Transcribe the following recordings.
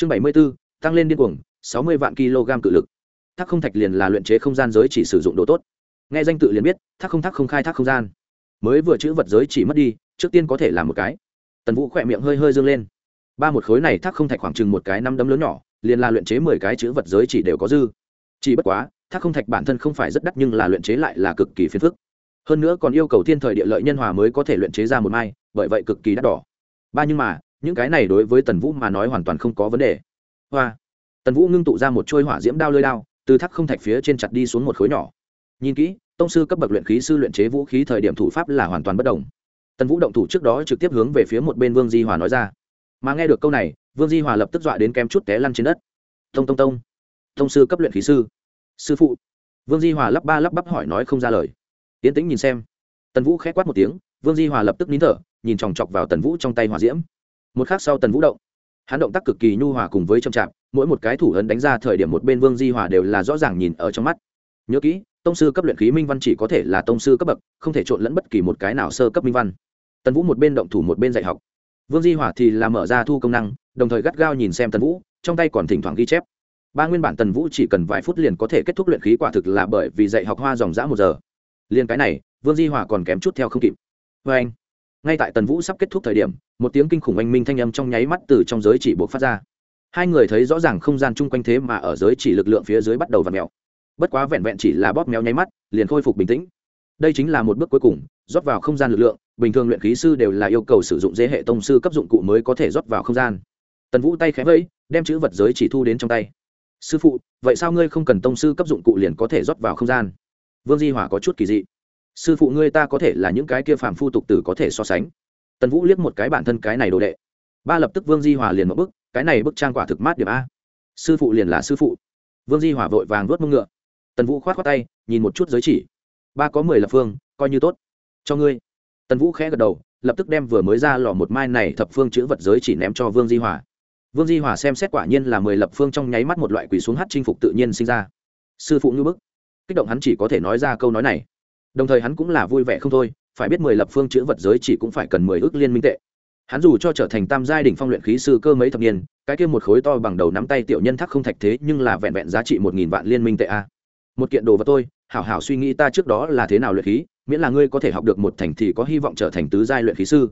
chương bảy mươi b ố tăng lên điên cuồng, sáu mươi vạn kg cự lực. Thác không thạch liền là luyện chế không gian giới chỉ sử dụng đồ tốt. Nghe danh tự liền biết, thác không thác không khai thác không gian. Mới vừa chữ vật giới chỉ mất đi, trước tiên có thể làm một cái. Tần vũ khỏe miệng hơi hơi dương lên. Ba một khối này thác không thạch khoảng chừng một cái năm đấm lớn nhỏ, liền là luyện chế mười cái chữ vật giới chỉ đều có dư. Chỉ bất quá, thác không thạch bản thân không phải rất đắt nhưng là luyện chế lại là cực kỳ phiền phức. Hơn nữa còn yêu cầu thiên thời địa lợi nhân hòa mới có thể luyện chế ra một mai, bởi vậy cực kỳ đắt đỏ. Ba nhưng mà những cái này đối với tần vũ mà nói hoàn toàn không có vấn đề. Hoa. Tần vũ ngưng tụ ra một trôi hỏa diễm đao lơi đao, từ thác không thạch phía trên chặt đi xuống một khối nhỏ. Nhìn kỹ, tông sư cấp bậc luyện khí sư luyện chế vũ khí thời điểm thủ pháp là hoàn toàn bất đồng. Tần vũ động thủ trước đó trực tiếp hướng về phía một bên vương di hòa nói ra. Mà nghe được câu này, vương di hòa lập tức dọa đến kém chút té lăn trên đất. Tông tông tông. Tông sư cấp luyện khí sư. Sư phụ. Vương di hòa lắp ba lắp bắp hỏi nói không ra lời. Tiến tĩnh nhìn xem. Tần vũ k h quát một tiếng, vương di hòa lập tức nín thở, nhìn chòng chọc vào tần vũ trong tay hòa diễm một khác sau tần vũ động. Hắn động tác cực kỳ nhu hòa cùng với chậm chạp, mỗi một cái thủ ấn đánh ra thời điểm một bên vương di hòa đều là rõ ràng nhìn ở trong mắt. Nhớ kỹ, tông sư cấp luyện khí minh văn chỉ có thể là tông sư cấp bậc, không thể trộn lẫn bất kỳ một cái nào sơ cấp minh văn. Tần vũ một bên động thủ một bên dạy học. Vương di hòa thì là mở ra thu công năng, đồng thời gắt gao nhìn xem tần vũ, trong tay còn thỉnh thoảng ghi chép. Ba nguyên bản tần vũ chỉ cần vài phút liền có thể kết thúc luyện khí quả thực là bởi vì dạy học hoa dòng dã một giờ. Liền cái này, vương di hòa còn kém chút theo không kịp. Vê anh, ngay tại tần vũ sắp kết thúc thời điểm một tiếng kinh khủng oanh minh thanh âm trong nháy mắt từ trong giới chỉ buộc phát ra. Hai người thấy rõ ràng không gian chung quanh thế mà ở giới chỉ lực lượng phía dưới bắt đầu v ặ mèo. Bất quá vẹn vẹn chỉ là bóp méo nháy mắt, liền khôi phục bình tĩnh. Đây chính là một bước cuối cùng, rót vào không gian lực lượng, bình thường luyện khí sư đều là yêu cầu sử dụng dễ hệ tông sư cấp dụng cụ mới có thể rót vào không gian. Tần vũ tay khẽ vẫy, đem chữ vật giới chỉ thu đến trong tay. Sư phụ, vậy sao ngươi không cần tông sư cấp dụng cụ liền có thể rót vào không gian? Vương di hỏa có chút kỳ dị. Sư phụ ngươi ta có thể là những cái kia phàm phu tục tử có thể so sánh tần vũ liếc một cái bản thân cái này đồ đệ. Ba lập tức vương di hòa liền một bức, cái này bức trang quả thực mát điểm a. Sư phụ liền là sư phụ. Vương di hòa vội vàng vớt mông ngựa. Tần vũ k h o á t k tay, nhìn một chút giới chỉ. Ba có mười lập phương, coi như tốt. Cho ngươi. Tần vũ khẽ gật đầu, lập tức đem vừa mới ra lò một mai này thập phương chữ vật giới chỉ ném cho vương di hòa. Vương di hòa xem xét quả nhiên là mười lập phương trong nháy mắt một loại quỷ xuống hát chinh phục tự nhiên sinh ra. Sư phụ ngư bức. Kích động hắn chỉ có thể nói ra câu nói này. Đồng thời hắn cũng là vui vẻ không thôi phải biết mười lập phương chữ vật giới chỉ cũng phải cần mười ước liên minh tệ. Hắn dù cho trở thành tam giai đ ỉ n h phong luyện khí sư cơ mấy thập niên, cái kia một khối to bằng đầu nắm tay tiểu nhân thắc không thạch thế nhưng là vẹn vẹn giá trị một nghìn vạn liên minh tệ a. Một kiện đồ vật tôi, hảo hảo suy nghĩ ta trước đó là thế nào luyện khí, miễn là ngươi có thể học được một thành thì có hy vọng trở thành tứ giai luyện khí sư.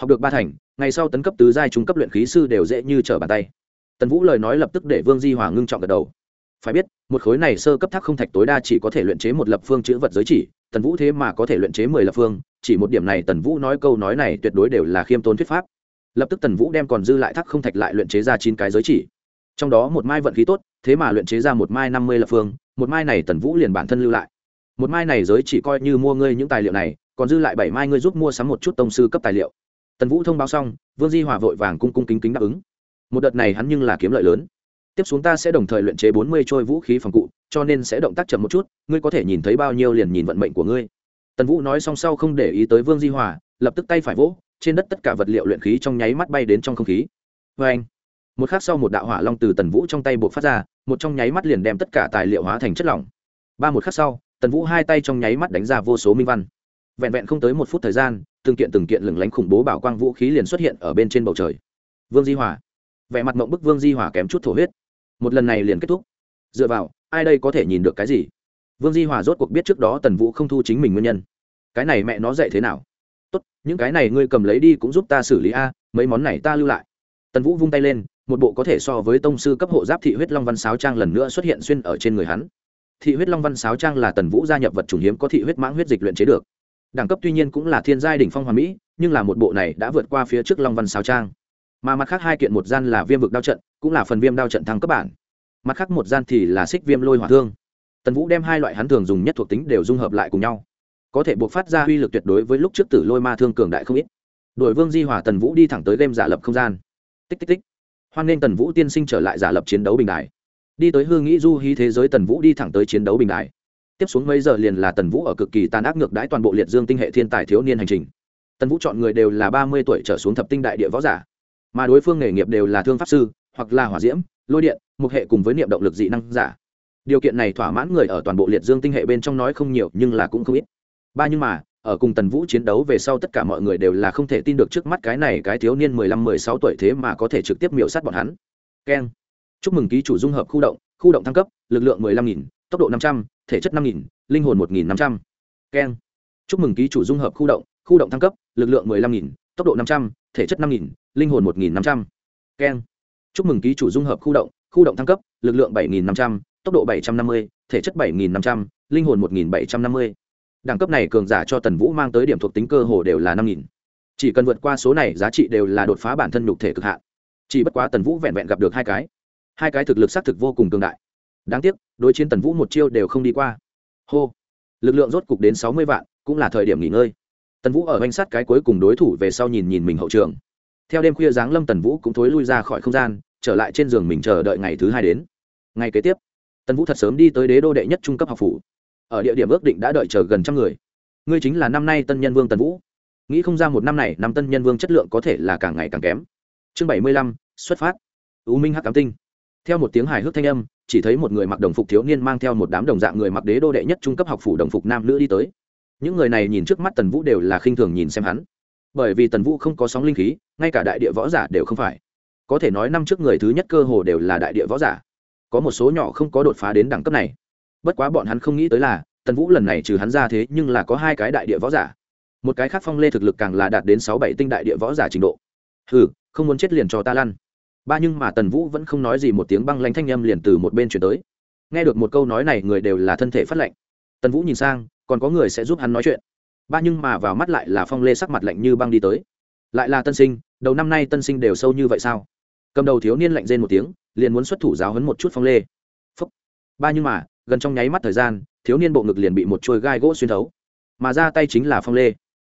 Học được ba thành, ngày sau tấn cấp tứ giai trung cấp luyện khí sư đều dễ như trở bàn tay. Tần vũ lời nói lập tức để vương di hòa ngưng trọng gật đầu. Phải biết một khối này sơ cấp thác không thạch tối đa chỉ có thể luyện chế một lập phương chữ vật giới chỉ, tần vũ thế mà có thể luyện chế mười lập phương, chỉ một điểm này tần vũ nói câu nói này tuyệt đối đều là khiêm tốn thuyết pháp. Lập tức tần vũ đem còn dư lại thác không thạch lại luyện chế ra chín cái giới chỉ. Trong đó một mai vận khí tốt, thế mà luyện chế ra một mai năm mươi lập phương, một mai này tần vũ liền bản thân lưu lại. Một mai này giới chỉ coi như mua ngươi những tài liệu này, còn dư lại bảy mai ngươi giúp mua sắm một chút tông sư cấp tài liệu. Tần vũ thông báo xong, vương di hòa vội vàng cung cung kính kính đáp ứng. Một đợt này hắn nhưng là kiếm lợi lớn tiếp xuống ta sẽ đồng thời luyện chế bốn mươi trôi vũ khí phòng cụ, cho nên sẽ động tác chậm một chút, ngươi có thể nhìn thấy bao nhiêu liền nhìn vận mệnh của ngươi. Tần vũ nói xong sau không để ý tới vương di hòa, lập tức tay phải vỗ, trên đất tất cả vật liệu luyện khí trong nháy mắt bay đến trong không khí. Vê anh, một khắc sau một đạo hỏa long từ tần vũ trong tay buộc phát ra, một trong nháy mắt liền đem tất cả tài liệu hóa thành chất lỏng. Ba một khắc sau, tần vũ hai tay trong nháy mắt đánh ra vô số minh văn. Vẹn vẹn không tới một phút thời gian, từng kiện từng kiện lừng lánh khủng bố bảo quang vũ khí liền xuất hiện ở bên trên bầu trời. Vương di hòa, vẻ mặt mộng bức vương di hòa kém chút thổ huyết một lần này liền kết thúc. Dựa vào, ai đây có thể nhìn được cái gì? Vương di hòa rốt cuộc biết trước đó tần vũ không thu chính mình nguyên nhân. Cái này mẹ nó dạy thế nào? Tốt, những cái này ngươi cầm lấy đi cũng giúp ta xử lý a, mấy món này ta lưu lại. Tần vũ vung tay lên, một bộ có thể so với tông sư cấp hộ giáp thị huyết long văn sáo trang lần nữa xuất hiện xuyên ở trên người hắn. Thị huyết long văn sáo trang là tần vũ gia nhập vật chủng hiếm có thị huyết mãng huyết dịch luyện chế được. Đẳng cấp tuy nhiên cũng là thiên giai đ ỉ n h phong hoàn mỹ, nhưng là một bộ này đã vượt qua phía trước long văn sáo trang mà mặt khác hai kiện một gian là viêm vực đao trận, cũng là phần viêm đao trận thăng cấp bản. Mặt khác một gian thì là xích viêm lôi hỏa thương. Tần vũ đem hai loại hắn thường dùng nhất thuộc tính đều dung hợp lại cùng nhau. Có thể buộc phát ra uy lực tuyệt đối với lúc trước tử lôi ma thương cường đại không ít. Đội vương di hòa tần vũ đi thẳng tới game giả lập không gian. Tích tích tích. Hoan nghênh tần vũ tiên sinh trở lại giả lập chiến đấu bình đại đi tới hương nghĩ du hí thế giới tần vũ đi thẳng tới chiến đấu bình đại tiếp xuống mấy giờ liền là tần vũ ở cực kỳ tàn ác ngược đãi toàn bộ liệt dương tinh hệ thiên tài thiếu niên hành trình. Tần vũ chọn người đều là ba mươi tuổi trở xuống thập tinh đại địa võ giả mà đối phương nghề nghiệp đều là thương pháp sư, hoặc là hỏa diễm, lôi điện một hệ cùng với niệm động lực dị năng giả. Điều kiện này thỏa mãn người ở toàn bộ liệt dương tinh hệ bên trong nói không nhiều, nhưng là cũng không ít. Ba nhưng mà, ở cùng tần vũ chiến đấu về sau tất cả mọi người đều là không thể tin được trước mắt cái này cái thiếu niên mười lăm, mười sáu tuổi thế mà có thể trực tiếp miểu sát bọn hắn. Keng. Chúc mừng ký chủ dung hợp khu động khu động thăng cấp, lực lượng mười lăm nghìn, tốc độ năm trăm, thể chất năm nghìn, linh hồn một nghìn năm trăm. Keng. Chúc mừng ký chủ dung hợp khu động khu động thăng cấp, lực lượng mười lăm nghìn, tốc độ năm trăm thể chất năm nghìn, linh hồn một nghìn năm trăm. Keng. Chúc mừng ký chủ dung hợp khu động khu động thăng cấp, lực lượng bảy nghìn năm trăm, tốc độ bảy trăm năm mươi, thể chất bảy nghìn năm trăm, linh hồn một nghìn bảy trăm năm mươi. Đẳng cấp này cường giả cho tần vũ mang tới điểm thuộc tính cơ hồ đều là năm nghìn. Chỉ cần vượt qua số này, giá trị đều là đột phá bản thân nhục thể cực hạn. Chỉ bất quá tần vũ vẹn vẹn gặp được hai cái. Hai cái thực lực xác thực vô cùng cường đại. Đáng tiếc, đối chiến tần vũ một chiêu đều không đi qua. Hô. Lực lượng rốt cục đến sáu mươi vạn, cũng là thời điểm nghỉ ngơi tần vũ ở danh sát cái cuối cùng đối thủ về sau nhìn nhìn mình hậu trường. Theo đêm khuya giáng lâm tần vũ cũng thối lui ra khỏi không gian, trở lại trên giường mình chờ đợi ngày thứ hai đến. Ngày kế tiếp, tần vũ thật sớm đi tới đế đô đệ nhất trung cấp học phủ. Ở địa điểm ước định đã đợi chờ gần trăm người. Ngươi chính là năm nay tân nhân vương tần vũ. Nghĩ không ra một năm này, năm tân nhân vương chất lượng có thể là càng ngày càng kém. Chương bảy mươi lăm, xuất phát. U minh hắc cám tinh. Theo một tiếng hài hước thanh âm, chỉ thấy một người mặc đồng phục thiếu niên mang theo một đám đồng dạng người mặc đế đô đệ nhất trung cấp học phủ đồng phục nam nữ đi tới những người này nhìn trước mắt tần vũ đều là khinh thường nhìn xem hắn. Bởi vì tần vũ không có sóng linh khí, ngay cả đại địa võ giả đều không phải. Có thể nói năm trước người thứ nhất cơ hồ đều là đại địa võ giả. Có một số nhỏ không có đột phá đến đẳng cấp này. Bất quá bọn hắn không nghĩ tới là, tần vũ lần này trừ hắn ra thế nhưng là có hai cái đại địa võ giả. Một cái khác phong lê thực lực càng là đạt đến sáu bảy tinh đại địa võ giả trình độ. Ừ không muốn chết liền cho ta lăn. Ba nhưng mà tần vũ vẫn không nói gì một tiếng băng lanh thanh â m liền từ một bên chuyển tới. Nghe được một câu nói này, người đều là thân thể phát lệnh tần vũ nhìn sang còn có người sẽ giúp hắn nói chuyện. Ba nhưng mà vào mắt lại là phong lê sắc mặt lạnh như băng đi tới. Lại là tân sinh, đầu năm nay tân sinh đều sâu như vậy sao? Cầm đầu thiếu niên lạnh rên một tiếng, liền muốn xuất thủ giáo hấn một chút phong lê. Phúc. ba nhưng mà, gần trong nháy mắt thời gian, thiếu niên bộ ngực liền bị một chuôi gai gỗ xuyên thấu. Mà ra tay chính là phong lê.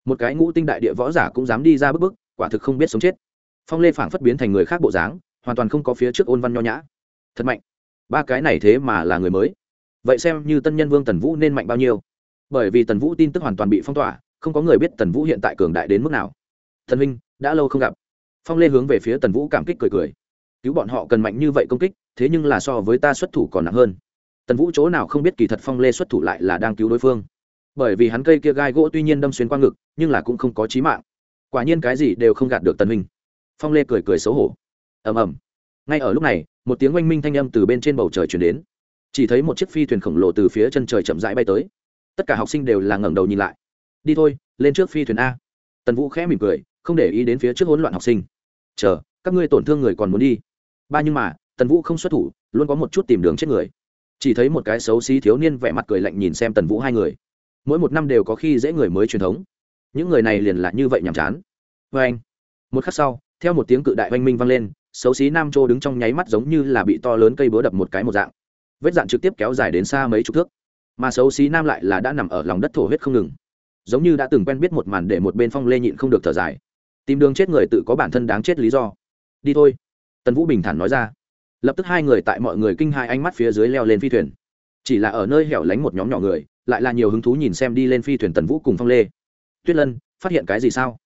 Một cái ngũ tinh đại địa võ giả cũng dám đi ra bức bức, quả thực không biết sống chết. Phong lê phảng phất biến thành người khác bộ dáng, hoàn toàn không có phía trước ôn văn nho nhã. Thật mạnh. Ba cái này thế mà là người mới. Vậy xem như tân nhân vương tần vũ nên mạnh bao nhiêu? Bởi vì tần vũ tin tức hoàn toàn bị phong tỏa, không có người biết tần vũ hiện tại cường đại đến mức nào. Thần minh đã lâu không gặp. Phong lê hướng về phía tần vũ cảm kích cười cười. Cứu bọn họ cần mạnh như vậy công kích, thế nhưng là so với ta xuất thủ còn nặng hơn. Tần vũ chỗ nào không biết kỳ thật phong lê xuất thủ lại là đang cứu đối phương. Bởi vì hắn cây kia gai gỗ tuy nhiên đâm xuyên qua ngực, nhưng là cũng không có trí mạng. Quả nhiên cái gì đều không gạt được tần minh phong lê cười cười xấu hổ. Ầm ầm. Ngay ở lúc này, một tiếng oanh minh thanh âm từ bên trên bầu trời chuyển đến. Chỉ thấy một chiếc phi thuyền khổng lồ từ phía chân trời chậm rãi bay tới tất cả học sinh đều là ngẩng đầu nhìn lại. Đi thôi, lên trước phi thuyền a. Tần vũ khẽ mỉm cười, không để ý đến phía trước hỗn loạn học sinh. Chờ, các ngươi tổn thương người còn muốn đi. Ba nhưng mà, tần vũ không xuất thủ, luôn có một chút tìm đường chết người. Chỉ thấy một cái xấu xí thiếu niên vẻ mặt cười lạnh nhìn xem tần vũ hai người. Mỗi một năm đều có khi dễ người mới truyền thống. Những người này liền là như vậy nhàm chán. Vê anh, một khắc sau, theo một tiếng cự đại oanh minh vang lên, xấu xí nam châu đứng trong nháy mắt giống như là bị to lớn cây búa đập một cái một dạng. Vết dạn trực tiếp kéo dài đến xa mấy chục thước mà xấu xí nam lại là đã nằm ở lòng đất thổ huyết không ngừng. Giống như đã từng quen biết một màn để một bên phong lê nhịn không được thở dài. Tìm đường chết người tự có bản thân đáng chết lý do. Đi thôi. Tần vũ bình thản nói ra. Lập tức hai người tại mọi người kinh hai ánh mắt phía dưới leo lên phi thuyền. Chỉ là ở nơi hẻo lánh một nhóm nhỏ người, lại là nhiều hứng thú nhìn xem đi lên phi thuyền tần vũ cùng phong lê. Tuyết lân, phát hiện cái gì sao?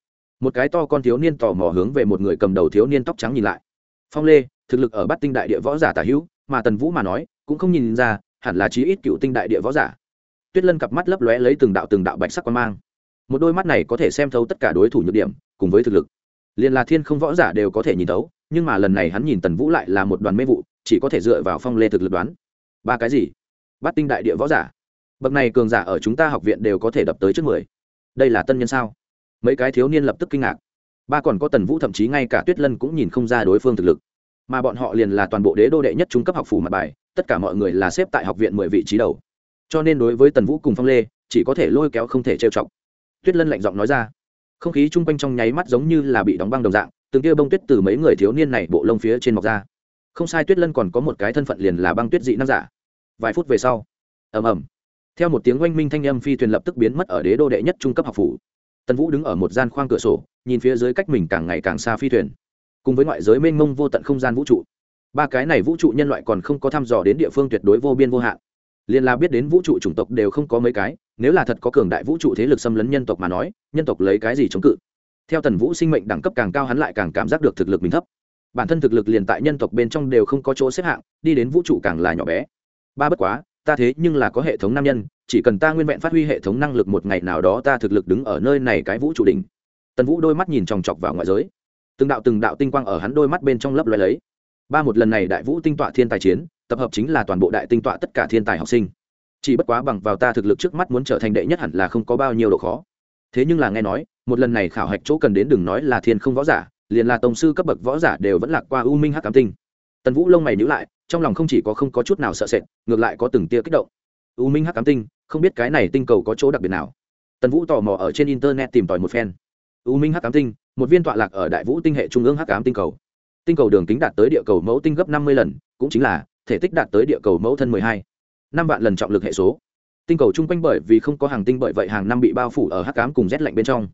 Một cái to con thiếu niên tò mò hướng về một người cầm đầu thiếu niên tóc trắng nhìn lại. Phong lê, thực lực ở bắt tinh đại địa võ giả tả hữu, mà tần vũ mà nói, cũng không nhìn ra hẳn là chí ít cựu tinh đại địa võ giả. Tuyết lân cặp mắt lấp lóe lấy từng đạo từng đạo bạch sắc quan mang. Một đôi mắt này có thể xem thấu tất cả đối thủ nhược điểm, cùng với thực lực. Liền là thiên không võ giả đều có thể nhìn thấu, nhưng mà lần này hắn nhìn tần vũ lại là một đoàn mê vụ, chỉ có thể dựa vào phong lê thực lực đoán. Ba cái gì? Bát tinh đại địa võ giả. Bậc này cường giả ở chúng ta học viện đều có thể đập tới trước mười. Đây là tân nhân sao? Mấy cái thiếu niên lập tức kinh ngạc. Ba còn có tần vũ thậm chí ngay cả tuyết lân cũng nhìn không ra đối phương thực lực mà bọn họ liền là toàn bộ đế đô đệ nhất trung cấp học phủ mặt bài, tất cả mọi người là xếp tại học viện mười vị trí đầu. Cho nên đối với tần vũ cùng phong lê, chỉ có thể lôi kéo không thể trêu chọc. Tuyết lân lạnh giọng nói ra, không khí chung quanh trong nháy mắt giống như là bị đóng băng đồng dạng, từng kia bông tuyết từ mấy người thiếu niên này bộ lông phía trên mọc ra. Không sai tuyết lân còn có một cái thân phận liền là băng tuyết dị nam giả. Vài phút về sau, ầm ầm, theo một tiếng oanh minh thanh âm phi thuyền lập tức biến mất ở đế đô đệ nhất trung cấp học phủ. Tần vũ đứng ở một gian khoang cửa sổ, nhìn phía dưới cách mình càng ngày càng xa phi thuyền cùng với ngoại giới mênh mông vô tận không gian vũ trụ. Ba cái này vũ trụ nhân loại còn không có thăm dò đến địa phương tuyệt đối vô biên vô hạn. Liên la biết đến vũ trụ chủng tộc đều không có mấy cái, nếu là thật có cường đại vũ trụ thế lực xâm lấn nhân tộc mà nói, nhân tộc lấy cái gì chống cự? Theo tần vũ sinh mệnh đẳng cấp càng cao hắn lại càng cảm giác được thực lực mình thấp. Bản thân thực lực liền tại nhân tộc bên trong đều không có chỗ xếp hạng, đi đến vũ trụ càng là nhỏ bé. Ba bất quá, ta thế nhưng là có hệ thống nam nhân, chỉ cần ta nguyên vẹn phát huy hệ thống năng lực một ngày nào đó ta thực lực đứng ở nơi này cái vũ trụ đỉnh. Tần vũ đôi mắt nhìn chòng chọc vào ngoại giới từng đạo từng đạo tinh quang ở hắn đôi mắt bên trong lấp loài lấy. Ba một lần này đại vũ tinh tọa thiên tài chiến, tập hợp chính là toàn bộ đại tinh tọa tất cả thiên tài học sinh. Chỉ bất quá bằng vào ta thực lực trước mắt muốn trở thành đệ nhất hẳn là không có bao nhiêu độ khó. Thế nhưng là nghe nói, một lần này khảo hạch chỗ cần đến đừng nói là thiên không võ giả, liền là tổng sư cấp bậc võ giả đều vẫn lạc qua u minh hắc cám tinh. Tần vũ lông mày nhữ lại, trong lòng không chỉ có không có chút nào sợ sệt, ngược lại có từng tia kích động. U minh hắc cám tinh, không biết cái này tinh cầu có chỗ đặc biệt nào. Tần vũ tò mò ở trên internet tìm tòi một phen u minh hắc cám tinh, một viên tọa lạc ở đại vũ tinh hệ trung ương hắc cám tinh cầu. Tinh cầu đường kính đạt tới địa cầu mẫu tinh gấp năm mươi lần, cũng chính là thể tích đạt tới địa cầu mẫu thân mười hai. Năm vạn lần trọng lực hệ số. Tinh cầu chung quanh bởi vì không có hàng tinh bởi vậy hàng năm bị bao phủ ở hắc cám cùng rét lạnh bên trong.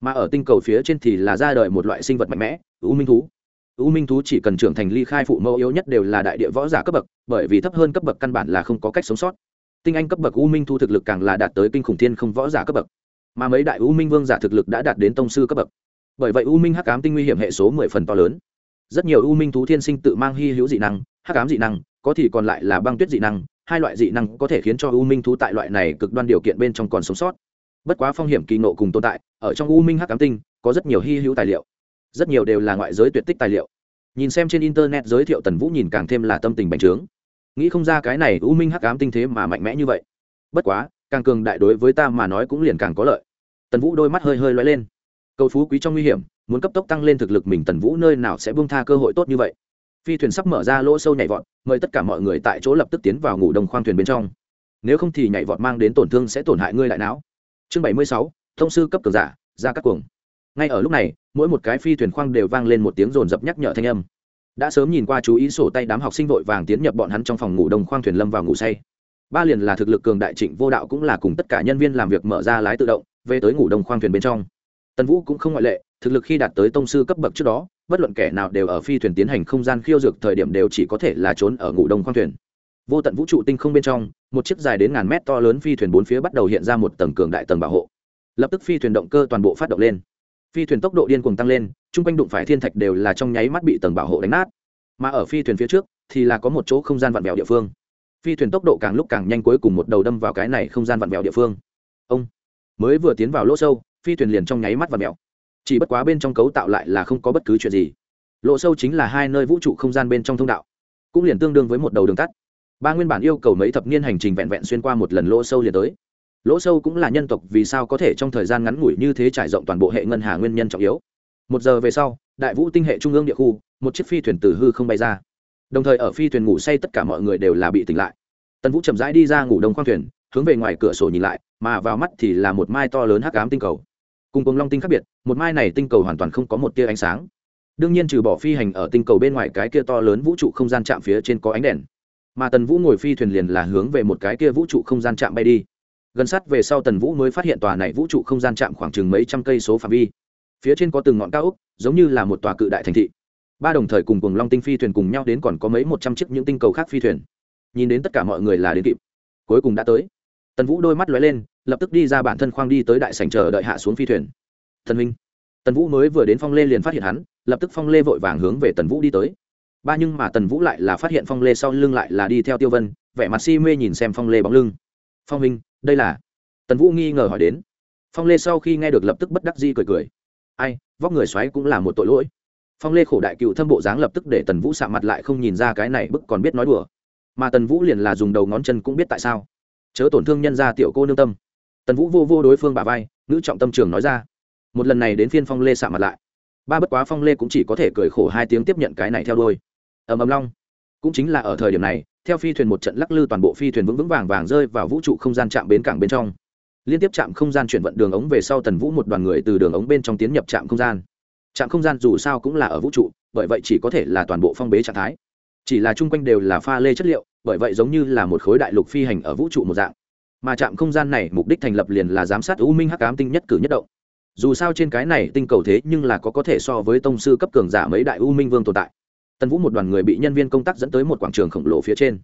Mà ở tinh cầu phía trên thì là ra đời một loại sinh vật mạnh mẽ, u minh thú. U minh thú chỉ cần trưởng thành ly khai phụ mẫu yếu nhất đều là đại địa võ giả cấp bậc, bởi vì thấp hơn cấp bậc căn bản là không có cách sống sót. Tinh anh cấp bậc u minh thú thực lực càng là đạt tới kinh khủng thiên không võ giả cấp bậc mà mấy đại u minh vương giả thực lực đã đạt đến tông sư cấp bậc. Bởi vậy u minh hắc ám tinh nguy hiểm hệ số mười phần to lớn. Rất nhiều u minh thú thiên sinh tự mang hy hữu dị năng, hắc ám dị năng, có thì còn lại là băng tuyết dị năng, hai loại dị năng có thể khiến cho u minh thú tại loại này cực đoan điều kiện bên trong còn sống sót. Bất quá phong hiểm kỳ nộ cùng tồn tại, ở trong u minh hắc ám tinh, có rất nhiều hy hữu tài liệu. Rất nhiều đều là ngoại giới tuyệt tích tài liệu. Nhìn xem trên internet giới thiệu tần vũ nhìn càng thêm là tâm tình bành trướng. Nghĩ không ra cái này u minh hắc ám tinh thế mà mạnh mẽ như vậy. Bất quá càng cường đại đối với ta mà nói cũng liền càng có lợi. Tần vũ đôi mắt hơi hơi loay lên. Cầu phú quý trong nguy hiểm, muốn cấp tốc tăng lên thực lực mình tần vũ nơi nào sẽ buông tha cơ hội tốt như vậy. Phi thuyền sắp mở ra lỗ sâu nhảy vọt, mời tất cả mọi người tại chỗ lập tức tiến vào ngủ đồng khoang thuyền bên trong. Nếu không thì nhảy vọt mang đến tổn thương sẽ tổn hại ngươi lại não. Chương bảy mươi sáu, thông sư cấp cường giả, ra các cuồng. Ngay ở lúc này, mỗi một cái phi thuyền khoang đều vang lên một tiếng rồn rập nhắc nhở thanh âm. Đã sớm nhìn qua chú ý sổ tay đám học sinh vội vàng tiến nhập bọn hắn trong phòng ngủ đồng khoang thuyền lâm vào ngủ say ba liền là thực lực cường đại trịnh vô đạo cũng là cùng tất cả nhân viên làm việc mở ra lái tự động, về tới ngủ đông khoang thuyền bên trong. Tần vũ cũng không ngoại lệ, thực lực khi đạt tới tông sư cấp bậc trước đó, bất luận kẻ nào đều ở phi thuyền tiến hành không gian khiêu dược thời điểm đều chỉ có thể là trốn ở ngủ đông khoang thuyền. Vô tận vũ trụ tinh không bên trong, một chiếc dài đến ngàn mét to lớn phi thuyền bốn phía bắt đầu hiện ra một tầng cường đại tầng bảo hộ. Lập tức phi thuyền động cơ toàn bộ phát động lên. Phi thuyền tốc độ điên cuồng tăng lên, chung quanh đụng phải thiên thạch đều là trong nháy mắt bị tầng bảo hộ đánh nát. Mà ở phi thuyền phía trước thì là có một chỗ không gian vặn vẹo địa phương phi thuyền tốc độ càng lúc càng nhanh cuối cùng một đầu đâm vào cái này không gian vặn vẹo địa phương. Ông mới vừa tiến vào lỗ sâu, phi thuyền liền trong nháy mắt vặn vẹo. Chỉ bất quá bên trong cấu tạo lại là không có bất cứ chuyện gì. Lỗ sâu chính là hai nơi vũ trụ không gian bên trong thông đạo, cũng liền tương đương với một đầu đường tắt. Ba nguyên bản yêu cầu mấy thập niên hành trình vẹn vẹn xuyên qua một lần lỗ sâu liền tới. Lỗ sâu cũng là nhân tộc vì sao có thể trong thời gian ngắn ngủi như thế trải rộng toàn bộ hệ ngân hà nguyên nhân trọng yếu. Một giờ về sau, đại vũ tinh hệ trung ương địa khu, một chiếc phi thuyền từ hư không bay ra đồng thời ở phi thuyền ngủ say tất cả mọi người đều là bị tỉnh lại. Tần vũ chậm rãi đi ra ngủ đông khoang thuyền, hướng về ngoài cửa sổ nhìn lại, mà vào mắt thì là một mai to lớn hắc ám tinh cầu. Cùng cùng long tinh khác biệt, một mai này tinh cầu hoàn toàn không có một tia ánh sáng. Đương nhiên trừ bỏ phi hành ở tinh cầu bên ngoài cái kia to lớn vũ trụ không gian chạm phía trên có ánh đèn. Mà tần vũ ngồi phi thuyền liền là hướng về một cái kia vũ trụ không gian chạm bay đi. Gần sát về sau tần vũ mới phát hiện tòa này vũ trụ không gian chạm khoảng chừng mấy trăm cây số phạm vi. Phía trên có từng ngọn cao úc giống như là một tòa cự đại thành thị ba đồng thời cùng cùng long tinh phi thuyền cùng nhau đến còn có mấy một trăm chiếc những tinh cầu khác phi thuyền. Nhìn đến tất cả mọi người là đến kịp. Cuối cùng đã tới. Tần vũ đôi mắt lóe lên, lập tức đi ra bản thân khoang đi tới đại sảnh chờ đợi hạ xuống phi thuyền. Thần minh tần vũ mới vừa đến phong lê liền phát hiện hắn, lập tức phong lê vội vàng hướng về tần vũ đi tới. Ba nhưng mà tần vũ lại là phát hiện phong lê sau lưng lại là đi theo tiêu vân, vẻ mặt si mê nhìn xem phong lê bóng lưng. Phong minh đây là? Tần vũ nghi ngờ hỏi đến. Phong lê sau khi nghe được lập tức bất đắc di cười cười. Ai, vóc người xoáy cũng là một tội lỗi phong lê khổ đại cựu thâm bộ dáng lập tức để tần vũ sạ mặt lại không nhìn ra cái này bức còn biết nói đùa. Mà tần vũ liền là dùng đầu ngón chân cũng biết tại sao. Chớ tổn thương nhân ra tiểu cô nương tâm. Tần vũ vô vô đối phương bà vai nữ trọng tâm trường nói ra. Một lần này đến phiên phong lê sạ mặt lại. Ba bất quá phong lê cũng chỉ có thể cười khổ hai tiếng tiếp nhận cái này theo đôi. Ầm ầm long. Cũng chính là ở thời điểm này, theo phi thuyền một trận lắc lư toàn bộ phi thuyền vững vững vàng vàng rơi vào vũ trụ không gian chạm bến cảng bên trong. Liên tiếp chạm không gian chuyển vận đường ống về sau tần vũ một đoàn người từ đường ống bên trong tiến nhập trạm không gian trạm không gian dù sao cũng là ở vũ trụ, bởi vậy chỉ có thể là toàn bộ phong bế trạng thái. Chỉ là chung quanh đều là pha lê chất liệu, bởi vậy giống như là một khối đại lục phi hành ở vũ trụ một dạng. Mà trạm không gian này mục đích thành lập liền là giám sát u minh hắc ám tinh nhất cử nhất động. Dù sao trên cái này tinh cầu thế nhưng là có có thể so với tông sư cấp cường giả mấy đại u minh vương tồn tại. Tần vũ một đoàn người bị nhân viên công tác dẫn tới một quảng trường khổng lồ phía trên.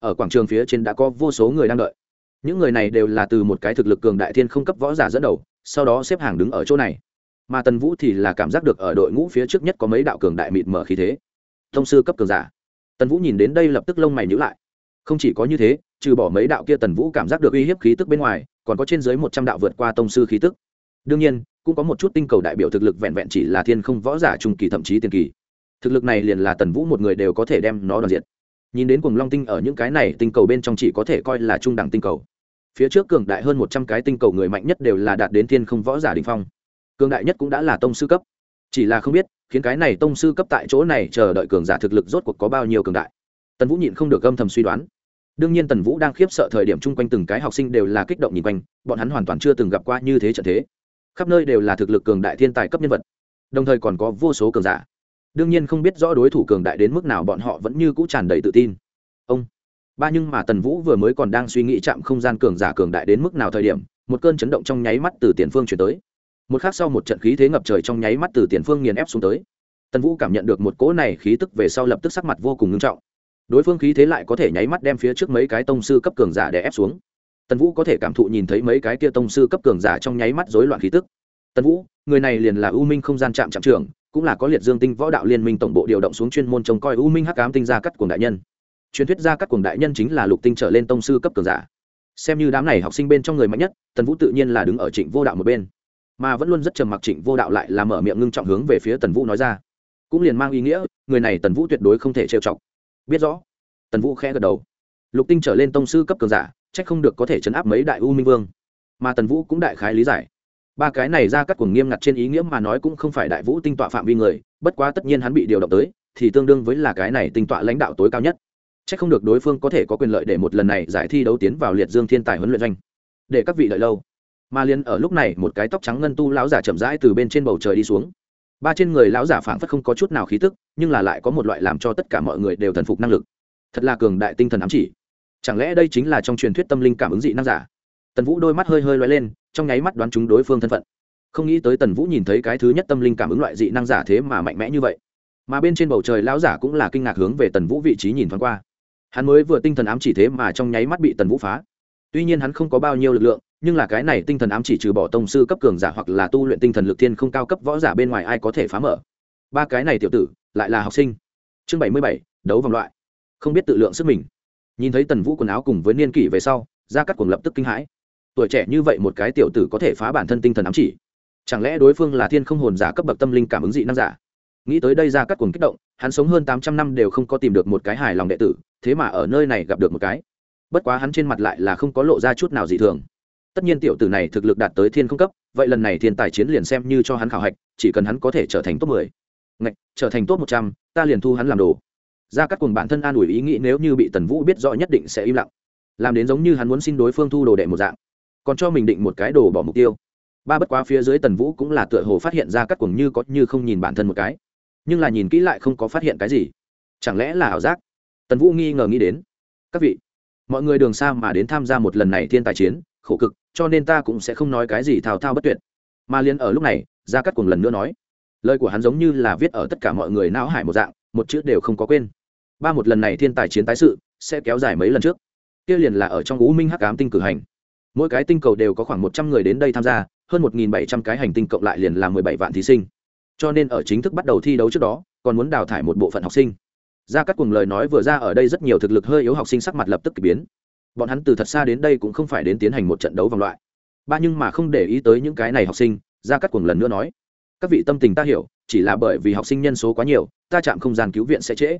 Ở quảng trường phía trên đã có vô số người đang đợi. Những người này đều là từ một cái thực lực cường đại thiên không cấp võ giả dẫn đầu, sau đó xếp hàng đứng ở chỗ này mà tần vũ thì là cảm giác được ở đội ngũ phía trước nhất có mấy đạo cường đại mịt mở khí thế. Thông sư cấp cường giả. Tần vũ nhìn đến đây lập tức lông mày nhữ lại. Không chỉ có như thế, trừ bỏ mấy đạo kia tần vũ cảm giác được uy hiếp khí tức bên ngoài, còn có trên dưới một trăm đạo vượt qua tông sư khí tức. Đương nhiên, cũng có một chút tinh cầu đại biểu thực lực vẹn vẹn chỉ là thiên không võ giả trung kỳ thậm chí tiền kỳ. Thực lực này liền là tần vũ một người đều có thể đem nó đoàn diện. Nhìn đến cùng long tinh ở những cái này, tinh cầu bên trong chỉ có thể coi là trung đẳng tinh cầu. Phía trước cường đại hơn một trăm cái tinh cầu người mạnh nhất đều là đạt đến thiên không võ giả đình phong cường đại nhất cũng đã là tông sư cấp. Chỉ là không biết, khiến cái này tông sư cấp tại chỗ này chờ đợi cường giả thực lực rốt cuộc có bao nhiêu cường đại. Tần vũ nhịn không được âm thầm suy đoán. Đương nhiên tần vũ đang khiếp sợ thời điểm chung quanh từng cái học sinh đều là kích động nhìn quanh, bọn hắn hoàn toàn chưa từng gặp qua như thế trận thế. Khắp nơi đều là thực lực cường đại thiên tài cấp nhân vật, đồng thời còn có vô số cường giả. Đương nhiên không biết rõ đối thủ cường đại đến mức nào bọn họ vẫn như cũ tràn đầy tự tin. Ông. Ba nhưng mà tần vũ vừa mới còn đang suy nghĩ chạm không gian cường giả cường đại đến mức nào thời điểm, một cơn chấn động trong nháy mắt từ tiền phương chuyển tới một khác sau một trận khí thế ngập trời trong nháy mắt từ tiền phương nghiền ép xuống tới. Tần vũ cảm nhận được một cỗ này khí tức về sau lập tức sắc mặt vô cùng ngưng trọng. Đối phương khí thế lại có thể nháy mắt đem phía trước mấy cái tông sư cấp cường giả để ép xuống. Tần vũ có thể cảm thụ nhìn thấy mấy cái kia tông sư cấp cường giả trong nháy mắt rối loạn khí tức. Tần vũ, người này liền là u minh không gian trạm trạm trưởng, cũng là có liệt dương tinh võ đạo liên minh tổng bộ điều động xuống chuyên môn trông coi u minh hắc ám tinh gia cắt cuồng đại nhân. Truyền thuyết gia cắt cuồng đại nhân chính là lục tinh trở lên tông sư cấp cường giả. Xem như đám này học sinh bên trong người mạnh nhất, tần vũ tự nhiên là đứng ở trịnh vô đạo một bên mà vẫn luôn rất trầm mặc trịnh vô đạo lại là mở miệng ngưng trọng hướng về phía tần vũ nói ra. Cũng liền mang ý nghĩa, người này tần vũ tuyệt đối không thể trêu chọc. Biết rõ, tần vũ khẽ gật đầu. Lục tinh trở lên tông sư cấp cường giả c h ắ c không được có thể chấn áp mấy đại u minh vương. Mà tần vũ cũng đại khái lý giải. Ba cái này ra cắt cuồng nghiêm ngặt trên ý nghĩa mà nói cũng không phải đại vũ tinh tọa phạm vi người, bất quá tất nhiên hắn bị điều động tới, thì tương đương với là cái này tinh tọa lãnh đạo tối cao nhất. C h ắ c không được đối phương có thể có quyền lợi để một lần này giải thi đấu tiến vào liệt dương thiên tài huấn luyện doanh. Để các vị đợi lâu mà liền ở lúc này một cái tóc trắng ngân tu lão giả chậm rãi từ bên trên bầu trời đi xuống. Ba trên người lão giả phảng phất không có chút nào khí tức, nhưng là lại có một loại làm cho tất cả mọi người đều thần phục năng lực. Thật là cường đại tinh thần ám chỉ. Chẳng lẽ đây chính là trong truyền thuyết tâm linh cảm ứng dị năng giả? Tần vũ đôi mắt hơi hơi loay lên, trong nháy mắt đoán chúng đối phương thân phận. Không nghĩ tới tần vũ nhìn thấy cái thứ nhất tâm linh cảm ứng loại dị năng giả thế mà mạnh mẽ như vậy. Mà bên trên bầu trời lão giả cũng là kinh ngạc hướng về tần vũ vị trí nhìn thoáng qua. Hắn mới vừa tinh thần ám chỉ thế mà trong nháy mắt bị tần vũ phá. Tuy nhiên hắn không có bao nhiêu lực lượng nhưng là cái này tinh thần ám chỉ trừ bỏ tông sư cấp cường giả hoặc là tu luyện tinh thần lực thiên không cao cấp võ giả bên ngoài ai có thể phá mở. Ba cái này tiểu tử, lại là học sinh. Chương bảy mươi bảy, đấu vòng loại. Không biết tự lượng sức mình. Nhìn thấy tần vũ quần áo cùng với niên kỷ về sau, gia cắt cuồng lập tức kinh hãi. Tuổi trẻ như vậy một cái tiểu tử có thể phá bản thân tinh thần ám chỉ? Chẳng lẽ đối phương là thiên không hồn giả cấp bậc tâm linh cảm ứng dị năng giả? Nghĩ tới đây gia cắt cuồng kích động, hắn sống hơn tám trăm năm đều không có tìm được một cái hài lòng đệ tử, thế mà ở nơi này gặp được một cái. Bất quá hắn trên mặt lại là không có lộ ra chút nào dị thường tất nhiên tiểu tử này thực lực đạt tới thiên không cấp, vậy lần này thiên tài chiến liền xem như cho hắn khảo hạch, chỉ cần hắn có thể trở thành top mười. Ngạch, trở thành top một trăm, ta liền thu hắn làm đồ. Ra các cùng bản thân an ủi ý nghĩ nếu như bị tần vũ biết rõ nhất định sẽ im lặng. Làm đến giống như hắn muốn xin đối phương thu đồ đệ một dạng. Còn cho mình định một cái đồ bỏ mục tiêu. Ba bất quá phía dưới tần vũ cũng là tựa hồ phát hiện ra các cùng như có như không nhìn bản thân một cái. Nhưng là nhìn kỹ lại không có phát hiện cái gì. Chẳng lẽ là ảo giác? Tần vũ nghi ngờ nghĩ đến. Các vị, mọi người đường xa mà đến tham gia một lần này thiên tài chiến, khổ cực cho nên ta cũng sẽ không nói cái gì thao thao bất tuyệt. Mà liền ở lúc này ra cắt cùng lần nữa nói, lời của hắn giống như là viết ở tất cả mọi người não hải một dạng, một chữ đều không có quên. Ba một lần này thiên tài chiến tái sự, sẽ kéo dài mấy lần trước. Kia liền là ở trong u minh hắc ám tinh cử hành. Mỗi cái tinh cầu đều có khoảng một trăm người đến đây tham gia, hơn một nghìn bảy trăm cái hành tinh cộng lại liền là mười bảy vạn thí sinh. Cho nên ở chính thức bắt đầu thi đấu trước đó, còn muốn đào thải một bộ phận học sinh. Ra các cùng lời nói vừa ra ở đây rất nhiều thực lực hơi yếu học sinh sắc mặt lập tức k ỳ biến bọn hắn từ thật xa đến đây cũng không phải đến tiến hành một trận đấu vòng loại ba nhưng mà không để ý tới những cái này học sinh ra cắt cuồng lần nữa nói các vị tâm tình ta hiểu chỉ là bởi vì học sinh nhân số quá nhiều ta chạm không gian cứu viện sẽ trễ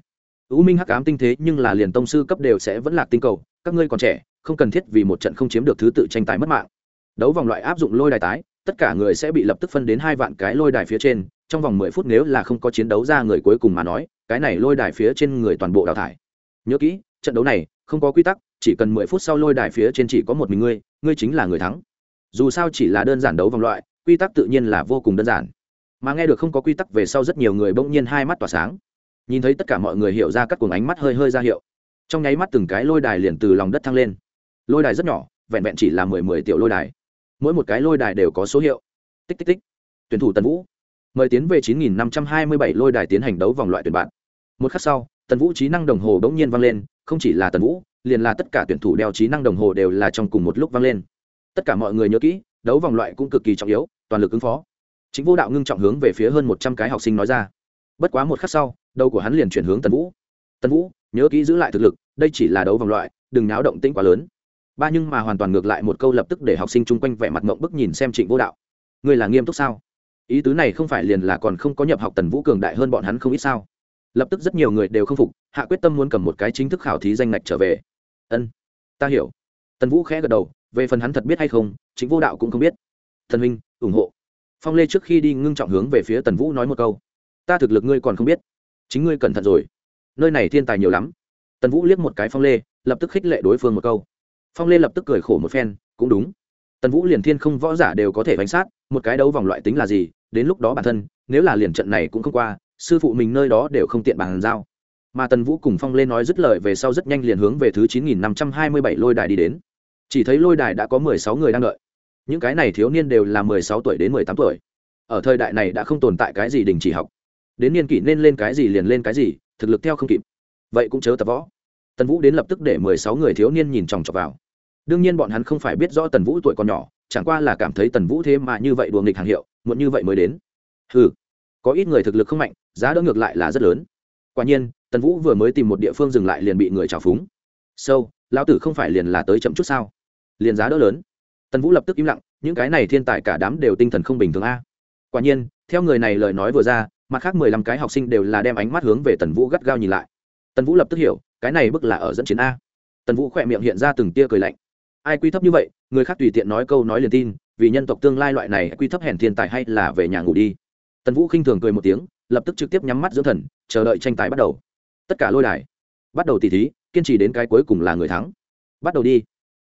U Minh Hắc Ám tinh thế nhưng là liền tông sư cấp đều sẽ vẫn lạc tinh cầu, các ngươi còn trẻ, không cần thiết vì một trận không chiếm được thứ tự tranh tài mất mạng. Đấu vòng loại áp dụng lôi đài tái, tất cả người sẽ bị lập tức phân đến hai vạn cái lôi đài phía trên, trong vòng mười phút nếu là không có chiến đấu ra người cuối cùng mà nói, cái này lôi đài phía trên người toàn bộ đào thải. Nhớ kỹ, trận đấu này không có quy tắc, chỉ cần mười phút sau lôi đài phía trên chỉ có một mình ngươi, ngươi chính là người thắng. Dù sao chỉ là đơn giản đấu vòng loại, quy tắc tự nhiên là vô cùng đơn giản. Mà nghe được không có quy tắc về sau rất nhiều người bỗng nhiên hai mắt tỏa sáng. Nhìn thấy tất cả mọi người hiểu ra các cuồng ánh mắt hơi hơi ra hiệu. Trong nháy mắt từng cái lôi đài liền từ lòng đất thăng lên. Lôi đài rất nhỏ vẹn vẹn chỉ là mười mười tiểu lôi đài. Mỗi một cái lôi đài đều có số hiệu. Tích tích tích. Tuyển thủ tần vũ. Mời tiến về chín nghìn năm trăm hai mươi bảy lôi đài tiến hành đấu vòng loại tuyển bạn. Một khắc sau tần vũ trí năng đồng hồ bỗng nhiên vang lên không chỉ là tần vũ liền là tất cả tuyển thủ đeo trí năng đồng hồ đều là trong cùng một lúc vang lên. Tất cả mọi người nhớ kỹ, đấu vòng loại cũng cực kỳ trọng yếu, toàn lực ứng phó. Chính vô đạo ngưng trọng hướng về phía hơn một trăm cái học sinh nói ra. Bất quá một khắc sau, đầu của hắn liền chuyển hướng tần vũ. Tần vũ, nhớ kỹ giữ lại thực lực, đây chỉ là đấu vòng loại, đừng náo động tĩnh quá lớn. Ba nhưng mà hoàn toàn ngược lại một câu lập tức để học sinh chung quanh vẻ mặt ngậm bức nhìn xem trịnh vô đạo. Ngươi là nghiêm túc sao? Ý tứ này không phải liền là còn không có nhập học tần vũ cường đại hơn bọn hắn không ít sao? Lập tức rất nhiều người đều không phục, hạ quyết tâm muốn cầm một cái chính thức khảo thí danh ngạch trở về ân, ta hiểu. Tần vũ khẽ gật đầu, về phần hắn thật biết hay không chính vô đạo cũng không biết. Thần Minh ủng hộ. Phong lê trước khi đi ngưng trọng hướng về phía tần vũ nói một câu. Ta thực lực ngươi còn không biết. Chính ngươi cẩn thận rồi. Nơi này thiên tài nhiều lắm. Tần vũ liếc một cái phong lê, lập tức khích lệ đối phương một câu. Phong lê lập tức cười khổ một phen, cũng đúng. Tần vũ liền thiên không võ giả đều có thể bánh sát, một cái đấu vòng loại tính là gì, đến lúc đó bản thân, nếu là liền trận này cũng không qua, sư phụ mình nơi đó đều không tiện bàn giao mà tần vũ cùng phong Lên nói dứt lời về sau rất nhanh liền hướng về thứ chín nghìn năm trăm hai mươi bảy lôi đài đi đến. Chỉ thấy lôi đài đã có mười sáu người đang đợi. Những cái này thiếu niên đều là mười sáu tuổi đến mười tám tuổi. Ở thời đại này đã không tồn tại cái gì đình chỉ học. Đến niên kỷ nên lên cái gì liền lên cái gì, thực lực theo không kịp. Vậy cũng chớ tập võ. Tần vũ đến lập tức để mười sáu người thiếu niên nhìn chòng chọc vào. Đương nhiên bọn hắn không phải biết rõ tần vũ tuổi còn nhỏ, chẳng qua là cảm thấy tần vũ thế mà như vậy đùa nghịch hàng hiệu, muộn như vậy mới đến. Ừ có ít người thực lực không mạnh, giá đỡ ngược lại là rất lớn. Quả nhiên tần vũ vừa mới tìm một địa phương dừng lại liền bị người trào phúng. Sâu、so, lão tử không phải liền là tới chậm chút sao? Liền giá đỡ lớn. Tần vũ lập tức im lặng những cái này thiên tài cả đám đều tinh thần không bình thường a. Quả nhiên theo người này lời nói vừa ra mặt khác mười lăm cái học sinh đều là đem ánh mắt hướng về tần vũ gắt gao nhìn lại. Tần vũ lập tức hiểu cái này bức là ở dẫn chiến a. Tần vũ khỏe miệng hiện ra từng tia cười lạnh. Ai quy thấp như vậy người khác tùy tiện nói câu nói liền tin vì nhân tộc tương lai loại này quy thấp hèn thiên tài hay là về nhà ngủ đi. Tần vũ khinh thường cười một tiếng lập tức trực tiếp nhắm mắt dưỡng thần chờ đợi tranh tài bắt đầu tất cả lôi đài. Bắt đầu tỉ thí, kiên trì đến cái cuối cùng là người thắng. Bắt đầu đi.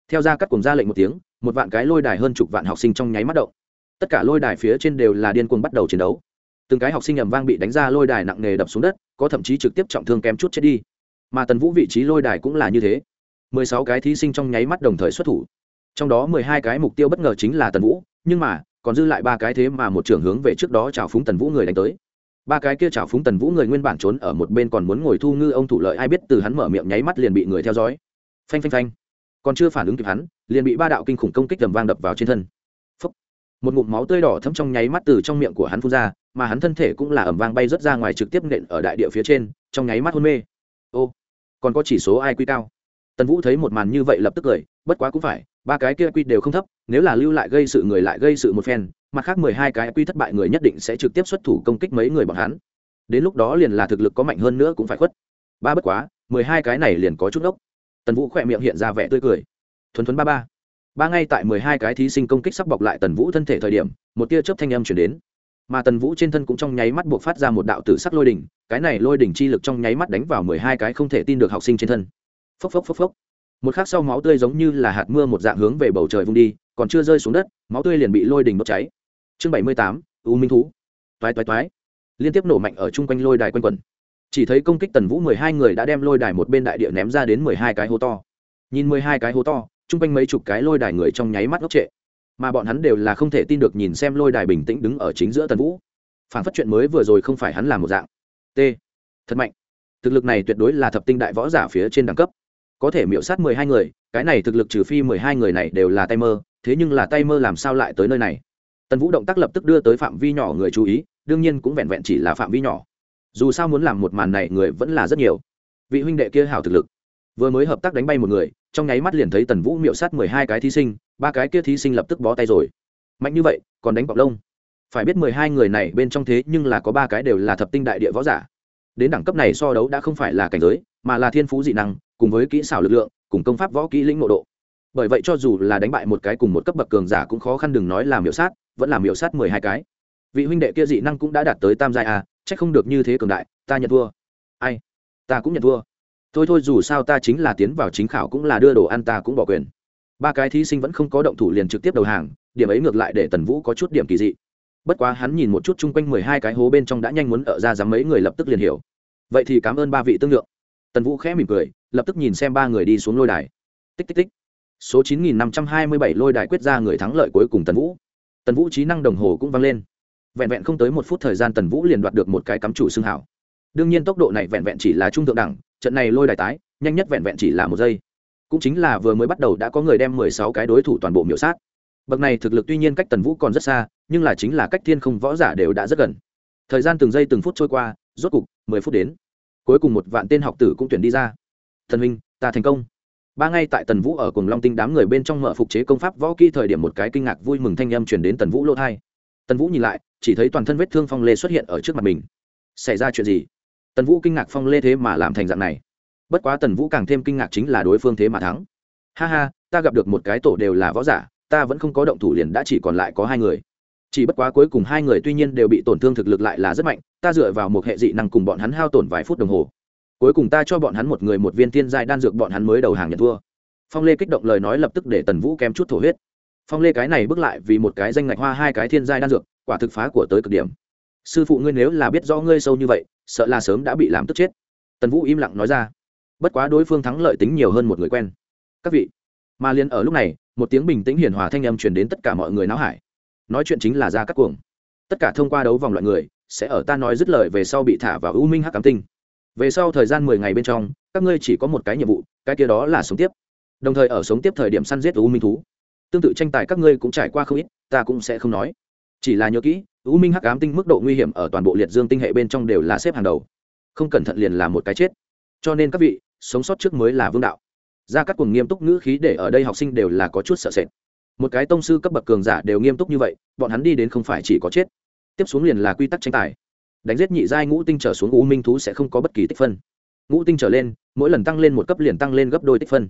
Theo ra cắt cùng ra lệnh một tiếng, một vạn cái lôi đài hơn chục vạn học sinh trong nháy mắt động. Tất cả lôi đài phía trên đều là điên cuồng bắt đầu chiến đấu. Từng cái học sinh ầm vang bị đánh ra lôi đài nặng nề đập xuống đất, có thậm chí trực tiếp trọng thương kém chút chết đi. Mà tần vũ vị trí lôi đài cũng là như thế. Mười sáu cái thí sinh trong nháy mắt đồng thời xuất thủ. Trong đó mười hai cái mục tiêu bất ngờ chính là tần vũ, nhưng mà, còn dư lại ba cái thế mà một trưởng hướng về trước đó chào phúng tần vũ người đánh tới ba cái kia chào phúng tần vũ người nguyên bản trốn ở một bên còn muốn ngồi thu ngư ông thủ lợi, ai biết từ hắn mở miệng nháy mắt liền bị người theo dõi. Phanh phanh phanh. Còn chưa phản ứng kịp hắn, liền bị ba đạo kinh khủng công kích tầm vang đập vào trên thân. Phúc. một ngụm máu tươi đỏ thấm trong nháy mắt từ trong miệng của hắn phun ra, mà hắn thân thể cũng là ẩm vang bay rớt ra ngoài trực tiếp nện ở đại địa phía trên, trong nháy mắt hôn mê. Ô, còn có chỉ số ai quy cao? Tần vũ thấy một màn như vậy lập tức cười, bất quá cũng phải, ba cái kia quy đều không thấp, nếu là lưu lại gây sự người lại gây sự một phen mặt khác mười hai cái quy thất bại người nhất định sẽ trực tiếp xuất thủ công kích mấy người bọn hắn. Đến lúc đó liền là thực lực có mạnh hơn nữa cũng phải khuất. Ba bất quá, mười hai cái này liền có chút ốc tần vũ khỏe miệng hiện ra vẻ tươi cười. Thuần thuấn ba ba. Ba ngay tại mười hai cái thí sinh công kích sắp bọc lại tần vũ thân thể thời điểm, một tia chớp thanh âm chuyển đến. Mà tần vũ trên thân cũng trong nháy mắt buộc phát ra một đạo tử sắc lôi đỉnh, cái này lôi đỉnh chi lực trong nháy mắt đánh vào mười hai cái không thể tin được học sinh trên thân. Phốc phốc phốc phốc. Một khắc sau máu tươi giống như là hạt mưa một dạng hướng về bầu trời vung đi, còn chưa rơi xuống đất, máu tươi liền bị lôi đỉnh đốt cháy chương bảy mươi tám, u minh thú. Toái toái toái. Liên tiếp nổ mạnh ở chung quanh lôi đài quanh quẩn. Chỉ thấy công kích tần vũ mười hai người đã đem lôi đài một bên đại địa ném ra đến mười hai cái hố to. Nhìn mười hai cái hố to, chung quanh mấy chục cái lôi đài người trong nháy mắt ngốc trệ. Mà bọn hắn đều là không thể tin được nhìn xem lôi đài bình tĩnh đứng ở chính giữa tần vũ. Phản phát chuyện mới vừa rồi không phải hắn làm một dạng. T. Thật mạnh. Thực lực này tuyệt đối là thập tinh đại võ giả phía trên đẳng cấp. Có thể miễu sát mười hai người, cái này thực lực trừ phi mười hai người này đều là tay mơ, thế nhưng là tay mơ làm sao lại tới nơi này? Tần vũ động tác lập tức đưa tới phạm vi nhỏ người chú ý, đương nhiên cũng vẹn vẹn chỉ là phạm vi nhỏ. Dù sao muốn làm một màn này người vẫn là rất nhiều. Vị huynh đệ kia hảo thực lực. Vừa mới hợp tác đánh bay một người, trong nháy mắt liền thấy tần vũ miệu sát mười hai cái thí sinh, ba cái kia thí sinh lập tức bó tay rồi. Mạnh như vậy, còn đánh bọc lông. Phải biết mười hai người này bên trong thế nhưng là có ba cái đều là thập tinh đại địa võ giả. Đến đẳng cấp này so đấu đã không phải là cảnh giới, mà là thiên phú dị năng, cùng với kỹ xảo lực lượng, cùng công pháp võ kỹ lĩnh ngộ độ bởi vậy cho dù là đánh bại một cái cùng một cấp bậc cường giả cũng khó khăn đừng nói là miểu sát, vẫn là miểu sát mười hai cái. Vị huynh đệ kia dị năng cũng đã đạt tới tam giai à c h ắ c không được như thế cường đại, ta nhận thua. Ai? Ta cũng nhận thua. Thôi thôi dù sao ta chính là tiến vào chính khảo cũng là đưa đồ ăn ta cũng bỏ quyền. Ba cái thí sinh vẫn không có động thủ liền trực tiếp đầu hàng, điểm ấy ngược lại để tần vũ có chút điểm kỳ dị. Bất quá hắn nhìn một chút chung quanh mười hai cái hố bên trong đã nhanh muốn ở ra dám mấy người lập tức liền hiểu. Vậy thì cảm ơn ba vị tương lượng. Tần vũ khẽ mỉm cười, lập tức nhìn xem ba người đi xuống lôi đài. Tích tích tích số chín nghìn năm trăm hai mươi bảy lôi đài quyết ra người thắng lợi cuối cùng tần vũ. Tần vũ trí năng đồng hồ cũng vang lên. Vẹn vẹn không tới một phút thời gian tần vũ liền đoạt được một cái cắm chủ xương hảo. Đương nhiên tốc độ này vẹn vẹn chỉ là trung thượng đẳng, trận này lôi đài tái, nhanh nhất vẹn vẹn chỉ là một giây. Cũng chính là vừa mới bắt đầu đã có người đem mười sáu cái đối thủ toàn bộ miểu sát. Bậc này thực lực tuy nhiên cách tần vũ còn rất xa, nhưng là chính là cách thiên không võ giả đều đã rất gần. Thời gian từng giây từng phút trôi qua, rốt cục mười phút đến. Cuối cùng một vạn tên học tử cũng tuyển đi ra. Thần huynh, ta thành công ba ngay tại tần vũ ở cùng long tinh đám người bên trong mở phục chế công pháp võ kỹ thời điểm một cái kinh ngạc vui mừng thanh âm chuyển đến tần vũ lỗ thai. Tần vũ nhìn lại, chỉ thấy toàn thân vết thương phong lê xuất hiện ở trước mặt mình. Xảy ra chuyện gì? Tần vũ kinh ngạc phong lê thế mà làm thành dạng này. Bất quá tần vũ càng thêm kinh ngạc chính là đối phương thế mà thắng. Ha ha, ta gặp được một cái tổ đều là võ giả, ta vẫn không có động thủ liền đã chỉ còn lại có hai người. Chỉ bất quá cuối cùng hai người tuy nhiên đều bị tổn thương thực lực lại là rất mạnh, ta dựa vào một hệ dị năng cùng bọn hắn hao tổn vài phút đồng hồ cuối cùng ta cho bọn hắn một người một viên thiên giai đan dược bọn hắn mới đầu hàng nhận thua. Phong lê kích động lời nói lập tức để tần vũ kém chút thổ huyết. Phong lê cái này bước lại vì một cái danh ngạch hoa hai cái thiên giai đan dược, quả thực phá của tới cực điểm. Sư phụ ngươi nếu là biết rõ ngươi sâu như vậy, sợ là sớm đã bị làm tức chết. Tần vũ im lặng nói ra. Bất quá đối phương thắng lợi tính nhiều hơn một người quen. Các vị, mà liền ở lúc này, một tiếng bình tĩnh hiền hòa thanh âm truyền đến tất cả mọi người náo hải. Nói chuyện chính là ra các cuồng. Tất cả thông qua đấu vòng loại người, sẽ ở ta nói dứt lời về sau bị thả vào u minh hắc cám tinh về sau thời gian mười ngày bên trong, các ngươi chỉ có một cái nhiệm vụ, cái kia đó là sống tiếp. Đồng thời ở sống tiếp thời điểm săn giết u minh thú. Tương tự tranh tài các ngươi cũng trải qua không ít, ta cũng sẽ không nói. Chỉ là nhớ kỹ, u minh hắc ám tinh mức độ nguy hiểm ở toàn bộ liệt dương tinh hệ bên trong đều là xếp hàng đầu. Không cẩn thận liền là một cái chết. Cho nên các vị, sống sót trước mới là vương đạo. Ra các cuồng nghiêm túc ngữ khí để ở đây học sinh đều là có chút sợ sệt. Một cái tông sư cấp bậc cường giả đều nghiêm túc như vậy, bọn hắn đi đến không phải chỉ có chết. Tiếp xuống liền là quy tắc tranh tài đánh giết nhị giai ngũ tinh trở xuống u minh thú sẽ không có bất kỳ tích phân. Ngũ tinh trở lên, mỗi lần tăng lên một cấp liền tăng lên gấp đôi tích phân.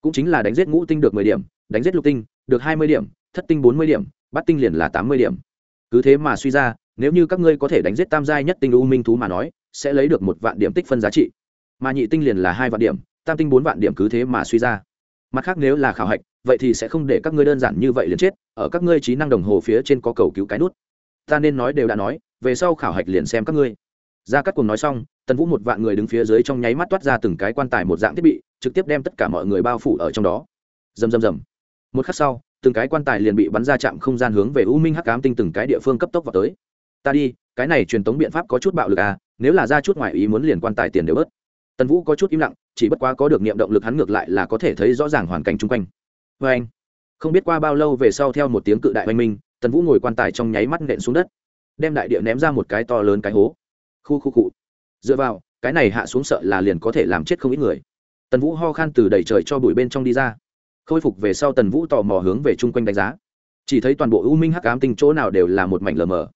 Cũng chính là đánh giết ngũ tinh được mười điểm, đánh giết lục tinh được hai mươi điểm, thất tinh bốn mươi điểm, bát tinh liền là tám mươi điểm. Cứ thế mà suy ra, nếu như các ngươi có thể đánh giết tam giai nhất tinh u minh thú mà nói, sẽ lấy được một vạn điểm tích phân giá trị. Mà nhị tinh liền là hai vạn điểm, tam tinh bốn vạn điểm cứ thế mà suy ra. Mặt khác nếu là khảo hạch, vậy thì sẽ không để các ngươi đơn giản như vậy liền chết, ở các ngươi trí năng đồng hồ phía trên có cầu cứu cái nút. Ta nên nói đều đã nói về sau khảo hạch liền xem các ngươi. Ra các cùng nói xong, tần vũ một vạn người đứng phía dưới trong nháy mắt toát ra từng cái quan tài một dạng thiết bị, trực tiếp đem tất cả mọi người bao phủ ở trong đó. Rầm rầm rầm. Một khắc sau, từng cái quan tài liền bị bắn ra chạm không gian hướng về u minh hắc cám tinh từng cái địa phương cấp tốc vào tới. Ta đi, cái này truyền thống biện pháp có chút bạo lực à nếu là ra chút ngoài ý muốn liền quan tài tiền đều bớt. Tần vũ có chút im lặng, chỉ bất quá có được niệm động lực hắn ngược lại là có thể thấy rõ ràng hoàn cảnh chung quanh. Vê anh không biết qua bao lâu về sau theo một tiếng cự đại oanh minh, tần vũ ngồi quan tài trong nháy mắt nện xuống đất đem đại địa ném ra một cái to lớn cái hố. Khu khu cụ dựa vào, cái này hạ xuống sợ là liền có thể làm chết không ít người. Tần vũ ho khan từ đầy trời cho bụi bên trong đi ra. Khôi phục về sau tần vũ tò mò hướng về chung quanh đánh giá. Chỉ thấy toàn bộ u minh hắc ám tinh chỗ nào đều là một mảnh lờ mờ.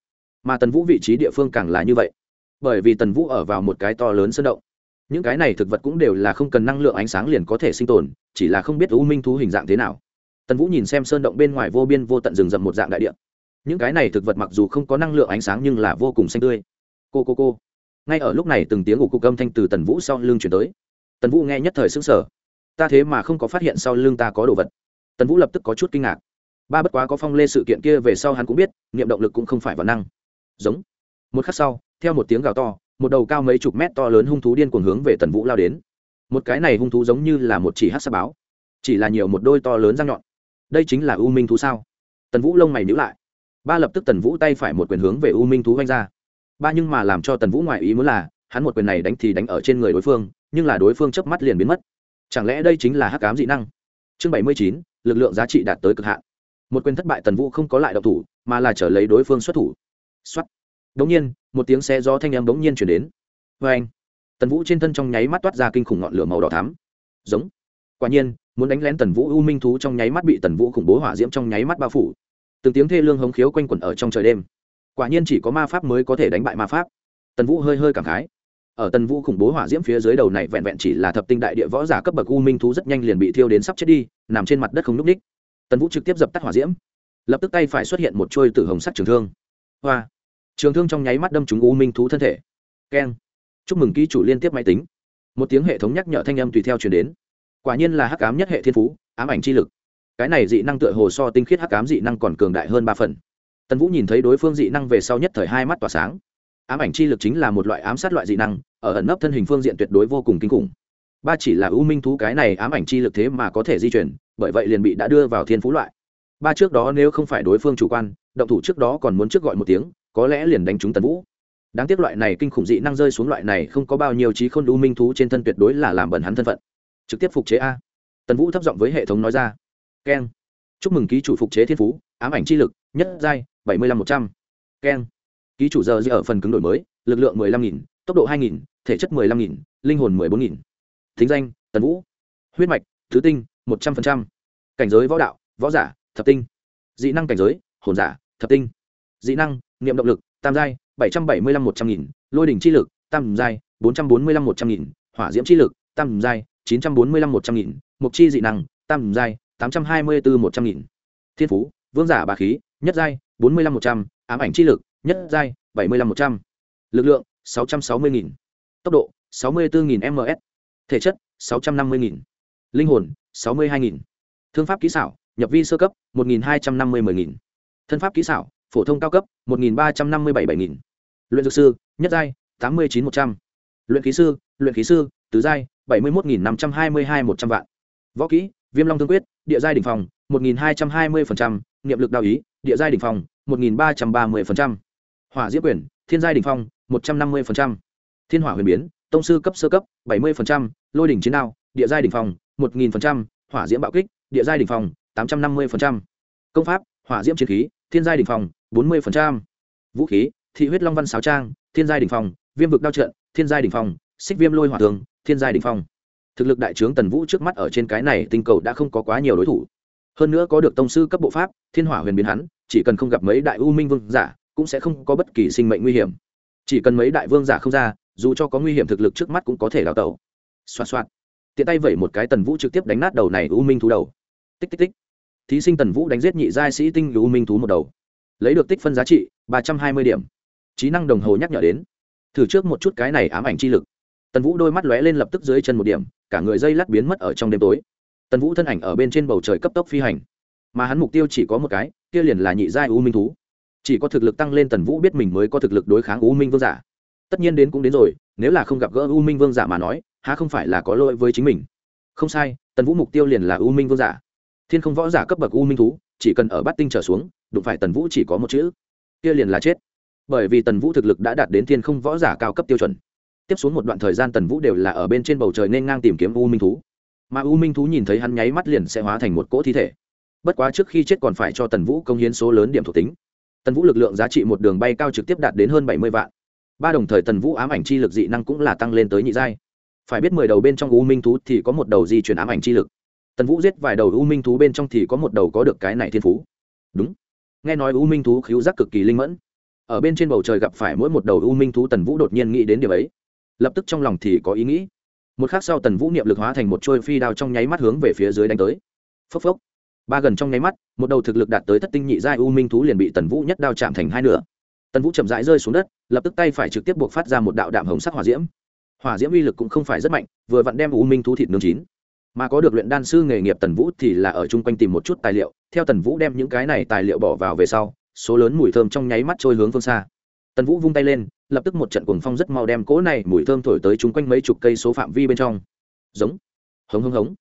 Mà tần vũ vị trí địa phương càng là như vậy. Bởi vì tần vũ ở vào một cái to lớn sơn động. Những cái này thực vật cũng đều là không cần năng lượng ánh sáng liền có thể sinh tồn, chỉ là không biết u minh thú hình dạng thế nào. Tần vũ nhìn xem sơn động bên ngoài vô biên vô tận rừng rậm một dạng đại địa những cái này thực vật mặc dù không có năng lượng ánh sáng nhưng là vô cùng xanh tươi. Cô cô cô. Ngay ở lúc này từng tiếng của cục âm thanh từ tần vũ sau lưng chuyển tới. Tần vũ nghe nhất thời xứng sở ta thế mà không có phát hiện sau lưng ta có đồ vật. Tần vũ lập tức có chút kinh ngạc. Ba bất quá có phong lê sự kiện kia về sau hắn cũng biết, niệm động lực cũng không phải vật năng. Giống. Một khắc sau, theo một tiếng gào to, một đầu cao mấy chục mét to lớn hung thú điên cuồng hướng về tần vũ lao đến. Một cái này hung thú giống như là một chỉ hát sa báo, chỉ là nhiều một đôi to lớn răng nhọn. Đây chính là u minh thú sao? Tần vũ lông mày nhữ lại ba lập tức tần vũ tay phải một quyền hướng về u minh thú oanh ra. Ba nhưng mà làm cho tần vũ ngoại ý muốn là, hắn một quyền này đánh thì đánh ở trên người đối phương, nhưng là đối phương chớp mắt liền biến mất. Chẳng lẽ đây chính là hắc cám dị năng? Chương bảy mươi chín, lực lượng giá trị đạt tới cực hạn. Một quyền thất bại tần vũ không có lại độc thủ, mà là trở lấy đối phương xuất thủ. Xuất đống nhiên, một tiếng xe gió thanh âm đống nhiên chuyển đến. Vê anh, tần vũ trên thân trong nháy mắt toát ra kinh khủng ngọn lửa màu đỏ thắm. Giống. Quả nhiên, muốn đánh lén tần vũ u minh thú trong nháy mắt bị tần vũ khủng bố hỏa diễm trong nháy mắt bao phủ từng tiếng thê lương hống khiếu quanh quẩn ở trong trời đêm. Quả nhiên chỉ có ma pháp mới có thể đánh bại ma pháp. Tần vũ hơi hơi cảm khái. Ở tần vũ khủng bố hỏa diễm phía dưới đầu này vẹn vẹn chỉ là thập tinh đại địa võ giả cấp bậc u minh thú rất nhanh liền bị thiêu đến sắp chết đi, nằm trên mặt đất không núp ních. Tần vũ trực tiếp dập tắt hỏa diễm. Lập tức tay phải xuất hiện một trôi tử hồng sắc trường thương. Hoa! Trường thương trong nháy mắt đâm trúng u minh thú thân thể. Keng! Chúc mừng ký chủ liên tiếp máy tính. Một tiếng hệ thống nhắc nhở thanh âm tùy theo chuyển đến. Quả nhiên là hắc ám nhất hệ thiên phú, ám ảnh chi lực cái này dị năng tựa hồ so tinh khiết hắc ám dị năng còn cường đại hơn ba phần. Tần vũ nhìn thấy đối phương dị năng về sau nhất thời hai mắt tỏa sáng. Ám ảnh chi lực chính là một loại ám sát loại dị năng, ở ẩn nấp thân hình phương diện tuyệt đối vô cùng kinh khủng. Ba chỉ là ưu minh thú cái này ám ảnh chi lực thế mà có thể di chuyển, bởi vậy liền bị đã đưa vào thiên phú loại. Ba trước đó nếu không phải đối phương chủ quan, động thủ trước đó còn muốn trước gọi một tiếng, có lẽ liền đánh trúng tần vũ. Đáng tiếc loại này kinh khủng dị năng rơi xuống loại này không có bao nhiêu trí khôn ưu minh thú trên thân tuyệt đối là làm bẩn hắn thân phận. Trực tiếp phục chế a. Tần vũ thấp giọng với hệ thống nói ra keng. Chúc mừng ký chủ phục chế thiên phú ám ảnh chi lực nhất giai bảy mươi lăm một trăm. Keng. Ký chủ giờ ở phần cứng đổi mới lực lượng mười lăm nghìn tốc độ hai nghìn thể chất mười lăm nghìn linh hồn mười bốn nghìn. Thính danh tần vũ. Huyết mạch thứ tinh một trăm phần trăm, cảnh giới võ đạo võ giả thập tinh. Dị năng cảnh giới hồn giả thập tinh. Dị năng niệm động lực tam giai bảy trăm bảy mươi lăm một trăm nghìn lôi đỉnh chi lực tam giai bốn trăm bốn mươi lăm một trăm nghìn hỏa diễm chi lực tam giai chín trăm bốn mươi lăm một trăm nghìn mục chi dị năng tam giai tám trăm hai mươi bốn một trăm nghìn. Thiên phú, vương giả bà khí, nhất giai, bốn mươi năm một trăm. Ám ảnh chi lực, nhất giai, bảy mươi lăm một trăm. L ự c lượng, sáu trăm sáu mươi nghìn. Tốc độ, sáu mươi bốn nghìn ms thể chất, sáu trăm năm mươi nghìn. Linh hồn, sáu mươi hai nghìn. Thương pháp kỹ xảo, nhập vi sơ cấp, một nghìn hai trăm năm mươi mười nghìn. Thân pháp kỹ xảo, phổ thông cao cấp, một nghìn ba trăm năm mươi bảy bảy nghìn. Luyện dược sư, nhất giai, tám mươi chín một trăm. Luyện khí sư, luyện khí sư, tứ giai, bảy mươi một nghìn năm trăm hai mươi hai một trăm vạn. Võ kỹ viêm long thương quyết, địa giai đ ỉ n h phòng một nghìn hai trăm hai mươi niệm lực đạo ý, địa giai đ ỉ n h phòng một nghìn ba trăm ba mươi hỏa diễm quyền, thiên giai đ ỉ n h phong, một trăm năm mươi thiên hỏa huyền biến, tông sư cấp sơ cấp, bảy mươi lôi đỉnh chiến đao, địa giai đ ỉ n h phòng một nghìn hỏa diễm bạo kích, địa giai đ ỉ n h phòng tám trăm năm mươi công pháp, hỏa diễm chiến khí, thiên giai đ ỉ n h phòng bốn mươi vũ khí, thị huyết long văn sáo trang, thiên giai đ ỉ n h phòng viêm vực đao trận thiên giai đ ỉ n h phòng xích viêm lôi hỏa thường, thiên giai đ ỉ n h thực lực đại trướng tần vũ trước mắt ở trên cái này tinh cầu đã không có quá nhiều đối thủ. Hơn nữa có được tông sư cấp bộ pháp, thiên hỏa huyền biến hắn, chỉ cần không gặp mấy đại u minh vương giả, cũng sẽ không có bất kỳ sinh mệnh nguy hiểm. Chỉ cần mấy đại vương giả không ra, dù cho có nguy hiểm thực lực trước mắt cũng có thể đào tẩu. Xoa xoa tiện tay vẩy một cái tần vũ trực tiếp đánh nát đầu này u minh thú đầu. Tích tích tích. Thí sinh tần vũ đánh giết nhị giai sĩ tinh u minh thú một đầu. Lấy được tích phân giá trị, ba trăm hai mươi điểm. Trí năng đồng hồ nhắc nhở đến. Thử trước một chút cái này ám ảnh chi lực. Tần vũ đôi mắt lóe lên lập tức dưới chân một điểm cả người dây lát biến mất ở trong đêm tối. Tần vũ thân ảnh ở bên trên bầu trời cấp tốc phi hành. Mà hắn mục tiêu chỉ có một cái, kia liền là nhị giai u minh thú. Chỉ có thực lực tăng lên tần vũ biết mình mới có thực lực đối kháng u minh vương giả. Tất nhiên đến cũng đến rồi, nếu là không gặp gỡ u minh vương giả mà nói, há không phải là có lỗi với chính mình? Không sai, tần vũ mục tiêu liền là u minh vương giả. Thiên không võ giả cấp bậc u minh thú, chỉ cần ở bát tinh trở xuống, đụng phải tần vũ chỉ có một chữ, kia liền là chết. Bởi vì tần vũ thực lực đã đạt đến thiên không võ giả cao cấp tiêu chuẩn tiếp xuống một đoạn thời gian tần vũ đều là ở bên trên bầu trời nên ngang tìm kiếm u minh thú. Mà u minh thú nhìn thấy hắn nháy mắt liền sẽ hóa thành một cỗ thi thể. Bất quá trước khi chết còn phải cho tần vũ công hiến số lớn điểm thuộc tính. Tần vũ lực lượng giá trị một đường bay cao trực tiếp đạt đến hơn bảy mươi vạn. Ba đồng thời tần vũ ám ảnh chi lực dị năng cũng là tăng lên tới nhị giai. Phải biết mười đầu bên trong u minh thú thì có một đầu di chuyển ám ảnh chi lực. Tần vũ giết vài đầu u minh thú bên trong thì có một đầu có được cái này thiên phú. Đúng. Nghe nói u minh thú khiếu giác cực kỳ linh mẫn. Ở bên trên bầu trời gặp phải mỗi một đầu u minh thú tần vũ đột nhiên nghĩ đến điều ấy lập tức trong lòng thì có ý nghĩ. Một khắc sau tần vũ niệm lực hóa thành một trôi phi đao trong nháy mắt hướng về phía dưới đánh tới. Phốc phốc. Ba gần trong nháy mắt, một đầu thực lực đạt tới thất tinh nhị giai u minh thú liền bị tần vũ nhất đao chạm thành hai nửa. Tần vũ chậm rãi rơi xuống đất, lập tức tay phải trực tiếp buộc phát ra một đạo đạm hồng sắc hỏa diễm. Hỏa diễm uy lực cũng không phải rất mạnh, vừa vặn đem u minh thú thịt nướng chín. Mà có được luyện đan sư nghề nghiệp tần vũ thì là ở chung quanh tìm một chút tài liệu, theo tần vũ đem những cái này tài liệu bỏ vào về sau, số lớn mùi thơm trong nháy mắt trôi hướng phương xa. Tần vũ vung tay lên lập tức một trận cuồng phong rất mau đem cỗ này mùi thơm thổi tới chung quanh mấy chục cây số phạm vi bên trong. Giống. Hống hống hống.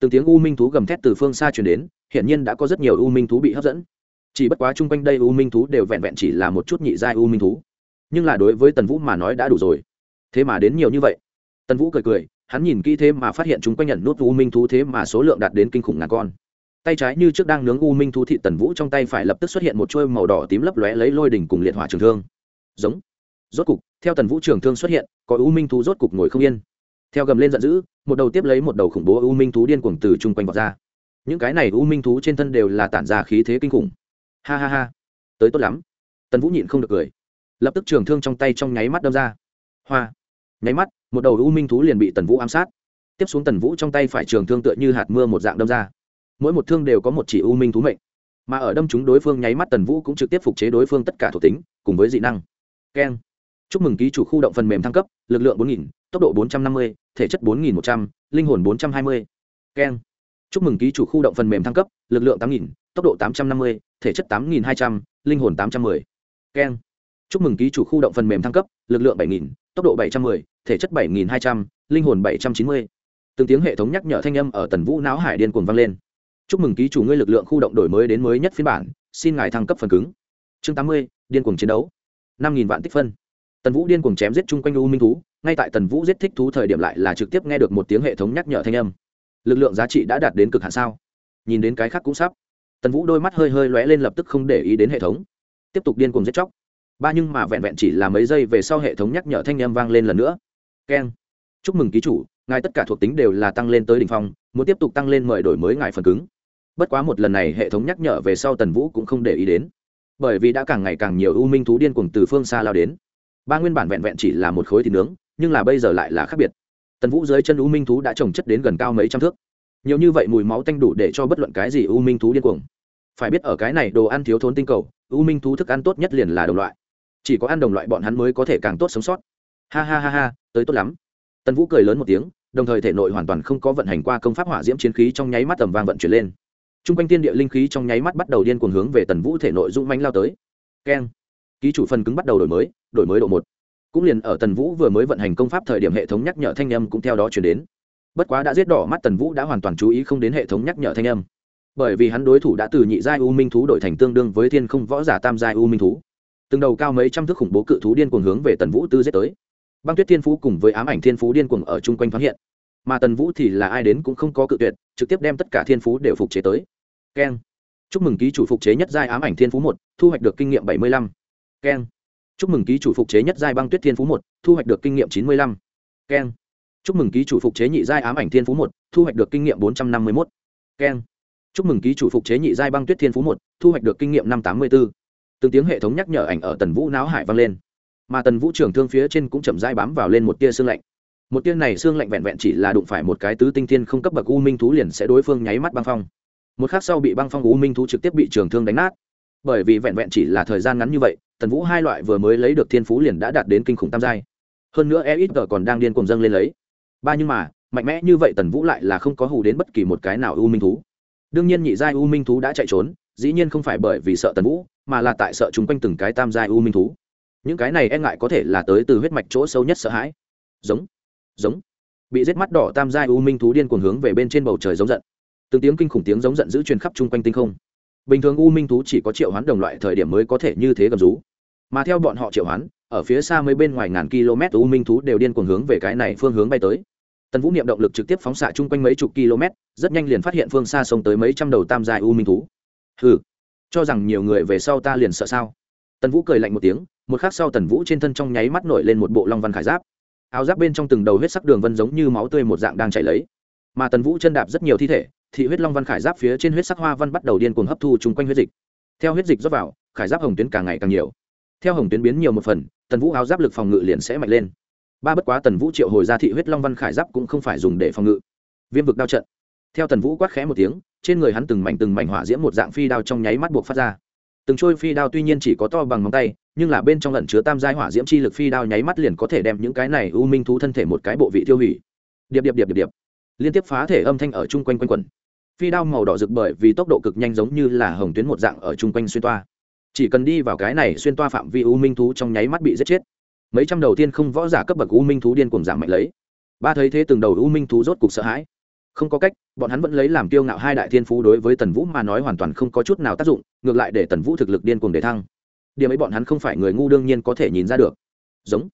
Từng tiếng u minh thú gầm thét từ phương xa truyền đến hiện nhiên đã có rất nhiều u minh thú bị hấp dẫn. Chỉ bất quá chung quanh đây u minh thú đều vẹn vẹn chỉ là một chút nhị giai u minh thú. Nhưng là đối với tần vũ mà nói đã đủ rồi. Thế mà đến nhiều như vậy. Tần vũ cười cười, hắn nhìn kỹ thế mà phát hiện chúng quanh nhận nút u minh thú thế mà số lượng đạt đến kinh khủng ngàn con. Tay trái như trước đang nướng u minh thú thị tần vũ trong tay phải lập tức xuất hiện một chuôi màu đỏ tím lấp lóe lấy lôi đỉnh cùng liệt hỏa trường thương. Giống rốt cục, theo tần vũ trường thương xuất hiện, có u minh thú rốt cục ngồi không yên. Theo gầm lên giận dữ, một đầu tiếp lấy một đầu khủng bố u minh thú điên cuồng từ chung quanh vọt ra. Những cái này u minh thú trên thân đều là tản ra khí thế kinh khủng. Ha ha ha. Tới tốt lắm. Tần vũ nhịn không được cười. Lập tức trường thương trong tay trong nháy mắt đâm ra. Hoa. Nháy mắt, một đầu u minh thú liền bị tần vũ ám sát. Tiếp xuống tần vũ trong tay phải trường thương tựa như hạt mưa một dạng đâm ra. Mỗi một thương đều có một chỉ u minh thú mệnh. Mà ở đâm chúng đối phương nháy mắt tần vũ cũng trực tiếp phục chế đối phương tất cả thuộc tính, cùng với dị năng. Keng chúc mừng ký chủ khu động phần mềm thăng cấp, lực lượng bốn nghìn, tốc độ bốn trăm năm mươi, thể chất bốn nghìn một trăm hồn bốn trăm hai mươi. Keng chúc mừng ký chủ khu động phần mềm thăng cấp, lực lượng tám nghìn, tốc độ tám trăm năm mươi, thể chất tám nghìn hai trăm hồn tám trăm m ư ơ i keng chúc mừng ký chủ khu động phần mềm thăng cấp, lực lượng bảy nghìn, tốc độ bảy trăm m ư ơ i thể chất bảy nghìn hai trăm hồn bảy trăm chín mươi. Từng tiếng hệ thống nhắc nhở thanh âm ở tần vũ não hải điên cuồng vang lên. Chúc mừng ký chủ ngươi lực lượng khu động đổi mới đến mới nhất phiên bản, xin ngài thăng cấp phần cứng. Chương tám mươi, điên cuồng chiến đấu. năm nghìn vạn tích phân tần vũ điên cuồng chém giết chung quanh u minh thú, ngay tại tần vũ giết thích thú thời điểm lại là trực tiếp nghe được một tiếng hệ thống nhắc nhở thanh âm. Lực lượng giá trị đã đạt đến cực hạn sao? Nhìn đến cái khác cũng sắp. Tần vũ đôi mắt hơi hơi lóe lên lập tức không để ý đến hệ thống. Tiếp tục điên cuồng giết chóc. Ba nhưng mà vẹn vẹn chỉ là mấy giây về sau hệ thống nhắc nhở thanh âm vang lên lần nữa. Keng. Chúc mừng ký chủ, ngài tất cả thuộc tính đều là tăng lên tới đ ỉ n h phong, muốn tiếp tục tăng lên mời đổi mới ngài phần cứng. Bất quá một lần này hệ thống nhắc nhở về sau tần vũ cũng không để ý đến. Bởi vì đã càng ngày càng nhiều u minh thú điên cuồng từ phương xa lao đến ba nguyên bản vẹn vẹn chỉ là một khối thịt nướng, nhưng là bây giờ lại là khác biệt. Tần vũ dưới chân u minh thú đã trồng chất đến gần cao mấy trăm thước. Nhiều như vậy mùi máu tanh đủ để cho bất luận cái gì u minh thú điên cuồng. Phải biết ở cái này đồ ăn thiếu thốn tinh cầu, u minh thú thức ăn tốt nhất liền là đồng loại. Chỉ có ăn đồng loại bọn hắn mới có thể càng tốt sống sót. Ha ha ha ha, tới tốt lắm. Tần vũ cười lớn một tiếng, đồng thời thể nội hoàn toàn không có vận hành qua công pháp hỏa diễm chiến khí trong nháy mắt tầm vang vận chuyển lên. T r u n g quanh tiên địa linh khí trong nháy mắt bắt đầu điên cuồng hướng về tần vũ thể nội dũng mánh lao tới. Keng ký chủ phần cứng bắt đầu đổi mới đổi mới độ một. Cũng liền ở tần vũ vừa mới vận hành công pháp thời điểm hệ thống nhắc nhở thanh â m cũng theo đó chuyển đến. Bất quá đã giết đỏ mắt tần vũ đã hoàn toàn chú ý không đến hệ thống nhắc nhở thanh â m bởi vì hắn đối thủ đã từ nhị giai u minh thú đổi thành tương đương với thiên không võ giả tam giai u minh thú. Từng đầu cao mấy trăm thước khủng bố cự thú điên cuồng hướng về tần vũ tư giết tới. Băng tuyết thiên phú cùng với ám ảnh thiên phú điên cuồng ở chung quanh thoáng hiện. Mà tần vũ thì là ai đến cũng không có cự tuyệt, trực tiếp đem tất cả thiên phú đều phục chế tới. Keng. Chúc mừng ký chủ phục chế nhất giai ám ảnh thiên phú một, thu hoạch được kinh nghiệm bảy mươi lăm keng. Chúc mừng ký chủ phục chế nhất giai băng tuyết thiên phú một, thu hoạch được kinh nghiệm chín mươi lăm. Keng. Chúc mừng ký chủ phục chế nhị giai ám ảnh thiên phú một, thu hoạch được kinh nghiệm bốn trăm năm mươi một keng. Chúc mừng ký chủ phục chế nhị giai băng tuyết thiên phú một, thu hoạch được kinh nghiệm năm tám mươi b ố từng tiếng hệ thống nhắc nhở ảnh ở tần vũ não hải vang lên. Mà tần vũ trưởng thương phía trên cũng chậm dai bám vào lên một tia xương lạnh. Một tia này xương lạnh vẹn vẹn chỉ là đụng phải một cái tứ tinh thiên không cấp bậc u minh thú liền sẽ đối phương nháy mắt băng phong. Một khác sau bị băng phong u minh thú trực tiếp bị trường thương đánh nát bởi vì vẹn vẹn chỉ là thời gian ngắn như vậy, tần vũ hai loại vừa mới lấy được thiên phú liền đã đạt đến kinh khủng tam giai. Hơn nữa e ít g còn đang điên cùng dâng lên lấy. Ba nhưng mà, mạnh mẽ như vậy tần vũ lại là không có hù đến bất kỳ một cái nào u minh thú. Đương nhiên nhị giai u minh thú đã chạy trốn, dĩ nhiên không phải bởi vì sợ tần vũ, mà là tại sợ chúng quanh từng cái tam giai u minh thú. Những cái này e ngại có thể là tới từ huyết mạch chỗ sâu nhất sợ hãi. Giống giống. Bị giết mắt đỏ tam giai u minh thú điên cuồng hướng về bên trên bầu trời giống giận. Từng tiếng kinh khủng tiếng giống giận giữ truyền khắp chung quanh tinh không bình thường u minh thú chỉ có triệu hoán đồng loại thời điểm mới có thể như thế gầm rú. Mà theo bọn họ triệu hoán, ở phía xa mấy bên ngoài ngàn km u minh thú đều điên cuồng hướng về cái này phương hướng bay tới. Tần vũ niệm động lực trực tiếp phóng xạ chung quanh mấy chục km, rất nhanh liền phát hiện phương xa sông tới mấy trăm đầu tam dài u minh thú. Ừ cho rằng nhiều người về sau ta liền sợ sao? Tần vũ cười lạnh một tiếng, một khắc sau tần vũ trên thân trong nháy mắt nổi lên một bộ long văn khải giáp. Áo giáp bên trong từng đầu huyết sắc đường vân giống như máu tươi một dạng đang chảy lấy. Mà tần vũ chân đạp rất nhiều thi thể thị huyết long văn khải giáp phía trên huyết sắc hoa văn bắt đầu điên cuồng hấp thu chung quanh huyết dịch. Theo huyết dịch rót vào, khải giáp hồng tuyến càng ngày càng nhiều. Theo hồng tuyến biến nhiều một phần, tần vũ áo giáp lực phòng ngự liền sẽ mạnh lên. Ba bất quá tần vũ triệu hồi ra thị huyết long văn khải giáp cũng không phải dùng để phòng ngự. Viêm vực đao trận. Theo tần vũ quát khẽ một tiếng, trên người hắn từng mảnh từng mảnh hỏa diễm một dạng phi đao trong nháy mắt buộc phát ra. Từng trôi phi đao tuy nhiên chỉ có to bằng móng tay, nhưng là bên trong lẩn chứa tam giai hỏa diễm chi lực phi đao nháy mắt liền có thể đem những cái này u minh thú thân thể một cái bộ vị tiêu hủy. Điệp điệp điệp điệp điệp. Liên tiếp phá thể âm thanh ở chung quanh quanh quẩn phi đao màu đỏ rực bởi vì tốc độ cực nhanh giống như là hồng tuyến một dạng ở chung quanh xuyên toa. Chỉ cần đi vào cái này xuyên toa phạm vi u minh thú trong nháy mắt bị giết chết. Mấy trăm đầu tiên không võ giả cấp bậc u minh thú điên cuồng giảm mạnh lấy. Ba thấy thế từng đầu u minh thú rốt cục sợ hãi. Không có cách, bọn hắn vẫn lấy làm kiêu ngạo hai đại thiên phú đối với tần vũ mà nói hoàn toàn không có chút nào tác dụng, ngược lại để tần vũ thực lực điên cuồng để thăng. Điểm ấy bọn hắn không phải người ngu đương nhiên có thể nhìn ra được. Giống.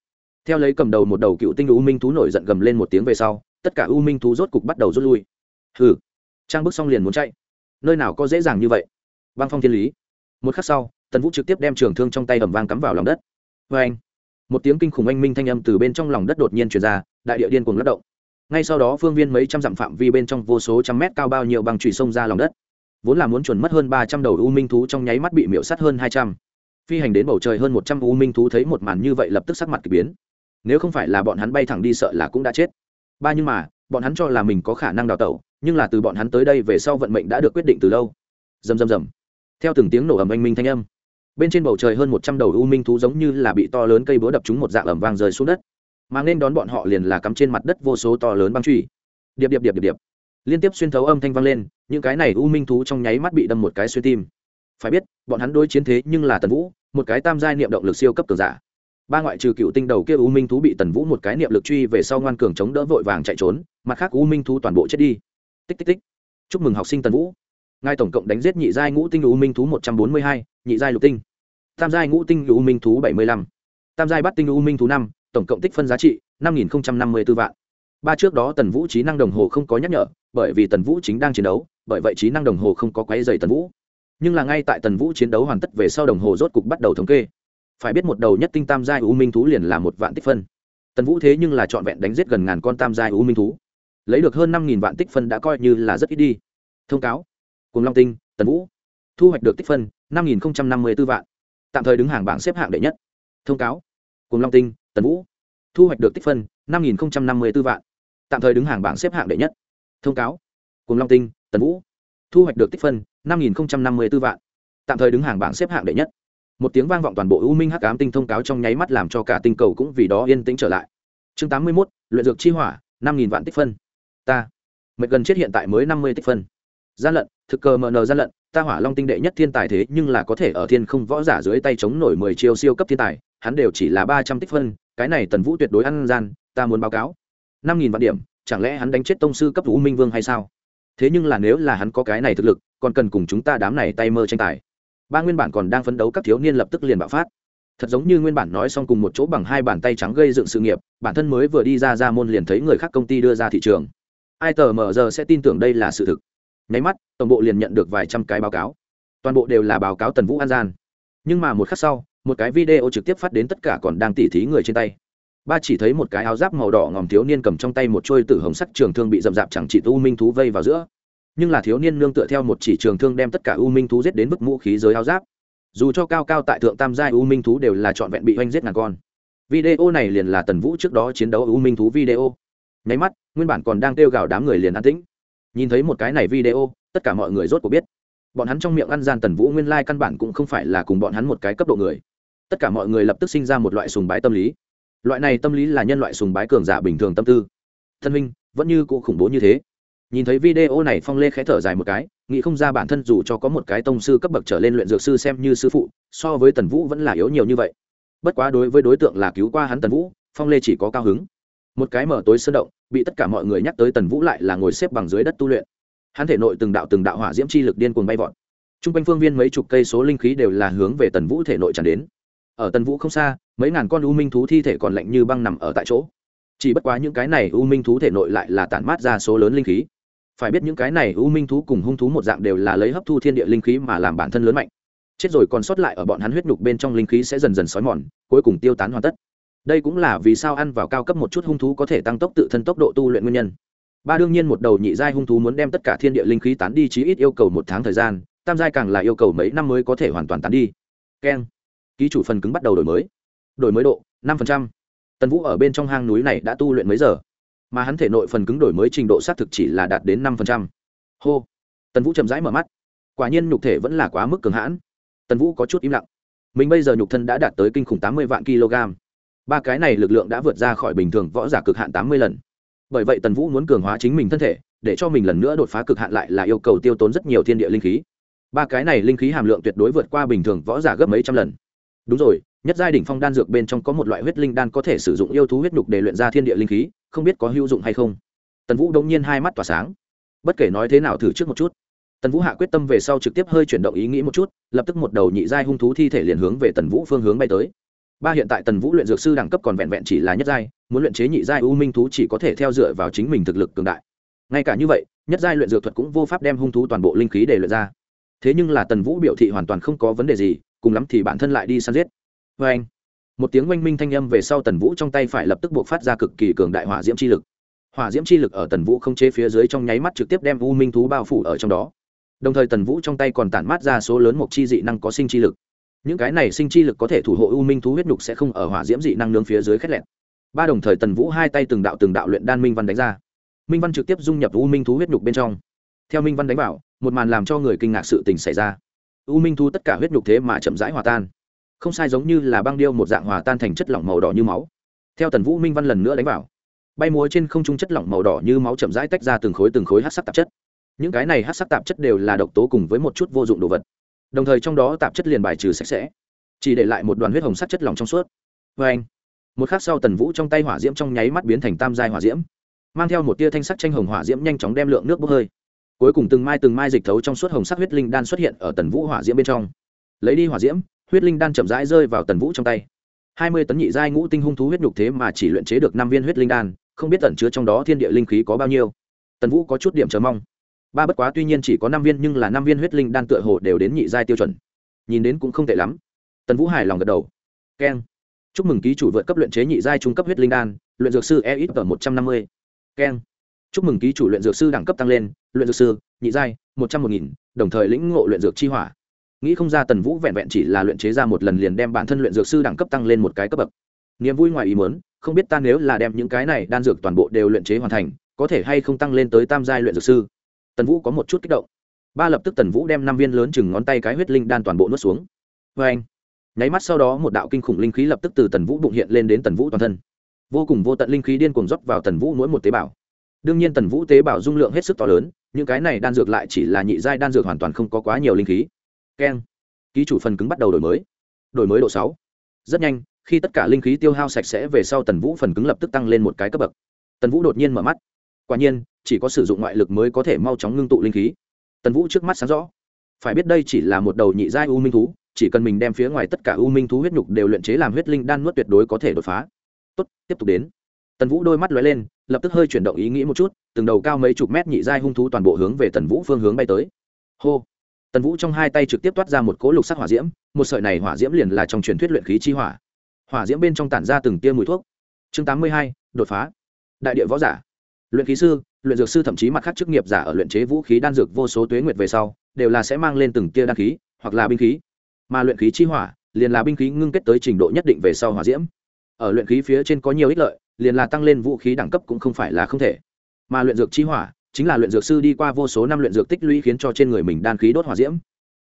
Theo lấy cầm đầu một đầu cựu tinh u minh thú nổi giận gầm lên một tiếng về sau, tất cả u minh thú rốt cục bắt đầu rút lui. Hừ trang bước xong liền muốn chạy. Nơi nào có dễ dàng như vậy? Băng phong thiên lý. Một khắc sau, tần vũ trực tiếp đem trường thương trong tay ẩm vang cắm vào lòng đất. Vê anh, một tiếng kinh khủng anh minh thanh âm từ bên trong lòng đất đột nhiên truyền ra, đại địa điên cuồng lắc động. Ngay sau đó phương viên mấy trăm dặm phạm vi bên trong vô số trăm mét cao bao nhiêu băng trụy sông ra lòng đất. Vốn là muốn chuẩn mất hơn ba trăm đầu u minh thú trong nháy mắt bị miễu sắt hơn hai trăm. Phi hành đến bầu trời hơn một trăm u minh thú thấy một màn như vậy lập tức sắc mặt k ỳ biến. Nếu không phải là bọn hắn bay thẳng đi sợ là cũng đã chết. Ba nhưng mà, bọn hắn cho là mình có khả năng đào tẩu nhưng là từ bọn hắn tới đây về sau vận mệnh đã được quyết định từ lâu. Rầm rầm rầm. Theo từng tiếng nổ ầm anh minh thanh âm, bên trên bầu trời hơn một trăm đầu u minh thú giống như là bị to lớn cây búa đập trúng một dạng ầm vang rơi xuống đất. Mà nên đón bọn họ liền là cắm trên mặt đất vô số to lớn băng truy điệp điệp điệp điệp điệp. Liên tiếp xuyên thấu âm thanh vang lên, những cái này u minh thú trong nháy mắt bị đâm một cái xuyên tim. Phải biết, bọn hắn đối chiến thế nhưng là tần vũ, một cái tam giai niệm động lực siêu cấp cường giả. Ba ngoại trừ cựu tinh đầu kia u minh thú bị tần vũ một cái niệm lực truy về sau ngoan cường chống đỡ vội vàng chạy trốn, mặt khác u minh thú toàn bộ chết đi tích tích tích. Chúc mừng học sinh tần vũ. Ngài tổng cộng đánh giết nhị giai ngũ tinh u minh thú một trăm bốn mươi hai, nhị giai lục tinh. Tam giai ngũ tinh u minh thú bảy mươi lăm. Tam giai bắt tinh u minh thú năm, tổng cộng tích phân giá trị năm nghìn năm mươi b ố vạn. Ba trước đó tần vũ trí năng đồng hồ không có nhắc nhở, bởi vì tần vũ chính đang chiến đấu, bởi vậy trí năng đồng hồ không có quáy dày tần vũ. Nhưng là ngay tại tần vũ chiến đấu hoàn tất về sau đồng hồ rốt cục bắt đầu thống kê. Phải biết một đầu nhất tinh tam giai u minh thú liền là một vạn tích phân. Tần vũ thế nhưng là trọn vẹn đánh giết gần ngàn con tam giai u minh thú lấy được hơn năm nghìn vạn tích phân đã coi như là rất ít đi. Thông cáo cùng long tinh, tần vũ. Thu hoạch được tích phân, năm nghìn năm mươi b ố vạn. Tạm thời đứng hàng bảng xếp hạng đệ nhất. Thông cáo cùng long tinh, tần vũ. Thu hoạch được tích phân, năm nghìn năm mươi b ố vạn. Tạm thời đứng hàng bảng xếp hạng đệ nhất. Thông cáo cùng long tinh, tần vũ. Thu hoạch được tích phân, năm nghìn năm mươi b ố vạn. Tạm thời đứng hàng bảng xếp hạng đệ nhất. Một tiếng vang vọng toàn bộ u minh hắc ám tinh thông cáo trong nháy mắt làm cho cả tinh cầu cũng vì đó yên tĩnh trở lại. Chương tám mươi mốt, luyện dược chi hỏa, năm nghìn vạn tích phân ta. Mệt gần chết hiện tại mới năm mươi tích phân. Gian lận, thực cờ mờ nờ gian lận, ta hỏa long tinh đệ nhất thiên tài thế nhưng là có thể ở thiên không võ giả dưới tay chống nổi mười chiêu siêu cấp thiên tài, hắn đều chỉ là ba trăm tích phân, cái này tần vũ tuyệt đối ăn gian, ta muốn báo cáo. Năm nghìn vạn điểm, chẳng lẽ hắn đánh chết tông sư cấp vũ minh vương hay sao? Thế nhưng là nếu là hắn có cái này thực lực, còn cần cùng chúng ta đám này tay mơ tranh tài. Ba nguyên bản còn đang phấn đấu các thiếu niên lập tức liền bạo phát. Thật giống như nguyên bản nói xong cùng một chỗ bằng hai bàn tay trắng gây dựng sự nghiệp, bản thân mới vừa đi ra ra môn liền thấy người khác công ty đưa ra thị trường ai tờ mờ giờ sẽ tin tưởng đây là sự thực. Nháy mắt, tổng bộ liền nhận được vài trăm cái báo cáo. Toàn bộ đều là báo cáo tần vũ an gian. Nhưng mà một khắc sau, một cái video trực tiếp phát đến tất cả còn đang tỉ thí người trên tay. Ba chỉ thấy một cái áo giáp màu đỏ ngòm thiếu niên cầm trong tay một trôi tử hồng sắc trường thương bị rậm rạp chẳng chỉ u minh thú vây vào giữa. Nhưng là thiếu niên nương tựa theo một chỉ trường thương đem tất cả u minh thú giết đến mức mũ khí giới áo giáp. Dù cho cao cao tại thượng tam giai u minh thú đều là trọn vẹn bị oanh giết ngàn con. Video này liền là tần vũ trước đó chiến đấu u minh thú video nháy mắt, nguyên bản còn đang kêu gào đám người liền an tĩnh. Nhìn thấy một cái này video, tất cả mọi người rốt cuộc biết. Bọn hắn trong miệng ăn gian tần vũ nguyên lai căn bản cũng không phải là cùng bọn hắn một cái cấp độ người. Tất cả mọi người lập tức sinh ra một loại sùng bái tâm lý. Loại này tâm lý là nhân loại sùng bái cường giả bình thường tâm tư. Thân minh vẫn như cụ khủng bố như thế. Nhìn thấy video này phong lê khẽ thở dài một cái, nghĩ không ra bản thân dù cho có một cái tông sư cấp bậc trở lên luyện dược sư xem như sư phụ, so với tần vũ vẫn là yếu nhiều như vậy. Bất quá đối với đối tượng là cứu qua hắn tần vũ, phong lê chỉ có cao hứng một cái mở tối sơn động, bị tất cả mọi người nhắc tới tần vũ lại là ngồi xếp bằng dưới đất tu luyện. Hắn thể nội từng đạo từng đạo hỏa diễm chi lực điên cuồng bay vọt. T r u n g quanh phương viên mấy chục cây số linh khí đều là hướng về tần vũ thể nội tràn đến. Ở tần vũ không xa, mấy ngàn con u minh thú thi thể còn lạnh như băng nằm ở tại chỗ. Chỉ bất quá những cái này u minh thú thể nội lại là tản mát ra số lớn linh khí. Phải biết những cái này u minh thú cùng hung thú một dạng đều là lấy hấp thu thiên địa linh khí mà làm bản thân lớn mạnh. Chết rồi còn sót lại ở bọn hắn huyết nhục bên trong linh khí sẽ dần dần xói mòn, cuối cùng tiêu tán hoàn tất đây cũng là vì sao ăn vào cao cấp một chút hung thú có thể tăng tốc tự thân tốc độ tu luyện nguyên nhân. Ba đương nhiên một đầu nhị giai hung thú muốn đem tất cả thiên địa linh khí tán đi chí ít yêu cầu một tháng thời gian, tam giai càng là yêu cầu mấy năm mới có thể hoàn toàn tán đi. Keng. Ký chủ phần cứng bắt đầu đổi mới. Đổi mới độ, năm phần trăm. tần vũ ở bên trong hang núi này đã tu luyện mấy giờ? Mà hắn thể nội phần cứng đổi mới trình độ xác thực chỉ là đạt đến năm phần trăm. hô. Tần vũ chậm rãi mở mắt. Quả nhiên nhục thể vẫn là quá mức cường hãn. Tần vũ có chút im lặng. Mình bây giờ nhục thân đã đạt tới kinh khủng tám mươi vạn kg ba cái này lực lượng đã vượt ra khỏi bình thường võ giả cực hạn tám mươi lần. Bởi vậy tần vũ muốn cường hóa chính mình thân thể, để cho mình lần nữa đột phá cực hạn lại là yêu cầu tiêu tốn rất nhiều thiên địa linh khí. Ba cái này linh khí hàm lượng tuyệt đối vượt qua bình thường võ giả gấp mấy trăm lần. Đúng rồi, nhất giai đỉnh phong đan dược bên trong có một loại huyết linh đan có thể sử dụng yêu thú huyết nhục để luyện ra thiên địa linh khí, không biết có hữu dụng hay không? Tần vũ đông nhiên hai mắt tỏa sáng. Bất kể nói thế nào thử trước một chút. Tần vũ hạ quyết tâm về sau trực tiếp hơi chuyển động ý nghĩ một chút, lập tức một đầu nhị giai hung thú thi thể liền hướng về tần vũ phương hướng bay tới ba hiện tại tần vũ luyện dược sư đẳng cấp còn vẹn vẹn chỉ là nhất giai, muốn luyện chế nhị giai u minh thú chỉ có thể theo dựa vào chính mình thực lực cường đại. Ngay cả như vậy, nhất giai luyện dược thuật cũng vô pháp đem hung thú toàn bộ linh khí để luyện ra. Thế nhưng là tần vũ biểu thị hoàn toàn không có vấn đề gì, cùng lắm thì bản thân lại đi săn giết. Vê anh, một tiếng oanh minh thanh âm về sau tần vũ trong tay phải lập tức buộc phát ra cực kỳ cường đại hỏa diễm chi lực. Hỏa diễm chi lực ở tần vũ không chế phía dưới trong nháy mắt trực tiếp đem u minh thú bao phủ ở trong đó. Đồng thời tần vũ trong tay còn tản mát ra số lớn một chi dị năng có sinh chi lực những cái này sinh chi lực có thể thủ hộ u minh thú huyết nhục sẽ không ở hỏa diễm dị năng nướng phía dưới khét lẹn ba đồng thời tần vũ hai tay từng đạo từng đạo luyện đan minh văn đánh ra. Minh văn trực tiếp dung nhập u minh thú huyết nhục bên trong. Theo minh văn đánh vào, một màn làm cho người kinh ngạc sự tình xảy ra. U minh thú tất cả huyết nhục thế mà chậm rãi hòa tan. Không sai giống như là băng điêu một dạng hòa tan thành chất lỏng màu đỏ như máu. Theo tần vũ, minh văn lần nữa đánh vào. Bay múa trên không trung chất lỏng màu đỏ như máu chậm rãi tách ra từng khối từng khối hát sắc tạp chất. Những cái này hát sắc tạp chất đều là độc tố cùng với một chút vô dụng đồ vật đồng thời trong đó tạp chất liền bài trừ sạch sẽ, chỉ để lại một đoàn huyết hồng sắt chất lỏng trong suốt. Vê anh, một khắc sau tần vũ trong tay hỏa diễm trong nháy mắt biến thành tam giai hỏa diễm, mang theo một tia thanh sắc tranh hồng hỏa diễm nhanh chóng đem lượng nước bốc hơi. Cuối cùng từng mai từng mai dịch thấu trong suốt hồng sắc huyết linh đan xuất hiện ở tần vũ hỏa diễm bên trong. Lấy đi hỏa diễm, huyết linh đan chậm rãi rơi vào tần vũ trong tay. Hai mươi tấn nhị giai ngũ tinh hung thú huyết nhục thế mà chỉ luyện chế được năm viên huyết linh đan, không biết tẩn chứa trong đó thiên địa linh khí có bao nhiêu. Tần vũ có chút điểm chờ mong ba bất quá tuy nhiên chỉ có năm viên nhưng là năm viên huyết linh đan tựa hồ đều đến nhị giai tiêu chuẩn. Nhìn đến cũng không tệ lắm. Tần vũ hài lòng gật đầu. Keng chúc mừng ký chủ vượt cấp luyện chế nhị giai trung cấp huyết linh đan, luyện dược sư e ít ở một trăm năm mươi. Keng chúc mừng ký chủ luyện dược sư đẳng cấp tăng lên, luyện dược sư, nhị giai, một trăm một nghìn, đồng thời lĩnh ngộ luyện dược chi hỏa. Nghĩ không ra tần vũ vẹn vẹn chỉ là luyện chế ra một lần liền đem bản thân luyện dược sư đẳng cấp tăng lên một cái cấp bậc. Niềm vui ngoài ý muốn, không biết ta nếu là đem những cái này đan dược toàn bộ đều luyện chế hoàn thành, có thể hay không tăng lên tới tam giai luyện dược sư tần vũ có một chút kích động. Ba lập tức tần vũ đem năm viên lớn chừng ngón tay cái huyết linh đan toàn bộ nuốt xuống. Vê anh, nháy mắt sau đó một đạo kinh khủng linh khí lập tức từ tần vũ bụng hiện lên đến tần vũ toàn thân. Vô cùng vô tận linh khí điên cuồng dốc vào tần vũ mỗi một tế bào. Đương nhiên tần vũ tế bào dung lượng hết sức to lớn, những cái này đan dược lại chỉ là nhị giai đan dược hoàn toàn không có quá nhiều linh khí. Keng, ký chủ phần cứng bắt đầu đổi mới. Đổi mới độ sáu. Rất nhanh, khi tất cả linh khí tiêu hao sạch sẽ về sau tần vũ phần cứng lập tức tăng lên một cái cấp bậc. Tần vũ đột nhiên mở mắt quả nhiên, chỉ có sử dụng ngoại lực mới có thể mau chóng ngưng tụ linh khí. Tần vũ trước mắt sáng rõ. Phải biết đây chỉ là một đầu nhị giai u minh thú, chỉ cần mình đem phía ngoài tất cả u minh thú huyết nhục đều luyện chế làm huyết linh đan nuốt tuyệt đối có thể đột phá. Tốt, tiếp tục đến. Tần vũ đôi mắt lóe lên, lập tức hơi chuyển động ý nghĩ một chút, từng đầu cao mấy chục mét nhị giai hung thú toàn bộ hướng về tần vũ phương hướng bay tới. Hô. Tần vũ trong hai tay trực tiếp toát ra một cỗ lục sắc hỏa diễm, một sợi này hỏa diễm liền là trong truyền thuyết luyện khí chi hỏa. Hỏa diễm bên trong tản ra từng tia mùi thuốc. Chương tám mươi hai, đột phá. Đại địa võ giả luyện khí sư, luyện dược sư thậm chí mặt khác chức nghiệp giả ở luyện chế vũ khí đan dược vô số tuế nguyệt về sau, đều là sẽ mang lên từng tia đan khí, hoặc là binh khí. Mà luyện khí chi hỏa, liền là binh khí ngưng kết tới trình độ nhất định về sau hỏa diễm. Ở luyện khí phía trên có nhiều ích lợi, liền là tăng lên vũ khí đẳng cấp cũng không phải là không thể. Mà luyện dược chi hỏa, chính là luyện dược sư đi qua vô số năm luyện dược tích lũy khiến cho trên người mình đan khí đốt hỏa diễm.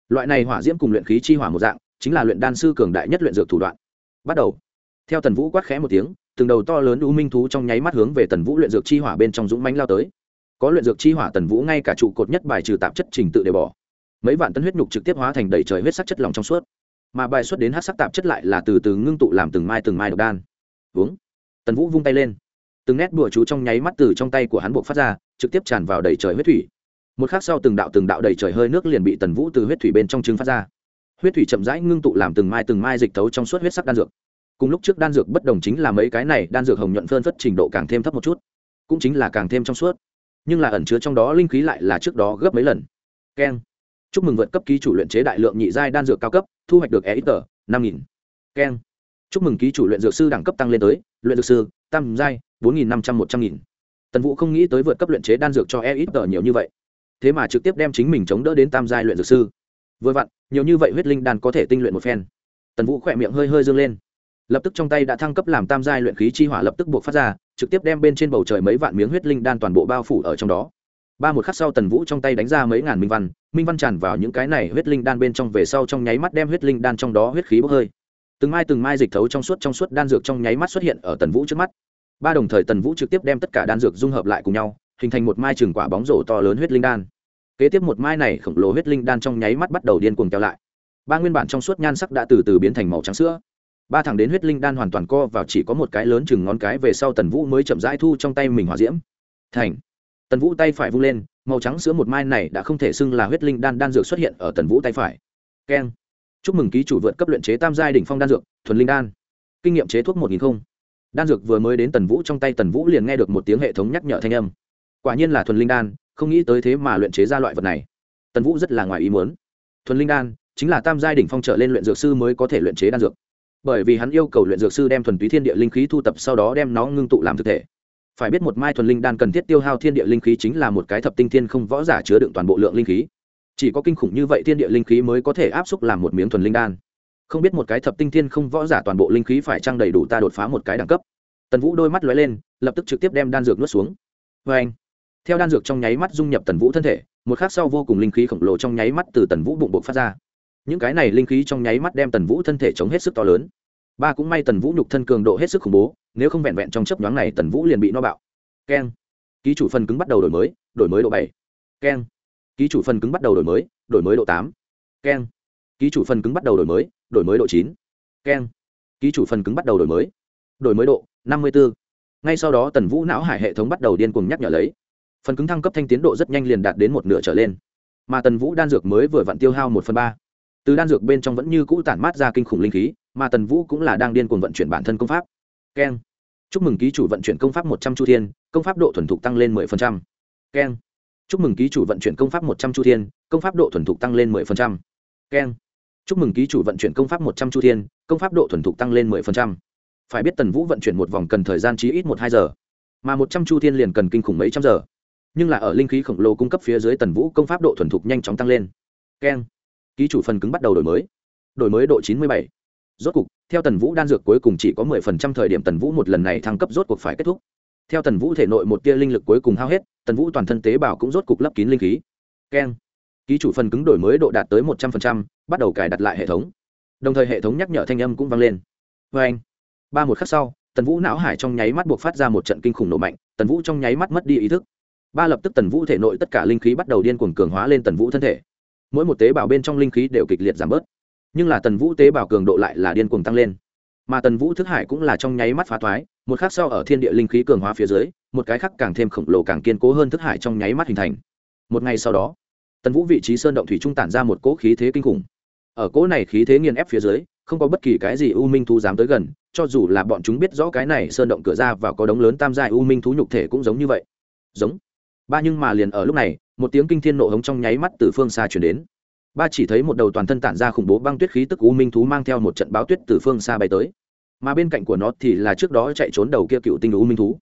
Loại này hỏa diễm cùng luyện khí chi hỏa một dạng, chính là luyện đan sư cường đại nhất luyện dược thủ đoạn. Bắt đầu. Theo tần vũ quát khẽ một tiếng từng đầu to lớn u minh thú trong nháy mắt hướng về tần vũ luyện dược chi hỏa bên trong dũng mánh lao tới. Có luyện dược chi hỏa tần vũ ngay cả trụ cột nhất bài trừ tạp chất trình tự để bỏ. Mấy vạn tân huyết nhục trực tiếp hóa thành đầy trời huyết sắc chất lỏng trong suốt. Mà bài xuất đến hát sắc tạp chất lại là từ từ ngưng tụ làm từng mai từng mai độc đan. Uống. Tần vũ vung tay lên. Từng nét bùa chú trong nháy mắt từ trong tay của hắn buộc phát ra, trực tiếp tràn vào đầy trời huyết thủy. Một khắc sau từng đạo từng đạo đầy trời hơi nước liền bị tần vũ từ huyết thủy bên trong trứng phát ra. Huyết thủy chậm rãi ngưng tụ làm từng mai từng mai dịch thấu trong suốt huyết sắc đan dược cùng lúc trước đan dược bất đồng chính là mấy cái này, đan dược hồng nhuận phơn phất trình độ càng thêm thấp một chút, cũng chính là càng thêm trong suốt. Nhưng là ẩn chứa trong đó linh khí lại là trước đó gấp mấy lần. Keng chúc mừng vượt cấp ký chủ luyện chế đại lượng nhị giai đan dược cao cấp, thu hoạch được e ít tờ năm nghìn. Keng chúc mừng ký chủ luyện dược sư đẳng cấp tăng lên tới, luyện dược sư, tam giai, bốn nghìn năm trăm một trăm nghìn. Tần vũ không nghĩ tới vượt cấp luyện chế đan dược cho e ít tờ nhiều như vậy. Thế mà trực tiếp đem chính mình chống đỡ đến tam giai luyện dược sư. Vừa vặn, nhiều như vậy huyết linh đan có thể tinh luyện một phen. Tần vũ khỏe miệng hơi hơi dương lên lập tức trong tay đã thăng cấp làm tam giai luyện khí chi hỏa lập tức buộc phát ra, trực tiếp đem bên trên bầu trời mấy vạn miếng huyết linh đan toàn bộ bao phủ ở trong đó. Ba một khắc sau tần vũ trong tay đánh ra mấy ngàn minh văn minh văn tràn vào những cái này huyết linh đan bên trong về sau trong nháy mắt đem huyết linh đan trong đó huyết khí bốc hơi. Từng mai từng mai dịch thấu trong suốt trong suốt đan dược trong nháy mắt xuất hiện ở tần vũ trước mắt. Ba đồng thời tần vũ trực tiếp đem tất cả đan dược dung hợp lại cùng nhau, hình thành một mai trường quả bóng rổ to lớn huyết linh đan. Kế tiếp một mai này khổng lồ huyết linh đan trong nháy mắt bắt đầu điên cuồng kéo lại. Ba nguyên bản trong suốt nhan sắc đã từ từ biến thành màu trắng sữa ba thằng đến huyết linh đan hoàn toàn co vào chỉ có một cái lớn chừng ngón cái về sau tần vũ mới chậm rãi thu trong tay mình hòa diễm. Thành. Tần vũ tay phải vung lên, màu trắng sữa một mai này đã không thể xưng là huyết linh đan đan dược xuất hiện ở tần vũ tay phải. Keng. Chúc mừng ký chủ vượt cấp luyện chế tam giai đỉnh phong đan dược, thuần linh đan. Kinh nghiệm chế thuốc một nghìn không. Đan dược vừa mới đến tần vũ trong tay tần vũ liền nghe được một tiếng hệ thống nhắc nhở thanh âm. Quả nhiên là thuần linh đan, không nghĩ tới thế mà luyện chế ra loại vật này. Tần vũ rất là ngoài ý muốn. Thuần linh đan, chính là tam giai đỉnh phong trở lên luyện dược sư mới có thể luyện chế đan dược bởi vì hắn yêu cầu luyện dược sư đem thuần túy thiên địa linh khí thu tập sau đó đem nó ngưng tụ làm thực thể. Phải biết một mai thuần linh đan cần thiết tiêu hao thiên địa linh khí chính là một cái thập tinh thiên không võ giả chứa đựng toàn bộ lượng linh khí. Chỉ có kinh khủng như vậy thiên địa linh khí mới có thể áp xúc làm một miếng thuần linh đan. Không biết một cái thập tinh thiên không võ giả toàn bộ linh khí phải trang đầy đủ ta đột phá một cái đẳng cấp. Tần vũ đôi mắt lóe lên, lập tức trực tiếp đem đan dược nuốt xuống. Vê anh, theo đan dược trong nháy mắt dung nhập tần vũ thân thể, một khác sau vô cùng linh khí khổng lồ trong nháy mắt từ tần vũ bụng bộc phát ra những cái này linh khí trong nháy mắt đem tần vũ thân thể chống hết sức to lớn. Ba cũng may tần vũ nhục thân cường độ hết sức khủng bố, nếu không vẹn vẹn trong chấp nhoáng này tần vũ liền bị no bạo. Keng. Ký chủ phần cứng bắt đầu đổi mới đổi mới độ bảy. Keng. Ký chủ phần cứng bắt đầu đổi mới đổi mới độ tám. Keng. Ký chủ phần cứng bắt đầu đổi mới đổi mới độ chín. Keng. Ký chủ phần cứng bắt đầu đổi mới đổi mới độ năm mươi bốn ngay sau đó tần vũ não hải hệ thống bắt đầu điên cuồng nhắc nhở lấy. Phần cứng thăng cấp thanh tiến độ rất nhanh liền đạt đến một nửa trở lên. Mà tần vũ đan dược mới vừa vặn tiêu hao một phần ba từ đan dược bên trong vẫn như cũ tản mát ra kinh khủng linh khí, mà tần vũ cũng là đang điên cuồng vận chuyển bản thân công pháp. Keng. Chúc mừng ký chủ vận chuyển công pháp một trăm chu thiên, công pháp độ thuần thục tăng lên mười phần trăm. Keng. Chúc mừng ký chủ vận chuyển công pháp một trăm chu thiên, công pháp độ thuần thục tăng lên mười phần trăm. Keng. Chúc mừng ký chủ vận chuyển công pháp một trăm chu thiên, công pháp độ thuần thục tăng lên mười phần trăm. Phải biết tần vũ vận chuyển một vòng cần thời gian chí ít một hai giờ, mà một trăm chu thiên liền cần kinh khủng mấy trăm giờ. Nhưng là ở linh khí khổng lồ cung cấp phía dưới tần vũ công pháp độ thuần thục nhanh chóng tăng lên. Keng ký chủ phần cứng bắt đầu đổi mới. Đổi mới độ chín mươi bảy. Rốt cục, theo tần vũ đan dược cuối cùng chỉ có mười phần trăm thời điểm tần vũ một lần này thăng cấp rốt cuộc phải kết thúc. Theo tần vũ thể nội một tia linh lực cuối cùng hao hết, tần vũ toàn thân tế bào cũng rốt cục lấp kín linh khí. Keng. Ký chủ phần cứng đổi mới độ đạt tới một trăm linh bắt đầu cài đặt lại hệ thống. Đồng thời hệ thống nhắc nhở thanh âm cũng vang lên. Vê anh. Ba một khắc sau, tần vũ não hải trong nháy mắt buộc phát ra một trận kinh khủng nổ mạnh, tần vũ trong nháy mắt mất đi ý thức. Ba lập tức tần vũ thể nội tất cả linh khí bắt đầu điên cuồng cường hóa lên tần vũ thân thể mỗi một tế bào bên trong linh khí đều kịch liệt giảm bớt. Nhưng là tần vũ tế bào cường độ lại là điên cuồng tăng lên. Mà tần vũ thức hải cũng là trong nháy mắt phá thoái, một khắc sau ở thiên địa linh khí cường hóa phía dưới, một cái khác càng thêm khổng lồ càng kiên cố hơn thức hải trong nháy mắt hình thành. Một ngày sau đó, tần vũ vị trí sơn động thủy trung tản ra một cỗ khí thế kinh khủng. Ở cỗ này khí thế nghiền ép phía dưới, không có bất kỳ cái gì u minh thú dám tới gần, cho dù là bọn chúng biết rõ cái này sơn động cửa ra và có đống lớn tam giai u minh thú nhục thể cũng giống như vậy. Giống ba nhưng mà liền ở lúc này, một tiếng kinh thiên nộ hống trong nháy mắt từ phương xa chuyển đến. Ba chỉ thấy một đầu toàn thân tản ra khủng bố băng tuyết khí tức u minh thú mang theo một trận báo tuyết từ phương xa bay tới. Mà bên cạnh của nó thì là trước đó chạy trốn đầu kia cựu tinh u minh thú.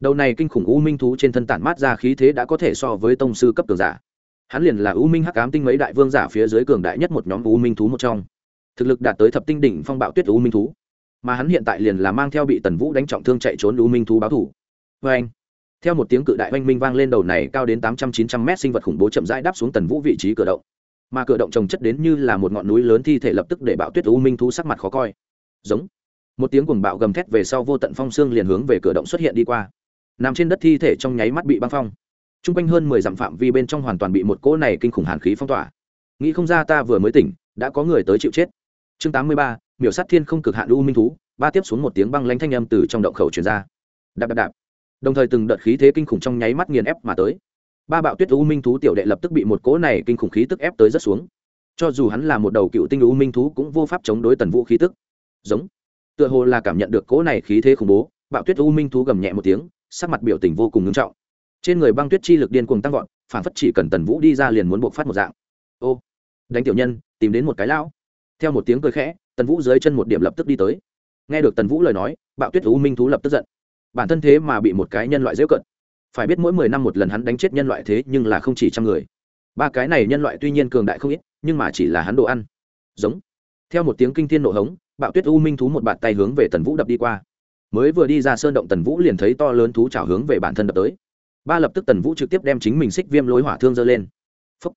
Đầu này kinh khủng u minh thú trên thân tản mát ra khí thế đã có thể so với tông sư cấp cường giả. Hắn liền là u minh hắc ám tinh mấy đại vương giả phía dưới cường đại nhất một nhóm u minh thú một trong. Thực lực đạt tới thập tinh đỉnh phong bạo tuyết u minh thú. Mà hắn hiện tại liền là mang theo bị tần vũ đánh trọng thương chạy trốn u minh thú báo thủ. Vê anh theo một tiếng cự đại oanh minh vang lên đầu này cao đến tám trăm chín trăm mét sinh vật khủng bố chậm rãi đáp xuống tần vũ vị trí cửa động. Mà cửa động trồng chất đến như là một ngọn núi lớn thi thể lập tức để bạo tuyết u minh thú sắc mặt khó coi. Giống. Một tiếng cuồng bạo gầm thét về sau vô tận phong xương liền hướng về cửa động xuất hiện đi qua. Nằm trên đất thi thể trong nháy mắt bị băng phong. T r u n g quanh hơn mười dặm phạm vi bên trong hoàn toàn bị một cỗ này kinh khủng hàn khí phong tỏa. Nghĩ không ra ta vừa mới tỉnh, đã có người tới chịu chết. Chương tám mươi ba, miểu sát thiên không cực hạn u minh thú, ba tiếp xuống một tiếng băng lanh thanh âm từ trong động khẩu truyền ra. Đạp đạp đạp đồng thời từng đợt khí thế kinh khủng trong nháy mắt nghiền ép mà tới. Ba bạo tuyết u minh thú tiểu đệ lập tức bị một cỗ này kinh khủng khí tức ép tới rất xuống. Cho dù hắn là một đầu cựu tinh u minh thú cũng vô pháp chống đối tần vũ khí tức. Giống. Tựa hồ là cảm nhận được cỗ này khí thế khủng bố, bạo tuyết u minh thú gầm nhẹ một tiếng, sắc mặt biểu tình vô cùng ngưng trọng. Trên người băng tuyết chi lực điên cuồng tăng vọt, phản phất chỉ cần tần vũ đi ra liền muốn buộc phát một dạng. Ô. Đánh tiểu nhân, tìm đến một cái lão. Theo một tiếng cười khẽ, tần vũ dưới chân một điểm lập tức đi tới. Nghe được tần vũ lời nói, bạo tuyết u minh thú lập tức giận bản thân thế mà bị một cái nhân loại dễ cận. Phải biết mỗi mười năm một lần hắn đánh chết nhân loại thế nhưng là không chỉ trăm người. Ba cái này nhân loại tuy nhiên cường đại không ít nhưng mà chỉ là hắn đồ ăn. Giống. Theo một tiếng kinh thiên nộ hống bạo tuyết u minh thú một bàn tay hướng về tần vũ đập đi qua. Mới vừa đi ra sơn động tần vũ liền thấy to lớn thú trào hướng về bản thân đập tới. Ba lập tức tần vũ trực tiếp đem chính mình xích viêm lối hỏa thương dơ lên. Phấp,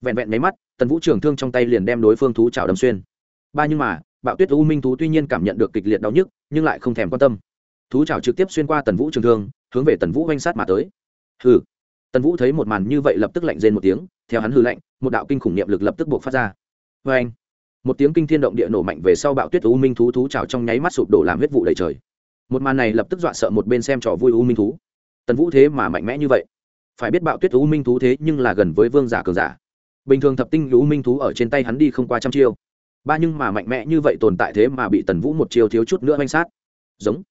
vẹn vẹn máy mắt tần vũ trường thương trong tay liền đem đối phương thú trào đâm xuyên. Ba nhưng mà bạo tuyết u minh thú tuy nhiên cảm nhận được kịch liệt đau nhức nhưng lại không thèm quan tâm thú trào trực tiếp xuyên qua tần vũ trường thương, hướng về tần vũ oanh sát mà tới. Hừ. Tần vũ thấy một màn như vậy lập tức lạnh rên một tiếng, theo hắn hư lạnh, một đạo kinh khủng niệm lực lập tức buộc phát ra. Vê anh một tiếng kinh thiên động địa nổ mạnh về sau bạo tuyết u minh thú thú trào trong nháy mắt sụp đổ làm huyết vụ đầy trời. Một màn này lập tức dọa sợ một bên xem trò vui u minh thú. Tần vũ thế mà mạnh mẽ như vậy. Phải biết bạo tuyết u minh thú thế nhưng là gần với vương giả cường giả. Bình thường thập tinh u minh thú ở trên tay hắn đi không qua trăm chiêu. Ba nhưng mà mạnh mẽ như vậy tồn tại thế mà bị tần vũ một chiêu thiếu chút nữa manh sát. Giống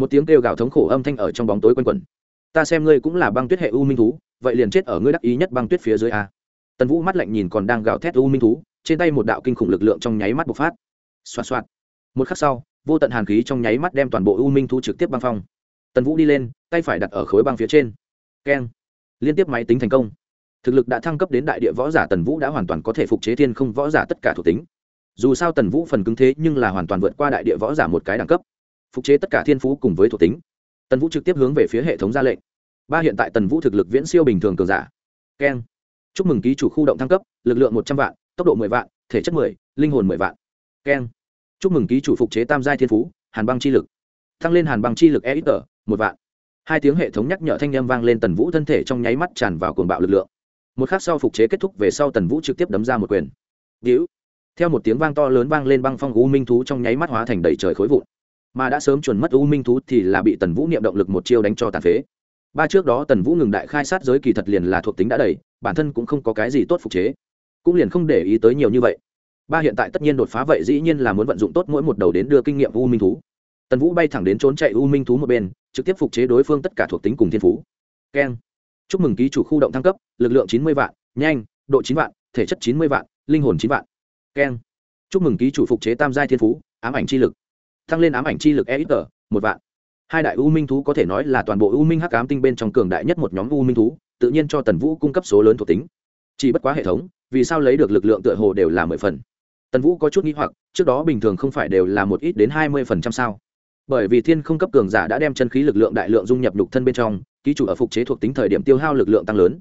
một tiếng kêu gào thống khổ âm thanh ở trong bóng tối quanh quẩn. Ta xem ngươi cũng là băng tuyết hệ u minh thú, vậy liền chết ở ngươi đắc ý nhất băng tuyết phía dưới a. Tần vũ mắt lạnh nhìn còn đang gào thét u minh thú, trên tay một đạo kinh khủng lực lượng trong nháy mắt bộc phát. Xoạt xoạt. Một khắc sau, vô tận hàn khí trong nháy mắt đem toàn bộ u minh thú trực tiếp băng phong. Tần vũ đi lên, tay phải đặt ở khối băng phía trên. Keng. Liên tiếp máy tính thành công. Thực lực đã thăng cấp đến đại địa võ giả tần vũ đã hoàn toàn có thể phục chế thiên không võ giả tất cả thuộc tính. Dù sao tần vũ phần cứng thế nhưng là hoàn toàn vượt qua đại địa võ giả một cái đẳng cấp phục chế tất cả thiên phú cùng với thuộc tính. Tần vũ trực tiếp hướng về phía hệ thống ra lệnh. Ba hiện tại tần vũ thực lực viễn siêu bình thường cường giả. Keng. Chúc mừng ký chủ khu động thăng cấp, lực lượng một trăm vạn, tốc độ mười vạn, thể chất mười, linh hồn mười vạn. Keng. Chúc mừng ký chủ phục chế tam giai thiên phú, hàn băng chi lực. Tăng lên hàn băng chi lực e ít tờ một vạn. Hai tiếng hệ thống nhắc nhở thanh â m vang lên tần vũ thân thể trong nháy mắt tràn vào cuồng bạo lực lượng. Một khắc sau phục chế kết thúc về sau tần vũ trực tiếp đấm ra một quyền. Víu. Theo một tiếng vang to lớn vang lên băng phong u minh thú trong nháy mắt hóa thành đầy trời khối vụn mà đã sớm chuẩn mất u minh thú thì là bị tần vũ niệm động lực một chiêu đánh cho tàn phế. Ba trước đó tần vũ ngừng đại khai sát giới kỳ thật liền là thuộc tính đã đầy, bản thân cũng không có cái gì tốt phục chế. Cũng liền không để ý tới nhiều như vậy. Ba hiện tại tất nhiên đột phá vậy dĩ nhiên là muốn vận dụng tốt mỗi một đầu đến đưa kinh nghiệm u minh thú. Tần vũ bay thẳng đến trốn chạy u minh thú một bên, trực tiếp phục chế đối phương tất cả thuộc tính cùng thiên phú. Keng. Chúc mừng ký chủ khu động thăng cấp, lực lượng chín mươi vạn, nhanh, độ chín vạn, thể chất chín mươi vạn, linh hồn chín vạn. Keng. Chúc mừng ký chủ phục chế tam giai thiên phú, ám ảnh chi lực thăng lên ám ảnh chi lực e ít tờ, một vạn. Hai đại u minh thú có thể nói là toàn bộ u minh hắc ám tinh bên trong cường đại nhất một nhóm u minh thú, tự nhiên cho tần vũ cung cấp số lớn thuộc tính. Chỉ bất quá hệ thống, vì sao lấy được lực lượng tựa hồ đều là mười phần? Tần vũ có chút nghĩ hoặc, trước đó bình thường không phải đều là một ít đến hai mươi phần trăm sao? Bởi vì thiên không cấp cường giả đã đem chân khí lực lượng đại lượng dung nhập nhục thân bên trong, ký chủ ở phục chế thuộc tính thời điểm tiêu hao lực lượng tăng lớn.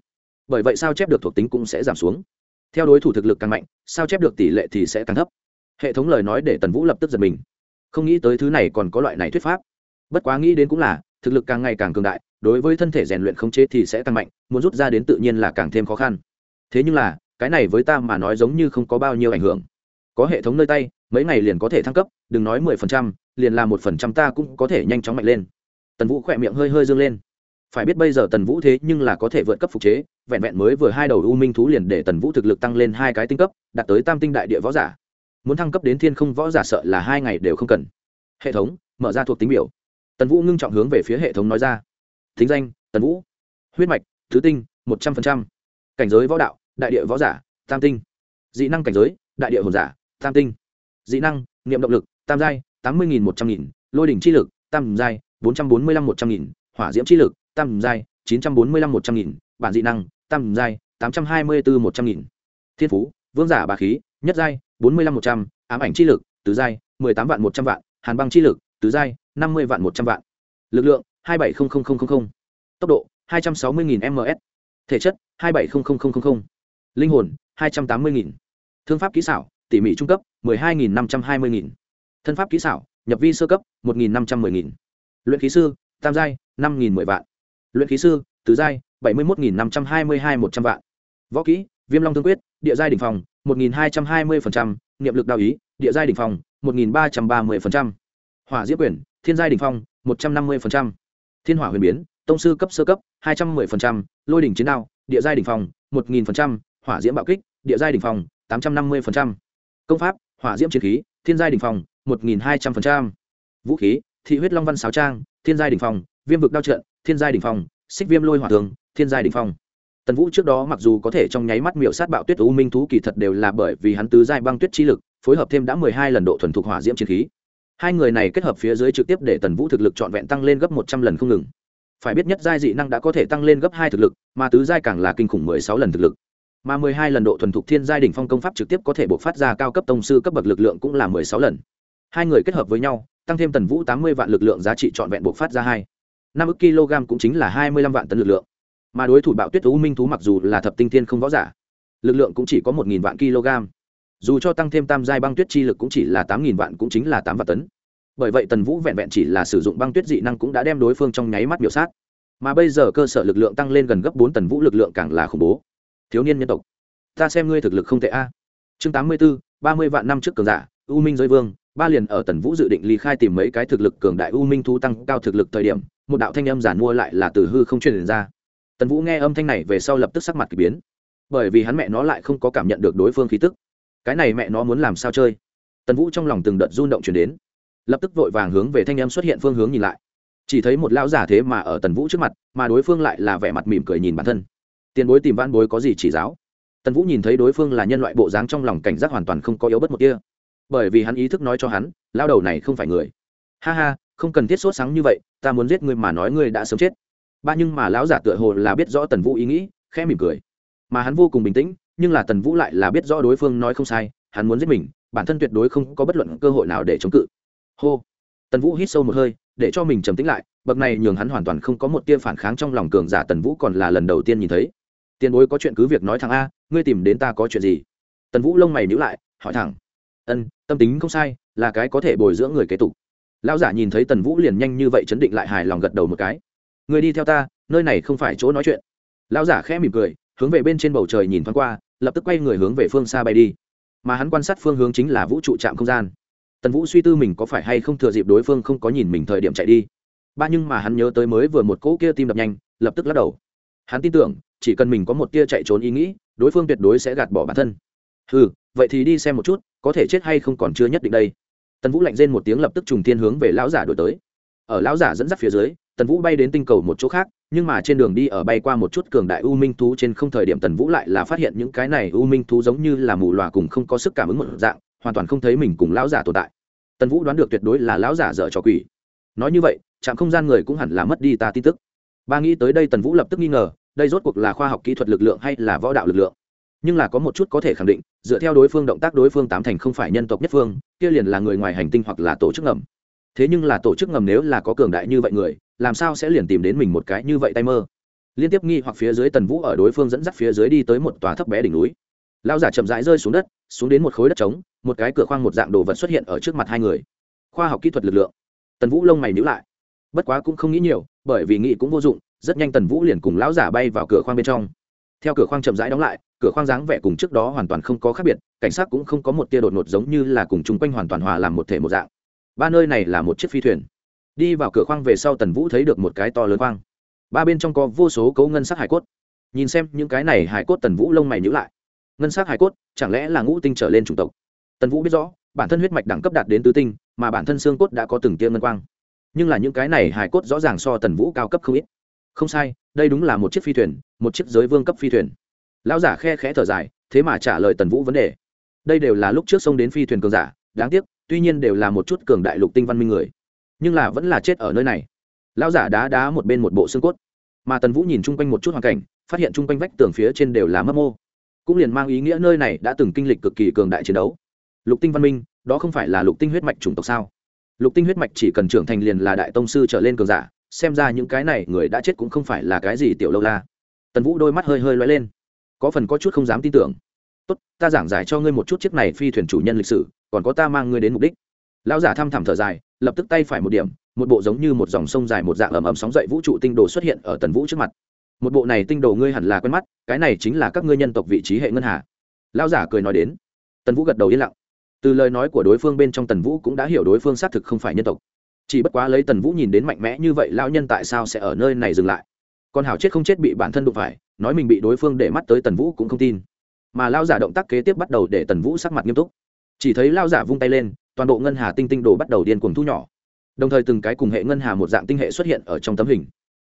Bởi vậy sao chép được thuộc tính cũng sẽ giảm xuống. Theo đối thủ thực lực càng mạnh, sao chép được tỷ lệ thì sẽ càng thấp. Hệ thống lời nói để tần vũ lập tức giật mình không nghĩ tới thứ này còn có loại này thuyết pháp. Bất quá nghĩ đến cũng là, thực lực càng ngày càng cường đại, đối với thân thể rèn luyện khống chế thì sẽ tăng mạnh, muốn rút ra đến tự nhiên là càng thêm khó khăn. Thế nhưng là, cái này với ta mà nói giống như không có bao nhiêu ảnh hưởng. Có hệ thống nơi tay, mấy ngày liền có thể thăng cấp, đừng nói mười phần trăm, liền là một phần trăm ta cũng có thể nhanh chóng mạnh lên. Tần vũ khỏe miệng hơi hơi dương lên. Phải biết bây giờ tần vũ thế nhưng là có thể vượt cấp phục chế, vẹn vẹn mới vừa hai đầu u minh thú liền để tần vũ thực lực tăng lên hai cái tinh cấp, đạt tới tam tinh đại địa võ giả muốn thăng cấp đến thiên không võ giả sợ là hai ngày đều không cần. Hệ thống, mở ra thuộc tính biểu. Tần vũ ngưng trọng hướng về phía hệ thống nói ra. Thính danh, tần vũ. Huyết mạch, thứ tinh, một trăm linh cảnh giới võ đạo, đại địa võ giả, tam tinh. Dị năng cảnh giới, đại địa hồn giả, tam tinh. Dị năng, niệm động lực, tam giai, tám mươi nghìn một trăm nghìn. Lôi đỉnh chi lực, tam giai, bốn trăm bốn mươi lăm một trăm nghìn. Hỏa diễm chi lực, tam giai, chín trăm bốn mươi lăm một trăm nghìn. Bản dị năng, tam giai, tám trăm hai mươi bốn một trăm nghìn. Thiên phú, vương giả bà khí, nhất giai bốn mươi lăm một trăm, ám ảnh chi lực, tứ giai, mười tám vạn một trăm vạn, hàn băng chi lực, tứ giai, năm mươi vạn một trăm vạn. Lực lượng, hai bảy tốc độ, hai trăm sáu mươi ms thể chất, hai bảy linh hồn, hai trăm tám mươi thương pháp kỹ xảo, tỉ mỉ trung cấp, mười hai năm trăm hai mươi thân pháp kỹ xảo, nhập vi sơ cấp, một năm trăm mười luyện khí sư, tam giai, năm mười vạn. Luyện khí sư, tứ giai, bảy mươi một năm trăm hai mươi hai một trăm vạn. Võ kỹ, viêm long thương quyết, địa giai đình phòng một nghìn hai trăm hai mươi niệm lực đạo ý địa giai đỉnh phong, 1330%. hỏa diễm quyền thiên giai đỉnh phong một trăm năm mươi thiên hỏa huyền biến tông sư cấp sơ cấp hai trăm mười lôi đỉnh chiến đao địa giai đỉnh phong một nghìn hỏa diễm bạo kích địa giai đỉnh phong tám trăm năm mươi công pháp hỏa diễm chiến khí thiên giai đỉnh phong một nghìn hai trăm linh vũ khí thị huyết long văn sáo trang thiên giai đỉnh phong viêm vực đao trận thiên giai đỉnh phong xích viêm lôi hỏa tường, thiên giai đỉnh phong tần vũ trước đó mặc dù có thể trong nháy mắt miệu sát bạo tuyết u minh thú kỳ thật đều là bởi vì hắn tứ giai băng tuyết chi lực, phối hợp thêm đã mười hai lần độ thuần thục hỏa diễm chiến khí. Hai người này kết hợp phía dưới trực tiếp để tần vũ thực lực trọn vẹn tăng lên gấp một trăm lần không ngừng. Phải biết nhất giai dị năng đã có thể tăng lên gấp hai thực lực, mà tứ giai càng là kinh khủng mười sáu lần thực lực. Mà mười hai lần độ thuần thục thiên giai đỉnh phong công pháp trực tiếp có thể buộc phát ra cao cấp tông sư cấp bậc lực lượng cũng là mười sáu lần. Hai người kết hợp với nhau, tăng thêm tần vũ tám mươi vạn lực lượng giá trị trọn vẹn buộc phát ra hai. Năm ức kg cũng chính là hai mươi lăm vạn tấn lực lượng mà đối thủ bạo tuyết u minh thú mặc dù là thập tinh thiên không võ giả, lực lượng cũng chỉ có một nghìn vạn kg. Dù cho tăng thêm tam giai băng tuyết chi lực cũng chỉ là tám nghìn vạn, cũng chính là tám vạn tấn. Bởi vậy tần vũ vẹn vẹn chỉ là sử dụng băng tuyết dị năng cũng đã đem đối phương trong nháy mắt biểu sát. Mà bây giờ cơ sở lực lượng tăng lên gần gấp bốn tần vũ lực lượng càng là khủng bố. Thiếu niên nhân tộc, ta xem ngươi thực lực không tệ a. Chương tám mươi b ố ba mươi vạn năm trước cường giả, u minh giới vương, ba liền ở tần vũ dự định ly khai tìm mấy cái thực lực cường đại u minh thu tăng cao thực lực thời điểm, một đạo thanh âm giản mua lại là từ hư không truyền ra tần vũ nghe âm thanh này về sau lập tức sắc mặt k ỳ biến. Bởi vì hắn mẹ nó lại không có cảm nhận được đối phương khí tức. Cái này mẹ nó muốn làm sao chơi? Tần vũ trong lòng từng đợt run động chuyển đến. Lập tức vội vàng hướng về thanh em xuất hiện phương hướng nhìn lại. Chỉ thấy một lão giả thế mà ở tần vũ trước mặt, mà đối phương lại là vẻ mặt mỉm cười nhìn bản thân. Tiền bối tìm van bối có gì chỉ giáo? Tần vũ nhìn thấy đối phương là nhân loại bộ dáng trong lòng cảnh giác hoàn toàn không có yếu bất một kia bởi vì hắn ý thức nói cho hắn lao đầu này không phải người. Ha ha, không cần thiết sốt sáng như vậy, ta muốn giết ngươi mà nói ngươi đã sớm chết ba nhưng mà lão giả tựa hồ là biết rõ tần vũ ý nghĩ, khẽ mỉm cười. Mà hắn vô cùng bình tĩnh, nhưng là tần vũ lại là biết rõ đối phương nói không sai, hắn muốn giết mình, bản thân tuyệt đối không có bất luận cơ hội nào để chống cự. Hô. Tần vũ hít sâu một hơi, để cho mình trầm tĩnh lại, bậc này nhường hắn hoàn toàn không có một tia phản kháng trong lòng cường giả tần vũ còn là lần đầu tiên nhìn thấy. Tiền bối có chuyện cứ việc nói thẳng a, ngươi tìm đến ta có chuyện gì? Tần vũ lông mày nhữ lại, hỏi thẳng. Ân, tâm tính không sai, là cái có thể bồi dưỡng người kế tục. Lão giả nhìn thấy tần vũ liền nhanh như vậy chấn định lại hài lòng gật đầu một cái người đi theo ta, nơi này không phải chỗ nói chuyện. Lão giả khẽ mỉm cười, hướng về bên trên bầu trời nhìn thoáng qua, lập tức quay người hướng về phương xa bay đi. Mà hắn quan sát phương hướng chính là vũ trụ trạm không gian. Tần vũ suy tư mình có phải hay không thừa dịp đối phương không có nhìn mình thời điểm chạy đi. Ba nhưng mà hắn nhớ tới mới vừa một cỗ kia tim đập nhanh, lập tức lắc đầu. Hắn tin tưởng, chỉ cần mình có một tia chạy trốn ý nghĩ, đối phương tuyệt đối sẽ gạt bỏ bản thân. Ừ vậy thì đi xem một chút, có thể chết hay không còn chưa nhất định đây. Tần vũ lạnh rên một tiếng lập tức trùng thiên hướng về lão giả đổi tới. Ở lão giả dẫn dắt phía dưới tần vũ bay đến tinh cầu một chỗ khác, nhưng mà trên đường đi ở bay qua một chút cường đại u minh thú trên không thời điểm tần vũ lại là phát hiện những cái này u minh thú giống như là mù loà cùng không có sức cảm ứng một dạng, hoàn toàn không thấy mình cùng lão giả tồn tại. Tần vũ đoán được tuyệt đối là lão giả dở trò quỷ. Nói như vậy, trạm không gian người cũng hẳn là mất đi ta tin tức. Ba nghĩ tới đây tần vũ lập tức nghi ngờ, đây rốt cuộc là khoa học kỹ thuật lực lượng hay là võ đạo lực lượng? Nhưng là có một chút có thể khẳng định, dựa theo đối phương động tác đối phương tám thành không phải nhân tộc nhất phương, kia liền là người ngoài hành tinh hoặc là tổ chức ngầm. Thế nhưng là tổ chức ngầm nếu là có cường đại như vậy người làm sao sẽ liền tìm đến mình một cái như vậy tay mơ? Liên tiếp nghi hoặc phía dưới tần vũ ở đối phương dẫn dắt phía dưới đi tới một tòa thấp bé đỉnh núi. Lao giả chậm rãi rơi xuống đất, xuống đến một khối đất trống, một cái cửa khoang một dạng đồ vật xuất hiện ở trước mặt hai người. Khoa học kỹ thuật lực lượng. Tần vũ lông mày nhữ lại. Bất quá cũng không nghĩ nhiều, bởi vì nghĩ cũng vô dụng, rất nhanh tần vũ liền cùng lão giả bay vào cửa khoang bên trong. Theo cửa khoang chậm rãi đóng lại, cửa khoang dáng vẻ cùng trước đó hoàn toàn không có khác biệt, cảnh sát cũng không có một tia đột ngột giống như là cùng chung quanh hoàn toàn hòa làm một thể một dạng. Ba nơi này là một chiếc phi thuyền đi vào cửa khoang về sau tần vũ thấy được một cái to lớn khoang. Ba bên trong có vô số cấu ngân sắc hải cốt. Nhìn xem những cái này hải cốt tần vũ lông mày nhữ lại. Ngân sắc hải cốt, chẳng lẽ là ngũ tinh trở lên chủng tộc? Tần vũ biết rõ, bản thân huyết mạch đẳng cấp đạt đến tứ tinh, mà bản thân xương cốt đã có từng tia ngân quang. Nhưng là những cái này hải cốt rõ ràng so tần vũ cao cấp không ít. Không sai, đây đúng là một chiếc phi thuyền, một chiếc giới vương cấp phi thuyền. Lão giả khe khẽ thở dài, thế mà trả lời tần vũ vấn đề. Đây đều là lúc trước sông đến phi thuyền cường giả, đáng tiếc, tuy nhiên đều là một chút cường đại lục tinh văn minh người nhưng là vẫn là chết ở nơi này. Lão giả đá đá một bên một bộ xương cốt. Mà tần vũ nhìn chung quanh một chút hoàn cảnh, phát hiện chung quanh vách tường phía trên đều là mấp mô. Cũng liền mang ý nghĩa nơi này đã từng kinh lịch cực kỳ cường đại chiến đấu. Lục tinh văn minh, đó không phải là lục tinh huyết mạch chủng tộc sao? Lục tinh huyết mạch chỉ cần trưởng thành liền là đại tông sư trở lên cường giả, xem ra những cái này người đã chết cũng không phải là cái gì tiểu lâu la. Tần vũ đôi mắt hơi hơi loay lên. Có phần có chút không dám tin tưởng. Tốt, ta giảng giải cho ngươi một chút chiếc này phi thuyền chủ nhân lịch sử, còn có ta mang ngươi đến mục đích lão giả thăm thẳm thở dài, lập tức tay phải một điểm, một bộ giống như một dòng sông dài một dạng ầm ầm sóng dậy vũ trụ tinh đồ xuất hiện ở tần vũ trước mặt. Một bộ này tinh đồ ngươi hẳn là quen mắt, cái này chính là các ngươi nhân tộc vị trí hệ ngân hà. Lão giả cười nói đến. Tần vũ gật đầu yên lặng. Từ lời nói của đối phương bên trong tần vũ cũng đã hiểu đối phương xác thực không phải nhân tộc. Chỉ bất quá lấy tần vũ nhìn đến mạnh mẽ như vậy, lão nhân tại sao sẽ ở nơi này dừng lại? Con hào chết không chết bị bản thân đụng phải, nói mình bị đối phương để mắt tới tần vũ cũng không tin. Mà lao giả động tác kế tiếp bắt đầu để tần vũ sắc mặt nghiêm túc. Chỉ thấy lao giả vung tay lên toàn bộ ngân hà tinh tinh đồ bắt đầu điên cuồng thu nhỏ. Đồng thời từng cái cùng hệ ngân hà một dạng tinh hệ xuất hiện ở trong tấm hình.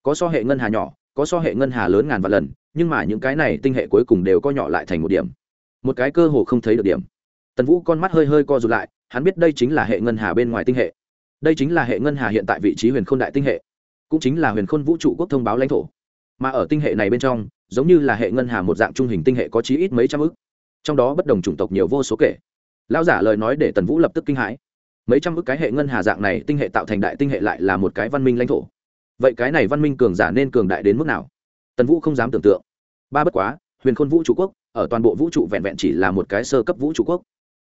Có so hệ ngân hà nhỏ, có so hệ ngân hà lớn ngàn vạn lần, nhưng mà những cái này tinh hệ cuối cùng đều có nhỏ lại thành một điểm. Một cái cơ hồ không thấy được điểm. Tần vũ con mắt hơi hơi co rụt lại, hắn biết đây chính là hệ ngân hà bên ngoài tinh hệ. Đây chính là hệ ngân hà hiện tại vị trí huyền k h ô n đại tinh hệ. Cũng chính là huyền khôn vũ trụ quốc thông báo lãnh thổ. Mà ở tinh hệ này bên trong, giống như là hệ ngân hà một dạng trung hình tinh hệ có chí ít mấy trăm ước trong đó bất đồng chủng tộc nhiều vô số kể. Lão giả lời nói để tần vũ lập tức kinh hãi. Mấy trăm ước cái hệ ngân hà dạng này tinh hệ tạo thành đại tinh hệ lại là một cái văn minh lãnh thổ. Vậy cái này văn minh cường giả nên cường đại đến mức nào? Tần vũ không dám tưởng tượng. Ba bất quá, huyền khôn vũ trụ quốc, ở toàn bộ vũ trụ vẹn vẹn chỉ là một cái sơ cấp vũ trụ quốc.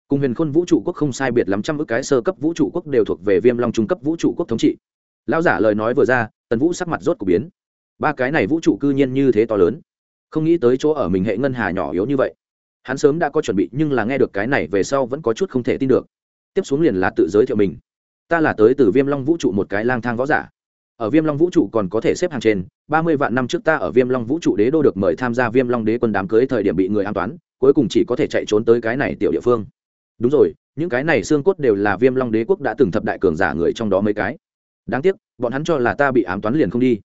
Cùng huyền khôn vũ trụ quốc không sai biệt lắm trăm ước cái sơ cấp vũ trụ quốc đều thuộc về viêm long trung cấp vũ trụ quốc thống trị. Lão giả lời nói vừa ra, tần vũ sắc mặt rốt của biến. Ba cái này vũ trụ cư nhiên như thế to lớn. Không nghĩ tới chỗ ở mình hệ ngân hà nhỏ yếu như vậy hắn sớm đã có chuẩn bị, nhưng là nghe được cái này về sau vẫn có chút không thể tin được. Tiếp xuống liền là tự giới thiệu mình. Ta là tới từ viêm long vũ trụ một cái lang thang võ giả. Ở viêm long vũ trụ còn có thể xếp hàng trên, ba mươi vạn năm trước ta ở viêm long vũ trụ đế đô được mời tham gia viêm long đế quân đám cưới thời điểm bị người an toán, cuối cùng chỉ có thể chạy trốn tới cái này tiểu địa phương. Đúng rồi, những cái này xương cốt đều là viêm long đế quốc đã từng thập đại cường giả người trong đó mấy cái. Đáng tiếc, bọn hắn cho là ta bị ám toán liền không đi.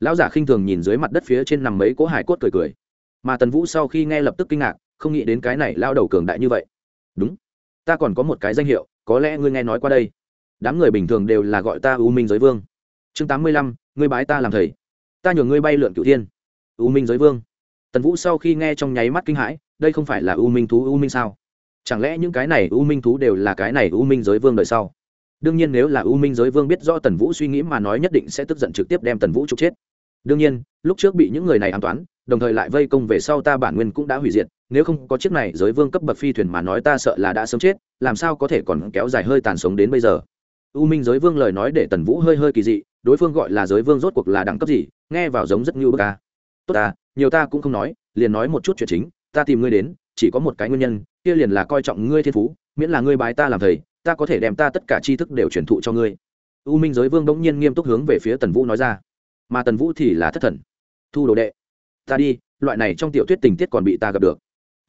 Lão giả khinh thường nhìn dưới mặt đất phía trên nằm mấy cỗ hải cốt cười cười. Mà tần vũ sau khi nghe lập tức kinh ngạc không nghĩ đến cái này lao đầu cường đại như vậy. Đúng. Ta còn có một cái danh hiệu, có lẽ ngươi nghe nói qua đây. Đám người bình thường đều là gọi ta u minh giới vương. Chương tám mươi lăm, ngươi bái ta làm thầy. Ta nhường ngươi bay lượn cựu thiên. U minh giới vương. Tần vũ sau khi nghe trong nháy mắt kinh hãi, đây không phải là u minh thú, u minh sao? Chẳng lẽ những cái này u minh thú đều là cái này u minh giới vương đời sau? Đương nhiên nếu là u minh giới vương biết rõ tần vũ suy nghĩ mà nói nhất định sẽ tức giận trực tiếp đem tần vũ trục chết. Đương nhiên, lúc trước bị những người này an toán, đồng thời lại vây công về sau ta bản nguyên cũng đã hủy diệt nếu không có chiếc này giới vương cấp bậc phi thuyền mà nói ta sợ là đã sớm chết, làm sao có thể còn kéo dài hơi tàn sống đến bây giờ? U minh giới vương lời nói để tần vũ hơi hơi kỳ dị, đối phương gọi là giới vương rốt cuộc là đẳng cấp gì, nghe vào giống rất như bức ca tốt ta, nhiều ta cũng không nói, liền nói một chút chuyện chính, ta tìm ngươi đến, chỉ có một cái nguyên nhân, kia liền là coi trọng ngươi thiên phú, miễn là ngươi bái ta làm thầy, ta có thể đem ta tất cả tri thức đều truyền thụ cho ngươi. U minh giới vương bỗng nhiên nghiêm túc hướng về phía tần vũ nói ra. Mà tần vũ thì là thất thần. Thu đồ đệ, ta đi, loại này trong tiểu thuyết tình tiết còn bị ta gặp được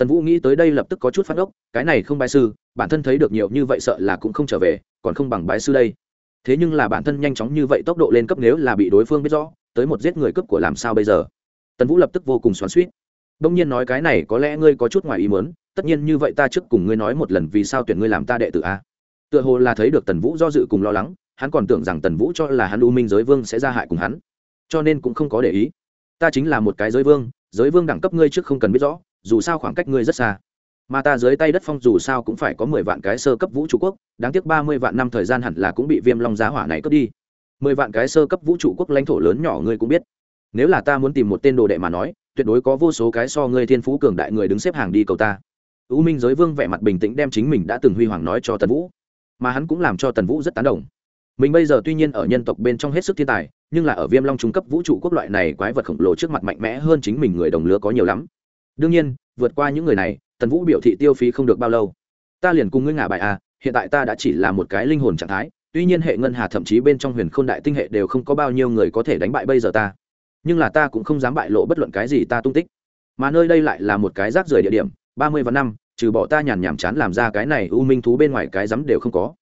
tần vũ nghĩ tới đây lập tức có chút phát ốc, cái này không bái sư, bản thân thấy được nhiều như vậy sợ là cũng không trở về, còn không bằng bái sư đây. Thế nhưng là bản thân nhanh chóng như vậy tốc độ lên cấp nếu là bị đối phương biết rõ, tới một giết người cấp của làm sao bây giờ? Tần vũ lập tức vô cùng xoắn suýt đông nhiên nói cái này có lẽ ngươi có chút ngoài ý muốn, tất nhiên như vậy ta trước cùng ngươi nói một lần vì sao tuyển ngươi làm ta đệ tử a. Tựa hồ là thấy được tần vũ do dự cùng lo lắng, hắn còn tưởng rằng tần vũ cho là hắn u minh giới vương sẽ ra hại cùng hắn. Cho nên cũng không có để ý. Ta chính là một cái giới vương giới vương đẳng cấp ngươi trước không cần biết rõ dù sao khoảng cách ngươi rất xa. Mà ta dưới tay đất phong dù sao cũng phải có mười vạn cái sơ cấp vũ trụ quốc, đáng tiếc ba mươi vạn năm thời gian hẳn là cũng bị viêm long giá hỏa này cướp đi. Mười vạn cái sơ cấp vũ trụ quốc lãnh thổ lớn nhỏ ngươi cũng biết. Nếu là ta muốn tìm một tên đồ đệ mà nói, tuyệt đối có vô số cái so ngươi thiên phú cường đại người đứng xếp hàng đi cầu ta. U minh giới vương vẻ mặt bình tĩnh đem chính mình đã từng huy hoàng nói cho tần vũ. Mà hắn cũng làm cho tần vũ rất tán đồng. Mình bây giờ tuy nhiên ở nhân tộc bên trong hết sức thiên tài, nhưng là ở viêm long trung cấp vũ trụ quốc loại này quái vật khổng lồ trước mặt mạnh mẽ hơn chính mình người đồng lứa có nhiều lắm đương nhiên, vượt qua những người này, tần vũ biểu thị tiêu phí không được bao lâu. Ta liền cùng ngươi ngả bài à hiện tại ta đã chỉ là một cái linh hồn trạng thái, tuy nhiên hệ ngân hà thậm chí bên trong huyền k h ô n đại tinh hệ đều không có bao nhiêu người có thể đánh bại bây giờ ta. Nhưng là ta cũng không dám bại lộ bất luận cái gì ta tung tích. Mà nơi đây lại là một cái rác rưởi địa điểm, ba mươi và năm, trừ bỏ ta nhàn nhảm chán làm ra cái này u minh thú bên ngoài cái rắm đều không có.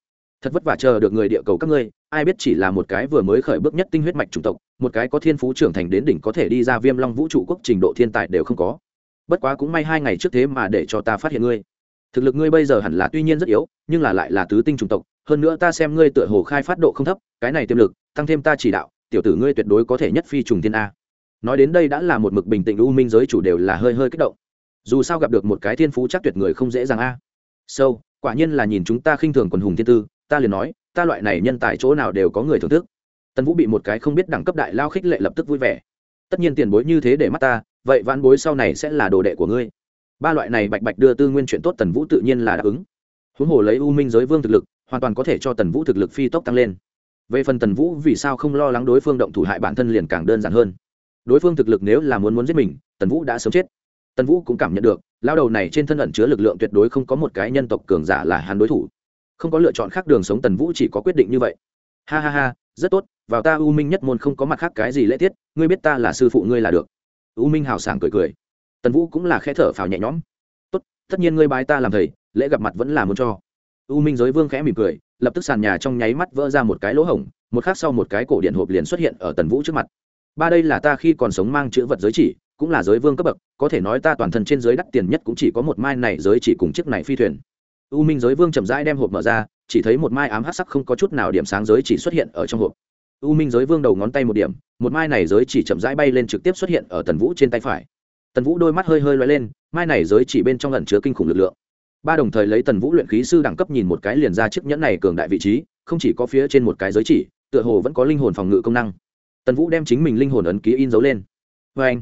Thật vất vả chờ được người địa cầu các ngươi, ai biết chỉ là một cái vừa mới khởi bước nhất tinh huyết mạch chủng tộc, một cái có thiên phú trưởng thành đến đỉnh có thể đi ra viêm long vũ trụ quốc trình độ thiên tài đều không có bất quá cũng may hai ngày trước thế mà để cho ta phát hiện ngươi. Thực lực ngươi bây giờ hẳn là tuy nhiên rất yếu, nhưng là lại là tứ tinh chủng tộc, hơn nữa ta xem ngươi tựa hồ khai phát độ không thấp, cái này tiềm lực, tăng thêm ta chỉ đạo, tiểu tử ngươi tuyệt đối có thể nhất phi trùng thiên a. Nói đến đây đã là một mực bình tĩnh u minh giới chủ đều là hơi hơi kích động. Dù sao gặp được một cái thiên phú chắc tuyệt người không dễ dàng a. Sâu quả nhiên là nhìn chúng ta khinh thường quần hùng thiên tư, ta liền nói, ta loại này nhân tại chỗ nào đều có người thưởng thức. Tần vũ bị một cái không biết đẳng cấp đại lao khích lệ lập tức vui vẻ. Tất nhiên tiền bối như thế để mắt ta vậy vãn bối sau này sẽ là đồ đệ của ngươi. Ba loại này bạch bạch đưa tư nguyên chuyện tốt tần vũ tự nhiên là đáp ứng. Huống hồ lấy u minh giới vương thực lực, hoàn toàn có thể cho tần vũ thực lực phi tốc tăng lên. Về phần tần vũ vì sao không lo lắng đối phương động thủ hại bản thân liền càng đơn giản hơn. Đối phương thực lực nếu là muốn muốn giết mình, tần vũ đã sớm chết. Tần vũ cũng cảm nhận được, lao đầu này trên thân ẩn chứa lực lượng tuyệt đối không có một cái nhân tộc cường giả là hắn đối thủ. Không có lựa chọn khác đường sống tần vũ chỉ có quyết định như vậy. Ha ha ha, rất tốt, vào ta u minh nhất môn không có mặt khác cái gì lễ tiết, ngươi biết ta là sư phụ ngươi là được u minh hào sảng cười cười. Tần vũ cũng là khe thở phào nhẹ nhõm. Tốt, tất nhiên ngươi bái ta làm thầy, lễ gặp mặt vẫn là muốn cho. U minh giới vương khẽ mỉm cười, lập tức sàn nhà trong nháy mắt vỡ ra một cái lỗ hổng, một khác sau một cái cổ điện hộp liền xuất hiện ở tần vũ trước mặt. Ba đây là ta khi còn sống mang chữ vật giới chỉ, cũng là giới vương cấp bậc, có thể nói ta toàn thân trên giới đắt tiền nhất cũng chỉ có một mai này giới chỉ cùng chiếc này phi thuyền. U minh giới vương chậm rãi đem hộp mở ra, chỉ thấy một mai ám hát sắc không có chút nào điểm sáng giới chỉ xuất hiện ở trong hộp u minh giới vương đầu ngón tay một điểm, một mai này giới chỉ chậm rãi bay lên trực tiếp xuất hiện ở tần vũ trên tay phải. Tần vũ đôi mắt hơi hơi loay lên, mai này giới chỉ bên trong lần chứa kinh khủng lực lượng. Ba đồng thời lấy tần vũ luyện khí sư đẳng cấp nhìn một cái liền ra chiếc nhẫn này cường đại vị trí, không chỉ có phía trên một cái giới chỉ, tựa hồ vẫn có linh hồn phòng ngự công năng. Tần vũ đem chính mình linh hồn ấn ký in dấu lên. Vê anh,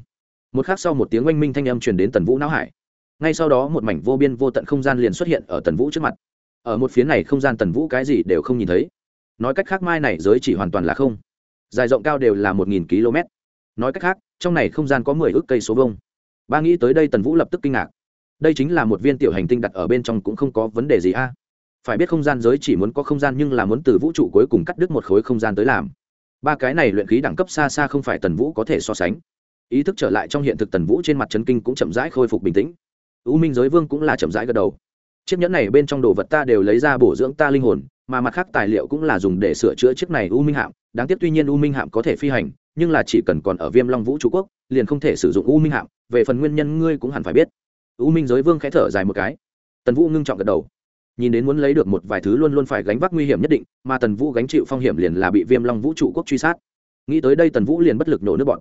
một k h ắ c sau một tiếng oanh minh thanh âm truyền đến tần vũ não hải. Ngay sau đó một mảnh vô biên vô tận không gian liền xuất hiện ở tần vũ trước mặt. Ở một phía này không gian tần vũ cái gì đều không nhìn thấy nói cách khác mai này giới chỉ hoàn toàn là không. Dài rộng cao đều là một nghìn km. Nói cách khác, trong này không gian có mười ước cây số vông ba nghĩ tới đây tần vũ lập tức kinh ngạc. Đây chính là một viên tiểu hành tinh đặt ở bên trong cũng không có vấn đề gì a. Phải biết không gian giới chỉ muốn có không gian nhưng là muốn từ vũ trụ cuối cùng cắt đứt một khối không gian tới làm. Ba cái này luyện khí đẳng cấp xa xa không phải tần vũ có thể so sánh. Ý thức trở lại trong hiện thực tần vũ trên mặt trấn kinh cũng chậm rãi khôi phục bình tĩnh. U minh giới vương cũng là chậm rãi gật đầu. Chiếc nhẫn này bên trong đồ vật ta đều lấy ra bổ dưỡng ta linh hồn mà mặt khác tài liệu cũng là dùng để sửa chữa chiếc này u minh hạm. Đáng tiếc tuy nhiên u minh hạm có thể phi hành, nhưng là chỉ cần còn ở viêm long vũ trụ quốc, liền không thể sử dụng u minh hạm. Về phần nguyên nhân ngươi cũng hẳn phải biết. U minh giới vương khẽ thở dài một cái. Tần vũ ngưng trọng gật đầu. Nhìn đến muốn lấy được một vài thứ luôn luôn phải gánh vác nguy hiểm nhất định, mà tần vũ gánh chịu phong hiểm liền là bị viêm long vũ trụ quốc truy sát. Nghĩ tới đây tần vũ liền bất lực nổ nước bọn.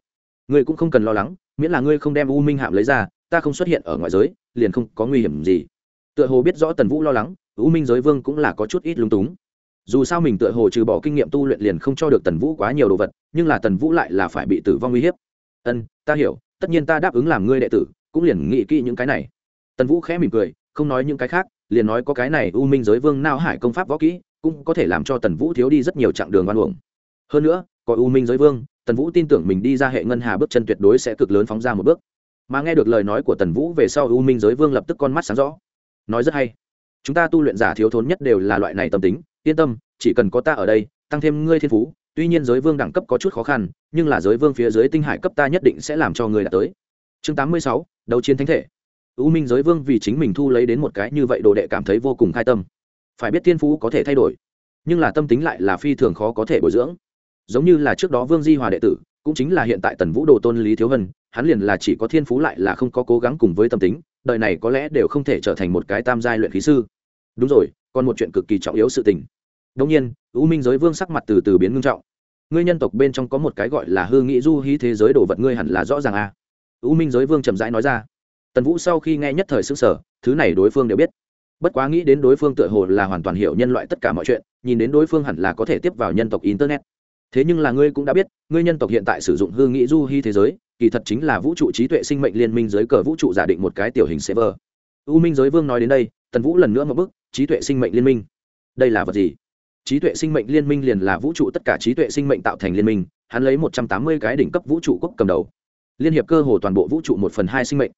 Ngươi cũng không cần lo lắng, miễn là ngươi không đem u minh hạm lấy ra, ta không xuất hiện ở ngoại giới, liền không có nguy hiểm gì. Tựa hồ biết rõ tần vũ lo lắng u minh giới vương cũng là có chút ít lung túng. Dù sao mình tựa hồ trừ bỏ kinh nghiệm tu luyện liền không cho được tần vũ quá nhiều đồ vật, nhưng là tần vũ lại là phải bị tử vong uy hiếp. Ân, ta hiểu, tất nhiên ta đáp ứng làm ngươi đệ tử, cũng liền nghĩ kỹ những cái này. Tần vũ khẽ mỉm cười, không nói những cái khác, liền nói có cái này u minh giới vương nao hải công pháp võ kỹ, cũng có thể làm cho tần vũ thiếu đi rất nhiều chặng đường oan uổng. Hơn nữa, có u minh giới vương, tần vũ tin tưởng mình đi ra hệ ngân hà bước chân tuyệt đối sẽ cực lớn phóng ra một bước. Mà nghe được lời nói của tần vũ về sau, u minh giới vương lập tức con mắt sáng rõ. Nói rất hay chúng ta tu luyện giả thiếu thốn nhất đều là loại này tâm tính, yên tâm, chỉ cần có ta ở đây, tăng thêm ngươi thiên phú, tuy nhiên giới vương đẳng cấp có chút khó khăn, nhưng là giới vương phía dưới tinh hải cấp ta nhất định sẽ làm cho ngươi đạt tới. Chương tám mươi sáu, đấu chiến thánh thể. U minh giới vương vì chính mình thu lấy đến một cái như vậy đồ đệ cảm thấy vô cùng khai tâm. Phải biết thiên phú có thể thay đổi, nhưng là tâm tính lại là phi thường khó có thể bồi dưỡng. Giống như là trước đó vương di hòa đệ tử, cũng chính là hiện tại tần vũ đồ tôn lý thiếu hân hắn liền là chỉ có thiên phú lại là không có cố gắng cùng với tâm tính, đời này có lẽ đều không thể trở thành một cái tam giai luyện khí sư đúng rồi, còn một chuyện cực kỳ trọng yếu sự tình. Đông nhiên, u minh giới vương sắc mặt từ từ biến ngưng trọng. Ngươi nhân tộc bên trong có một cái gọi là hư nghị du hí thế giới đồ vật ngươi hẳn là rõ ràng à. u minh giới vương chậm rãi nói ra. Tần vũ sau khi nghe nhất thời xứng sở thứ này đối phương đều biết. Bất quá nghĩ đến đối phương tựa hồ là hoàn toàn hiểu nhân loại tất cả mọi chuyện, nhìn đến đối phương hẳn là có thể tiếp vào nhân tộc internet. Thế nhưng là ngươi cũng đã biết, ngươi nhân tộc hiện tại sử dụng hư nghĩ du hy thế giới, kỳ thật chính là vũ trụ trí tuệ sinh mệnh liên minh dưới cờ vũ trụ giả định một cái tiểu hình server. U minh giới vương nói đến đây, tần vũ lần nữa một bức trí tuệ sinh mệnh liên minh. Đây là vật gì? Trí tuệ sinh mệnh liên minh liền là vũ trụ tất cả trí tuệ sinh mệnh tạo thành liên minh, hắn lấy một trăm tám mươi cái đỉnh cấp vũ trụ quốc cầm đầu. Liên hiệp cơ hồ toàn bộ vũ trụ một phần hai sinh mệnh.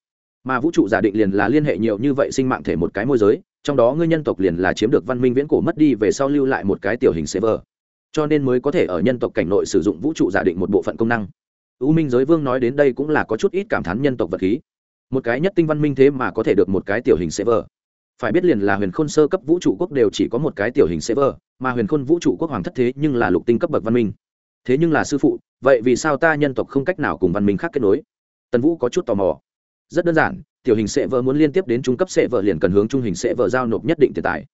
Mà vũ trụ giả định liền là liên hệ nhiều như vậy sinh mạng thể một cái môi giới, trong đó ngươi nhân tộc liền là chiếm được văn minh viễn cổ mất đi về sau lưu lại một cái tiểu hình server. Cho nên mới có thể ở nhân tộc cảnh nội sử dụng vũ trụ giả định một bộ phận công năng. U minh giới vương nói đến đây cũng là có chút ít cảm thán nhân tộc vật khí. Một cái nhất tinh văn minh thế mà có thể được một cái tiểu hình server phải biết liền là huyền khôn sơ cấp vũ trụ quốc đều chỉ có một cái tiểu hình server, mà huyền khôn vũ trụ quốc hoàng thất thế nhưng là lục tinh cấp bậc văn minh. Thế nhưng là sư phụ, vậy vì sao ta nhân tộc không cách nào cùng văn minh khác kết nối? Tần vũ có chút tò mò. Rất đơn giản, tiểu hình sệ vợ muốn liên tiếp đến trung cấp sệ vợ liền cần hướng trung hình sệ vợ giao nộp nhất định tiền tài.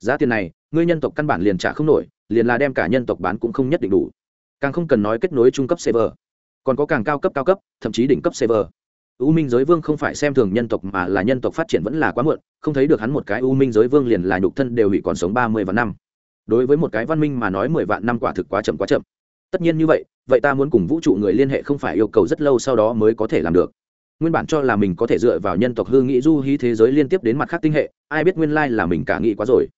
Giá tiền này, ngươi nhân tộc căn bản liền trả không nổi, liền là đem cả nhân tộc bán cũng không nhất định đủ. Càng không cần nói kết nối trung cấp server. Còn có càng cao cấp cao cấp, thậm chí đỉnh cấp server u minh giới vương không phải xem thường nhân tộc mà là nhân tộc phát triển vẫn là quá muộn, không thấy được hắn một cái u minh giới vương liền là nhục thân đều hủy còn sống ba mươi vạn năm. Đối với một cái văn minh mà nói mười vạn năm quả thực quá chậm quá chậm. Tất nhiên như vậy vậy ta muốn cùng vũ trụ người liên hệ không phải yêu cầu rất lâu sau đó mới có thể làm được. Nguyên bản cho là mình có thể dựa vào nhân tộc hương nghị du hí thế giới liên tiếp đến mặt khác tinh hệ, ai biết nguyên lai là mình cả nghĩ quá rồi.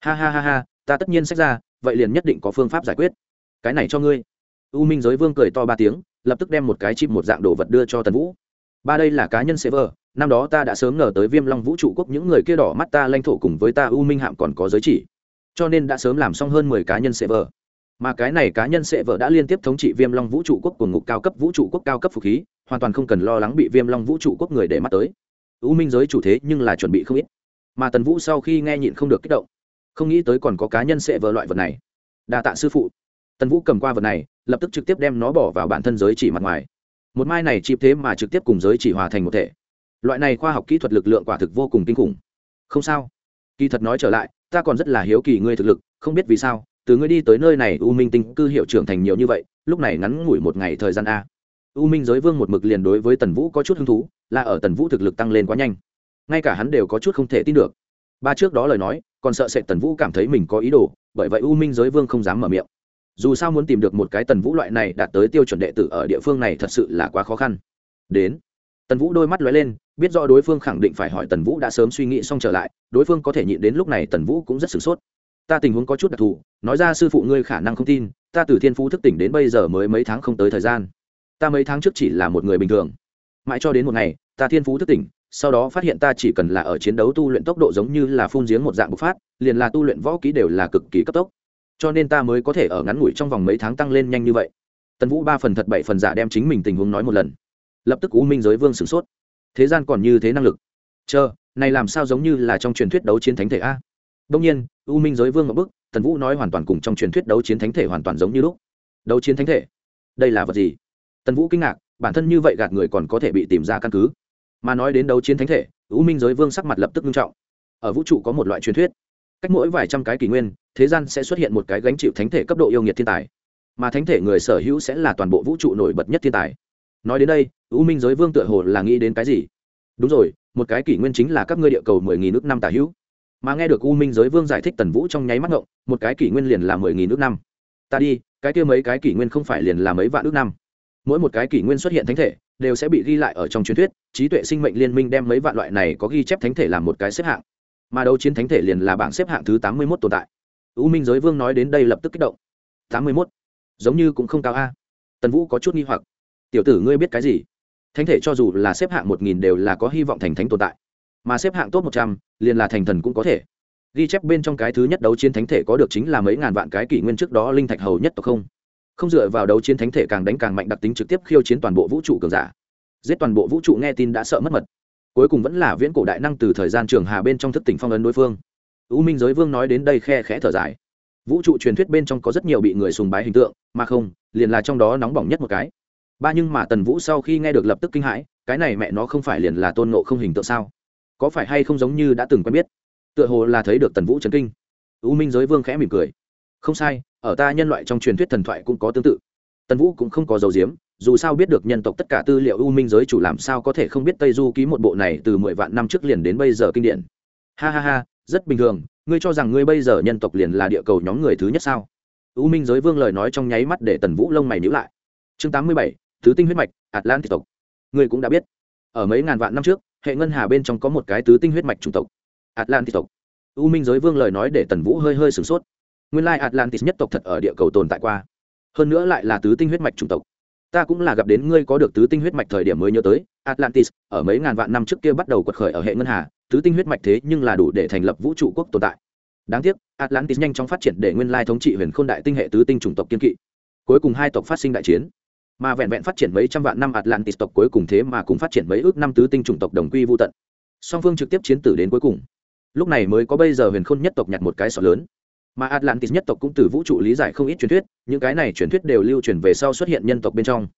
Ha ha ha ha, ta tất nhiên sách ra, vậy liền nhất định có phương pháp giải quyết. Cái này cho ngươi. U minh giới vương cười to ba tiếng, lập tức đem một cái chip một dạng đồ vật đưa cho tần vũ ba đây là cá nhân server, năm đó ta đã sớm ngờ tới viêm long vũ trụ quốc những người kia đỏ mắt ta lãnh thổ cùng với ta u minh hạm còn có giới chỉ. Cho nên đã sớm làm xong hơn mười cá nhân server. Mà cái này cá nhân server đã liên tiếp thống trị viêm long vũ trụ quốc của ngục cao cấp vũ trụ quốc cao cấp phục khí, hoàn toàn không cần lo lắng bị viêm long vũ trụ quốc người để mắt tới. U minh giới chủ thế nhưng là chuẩn bị không ít. Mà tần vũ sau khi nghe nhịn không được kích động. Không nghĩ tới còn có cá nhân sệ vợ loại vật này. Đa tạ sư phụ. Tần vũ cầm qua vật này, lập tức trực tiếp đem nó bỏ vào bản thân giới chỉ mặt ngoài một mai này chịp thế mà trực tiếp cùng giới chỉ hòa thành một thể. Loại này khoa học kỹ thuật lực lượng quả thực vô cùng kinh khủng. Không sao. Kỳ thật nói trở lại, ta còn rất là hiếu kỳ ngươi thực lực, không biết vì sao, từ ngươi đi tới nơi này, u minh tinh cư hiệu trưởng thành nhiều như vậy, lúc này ngắn ngủi một ngày thời gian a. U minh giới vương một mực liền đối với tần vũ có chút hứng thú, là ở tần vũ thực lực tăng lên quá nhanh. Ngay cả hắn đều có chút không thể tin được. Ba trước đó lời nói, còn sợ sệt tần vũ cảm thấy mình có ý đồ, bởi vậy u minh giới vương không dám mở miệng dù sao muốn tìm được một cái tần vũ loại này đạt tới tiêu chuẩn đệ tử ở địa phương này thật sự là quá khó khăn. Đến, tần vũ đôi mắt lóe lên, biết rõ đối phương khẳng định phải hỏi tần vũ đã sớm suy nghĩ xong trở lại, đối phương có thể nhịn đến lúc này tần vũ cũng rất sửng sốt. Ta tình huống có chút đặc thù, nói ra sư phụ ngươi khả năng không tin, ta từ thiên phú thức tỉnh đến bây giờ mới mấy tháng không tới thời gian. Ta mấy tháng trước chỉ là một người bình thường. Mãi cho đến một ngày, ta thiên phú thức tỉnh, sau đó phát hiện ta chỉ cần là ở chiến đấu tu luyện tốc độ giống như là phun giếng một dạng bộc phát, liền là tu luyện võ ký đều là cực kỳ cấp tốc cho nên ta mới có thể ở ngắn ngủi trong vòng mấy tháng tăng lên nhanh như vậy. Tần vũ ba phần thật bảy phần giả đem chính mình tình huống nói một lần. Lập tức u minh giới vương sửng sốt. Thế gian còn như thế năng lực. Chờ, này làm sao giống như là trong truyền thuyết đấu chiến thánh thể a? Đông nhiên, u minh giới vương ở bức tần vũ nói hoàn toàn cùng trong truyền thuyết đấu chiến thánh thể hoàn toàn giống như lúc. Đấu chiến thánh thể? Đây là vật gì? Tần vũ kinh ngạc, bản thân như vậy gạt người còn có thể bị tìm ra căn cứ. Mà nói đến đấu chiến thánh thể, u minh giới vương sắc mặt lập tức nghiêm trọng. Ở vũ trụ có một loại truyền thuyết cách mỗi vài trăm cái kỷ nguyên, thế gian sẽ xuất hiện một cái gánh chịu thánh thể cấp độ yêu nghiệt thiên tài. Mà thánh thể người sở hữu sẽ là toàn bộ vũ trụ nổi bật nhất thiên tài. Nói đến đây, u minh giới vương tựa hồ là nghĩ đến cái gì? Đúng rồi, một cái kỷ nguyên chính là các ngươi địa cầu mười nghìn nước năm tả hữu. Mà nghe được u minh giới vương giải thích tần vũ trong nháy mắt ngộng, một cái kỷ nguyên liền là mười nghìn nước năm. Ta đi, cái kia mấy cái kỷ nguyên không phải liền là mấy vạn nước năm. Mỗi một cái kỷ nguyên xuất hiện thánh thể, đều sẽ bị ghi lại ở trong truyền thuyết, trí tuệ sinh mệnh liên minh đem mấy vạn loại này có ghi chép thánh thể làm một cái xếp hạng mà đấu chiến thánh thể liền là bảng xếp hạng thứ tám mươi mốt tồn tại. U minh giới vương nói đến đây lập tức kích động. tám mươi mốt? Giống như cũng không cao a. Tần vũ có chút nghi hoặc. Tiểu tử ngươi biết cái gì? Thánh thể cho dù là xếp hạng một nghìn đều là có hy vọng thành thánh tồn tại. Mà xếp hạng top một trăm, liền là thành thần cũng có thể. Ghi chép bên trong cái thứ nhất đấu chiến thánh thể có được chính là mấy ngàn vạn cái kỷ nguyên trước đó linh thạch hầu nhất tộc không? Không dựa vào đấu chiến thánh thể càng đánh càng mạnh đặc tính trực tiếp khiêu chiến toàn bộ vũ trụ cường giả. Giết toàn bộ vũ trụ nghe tin đã sợ mất mật cuối cùng vẫn là viễn cổ đại năng từ thời gian trường hà bên trong thức tỉnh phong ấn đối phương. U minh giới vương nói đến đây khe khẽ thở dài. Vũ trụ truyền thuyết bên trong có rất nhiều bị người sùng bái hình tượng, mà không, liền là trong đó nóng bỏng nhất một cái. Ba nhưng mà tần vũ sau khi nghe được lập tức kinh hãi, cái này mẹ nó không phải liền là tôn nộ không hình tượng sao? Có phải hay không giống như đã từng quen biết? Tựa hồ là thấy được tần vũ trấn kinh. U minh giới vương khẽ mỉm cười. Không sai, ở ta nhân loại trong truyền thuyết thần thoại cũng có tương tự. Tần vũ cũng không có dầu diếm dù sao biết được nhân tộc tất cả tư liệu u minh giới chủ làm sao có thể không biết tây du ký một bộ này từ mười vạn năm trước liền đến bây giờ kinh điển. Ha ha ha, rất bình thường, ngươi cho rằng ngươi bây giờ nhân tộc liền là địa cầu nhóm người thứ nhất sao? U minh giới vương lời nói trong nháy mắt để tần vũ lông mày nhữ lại. Chương tám mươi bảy thứ tinh huyết mạch atlantic tộc. Ngươi cũng đã biết, ở mấy ngàn vạn năm trước, hệ ngân hà bên trong có một cái tứ tinh huyết mạch chủng tộc atlantic tộc. U minh giới vương lời nói để tần vũ hơi hơi sửng sốt. Nguyên lai atlantis nhất tộc thật ở địa cầu tồn tại qua, hơn nữa lại là tứ tinh huyết mạch chủng tộc ta cũng là gặp đến ngươi có được tứ tinh huyết mạch thời điểm mới nhớ tới, atlantis, ở mấy ngàn vạn năm trước kia bắt đầu quật khởi ở hệ ngân hà, tứ tinh huyết mạch thế nhưng là đủ để thành lập vũ trụ quốc tồn tại. Đáng tiếc, atlantis nhanh chóng phát triển để nguyên lai thống trị huyền khôn đại tinh hệ tứ tinh chủng tộc kiên kỵ. Cuối cùng hai tộc phát sinh đại chiến. Mà vẹn vẹn phát triển mấy trăm vạn năm atlantis tộc cuối cùng thế mà cũng phát triển mấy ước năm tứ tinh chủng tộc đồng quy vô tận. Song phương trực tiếp chiến tử đến cuối cùng. Lúc này mới có bây giờ huyền khôn nhất tộc nhặt một cái sọ lớn mà atlantis nhất tộc cũng từ vũ trụ lý giải không ít truyền thuyết, những cái này truyền thuyết đều lưu truyền về sau xuất hiện nhân tộc bên trong.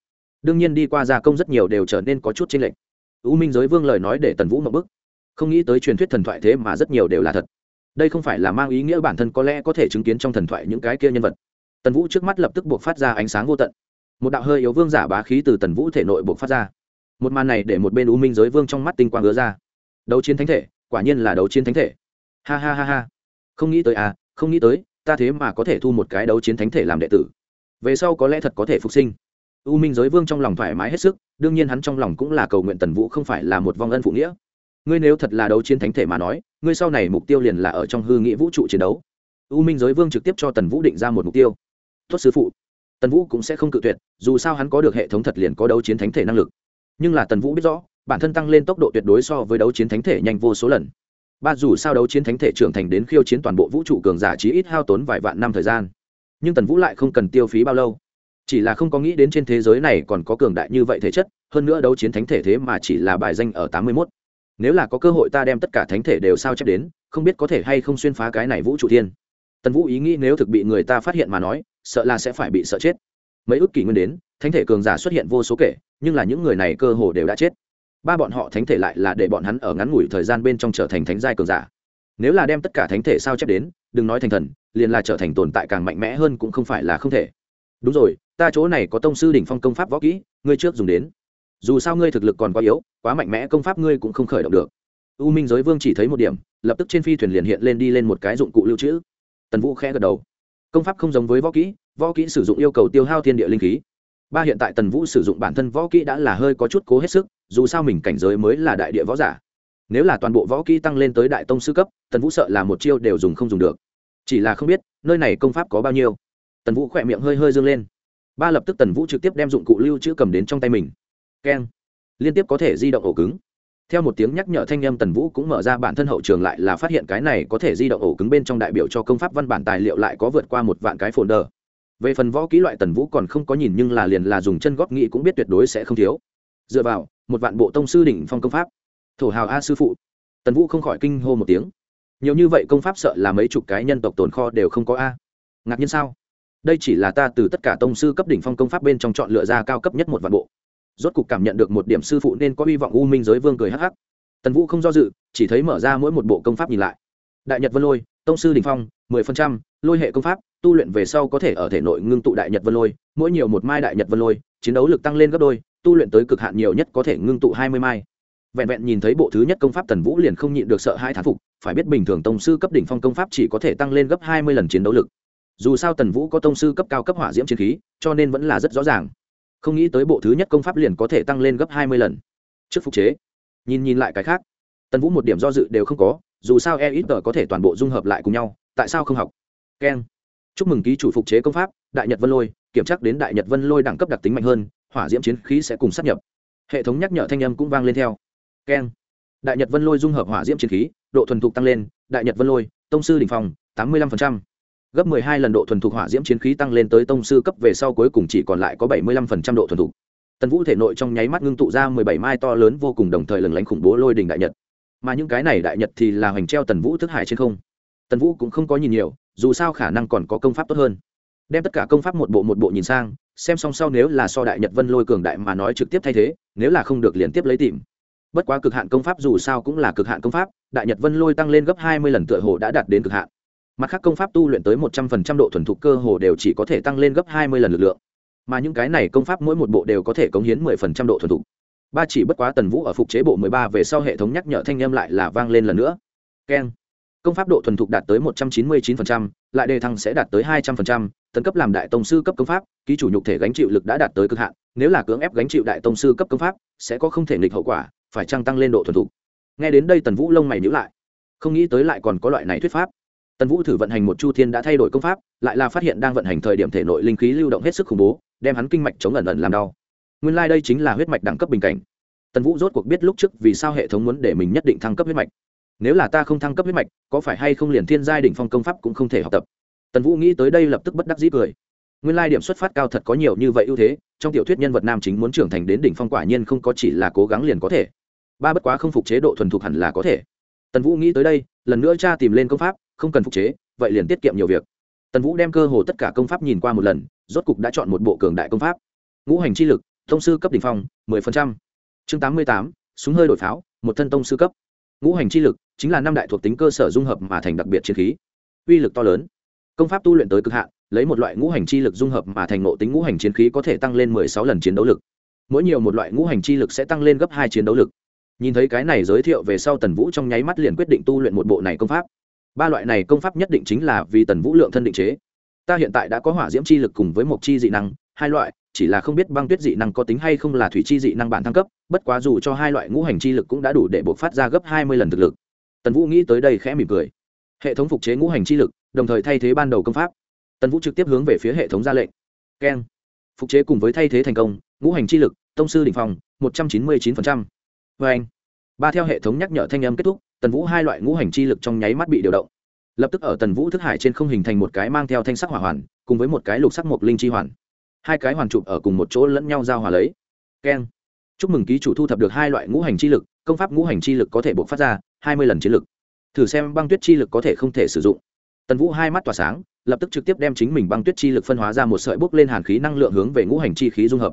Đương nhiên đi qua gia công rất nhiều đều trở nên có chút chênh lệch. U minh giới vương lời nói để tần vũ mậu bức. Không nghĩ tới truyền thuyết thần thoại thế mà rất nhiều đều là thật. Đây không phải là mang ý nghĩa bản thân có lẽ có thể chứng kiến trong thần thoại những cái kia nhân vật. Tần vũ trước mắt lập tức buộc phát ra ánh sáng vô tận. Một đạo hơi yếu vương giả bá khí từ tần vũ thể nội buộc phát ra. Một màn này để một bên u minh giới vương trong mắt tinh quang ngứa ra. Đấu chiến thánh thể, quả nhiên là đấu chiến thánh thể. Ha ha ha ha. Không nghĩ tới à không nghĩ tới, ta thế mà có thể thu một cái đấu chiến thánh thể làm đệ tử. Về sau có lẽ thật có thể phục sinh. U minh giới vương trong lòng thoải mái hết sức, đương nhiên hắn trong lòng cũng là cầu nguyện tần vũ không phải là một vong ân phụ nghĩa. Ngươi nếu thật là đấu chiến thánh thể mà nói, ngươi sau này mục tiêu liền là ở trong hư nghĩa vũ trụ chiến đấu. U minh giới vương trực tiếp cho tần vũ định ra một mục tiêu. Tuất sư phụ. Tần vũ cũng sẽ không cự tuyệt, dù sao hắn có được hệ thống thật liền có đấu chiến thánh thể năng lực. Nhưng là tần vũ biết rõ, bản thân tăng lên tốc độ tuyệt đối so với đấu chiến thánh thể nhanh vô số lần ba dù sao đấu chiến thánh thể trưởng thành đến khiêu chiến toàn bộ vũ trụ cường giả chí ít hao tốn vài vạn năm thời gian. Nhưng tần vũ lại không cần tiêu phí bao lâu. Chỉ là không có nghĩ đến trên thế giới này còn có cường đại như vậy thể chất, hơn nữa đấu chiến thánh thể thế mà chỉ là bài danh ở tám mươi mốt. Nếu là có cơ hội ta đem tất cả thánh thể đều sao chép đến, không biết có thể hay không xuyên phá cái này vũ trụ thiên. Tần vũ ý nghĩ nếu thực bị người ta phát hiện mà nói, sợ là sẽ phải bị sợ chết. Mấy ước kỷ nguyên đến, thánh thể cường giả xuất hiện vô số kể, nhưng là những người này cơ hồ đều đã chết ba bọn họ thánh thể lại là để bọn hắn ở ngắn ngủi thời gian bên trong trở thành thánh giai cường giả. Nếu là đem tất cả thánh thể sao chép đến, đừng nói thành thần, liền là trở thành tồn tại càng mạnh mẽ hơn cũng không phải là không thể. Đúng rồi, ta chỗ này có tông sư đỉnh phong công pháp võ kỹ, ngươi trước dùng đến. Dù sao ngươi thực lực còn quá yếu, quá mạnh mẽ công pháp ngươi cũng không khởi động được. U minh giới vương chỉ thấy một điểm, lập tức trên phi thuyền liền hiện lên đi lên một cái dụng cụ lưu trữ. Tần vũ khẽ gật đầu. Công pháp không giống với võ kỹ võ kỹ sử dụng yêu cầu tiêu hao thiên địa linh khí ba hiện tại tần vũ sử dụng bản thân võ kỹ đã là hơi có chút cố hết sức, dù sao mình cảnh giới mới là đại địa võ giả. Nếu là toàn bộ võ kỹ tăng lên tới đại tông sư cấp, tần vũ sợ là một chiêu đều dùng không dùng được. Chỉ là không biết, nơi này công pháp có bao nhiêu. Tần vũ khỏe miệng hơi hơi dâng lên. Ba lập tức tần vũ trực tiếp đem dụng cụ lưu trữ cầm đến trong tay mình. Keng. Liên tiếp có thể di động ổ cứng. Theo một tiếng nhắc nhở thanh â m tần vũ cũng mở ra bản thân hậu trường lại là phát hiện cái này có thể di động ổ cứng bên trong đại biểu cho công pháp văn bản tài liệu lại có vượt qua một vạn cái phồn đờ về phần võ kỹ loại tần vũ còn không có nhìn nhưng là liền là dùng chân góp nghĩ cũng biết tuyệt đối sẽ không thiếu. Dựa vào, một vạn bộ tông sư đỉnh phong công pháp. Thổ hào a sư phụ. Tần vũ không khỏi kinh hô một tiếng. Nhiều như vậy công pháp sợ là mấy chục cái nhân tộc tồn kho đều không có a. Ngạc nhiên sao? Đây chỉ là ta từ tất cả tông sư cấp đỉnh phong công pháp bên trong chọn lựa ra cao cấp nhất một vạn bộ. Rốt cục cảm nhận được một điểm sư phụ nên có hy vọng u minh giới vương cười hắc hắc. Tần vũ không do dự, chỉ thấy mở ra mỗi một bộ công pháp nhìn lại. Đại nhật vân lôi, tông sư đỉnh phong, mười phần trăm lôi hệ công pháp, tu luyện về sau có thể ở thể nội ngưng tụ đại nhật vân lôi, mỗi nhiều một mai đại nhật vân lôi, chiến đấu lực tăng lên gấp đôi, tu luyện tới cực hạn nhiều nhất có thể ngưng tụ hai mươi mai. Vẹn vẹn nhìn thấy bộ thứ nhất công pháp tần vũ liền không nhịn được sợ hai thán phục, phải biết bình thường tông sư cấp đỉnh phong công pháp chỉ có thể tăng lên gấp hai mươi lần chiến đấu lực. Dù sao tần vũ có tông sư cấp cao cấp hỏa diễm chiến khí, cho nên vẫn là rất rõ ràng. Không nghĩ tới bộ thứ nhất công pháp liền có thể tăng lên gấp hai mươi lần. Trước phục chế. Nhìn nhìn lại cái khác, tần vũ một điểm do dự đều không có, dù sao e ít tờ có thể toàn bộ dung hợp lại cùng nhau, tại sao không học? Keng. Chúc mừng ký chủ phục chế công pháp, đại nhật vân lôi, kiểm tra đến đại nhật vân lôi đẳng cấp đặc tính mạnh hơn, hỏa diễm chiến khí sẽ cùng sát nhập. Hệ thống nhắc nhở thanh âm cũng vang lên theo. Keng. Đại nhật vân lôi dung hợp hỏa diễm chiến khí, độ thuần thục tăng lên, đại nhật vân lôi, tông sư đình phòng tám mươi lăm gấp mười hai lần độ thuần thục hỏa diễm chiến khí tăng lên tới tông sư cấp về sau cuối cùng chỉ còn lại có bảy mươi lăm độ thuần thục. Tần vũ thể nội trong nháy mắt ngưng tụ ra mười bảy mai to lớn vô cùng đồng thời lừng lánh khủng bố lôi đình đại nhật. Mà những cái này đại nhật thì là hoành treo tần vũ thức hải trên không. Tần vũ cũng không có nhìn nhiều dù sao khả năng còn có công pháp tốt hơn. Đem tất cả công pháp một bộ một bộ nhìn sang, xem xong sau nếu là so đại nhật vân lôi cường đại mà nói trực tiếp thay thế, nếu là không được liền tiếp lấy tìm. Bất quá cực hạn công pháp dù sao cũng là cực hạn công pháp, đại nhật vân lôi tăng lên gấp hai mươi lần tựa hồ đã đạt đến cực hạn. Mặt khác công pháp tu luyện tới một trăm phần trăm độ thuần thục cơ hồ đều chỉ có thể tăng lên gấp hai mươi lần lực lượng. Mà những cái này công pháp mỗi một bộ đều có thể cống hiến mười phần trăm độ thuần thục. Ba chỉ bất quá tần vũ ở phục chế bộ mười ba về sau hệ thống nhắc nhở thanh âm lại là vang lên lần nữa. Keng công pháp độ thuần thục đạt tới một trăm chín mươi chín phần trăm, lại đề thăng sẽ đạt tới hai trăm phần trăm, tấn cấp làm đại tông sư cấp công pháp, ký chủ nhục thể gánh chịu lực đã đạt tới cực hạn, nếu là cưỡng ép gánh chịu đại tông sư cấp công pháp, sẽ có không thể nghịch hậu quả, phải chăng tăng lên độ thuần thục? Nghe đến đây tần vũ lông mày nhíu lại. Không nghĩ tới lại còn có loại này thuyết pháp. Tần vũ thử vận hành một chu thiên đã thay đổi công pháp, lại là phát hiện đang vận hành thời điểm thể nội linh khí lưu động hết sức khủng bố, đem hắn kinh mạch chống ẩn ẩn làm đau. Nguyên lai đây chính là huyết mạch đẳng cấp bình cảnh. Tần vũ rốt cuộc biết lúc trước vì sao hệ thống muốn để mình nhất định thăng cấp huyết mạch nếu là ta không thăng cấp huyết mạch, có phải hay không liền thiên giai đỉnh phong công pháp cũng không thể học tập? Tần vũ nghĩ tới đây lập tức bất đắc dĩ cười. Nguyên lai điểm xuất phát cao thật có nhiều như vậy ưu thế, trong tiểu thuyết nhân vật nam chính muốn trưởng thành đến đỉnh phong quả nhiên không có chỉ là cố gắng liền có thể. Ba bất quá không phục chế độ thuần thục hẳn là có thể. Tần vũ nghĩ tới đây, lần nữa cha tìm lên công pháp, không cần phục chế, vậy liền tiết kiệm nhiều việc. Tần vũ đem cơ hồ tất cả công pháp nhìn qua một lần, rốt cục đã chọn một bộ cường đại công pháp. Ngũ hành chi lực, thông sư cấp đ ỉ n h phong, mười phần trăm. Chương tám mươi tám, súng hơi đổi pháo, một thân tông sư cấp. Ngũ hành chi lực chính là năm đại thuộc tính cơ sở dung hợp mà thành đặc biệt chiến khí. Uy lực to lớn. Công pháp tu luyện tới cực hạn, lấy một loại ngũ hành chi lực dung hợp mà thành nộ tính ngũ hành chiến khí có thể tăng lên mười sáu lần chiến đấu lực. Mỗi nhiều một loại ngũ hành chi lực sẽ tăng lên gấp hai chiến đấu lực. Nhìn thấy cái này giới thiệu về sau tần vũ trong nháy mắt liền quyết định tu luyện một bộ này công pháp. Ba loại này công pháp nhất định chính là vì tần vũ lượng thân định chế. Ta hiện tại đã có hỏa diễm chi lực cùng với một chi dị năng, hai loại, chỉ là không biết băng tuyết dị năng có tính hay không là thủy chi dị năng bản thăng cấp, bất quá dù cho hai loại ngũ hành chi lực cũng đã đủ để buộc phát ra gấp hai mươi lần thực lực tần vũ nghĩ tới đây khẽ mỉm cười. Hệ thống phục chế ngũ hành chi lực, đồng thời thay thế ban đầu công pháp. Tần vũ trực tiếp hướng về phía hệ thống ra lệnh. Keng. Phục chế cùng với thay thế thành công, ngũ hành chi lực, tông sư đ ỉ n h phòng một trăm chín mươi chín vê vâng. anh ba theo hệ thống nhắc nhở thanh âm kết thúc, tần vũ hai loại ngũ hành chi lực trong nháy mắt bị điều động. Lập tức ở tần vũ thức hải trên không hình thành một cái mang theo thanh sắc hỏa hoàn, cùng với một cái lục sắc mộc linh chi hoàn. Hai cái hoàn chụp ở cùng một chỗ lẫn nhau giao hòa lấy. Keng chúc mừng ký chủ thu thập được hai loại ngũ hành chi lực, công pháp ngũ hành chi lực có thể buộc phát ra, hai mươi lần chiến lực. Thử xem băng tuyết chi lực có thể không thể sử dụng. Tần vũ hai mắt tỏa sáng, lập tức trực tiếp đem chính mình băng tuyết chi lực phân hóa ra một sợi bốc lên hàn khí năng lượng hướng về ngũ hành chi khí dung hợp.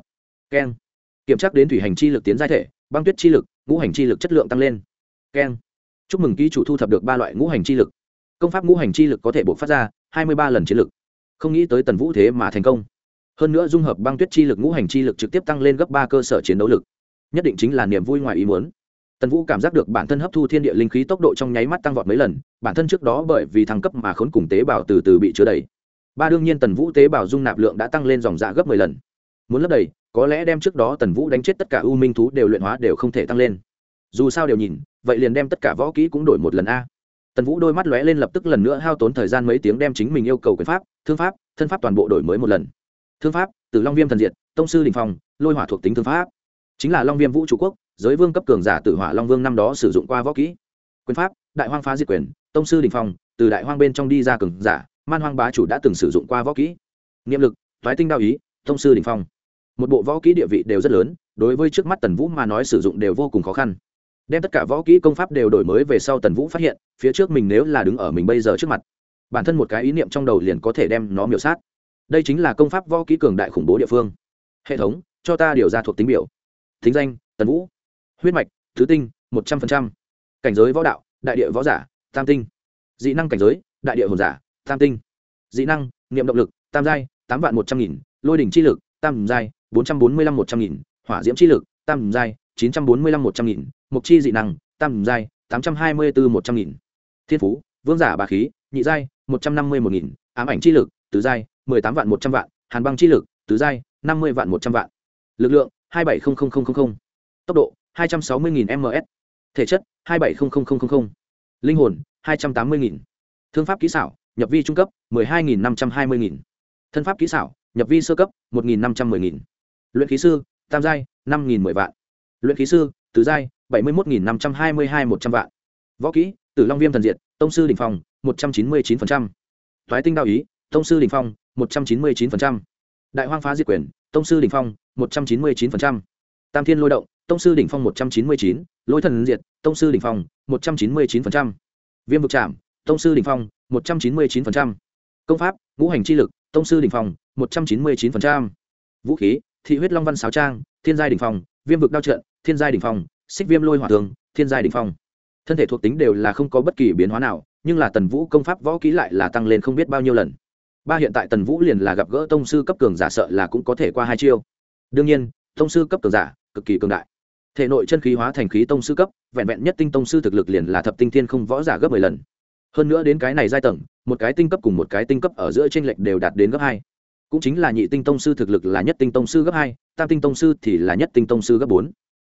Keng. Kiểm tra đến thủy hành chi lực tiến giai thể, băng tuyết chi lực, ngũ hành chi lực chất lượng tăng lên. Keng. Chúc mừng ký chủ thu thập được ba loại ngũ hành chi lực. Công pháp ngũ hành chi lực có thể buộc phát ra, hai mươi ba lần chiến lực. Không nghĩ tới tần vũ thế mà thành công. Hơn nữa dung hợp băng tuyết chi lực ngũ hành chi lực trực tiếp tăng lên gấp ba cơ sở chiến đấu lực nhất định chính là niềm vui ngoài ý muốn. Tần vũ cảm giác được bản thân hấp thu thiên địa linh khí tốc độ trong nháy mắt tăng vọt mấy lần, bản thân trước đó bởi vì thăng cấp mà khốn cùng tế bào từ từ bị chứa đầy. Ba đương nhiên tần vũ tế bào dung nạp lượng đã tăng lên dòng dạ gấp mười lần. Muốn lấp đầy, có lẽ đem trước đó tần vũ đánh chết tất cả u minh thú đều luyện hóa đều không thể tăng lên. Dù sao đều nhìn, vậy liền đem tất cả võ kỹ cũng đổi một lần a. Tần vũ đôi mắt lóe lên lập tức lần nữa hao tốn thời gian mấy tiếng đem chính mình yêu cầu quyền pháp, thương pháp, thân pháp toàn bộ đổi mới một lần. Thương pháp từ long viêm thần diệt, tông sư đình phong, lôi hỏa thuộc tính thương pháp chính là long viêm vũ trụ quốc giới vương cấp cường giả tử hỏa long vương năm đó sử dụng qua võ kỹ quyền pháp đại hoang phá diệt quyền tông sư đình phong từ đại hoang bên trong đi ra cường giả man hoang bá chủ đã từng sử dụng qua võ kỹ niệm lực thoái tinh đao ý tông sư đình phong một bộ võ kỹ địa vị đều rất lớn đối với trước mắt tần vũ mà nói sử dụng đều vô cùng khó khăn đem tất cả võ kỹ công pháp đều đổi mới về sau tần vũ phát hiện phía trước mình nếu là đứng ở mình bây giờ trước mặt bản thân một cái ý niệm trong đầu liền có thể đem nó miểu sát đây chính là công pháp võ kỹ cường đại khủng bố địa phương hệ thống cho ta điều ra thuộc tính biểu thính danh, tần vũ. Huyết mạch, thứ tinh, một trăm linh cảnh giới võ đạo, đại địa võ giả, tam tinh. Dị năng cảnh giới, đại địa hồn giả, tam tinh. Dị năng, niệm động lực, tam giai, tám vạn một trăm nghìn. Lôi đỉnh chi lực, tam giai, bốn trăm bốn mươi lăm một trăm nghìn. Hỏa diễm chi lực, tam giai, chín trăm bốn mươi lăm một trăm nghìn. Mục chi dị năng, tam giai, tám trăm hai mươi bốn một trăm nghìn. Thiên phú, vương giả bà khí, nhị giai, một trăm năm mươi một nghìn. Ám ảnh chi lực, tứ giai, mười tám vạn một trăm vạn. Hàn băng chi lực, tứ giai, năm mươi vạn một trăm vạn. Lực lượng 270000. Tốc độ 260000 ms. Thể chất 270000. Linh hồn 280000. Thương pháp kỹ xảo, nhập vi trung cấp 12520.000. Thân pháp kỹ xảo, nhập vi sơ cấp 1.510.000 Luyện khí sư, tam giai, 5010 vạn. Luyện khí sư, tứ giai, 71522 vạn. Võ kỹ, Tử Long Viêm thần diệt, tông sư đỉnh phòng, 199%. Toái tinh đạo ý, tông sư đỉnh phong, 199%. Đại hoang phá diệt quyền, tông sư đỉnh phong, một trăm chín mươi chín tam thiên lôi động, tông sư đỉnh phong một trăm chín mươi chín, lôi thần diệt, tông sư đỉnh phong một trăm chín mươi chín viêm vực trảm, tông sư đỉnh phong một trăm chín mươi chín công pháp, ngũ hành chi lực, tông sư đỉnh phong một trăm chín mươi chín vũ khí, thị huyết long văn sáo trang, thiên giai đỉnh phong, viêm vực đao trận thiên giai đỉnh phong, xích viêm lôi hỏa tường thiên giai đỉnh phong. Thân thể thuộc tính đều là không có bất kỳ biến hóa nào, nhưng là tần vũ công pháp võ kỹ lại là tăng lên không biết bao nhiêu lần. Ba hiện tại tần vũ liền là gặp gỡ tông sư cấp cường giả sợ là cũng có thể qua hai chiêu đương nhiên, tông sư cấp cường giả, cực kỳ cường đại. Thể nội chân khí hóa thành khí tông sư cấp, vẹn vẹn nhất tinh tông sư thực lực liền là thập tinh thiên không võ giả gấp mười lần. Hơn nữa đến cái này giai tầng, một cái tinh cấp cùng một cái tinh cấp ở giữa tranh lệch đều đạt đến gấp hai. Cũng chính là nhị tinh tông sư thực lực là nhất tinh tông sư gấp hai, tam tinh tông sư thì là nhất tinh tông sư gấp bốn.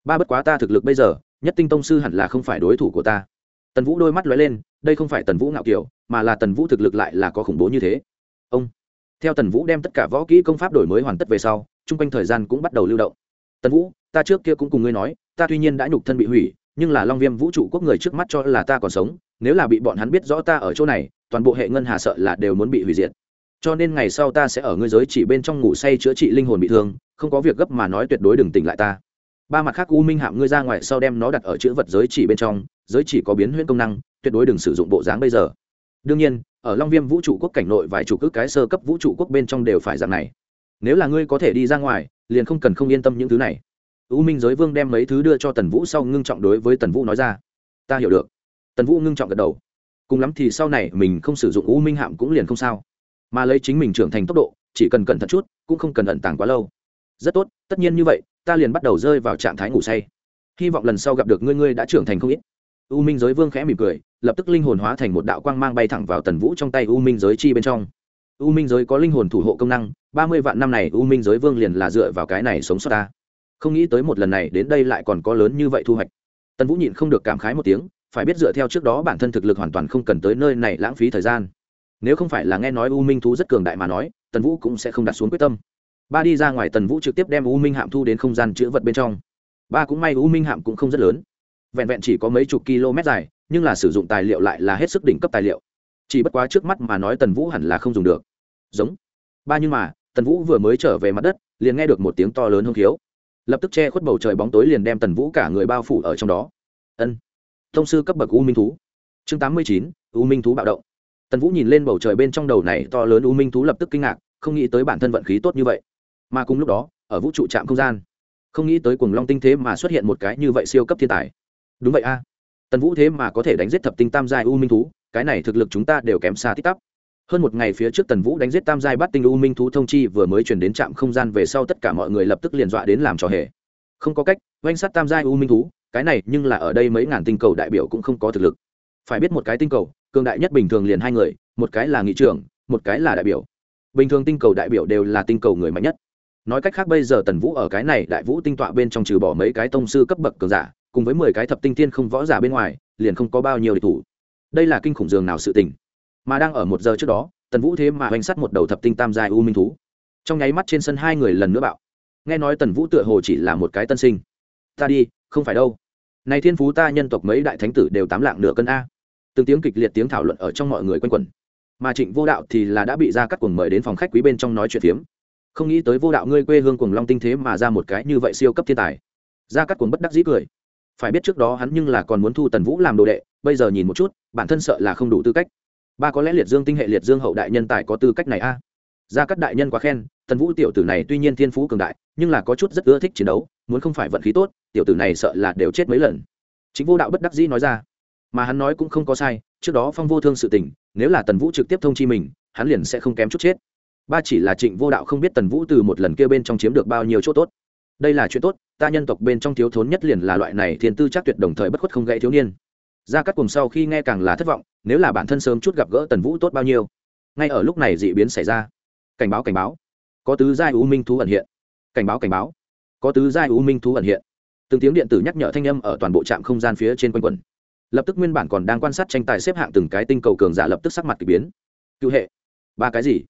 Ba bất quá ta thực lực bây giờ, nhất tinh tông sư hẳn là không phải đối thủ của ta. Tần vũ đôi mắt lóe lên, đây không phải tần vũ ngạo kiều mà là tần vũ thực lực lại là có khủng bố như thế. Ông. Theo tần vũ đem tất cả võ kỹ công pháp đổi mới hoàn tất về sau chung quanh thời gian cũng bắt đầu lưu động. Tần vũ, ta trước kia cũng cùng ngươi nói, ta tuy nhiên đã nhục thân bị hủy, nhưng là long viêm vũ trụ quốc người trước mắt cho là ta còn sống, nếu là bị bọn hắn biết rõ ta ở chỗ này, toàn bộ hệ ngân hà sợ là đều muốn bị hủy diệt. Cho nên ngày sau ta sẽ ở ngươi giới chỉ bên trong ngủ say chữa trị linh hồn bị thương, không có việc gấp mà nói tuyệt đối đừng tỉnh lại ta. Ba mặt khác u minh hạm ngươi ra ngoài sau đem nó đặt ở chữ vật giới chỉ bên trong, giới chỉ có biến huyễn công năng, tuyệt đối đừng sử dụng bộ dáng bây giờ. Đương nhiên, ở long viêm vũ trụ quốc cảnh nội vài chủ cước cái sơ cấp vũ trụ quốc bên trong đều phải dạng này nếu là ngươi có thể đi ra ngoài, liền không cần không yên tâm những thứ này. U minh giới vương đem mấy thứ đưa cho tần vũ sau ngưng trọng đối với tần vũ nói ra. Ta hiểu được. Tần vũ ngưng trọng gật đầu. Cùng lắm thì sau này mình không sử dụng u minh hạm cũng liền không sao. Mà lấy chính mình trưởng thành tốc độ, chỉ cần cẩn thận chút, cũng không cần ẩn tàng quá lâu. Rất tốt, tất nhiên như vậy, ta liền bắt đầu rơi vào trạng thái ngủ say. Hy vọng lần sau gặp được ngươi ngươi đã trưởng thành không ít. U minh giới vương khẽ mỉm cười, lập tức linh hồn hóa thành một đạo quang mang bay thẳng vào tần vũ trong tay u minh giới chi bên trong u minh giới có linh hồn thủ hộ công năng, ba mươi vạn năm này u minh giới vương liền là dựa vào cái này sống sót ta. Không nghĩ tới một lần này đến đây lại còn có lớn như vậy thu hoạch. Tần vũ nhịn không được cảm khái một tiếng, phải biết dựa theo trước đó bản thân thực lực hoàn toàn không cần tới nơi này lãng phí thời gian. Nếu không phải là nghe nói u minh thú rất cường đại mà nói, tần vũ cũng sẽ không đặt xuống quyết tâm. Ba đi ra ngoài tần vũ trực tiếp đem u minh hạm thu đến không gian chữ vật bên trong. Ba cũng may u minh hạm cũng không rất lớn. Vẹn vẹn chỉ có mấy chục km dài, nhưng là sử dụng tài liệu lại là hết sức đỉnh cấp tài liệu chỉ bất quá trước mắt mà nói tần vũ hẳn là không dùng được. Giống. Ba nhưng mà, tần vũ vừa mới trở về mặt đất, liền nghe được một tiếng to lớn hông khiếu. Lập tức che khuất bầu trời bóng tối liền đem tần vũ cả người bao phủ ở trong đó. Ân. Thông sư cấp bậc u minh thú. Chương tám mươi chín, u minh thú bạo động. Tần vũ nhìn lên bầu trời bên trong đầu này to lớn u minh thú lập tức kinh ngạc, không nghĩ tới bản thân vận khí tốt như vậy. Mà cùng lúc đó, ở vũ trụ trạm không gian, không nghĩ tới cuồng long tinh thế mà xuất hiện một cái như vậy siêu cấp thiên tài. Đúng vậy a. Tần vũ thế mà có thể đánh giết thập tinh tam giai u minh thú cái này thực lực chúng ta đều kém xa tích tắp. Hơn một ngày phía trước tần vũ đánh giết tam giai bắt tinh u minh thú thông chi vừa mới chuyển đến trạm không gian về sau tất cả mọi người lập tức liền dọa đến làm trò hề. Không có cách, oanh sát tam giai u minh thú, cái này nhưng là ở đây mấy ngàn tinh cầu đại biểu cũng không có thực lực. Phải biết một cái tinh cầu, cường đại nhất bình thường liền hai người, một cái là nghị trưởng, một cái là đại biểu. Bình thường tinh cầu đại biểu đều là tinh cầu người mạnh nhất. Nói cách khác bây giờ tần vũ ở cái này đại vũ tinh tọa bên trong trừ bỏ mấy cái tông sư cấp bậc cường giả, cùng với mười cái thập tinh tiên không võ giả bên ngoài, liền không có bao nhiêu địch thủ đây là kinh khủng dường nào sự tình. Mà đang ở một giờ trước đó, tần vũ thế mà hoành sắt một đầu thập tinh tam giai u minh thú. Trong nháy mắt trên sân hai người lần nữa bạo. Nghe nói tần vũ tựa hồ chỉ là một cái tân sinh. Ta đi, không phải đâu. Này thiên phú ta nhân tộc mấy đại thánh tử đều tám lạng nửa cân a. Từng tiếng kịch liệt tiếng thảo luận ở trong mọi người quanh quẩn. Mà trịnh vô đạo thì là đã bị ra cắt cuồng mời đến phòng khách quý bên trong nói chuyện phiếm. Không nghĩ tới vô đạo ngươi quê hương cuồng long tinh thế mà ra một cái như vậy siêu cấp thiên tài. Ra cắt cuồng bất đắc dĩ cười phải biết trước đó hắn nhưng là còn muốn thu tần vũ làm đồ đệ, bây giờ nhìn một chút, bản thân sợ là không đủ tư cách. Ba có lẽ liệt dương tinh hệ liệt dương hậu đại nhân tài có tư cách này a? À? ra các đại nhân quá khen, tần vũ tiểu tử này tuy nhiên thiên phú cường đại, nhưng là có chút rất ưa thích chiến đấu, muốn không phải vận khí tốt, tiểu tử này sợ là đều chết mấy lần. Chính vô đạo bất đắc dĩ nói ra. Mà hắn nói cũng không có sai, trước đó phong vô thương sự tình, nếu là tần vũ trực tiếp thông chi mình, hắn liền sẽ không kém chút chết. Ba chỉ là trịnh vô đạo không biết tần vũ từ một lần kia bên trong chiếm được bao nhiêu chỗ tốt đây là chuyện tốt, ta nhân tộc bên trong thiếu thốn nhất liền là loại này thiên tư chắc tuyệt đồng thời bất khuất không gãy thiếu niên. Ra cắt cùng sau khi nghe càng là thất vọng, nếu là bản thân sớm chút gặp gỡ tần vũ tốt bao nhiêu? Ngay ở lúc này dị biến xảy ra. Cảnh báo cảnh báo. Có tứ giai u minh thú ẩn hiện. Cảnh báo cảnh báo. Có tứ giai u minh thú ẩn hiện. Từng tiếng điện tử nhắc nhở thanh âm ở toàn bộ trạm không gian phía trên quanh quần lập tức nguyên bản còn đang quan sát tranh tài xếp hạng từng cái tinh cầu cường giả lập tức sắc mặt k ỳ biến. Cựu hệ. Ba cái gì?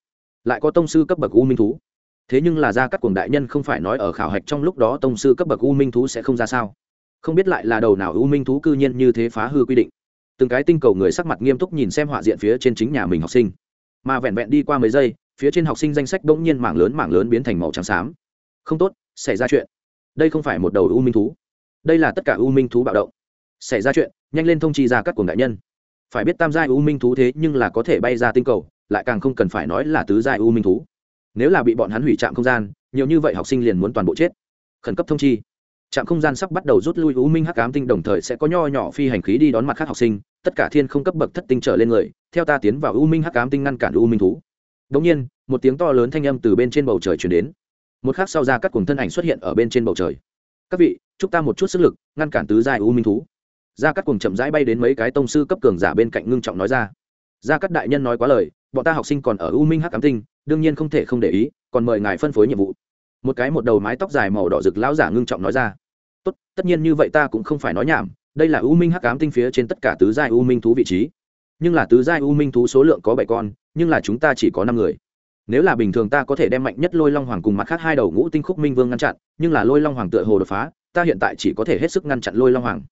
Lại có tông sư cấp bậc u minh thú thế nhưng là ra các cuồng đại nhân không phải nói ở khảo hạch trong lúc đó tông sư cấp bậc u minh thú sẽ không ra sao? Không biết lại là đầu nào u minh thú cư nhiên như thế phá hư quy định. Từng cái tinh cầu người sắc mặt nghiêm túc nhìn xem họa diện phía trên chính nhà mình học sinh. Mà vẹn vẹn đi qua mấy giây, phía trên học sinh danh sách bỗng nhiên mảng lớn mảng lớn biến thành màu trắng xám. Không tốt, xảy ra chuyện. Đây không phải một đầu u minh thú. Đây là tất cả u minh thú bạo động. Xảy ra chuyện, nhanh lên thông chi ra các cuồng đại nhân. Phải biết tam giai u minh thú thế nhưng là có thể bay ra tinh cầu, lại càng không cần phải nói là tứ giai u minh thú nếu là bị bọn hắn hủy trạm không gian, nhiều như vậy học sinh liền muốn toàn bộ chết. Khẩn cấp thông chi. Trạm không gian sắp bắt đầu rút lui, u minh hắc ám tinh đồng thời sẽ có nho nhỏ phi hành khí đi đón mặt khác học sinh, tất cả thiên không cấp bậc thất tinh trở lên người, theo ta tiến vào u minh hắc ám tinh ngăn cản u minh thú. Đống nhiên, một tiếng to lớn thanh âm từ bên trên bầu trời chuyển đến. Một khắc sau ra các cuồng thân ảnh xuất hiện ở bên trên bầu trời. Các vị, chúc ta một chút sức lực, ngăn cản tứ giai u minh thú. Ra các cuồng chậm rãi bay đến mấy cái tông sư cấp cường giả bên cạnh ngưng trọng nói ra. Ra các đại nhân nói quá lời bọn ta học sinh còn ở u minh hắc cám tinh, đương nhiên không thể không để ý, còn mời ngài phân phối nhiệm vụ. Một cái một đầu mái tóc dài màu đỏ rực lão giả ngưng trọng nói ra. Tốt, tất nhiên như vậy ta cũng không phải nói nhảm, đây là u minh hắc cám tinh phía trên tất cả tứ giai u minh thú vị trí. Nhưng là tứ giai u minh thú số lượng có bảy con, nhưng là chúng ta chỉ có năm người. Nếu là bình thường ta có thể đem mạnh nhất lôi long hoàng cùng mặt khác hai đầu ngũ tinh khúc minh vương ngăn chặn, nhưng là lôi long hoàng tựa hồ đột phá, ta hiện tại chỉ có thể hết sức ngăn chặn lôi long hoàng.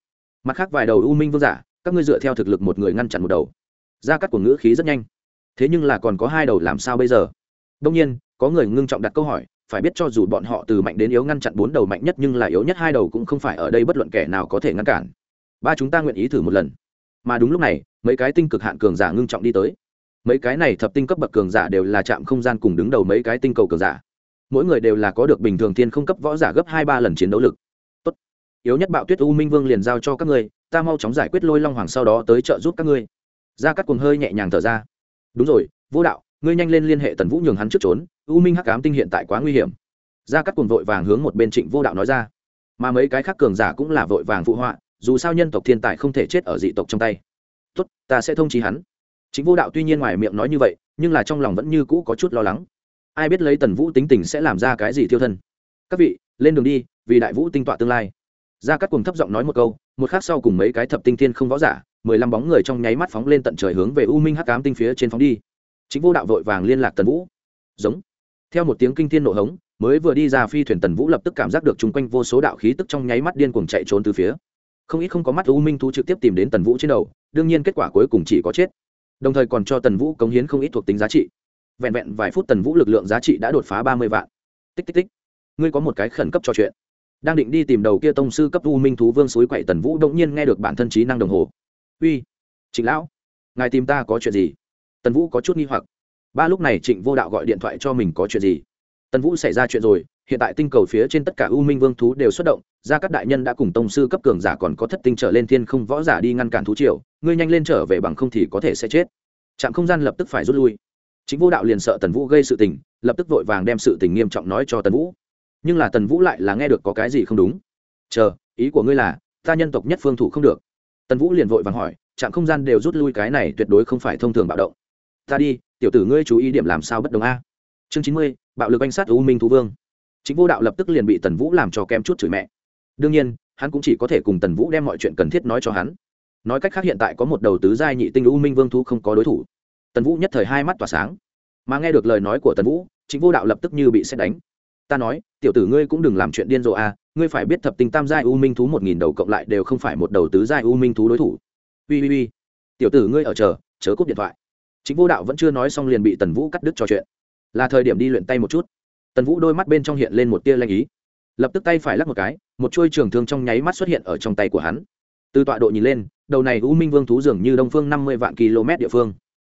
Mặt khác vài đầu u minh vương giả, các ngươi dựa theo thực lực một người ngăn chặn một đầu. Gia cắt của ngữ khí rất nhanh thế nhưng là còn có hai đầu làm sao bây giờ? Đông nhiên, có người ngưng trọng đặt câu hỏi, phải biết cho dù bọn họ từ mạnh đến yếu ngăn chặn bốn đầu mạnh nhất nhưng là yếu nhất hai đầu cũng không phải ở đây bất luận kẻ nào có thể ngăn cản. Ba chúng ta nguyện ý thử một lần. Mà đúng lúc này, mấy cái tinh cực hạn cường giả ngưng trọng đi tới. Mấy cái này thập tinh cấp bậc cường giả đều là chạm không gian cùng đứng đầu mấy cái tinh cầu cường giả. Mỗi người đều là có được bình thường thiên không cấp võ giả gấp hai ba lần chiến đấu lực. Tốt. yếu nhất bạo tuyết u minh vương liền giao cho các ngươi, ta mau chóng giải quyết lôi long hoàng sau đó tới trợ giúp các ngươi. Ra cắt cuồng hơi nhẹ nhàng thở ra đúng rồi, vô đạo, ngươi nhanh lên liên hệ tần vũ nhường hắn trước trốn, u minh hắc ám tinh hiện tại quá nguy hiểm. Gia cắt cuồng vội vàng hướng một bên trịnh vô đạo nói ra. Mà mấy cái khác cường giả cũng là vội vàng phụ họa, dù sao nhân tộc thiên tài không thể chết ở dị tộc trong tay. Tốt, ta sẽ thông trí hắn. Chính vô đạo tuy nhiên ngoài miệng nói như vậy, nhưng là trong lòng vẫn như cũ có chút lo lắng. Ai biết lấy tần vũ tính tình sẽ làm ra cái gì thiêu thân. Các vị, lên đường đi, vì đại vũ tinh tọa tương lai. Gia cắt cùng thấp giọng nói một câu, một khác sau cùng mấy cái thập tinh thiên không võ giả mười lăm bóng người trong nháy mắt phóng lên tận trời hướng về u minh hắc cám tinh phía trên phóng đi. Chính vô đạo vội vàng liên lạc tần vũ. Giống. Theo một tiếng kinh thiên nộ hống, mới vừa đi ra phi thuyền tần vũ lập tức cảm giác được chung quanh vô số đạo khí tức trong nháy mắt điên cuồng chạy trốn từ phía. Không ít không có mắt u minh thú trực tiếp tìm đến tần vũ trên đầu, đương nhiên kết quả cuối cùng chỉ có chết. Đồng thời còn cho tần vũ cống hiến không ít thuộc tính giá trị. Vẹn vẹn vài phút tần vũ lực lượng giá trị đã đột phá ba mươi vạn. Tích tích tích. Ngươi có một cái khẩn cấp trò chuyện. Đang định đi tìm đầu kia tông sư cấp u minh thú vương suối quậy tần vũ đông nhiên nghe được bản thân trí năng đồng hồ uy, trịnh lão, ngài tìm ta có chuyện gì? Tần vũ có chút nghi hoặc. Ba lúc này trịnh vô đạo gọi điện thoại cho mình có chuyện gì? Tần vũ xảy ra chuyện rồi, hiện tại tinh cầu phía trên tất cả u minh vương thú đều xuất động ra các đại nhân đã cùng tông sư cấp cường giả còn có thất tinh trở lên thiên không võ giả đi ngăn cản thú triều, ngươi nhanh lên trở về bằng không thì có thể sẽ chết. Trạm không gian lập tức phải rút lui. Chính vô đạo liền sợ tần vũ gây sự tình, lập tức vội vàng đem sự tình nghiêm trọng nói cho tần vũ. Nhưng là tần vũ lại là nghe được có cái gì không đúng. Chờ, ý của ngươi là, ta nhân tộc nhất phương thủ không được tần vũ liền vội vàng hỏi, trạm không gian đều rút lui cái này tuyệt đối không phải thông thường bạo động. Ta đi, tiểu tử ngươi chú ý điểm làm sao bất đồng a? Chương chín mươi, bạo lực anh sát u minh thú vương. Chính vô đạo lập tức liền bị tần vũ làm cho kem chút chửi mẹ. Đương nhiên, hắn cũng chỉ có thể cùng tần vũ đem mọi chuyện cần thiết nói cho hắn. Nói cách khác hiện tại có một đầu tứ giai nhị tinh u minh vương thú không có đối thủ. Tần vũ nhất thời hai mắt tỏa sáng. Mà nghe được lời nói của tần vũ, chính vô đạo lập tức như bị xét đánh. Ta nói, tiểu tử ngươi cũng đừng làm chuyện điên rồ a ngươi phải biết thập tinh tam giai u minh thú một nghìn đầu cộng lại đều không phải một đầu tứ giai u minh thú đối thủ. Ui ui ui. Tiểu tử ngươi ở chờ, chớ cúp điện thoại. Chính vô đạo vẫn chưa nói xong liền bị tần vũ cắt đứt trò chuyện. Là thời điểm đi luyện tay một chút. Tần vũ đôi mắt bên trong hiện lên một tia lanh ý. Lập tức tay phải lắc một cái, một chuôi trường thương trong nháy mắt xuất hiện ở trong tay của hắn. Từ tọa độ nhìn lên, đầu này u minh vương thú dường như đông phương năm mươi vạn km địa phương.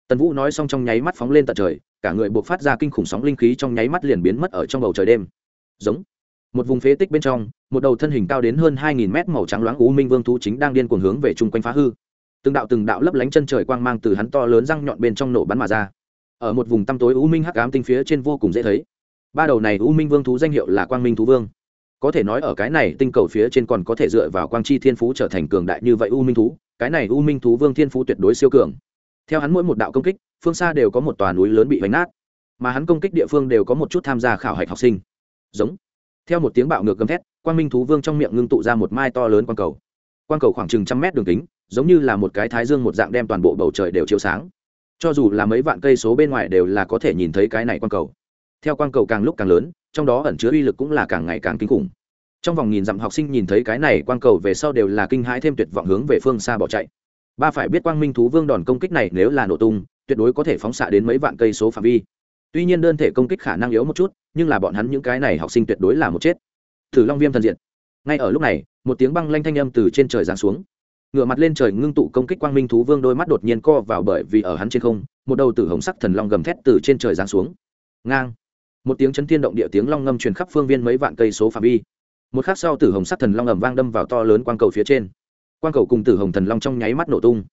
Tần vũ nói xong trong nháy mắt phóng lên tận trời, cả người buộc phát ra kinh khủng sóng linh khí trong nháy mắt liền biến mất ở trong bầu trời đêm. Giống một vùng phế tích bên trong, một đầu thân hình cao đến hơn hai nghìn mét màu trắng loáng u minh vương thú chính đang điên cuồng hướng về chung quanh phá hư. Từng đạo từng đạo lấp lánh chân trời quang mang từ hắn to lớn răng nhọn bên trong nổ bắn mà ra. Ở một vùng tăm tối u minh hắc ám tinh phía trên vô cùng dễ thấy. Ba đầu này u minh vương thú danh hiệu là quang minh thú vương. Có thể nói ở cái này tinh cầu phía trên còn có thể dựa vào quang chi thiên phú trở thành cường đại như vậy u minh thú, cái này u minh thú vương thiên phú tuyệt đối siêu cường. Theo hắn mỗi một đạo công kích, phương xa đều có một tòa núi lớn bị vánh nát, mà hắn công kích địa phương đều có một chút tham gia khảo hạch học sinh. Giống theo một tiếng bạo ngược gầm thét, quang minh thú vương trong miệng ngưng tụ ra một mai to lớn quang cầu. Quang cầu khoảng chừng trăm mét đường kính, giống như là một cái thái dương một dạng đem toàn bộ bầu trời đều chiếu sáng. Cho dù là mấy vạn cây số bên ngoài đều là có thể nhìn thấy cái này quang cầu. Theo quang cầu càng lúc càng lớn, trong đó ẩn chứa uy lực cũng là càng ngày càng kinh khủng. Trong vòng nghìn dặm học sinh nhìn thấy cái này quang cầu về sau đều là kinh hãi thêm tuyệt vọng hướng về phương xa bỏ chạy. Ba phải biết quang minh thú vương đòn công kích này nếu là nổ tung, tuyệt đối có thể phóng xạ đến mấy vạn cây số phạm vi tuy nhiên đơn thể công kích khả năng yếu một chút, nhưng là bọn hắn những cái này học sinh tuyệt đối là một chết. Thử long viêm thần diện ngay ở lúc này, một tiếng băng lanh thanh âm từ trên trời giáng xuống. Ngựa mặt lên trời ngưng tụ công kích quang minh thú vương đôi mắt đột nhiên co vào bởi vì ở hắn trên không, một đầu tử hồng sắc thần long gầm thét từ trên trời giáng xuống. Ngang. Một tiếng chấn thiên động địa tiếng long ngâm truyền khắp phương viên mấy vạn cây số phạm vi. Một khắc sau tử hồng sắc thần long ầm vang đâm vào to lớn quang cầu phía trên. Quang cầu cùng tử hồng thần long trong nháy mắt nổ tung.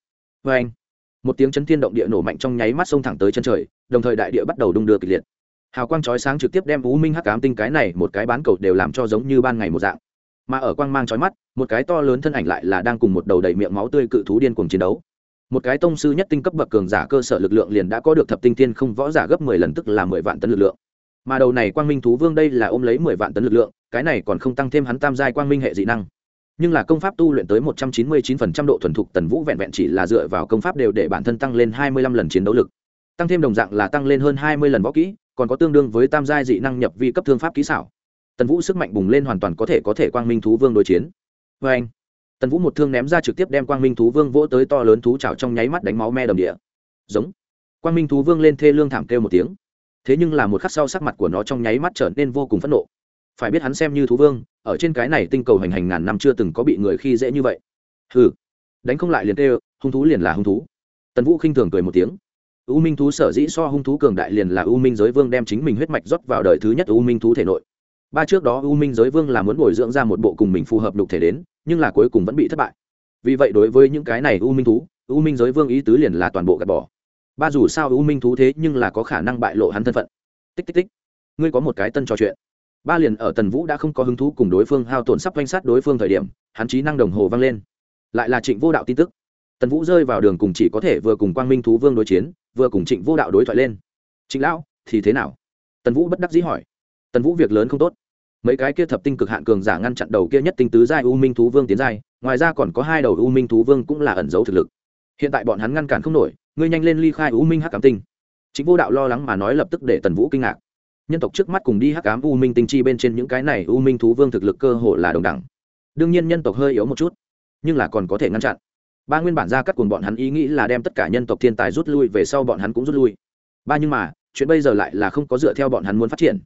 Vê anh một tiếng chấn thiên động địa nổ mạnh trong nháy mắt xông thẳng tới chân trời, đồng thời đại địa bắt đầu đung đưa kịch liệt. Hào quang chói sáng trực tiếp đem u minh hắc ám tinh cái này một cái bán cầu đều làm cho giống như ban ngày một dạng. Mà ở quang mang chói mắt, một cái to lớn thân ảnh lại là đang cùng một đầu đầy miệng máu tươi cự thú điên cuồng chiến đấu. Một cái tông sư nhất tinh cấp bậc cường giả cơ sở lực lượng liền đã có được thập tinh thiên không võ giả gấp mười lần tức là mười vạn tấn lực lượng. Mà đầu này quang minh thú vương đây là ôm lấy mười vạn tấn lực lượng, cái này còn không tăng thêm hắn tam giai quang minh hệ dị năng nhưng là công pháp tu luyện tới một trăm chín mươi chín phần trăm độ thuần thục tần vũ vẹn vẹn chỉ là dựa vào công pháp đều để bản thân tăng lên hai mươi lăm lần chiến đấu lực. Tăng thêm đồng dạng là tăng lên hơn hai mươi lần võ kỹ, còn có tương đương với tam giai dị năng nhập vi cấp thương pháp kỹ xảo. Tần vũ sức mạnh bùng lên hoàn toàn có thể có thể quang minh thú vương đối chiến. Vê anh, tần vũ một thương ném ra trực tiếp đem quang minh thú vương vỗ tới to lớn thú chảo trong nháy mắt đánh máu me đầm địa. Giống, quang minh thú vương lên thê lương thảm kêu một tiếng. Thế nhưng là một khắc sau sắc mặt của nó trong nháy mắt trở nên vô cùng phẫn nộ phải biết hắn xem như thú vương, ở trên cái này tinh cầu hành hành ngàn năm chưa từng có bị người khi dễ như vậy. Ừ đánh không lại liền kêu hung thú liền là hung thú. Tần vũ khinh thường cười một tiếng. U minh thú sở dĩ so hung thú cường đại liền là u minh giới vương đem chính mình huyết mạch rót vào đời thứ nhất u minh thú thể nội. Ba trước đó u minh giới vương là muốn bồi dưỡng ra một bộ cùng mình phù hợp đục thể đến, nhưng là cuối cùng vẫn bị thất bại. Vì vậy đối với những cái này u minh thú, u minh giới vương ý tứ liền là toàn bộ gạt bỏ. Ba dù sao u minh thú thế nhưng là có khả năng bại lộ hắn thân phận. Tích tích tích. Ngươi có một cái tân trò chuyện ba liền ở tần vũ đã không có hứng thú cùng đối phương hao tổn sắp danh sát đối phương thời điểm, hắn trí năng đồng hồ vang lên. Lại là trịnh vô đạo tin tức. Tần vũ rơi vào đường cùng chỉ có thể vừa cùng quang minh thú vương đối chiến, vừa cùng trịnh vô đạo đối thoại lên. Trịnh lão, thì thế nào? Tần vũ bất đắc dĩ hỏi. Tần vũ việc lớn không tốt. Mấy cái kia thập tinh cực hạn cường giả ngăn chặn đầu kia nhất tinh tứ giai u minh thú vương tiến giai, ngoài ra còn có hai đầu u minh thú vương cũng là ẩn giấu thực lực. Hiện tại bọn hắn ngăn cản không nổi, ngươi nhanh lên ly khai u minh hắc cảm tinh. Chính vô đạo lo lắng mà nói lập tức để tần vũ kinh ngạc nhân tộc trước mắt cùng đi hắc ám u minh tinh chi bên trên những cái này u minh thú vương thực lực cơ hồ là đồng đẳng. Đương nhiên nhân tộc hơi yếu một chút, nhưng là còn có thể ngăn chặn. Ba nguyên bản ra cắt cùng bọn hắn ý nghĩ là đem tất cả nhân tộc thiên tài rút lui về sau bọn hắn cũng rút lui. Ba nhưng mà, chuyện bây giờ lại là không có dựa theo bọn hắn muốn phát triển.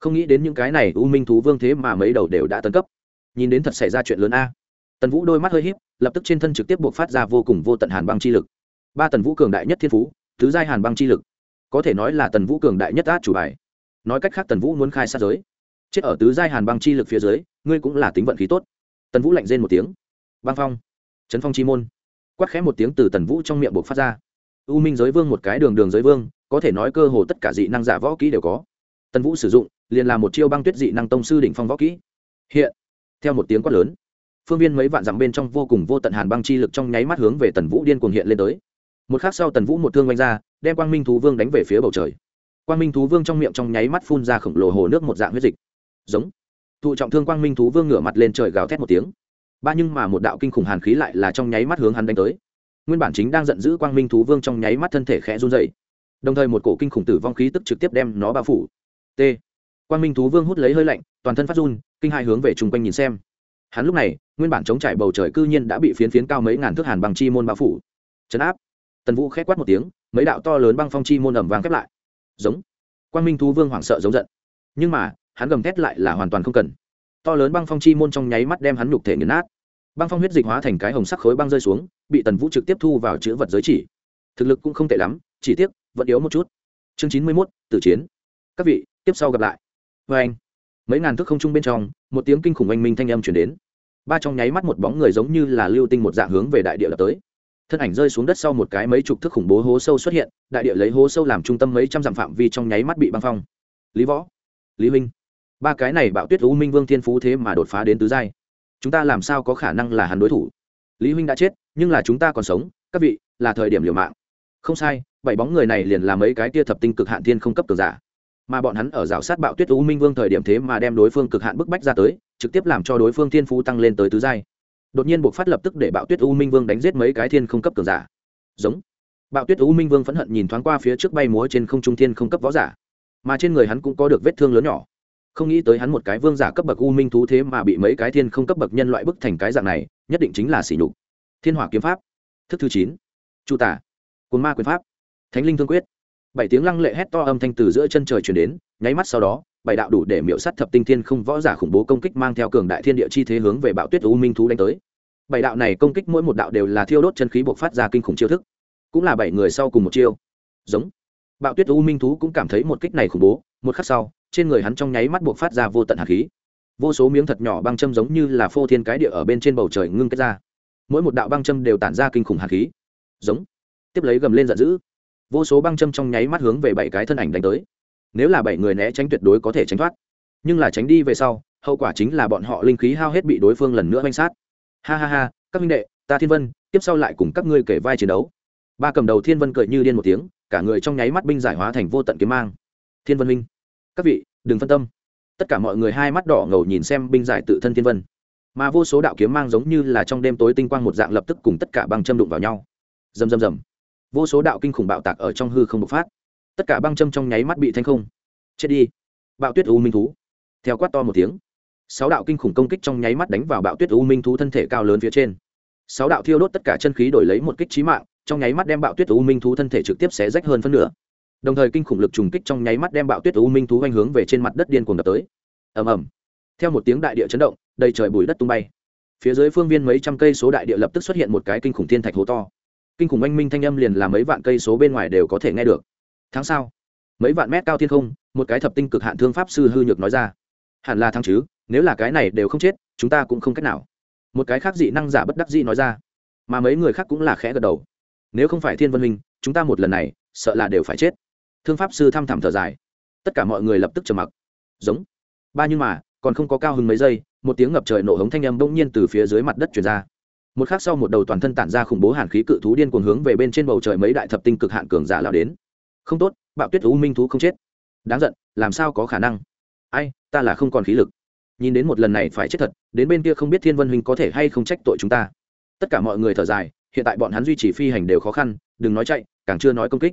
Không nghĩ đến những cái này u minh thú vương thế mà mấy đầu đều đã tấn cấp. Nhìn đến thật xảy ra chuyện lớn a. Tần vũ đôi mắt hơi híp, lập tức trên thân trực tiếp buộc phát ra vô cùng vô tận hàn băng chi lực. Ba tần vũ cường đại nhất thiên phú thứ giai hàn băng chi lực. Có thể nói là tần vũ cường đại nhất át chủ bài nói cách khác tần vũ muốn khai sát giới. Chết ở tứ giai hàn băng chi lực phía dưới, ngươi cũng là tính vận khí tốt. Tần vũ lạnh rên một tiếng. Băng phong. Trấn phong chi môn. Quát khẽ một tiếng từ tần vũ trong miệng buộc phát ra. U minh giới vương một cái đường đường giới vương, có thể nói cơ hồ tất cả dị năng giả võ kỹ đều có. Tần vũ sử dụng, liền là một chiêu băng tuyết dị năng tông sư đỉnh phong võ kỹ. Hiện, theo một tiếng quát lớn, phương viên mấy vạn dặm bên trong vô cùng vô tận hàn băng chi lực trong nháy mắt hướng về tần vũ điên cuồng hiện lên tới. Một khắc sau tần vũ một thương oanh ra, đem quang minh thú vương đánh về phía bầu trời quang minh thú vương trong miệng trong nháy mắt phun ra khổng lồ hồ nước một dạng huyết dịch. Giống. Thụ trọng thương quang minh thú vương ngửa mặt lên trời gào thét một tiếng. Ba nhưng mà một đạo kinh khủng hàn khí lại là trong nháy mắt hướng hắn đánh tới. Nguyên bản chính đang giận dữ quang minh thú vương trong nháy mắt thân thể khẽ run dày đồng thời một cổ kinh khủng tử vong khí tức trực tiếp đem nó bao phủ. T. Quang minh thú vương hút lấy hơi lạnh, toàn thân phát run, kinh hai hướng về chung quanh nhìn xem. Hắn lúc này, nguyên bản chống trải bầu trời cư nhiên đã bị phiến phiến cao mấy ngàn thước hàn bằng chi môn bao phủ. Chấn áp. Tần vũ khép quát một tiếng, mấy đạo to lớn băng phong chi môn ẩm vàng khép lại giống. Quang minh thú vương hoảng sợ giống giận. Nhưng mà, hắn gầm thét lại là hoàn toàn không cần. To lớn băng phong chi môn trong nháy mắt đem hắn nhục thể nghiền nát. Băng phong huyết dịch hóa thành cái hồng sắc khối băng rơi xuống, bị tần vũ trực tiếp thu vào chữ vật giới chỉ. Thực lực cũng không tệ lắm, chỉ tiếc, vẫn yếu một chút. Chương chín mươi mốt, tử chiến. Các vị, tiếp sau gặp lại. Vê anh, mấy ngàn thước không trung bên trong, một tiếng kinh khủng oanh minh thanh âm chuyển đến. Ba trong nháy mắt một bóng người giống như là lưu tinh một dạng hướng về đại địa lập tới thân ảnh rơi xuống đất sau một cái mấy chục thước khủng bố hố sâu xuất hiện đại địa lấy hố sâu làm trung tâm mấy trăm dặm phạm vi trong nháy mắt bị băng phong. Lý võ lý Minh, ba cái này bạo tuyết u minh vương thiên phú thế mà đột phá đến tứ giai. Chúng ta làm sao có khả năng là hắn đối thủ? Lý huynh đã chết nhưng là chúng ta còn sống các vị là thời điểm liều mạng. Không sai bảy bóng người này liền làm mấy cái tia thập tinh cực hạn thiên không cấp cường giả. Mà bọn hắn ở rào sát bạo tuyết u minh vương thời điểm thế mà đem đối phương cực hạn bức bách ra tới trực tiếp làm cho đối phương thiên phú tăng lên tới tứ giai đột nhiên buộc phát lập tức để bạo tuyết u minh vương đánh giết mấy cái thiên không cấp cường giả. Giống. Bạo tuyết u minh vương phẫn hận nhìn thoáng qua phía trước bay múa trên không trung thiên không cấp võ giả. Mà trên người hắn cũng có được vết thương lớn nhỏ. Không nghĩ tới hắn một cái vương giả cấp bậc u minh thú thế mà bị mấy cái thiên không cấp bậc nhân loại bức thành cái dạng này, nhất định chính là sỉ nhục. Thiên hỏa kiếm pháp. Thức thứ chín. Chu tả. Cồn ma quyền pháp. Thánh linh thương quyết bảy tiếng lăng lệ hét to âm thanh từ giữa chân trời chuyển đến, nháy mắt sau đó, bảy đạo đủ để miễu sát thập tinh thiên không võ giả khủng bố công kích mang theo cường đại thiên địa chi thế hướng về bạo tuyết u minh thú đánh tới. Bảy đạo này công kích mỗi một đạo đều là thiêu đốt chân khí buộc phát ra kinh khủng chiêu thức. Cũng là bảy người sau cùng một chiêu. Giống. Bạo tuyết u minh thú cũng cảm thấy một kích này khủng bố, một khắc sau, trên người hắn trong nháy mắt buộc phát ra vô tận hạt khí. Vô số miếng thật nhỏ băng châm giống như là phô thiên cái địa ở bên trên bầu trời ngưng kết ra. Mỗi một đạo băng châm đều tản ra kinh khủng hạt khí. Giống. Tiếp lấy gầm lên giận dữ vô số băng châm trong nháy mắt hướng về bảy cái thân ảnh đánh tới. Nếu là bảy người né tránh tuyệt đối có thể tránh thoát. Nhưng là tránh đi về sau, hậu quả chính là bọn họ linh khí hao hết bị đối phương lần nữa manh sát. Ha ha ha, các minh đệ, ta thiên vân, tiếp sau lại cùng các ngươi kể vai chiến đấu. Ba cầm đầu thiên vân cười như điên một tiếng, cả người trong nháy mắt binh giải hóa thành vô tận kiếm mang. Thiên vân minh các vị, đừng phân tâm. Tất cả mọi người hai mắt đỏ ngầu nhìn xem binh giải tự thân thiên vân. Mà vô số đạo kiếm mang giống như là trong đêm tối tinh quang một dạng lập tức cùng tất cả băng châm đụng vào nhau. Rầm rầm rầm vô số đạo kinh khủng bạo tạc ở trong hư không bộc phát. Tất cả băng châm trong nháy mắt bị thanh không. Chết đi. Bạo tuyết u minh thú. Theo quát to một tiếng, sáu đạo kinh khủng công kích trong nháy mắt đánh vào bạo tuyết u minh thú thân thể cao lớn phía trên. Sáu đạo thiêu đốt tất cả chân khí đổi lấy một kích trí mạng, trong nháy mắt đem bạo tuyết u minh thú thân thể trực tiếp xé rách hơn phân nửa. Đồng thời kinh khủng lực trùng kích trong nháy mắt đem bạo tuyết u minh thú hoành hướng về trên mặt đất điên cuồng đập tới. Ầm ầm. Theo một tiếng đại địa chấn động, đầy trời bùi đất tung bay. Phía dưới phương viên mấy trăm cây số đại địa lập tức xuất hiện một cái kinh khủng thiên thạch hố to kinh khủng oanh minh thanh âm liền là mấy vạn cây số bên ngoài đều có thể nghe được. Tháng sau, mấy vạn mét cao thiên không, một cái thập tinh cực hạn thương pháp sư hư nhược nói ra. Hẳn là tháng chứ, nếu là cái này đều không chết, chúng ta cũng không cách nào. Một cái khác dị năng giả bất đắc dị nói ra. Mà mấy người khác cũng là khẽ gật đầu. Nếu không phải thiên vân minh, chúng ta một lần này, sợ là đều phải chết. Thương pháp sư thăm thẳm thở dài. Tất cả mọi người lập tức trầm mặc. Giống. Ba nhưng mà, còn không có cao hơn mấy giây, một tiếng ngập trời nổ hống thanh âm bỗng nhiên từ phía dưới mặt đất chuyển ra một khác sau một đầu toàn thân tản ra khủng bố hàn khí cự thú điên cuồng hướng về bên trên bầu trời mấy đại thập tinh cực hạn cường giả lao đến. Không tốt, bạo tuyết u minh thú không chết. Đáng giận, làm sao có khả năng? Ai, ta là không còn khí lực. Nhìn đến một lần này phải chết thật, đến bên kia không biết thiên vân huynh có thể hay không trách tội chúng ta. Tất cả mọi người thở dài, hiện tại bọn hắn duy trì phi hành đều khó khăn, đừng nói chạy, càng chưa nói công kích.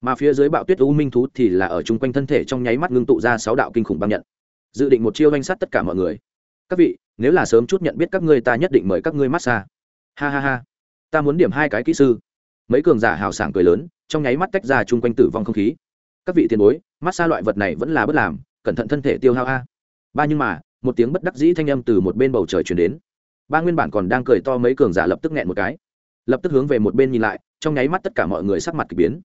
Mà phía dưới bạo tuyết u minh thú thì là ở chung quanh thân thể trong nháy mắt ngưng tụ ra sáu đạo kinh khủng băng nhận. Dự định một chiêu danh sát tất cả mọi người. Các vị, nếu là sớm chút nhận biết các ngươi ta nhất định mời các ngươi massage ha ha ha. Ta muốn điểm hai cái kỹ sư. Mấy cường giả hào sảng cười lớn, trong nháy mắt tách ra chung quanh tử vong không khí. Các vị tiền bối massage loại vật này vẫn là bất làm, cẩn thận thân thể tiêu hao a. Ba nhưng mà, một tiếng bất đắc dĩ thanh âm từ một bên bầu trời chuyển đến. Ba nguyên bản còn đang cười to mấy cường giả lập tức nghẹn một cái. Lập tức hướng về một bên nhìn lại, trong nháy mắt tất cả mọi người sắc mặt k ỳ biến.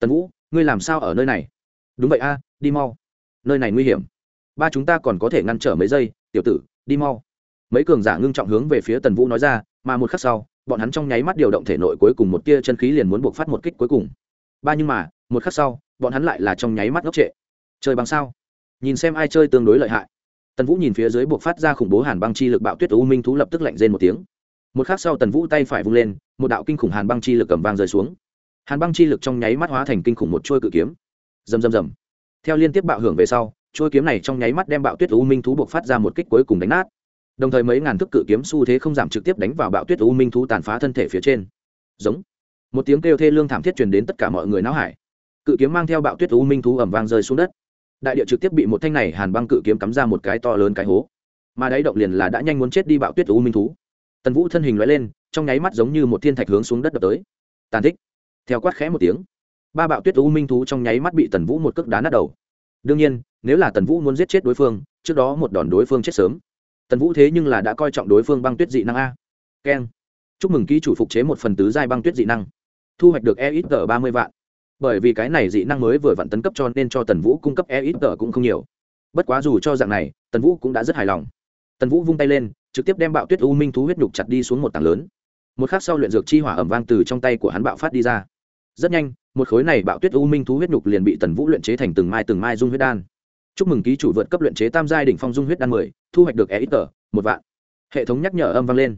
Tần vũ, ngươi làm sao ở nơi này? Đúng vậy a, đi mau. Nơi này nguy hiểm. Ba chúng ta còn có thể ngăn trở mấy giây, tiểu tử, đi mau. Mấy cường giả ngưng trọng hướng về phía tần vũ nói ra mà một khắc sau, bọn hắn trong nháy mắt điều động thể nội cuối cùng một tia chân khí liền muốn buộc phát một kích cuối cùng. Ba nhưng mà, một khắc sau, bọn hắn lại là trong nháy mắt ngốc trệ. Chơi bằng sao? Nhìn xem ai chơi tương đối lợi hại. Tần vũ nhìn phía dưới buộc phát ra khủng bố hàn băng chi lực bạo tuyết u minh thú lập tức lạnh rên một tiếng. Một khắc sau tần vũ tay phải vung lên, một đạo kinh khủng hàn băng chi lực cầm vang rơi xuống. Hàn băng chi lực trong nháy mắt hóa thành kinh khủng một trôi cự kiếm. Rầm rầm rầm. Theo liên tiếp bạo hưởng về sau trôi kiếm này trong nháy mắt đem bạo tuyết u minh thú buộc phát ra một kích cuối cùng đánh nát đồng thời mấy ngàn thức cự kiếm xu thế không giảm trực tiếp đánh vào bạo tuyết u minh thú tàn phá thân thể phía trên. Giống. Một tiếng kêu thê lương thảm thiết truyền đến tất cả mọi người não hải. Cự kiếm mang theo bạo tuyết u minh thú ẩm vang rơi xuống đất. Đại địa trực tiếp bị một thanh này hàn băng cự kiếm cắm ra một cái to lớn cái hố. Mà đáy động liền là đã nhanh muốn chết đi bạo tuyết u minh thú. Tần vũ thân hình loại lên, trong nháy mắt giống như một thiên thạch hướng xuống đất đập tới. Tàn thích. Theo quát khẽ một tiếng, ba bạo tuyết u minh thú trong nháy mắt bị tần vũ một cước đá nát đầu. Đương nhiên, nếu là tần vũ muốn giết chết đối phương, trước đó một đòn đối phương chết sớm tần vũ thế nhưng là đã coi trọng đối phương băng tuyết dị năng a. Keng. Chúc mừng ký chủ phục chế một phần tứ giai băng tuyết dị năng. Thu hoạch được e ít tờ ba mươi vạn. Bởi vì cái này dị năng mới vừa vặn tấn cấp cho nên cho tần vũ cung cấp e ít tờ cũng không nhiều. Bất quá dù cho dạng này, tần vũ cũng đã rất hài lòng. Tần vũ vung tay lên, trực tiếp đem bạo tuyết u minh thú huyết nhục chặt đi xuống một tảng lớn. Một khắc sau luyện dược chi hỏa ẩm vang từ trong tay của hắn bạo phát đi ra. Rất nhanh, một khối này bạo tuyết u minh thú huyết nhục liền bị tần vũ luyện chế thành từng mai từng mai dung huyết đan chúc mừng ký chủ vượt cấp luyện chế tam giai đỉnh phong dung huyết đan mười, thu hoạch được e ít tờ một vạn. Hệ thống nhắc nhở âm vang lên.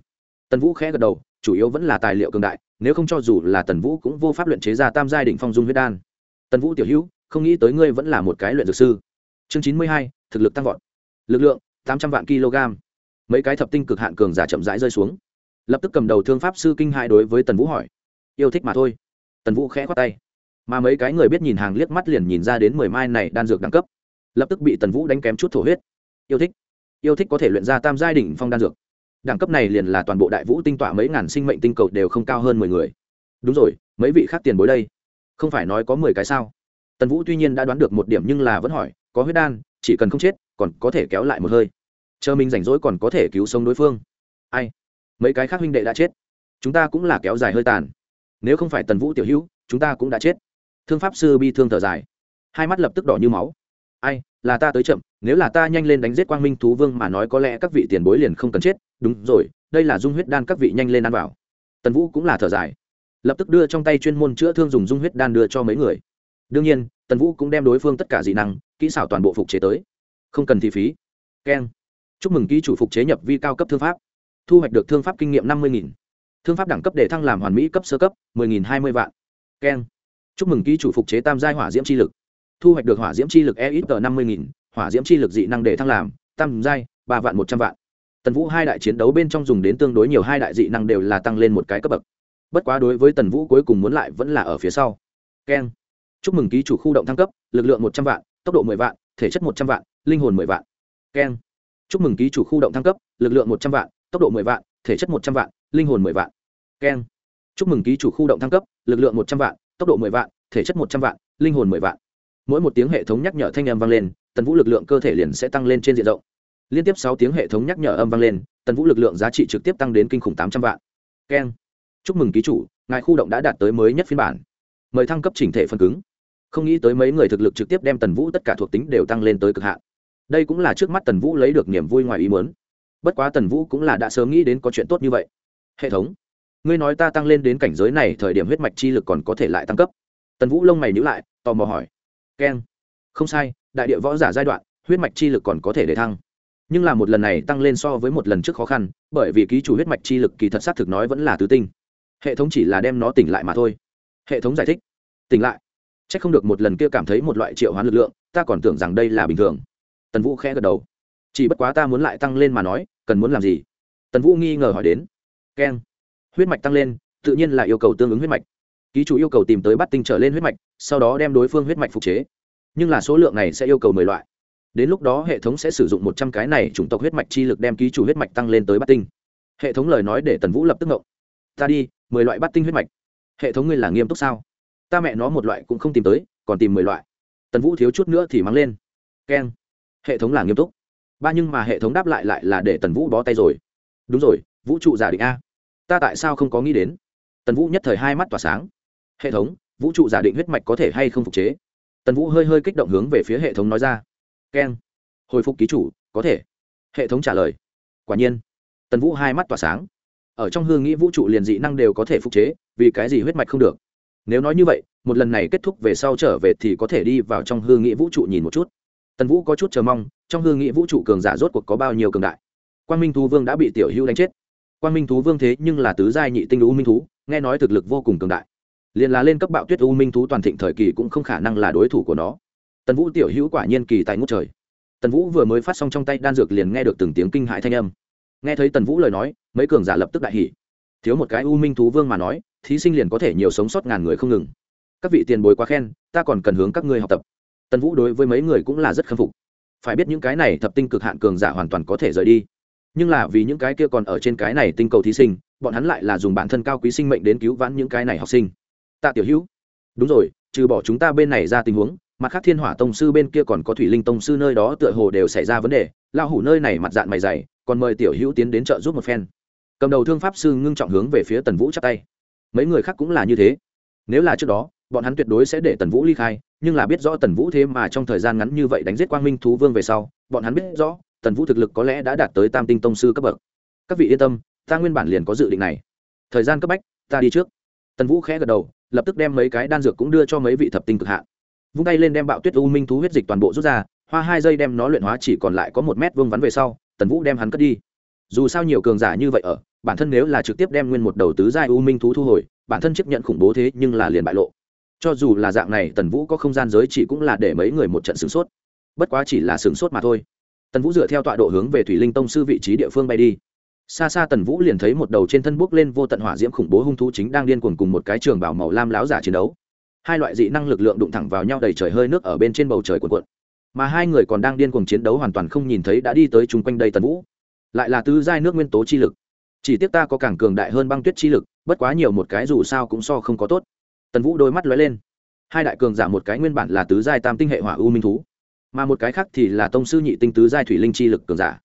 Tần vũ khẽ gật đầu, chủ yếu vẫn là tài liệu cường đại, nếu không cho dù là tần vũ cũng vô pháp luyện chế ra tam giai đỉnh phong dung huyết đan. Tần vũ tiểu hữu, không nghĩ tới ngươi vẫn là một cái luyện dược sư. Chương chín mươi hai, thực lực tăng vọt. Lực lượng, tám trăm vạn kg. Mấy cái thập tinh cực hạn cường giả chậm rãi rơi xuống. Lập tức cầm đầu thương pháp sư kinh hai đối với tần vũ hỏi. Yêu thích mà thôi. Tần vũ khẽ khoát tay. Mà mấy cái người biết nhìn hàng liếc mắt liền nhìn ra đến mười mai này đan dược đẳng cấp lập tức bị tần vũ đánh kém chút thổ huyết. Yêu thích. Yêu thích có thể luyện ra tam giai đỉnh phong đan dược. Đẳng cấp này liền là toàn bộ đại vũ tinh tọa mấy ngàn sinh mệnh tinh cầu đều không cao hơn mười người. Đúng rồi, mấy vị khác tiền bối đây? Không phải nói có mười cái sao? Tần vũ tuy nhiên đã đoán được một điểm nhưng là vẫn hỏi, có huyết đan, chỉ cần không chết, còn có thể kéo lại một hơi. Chờ mình rảnh rỗi còn có thể cứu sống đối phương. Ai? Mấy cái khác huynh đệ đã chết. Chúng ta cũng là kéo dài hơi tàn. Nếu không phải tần vũ tiểu hữu, chúng ta cũng đã chết. Thương pháp sư bi thương thở dài. Hai mắt lập tức đỏ như máu ai, là ta tới chậm, nếu là ta nhanh lên đánh giết quang minh thú vương mà nói có lẽ các vị tiền bối liền không cần chết, đúng rồi, đây là dung huyết đan các vị nhanh lên ăn vào. Tần vũ cũng là thở dài. Lập tức đưa trong tay chuyên môn chữa thương dùng dung huyết đan đưa cho mấy người. Đương nhiên, tần vũ cũng đem đối phương tất cả dị năng, kỹ xảo toàn bộ phục chế tới. Không cần thi phí. Keng. Chúc mừng ký chủ phục chế nhập vi cao cấp thương pháp. Thu hoạch được thương pháp kinh nghiệm năm mươi thương pháp đẳng cấp để thăng làm hoàn mỹ cấp sơ cấp một mươi hai mươi vạn. Keng. Chúc mừng ký chủ phục chế tam giai hỏa diễm chi lực thu hoạch được hỏa diễm chi lực e ít tờ năm mươi nghìn, hỏa diễm chi lực dị năng để thăng làm tam giai ba vạn một trăm vạn. Tần vũ hai đại chiến đấu bên trong dùng đến tương đối nhiều hai đại dị năng đều là tăng lên một cái cấp bậc. Bất quá đối với tần vũ cuối cùng muốn lại vẫn là ở phía sau. Keng. Chúc mừng ký chủ khu động thăng cấp lực lượng một trăm vạn tốc độ mười vạn thể chất một trăm vạn linh hồn mười vạn. Keng. Chúc mừng ký chủ khu động thăng cấp lực lượng một trăm vạn tốc độ mười vạn thể chất một trăm vạn linh hồn mười vạn. Keng. Chúc mừng ký chủ khu động thăng cấp lực lượng một trăm vạn tốc độ mười vạn thể chất một trăm vạn linh hồn mười vạn mỗi một tiếng hệ thống nhắc nhở thanh âm vang lên, tần vũ lực lượng cơ thể liền sẽ tăng lên trên diện rộng. Liên tiếp sáu tiếng hệ thống nhắc nhở âm vang lên, tần vũ lực lượng giá trị trực tiếp tăng đến kinh khủng tám trăm vạn. Keng. Chúc mừng ký chủ, ngài khu động đã đạt tới mới nhất phiên bản. Mời thăng cấp chỉnh thể phần cứng. Không nghĩ tới mấy người thực lực trực tiếp đem tần vũ tất cả thuộc tính đều tăng lên tới cực hạn. Đây cũng là trước mắt tần vũ lấy được niềm vui ngoài ý muốn. Bất quá tần vũ cũng là đã sớm nghĩ đến có chuyện tốt như vậy. Hệ thống. Ngươi nói ta tăng lên đến cảnh giới này, thời điểm huyết mạch chi lực còn có thể lại tăng cấp. Tần vũ lông mày nhữ lại, tò mò hỏi keng. Không sai, đại địa võ giả giai đoạn, huyết mạch chi lực còn có thể để thăng. Nhưng là một lần này tăng lên so với một lần trước khó khăn, bởi vì ký chủ huyết mạch chi lực kỳ thật xác thực nói vẫn là tứ tinh. Hệ thống chỉ là đem nó tỉnh lại mà thôi. Hệ thống giải thích. Tỉnh lại. C h ắ c không được một lần kia cảm thấy một loại triệu hoán lực lượng, ta còn tưởng rằng đây là bình thường. Tần vũ khẽ gật đầu. Chỉ bất quá ta muốn lại tăng lên mà nói, cần muốn làm gì? Tần vũ nghi ngờ hỏi đến. Keng. Huyết mạch tăng lên, tự nhiên là yêu cầu tương ứng huyết mạch ký chủ yêu cầu tìm tới bắt tinh trở lên huyết mạch, sau đó đem đối phương huyết mạch phục chế. Nhưng là số lượng này sẽ yêu cầu mười loại. Đến lúc đó hệ thống sẽ sử dụng một trăm cái này chủng tộc huyết mạch chi lực đem ký chủ huyết mạch tăng lên tới bắt tinh. Hệ thống lời nói để tần vũ lập tức ngộng. Ta đi, mười loại bắt tinh huyết mạch. Hệ thống ngươi là nghiêm túc sao? Ta mẹ nó một loại cũng không tìm tới, còn tìm mười loại. Tần vũ thiếu chút nữa thì mắng lên. Keng, hệ thống là nghiêm túc. Ba nhưng mà hệ thống đáp lại lại là để tần vũ bó tay rồi. Đúng rồi, vũ trụ giả định a. Ta tại sao không có nghĩ đến? Tần vũ nhất thời hai mắt tỏa sáng hệ thống, vũ trụ giả định huyết mạch có thể hay không phục chế. Tần vũ hơi hơi kích động hướng về phía hệ thống nói ra. Keng. Hồi phục ký chủ, có thể. Hệ thống trả lời. Quả nhiên. Tần vũ hai mắt tỏa sáng. Ở trong hương nghĩ vũ trụ liền dị năng đều có thể phục chế, vì cái gì huyết mạch không được? Nếu nói như vậy, một lần này kết thúc về sau trở về thì có thể đi vào trong hương nghĩ vũ trụ nhìn một chút. Tần vũ có chút chờ mong, trong hương nghĩ vũ trụ cường giả rốt cuộc có bao nhiêu cường đại. Quan minh thú vương đã bị tiểu hữu đánh chết. Quan minh thú vương thế nhưng là tứ giai nhị tinh lũ minh thú, nghe nói thực lực vô cùng cường đại liền là lên cấp bạo tuyết u minh thú toàn thịnh thời kỳ cũng không khả năng là đối thủ của nó. Tần vũ tiểu hữu quả nhiên kỳ tài ngút trời. Tần vũ vừa mới phát xong trong tay đan dược liền nghe được từng tiếng kinh hại thanh âm. Nghe thấy tần vũ lời nói, mấy cường giả lập tức đại hỉ. Thiếu một cái u minh thú vương mà nói, thí sinh liền có thể nhiều sống sót ngàn người không ngừng. Các vị tiền bối quá khen, ta còn cần hướng các ngươi học tập. Tần vũ đối với mấy người cũng là rất khâm phục. Phải biết những cái này thập tinh cực hạn cường giả hoàn toàn có thể rời đi. Nhưng là vì những cái kia còn ở trên cái này tinh cầu thí sinh, bọn hắn lại là dùng bản thân cao quý sinh mệnh đến cứu vãn những cái này học sinh tạ tiểu hữu. Đúng rồi, trừ bỏ chúng ta bên này ra tình huống, mặt khác thiên hỏa tông sư bên kia còn có thủy linh tông sư nơi đó tựa hồ đều xảy ra vấn đề lao hủ nơi này mặt dạng mày dày, còn mời tiểu hữu tiến đến trợ giúp một phen. Cầm đầu thương pháp sư ngưng trọng hướng về phía tần vũ chắc tay. Mấy người khác cũng là như thế. Nếu là trước đó, bọn hắn tuyệt đối sẽ để tần vũ ly khai, nhưng là biết rõ tần vũ thế mà trong thời gian ngắn như vậy đánh giết quang minh thú vương về sau, bọn hắn biết rõ, tần vũ thực lực có lẽ đã đạt tới tam tinh tông sư cấp bậc. Các vị yên tâm, ta nguyên bản liền có dự định này. Thời gian cấp bách, ta đi trước. Tần vũ khẽ gật đầu lập tức đem mấy cái đan dược cũng đưa cho mấy vị thập tinh cực hạn vung tay lên đem bạo tuyết u minh thú huyết dịch toàn bộ rút ra, hoa hai giây đem nó luyện hóa chỉ còn lại có một mét vương vắn về sau, tần vũ đem hắn cất đi. Dù sao nhiều cường giả như vậy ở, bản thân nếu là trực tiếp đem nguyên một đầu tứ giai u minh thú thu hồi, bản thân chấp nhận khủng bố thế nhưng là liền bại lộ. Cho dù là dạng này, tần vũ có không gian giới chỉ cũng là để mấy người một trận sửng sốt. Bất quá chỉ là sửng sốt mà thôi. Tần vũ dựa theo tọa độ hướng về thủy linh tông sư vị trí địa phương bay đi xa xa tần vũ liền thấy một đầu trên thân bốc lên vô tận hỏa diễm khủng bố hung thú chính đang điên cuồng cùng một cái trường bảo màu lam láo giả chiến đấu. Hai loại dị năng lực lượng đụng thẳng vào nhau đầy trời hơi nước ở bên trên bầu trời cuộn cuộn. Mà hai người còn đang điên cuồng chiến đấu hoàn toàn không nhìn thấy đã đi tới chung quanh đây tần vũ. Lại là tứ giai nước nguyên tố chi lực. Chỉ tiếc ta có càng cường đại hơn băng tuyết chi lực, bất quá nhiều một cái dù sao cũng so không có tốt. Tần vũ đôi mắt lóe lên. Hai đại cường giả một cái nguyên bản là tứ giai tam tinh hệ hỏa u minh thú, mà một cái khác thì là tông sư nhị tinh tứ giai thủy linh chi lực cường giả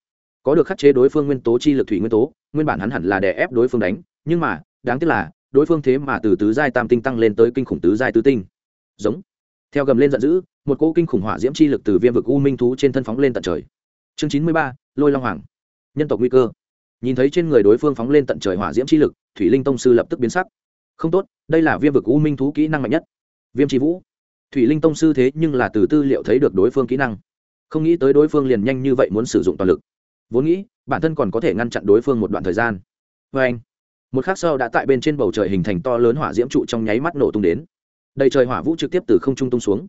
có được khắc chế đối phương nguyên tố chi lực thủy nguyên tố, nguyên bản hắn hẳn là đè ép đối phương đánh, nhưng mà, đáng tiếc là, đối phương thế mà từ tứ giai tam tinh tăng lên tới kinh khủng tứ giai tứ tinh. Giống. Theo gầm lên giận dữ, một cỗ kinh khủng hỏa diễm chi lực từ viêm vực u minh thú trên thân phóng lên tận trời. Chương chín mươi ba, lôi long hoàng. Nhân tộc nguy cơ. Nhìn thấy trên người đối phương phóng lên tận trời hỏa diễm chi lực, thủy linh tông sư lập tức biến sắc. Không tốt, đây là viêm vực u minh thú kỹ năng mạnh nhất. Viêm tri vũ. Thủy linh tông sư thế nhưng là từ tư liệu thấy được đối phương kỹ năng. Không nghĩ tới đối phương liền nhanh như vậy muốn sử dụng toàn lực vốn nghĩ, bản thân còn có thể ngăn chặn đối phương một đoạn thời gian. Vê anh, một khắc sau đã tại bên trên bầu trời hình thành to lớn hỏa diễm trụ trong nháy mắt nổ tung đến. Đầy trời hỏa vũ trực tiếp từ không trung tung xuống.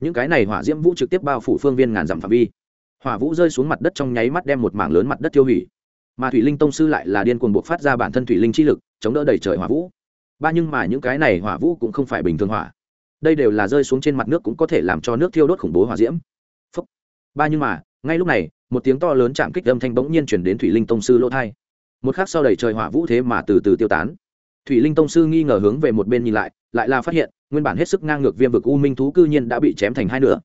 Những cái này hỏa diễm vũ trực tiếp bao phủ phương viên ngàn dặm phạm vi. Hỏa vũ rơi xuống mặt đất trong nháy mắt đem một mảng lớn mặt đất tiêu hủy. Mà thủy linh tông sư lại là điên cuồng buộc phát ra bản thân thủy linh chi lực, chống đỡ đầy trời hỏa vũ. Ba nhưng mà những cái này hỏa vũ cũng không phải bình thường hỏa. Đây đều là rơi xuống trên mặt nước cũng có thể làm cho nước thiêu đốt khủng bố hỏa diễm. Phúc. ba nhưng mà ngay lúc này, một tiếng to lớn chạm kích âm thanh bỗng nhiên chuyển đến thủy linh tông sư lỗ thai. Một khắc sau đầy trời hỏa vũ thế mà từ từ tiêu tán. Thủy linh tông sư nghi ngờ hướng về một bên nhìn lại lại là phát hiện, nguyên bản hết sức ngang ngược viêm vực u minh thú cư nhiên đã bị chém thành hai nửa.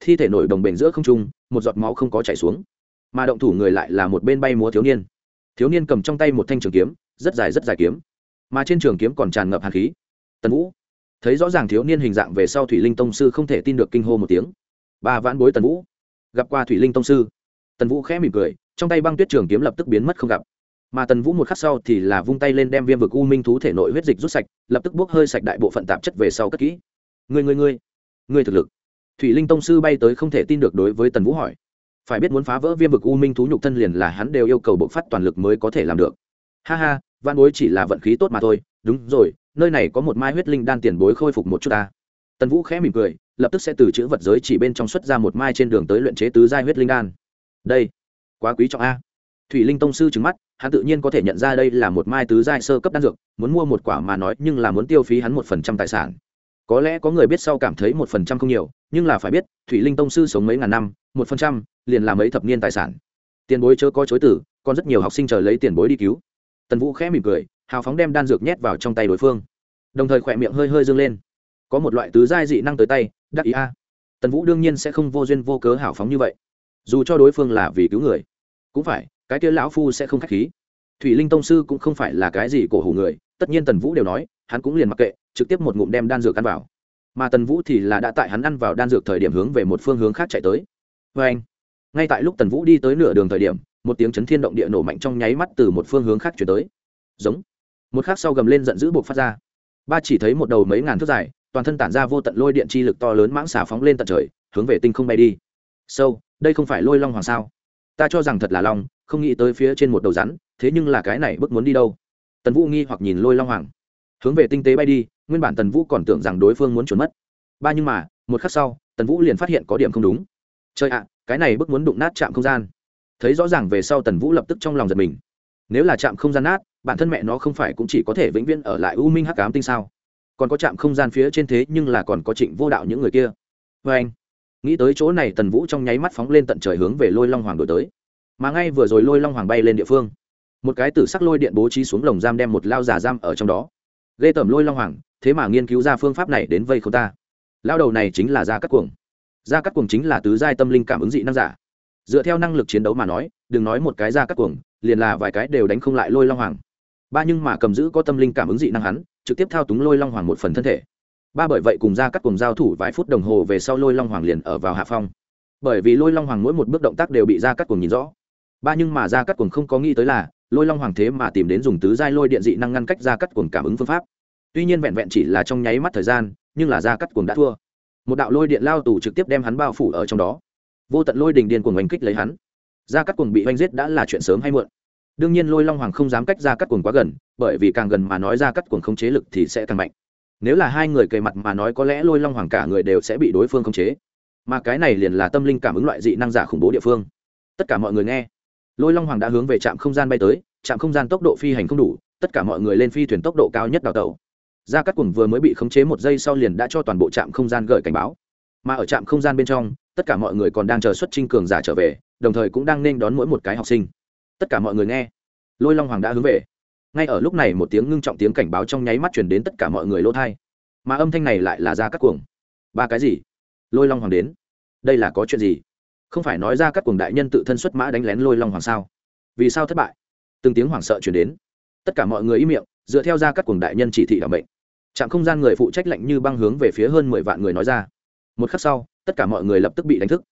Thi thể nổi đồng bền giữa không trung, một giọt máu không có chảy xuống. Mà động thủ người lại là một bên bay múa thiếu niên. Thiếu niên cầm trong tay một thanh trường kiếm, rất dài rất dài kiếm. Mà trên trường kiếm còn tràn ngập hạt khí. Tần vũ. Thấy rõ ràng thiếu niên hình dạng về sau thủy linh tông sư không thể tin được kinh hô một tiếng. Ba vãn bối tần vũ gặp qua thủy linh tông sư. Tần vũ khẽ mỉm cười, trong tay băng tuyết trường kiếm lập tức biến mất không gặp. Mà tần vũ một khắc sau thì là vung tay lên đem viêm vực u minh thú thể nội huyết dịch rút sạch, lập tức bốc hơi sạch đại bộ phận tạp chất về sau cất kỹ. Người người người người thực lực. Thủy linh tông sư bay tới không thể tin được đối với tần vũ hỏi. Phải biết muốn phá vỡ viêm vực u minh thú nhục thân liền là hắn đều yêu cầu bộc phát toàn lực mới có thể làm được. Ha ha văn bối chỉ là vận khí tốt mà thôi. Đúng rồi, nơi này có một mai huyết linh đan tiền bối khôi phục một chút ta. Tần vũ khẽ mỉm cười lập tức sẽ từ chữ vật giới chỉ bên trong xuất ra một mai trên đường tới luyện chế tứ giai huyết linh đan. Đây, quá quý trọng a. Thủy linh tông sư trứng mắt, hắn tự nhiên có thể nhận ra đây là một mai tứ giai sơ cấp đan dược, muốn mua một quả mà nói, nhưng là muốn tiêu phí hắn một phần trăm tài sản. Có lẽ có người biết sau cảm thấy một phần trăm không nhiều, nhưng là phải biết, thủy linh tông sư sống mấy ngàn năm, một phần trăm liền là mấy thập niên tài sản. Tiền bối chớ có chối tử còn rất nhiều học sinh chờ lấy tiền bối đi cứu. Tần vũ khẽ mỉm cười, hào phóng đem đan dược nhét vào trong tay đối phương. Đồng thời khỏe miệng hơi hơi dâng lên. Có một loại tứ giai dị năng tới tay đắc ý a. Tần vũ đương nhiên sẽ không vô duyên vô cớ hào phóng như vậy. Dù cho đối phương là vì cứu người, cũng phải, cái kia lão phu sẽ không k h á c h khí. Thủy linh tông sư cũng không phải là cái gì cổ hủ người, tất nhiên tần vũ đều nói, hắn cũng liền mặc kệ, trực tiếp một ngụm đem đan dược ăn vào. Mà tần vũ thì là đã tại hắn ăn vào đan dược thời điểm hướng về một phương hướng khác chạy tới. Vê anh, ngay tại lúc tần vũ đi tới nửa đường thời điểm, một tiếng chấn thiên động địa nổ mạnh trong nháy mắt từ một phương hướng khác chuyển tới. Giống. Một khác sau gầm lên giận dữ buộc phát ra. Ba chỉ thấy một đầu mấy ngàn thước dài toàn thân tản ra vô tận lôi điện chi lực to lớn mãng xà phóng lên tận trời, hướng về tinh không bay đi. Sâu, đây không phải lôi long hoàng sao? Ta cho rằng thật là long, không nghĩ tới phía trên một đầu rắn, thế nhưng là cái này bước muốn đi đâu? Tần vũ nghi hoặc nhìn lôi long hoàng. Hướng về tinh tế bay đi, nguyên bản tần vũ còn tưởng rằng đối phương muốn trốn mất. Ba nhưng mà, một khắc sau, tần vũ liền phát hiện có điểm không đúng. Chơi ạ, cái này bước muốn đụng nát chạm không gian. Thấy rõ ràng về sau tần vũ lập tức trong lòng giật mình. Nếu là chạm không gian nát, bản thân mẹ nó không phải cũng chỉ có thể vĩnh viễn ở lại u minh hắc cám tinh sao? Còn có chạm không gian phía trên thế nhưng là còn có trịnh vô đạo những người kia. Vê anh, nghĩ tới chỗ này tần vũ trong nháy mắt phóng lên tận trời hướng về lôi long hoàng đổi tới. Mà ngay vừa rồi lôi long hoàng bay lên địa phương, một cái tử sắc lôi điện bố trí xuống lồng giam đem một lao giả giam ở trong đó. Ghê tởm lôi long hoàng, thế mà nghiên cứu ra phương pháp này đến vây không ta. Lao đầu này chính là gia cắt cuồng. Gia cắt cuồng chính là tứ giai tâm linh cảm ứng dị năng giả. Dựa theo năng lực chiến đấu mà nói, đừng nói một cái gia cắt cuồng, liền là vài cái đều đánh không lại lôi long hoàng. Ba nhưng mà cầm giữ có tâm linh cảm ứng dị năng hắn trực tiếp thao túng lôi long hoàng một phần thân thể ba bởi vậy cùng gia cắt cuồng giao thủ vài phút đồng hồ về sau lôi long hoàng liền ở vào hạ phong bởi vì lôi long hoàng mỗi một bước động tác đều bị gia cắt cuồng nhìn rõ ba nhưng mà gia cắt cuồng không có nghĩ tới là lôi long hoàng thế mà tìm đến dùng tứ giai lôi điện dị năng ngăn cách gia cắt cuồng cảm ứng phương pháp tuy nhiên vẹn vẹn chỉ là trong nháy mắt thời gian nhưng là gia cắt cuồng đã thua một đạo lôi điện lao tù trực tiếp đem hắn bao phủ ở trong đó vô tận lôi đình điên cuồng oanh kích lấy hắn gia cắt cuồng bị oanh giết đã là chuyện sớm hay muộn đương nhiên lôi long hoàng không dám cách ra cắt cuồng quá gần, bởi vì càng gần mà nói ra cắt cuồng không chế lực thì sẽ càng mạnh. Nếu là hai người kề mặt mà nói có lẽ lôi long hoàng cả người đều sẽ bị đối phương không chế. Mà cái này liền là tâm linh cảm ứng loại dị năng giả khủng bố địa phương. Tất cả mọi người nghe. Lôi long hoàng đã hướng về trạm không gian bay tới, trạm không gian tốc độ phi hành không đủ, tất cả mọi người lên phi thuyền tốc độ cao nhất đào tàu ra cắt quần vừa mới bị khống chế một giây sau liền đã cho toàn bộ trạm không gian gửi cảnh báo. Mà ở trạm không gian bên trong, tất cả mọi người còn đang chờ xuất trinh cường giả trở về, đồng thời cũng đang nên đón mỗi một cái học sinh tất cả mọi người nghe. Lôi long hoàng đã hướng về. Ngay ở lúc này một tiếng ngưng trọng tiếng cảnh báo trong nháy mắt chuyển đến tất cả mọi người lỗ thai mà âm thanh này lại là ra các cuồng. Ba cái gì? Lôi long hoàng đến. Đây là có chuyện gì? Không phải nói ra các cuồng đại nhân tự thân xuất mã đánh lén lôi long hoàng sao? Vì sao thất bại? Từng tiếng hoảng sợ chuyển đến. Tất cả mọi người im miệng, dựa theo ra các cuồng đại nhân chỉ thị đảm bệnh trạm không gian người phụ trách lệnh như băng hướng về phía hơn mười vạn người nói ra. Một khắc sau, tất cả mọi người lập tức bị đánh thức.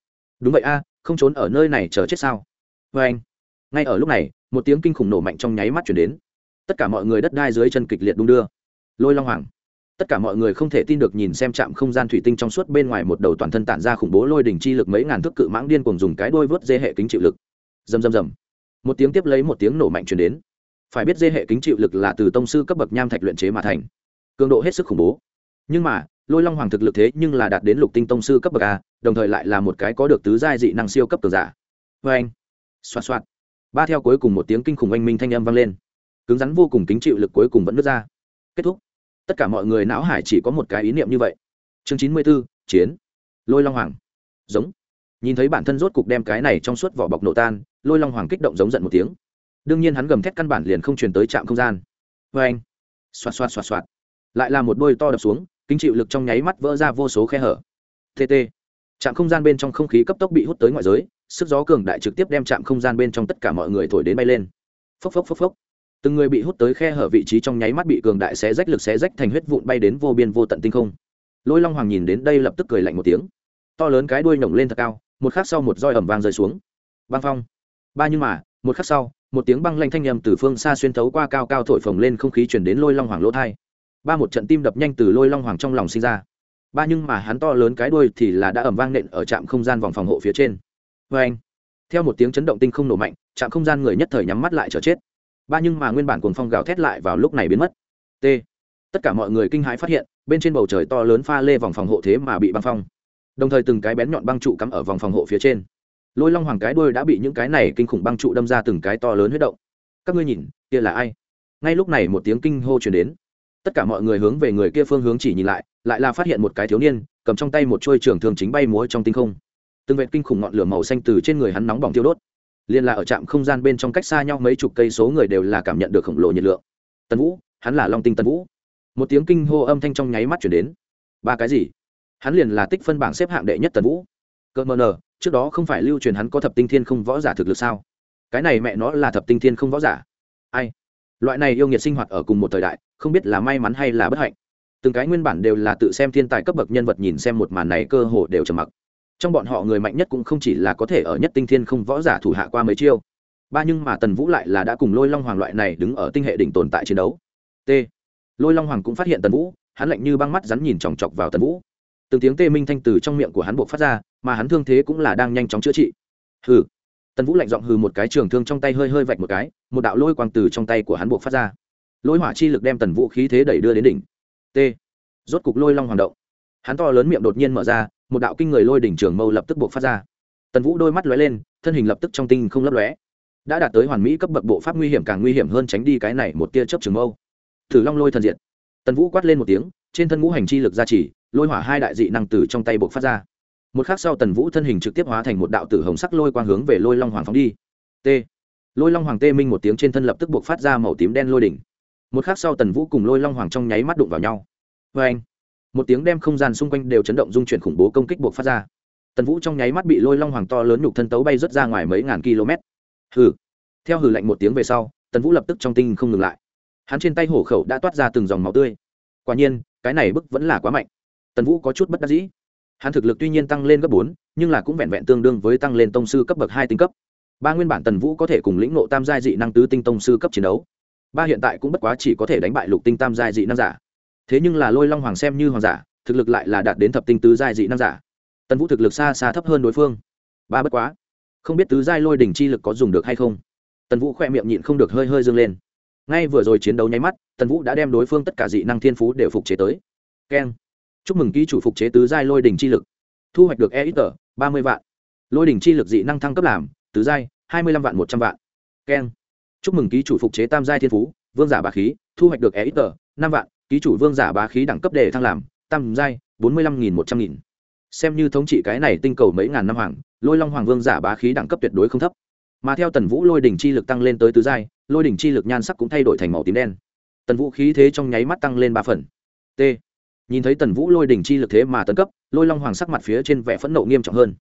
Đúng vậy a, không trốn ở nơi này chờ chết sao? Vê anh ngay ở lúc này, một tiếng kinh khủng nổ mạnh trong nháy mắt chuyển đến. Tất cả mọi người đất đai dưới chân kịch liệt đung đưa. Lôi long hoàng. Tất cả mọi người không thể tin được nhìn xem trạm không gian thủy tinh trong suốt bên ngoài một đầu toàn thân tản ra khủng bố lôi đỉnh chi lực mấy ngàn thước cự mãng điên cùng dùng cái đôi vớt dê hệ kính chịu lực. Dầm dầm dầm một tiếng tiếp lấy một tiếng nổ mạnh chuyển đến. Phải biết dê hệ kính chịu lực là từ tông sư cấp bậc nham thạch luyện chế mà thành. Cường độ hết sức khủng bố. Nhưng mà, lôi long hoàng thực lực thế nhưng là đạt đến lục tinh tông sư cấp bậc a, đồng thời lại là một cái có được tứ giai dị năng siêu cấp cường giả. Vê anh xoạt xoạt ba theo cuối cùng một tiếng kinh khủng oanh minh thanh âm vang lên. Cứng rắn vô cùng kính chịu lực cuối cùng vẫn nứt ra. Kết thúc. Tất cả mọi người não hải chỉ có một cái ý niệm như vậy. Chương chín mươi b ố chiến. Lôi long hoàng. Giống. Nhìn thấy bản thân rốt cục đem cái này trong suốt vỏ bọc nổ tan, lôi long hoàng kích động giống giận một tiếng. Đương nhiên hắn gầm thét căn bản liền không truyền tới trạm không gian. Vê anh. Xoạt xoạt xoạt xoạt. Lại là một đôi to đập xuống, kính chịu lực trong nháy mắt vỡ ra vô số khe hở. Tt trạm không gian bên trong không khí cấp tốc bị hút tới ngoại giới sức gió cường đại trực tiếp đem chạm không gian bên trong tất cả mọi người thổi đến bay lên. Phốc phốc phốc phốc. Từng người bị hút tới khe hở vị trí trong nháy mắt bị cường đại xé rách lực xé rách thành huyết vụn bay đến vô biên vô tận tinh không. Lôi long hoàng nhìn đến đây lập tức cười lạnh một tiếng. To lớn cái đuôi nhổng lên thật cao, một khắc sau một roi ẩm vang rơi xuống. Băng phong. Ba nhưng mà, một khắc sau, một tiếng băng lanh thanh nhầm từ phương xa xuyên thấu qua cao cao thổi phồng lên không khí chuyển đến lôi long hoàng lỗ thai ba một trận tim đập nhanh từ lôi long hoàng trong lòng sinh ra. Ba nhưng mà hắn to lớn cái đuôi thì là đã ẩm vang nện ở trạm không gian vòng phòng hộ phía trên vê anh, theo một tiếng chấn động tinh không nổ mạnh chạm không gian người nhất thời nhắm mắt lại chờ chết. Ba nhưng mà nguyên bản cuồng phong gào thét lại vào lúc này biến mất. T. Tất cả mọi người kinh hãi phát hiện, bên trên bầu trời to lớn pha lê vòng phòng hộ thế mà bị băng phong. Đồng thời từng cái bén nhọn băng trụ cắm ở vòng phòng hộ phía trên. Lôi long hoàng cái đuôi đã bị những cái này kinh khủng băng trụ đâm ra từng cái to lớn huyết động. Các ngươi nhìn, kia là ai? Ngay lúc này một tiếng kinh hô chuyển đến. Tất cả mọi người hướng về người kia phương hướng chỉ nhìn lại lại là phát hiện một cái thiếu niên, cầm trong tay một chuôi trường thường chính bay múa trong tinh không từng vệt kinh khủng ngọn lửa màu xanh từ trên người hắn nóng bỏng tiêu đốt. Liên là ở trạm không gian bên trong cách xa nhau, mấy chục cây số người đều là cảm nhận được khổng lồ nhiệt lượng. Tần vũ, hắn là long tinh tần vũ. Một tiếng kinh hô âm thanh trong nháy mắt chuyển đến. Ba cái gì? Hắn liền là tích phân bảng xếp hạng đệ nhất tần vũ. Cơ mờ nờ, trước đó không phải lưu truyền hắn có thập tinh thiên không võ giả thực lực sao? Cái này mẹ nó là thập tinh thiên không võ giả. Ai? Loại này yêu nghiệt sinh hoạt ở cùng một thời đại, không biết là may mắn hay là bất hạnh. Từng cái nguyên bản đều là tự xem thiên tài cấp bậc nhân vật nhìn xem một màn này cơ hồ đều trầm mặc trong bọn họ người mạnh nhất cũng không chỉ là có thể ở nhất tinh thiên không võ giả thủ hạ qua mấy chiêu. Ba nhưng mà tần vũ lại là đã cùng lôi long hoàng loại này đứng ở tinh hệ đỉnh tồn tại chiến đấu. T. Lôi long hoàng cũng phát hiện tần vũ, hắn lạnh như băng mắt rắn nhìn chòng chọc vào tần vũ. Từng tiếng tê minh thanh từ trong miệng của hắn buộc phát ra, mà hắn thương thế cũng là đang nhanh chóng chữa trị. Hừ. Tần vũ lạnh giọng hừ một cái trường thương trong tay hơi hơi vạch một cái, một đạo lôi quang từ trong tay của hắn buộc phát ra. Lôi hỏa chi lực đem tần vũ khí thế đẩy đưa đến đỉnh. T. Rốt cục lôi long hoàng động. Hắn to lớn miệng đột nhiên mở ra một đạo kinh người lôi đỉnh trường mâu lập tức buộc phát ra. Tần vũ đôi mắt lóe lên, thân hình lập tức trong tinh không lấp lóe. Đã đạt tới hoàn mỹ cấp bậc bộ pháp nguy hiểm càng nguy hiểm hơn tránh đi cái này một tia chớp trường mâu. Thử long lôi thần diện tần vũ quát lên một tiếng, trên thân ngũ hành chi lực gia trì, lôi hỏa hai đại dị năng từ trong tay buộc phát ra. Một khắc sau tần vũ thân hình trực tiếp hóa thành một đạo tử hồng sắc lôi quang hướng về lôi long hoàng phóng đi. T. Lôi long hoàng tê minh một tiếng trên thân lập tức buộc phát ra màu tím đen lôi đỉnh. Một khắc sau tần vũ cùng lôi long hoàng trong nháy mắt đụng vào nhau. Vê anh một tiếng đem không gian xung quanh đều chấn động dung chuyển khủng bố công kích buộc phát ra. Tần vũ trong nháy mắt bị lôi long hoàng to lớn nhục thân tấu bay rớt ra ngoài mấy ngàn km. Hừ. Theo hừ lạnh một tiếng về sau, tần vũ lập tức trong tinh không ngừng lại. Hắn trên tay hổ khẩu đã toát ra từng dòng máu tươi. Quả nhiên, cái này bức vẫn là quá mạnh. Tần vũ có chút bất đắc dĩ. Hắn thực lực tuy nhiên tăng lên gấp bốn, nhưng là cũng vẹn vẹn tương đương với tăng lên tông sư cấp bậc hai tinh cấp. Ba nguyên bản tần vũ có thể cùng lĩnh nộ tam giai dị năng tứ tinh tông sư cấp chiến đấu. Ba hiện tại cũng bất quá chỉ có thể đánh bại lục tinh tam giai dị năng giả thế nhưng là lôi long hoàng xem như hoàng giả, thực lực lại là đạt đến thập tinh tứ giai dị năng giả. Tần vũ thực lực xa xa thấp hơn đối phương. Ba bất quá, không biết tứ giai lôi đỉnh chi lực có dùng được hay không? Tần vũ khoe miệng nhịn không được hơi hơi dâng lên. Ngay vừa rồi chiến đấu nháy mắt, tần vũ đã đem đối phương tất cả dị năng thiên phú đều phục chế tới. Keng. Chúc mừng ký chủ phục chế tứ giai lôi đỉnh chi lực. Thu hoạch được e ít tờ ba mươi vạn. Lôi đỉnh chi lực dị năng thăng cấp làm, tứ giai, hai mươi lăm vạn một trăm vạn. Keng. Chúc mừng ký chủ phục chế tam giai thiên phú, vương giả bá khí, thu hoạch được e ít tờ năm vạn ký chủ vương giả bá khí đẳng cấp đề thăng làm, tam giai, bốn mươi lăm nghìn một trăm nghìn. Xem như thống trị cái này tinh cầu mấy ngàn năm hoàng, lôi long hoàng vương giả bá khí đẳng cấp tuyệt đối không thấp. Mà theo tần vũ lôi đỉnh chi lực tăng lên tới tứ giai, lôi đỉnh chi lực nhan sắc cũng thay đổi thành màu tím đen. Tần vũ khí thế trong nháy mắt tăng lên ba phần. T. Nhìn thấy tần vũ lôi đỉnh chi lực thế mà tấn cấp, lôi long hoàng sắc mặt phía trên vẻ phẫn nộ nghiêm trọng hơn.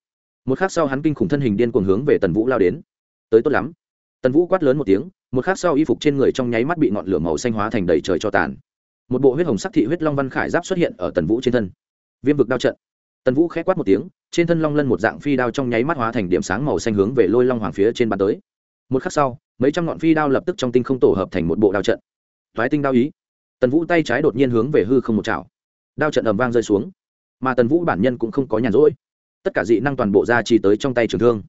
Một khắc sau hắn kinh khủng thân hình điên cuồng hướng về tần vũ lao đến. Tới tốt lắm. Tần vũ quát lớn một tiếng, một khắc sau y phục trên người trong nháy mắt bị ngọn lửa màu xanh hóa thành đầy trời cho tàn một bộ huyết hồng sắc thị huyết long văn khải giáp xuất hiện ở tần vũ trên thân. Viêm vực đao trận. Tần vũ k h ẽ quát một tiếng, trên thân long lân một dạng phi đao trong nháy mắt hóa thành điểm sáng màu xanh hướng về lôi long hoàng phía trên bàn tới. Một khắc sau, mấy trăm ngọn phi đao lập tức trong tinh không tổ hợp thành một bộ đao trận. Thoái tinh đao ý. Tần vũ tay trái đột nhiên hướng về hư không một chảo. Đao trận ầm vang rơi xuống. Mà tần vũ bản nhân cũng không có nhàn rỗi. Tất cả dị năng toàn bộ ra chỉ tới trong tay trường thương.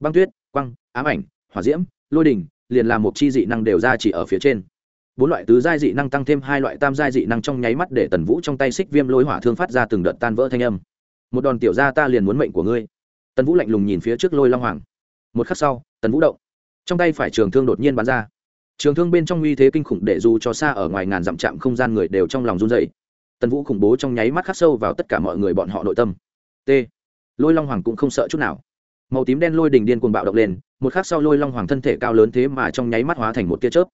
Băng tuyết, quăng, ám ảnh, hỏa diễm, lôi đình, liền làm một chi dị năng đều ra chỉ ở phía trên bốn loại tứ giai dị năng tăng thêm hai loại tam giai dị năng trong nháy mắt để tần vũ trong tay xích viêm lôi hỏa thương phát ra từng đợt tan vỡ thanh âm. Một đòn tiểu ra ta liền muốn mệnh của ngươi. Tần vũ lạnh lùng nhìn phía trước lôi long hoàng. Một khắc sau, tần vũ động. Trong tay phải trường thương đột nhiên bắn ra. Trường thương bên trong uy thế kinh khủng để dù cho xa ở ngoài ngàn dặm chạm không gian người đều trong lòng run dày tần vũ khủng bố trong nháy mắt khắc sâu vào tất cả mọi người bọn họ nội tâm. T. Lôi long hoàng cũng không sợ chút nào. Màu tím đen lôi đình điên cuồng bạo động lên, một khắc sau lôi long hoàng thân thể cao lớn thế mà trong nháy mắt hóa thành một tia chớp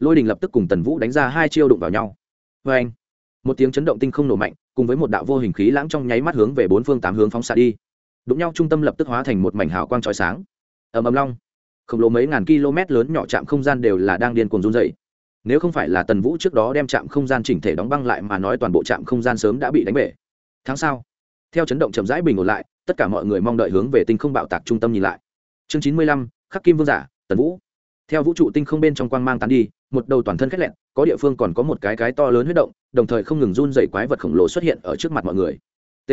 lôi đình lập tức cùng tần vũ đánh ra hai chiêu đụng vào nhau vê anh một tiếng chấn động tinh không nổ mạnh cùng với một đạo vô hình khí lãng trong nháy mắt hướng về bốn phương tám hướng phóng xạ đi đụng nhau trung tâm lập tức hóa thành một mảnh hào quang trói sáng ầm ầm long khổng lồ mấy ngàn km lớn nhỏ chạm không gian đều là đang điên cuồng run dày nếu không phải là tần vũ trước đó đem trạm không gian chỉnh thể đóng băng lại mà nói toàn bộ trạm không gian sớm đã bị đánh bể. Tháng sau, theo chấn động chậm rãi bình ổn lại, tất cả mọi người mong đợi hướng về tinh không bạo tạc trung tâm nhìn lại. Chương chín mươi lăm, khắc kim vương giả, tần vũ theo vũ trụ tinh không bên trong quang mang tán đi, một đầu toàn thân khét lẹn, có địa phương còn có một cái cái to lớn huyết động, đồng thời không ngừng run dày quái vật khổng lồ xuất hiện ở trước mặt mọi người. T.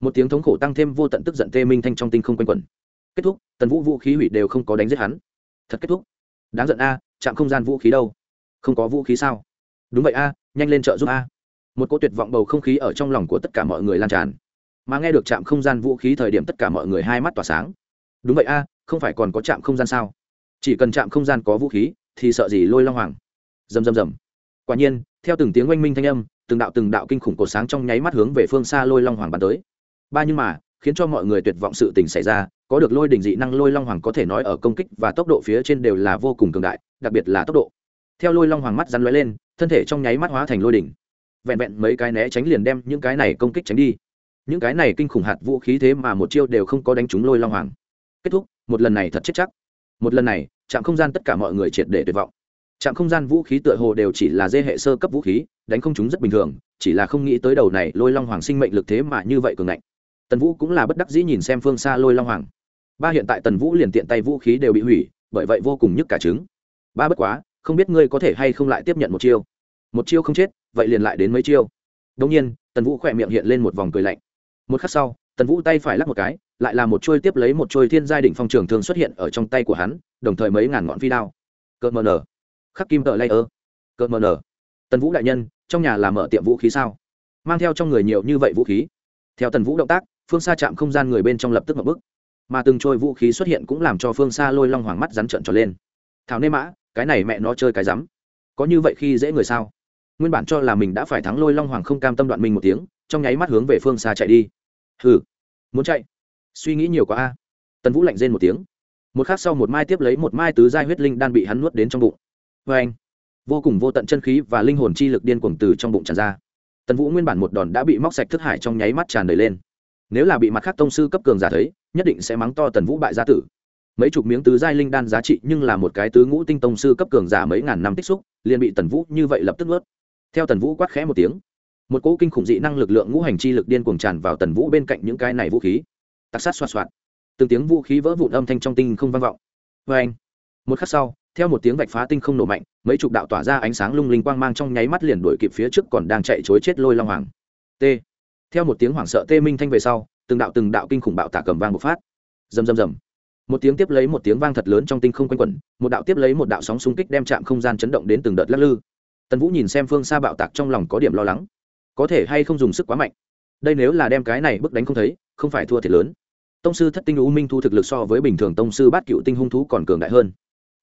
Một tiếng thống khổ tăng thêm vô tận tức giận tê minh thanh trong tinh không quanh quẩn. Kết thúc, tần vũ vũ khí hủy đều không có đánh giết hắn. Thật kết thúc. Đáng giận a, chạm không gian vũ khí đâu? Không có vũ khí sao? Đúng vậy a, nhanh lên trợ giúp a. Một cô tuyệt vọng bầu không khí ở trong lòng của tất cả mọi người lan tràn. Mà nghe được chạm không gian vũ khí thời điểm tất cả mọi người hai mắt tỏa sáng. Đúng vậy a, không phải còn có chạm không gian sao? Chỉ cần chạm không gian có vũ khí, thì sợ gì lôi long hoàng. Rầm rầm rầm. Quả nhiên, theo từng tiếng oanh minh thanh âm, từng đạo từng đạo kinh khủng cột sáng trong nháy mắt hướng về phương xa lôi long hoàng bắn tới. Ba nhưng mà, khiến cho mọi người tuyệt vọng sự tình xảy ra, có được lôi đỉnh dị năng lôi long hoàng có thể nói ở công kích và tốc độ phía trên đều là vô cùng cường đại, đặc biệt là tốc độ. Theo lôi long hoàng mắt rắn lóe lên, thân thể trong nháy mắt hóa thành lôi đỉnh. Vẹn vẹn mấy cái né tránh liền đem những cái này công kích tránh đi. Những cái này kinh khủng hạt vũ khí thế mà một chiêu đều không có đánh trúng lôi long hoàng. Kết thúc, một lần này thật chết chắc. Một lần này trạm không gian tất cả mọi người triệt để tuyệt vọng. Trạm không gian vũ khí tựa hồ đều chỉ là dê hệ sơ cấp vũ khí, đánh không chúng rất bình thường, chỉ là không nghĩ tới đầu này lôi long hoàng sinh mệnh lực thế mà như vậy cường ngạnh. Tần vũ cũng là bất đắc dĩ nhìn xem phương xa lôi long hoàng. Ba hiện tại tần vũ liền tiện tay vũ khí đều bị hủy, bởi vậy vô cùng nhức cả trứng. Ba bất quá, không biết ngươi có thể hay không lại tiếp nhận một chiêu. Một chiêu không chết, vậy liền lại đến mấy chiêu. Đông nhiên, tần vũ khỏe miệng hiện lên một vòng cười lạnh. Một khắc sau, tần vũ tay phải lắc một cái, lại là một trôi tiếp lấy một trôi thiên giai đỉnh phong trường thường xuất hiện ở trong tay của hắn đồng thời mấy ngàn ngọn phi đao. Cợt mờ nở. Khắc kim tợ lay ơ. Cợt mờ nở. Tần vũ đại nhân, trong nhà làm mở tiệm vũ khí sao? Mang theo trong người nhiều như vậy vũ khí. Theo tần vũ động tác, phương xa chạm không gian người bên trong lập tức một bức mà từng trôi vũ khí xuất hiện cũng làm cho phương xa lôi long hoàng mắt rắn trợn tròn lên. Thảo nê mã, cái này mẹ nó chơi cái rắm. Có như vậy khi dễ người sao? Nguyên bản cho là mình đã phải thắng lôi long hoàng không cam tâm đoạn mình một tiếng, trong nháy mắt hướng về phương xa chạy đi. Hừ. Muốn chạy? Suy nghĩ nhiều quá a. Tần vũ lạnh rên một tiếng một khắc sau một mai tiếp lấy một mai tứ giai huyết linh đan bị hắn nuốt đến trong bụng. Vê anh, vô cùng vô tận chân khí và linh hồn chi lực điên cuồng từ trong bụng tràn ra. Tần vũ nguyên bản một đòn đã bị móc sạch thức hải trong nháy mắt tràn đầy lên. Nếu là bị mặt khác tông sư cấp cường giả thấy, nhất định sẽ mắng to tần vũ bại gia tử. Mấy chục miếng tứ giai linh đan giá trị nhưng là một cái tứ ngũ tinh tông sư cấp cường giả mấy ngàn năm tích xúc, liền bị tần vũ như vậy lập tức vớt theo tần vũ quát khẽ một tiếng, một cỗ kinh khủng dị năng lực lượng ngũ hành chi lực điên cuồng tràn vào tần vũ bên cạnh những cái này vũ khí. Tạc sát xoa xoạt từng tiếng vũ khí vỡ vụn âm thanh trong tinh không vang vọng. Vê anh, một khắc sau, theo một tiếng vạch phá tinh không nổ mạnh, mấy chục đạo tỏa ra ánh sáng lung linh quang mang trong nháy mắt liền đuổi kịp phía trước còn đang chạy chối chết lôi long hoàng. T. Theo một tiếng hoảng sợ tê minh thanh về sau, từng đạo từng đạo kinh khủng bạo tả cầm vang một phát. Rầm rầm rầm. Một tiếng tiếp lấy một tiếng vang thật lớn trong tinh không quanh quẩn, một đạo tiếp lấy một đạo sóng xung kích đem chạm không gian chấn động đến từng đợt lắc lư. Tần vũ nhìn xem phương xa bạo tạc trong lòng có điểm lo lắng. Có thể hay không dùng sức quá mạnh? Đây nếu là đem cái này bước đánh không thấy, không phải thua thiệt lớn tông sư thất tinh u minh thu thực lực so với bình thường tông sư bát cựu tinh hung thú còn cường đại hơn.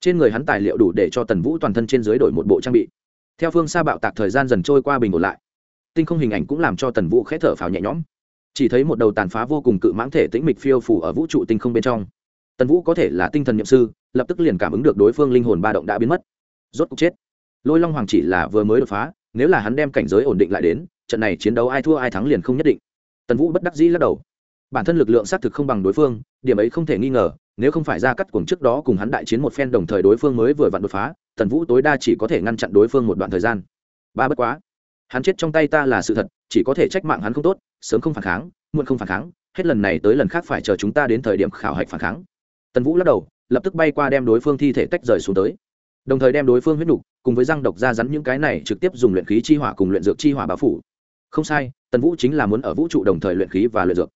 Trên người hắn tài liệu đủ để cho tần vũ toàn thân trên dưới đổi một bộ trang bị. Theo phương xa bạo tạc thời gian dần trôi qua bình ổn lại. Tinh không hình ảnh cũng làm cho tần vũ khé thở phào nhẹ nhõm. Chỉ thấy một đầu tàn phá vô cùng cự mãng thể tĩnh mịch phiêu phủ ở vũ trụ tinh không bên trong. Tần vũ có thể là tinh thần nhiệm sư, lập tức liền cảm ứng được đối phương linh hồn ba động đã biến mất. Rốt cục chết. Lôi long hoàng chỉ là vừa mới đột phá, nếu là hắn đem cảnh giới ổn định lại đến, trận này chiến đấu ai thua ai thắng liền không nhất định. Tần vũ bất đắc dĩ lắc đầu bản thân lực lượng xác thực không bằng đối phương, điểm ấy không thể nghi ngờ, nếu không phải ra cắt cuồng trước đó cùng hắn đại chiến một phen đồng thời đối phương mới vừa vặn đột phá, tần vũ tối đa chỉ có thể ngăn chặn đối phương một đoạn thời gian. Ba bất quá, hắn chết trong tay ta là sự thật, chỉ có thể trách mạng hắn không tốt, sớm không phản kháng, muộn không phản kháng, hết lần này tới lần khác phải chờ chúng ta đến thời điểm khảo hạch phản kháng. Tần vũ lắc đầu, lập tức bay qua đem đối phương thi thể tách rời xuống tới. Đồng thời đem đối phương huyết nục, cùng với răng độc ra rắn những cái này trực tiếp dùng luyện khí chi hỏa cùng luyện dược chi hỏa báo phủ. Không sai, tần vũ chính là muốn ở vũ trụ đồng thời luyện khí và luyện dược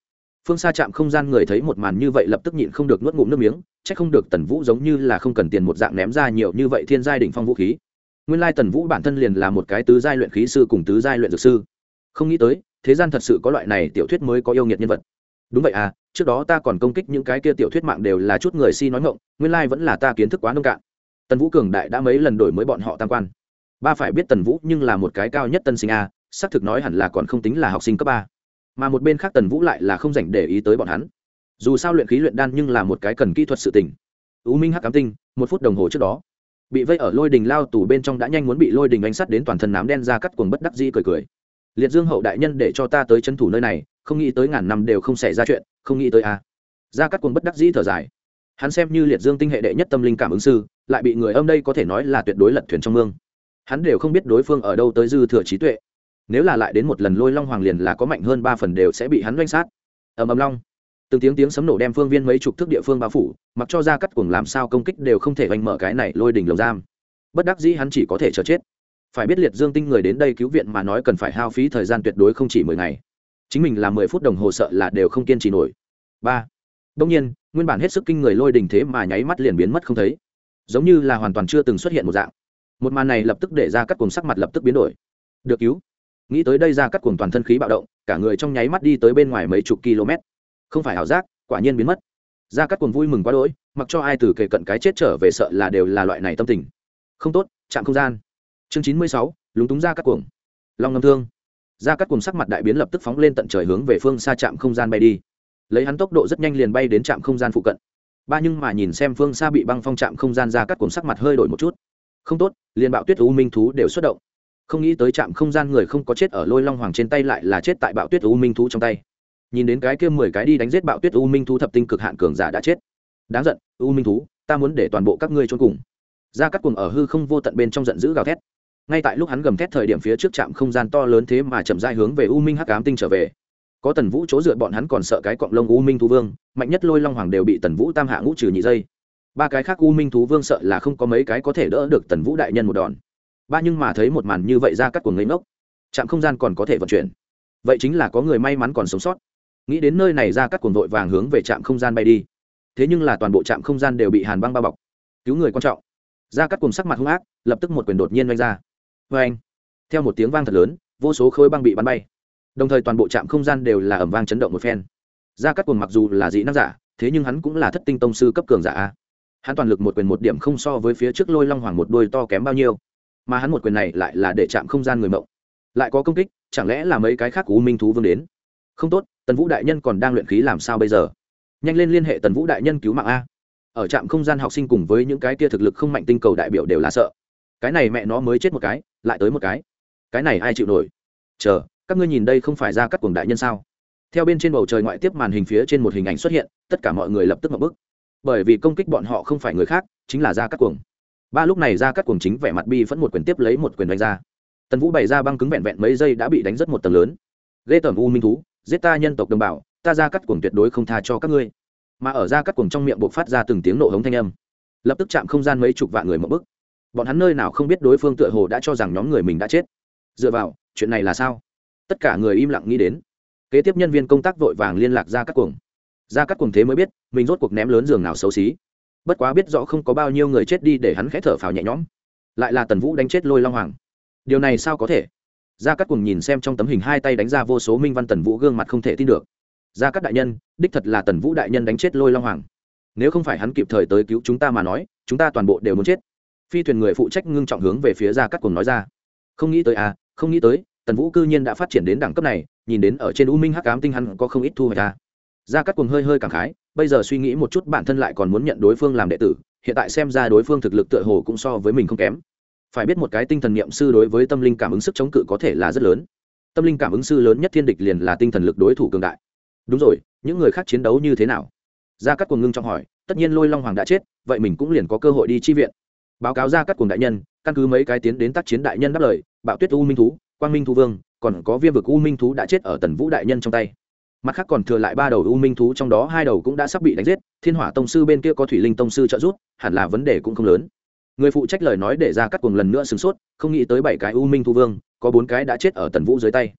phương xa chạm không gian người thấy một màn như vậy lập tức nhịn không được nuốt ngụm nước miếng c h ắ c không được tần vũ giống như là không cần tiền một dạng ném ra nhiều như vậy thiên giai đ ỉ n h phong vũ khí. Nguyên lai tần vũ bản thân liền là một cái tứ giai luyện khí sư cùng tứ giai luyện dược sư. Không nghĩ tới, thế gian thật sự có loại này tiểu thuyết mới có yêu nghiệt nhân vật. Đúng vậy à trước đó ta còn công kích những cái kia tiểu thuyết mạng đều là chút người si nói ngộng nguyên lai vẫn là ta kiến thức quá nông cạn. Tần vũ cường đại đã mấy lần đổi mới bọn họ tam quan. Ba phải biết tần vũ nhưng là một cái cao nhất tân sinh a, xác thực nói hẳn là còn không tính là học sinh cấp ba mà một bên khác tần vũ lại là không dành để ý tới bọn hắn. Dù sao luyện khí luyện đan nhưng là một cái cần kỹ thuật sự tình. U minh hắc cám tinh, một phút đồng hồ trước đó, bị vây ở lôi đình lao tù bên trong đã nhanh muốn bị lôi đình đánh sắt đến toàn thân nám đen ra cắt cuồng bất đắc dĩ cười cười. Liệt dương hậu đại nhân để cho ta tới chân thủ nơi này, không nghĩ tới ngàn năm đều không xảy ra chuyện, không nghĩ tới a à. ra cắt cuồng bất đắc dĩ thở dài. Hắn xem như liệt dương tinh hệ đệ nhất tâm linh cảm ứng sư, lại bị người âm đây có thể nói là tuyệt đối lật thuyền trong mương. Hắn đều không biết đối phương ở đâu tới dư thừa trí tuệ nếu là lại đến một lần lôi long hoàng liền là có mạnh hơn ba phần đều sẽ bị hắn doanh sát. Ầm ầm long. Từng tiếng tiếng sấm nổ đem phương viên mấy chục thước địa phương bao phủ, mặc cho ra cắt cuồng làm sao công kích đều không thể oanh mở cái này lôi đỉnh lồng giam. Bất đắc dĩ hắn chỉ có thể chờ chết. Phải biết liệt dương tinh người đến đây cứu viện mà nói cần phải hao phí thời gian tuyệt đối không chỉ mười ngày. Chính mình là mười phút đồng hồ sợ là đều không kiên trì nổi. Ba. Đông nhiên, nguyên bản hết sức kinh người lôi đình thế mà nháy mắt liền biến mất không thấy. Giống như là hoàn toàn chưa từng xuất hiện một dạng. Một màn này lập tức để ra cắt cùng sắc mặt lập tức biến đổi. Được cứu nghĩ tới đây ra cắt cuồng toàn thân khí bạo động, cả người trong nháy mắt đi tới bên ngoài mấy chục km. Không phải ảo giác, quả nhiên biến mất. Ra cắt cuồng vui mừng quá đỗi, mặc cho ai từ kề cận cái chết trở về sợ là đều là loại này tâm tình. Không tốt, chạm không gian. Chương chín mươi sáu, lúng túng ra cắt cuồng. Long ngâm thương. Ra cắt cuồng sắc mặt đại biến lập tức phóng lên tận trời hướng về phương xa trạm không gian bay đi. Lấy hắn tốc độ rất nhanh liền bay đến trạm không gian phụ cận. Ba nhưng mà nhìn xem phương xa bị băng phong trạm không gian ra cắt cuồng sắc mặt hơi đổi một chút. Không tốt, liền bạo tuyết u minh thú đều xuất động không nghĩ tới trạm không gian người không có chết ở lôi long hoàng trên tay lại là chết tại bạo tuyết u minh thú trong tay. Nhìn đến cái kia mười cái đi đánh giết bạo tuyết u minh thú thập tinh cực hạn cường giả đã chết. Đáng giận, u minh thú, ta muốn để toàn bộ các ngươi trốn cùng. Ra cắt cuồng ở hư không vô tận bên trong giận dữ gào thét. Ngay tại lúc hắn gầm thét thời điểm phía trước trạm không gian to lớn thế mà chậm dai hướng về u minh hắc ám tinh trở về. Có tần vũ chỗ dựa bọn hắn còn sợ cái cọng lông u minh thú vương, mạnh nhất lôi long hoàng đều bị tần vũ tam hạ ngũ trừ nhị dây. Ba cái khác u minh thú vương sợ là không có mấy cái có thể đỡ được tần vũ đại nhân một đòn ba nhưng mà thấy một màn như vậy ra cắt của ngây ngốc. Trạm không gian còn có thể vận chuyển. Vậy chính là có người may mắn còn sống sót. Nghĩ đến nơi này ra cắt cuồng vội vàng hướng về trạm không gian bay đi. Thế nhưng là toàn bộ trạm không gian đều bị hàn băng bao bọc. Cứu người quan trọng. Ra cắt cuồng sắc mặt hung ác, lập tức một quyền đột nhiên oanh ra. Vê anh, theo một tiếng vang thật lớn, vô số khối băng bị bắn bay. Đồng thời toàn bộ trạm không gian đều là ẩm vang chấn động một phen. Ra cắt cuồng mặc dù là dị năng giả, thế nhưng hắn cũng là thất tinh tông sư cấp cường giả hắn toàn lực một quyền một điểm không so với phía trước lôi long hoàng một đôi to kém bao nhiêu mà hắn một quyền này lại là để chạm không gian người mộng. Lại có công kích, chẳng lẽ là mấy cái khác của u minh thú vương đến? Không tốt, tần vũ đại nhân còn đang luyện khí làm sao bây giờ? Nhanh lên liên hệ tần vũ đại nhân cứu mạng a. Ở trạm không gian học sinh cùng với những cái kia thực lực không mạnh tinh cầu đại biểu đều là sợ. Cái này mẹ nó mới chết một cái, lại tới một cái. Cái này ai chịu nổi? Chờ, các ngươi nhìn đây không phải ra các cuồng đại nhân sao? Theo bên trên bầu trời ngoại tiếp màn hình phía trên một hình ảnh xuất hiện, tất cả mọi người lập tức ngập bức. Bởi vì công kích bọn họ không phải người khác, chính là ra các cuồng ba lúc này ra các cuồng chính vẻ mặt bi phẫn một quyền tiếp lấy một quyền đánh ra. Tần vũ bày ra băng cứng vẹn vẹn mấy giây đã bị đánh rất một tầng lớn. Ghê tởm u minh thú, giết ta nhân tộc đồng bào, ta ra cắt cuồng tuyệt đối không tha cho các ngươi. Mà ở ra cắt cuồng trong miệng buộc phát ra từng tiếng nổ hống thanh âm, lập tức chạm không gian mấy chục vạn người một bức bọn hắn nơi nào không biết đối phương tựa hồ đã cho rằng nhóm người mình đã chết. Dựa vào, chuyện này là sao? Tất cả người im lặng nghĩ đến. Kế tiếp nhân viên công tác vội vàng liên lạc ra cắt cuồng. Ra cắt cuồng thế mới biết, mình rốt cuộc ném lớn giường nào xấu xí bất quá biết rõ không có bao nhiêu người chết đi để hắn khẽ thở phào nhẹ nhõm. Lại là tần vũ đánh chết lôi long hoàng. Điều này sao có thể? Gia cát cùng nhìn xem trong tấm hình hai tay đánh ra vô số minh văn tần vũ gương mặt không thể tin được. Gia cát đại nhân, đích thật là tần vũ đại nhân đánh chết lôi long hoàng. Nếu không phải hắn kịp thời tới cứu chúng ta mà nói, chúng ta toàn bộ đều muốn chết. Phi thuyền người phụ trách ngưng trọng hướng về phía gia cát cùng nói ra. Không nghĩ tới à không nghĩ tới, tần vũ cư nhiên đã phát triển đến đẳng cấp này, nhìn đến ở trên u minh hắc ám tinh hắn có không ít thu hoạch à gia cát Cuồng hơi hơi cảm khái, bây giờ suy nghĩ một chút bản thân lại còn muốn nhận đối phương làm đệ tử, hiện tại xem ra đối phương thực lực tựa hồ cũng so với mình không kém. Phải biết một cái tinh thần niệm sư đối với tâm linh cảm ứng sức chống cự có thể là rất lớn. Tâm linh cảm ứng sư lớn nhất thiên địch liền là tinh thần lực đối thủ cường đại. Đúng rồi, những người khác chiến đấu như thế nào? Gia cát cuồng ngưng trong hỏi, tất nhiên lôi long hoàng đã chết, vậy mình cũng liền có cơ hội đi chi viện. Báo cáo gia cát cuồng đại nhân, căn cứ mấy cái tiến đến tác chiến đại nhân đáp lời, bạo tuyết u minh thú, quang minh Thú vương, còn có viêm vực u minh thú đã chết ở tần vũ đại nhân trong tay mặt khác còn thừa lại ba đầu u minh thú, trong đó hai đầu cũng đã sắp bị đánh giết, thiên hỏa tông sư bên kia có thủy linh tông sư trợ giúp, hẳn là vấn đề cũng không lớn. Người phụ trách lời nói để ra cắt cuồng lần nữa sửng sốt, không nghĩ tới bảy cái u minh thu vương, có bốn cái đã chết ở tần vũ dưới tay.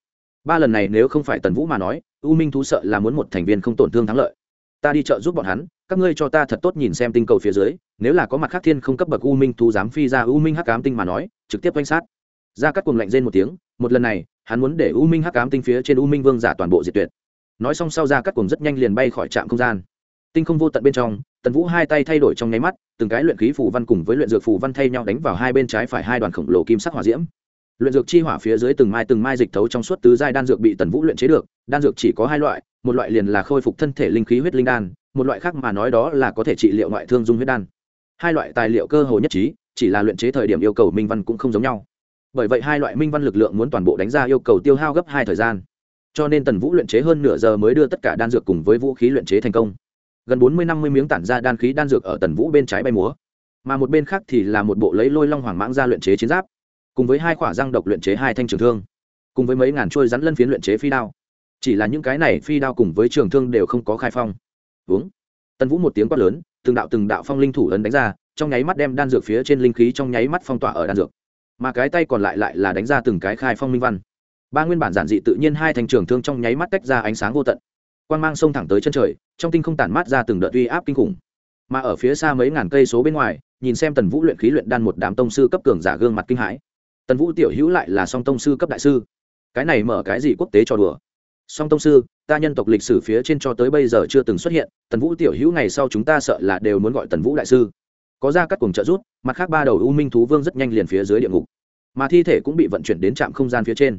Ba lần này nếu không phải tần vũ mà nói, u minh thú sợ là muốn một thành viên không tổn thương thắng lợi. Ta đi chợ giúp bọn hắn, các ngươi cho ta thật tốt nhìn xem tinh cầu phía dưới, nếu là có mặt khác thiên không cấp bậc u minh thú dám phi ra u minh hắc cám tinh mà nói, trực tiếp quan sát. Ra cắt cuồng lạnh rên một tiếng, một lần này, hắn muốn để u minh hắc cám tinh phía trên u minh vương giả toàn bộ diệt tuyệt nói xong sau ra cắt cuồng rất nhanh liền bay khỏi trạm không gian. Tinh không vô tận bên trong, tần vũ hai tay thay đổi trong nháy mắt, từng cái luyện khí phù văn cùng với luyện dược phù văn thay nhau đánh vào hai bên trái phải hai đoàn khổng lồ kim sắc hỏa diễm. Luyện dược chi hỏa phía dưới từng mai từng mai dịch thấu trong suốt tứ giai đan dược bị tần vũ luyện chế được, đan dược chỉ có hai loại, một loại liền là khôi phục thân thể linh khí huyết linh đan, một loại khác mà nói đó là có thể trị liệu ngoại thương dung huyết đan. Hai loại tài liệu cơ hồ nhất trí, chỉ là luyện chế thời điểm yêu cầu minh văn cũng không giống nhau. Bởi vậy hai loại minh văn lực lượng muốn toàn bộ đánh ra yêu cầu tiêu hao gấp hai thời gian cho nên tần vũ luyện chế hơn nửa giờ mới đưa tất cả đan dược cùng với vũ khí luyện chế thành công. Gần bốn mươi năm mươi miếng tản ra đan khí đan dược ở tần vũ bên trái bay múa. Mà một bên khác thì là một bộ lấy lôi long hoàng mãng ra luyện chế chiến giáp, cùng với hai khỏa răng độc luyện chế hai thanh trường thương, cùng với mấy ngàn trôi rắn lân phiến luyện chế phi đao. Chỉ là những cái này phi đao cùng với trường thương đều không có khai phong. Uống tần vũ một tiếng quát lớn, từng đạo từng đạo phong linh thủ ấn đánh ra, trong nháy mắt đem đan dược phía trên linh khí trong nháy mắt phong tỏa ở đan dược. Mà cái tay còn lại lại là đánh ra từng cái khai phong minh văn ba nguyên bản giản dị tự nhiên hai thanh trường thương trong nháy mắt tách ra ánh sáng vô tận. Quan g mang sông thẳng tới chân trời, trong tinh không tản mát ra từng đợt uy áp kinh khủng. Mà ở phía xa mấy ngàn cây số bên ngoài, nhìn xem tần vũ luyện khí luyện đan một đám tông sư cấp cường giả gương mặt kinh hãi. Tần vũ tiểu hữu lại là song tông sư cấp đại sư. Cái này mở cái gì quốc tế cho đùa? Song tông sư, ta nhân tộc lịch sử phía trên cho tới bây giờ chưa từng xuất hiện, tần vũ tiểu hữu ngày sau chúng ta sợ là đều muốn gọi tần vũ đại sư. Có ra các cuồng trợ rút mặt khác ba đầu u minh thú vương rất nhanh liền phía dưới địa ngục. Mà thi thể cũng bị vận chuyển đến trạm không gian phía trên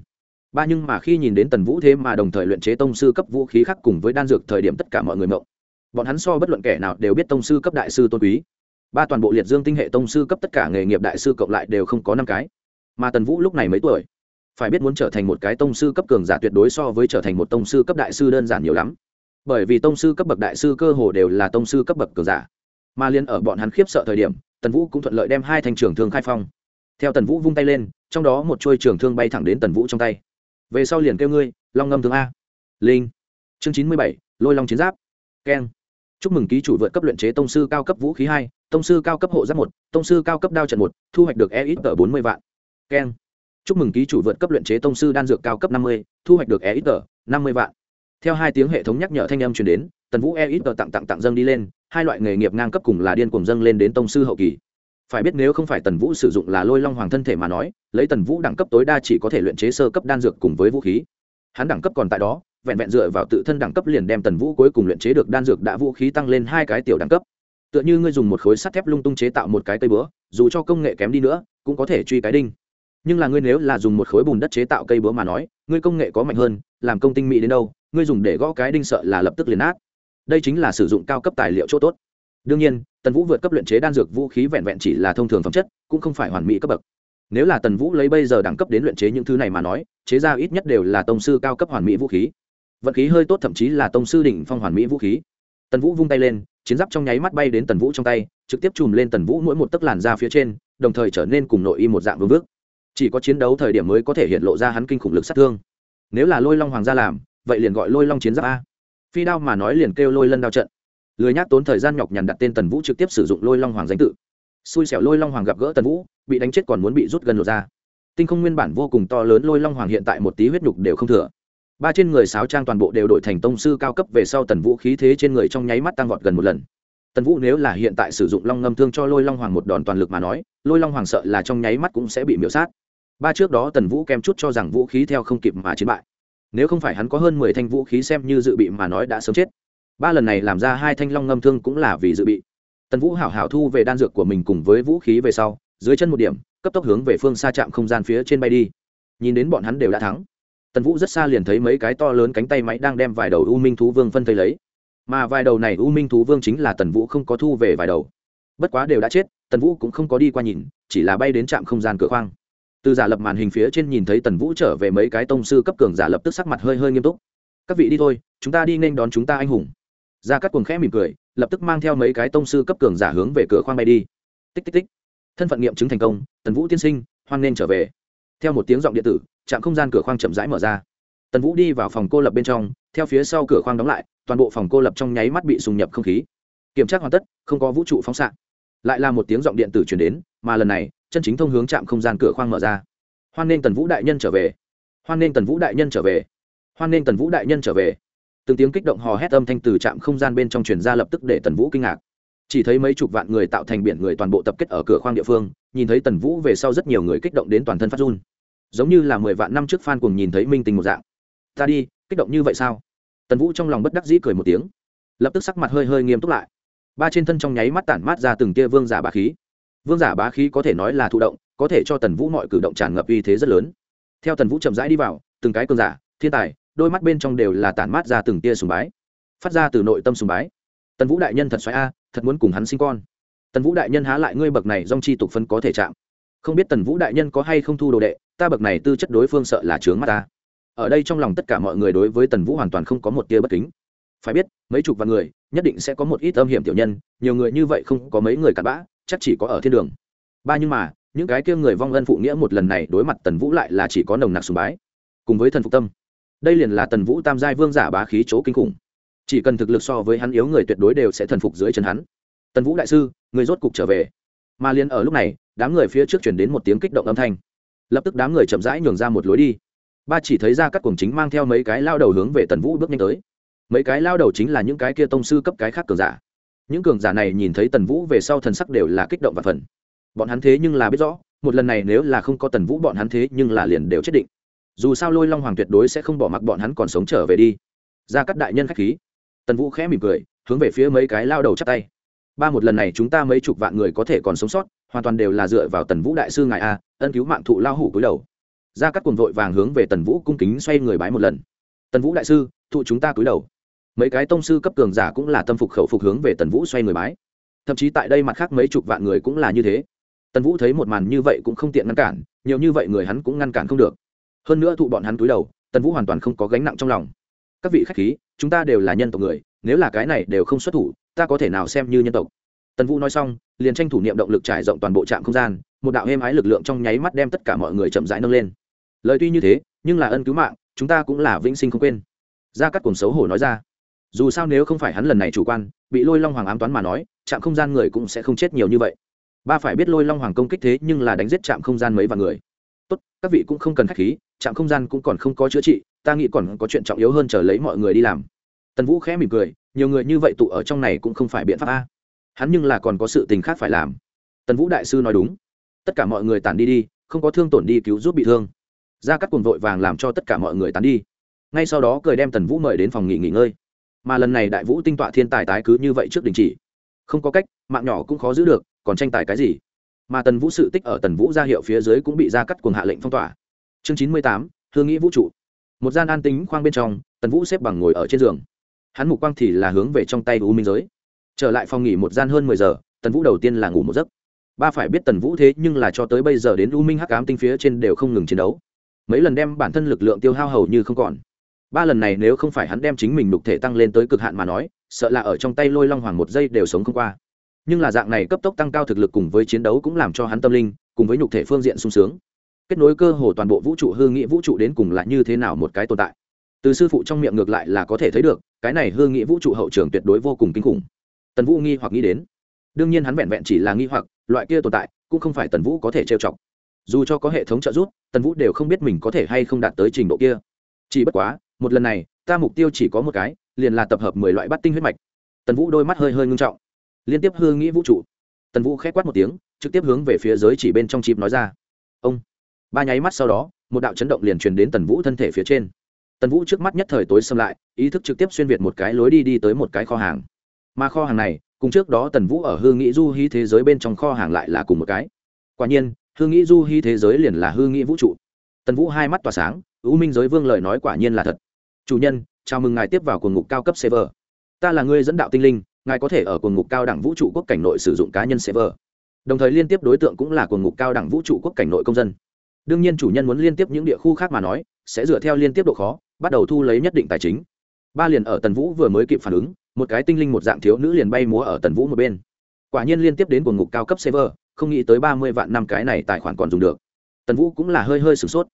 ba nhưng mà khi nhìn đến tần vũ thế mà đồng thời luyện chế tông sư cấp vũ khí khác cùng với đan dược thời điểm tất cả mọi người mộng. Bọn hắn so bất luận kẻ nào đều biết tông sư cấp đại sư tôn quý. Ba toàn bộ liệt dương tinh hệ tông sư cấp tất cả nghề nghiệp đại sư cộng lại đều không có năm cái. Mà tần vũ lúc này mấy tuổi? Phải biết muốn trở thành một cái tông sư cấp cường giả tuyệt đối so với trở thành một tông sư cấp đại sư đơn giản nhiều lắm. Bởi vì tông sư cấp bậc đại sư cơ hồ đều là tông sư cấp bậc cường giả. Mà liên ở bọn hắn khiếp sợ thời điểm, tần vũ cũng thuận lợi đem hai thành trường thương khai phong. Theo tần vũ vung tay lên, trong đó một chuôi trường thương bay thẳng đến tần vũ trong tay về sau liền kêu ngươi, long ngâm thương a. Linh. Chương chín mươi bảy, lôi long chiến giáp. Keng. Chúc mừng ký chủ vượt cấp luyện chế tông sư cao cấp vũ khí hai, tông sư cao cấp hộ giáp một, tông sư cao cấp đao trận một, thu hoạch được e ít tờ bốn mươi vạn. Keng. Chúc mừng ký chủ vượt cấp luyện chế tông sư đan dược cao cấp năm mươi, thu hoạch được e ít tờ năm mươi vạn. Theo hai tiếng hệ thống nhắc nhở thanh âm truyền đến, tần vũ e ít tờ tặng tặng tặng dâng đi lên, hai loại nghề nghiệp ngang cấp cùng là điên cùng dâng lên đến tông sư hậu kỳ phải biết nếu không phải tần vũ sử dụng là lôi long hoàng thân thể mà nói, lấy tần vũ đẳng cấp tối đa chỉ có thể luyện chế sơ cấp đan dược cùng với vũ khí. Hắn đẳng cấp còn tại đó, vẹn vẹn dựa vào tự thân đẳng cấp liền đem tần vũ cuối cùng luyện chế được đan dược đã vũ khí tăng lên hai cái tiểu đẳng cấp. Tựa như ngươi dùng một khối sắt thép lung tung chế tạo một cái cây búa, dù cho công nghệ kém đi nữa, cũng có thể truy cái đinh. Nhưng là ngươi nếu là dùng một khối bùn đất chế tạo cây búa mà nói, ngươi công nghệ có mạnh hơn, làm công tinh mỹ đến đâu, ngươi dùng để gõ cái đinh sợ là lập tức liền át đây chính là sử dụng cao cấp tài liệu chỗ tốt đương nhiên, tần vũ vượt cấp luyện chế đan dược vũ khí vẹn vẹn chỉ là thông thường phẩm chất, cũng không phải hoàn mỹ cấp bậc. Nếu là tần vũ lấy bây giờ đẳng cấp đến luyện chế những thứ này mà nói, chế ra ít nhất đều là tông sư cao cấp hoàn mỹ vũ khí. Vận khí hơi tốt thậm chí là tông sư đỉnh phong hoàn mỹ vũ khí. Tần vũ vung tay lên, chiến giáp trong nháy mắt bay đến tần vũ trong tay, trực tiếp chùm lên tần vũ mỗi một tấc làn ra phía trên, đồng thời trở nên cùng nội y một dạng vương vước chỉ có chiến đấu thời điểm mới có thể hiện lộ ra hắn kinh khủng lực sát thương. Nếu là lôi long hoàng gia làm, vậy liền gọi lôi long chiến giáp a. Phi đao mà nói liền kêu lôi lân đao trận lười nhác tốn thời gian nhọc nhằn đặt tên tần vũ trực tiếp sử dụng lôi long hoàng danh tự xui xẻo lôi long hoàng gặp gỡ tần vũ bị đánh chết còn muốn bị rút gần lột ra tinh không nguyên bản vô cùng to lớn lôi long hoàng hiện tại một tí huyết nhục đều không thừa ba trên người sáo trang toàn bộ đều đổi thành tông sư cao cấp về sau tần vũ khí thế trên người trong nháy mắt tăng vọt gần một lần tần vũ nếu là hiện tại sử dụng long ngâm thương cho lôi long hoàng một đòn toàn lực mà nói lôi long hoàng sợ là trong nháy mắt cũng sẽ bị miễu sát ba trước đó tần vũ kem chút cho rằng vũ khí theo không kịp mà chiến bại nếu không phải hắn có hơn mười thanh vũ khí xem như dự bị mà nói đã sớm chết ba lần này làm ra hai thanh long ngâm thương cũng là vì dự bị. Tần vũ hảo hảo thu về đan dược của mình cùng với vũ khí về sau, dưới chân một điểm, cấp tốc hướng về phương xa trạm không gian phía trên bay đi. Nhìn đến bọn hắn đều đã thắng. Tần vũ rất xa liền thấy mấy cái to lớn cánh tay máy đang đem vài đầu u minh thú vương phân thây lấy. Mà vài đầu này u minh thú vương chính là tần vũ không có thu về vài đầu. Bất quá đều đã chết, tần vũ cũng không có đi qua nhìn, chỉ là bay đến trạm không gian cửa khoang. Từ giả lập màn hình phía trên nhìn thấy tần vũ trở về mấy cái tông sư cấp cường giả lập tức sắc mặt hơi hơi nghiêm túc. Các vị đi thôi, chúng ta đi nên đón chúng ta anh hùng ra cắt cuồng khẽ mỉm cười, lập tức mang theo mấy cái tông sư cấp cường giả hướng về cửa khoang bay đi. Tích tích tích. Thân phận nghiệm chứng thành công, tần vũ tiên sinh, hoan nên trở về. Theo một tiếng giọng điện tử, trạm không gian cửa khoang chậm rãi mở ra. Tần vũ đi vào phòng cô lập bên trong, theo phía sau cửa khoang đóng lại, toàn bộ phòng cô lập trong nháy mắt bị sùng nhập không khí. Kiểm tra hoàn tất, không có vũ trụ phóng xạ. Lại là một tiếng giọng điện tử chuyển đến, mà lần này, chân chính thông hướng trạm không gian cửa khoang mở ra. Hoan nên tần vũ đại nhân trở về. Hoan nên tần vũ đại nhân trở về. Hoan nên tần vũ đại nhân trở về từng tiếng kích động hò hét âm thanh từ trạm không gian bên trong truyền ra lập tức để tần vũ kinh ngạc. Chỉ thấy mấy chục vạn người tạo thành biển người toàn bộ tập kết ở cửa khoang địa phương, nhìn thấy tần vũ về sau rất nhiều người kích động đến toàn thân phát run. Giống như là mười vạn năm trước phan cùng nhìn thấy minh tình một dạng. Ta đi, kích động như vậy sao? Tần vũ trong lòng bất đắc dĩ cười một tiếng. Lập tức sắc mặt hơi hơi nghiêm túc lại. Ba trên thân trong nháy mắt tản mát ra từng tia vương giả bá khí. Vương giả bá khí có thể nói là thụ động, có thể cho tần vũ mọi cử động tràn ngập uy thế rất lớn. Theo tần vũ chậm rãi đi vào, từng cái cường giả, thiên tài đôi mắt bên trong đều là tản mát ra từng tia sùng bái, phát ra từ nội tâm sùng bái. Tần vũ đại nhân thật xoáy a, thật muốn cùng hắn sinh con. Tần vũ đại nhân há lại ngươi bậc này dong chi tục phân có thể chạm. Không biết tần vũ đại nhân có hay không thu đồ đệ, ta bậc này tư chất đối phương sợ là chướng mắt ta. Ở đây trong lòng tất cả mọi người đối với tần vũ hoàn toàn không có một tia bất kính. Phải biết, mấy chục vạn người, nhất định sẽ có một ít âm hiểm tiểu nhân, nhiều người như vậy không có mấy người cặn bã, chắc chỉ có ở thiên đường. Ba nhưng mà, những cái kia người vong ân phụ nghĩa một lần này đối mặt tần vũ lại là chỉ có nồng nặc sùng bái. Cùng với thần phục tâm đây liền là tần vũ tam giai vương giả bá khí chỗ kinh khủng. Chỉ cần thực lực so với hắn yếu người tuyệt đối đều sẽ thần phục dưới chân hắn. Tần vũ đại sư, người rốt cục trở về. Mà liền ở lúc này, đám người phía trước chuyển đến một tiếng kích động âm thanh. Lập tức đám người chậm rãi nhường ra một lối đi. Ba chỉ thấy ra các cuồng chính mang theo mấy cái lao đầu hướng về tần vũ bước nhanh tới. Mấy cái lao đầu chính là những cái kia tông sư cấp cái khác cường giả. Những cường giả này nhìn thấy tần vũ về sau thần sắc đều là kích động và phần bọn hắn thế nhưng là biết rõ, một lần này nếu là không có tần vũ bọn hắn thế nhưng là liền đều chết định dù sao lôi long hoàng tuyệt đối sẽ không bỏ mặc bọn hắn còn sống trở về đi. Ra các đại nhân k h á c h khí. Tần vũ khẽ mỉm cười, hướng về phía mấy cái lao đầu chắc tay. Ba một lần này chúng ta mấy chục vạn người có thể còn sống sót, hoàn toàn đều là dựa vào tần vũ đại sư ngài a, ân cứu mạng thụ lao hủ cúi đầu. Ra các cuồng vội vàng hướng về tần vũ cung kính xoay người bái một lần. Tần vũ đại sư, thụ chúng ta cúi đầu. Mấy cái tông sư cấp cường giả cũng là tâm phục khẩu phục hướng về tần vũ xoay người bái. Thậm chí tại đây mặt khác mấy chục vạn người cũng là như thế. Tần vũ thấy một màn như vậy cũng không tiện ngăn cản, nhiều như vậy người hắn cũng ngăn cản không được hơn nữa thụ bọn hắn túi đầu, tần vũ hoàn toàn không có gánh nặng trong lòng. Các vị khách khí, chúng ta đều là nhân tộc người, nếu là cái này đều không xuất thủ, ta có thể nào xem như nhân tộc? Tần vũ nói xong, liền tranh thủ niệm động lực trải rộng toàn bộ trạm không gian, một đạo êm ái lực lượng trong nháy mắt đem tất cả mọi người chậm rãi nâng lên. Lời tuy như thế, nhưng là ân cứu mạng, chúng ta cũng là vĩnh sinh không quên. Gia cắt cùng xấu hổ nói ra. Dù sao nếu không phải hắn lần này chủ quan, bị lôi long hoàng ám toán mà nói, trạm không gian người cũng sẽ không chết nhiều như vậy. Ba phải biết lôi long hoàng công kích thế nhưng là đánh giết trạm không gian mấy vạn người. Tốt, các vị cũng không cần k h á c h khí trạm không gian cũng còn không có chữa trị, ta nghĩ còn có chuyện trọng yếu hơn chờ lấy mọi người đi làm. Tần vũ khẽ mỉm cười, nhiều người như vậy tụ ở trong này cũng không phải biện pháp a. Hắn nhưng là còn có sự tình khác phải làm. Tần vũ đại sư nói đúng. Tất cả mọi người tàn đi đi, không có thương tổn đi cứu giúp bị thương. Ra các cuồng vội vàng làm cho tất cả mọi người tán đi. Ngay sau đó cười đem tần vũ mời đến phòng nghỉ nghỉ ngơi. Mà lần này đại vũ tinh tọa thiên tài tái cứ như vậy trước đình chỉ. Không có cách, mạng nhỏ cũng khó giữ được, còn tranh tài cái gì? Mà tần vũ sự tích ở tần vũ ra hiệu phía dưới cũng bị ra cắt cuồng hạ lệnh phong tỏa chương chín mươi tám hương nghĩ vũ trụ. Một gian an tính khoang bên trong, tần vũ xếp bằng ngồi ở trên giường. Hắn mục quang thì là hướng về trong tay u minh giới. Trở lại phòng nghỉ một gian hơn mười giờ, tần vũ đầu tiên là ngủ một giấc. Ba phải biết tần vũ thế nhưng là cho tới bây giờ đến u minh hắc ám tinh phía trên đều không ngừng chiến đấu. Mấy lần đem bản thân lực lượng tiêu hao hầu như không còn. Ba lần này nếu không phải hắn đem chính mình đục thể tăng lên tới cực hạn mà nói, sợ là ở trong tay lôi long hoàng một giây đều sống không qua. Nhưng là dạng này cấp tốc tăng cao thực lực cùng với chiến đấu cũng làm cho hắn tâm linh, cùng với nhục thể phương diện sung sướng kết nối cơ hồ toàn bộ vũ trụ hư nghĩa vũ trụ đến cùng là như thế nào một cái tồn tại. Từ sư phụ trong miệng ngược lại là có thể thấy được, cái này hư nghĩa vũ trụ hậu trường tuyệt đối vô cùng kinh khủng. Tần vũ nghi hoặc nghĩ đến. Đương nhiên hắn vẹn vẹn chỉ là nghi hoặc, loại kia tồn tại cũng không phải tần vũ có thể trêu chọc. Dù cho có hệ thống trợ giúp, tần vũ đều không biết mình có thể hay không đạt tới trình độ kia. Chỉ bất quá, một lần này, ta mục tiêu chỉ có một cái, liền là tập hợp mười loại bắt tinh huyết mạch. Tần vũ đôi mắt hơi hơi ngưng trọng. Liên tiếp hư nghĩ vũ trụ. Tần vũ k h é quát một tiếng, trực tiếp hướng về phía giới chỉ bên trong chịp nói ra. Ông ba nháy mắt sau đó, một đạo chấn động liền truyền đến tần vũ thân thể phía trên. Tần vũ trước mắt nhất thời tối xâm lại, ý thức trực tiếp xuyên việt một cái lối đi đi tới một cái kho hàng. Mà kho hàng này, cùng trước đó tần vũ ở hư nghĩ du hí thế giới bên trong kho hàng lại là cùng một cái. Quả nhiên, hư nghĩ du hí thế giới liền là hư nghĩ vũ trụ. Tần vũ hai mắt tỏa sáng, u minh giới vương lời nói quả nhiên là thật. Chủ nhân, chào mừng ngài tiếp vào cuồng ngục cao cấp server. Ta là người dẫn đạo tinh linh, ngài có thể ở cuồng ngục cao đẳng vũ trụ quốc cảnh nội sử dụng cá nhân server. Đồng thời liên tiếp đối tượng cũng là cuồng ngục cao đẳng vũ trụ quốc cảnh nội công dân đương nhiên chủ nhân muốn liên tiếp những địa khu khác mà nói, sẽ dựa theo liên tiếp độ khó, bắt đầu thu lấy nhất định tài chính. Ba liền ở tần vũ vừa mới kịp phản ứng, một cái tinh linh một dạng thiếu nữ liền bay múa ở tần vũ một bên. Quả nhiên liên tiếp đến cuồng ngục cao cấp server, không nghĩ tới ba mươi vạn năm cái này tài khoản còn dùng được. Tần vũ cũng là hơi hơi sửng sốt.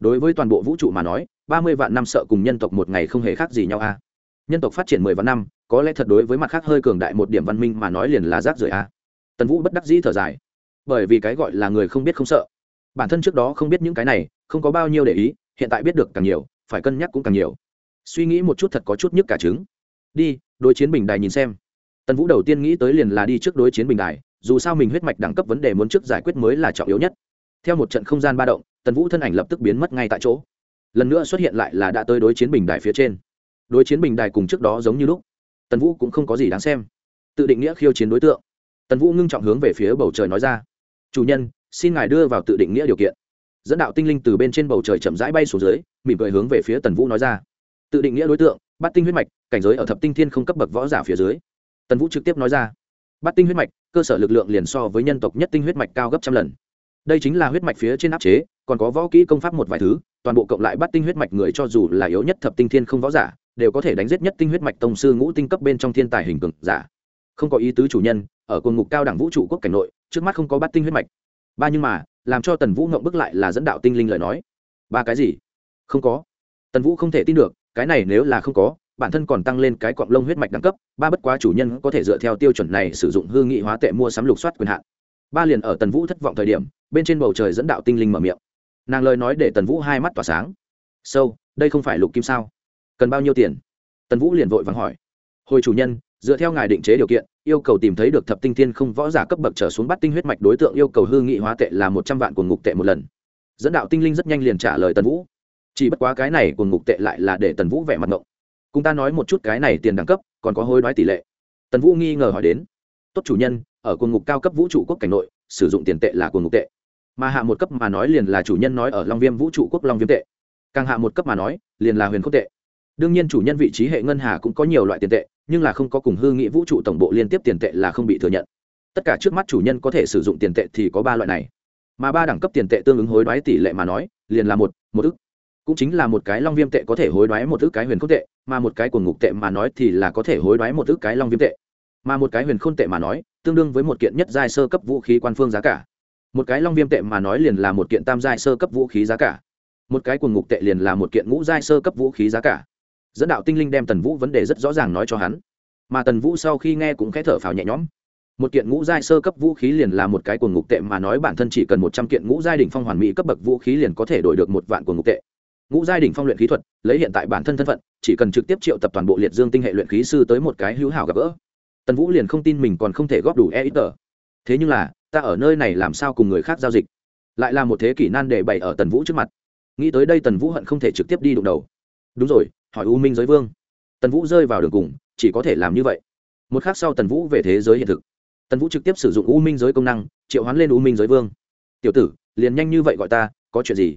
Đối với toàn bộ vũ trụ mà nói, ba mươi vạn năm sợ cùng nhân tộc một ngày không hề khác gì nhau a. À. Nhân tộc phát triển mười vạn năm, có lẽ thật đối với mặt khác hơi cường đại một điểm văn minh mà nói liền là rác rưởi a. Tần vũ bất đắc dĩ thở dài. Bởi vì cái gọi là người không biết không sợ bản thân trước đó không biết những cái này, không có bao nhiêu để ý, hiện tại biết được càng nhiều, phải cân nhắc cũng càng nhiều. Suy nghĩ một chút thật có chút nhức cả trứng. Đi, đối chiến bình đài nhìn xem. Tần vũ đầu tiên nghĩ tới liền là đi trước đối chiến bình đài, dù sao mình huyết mạch đẳng cấp vấn đề muốn trước giải quyết mới là trọng yếu nhất. Theo một trận không gian ba động, tần vũ thân ảnh lập tức biến mất ngay tại chỗ. Lần nữa xuất hiện lại là đã tới đối chiến bình đài phía trên. Đối chiến bình đài cùng trước đó giống như lúc. Tần vũ cũng không có gì đáng xem. Tự định nghĩa khiêu chiến đối tượng. Tần vũ ngưng trọng hướng về phía bầu trời nói ra. Chủ nhân xin ngài đưa vào tự định nghĩa điều kiện. Dẫn đạo tinh linh từ bên trên bầu trời chậm rãi bay xuống dưới, mỉm cười hướng về phía tần vũ nói ra. Tự định nghĩa đối tượng bắt tinh huyết mạch, cảnh giới ở thập tinh thiên không cấp bậc võ giả phía dưới. Tần vũ trực tiếp nói ra. Bắt tinh huyết mạch, cơ sở lực lượng liền so với nhân tộc nhất tinh huyết mạch cao gấp trăm lần. Đây chính là huyết mạch phía trên áp chế, còn có võ kỹ công pháp một vài thứ, toàn bộ cộng lại bắt tinh huyết mạch người cho dù là yếu nhất thập tinh thiên không võ giả, đều có thể đánh giết nhất tinh huyết mạch tông sư ngũ tinh cấp bên trong thiên tài hình cực giả. Không có ý tứ chủ nhân, ở cồn ngục cao đẳng vũ trụ quốc cảnh nội, trước mắt không có bắt tinh huyết mạch ba nhưng mà, làm cho tần vũ ngậm bức lại là dẫn đạo tinh linh lời nói. Ba cái gì? Không có. Tần vũ không thể tin được, cái này nếu là không có, bản thân còn tăng lên cái cọng lông huyết mạch đẳng cấp, ba bất quá chủ nhân có thể dựa theo tiêu chuẩn này sử dụng hư nghị hóa tệ mua sắm lục soát quyền hạn. Ba liền ở tần vũ thất vọng thời điểm, bên trên bầu trời dẫn đạo tinh linh mở miệng. Nàng lời nói để tần vũ hai mắt tỏa sáng. Sâu, đây không phải lục kim sao? Cần bao nhiêu tiền? Tần vũ liền vội vàng hỏi. Hồi chủ nhân dựa theo ngài định chế điều kiện, yêu cầu tìm thấy được thập tinh thiên không võ giả cấp bậc trở xuống bắt tinh huyết mạch đối tượng yêu cầu hư nghị hóa tệ là một trăm vạn của ngục tệ một lần. Dẫn đạo tinh linh rất nhanh liền trả lời tần vũ. Chỉ bất quá cái này của ngục tệ lại là để tần vũ vẻ mặt ngộng. Cùng ta nói một chút cái này tiền đẳng cấp, còn có hối đoái tỷ lệ. Tần vũ nghi ngờ hỏi đến. Tốt chủ nhân, ở quần ngục cao cấp vũ trụ quốc cảnh nội, sử dụng tiền tệ là quần ngục tệ. Mà hạ một cấp mà nói liền là chủ nhân nói ở long viêm vũ trụ quốc long viêm tệ. Càng hạ một cấp mà nói, liền là huyền khốc tệ. Đương nhiên chủ nhân vị trí hệ ngân hà cũng có nhiều loại tiền tệ nhưng là không có cùng hư nghị vũ trụ tổng bộ liên tiếp tiền tệ là không bị thừa nhận. Tất cả trước mắt chủ nhân có thể sử dụng tiền tệ thì có ba loại này. Mà ba đẳng cấp tiền tệ tương ứng hối đoái tỷ lệ mà nói, liền là một một ức. Cũng chính là một cái long viêm tệ có thể hối đoái một ức cái huyền khôn tệ, mà một cái cuồng ngục tệ mà nói thì là có thể hối đoái một ức cái long viêm tệ. Mà một cái huyền khôn tệ mà nói, tương đương với một kiện nhất giai sơ cấp vũ khí quan phương giá cả. Một cái long viêm tệ mà nói liền là một kiện tam giai sơ cấp vũ khí giá cả. Một cái cuồng ngục tệ liền là một kiện ngũ giai sơ cấp vũ khí giá cả dẫn đạo tinh linh đem tần vũ vấn đề rất rõ ràng nói cho hắn. Mà tần vũ sau khi nghe cũng khẽ thở phào nhẹ nhõm. Một kiện ngũ giai sơ cấp vũ khí liền là một cái quần ngục tệ mà nói bản thân chỉ cần một trăm kiện ngũ giai đỉnh phong hoàn mỹ cấp bậc vũ khí liền có thể đổi được một vạn quần ngục tệ. Ngũ giai đỉnh phong luyện khí thuật, lấy hiện tại bản thân thân phận, chỉ cần trực tiếp triệu tập toàn bộ liệt dương tinh hệ luyện khí sư tới một cái hữu hảo gặp gỡ. Tần vũ liền không tin mình còn không thể góp đủ e ít tờ. Thế nhưng là, ta ở nơi này làm sao cùng người khác giao dịch? Lại là một thế kỷ nan để bày ở tần vũ trước mặt. Nghĩ tới đây tần vũ hận không thể trực tiếp đi đụng đầu. Đúng rồi hỏi u minh giới vương. Tần vũ rơi vào đường cùng, chỉ có thể làm như vậy. Một khác sau tần vũ về thế giới hiện thực. Tần vũ trực tiếp sử dụng u minh giới công năng, triệu hoán lên u minh giới vương. Tiểu tử, liền nhanh như vậy gọi ta, có chuyện gì?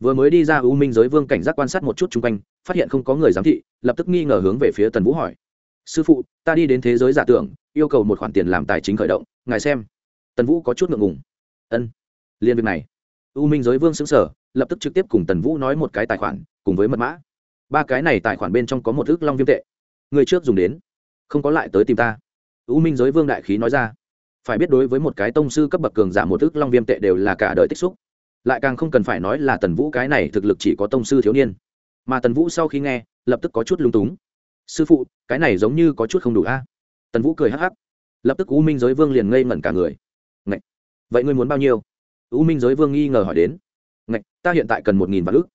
Vừa mới đi ra u minh giới vương cảnh giác quan sát một chút chung quanh, phát hiện không có người giám thị, lập tức nghi ngờ hướng về phía tần vũ hỏi. Sư phụ, ta đi đến thế giới giả tưởng, yêu cầu một khoản tiền làm tài chính khởi động, ngài xem. Tần vũ có chút ngượng ngùng. Ân liên việc này. U minh giới vương xứng sở lập tức trực tiếp cùng tần vũ nói một cái tài khoản, cùng với mật mã ba cái này tài khoản bên trong có một ước long viêm tệ. Người trước dùng đến không có lại tới tìm ta. U minh giới vương đại khí nói ra phải biết đối với một cái tông sư cấp bậc cường giả một ước long viêm tệ đều là cả đời tích xúc. Lại càng không cần phải nói là tần vũ cái này thực lực chỉ có tông sư thiếu niên. Mà tần vũ sau khi nghe lập tức có chút lung túng. Sư phụ cái này giống như có chút không đủ a. Tần vũ cười hắc hắc. Lập tức u minh giới vương liền ngây ngẩn cả người. Ngậy! vậy ngươi muốn bao nhiêu? U minh giới vương nghi ngờ hỏi đến. Ngạch, ta hiện tại cần một nghìn vạn ước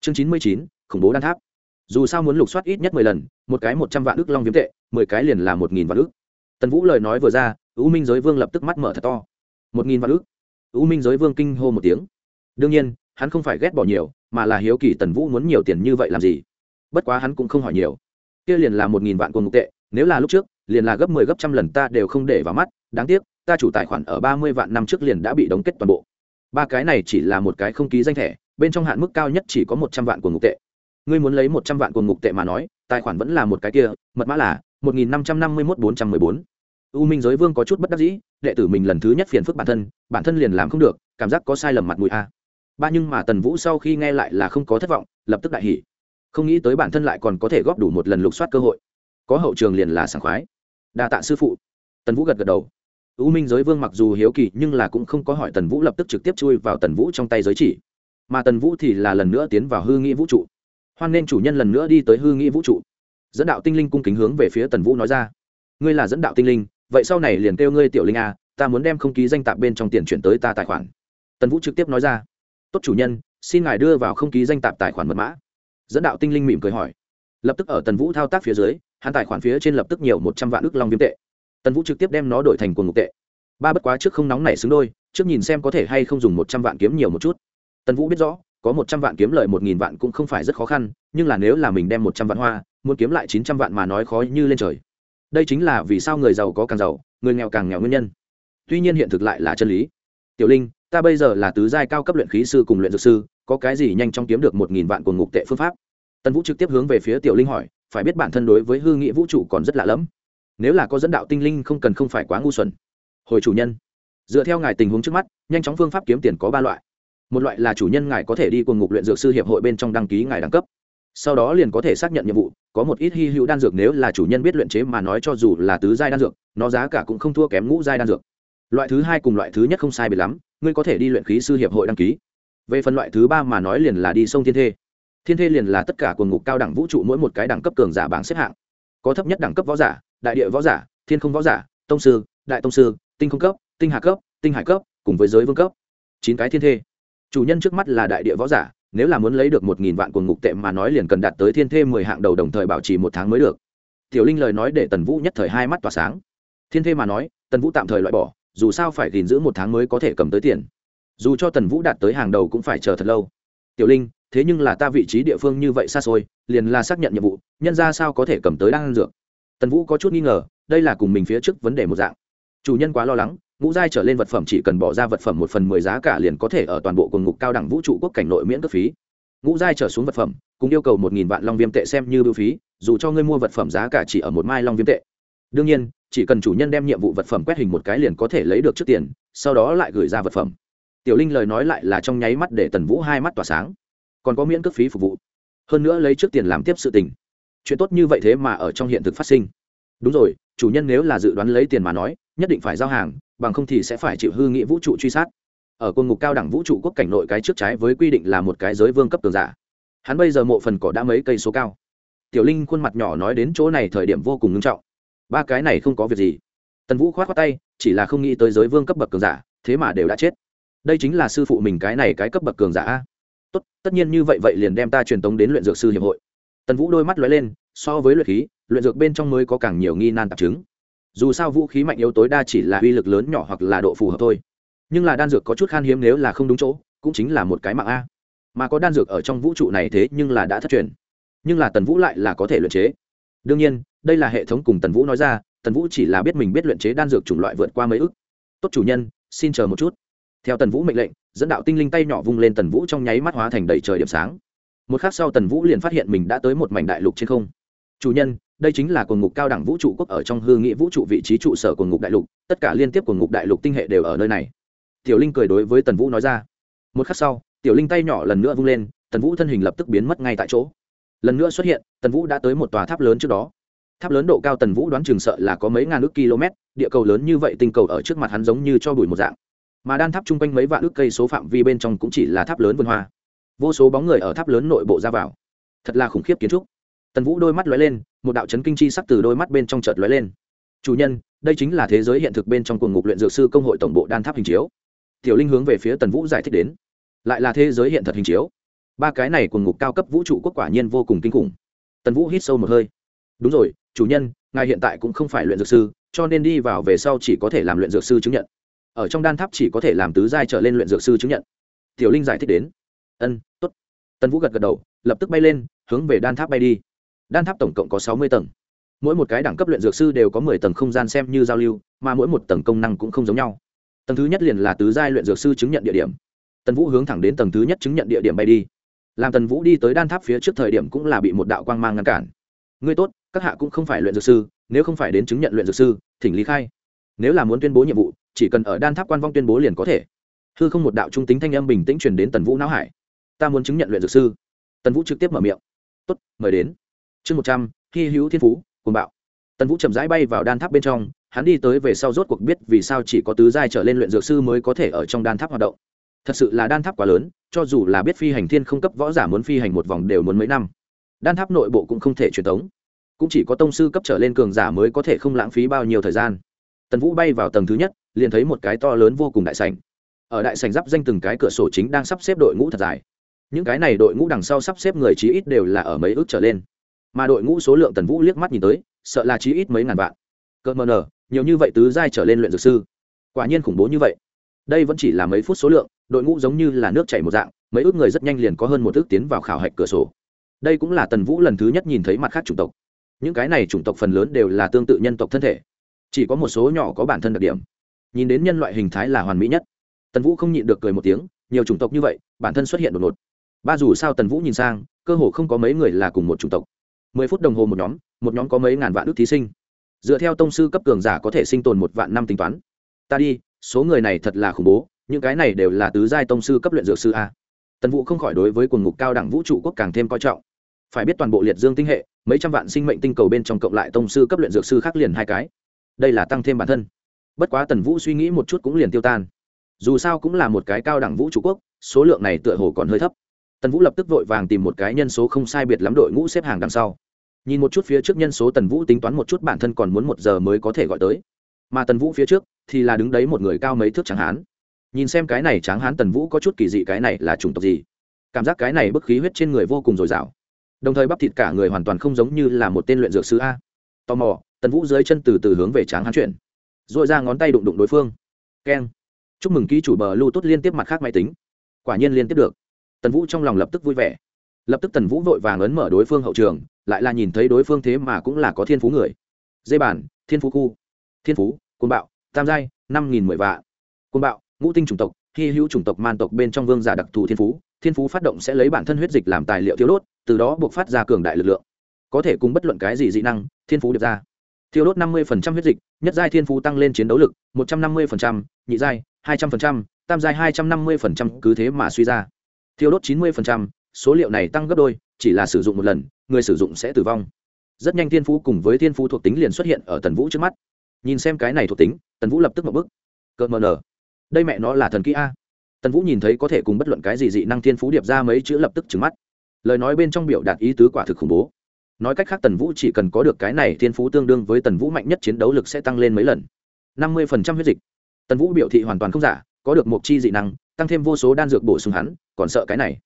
chương chín mươi chín khủng bố đan tháp dù sao muốn lục soát ít nhất mười lần, một cái một trăm vạn ước long viêm tệ, mười cái liền là một nghìn vạn ước tần vũ lời nói vừa ra, u minh giới vương lập tức mắt mở thật to. Một nghìn vạn ước u minh giới vương kinh hô một tiếng. Đương nhiên, hắn không phải ghét bỏ nhiều, mà là hiếu kỳ tần vũ muốn nhiều tiền như vậy làm gì. Bất quá hắn cũng không hỏi nhiều. Kia liền là một nghìn vạn quân ngục tệ, nếu là lúc trước, liền là gấp mười 10 gấp trăm lần ta đều không để vào mắt, đáng tiếc, ta chủ tài khoản ở ba mươi vạn năm trước liền đã bị đóng kết toàn bộ. Ba cái này chỉ là một cái không ký danh thẻ, bên trong hạn mức cao nhất chỉ có một trăm vạn quân ngục tệ ngươi muốn lấy một trăm vạn quân ngục tệ mà nói, tài khoản vẫn là một cái kia, mật mã là một nghìn năm trăm năm mươi mốt bốn trăm mười bốn. U minh giới vương có chút bất đắc dĩ, đệ tử mình lần thứ nhất phiền phức bản thân bản thân liền làm không được, cảm giác có sai lầm mặt mũi a. Ba nhưng mà tần vũ sau khi nghe lại là không có thất vọng, lập tức đại hỉ. Không nghĩ tới bản thân lại còn có thể góp đủ một lần lục soát cơ hội. Có hậu trường liền là sảng khoái. Đa tạ sư phụ. Tần vũ gật gật đầu. U minh giới vương mặc dù hiếu kỳ, nhưng là cũng không có hỏi tần vũ lập tức trực tiếp chui vào tần vũ trong tay giới chỉ. Mà tần vũ thì là lần nữa tiến vào hư nghĩ vũ trụ hoan nên chủ nhân lần nữa đi tới hư nghĩ vũ trụ. Dẫn đạo tinh linh cung kính hướng về phía tần vũ nói ra. Ngươi là dẫn đạo tinh linh, vậy sau này liền kêu ngươi tiểu linh a ta muốn đem không ký danh tạp bên trong tiền chuyển tới ta tài khoản. Tần vũ trực tiếp nói ra. Tốt chủ nhân, xin ngài đưa vào không ký danh tạp tài khoản mật mã. Dẫn đạo tinh linh mỉm cười hỏi. Lập tức ở tần vũ thao tác phía dưới, hắn tài khoản phía trên lập tức nhiều một trăm vạn ước long viêm tệ. Tần vũ trực tiếp đem nó đổi thành quần ngục tệ. Ba bất quá trước không nóng nảy xứng đôi, trước nhìn xem có thể hay không dùng một trăm vạn kiếm nhiều một chút. Tần vũ biết rõ có một trăm vạn kiếm lợi một nghìn vạn cũng không phải rất khó khăn, nhưng là nếu là mình đem một trăm vạn hoa, muốn kiếm lại chín trăm vạn mà nói khó như lên trời. Đây chính là vì sao người giàu có càng giàu, người nghèo càng nghèo nguyên nhân. Tuy nhiên hiện thực lại là chân lý. Tiểu linh, ta bây giờ là tứ giai cao cấp luyện khí sư cùng luyện dược sư, có cái gì nhanh chóng kiếm được một nghìn vạn cuồng ngục tệ phương pháp? Tần vũ trực tiếp hướng về phía tiểu linh hỏi, phải biết bản thân đối với hư nghĩa vũ trụ còn rất lạ lẫm. Nếu là có dẫn đạo tinh linh không cần không phải quá ngu xuẩn. Hồi chủ nhân, dựa theo ngài tình huống trước mắt, nhanh chóng phương pháp kiếm tiền có ba loại một loại là chủ nhân ngài có thể đi cùng ngục luyện dược sư hiệp hội bên trong đăng ký ngài đẳng cấp. Sau đó liền có thể xác nhận nhiệm vụ, có một ít hy hữu đan dược nếu là chủ nhân biết luyện chế mà nói cho dù là tứ giai đan dược, nó giá cả cũng không thua kém ngũ giai đan dược. Loại thứ hai cùng loại thứ nhất không sai biệt lắm, ngươi có thể đi luyện khí sư hiệp hội đăng ký. Về phần loại thứ ba mà nói liền là đi sông thiên thê. Thiên thê liền là tất cả quần ngục cao đẳng vũ trụ mỗi một cái đẳng cấp cường giả bảng xếp hạng. Có thấp nhất đẳng cấp võ giả, đại địa võ giả, thiên không võ giả, tông sư, đại tông sư, tinh không cấp, tinh hạ cấp, tinh hải cấp, cùng với giới vương cấp. Chín cái thiên thê chủ nhân trước mắt là đại địa võ giả, nếu là muốn lấy được một nghìn vạn quần ngục tệ mà nói liền cần đạt tới thiên thê mười hạng đầu đồng thời bảo trì một tháng mới được. Tiểu linh lời nói để tần vũ nhất thời hai mắt tỏa sáng. Thiên thê mà nói, tần vũ tạm thời loại bỏ, dù sao phải gìn giữ một tháng mới có thể cầm tới tiền. Dù cho tần vũ đạt tới hàng đầu cũng phải chờ thật lâu. Tiểu linh, thế nhưng là ta vị trí địa phương như vậy xa xôi, liền là xác nhận nhiệm vụ, nhân ra sao có thể cầm tới đang ăn dược? Tần vũ có chút nghi ngờ, đây là cùng mình phía trước vấn đề một dạng. Chủ nhân quá lo lắng ngũ giai trở lên vật phẩm chỉ cần bỏ ra vật phẩm một phần mười giá cả liền có thể ở toàn bộ quần ngục cao đẳng vũ trụ quốc cảnh nội miễn cấp phí. Ngũ giai trở xuống vật phẩm cũng yêu cầu một nghìn vạn long viêm tệ xem như bưu phí, dù cho ngươi mua vật phẩm giá cả chỉ ở một mai long viêm tệ. Đương nhiên, chỉ cần chủ nhân đem nhiệm vụ vật phẩm quét hình một cái liền có thể lấy được trước tiền, sau đó lại gửi ra vật phẩm. Tiểu linh lời nói lại là trong nháy mắt để tần vũ hai mắt tỏa sáng. Còn có miễn cước phí phục vụ. Hơn nữa lấy trước tiền làm tiếp sự tình. Chuyện tốt như vậy thế mà ở trong hiện thực phát sinh. Đúng rồi, chủ nhân nếu là dự đoán lấy tiền mà nói, nhất định phải giao hàng bằng không thì sẽ phải chịu hư nghĩa vũ trụ truy sát. Ở quân ngục cao đẳng vũ trụ quốc cảnh nội cái trước trái với quy định là một cái giới vương cấp tường giả. Hắn bây giờ mộ phần cỏ đã mấy cây số cao. Tiểu linh khuôn mặt nhỏ nói đến chỗ này thời điểm vô cùng nghiêm trọng. Ba cái này không có việc gì. Tần vũ khoát khoát tay, chỉ là không nghĩ tới giới vương cấp bậc cường giả, thế mà đều đã chết. Đây chính là sư phụ mình cái này cái cấp bậc cường giả tốt, tất nhiên như vậy vậy liền đem ta truyền tống đến luyện dược sư hiệp hội. Tần vũ đôi mắt lóe lên, so với luyện khí, luyện dược bên trong mới có càng nhiều nghi nan tạp chứng dù sao vũ khí mạnh yếu tối đa chỉ là uy lực lớn nhỏ hoặc là độ phù hợp thôi. Nhưng là đan dược có chút khan hiếm nếu là không đúng chỗ, cũng chính là một cái mạng a. Mà có đan dược ở trong vũ trụ này thế nhưng là đã thất truyền. Nhưng là tần vũ lại là có thể luyện chế. Đương nhiên, đây là hệ thống cùng tần vũ nói ra, tần vũ chỉ là biết mình biết luyện chế đan dược chủng loại vượt qua mấy ức tốt chủ nhân, xin chờ một chút. Theo tần vũ mệnh lệnh, dẫn đạo tinh linh tay nhỏ vung lên tần vũ trong nháy mắt hóa thành đầy trời điểm sáng. Một khắc sau tần vũ liền phát hiện mình đã tới một mảnh đại lục trên không. Chủ nhân đây chính là quần ngục cao đẳng vũ trụ quốc ở trong hư nghĩa vũ trụ vị trí trụ sở quần ngục đại lục, tất cả liên tiếp quần ngục đại lục tinh hệ đều ở nơi này. Tiểu linh cười đối với tần vũ nói ra. Một khắc sau, tiểu linh tay nhỏ lần nữa vung lên, tần vũ thân hình lập tức biến mất ngay tại chỗ. Lần nữa xuất hiện, tần vũ đã tới một tòa tháp lớn trước đó. Tháp lớn độ cao tần vũ đoán chừng sợ là có mấy ngàn ước km, địa cầu lớn như vậy tinh cầu ở trước mặt hắn giống như cho bụi một dạng. Mà đan tháp chung quanh mấy vạn ước cây số phạm vi bên trong cũng chỉ là tháp lớn vườn hoa. Vô số bóng người ở tháp lớn nội bộ ra vào. Thật là khủng khiếp kiến trúc. Tần vũ đôi mắt lóe lên một đạo chấn kinh chi sắc từ đôi mắt bên trong chợt lóe lên. Chủ nhân, đây chính là thế giới hiện thực bên trong cuồng ngục luyện dược sư công hội tổng bộ đan tháp hình chiếu. Tiểu linh hướng về phía tần vũ giải thích đến. Lại là thế giới hiện thật hình chiếu. Ba cái này cuồng ngục cao cấp vũ trụ quốc quả nhiên vô cùng kinh khủng. Tần vũ hít sâu một hơi. Đúng rồi, chủ nhân, ngài hiện tại cũng không phải luyện dược sư, cho nên đi vào về sau chỉ có thể làm luyện dược sư chứng nhận. Ở trong đan tháp chỉ có thể làm tứ giai trở lên luyện dược sư chứng nhận. Tiểu linh giải thích đến. Ân t ố t tần vũ gật gật đầu, lập tức bay lên, hướng về đan tháp bay đi đan tháp tổng cộng có sáu mươi tầng. Mỗi một cái đẳng cấp luyện dược sư đều có mười tầng không gian xem như giao lưu, mà mỗi một tầng công năng cũng không giống nhau. Tầng thứ nhất liền là tứ giai luyện dược sư chứng nhận địa điểm. Tần vũ hướng thẳng đến tầng thứ nhất chứng nhận địa điểm bay đi. Làm tần vũ đi tới đan tháp phía trước thời điểm cũng là bị một đạo quang mang ngăn cản. Ngươi tốt, các hạ cũng không phải luyện dược sư, nếu không phải đến chứng nhận luyện dược sư, thỉnh lý khai. Nếu là muốn tuyên bố nhiệm vụ, chỉ cần ở đan tháp quan vong tuyên bố liền có thể. Hư không một đạo trung tính thanh âm bình tĩnh truyền đến tần vũ não hải. Ta muốn chứng nhận luyện dược sư. Tần vũ trực tiếp mở miệng. Tốt, mời đến chương một trăm, hy hữu thiên phú cùng bạo. Tần vũ chậm rãi bay vào đan tháp bên trong, hắn đi tới về sau rốt cuộc biết vì sao chỉ có tứ giai trở lên luyện dược sư mới có thể ở trong đan tháp hoạt động. Thật sự là đan tháp quá lớn, cho dù là biết phi hành thiên không cấp võ giả muốn phi hành một vòng đều muốn mấy năm. Đan tháp nội bộ cũng không thể truyền tống. Cũng chỉ có tông sư cấp trở lên cường giả mới có thể không lãng phí bao nhiêu thời gian. Tần vũ bay vào tầng thứ nhất, liền thấy một cái to lớn vô cùng đại sảnh. Ở đại sảnh giáp danh từng cái cửa sổ chính đang sắp xếp đội ngũ thật dài. Những cái này đội ngũ đằng sau sắp xếp người chí ít đều là ở mấy ước trở lên mà đội ngũ số lượng tần vũ liếc mắt nhìn tới, sợ là chí ít mấy ngàn vạn. Cơ mờ nờ nhiều như vậy tứ giai trở lên luyện dược sư. Quả nhiên khủng bố như vậy. Đây vẫn chỉ là mấy phút số lượng, đội ngũ giống như là nước chảy một dạng, mấy ước người rất nhanh liền có hơn một ước tiến vào khảo hạch cửa sổ. Đây cũng là tần vũ lần thứ nhất nhìn thấy mặt khác chủng tộc. Những cái này chủng tộc phần lớn đều là tương tự nhân tộc thân thể. Chỉ có một số nhỏ có bản thân đặc điểm. Nhìn đến nhân loại hình thái là hoàn mỹ nhất. Tần vũ không nhịn được cười một tiếng, nhiều chủng tộc như vậy, bản thân xuất hiện đột ngột. Ba dù sao tần vũ nhìn sang, cơ hồ không có mấy người là cùng một chủng tộc mười phút đồng hồ một nhóm một nhóm có mấy ngàn vạn ước thí sinh. Dựa theo tông sư cấp cường giả có thể sinh tồn một vạn năm tính toán. Ta đi, số người này thật là khủng bố, những cái này đều là tứ giai tông sư cấp luyện dược sư a. Tần vũ không khỏi đối với quần ngục cao đẳng vũ trụ quốc càng thêm coi trọng. Phải biết toàn bộ liệt dương tinh hệ, mấy trăm vạn sinh mệnh tinh cầu bên trong cộng lại tông sư cấp luyện dược sư khác liền hai cái. Đây là tăng thêm bản thân. Bất quá tần vũ suy nghĩ một chút cũng liền tiêu tan. Dù sao cũng là một cái cao đẳng vũ trụ quốc, số lượng này tựa hồ còn hơi thấp. Tần vũ lập tức vội vàng tìm một cái nhân số không sai biệt lắm đội ngũ xếp hàng đằng sau nhìn một chút phía trước nhân số tần vũ tính toán một chút bản thân còn muốn một giờ mới có thể gọi tới. Mà tần vũ phía trước thì là đứng đấy một người cao mấy thước tráng hán. Nhìn xem cái này tráng hán tần vũ có chút kỳ dị cái này là chủng tộc gì? Cảm giác cái này bức khí huyết trên người vô cùng dồi dào. Đồng thời bắp thịt cả người hoàn toàn không giống như là một tên luyện dược sư a. Tò mò, tần vũ dưới chân từ từ hướng về tráng hán chuyển. R ồ i ra ngón tay đụng đụng đối phương. Keng. Chúc mừng ký chủ bờ lưu tốt liên tiếp mặt khác máy tính. Quả nhiên liên tiếp được. Tần vũ trong lòng lập tức vui vẻ lập tức tần vũ vội vàng ấn mở đối phương hậu trường, lại là nhìn thấy đối phương thế mà cũng là có thiên phú người. Dây bản thiên phú khu, thiên phú côn bạo, tam giai, năm nghìn mười vạn. Côn bạo, ngũ tinh chủng tộc, hy hữu chủng tộc man tộc bên trong vương giả đặc thù thiên phú thiên phú phát động sẽ lấy bản thân huyết dịch làm tài liệu thiếu đốt, từ đó buộc phát ra cường đại lực lượng. Có thể cùng bất luận cái gì dị năng, thiên phú được ra. Thiêu đốt năm mươi huyết dịch, nhất giai thiên phú tăng lên chiến đấu lực, một trăm năm mươi nhị giai, hai trăm linh tam giai, hai trăm năm mươi cứ thế mà suy ra. Thiêu đốt chín mươi số liệu này tăng gấp đôi, chỉ là sử dụng một lần, người sử dụng sẽ tử vong. Rất nhanh thiên phú cùng với thiên phú thuộc tính liền xuất hiện ở tần vũ trước mắt. Nhìn xem cái này thuộc tính, tần vũ lập tức một bức cợt mờ nở đây mẹ nó là thần kỹ a. Tần vũ nhìn thấy có thể cùng bất luận cái gì dị năng thiên phú điệp ra mấy chữ lập tức trừng mắt. Lời nói bên trong biểu đạt ý tứ quả thực khủng bố. Nói cách khác tần vũ chỉ cần có được cái này thiên phú tương đương với tần vũ mạnh nhất chiến đấu lực sẽ tăng lên mấy lần. năm mươi huyết dịch. Tần vũ biểu thị hoàn toàn không giả, có được một chi dị năng, tăng thêm vô số đan dược bổ sung hắn, còn sợ cái này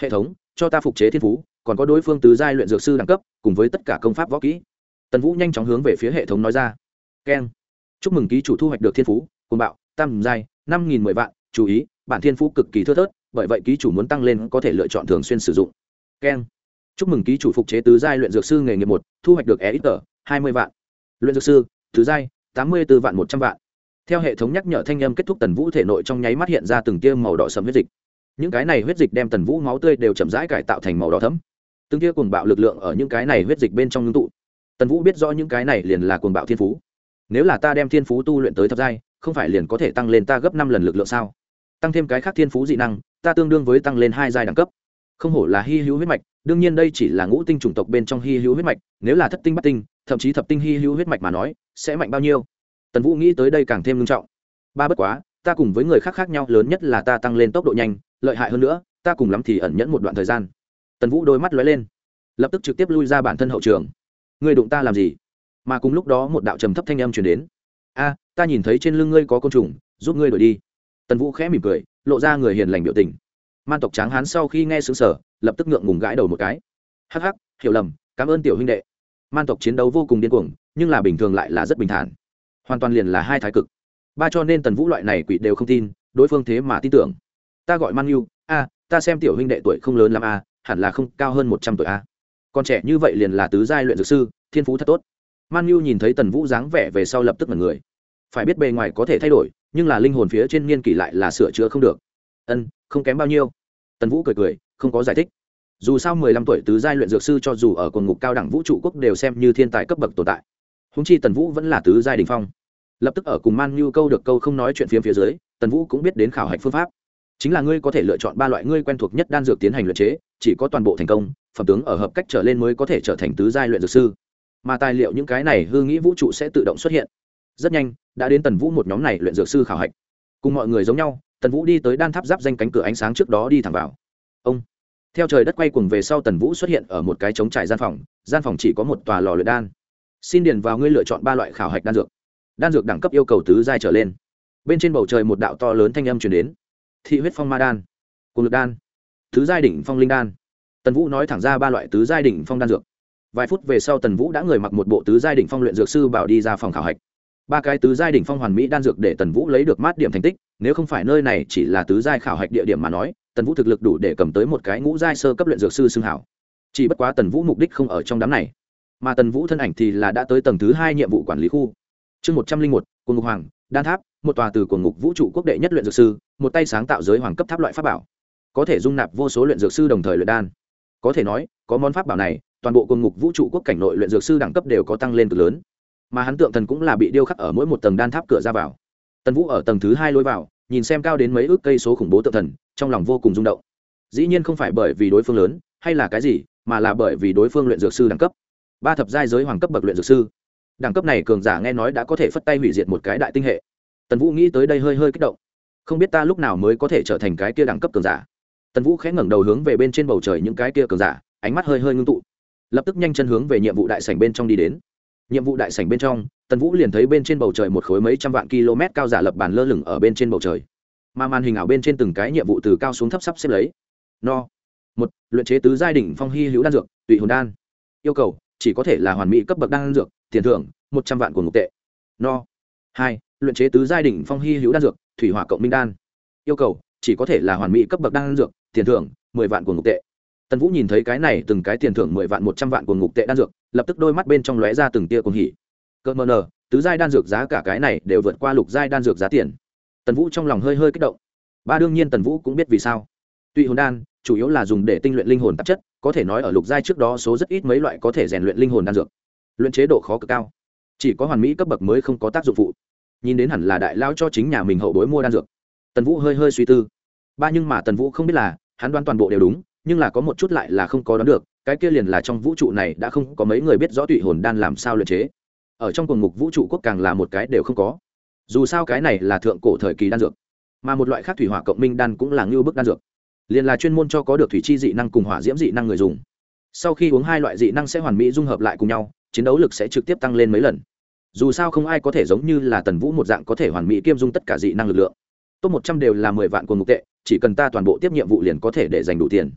hệ thống, cho ta phục chế thiên phú, còn có đối phương tứ giai luyện dược sư đẳng cấp, cùng với tất cả công pháp võ kỹ. Tần vũ nhanh chóng hướng về phía hệ thống nói ra. Keng. Chúc mừng ký chủ thu hoạch được thiên phú cùng bạo, tam giai, năm nghìn mười vạn, chú ý, bản thiên phú cực kỳ thưa thớt, bởi vậy ký chủ muốn tăng lên có thể lựa chọn thường xuyên sử dụng. Keng. Chúc mừng ký chủ phục chế tứ giai luyện dược sư nghề nghiệp một, thu hoạch được e ít tờ hai mươi vạn. Luyện dược sư, tứ giai, tám mươi b ố vạn một trăm vạn. Theo hệ thống nhắc nhở thanh âm kết thúc, tần vũ thể nội trong nháy mắt hiện ra từng tiêm màu đỏ sầm huyết dịch những cái này huyết dịch đem tần vũ máu tươi đều chậm rãi cải tạo thành màu đỏ thấm từng tia cuồng bạo lực lượng ở những cái này huyết dịch bên trong ngưng tụ. Tần vũ biết rõ những cái này liền là cuồng bạo thiên phú. Nếu là ta đem thiên phú tu luyện tới thập giai, không phải liền có thể tăng lên ta gấp năm lần lực lượng sao? Tăng thêm cái khác thiên phú dị năng, ta tương đương với tăng lên hai giai đẳng cấp. Không hổ là hy hữu huyết mạch, đương nhiên đây chỉ là ngũ tinh chủng tộc bên trong hy hữu huyết mạch, nếu là thất tinh bắt tinh, thậm chí thập tinh hy hữu huyết mạch mà nói, sẽ mạnh bao nhiêu? Tần vũ nghĩ tới đây càng thêm nghiêm trọng. Ba bất quá, ta cùng với người khác khác nhau lớn nhất là ta tăng lên tốc độ nhanh lợi hại hơn nữa, ta cùng lắm thì ẩn nhẫn một đoạn thời gian. Tần vũ đôi mắt lóe lên, lập tức trực tiếp lui ra bản thân hậu trường. Người đụng ta làm gì? Mà cùng lúc đó một đạo trầm thấp thanh âm chuyển đến. A, ta nhìn thấy trên lưng ngươi có côn trùng, giúp ngươi đổi đi. Tần vũ khẽ mỉm cười, lộ ra người hiền lành biểu tình. Man tộc tráng hán sau khi nghe xứng sở lập tức ngượng ngùng gãi đầu một cái. Hắc hắc, hiểu lầm, cảm ơn tiểu huynh đệ. Man tộc chiến đấu vô cùng điên cuồng, nhưng là bình thường lại là rất bình thản. Hoàn toàn liền là hai thái cực. Ba cho nên tần vũ loại này quỷ đều không tin, đối phương thế mà tin tưởng ta gọi man yêu a, ta xem tiểu huynh đệ tuổi không lớn l a, hẳn là không, cao hơn một trăm tuổi a. Còn trẻ như vậy liền là tứ giai luyện dược sư, thiên phú thật tốt. Man yêu nhìn thấy tần vũ dáng vẻ về sau lập tức mật người. Phải biết bề ngoài có thể thay đổi, nhưng là linh hồn phía trên niên kỷ lại là sửa chữa không được. Ân, không kém bao nhiêu. Tần vũ cười cười, không có giải thích. Dù sao mười lăm tuổi tứ giai luyện dược sư cho dù ở quần ngục cao đẳng vũ trụ quốc đều xem như thiên tài cấp bậc tồn tại. Húng chi tần vũ vẫn là tứ giai đình phong. Lập tức ở cùng man như câu được câu không nói chuyện phiếm phía dưới, tần vũ cũng biết đến khảo hạch phương pháp chính là ngươi có thể lựa chọn ba loại ngươi quen thuộc nhất đan dược tiến hành luyện chế, chỉ có toàn bộ thành công, phẩm tướng ở hợp cách trở lên mới có thể trở thành tứ giai luyện dược sư. Mà tài liệu những cái này hư nghĩ vũ trụ sẽ tự động xuất hiện. Rất nhanh, đã đến tần vũ một nhóm này luyện dược sư khảo hạch. Cùng mọi người giống nhau, tần vũ đi tới đan tháp giáp danh cánh cửa ánh sáng trước đó đi thẳng vào. Ông, theo trời đất quay cuồng về sau tần vũ xuất hiện ở một cái trống trải gian phòng gian phòng chỉ có một tòa lò luyện đan. Xin điền vào ngươi lựa chọn ba loại khảo hạch đan dược. Đan dược đẳng cấp yêu cầu tứ giai trở lên. Bên trên bầu trời một đạo to lớn thanh âm chuyển đến thị huyết phong ma đan, cùng lực đan, tứ giai đỉnh phong linh đan. Tần vũ nói thẳng ra ba loại tứ giai đỉnh phong đan dược. Vài phút về sau tần vũ đã người mặc một bộ tứ giai đỉnh phong luyện dược sư bảo đi ra phòng khảo hạch. Ba cái tứ giai đỉnh phong hoàn mỹ đan dược để tần vũ lấy được mát điểm thành tích, nếu không phải nơi này chỉ là tứ giai khảo hạch địa điểm mà nói, tần vũ thực lực đủ để cầm tới một cái ngũ giai sơ cấp luyện dược sư xưng hảo. Chỉ bất quá tần vũ mục đích không ở trong đám này, mà tần vũ thân ảnh thì là đã tới tầng thứ hai nhiệm vụ quản lý khu. Chương một trăm linh một, quân ngục hoàng đan tháp, một tòa từ của ngục vũ trụ quốc đệ nhất luyện dược sư, một tay sáng tạo giới hoàng cấp tháp loại pháp bảo. Có thể dung nạp vô số luyện dược sư đồng thời luyện đan. Có thể nói, có món pháp bảo này, toàn bộ quần ngục vũ trụ quốc cảnh nội luyện dược sư đẳng cấp đều có tăng lên cực lớn. Mà hắn tượng thần cũng là bị điêu khắc ở mỗi một tầng đan tháp cửa ra vào. Tần vũ ở tầng thứ hai lối vào, nhìn xem cao đến mấy ước cây số khủng bố tượng thần, trong lòng vô cùng rung động. Dĩ nhiên không phải bởi vì đối phương lớn, hay là cái gì, mà là bởi vì đối phương luyện dược sư đẳng cấp. Ba thập giai giới hoàng cấp bậc luyện dược sư đẳng cấp này cường giả nghe nói đã có thể phất tay hủy diệt một cái đại tinh hệ. Tần vũ nghĩ tới đây hơi hơi kích động. Không biết ta lúc nào mới có thể trở thành cái kia đẳng cấp cường giả. Tần vũ khẽ ngẩng đầu hướng về bên trên bầu trời những cái kia cường giả, ánh mắt hơi hơi ngưng tụ. Lập tức nhanh chân hướng về nhiệm vụ đại sảnh bên trong đi đến. Nhiệm vụ đại sảnh bên trong, tần vũ liền thấy bên trên bầu trời một khối mấy trăm vạn km cao giả lập bàn lơ lửng ở bên trên bầu trời. Mà màn hình ảo bên trên từng cái nhiệm vụ từ cao xuống thấp sắp xếp lấy. No. Một, luyện chế tứ giai đỉnh phong hy hữu đan dược tụy hồn đan. Yêu cầu, chỉ có thể là hoàn mỹ cấp bậc đan dược tiền thưởng, một trăm vạn của ngục tệ. No. Hai, luyện chế tứ giai đỉnh phong hy hữu đan dược, thủy hỏa cộng minh đan. Yêu cầu, chỉ có thể là hoàn mỹ cấp bậc đan dược, tiền thưởng, mười vạn của ngục tệ. Tần vũ nhìn thấy cái này, từng cái tiền thưởng mười vạn, một trăm vạn của ngục tệ đan dược, lập tức đôi mắt bên trong lóe ra từng tia cuồng hỉ. Cơ mờ nờ, tứ giai đan dược giá cả cái này đều vượt qua lục giai đan dược giá tiền. Tần vũ trong lòng hơi hơi kích động. Ba đương nhiên tần vũ cũng biết vì sao. Tụy hồn đan, chủ yếu là dùng để tinh luyện linh hồn tạp chất, có thể nói ở lục giai trước đó số rất ít mấy loại có thể rèn luyện linh hồn đan dược luyện chế độ khó cực cao. Chỉ có hoàn mỹ cấp bậc mới không có tác dụng phụ. Nhìn đến hẳn là đại lao cho chính nhà mình hậu bối mua đan dược. Tần vũ hơi hơi suy tư. Ba nhưng mà tần vũ không biết là, hắn đoán toàn bộ đều đúng, nhưng là có một chút lại là không có đoán được, cái kia liền là trong vũ trụ này đã không có mấy người biết rõ tụy hồn đan làm sao luyện chế. Ở trong cùng ngục vũ trụ quốc càng là một cái đều không có. Dù sao cái này là thượng cổ thời kỳ đan dược, mà một loại khác thủy hỏa cộng minh đan cũng là ngưu bức đan dược. Liền là chuyên môn cho có được thủy chi dị năng cùng hỏa diễm dị năng người dùng. Sau khi uống hai loại dị năng sẽ hoàn mỹ dung hợp lại cùng nhau chiến đấu lực sẽ trực tiếp tăng lên mấy lần. Dù sao không ai có thể giống như là tần vũ một dạng có thể hoàn mỹ kiêm dung tất cả dị năng lực lượng. Top một trăm đều là mười vạn quân mục tệ, chỉ cần ta toàn bộ tiếp nhiệm vụ liền có thể để giành đủ tiền.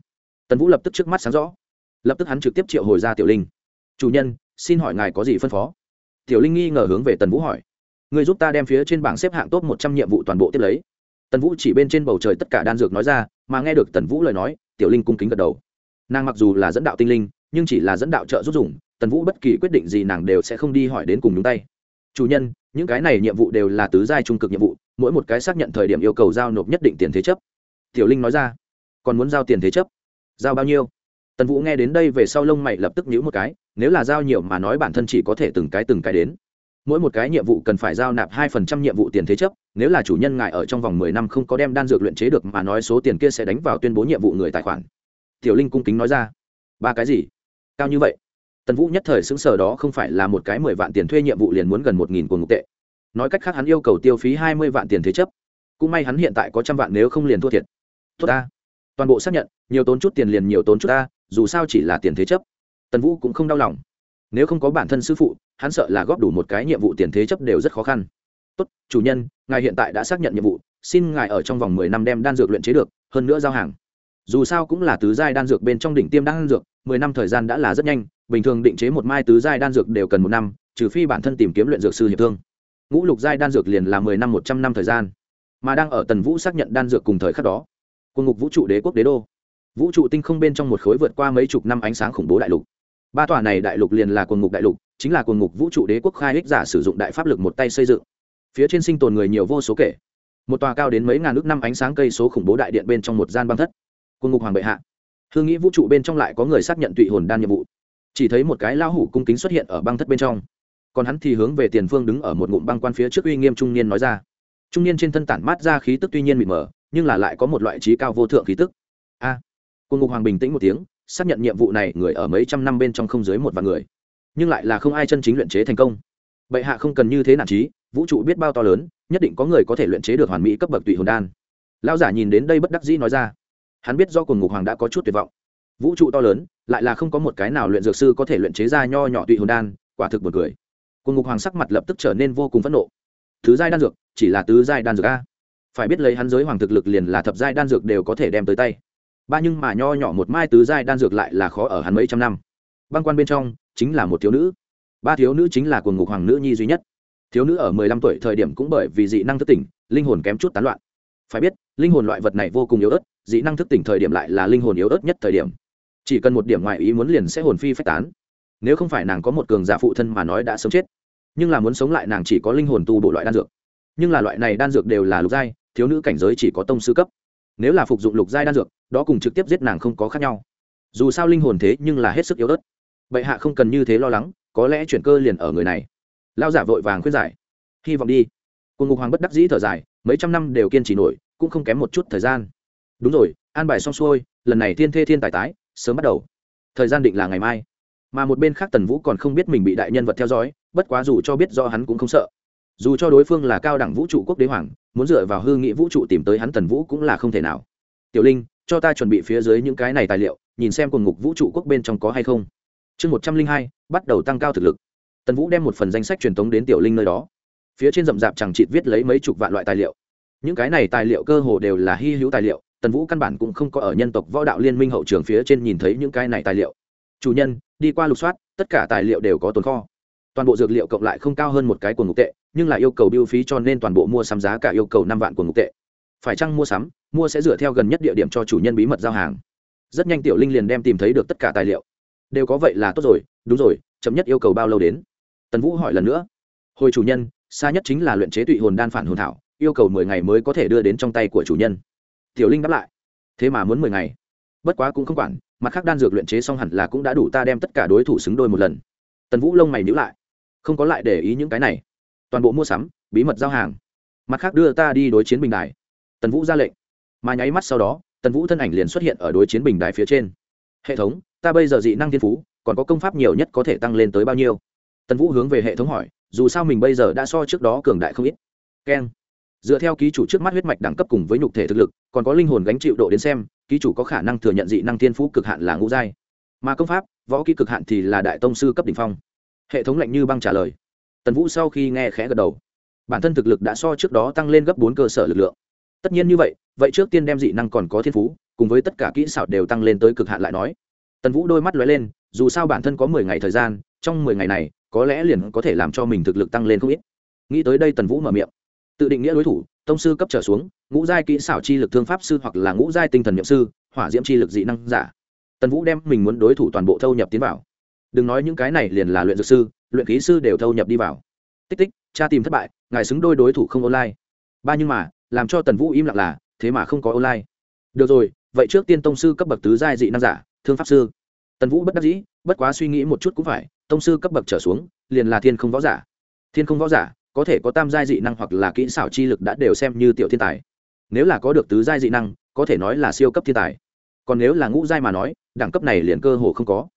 Tần vũ lập tức trước mắt sáng rõ. Lập tức hắn trực tiếp triệu hồi ra tiểu linh. Chủ nhân, xin hỏi ngài có gì phân phó? Tiểu linh nghi ngờ hướng về tần vũ hỏi. Người giúp ta đem phía trên bảng xếp hạng top một trăm nhiệm vụ toàn bộ tiếp lấy. Tần vũ chỉ bên trên bầu trời tất cả đan dược nói ra, mà nghe được tần vũ lời nói, tiểu linh cung kính gật đầu. Nàng mặc dù là dẫn đạo tinh linh, nhưng chỉ là dẫn đạo trợ giúp dùng tần vũ bất kỳ quyết định gì nàng đều sẽ không đi hỏi đến cùng nhúng tay. Chủ nhân, những cái này nhiệm vụ đều là tứ giai trung cực nhiệm vụ, mỗi một cái xác nhận thời điểm yêu cầu giao nộp nhất định tiền thế chấp. Tiểu linh nói ra. Còn muốn giao tiền thế chấp? Giao bao nhiêu? Tần vũ nghe đến đây về sau lông mày lập tức nhíu một cái, nếu là giao nhiều mà nói bản thân chỉ có thể từng cái từng cái đến. Mỗi một cái nhiệm vụ cần phải giao nạp hai phần trăm nhiệm vụ tiền thế chấp, nếu là chủ nhân ngài ở trong vòng mười năm không có đem đan dược luyện chế được mà nói số tiền kia sẽ đánh vào tuyên bố nhiệm vụ người tài khoản. Tiểu linh cung kính nói ra. Ba cái gì? Cao như vậy? Tần vũ nhất thời xứng sở đó không phải là một cái mười vạn tiền thuê nhiệm vụ liền muốn gần một nghìn cuồng ngục tệ. Nói cách khác hắn yêu cầu tiêu phí hai mươi vạn tiền thế chấp. Cũng may hắn hiện tại có trăm vạn nếu không liền thua thiệt. Tốt ta. Toàn bộ xác nhận, nhiều tốn chút tiền liền nhiều tốn chút ta, dù sao chỉ là tiền thế chấp. Tần vũ cũng không đau lòng. Nếu không có bản thân sư phụ, hắn sợ là góp đủ một cái nhiệm vụ tiền thế chấp đều rất khó khăn. Tốt, chủ nhân, ngài hiện tại đã xác nhận nhiệm vụ, xin ngài ở trong vòng mười năm đem đan dược luyện chế được, hơn nữa giao hàng dù sao cũng là tứ giai đan dược bên trong đỉnh tiêm đan dược, mười năm thời gian đã là rất nhanh, bình thường định chế một mai tứ giai đan dược đều cần một năm, trừ phi bản thân tìm kiếm luyện dược sư hiệp thương. Ngũ lục giai đan dược liền là mười năm một trăm năm thời gian, mà đang ở tần vũ xác nhận đan dược cùng thời khắc đó, quân ngục vũ trụ đế quốc đế đô. Vũ trụ tinh không bên trong một khối vượt qua mấy chục năm ánh sáng khủng bố đại lục. Ba tòa này đại lục liền là quân ngục đại lục, chính là quân ngục vũ trụ đế quốc khai ích giả sử dụng đại pháp lực một tay xây dựng. Phía trên sinh tồn người nhiều vô số kể. Một tòa cao đến mấy ngàn nước năm ánh sáng cây số khủng bố đại điện bên trong một gian băng thất quân ngục hoàng bệ hạ. Hương nghĩ vũ trụ bên trong lại có người xác nhận tụy hồn đan nhiệm vụ. Chỉ thấy một cái lao hủ cung kính xuất hiện ở băng thất bên trong. Còn hắn thì hướng về tiền phương đứng ở một ngụm băng quan phía trước uy nghiêm trung niên nói ra. Trung niên trên thân tản mát ra khí tức tuy nhiên mịt mờ nhưng là lại có một loại trí cao vô thượng khí tức. A! À, quân ngục hoàng bình tĩnh một tiếng xác nhận nhiệm vụ này người ở mấy trăm năm bên trong không dưới một vạn người. Nhưng lại là không ai chân chính luyện chế thành công. Bệ hạ không cần như thế nản trí vũ trụ biết bao to lớn nhất định có người có thể luyện chế được hoàn mỹ cấp bậc tụy hồn đan. Lao giả nhìn đến đây bất đắc dĩ nói ra hắn biết do cùng ngục hoàng đã có chút tuyệt vọng. Vũ trụ to lớn, lại là không có một cái nào luyện dược sư có thể luyện chế ra nho nhỏ tụy hồn đan, quả thực một cười. Cùng ngục hoàng sắc mặt lập tức trở nên vô cùng phẫn nộ. Thứ giai đan dược, chỉ là tứ giai đan dược a. Phải biết lấy hắn giới hoàng thực lực liền là thập giai đan dược đều có thể đem tới tay. Ba nhưng mà nho nhỏ một mai tứ giai đan dược lại là khó ở hắn mấy trăm năm. Băng quan bên trong, chính là một thiếu nữ. Ba thiếu nữ chính là quần ngục hoàng nữ nhi duy nhất. Thiếu nữ ở mười lăm tuổi thời điểm cũng bởi vì dị năng thất tỉnh, linh hồn kém chút tán loạn. Phải biết, linh hồn loại vật này vô cùng yếu ớt dị năng thức tỉnh thời điểm lại là linh hồn yếu ớt nhất thời điểm. Chỉ cần một điểm ngoại ý muốn liền sẽ hồn phi phách tán. Nếu không phải nàng có một cường giả phụ thân mà nói đã sớm chết, nhưng là muốn sống lại nàng chỉ có linh hồn tu bộ loại đan dược. Nhưng là loại này đan dược đều là lục giai, thiếu nữ cảnh giới chỉ có tông sư cấp. Nếu là phục dụng lục giai đan dược, đó cùng trực tiếp giết nàng không có khác nhau. Dù sao linh hồn thế nhưng là hết sức yếu ớt. Bệ hạ không cần như thế lo lắng, có lẽ chuyển cơ liền ở người này. Lao giả vội vàng khuyên giải. Hy vọng đi. Cùng ngục hoàng bất đắc dĩ thở dài, mấy trăm năm đều kiên trì nổi, cũng không kém một chút thời gian đúng rồi, an bài xong xuôi, lần này thiên thê thiên tài tái, sớm bắt đầu. Thời gian định là ngày mai. Mà một bên khác tần vũ còn không biết mình bị đại nhân vật theo dõi, bất quá dù cho biết do hắn cũng không sợ. Dù cho đối phương là cao đẳng vũ trụ quốc đế hoàng, muốn dựa vào hư nghị vũ trụ tìm tới hắn tần vũ cũng là không thể nào. Tiểu linh, cho ta chuẩn bị phía dưới những cái này tài liệu, nhìn xem cùng ngục vũ trụ quốc bên trong có hay không. Chương một trăm linh hai, bắt đầu tăng cao thực lực. Tần vũ đem một phần danh sách truyền thống đến tiểu linh nơi đó. Phía trên rậm rạp chẳng chịt viết lấy mấy chục vạn loại tài liệu. Những cái này tài liệu cơ hồ đều là hy hữu tài liệu tần vũ căn bản cũng không có ở nhân tộc võ đạo liên minh hậu trường phía trên nhìn thấy những cái này tài liệu. Chủ nhân, đi qua lục soát, tất cả tài liệu đều có tồn kho. Toàn bộ dược liệu cộng lại không cao hơn một cái quần ngục tệ, nhưng lại yêu cầu biêu phí cho nên toàn bộ mua sắm giá cả yêu cầu năm vạn quần ngục tệ. Phải chăng mua sắm, mua sẽ dựa theo gần nhất địa điểm cho chủ nhân bí mật giao hàng. Rất nhanh tiểu linh liền đem tìm thấy được tất cả tài liệu. Đều có vậy là tốt rồi, đúng rồi, chậm nhất yêu cầu bao lâu đến? Tần vũ hỏi lần nữa. Hồi chủ nhân, xa nhất chính là luyện chế tụy hồn đan phản hồn thảo, yêu cầu mười ngày mới có thể đưa đến trong tay của chủ nhân tiểu linh đáp lại. Thế mà muốn mười ngày. Bất quá cũng không quản, mặt khác đan dược luyện chế xong hẳn là cũng đã đủ ta đem tất cả đối thủ xứng đôi một lần. Tần vũ lông mày nhữ lại. Không có lại để ý những cái này. Toàn bộ mua sắm, bí mật giao hàng. Mặt khác đưa ta đi đối chiến bình đài. Tần vũ ra lệnh. Mà nháy mắt sau đó, tần vũ thân ảnh liền xuất hiện ở đối chiến bình đài phía trên. Hệ thống, ta bây giờ dị năng thiên phú, còn có công pháp nhiều nhất có thể tăng lên tới bao nhiêu? Tần vũ hướng về hệ thống hỏi, dù sao mình bây giờ đã so trước đó cường đại không ít. Keng dựa theo ký chủ trước mắt huyết mạch đẳng cấp cùng với nhục thể thực lực, còn có linh hồn gánh chịu độ đến xem, ký chủ có khả năng thừa nhận dị năng thiên phú cực hạn là ngũ giai. Mà công pháp, võ kỹ cực hạn thì là đại tông sư cấp đ ỉ n h phong. Hệ thống lạnh như băng trả lời. Tần vũ sau khi nghe khẽ gật đầu. Bản thân thực lực đã so trước đó tăng lên gấp bốn cơ sở lực lượng. Tất nhiên như vậy vậy trước tiên đem dị năng còn có thiên phú, cùng với tất cả kỹ xảo đều tăng lên tới cực hạn lại nói. Tần vũ đôi mắt lóe lên, dù sao bản thân có mười ngày thời gian, trong mười ngày này, có lẽ liền có thể làm cho mình thực lực tăng lên không ít. Nghĩ tới đây tần vũ mở miệng tự định nghĩa đối thủ, tông sư cấp trở xuống, ngũ giai kỹ xảo chi lực thương pháp sư hoặc là ngũ giai tinh thần nhậm sư, hỏa diễm chi lực dị năng giả. Tần vũ đem mình muốn đối thủ toàn bộ thâu nhập tiến vào. Đừng nói những cái này liền là luyện dược sư, luyện kỹ sư đều thâu nhập đi vào. Tích tích, cha tìm thất bại, ngài xứng đôi đối thủ không online. Ba nhưng mà, làm cho tần vũ im lặng là, thế mà không có online. Được rồi, vậy trước tiên tông sư cấp bậc tứ giai dị năng giả, thương pháp sư. Tần vũ bất đắc dĩ, bất quá suy nghĩ một chút cũng phải, tông sư cấp bậc trở xuống, liền là thiên không võ giả. Thiên không võ giả có thể có tam giai dị năng hoặc là kỹ xảo chi lực đã đều xem như tiểu thiên tài. Nếu là có được tứ giai dị năng, có thể nói là siêu cấp thiên tài. Còn nếu là ngũ giai mà nói, đẳng cấp này liền cơ hồ không có.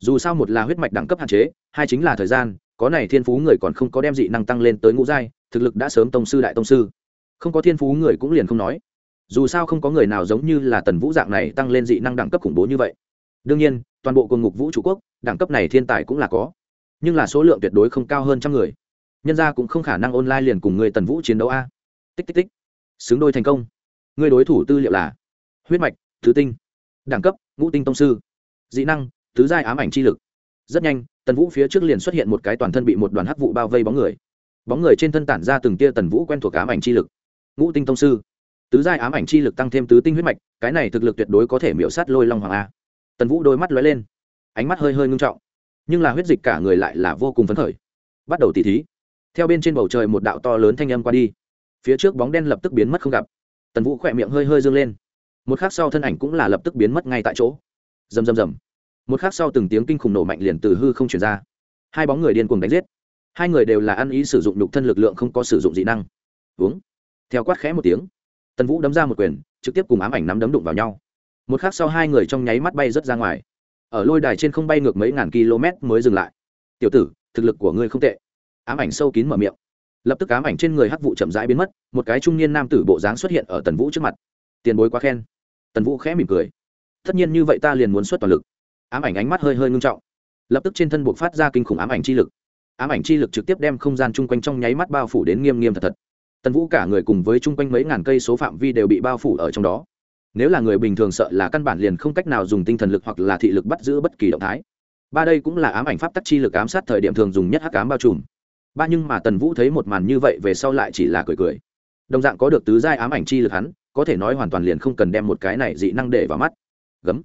Dù sao một là huyết mạch đẳng cấp hạn chế, hai chính là thời gian, có này thiên phú người còn không có đem dị năng tăng lên tới ngũ giai, thực lực đã sớm tông sư đại tông sư. Không có thiên phú người cũng liền không nói. Dù sao không có người nào giống như là tần vũ dạng này tăng lên dị năng đẳng cấp khủng bố như vậy. Đương nhiên, toàn bộ quân ngục vũ trụ quốc, đẳng cấp này thiên tài cũng là có. Nhưng là số lượng tuyệt đối không cao hơn trăm người nhân ra cũng không khả năng online liền cùng người tần vũ chiến đấu a. Tích tích tích. Xứng đôi thành công. Người đối thủ tư liệu là huyết mạch, thứ tinh, đẳng cấp, ngũ tinh tông sư. Dị năng, tứ giai ám ảnh chi lực. Rất nhanh, tần vũ phía trước liền xuất hiện một cái toàn thân bị một đoàn hắc vụ bao vây bóng người. Bóng người trên thân tản ra từng tia tần vũ quen thuộc ám ảnh chi lực. Ngũ tinh tông sư. Tứ giai ám ảnh chi lực tăng thêm tứ tinh huyết mạch, cái này thực lực tuyệt đối có thể miễu sát lôi long hoàng a. Tần vũ đôi mắt lóe lên. Ánh mắt hơi hơi ngưng trọng. Nhưng là huyết dịch cả người lại là vô cùng phấn khởi. Bắt đầu tỉ thí theo bên trên bầu trời một đạo to lớn thanh âm qua đi, phía trước bóng đen lập tức biến mất không gặp. Tần vũ khỏe miệng hơi hơi dâng lên. Một khác sau thân ảnh cũng là lập tức biến mất ngay tại chỗ. Rầm rầm rầm. Một khác sau từng tiếng kinh khủng nổ mạnh liền từ hư không chuyển ra. Hai bóng người điên cuồng đánh giết. Hai người đều là ăn ý sử dụng nhục thân lực lượng không có sử dụng dị năng. Uống theo quát khẽ một tiếng, tần vũ đấm ra một quyền, trực tiếp cùng ám ảnh nắm đấm đụng vào nhau. Một khác sau hai người trong nháy mắt bay rớt ra ngoài. Ở lôi đài trên không bay ngược mấy ngàn km mới dừng lại. Tiểu tử, thực lực của ngươi không tệ ám ảnh sâu kín mở miệng. Lập tức ám ảnh trên người hắc vụ chậm rãi biến mất, một cái trung niên nam tử bộ dáng xuất hiện ở tần vũ trước mặt. Tiền bối quá khen. Tần vũ khẽ mỉm cười. Tất nhiên như vậy ta liền muốn xuất toàn lực. Ám ảnh ánh mắt hơi hơi ngưng trọng. Lập tức trên thân buộc phát ra kinh khủng ám ảnh chi lực. Ám ảnh chi lực trực tiếp đem không gian chung quanh trong nháy mắt bao phủ đến nghiêm nghiêm thật thật. Tần vũ cả người cùng với chung quanh mấy ngàn cây số phạm vi đều bị bao phủ ở trong đó. Nếu là người bình thường sợ là căn bản liền không cách nào dùng tinh thần lực hoặc là thị lực bắt giữ bất kỳ động thái. Ba đây cũng là ám ảnh pháp tắc chi lực ám sát thời điểm thường dùng nhất hắc ám bao trùm ba nhưng mà tần vũ thấy một màn như vậy về sau lại chỉ là cười cười. Đồng dạng có được tứ giai ám ảnh chi lực hắn, có thể nói hoàn toàn liền không cần đem một cái này dị năng để vào mắt. Gấm.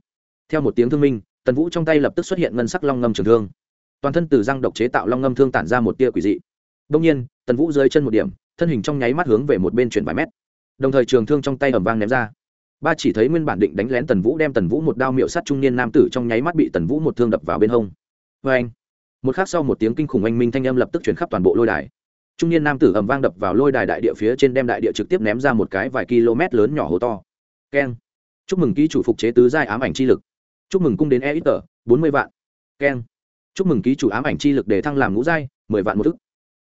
Theo một tiếng thương minh, tần vũ trong tay lập tức xuất hiện ngân sắc long ngâm trường thương. Toàn thân từ răng độc chế tạo long ngâm thương tản ra một tia quỷ dị. Đông nhiên, tần vũ dưới chân một điểm, thân hình trong nháy mắt hướng về một bên chuyển vài mét. Đồng thời trường thương trong tay ẩm vang ném ra. Ba chỉ thấy nguyên bản định đánh lén tần vũ đem tần vũ một đao miệu sắt trung niên nam tử trong nháy mắt bị tần vũ một thương đập vào bên hông. Vê anh một khác sau một tiếng kinh khủng oanh minh thanh âm lập tức chuyển khắp toàn bộ lôi đài. Trung niên nam tử ầm vang đập vào lôi đài đại địa phía trên đem đại địa trực tiếp ném ra một cái vài km lớn nhỏ hố to. Keng. Chúc mừng ký chủ phục chế tứ giai ám ảnh chi lực. Chúc mừng cung đến e ít tờ, bốn mươi vạn. Keng. Chúc mừng ký chủ ám ảnh chi lực để thăng làm ngũ giai, mười vạn một thức.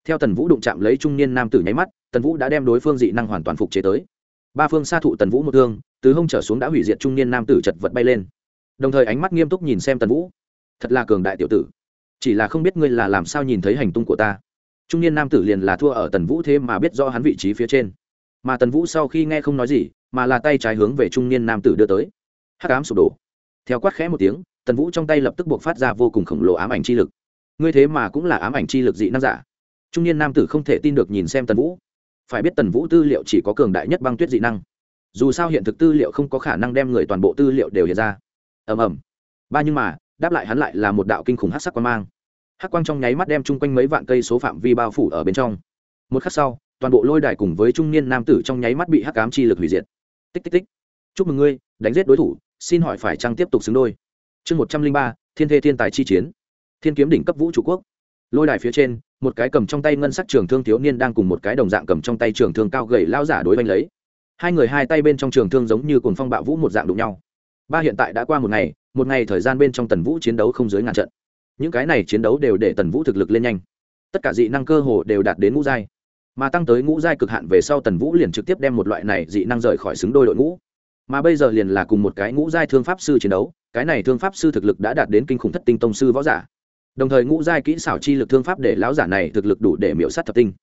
Theo tần vũ đụng chạm lấy trung niên nam tử nháy mắt, tần vũ đã đem đối phương dị năng hoàn toàn phục chế tới. Ba phương xa thụ tần vũ một thương, từ hông trở xuống đã hủy diệt trung niên nam tử chật vật bay lên. Đồng thời ánh mắt nghiêm túc nhìn xem tần vũ. Thật là cường đại tiểu tử chỉ là không biết ngươi là làm sao nhìn thấy hành tung của ta. Trung niên nam tử liền là thua ở tần vũ thế mà biết do hắn vị trí phía trên. Mà tần vũ sau khi nghe không nói gì, mà là tay trái hướng về trung niên nam tử đưa tới. Hắc ám sụp đổ. Theo quát khẽ một tiếng, tần vũ trong tay lập tức buộc phát ra vô cùng khổng lồ ám ảnh chi lực. Ngươi thế mà cũng là ám ảnh chi lực dị năng giả. Trung niên nam tử không thể tin được nhìn xem tần vũ. Phải biết tần vũ tư liệu chỉ có cường đại nhất băng tuyết dị năng. Dù sao hiện thực tư liệu không có khả năng đem người toàn bộ tư liệu đều hiện ra. Ầm ầm. Ba nhưng mà đáp lại hắn lại là một đạo kinh khủng hắc sắc quang mang. Hắc quang trong nháy mắt đem chung quanh mấy vạn cây số phạm vi bao phủ ở bên trong. Một khắc sau, toàn bộ lôi đài cùng với trung niên nam tử trong nháy mắt bị hắc ám chi lực hủy diệt. Tích tích tích. Chúc mừng ngươi, đánh giết đối thủ, xin hỏi phải chăng tiếp tục xứng đôi? Chương một trăm linh ba, thiên thê thiên tài chi chiến. Thiên kiếm đỉnh cấp vũ trụ quốc. Lôi đài phía trên, một cái cầm trong tay ngân sắc trường thương thiếu niên đang cùng một cái đồng dạng cầm trong tay trường thương cao gầy lao giả đối oanh lấy. Hai người hai tay bên trong trường thương giống như cồn phong bạo vũ một dạng đụng nhau ba hiện tại đã qua một ngày một ngày thời gian bên trong tần vũ chiến đấu không dưới ngàn trận. Những cái này chiến đấu đều để tần vũ thực lực lên nhanh. Tất cả dị năng cơ hồ đều đạt đến ngũ giai. Mà tăng tới ngũ giai cực hạn về sau tần vũ liền trực tiếp đem một loại này dị năng rời khỏi xứng đôi đội ngũ. Mà bây giờ liền là cùng một cái ngũ giai thương pháp sư chiến đấu, cái này thương pháp sư thực lực đã đạt đến kinh khủng thất tinh tông sư võ giả. Đồng thời ngũ giai kỹ xảo chi lực thương pháp để lão giả này thực lực đủ để miễu sát thập tinh.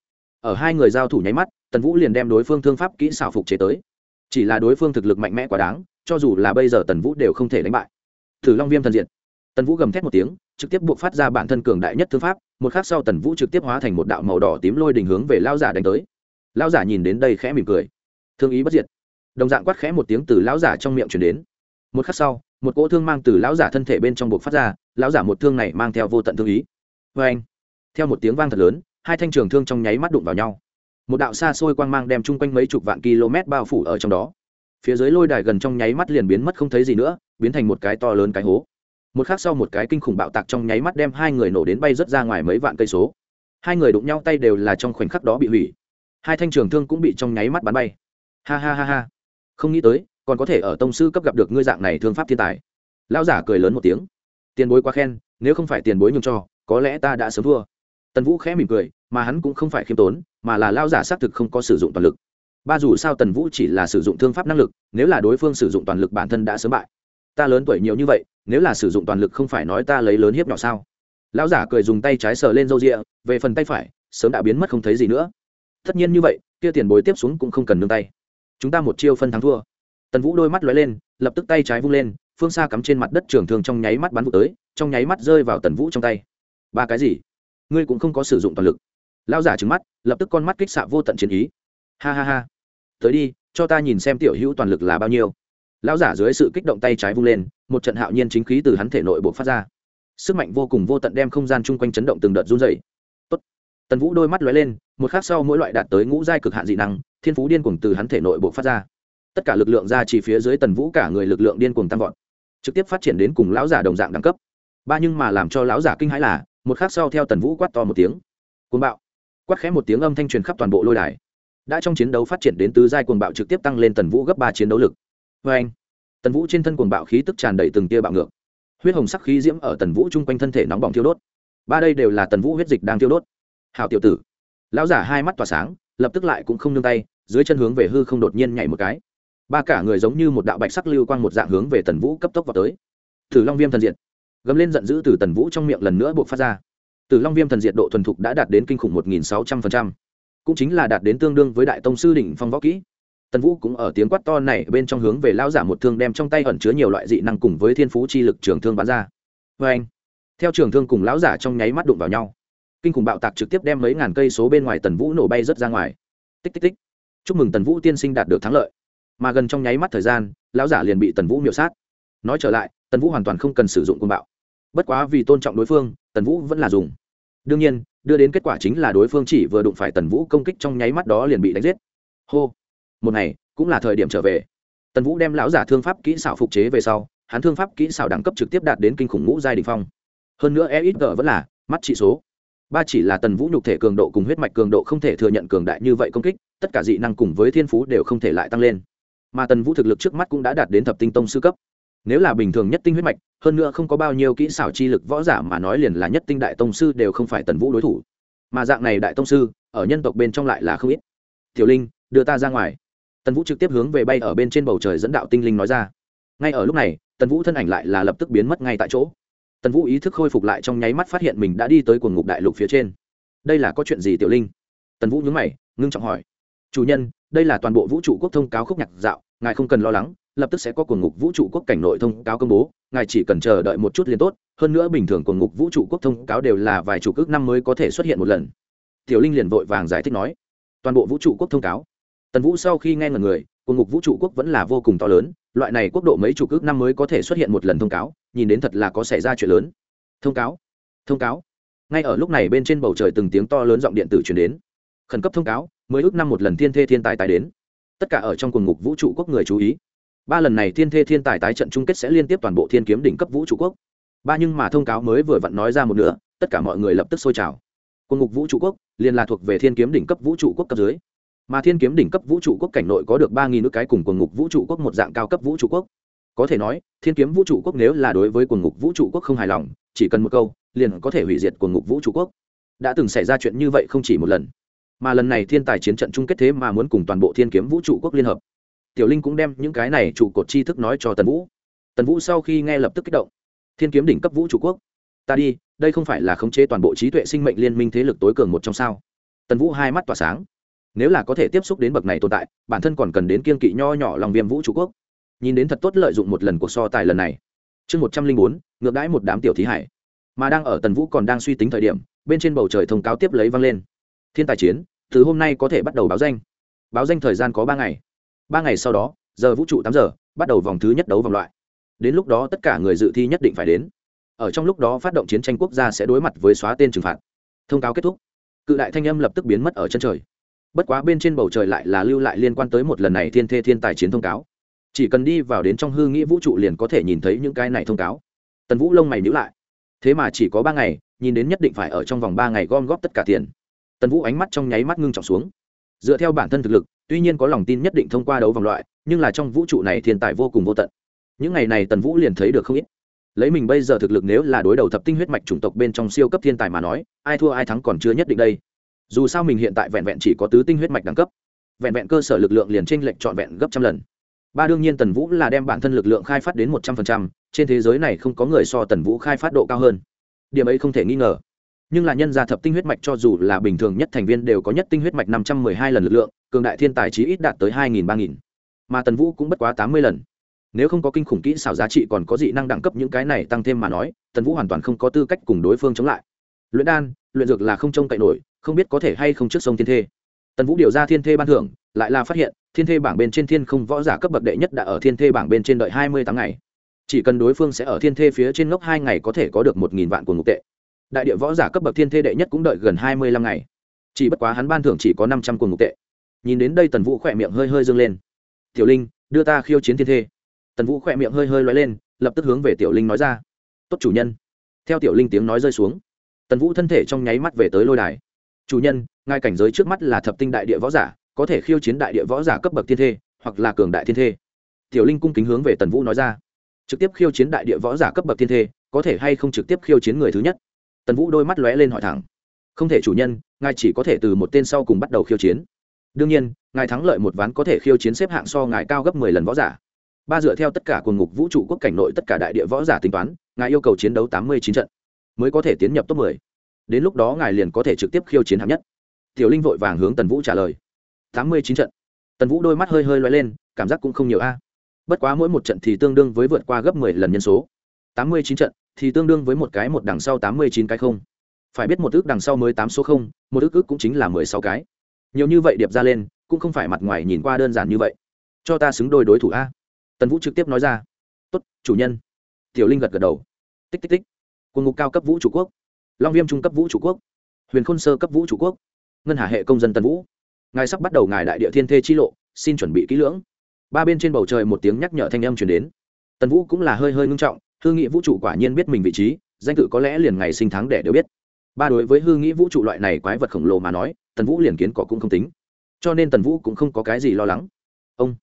Ở hai người giao thủ nháy mắt, tần vũ liền đem đối phương thương pháp kỹ xảo phục chế tới. Chỉ là đối phương thực lực mạnh mẽ quá đáng cho dù là bây giờ tần vũ đều không thể đánh bại. Thử long viêm thần diện tần vũ gầm thét một tiếng, trực tiếp buộc phát ra bản thân cường đại nhất thương pháp, một khắc sau tần vũ trực tiếp hóa thành một đạo màu đỏ tím lôi đình hướng về lao giả đánh tới. Lao giả nhìn đến đây khẽ mỉm cười. Thương ý bất diệt. Đồng dạng quát khẽ một tiếng từ lão giả trong miệng chuyển đến. Một khắc sau, một cỗ thương mang từ lão giả thân thể bên trong buộc phát ra, lão giả một thương này mang theo vô tận thương ý. Vê anh theo một tiếng vang thật lớn, hai thanh trường thương trong nháy mắt đụng vào nhau. Một đạo xa xôi quang mang đem chung quanh mấy chục vạn km bao phủ ở trong đó phía dưới lôi đài gần trong nháy mắt liền biến mất không thấy gì nữa, biến thành một cái to lớn cái hố. Một khác sau một cái kinh khủng bạo tạc trong nháy mắt đem hai người nổ đến bay rớt ra ngoài mấy vạn cây số. Hai người đụng nhau tay đều là trong khoảnh khắc đó bị hủy. Hai thanh trường thương cũng bị trong nháy mắt bắn bay. Ha ha ha ha. Không nghĩ tới, còn có thể ở tông sư cấp gặp được ngươi dạng này thương pháp thiên tài. Lão giả cười lớn một tiếng. Tiền bối quá khen, nếu không phải tiền bối nhường cho, có lẽ ta đã sớm thua. Tần vũ khẽ mỉm cười, mà hắn cũng không phải khiêm tốn, mà là lao giả xác thực không có sử dụng toàn lực ba dù sao tần vũ chỉ là sử dụng thương pháp năng lực, nếu là đối phương sử dụng toàn lực bản thân đã sớm bại. Ta lớn tuổi nhiều như vậy, nếu là sử dụng toàn lực không phải nói ta lấy lớn hiếp nhỏ sao? Lão giả cười dùng tay trái sờ lên râu rịa, về phần tay phải, sớm đã biến mất không thấy gì nữa. Tất nhiên như vậy, kia tiền bối tiếp xuống cũng không cần nương tay. Chúng ta một chiêu phân thắng thua. Tần vũ đôi mắt lóe lên, lập tức tay trái vung lên, phương xa cắm trên mặt đất trường thương trong nháy mắt bắn vụ tới, trong nháy mắt rơi vào tần vũ trong tay. Ba cái gì? Ngươi cũng không có sử dụng toàn lực. Lao giả trứng mắt, lập tức con mắt kích xạ vô tận chiến ý. Ha ha ha tới đi, cho ta nhìn xem tiểu hữu toàn lực là bao nhiêu. Lão giả dưới sự kích động tay trái vung lên, một trận hạo nhiên chính khí từ hắn thể nội bộ phát ra. Sức mạnh vô cùng vô tận đem không gian chung quanh chấn động từng đợt run dày Tốt. tần vũ đôi mắt lóe lên, một khác sau mỗi loại đạt tới ngũ giai cực hạn dị năng, thiên phú điên cuồng từ hắn thể nội bộ phát ra. Tất cả lực lượng ra chỉ phía dưới tần vũ cả người lực lượng điên cuồng tăng vọt, trực tiếp phát triển đến cùng lão giả đồng dạng đẳng cấp. Ba nhưng mà làm cho lão giả kinh hãi là, một khác sau theo tần vũ quát to một tiếng. Cuồng bạo. Quát khẽ một tiếng âm thanh truyền khắp toàn bộ lôi đài đã trong chiến đấu phát triển đến tứ giai cuồng bạo trực tiếp tăng lên tần vũ gấp ba chiến đấu lực. Vê anh, tần vũ trên thân cuồng bạo khí tức tràn đầy từng tia bạo ngược. Huyết hồng sắc khí diễm ở tần vũ chung quanh thân thể nóng bỏng thiêu đốt. Ba đây đều là tần vũ huyết dịch đang thiêu đốt. Hào tiểu tử, lão giả hai mắt tỏa sáng, lập tức lại cũng không nương tay, dưới chân hướng về hư không đột nhiên nhảy một cái. Ba cả người giống như một đạo bạch sắc lưu quang một dạng hướng về tần vũ cấp tốc vào tới. Thử long viêm thần diệt. Gấm lên giận dữ từ tần vũ trong miệng lần nữa buộc phát ra. Từ long viêm thần diệt độ thuần thục đã đạt đến kinh khủng một nghìn sáu trăm phần trăm cũng chính là đạt đến tương đương với đại tông sư đỉnh phong võ kỹ. Tần vũ cũng ở tiếng quát to này bên trong hướng về lao giả một thương đem trong tay ẩn chứa nhiều loại dị năng cùng với thiên phú chi lực trường thương bắn ra. Vê anh, theo trường thương cùng lão giả trong nháy mắt đụng vào nhau, kinh khủng bạo tạc trực tiếp đem mấy ngàn cây số bên ngoài tần vũ nổ bay rớt ra ngoài. Tích tích tích. Chúc mừng tần vũ tiên sinh đạt được thắng lợi. Mà gần trong nháy mắt thời gian, lão giả liền bị tần vũ miểu sát. Nói trở lại, tần vũ hoàn toàn không cần sử dụng côn bạo. Bất quá vì tôn trọng đối phương, tần vũ vẫn là dùng. Đương nhiên đưa đến kết quả chính là đối phương chỉ vừa đụng phải tần vũ công kích trong nháy mắt đó liền bị đánh giết. Hô. Một ngày, cũng là thời điểm trở về. Tần vũ đem lão giả thương pháp kỹ xảo phục chế về sau, hắn thương pháp kỹ xảo đẳng cấp trực tiếp đạt đến kinh khủng ngũ giai đình phong. Hơn nữa e ít g vẫn là mắt trị số. Ba chỉ là tần vũ nhục thể cường độ cùng huyết mạch cường độ không thể thừa nhận cường đại như vậy công kích, tất cả dị năng cùng với thiên phú đều không thể lại tăng lên. Mà tần vũ thực lực trước mắt cũng đã đạt đến thập tinh tông sư cấp nếu là bình thường nhất tinh huyết mạch, hơn nữa không có bao nhiêu kỹ xảo chi lực võ giả mà nói liền là nhất tinh đại tông sư đều không phải tần vũ đối thủ. Mà dạng này đại tông sư, ở nhân tộc bên trong lại là không ít. Tiểu linh, đưa ta ra ngoài. Tần vũ trực tiếp hướng về bay ở bên trên bầu trời dẫn đạo tinh linh nói ra. Ngay ở lúc này, tần vũ thân ảnh lại là lập tức biến mất ngay tại chỗ. Tần vũ ý thức khôi phục lại trong nháy mắt phát hiện mình đã đi tới cuồng ngục đại lục phía trên. Đây là có chuyện gì tiểu linh? Tần vũ nhớ mày, ngưng trọng hỏi. Chủ nhân, đây là toàn bộ vũ trụ quốc thông cáo khúc nhạc dạo, ngài không cần lo lắng lập tức sẽ có cuồng ngục vũ trụ quốc cảnh nội thông cáo công bố, ngài chỉ cần chờ đợi một chút liền tốt, hơn nữa bình thường cuồng ngục vũ trụ quốc thông cáo đều là vài chục ước năm mới có thể xuất hiện một lần. Tiểu linh liền vội vàng giải thích nói, toàn bộ vũ trụ quốc thông cáo. Tần vũ sau khi nghe ngần người, cuồng ngục vũ trụ quốc vẫn là vô cùng to lớn, loại này quốc độ mấy chục ước năm mới có thể xuất hiện một lần thông cáo, nhìn đến thật là có xảy ra chuyện lớn. Thông cáo thông cáo. Ngay ở lúc này bên trên bầu trời từng tiếng to lớn giọng điện tử chuyển đến. Khẩn cấp thông cáo, mới ước năm một lần thiên thê thiên tài tái đến. Tất cả ở trong cuồng ngục vũ trụ quốc người chú ý ba lần này thiên thê thiên tài tái trận chung kết sẽ liên tiếp toàn bộ thiên kiếm đỉnh cấp vũ trụ quốc ba nhưng mà thông cáo mới vừa vặn nói ra một nửa tất cả mọi người lập tức sôi trào quân ngục vũ trụ quốc liền là thuộc về thiên kiếm đỉnh cấp vũ trụ quốc cấp dưới mà thiên kiếm đỉnh cấp vũ trụ quốc cảnh nội có được ba nghìn nước cái cùng quần ngục vũ trụ quốc một dạng cao cấp vũ trụ quốc có thể nói thiên kiếm vũ trụ quốc nếu là đối với quần ngục vũ trụ quốc không hài lòng chỉ cần một câu liền có thể hủy diệt quần ngục vũ trụ quốc đã từng xảy ra chuyện như vậy không chỉ một lần mà lần này thiên tài chiến trận chung kết thế mà muốn cùng toàn bộ thiên kiếm vũ trụ quốc liên hợp tiểu linh cũng đem những cái này trụ cột tri thức nói cho tần vũ. Tần vũ sau khi nghe lập tức kích động. Thiên kiếm đỉnh cấp vũ trụ quốc. Ta đi, đây không phải là khống chế toàn bộ trí tuệ sinh mệnh liên minh thế lực tối cường một trong sao? Tần vũ hai mắt tỏa sáng. Nếu là có thể tiếp xúc đến bậc này tồn tại, bản thân còn cần đến kiên kỵ nho nhỏ lòng viêm vũ trụ quốc. Nhìn đến thật tốt lợi dụng một lần cuộc so tài lần này. Chương một trăm linh bốn, ngược đãi một đám tiểu thí hải. Mà đang ở tần vũ còn đang suy tính thời điểm, bên trên bầu trời thông cáo tiếp lấy vang lên. Thiên tài chiến, từ hôm nay có thể bắt đầu báo danh. Báo danh thời gian có ba ngày ba ngày sau đó, giờ vũ trụ tám giờ, bắt đầu vòng thứ nhất đấu vòng loại. Đến lúc đó tất cả người dự thi nhất định phải đến. Ở trong lúc đó phát động chiến tranh quốc gia sẽ đối mặt với xóa tên trừng phạt. Thông cáo kết thúc. Cự đại thanh âm lập tức biến mất ở chân trời. Bất quá bên trên bầu trời lại là lưu lại liên quan tới một lần này thiên thê thiên tài chiến thông cáo. Chỉ cần đi vào đến trong hư nghĩ vũ trụ liền có thể nhìn thấy những cái này thông cáo. Tần vũ lông mày nhữ lại. Thế mà chỉ có ba ngày, nhìn đến nhất định phải ở trong vòng ba ngày gom góp tất cả tiền. Tần vũ ánh mắt trong nháy mắt ngưng trọng xuống. Dựa theo bản thân thực lực tuy nhiên có lòng tin nhất định thông qua đấu vòng loại, nhưng là trong vũ trụ này thiên tài vô cùng vô tận. Những ngày này tần vũ liền thấy được không ít. Lấy mình bây giờ thực lực nếu là đối đầu thập tinh huyết mạch chủng tộc bên trong siêu cấp thiên tài mà nói, ai thua ai thắng còn chưa nhất định đây. Dù sao mình hiện tại vẹn vẹn chỉ có tứ tinh huyết mạch đẳng cấp. Vẹn vẹn cơ sở lực lượng liền tranh lệch trọn vẹn gấp trăm lần. Ba đương nhiên tần vũ là đem bản thân lực lượng khai phát đến một trăm phần trăm, trên thế giới này không có người so tần vũ khai phát độ cao hơn. Điểm ấy không thể nghi ngờ. Nhưng là nhân gia thập tinh huyết mạch cho dù là bình thường nhất thành viên đều có nhất tinh huyết mạch năm trăm mười hai lần lực lượng cường đại thiên tài chí ít đạt tới hai nghìn, ba nghìn. Mà tần vũ cũng bất quá tám mươi lần. Nếu không có kinh khủng kỹ xảo giá trị còn có dị năng đẳng cấp những cái này tăng thêm mà nói, tần vũ hoàn toàn không có tư cách cùng đối phương chống lại. Luyện đan, luyện dược là không trông cậy nổi, không biết có thể hay không trước sông thiên thê. Tần vũ điều ra thiên thê ban thưởng, lại là phát hiện, thiên thê bảng bên trên thiên không võ giả cấp bậc đệ nhất đã ở thiên thê bảng bên trên đợi hai mươi tám ngày. Chỉ cần đối phương sẽ ở thiên thê phía trên ngốc hai ngày có thể có được một nghìn vạn của ngục tệ. Đại địa võ giả cấp bậc thiên thê đệ nhất cũng đợi gần hai mươi lăm ngày. Chỉ bất quá hắn ban thưởng chỉ có năm trăm của ngục tệ nhìn đến đây tần vũ khỏe miệng hơi hơi dâng lên. Tiểu linh, đưa ta khiêu chiến thiên thê. Tần vũ khỏe miệng hơi hơi loay lên, lập tức hướng về tiểu linh nói ra. Tốt chủ nhân. Theo tiểu linh tiếng nói rơi xuống, tần vũ thân thể trong nháy mắt về tới lôi đài. Chủ nhân ngay cảnh giới trước mắt là thập tinh đại địa võ giả, có thể khiêu chiến đại địa võ giả cấp bậc thiên thê, hoặc là cường đại thiên thê. Tiểu linh cung kính hướng về tần vũ nói ra. Trực tiếp khiêu chiến đại địa võ giả cấp bậc thiên thê, có thể hay không trực tiếp khiêu chiến người thứ nhất? Tần vũ đôi mắt lóe lên hỏi thẳng. Không thể chủ nhân, ngài chỉ có thể từ một tên sau cùng bắt đầu khiêu chiến đương nhiên, ngài thắng lợi một ván có thể khiêu chiến xếp hạng so ngài cao gấp mười lần võ giả. Ba dựa theo tất cả quần ngục vũ trụ quốc cảnh nội tất cả đại địa võ giả tính toán, ngài yêu cầu chiến đấu tám mươi chín trận, mới có thể tiến nhập top mười. Đến lúc đó ngài liền có thể trực tiếp khiêu chiến hạng nhất. Tiểu linh vội vàng hướng tần vũ trả lời. Tám mươi chín trận. Tần vũ đôi mắt hơi hơi loay lên, cảm giác cũng không nhiều a. Bất quá mỗi một trận thì tương đương với vượt qua gấp mười lần nhân số. Tám mươi chín trận thì tương đương với một cái một đằng sau tám mươi chín cái không. Phải biết một ước đằng sau mới tám số không, một ước ước cũng chính là mười sáu cái nhiều như vậy điệp ra lên, cũng không phải mặt ngoài nhìn qua đơn giản như vậy. Cho ta xứng đôi đối thủ a. Tần vũ trực tiếp nói ra. Tốt, chủ nhân. Tiểu linh gật gật đầu. Tích tích tích. Quân ngục cao cấp vũ chủ quốc. Long viêm trung cấp vũ chủ quốc. Huyền khôn sơ cấp vũ chủ quốc. Ngân hà hệ công dân tần vũ. Ngài sắp bắt đầu ngài đại địa thiên thê chi lộ, xin chuẩn bị kỹ lưỡng. Ba bên trên bầu trời một tiếng nhắc nhở thanh âm chuyển đến. Tần vũ cũng là hơi hơi ngưng trọng, hư nghị vũ trụ quả nhiên biết mình vị trí, danh tự có lẽ liền ngày sinh tháng để đều biết. Ba đối với hư nghĩ vũ trụ loại này quái vật khổng lồ mà nói tần vũ liền kiến cỏ cũng không tính. Cho nên tần vũ cũng không có cái gì lo lắng. Ông.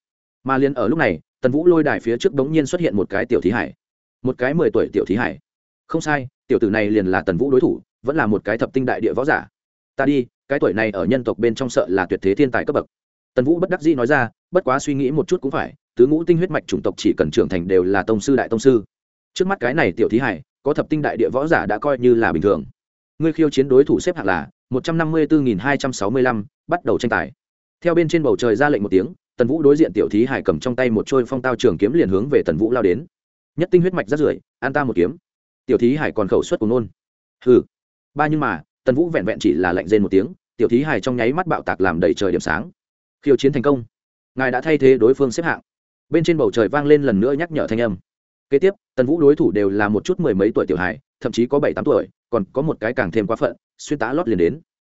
Mà liền ở lúc này, tần vũ lôi đài phía trước bỗng nhiên xuất hiện một cái tiểu thí hải. Một cái mười tuổi tiểu thí hải. Không sai, tiểu tử này liền là tần vũ đối thủ, vẫn là một cái thập tinh đại địa võ giả. Ta đi, cái tuổi này ở nhân tộc bên trong sợ là tuyệt thế thiên tài cấp bậc. Tần vũ bất đắc dĩ nói ra, bất quá suy nghĩ một chút cũng phải, tứ ngũ tinh huyết mạch chủng tộc chỉ cần trưởng thành đều là tông sư đại tông sư. Trước mắt cái này tiểu thí hải, có thập tinh đại địa võ giả đã coi như là bình thường. Ngươi khiêu chiến đối thủ xếp hạng là một trăm năm mươi bốn hai trăm sáu mươi lăm, bắt đầu tranh tài. Theo bên trên bầu trời ra lệnh một tiếng, tần vũ đối diện tiểu thí hải cầm trong tay một trôi phong tao trường kiếm liền hướng về tần vũ lao đến. Nhất tinh huyết mạch rất rưởi, an ta một kiếm. Tiểu thí hải còn khẩu suất cùng nôn. Hừ. Ba nhưng mà, tần vũ vẹn vẹn chỉ là lệnh rên một tiếng, tiểu thí hải trong nháy mắt bạo tạc làm đầy trời điểm sáng. Khiêu chiến thành công. Ngài đã thay thế đối phương xếp hạng. Bên trên bầu trời vang lên lần nữa nhắc nhở thanh âm. Kế tiếp, tần vũ đối thủ đều là một chút mười mấy tuổi tiểu hải thậm chí có bảy tám tuổi còn có một cái càng thêm quá phận, xuyên tá lót liền đến.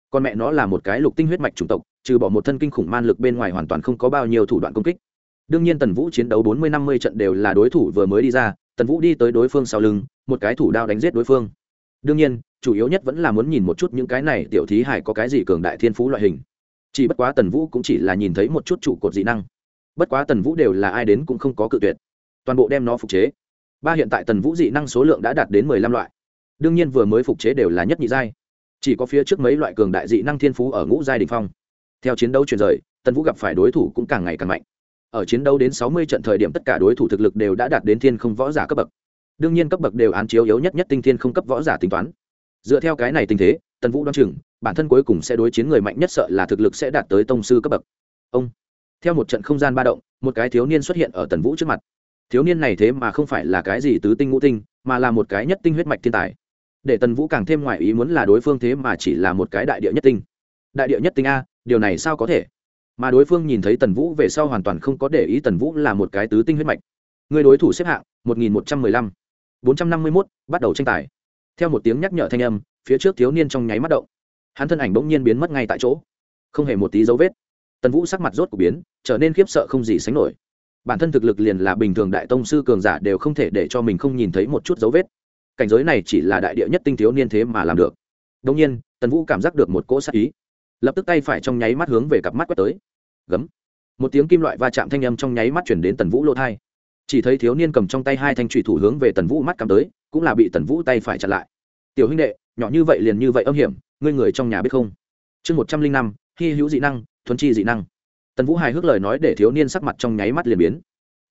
Con mẹ nó là một cái lục tinh huyết mạch chủng tộc, trừ bỏ một thân kinh khủng man lực bên ngoài hoàn toàn không có bao nhiêu thủ đoạn công kích. Đương nhiên tần vũ chiến đấu bốn mươi năm mươi trận đều là đối thủ vừa mới đi ra, tần vũ đi tới đối phương sau lưng, một cái thủ đao đánh giết đối phương. Đương nhiên, chủ yếu nhất vẫn là muốn nhìn một chút những cái này tiểu thí hải có cái gì cường đại thiên phú loại hình. Chỉ bất quá tần vũ cũng chỉ là nhìn thấy một chút trụ cột dị năng. Bất quá tần vũ đều là ai đến cũng không có cự tuyệt. Toàn bộ đem nó phục chế. Ba hiện tại tần vũ dị năng số lượng đã đạt đến mười lăm loại đương nhiên vừa mới phục chế đều là nhất nhị giai. Chỉ có phía trước mấy loại cường đại dị năng thiên phú ở ngũ giai đình phong. Theo chiến đấu chuyển rời, tần vũ gặp phải đối thủ cũng càng ngày càng mạnh. Ở chiến đấu đến sáu mươi trận thời điểm tất cả đối thủ thực lực đều đã đạt đến thiên không võ giả cấp bậc. Đương nhiên cấp bậc đều án chiếu yếu nhất nhất tinh thiên không cấp võ giả tính toán. Dựa theo cái này tình thế, tần vũ đoán chừng, bản thân cuối cùng sẽ đối chiến người mạnh nhất sợ là thực lực sẽ đạt tới tông sư cấp bậc. Ông, theo một trận không gian ba động, một cái thiếu niên xuất hiện ở tần vũ trước mặt. Thiếu niên này thế mà không phải là cái gì tứ tinh ngũ tinh, mà là một cái nhất tinh huyết mạch thiên tài để tần vũ càng thêm ngoại ý muốn là đối phương thế mà chỉ là một cái đại địa nhất tinh. Đại địa nhất tinh a, điều này sao có thể? Mà đối phương nhìn thấy tần vũ về sau hoàn toàn không có để ý tần vũ là một cái tứ tinh huyết mạch. Người đối thủ xếp hạng, một nghìn một trăm mười lăm. bốn trăm năm mươi mốt, bắt đầu tranh tài. Theo một tiếng nhắc nhở thanh âm, phía trước thiếu niên trong nháy mắt động. Hắn thân ảnh bỗng nhiên biến mất ngay tại chỗ. Không hề một tí dấu vết. Tần vũ sắc mặt rốt của biến, trở nên khiếp sợ không gì sánh nổi. Bản thân thực lực liền là bình thường đại tông sư cường giả đều không thể để cho mình không nhìn thấy một chút dấu vết cảnh giới này chỉ là đại địa nhất tinh thiếu niên thế mà làm được. Đông nhiên, tần vũ cảm giác được một cỗ sát ý. Lập tức tay phải trong nháy mắt hướng về cặp mắt quét tới. Gấm. Một tiếng kim loại va chạm thanh âm trong nháy mắt chuyển đến tần vũ lỗ thai chỉ thấy thiếu niên cầm trong tay hai thanh trụy thủ hướng về tần vũ mắt cắm tới, cũng là bị tần vũ tay phải chặn lại. Tiểu huynh đệ, nhỏ như vậy liền như vậy âm hiểm, ngươi người trong nhà biết không? Chương một trăm linh năm, hy hữu dị năng thuần chi dị năng. Tần vũ hài hước lời nói để thiếu niên sắc mặt trong nháy mắt liền biến.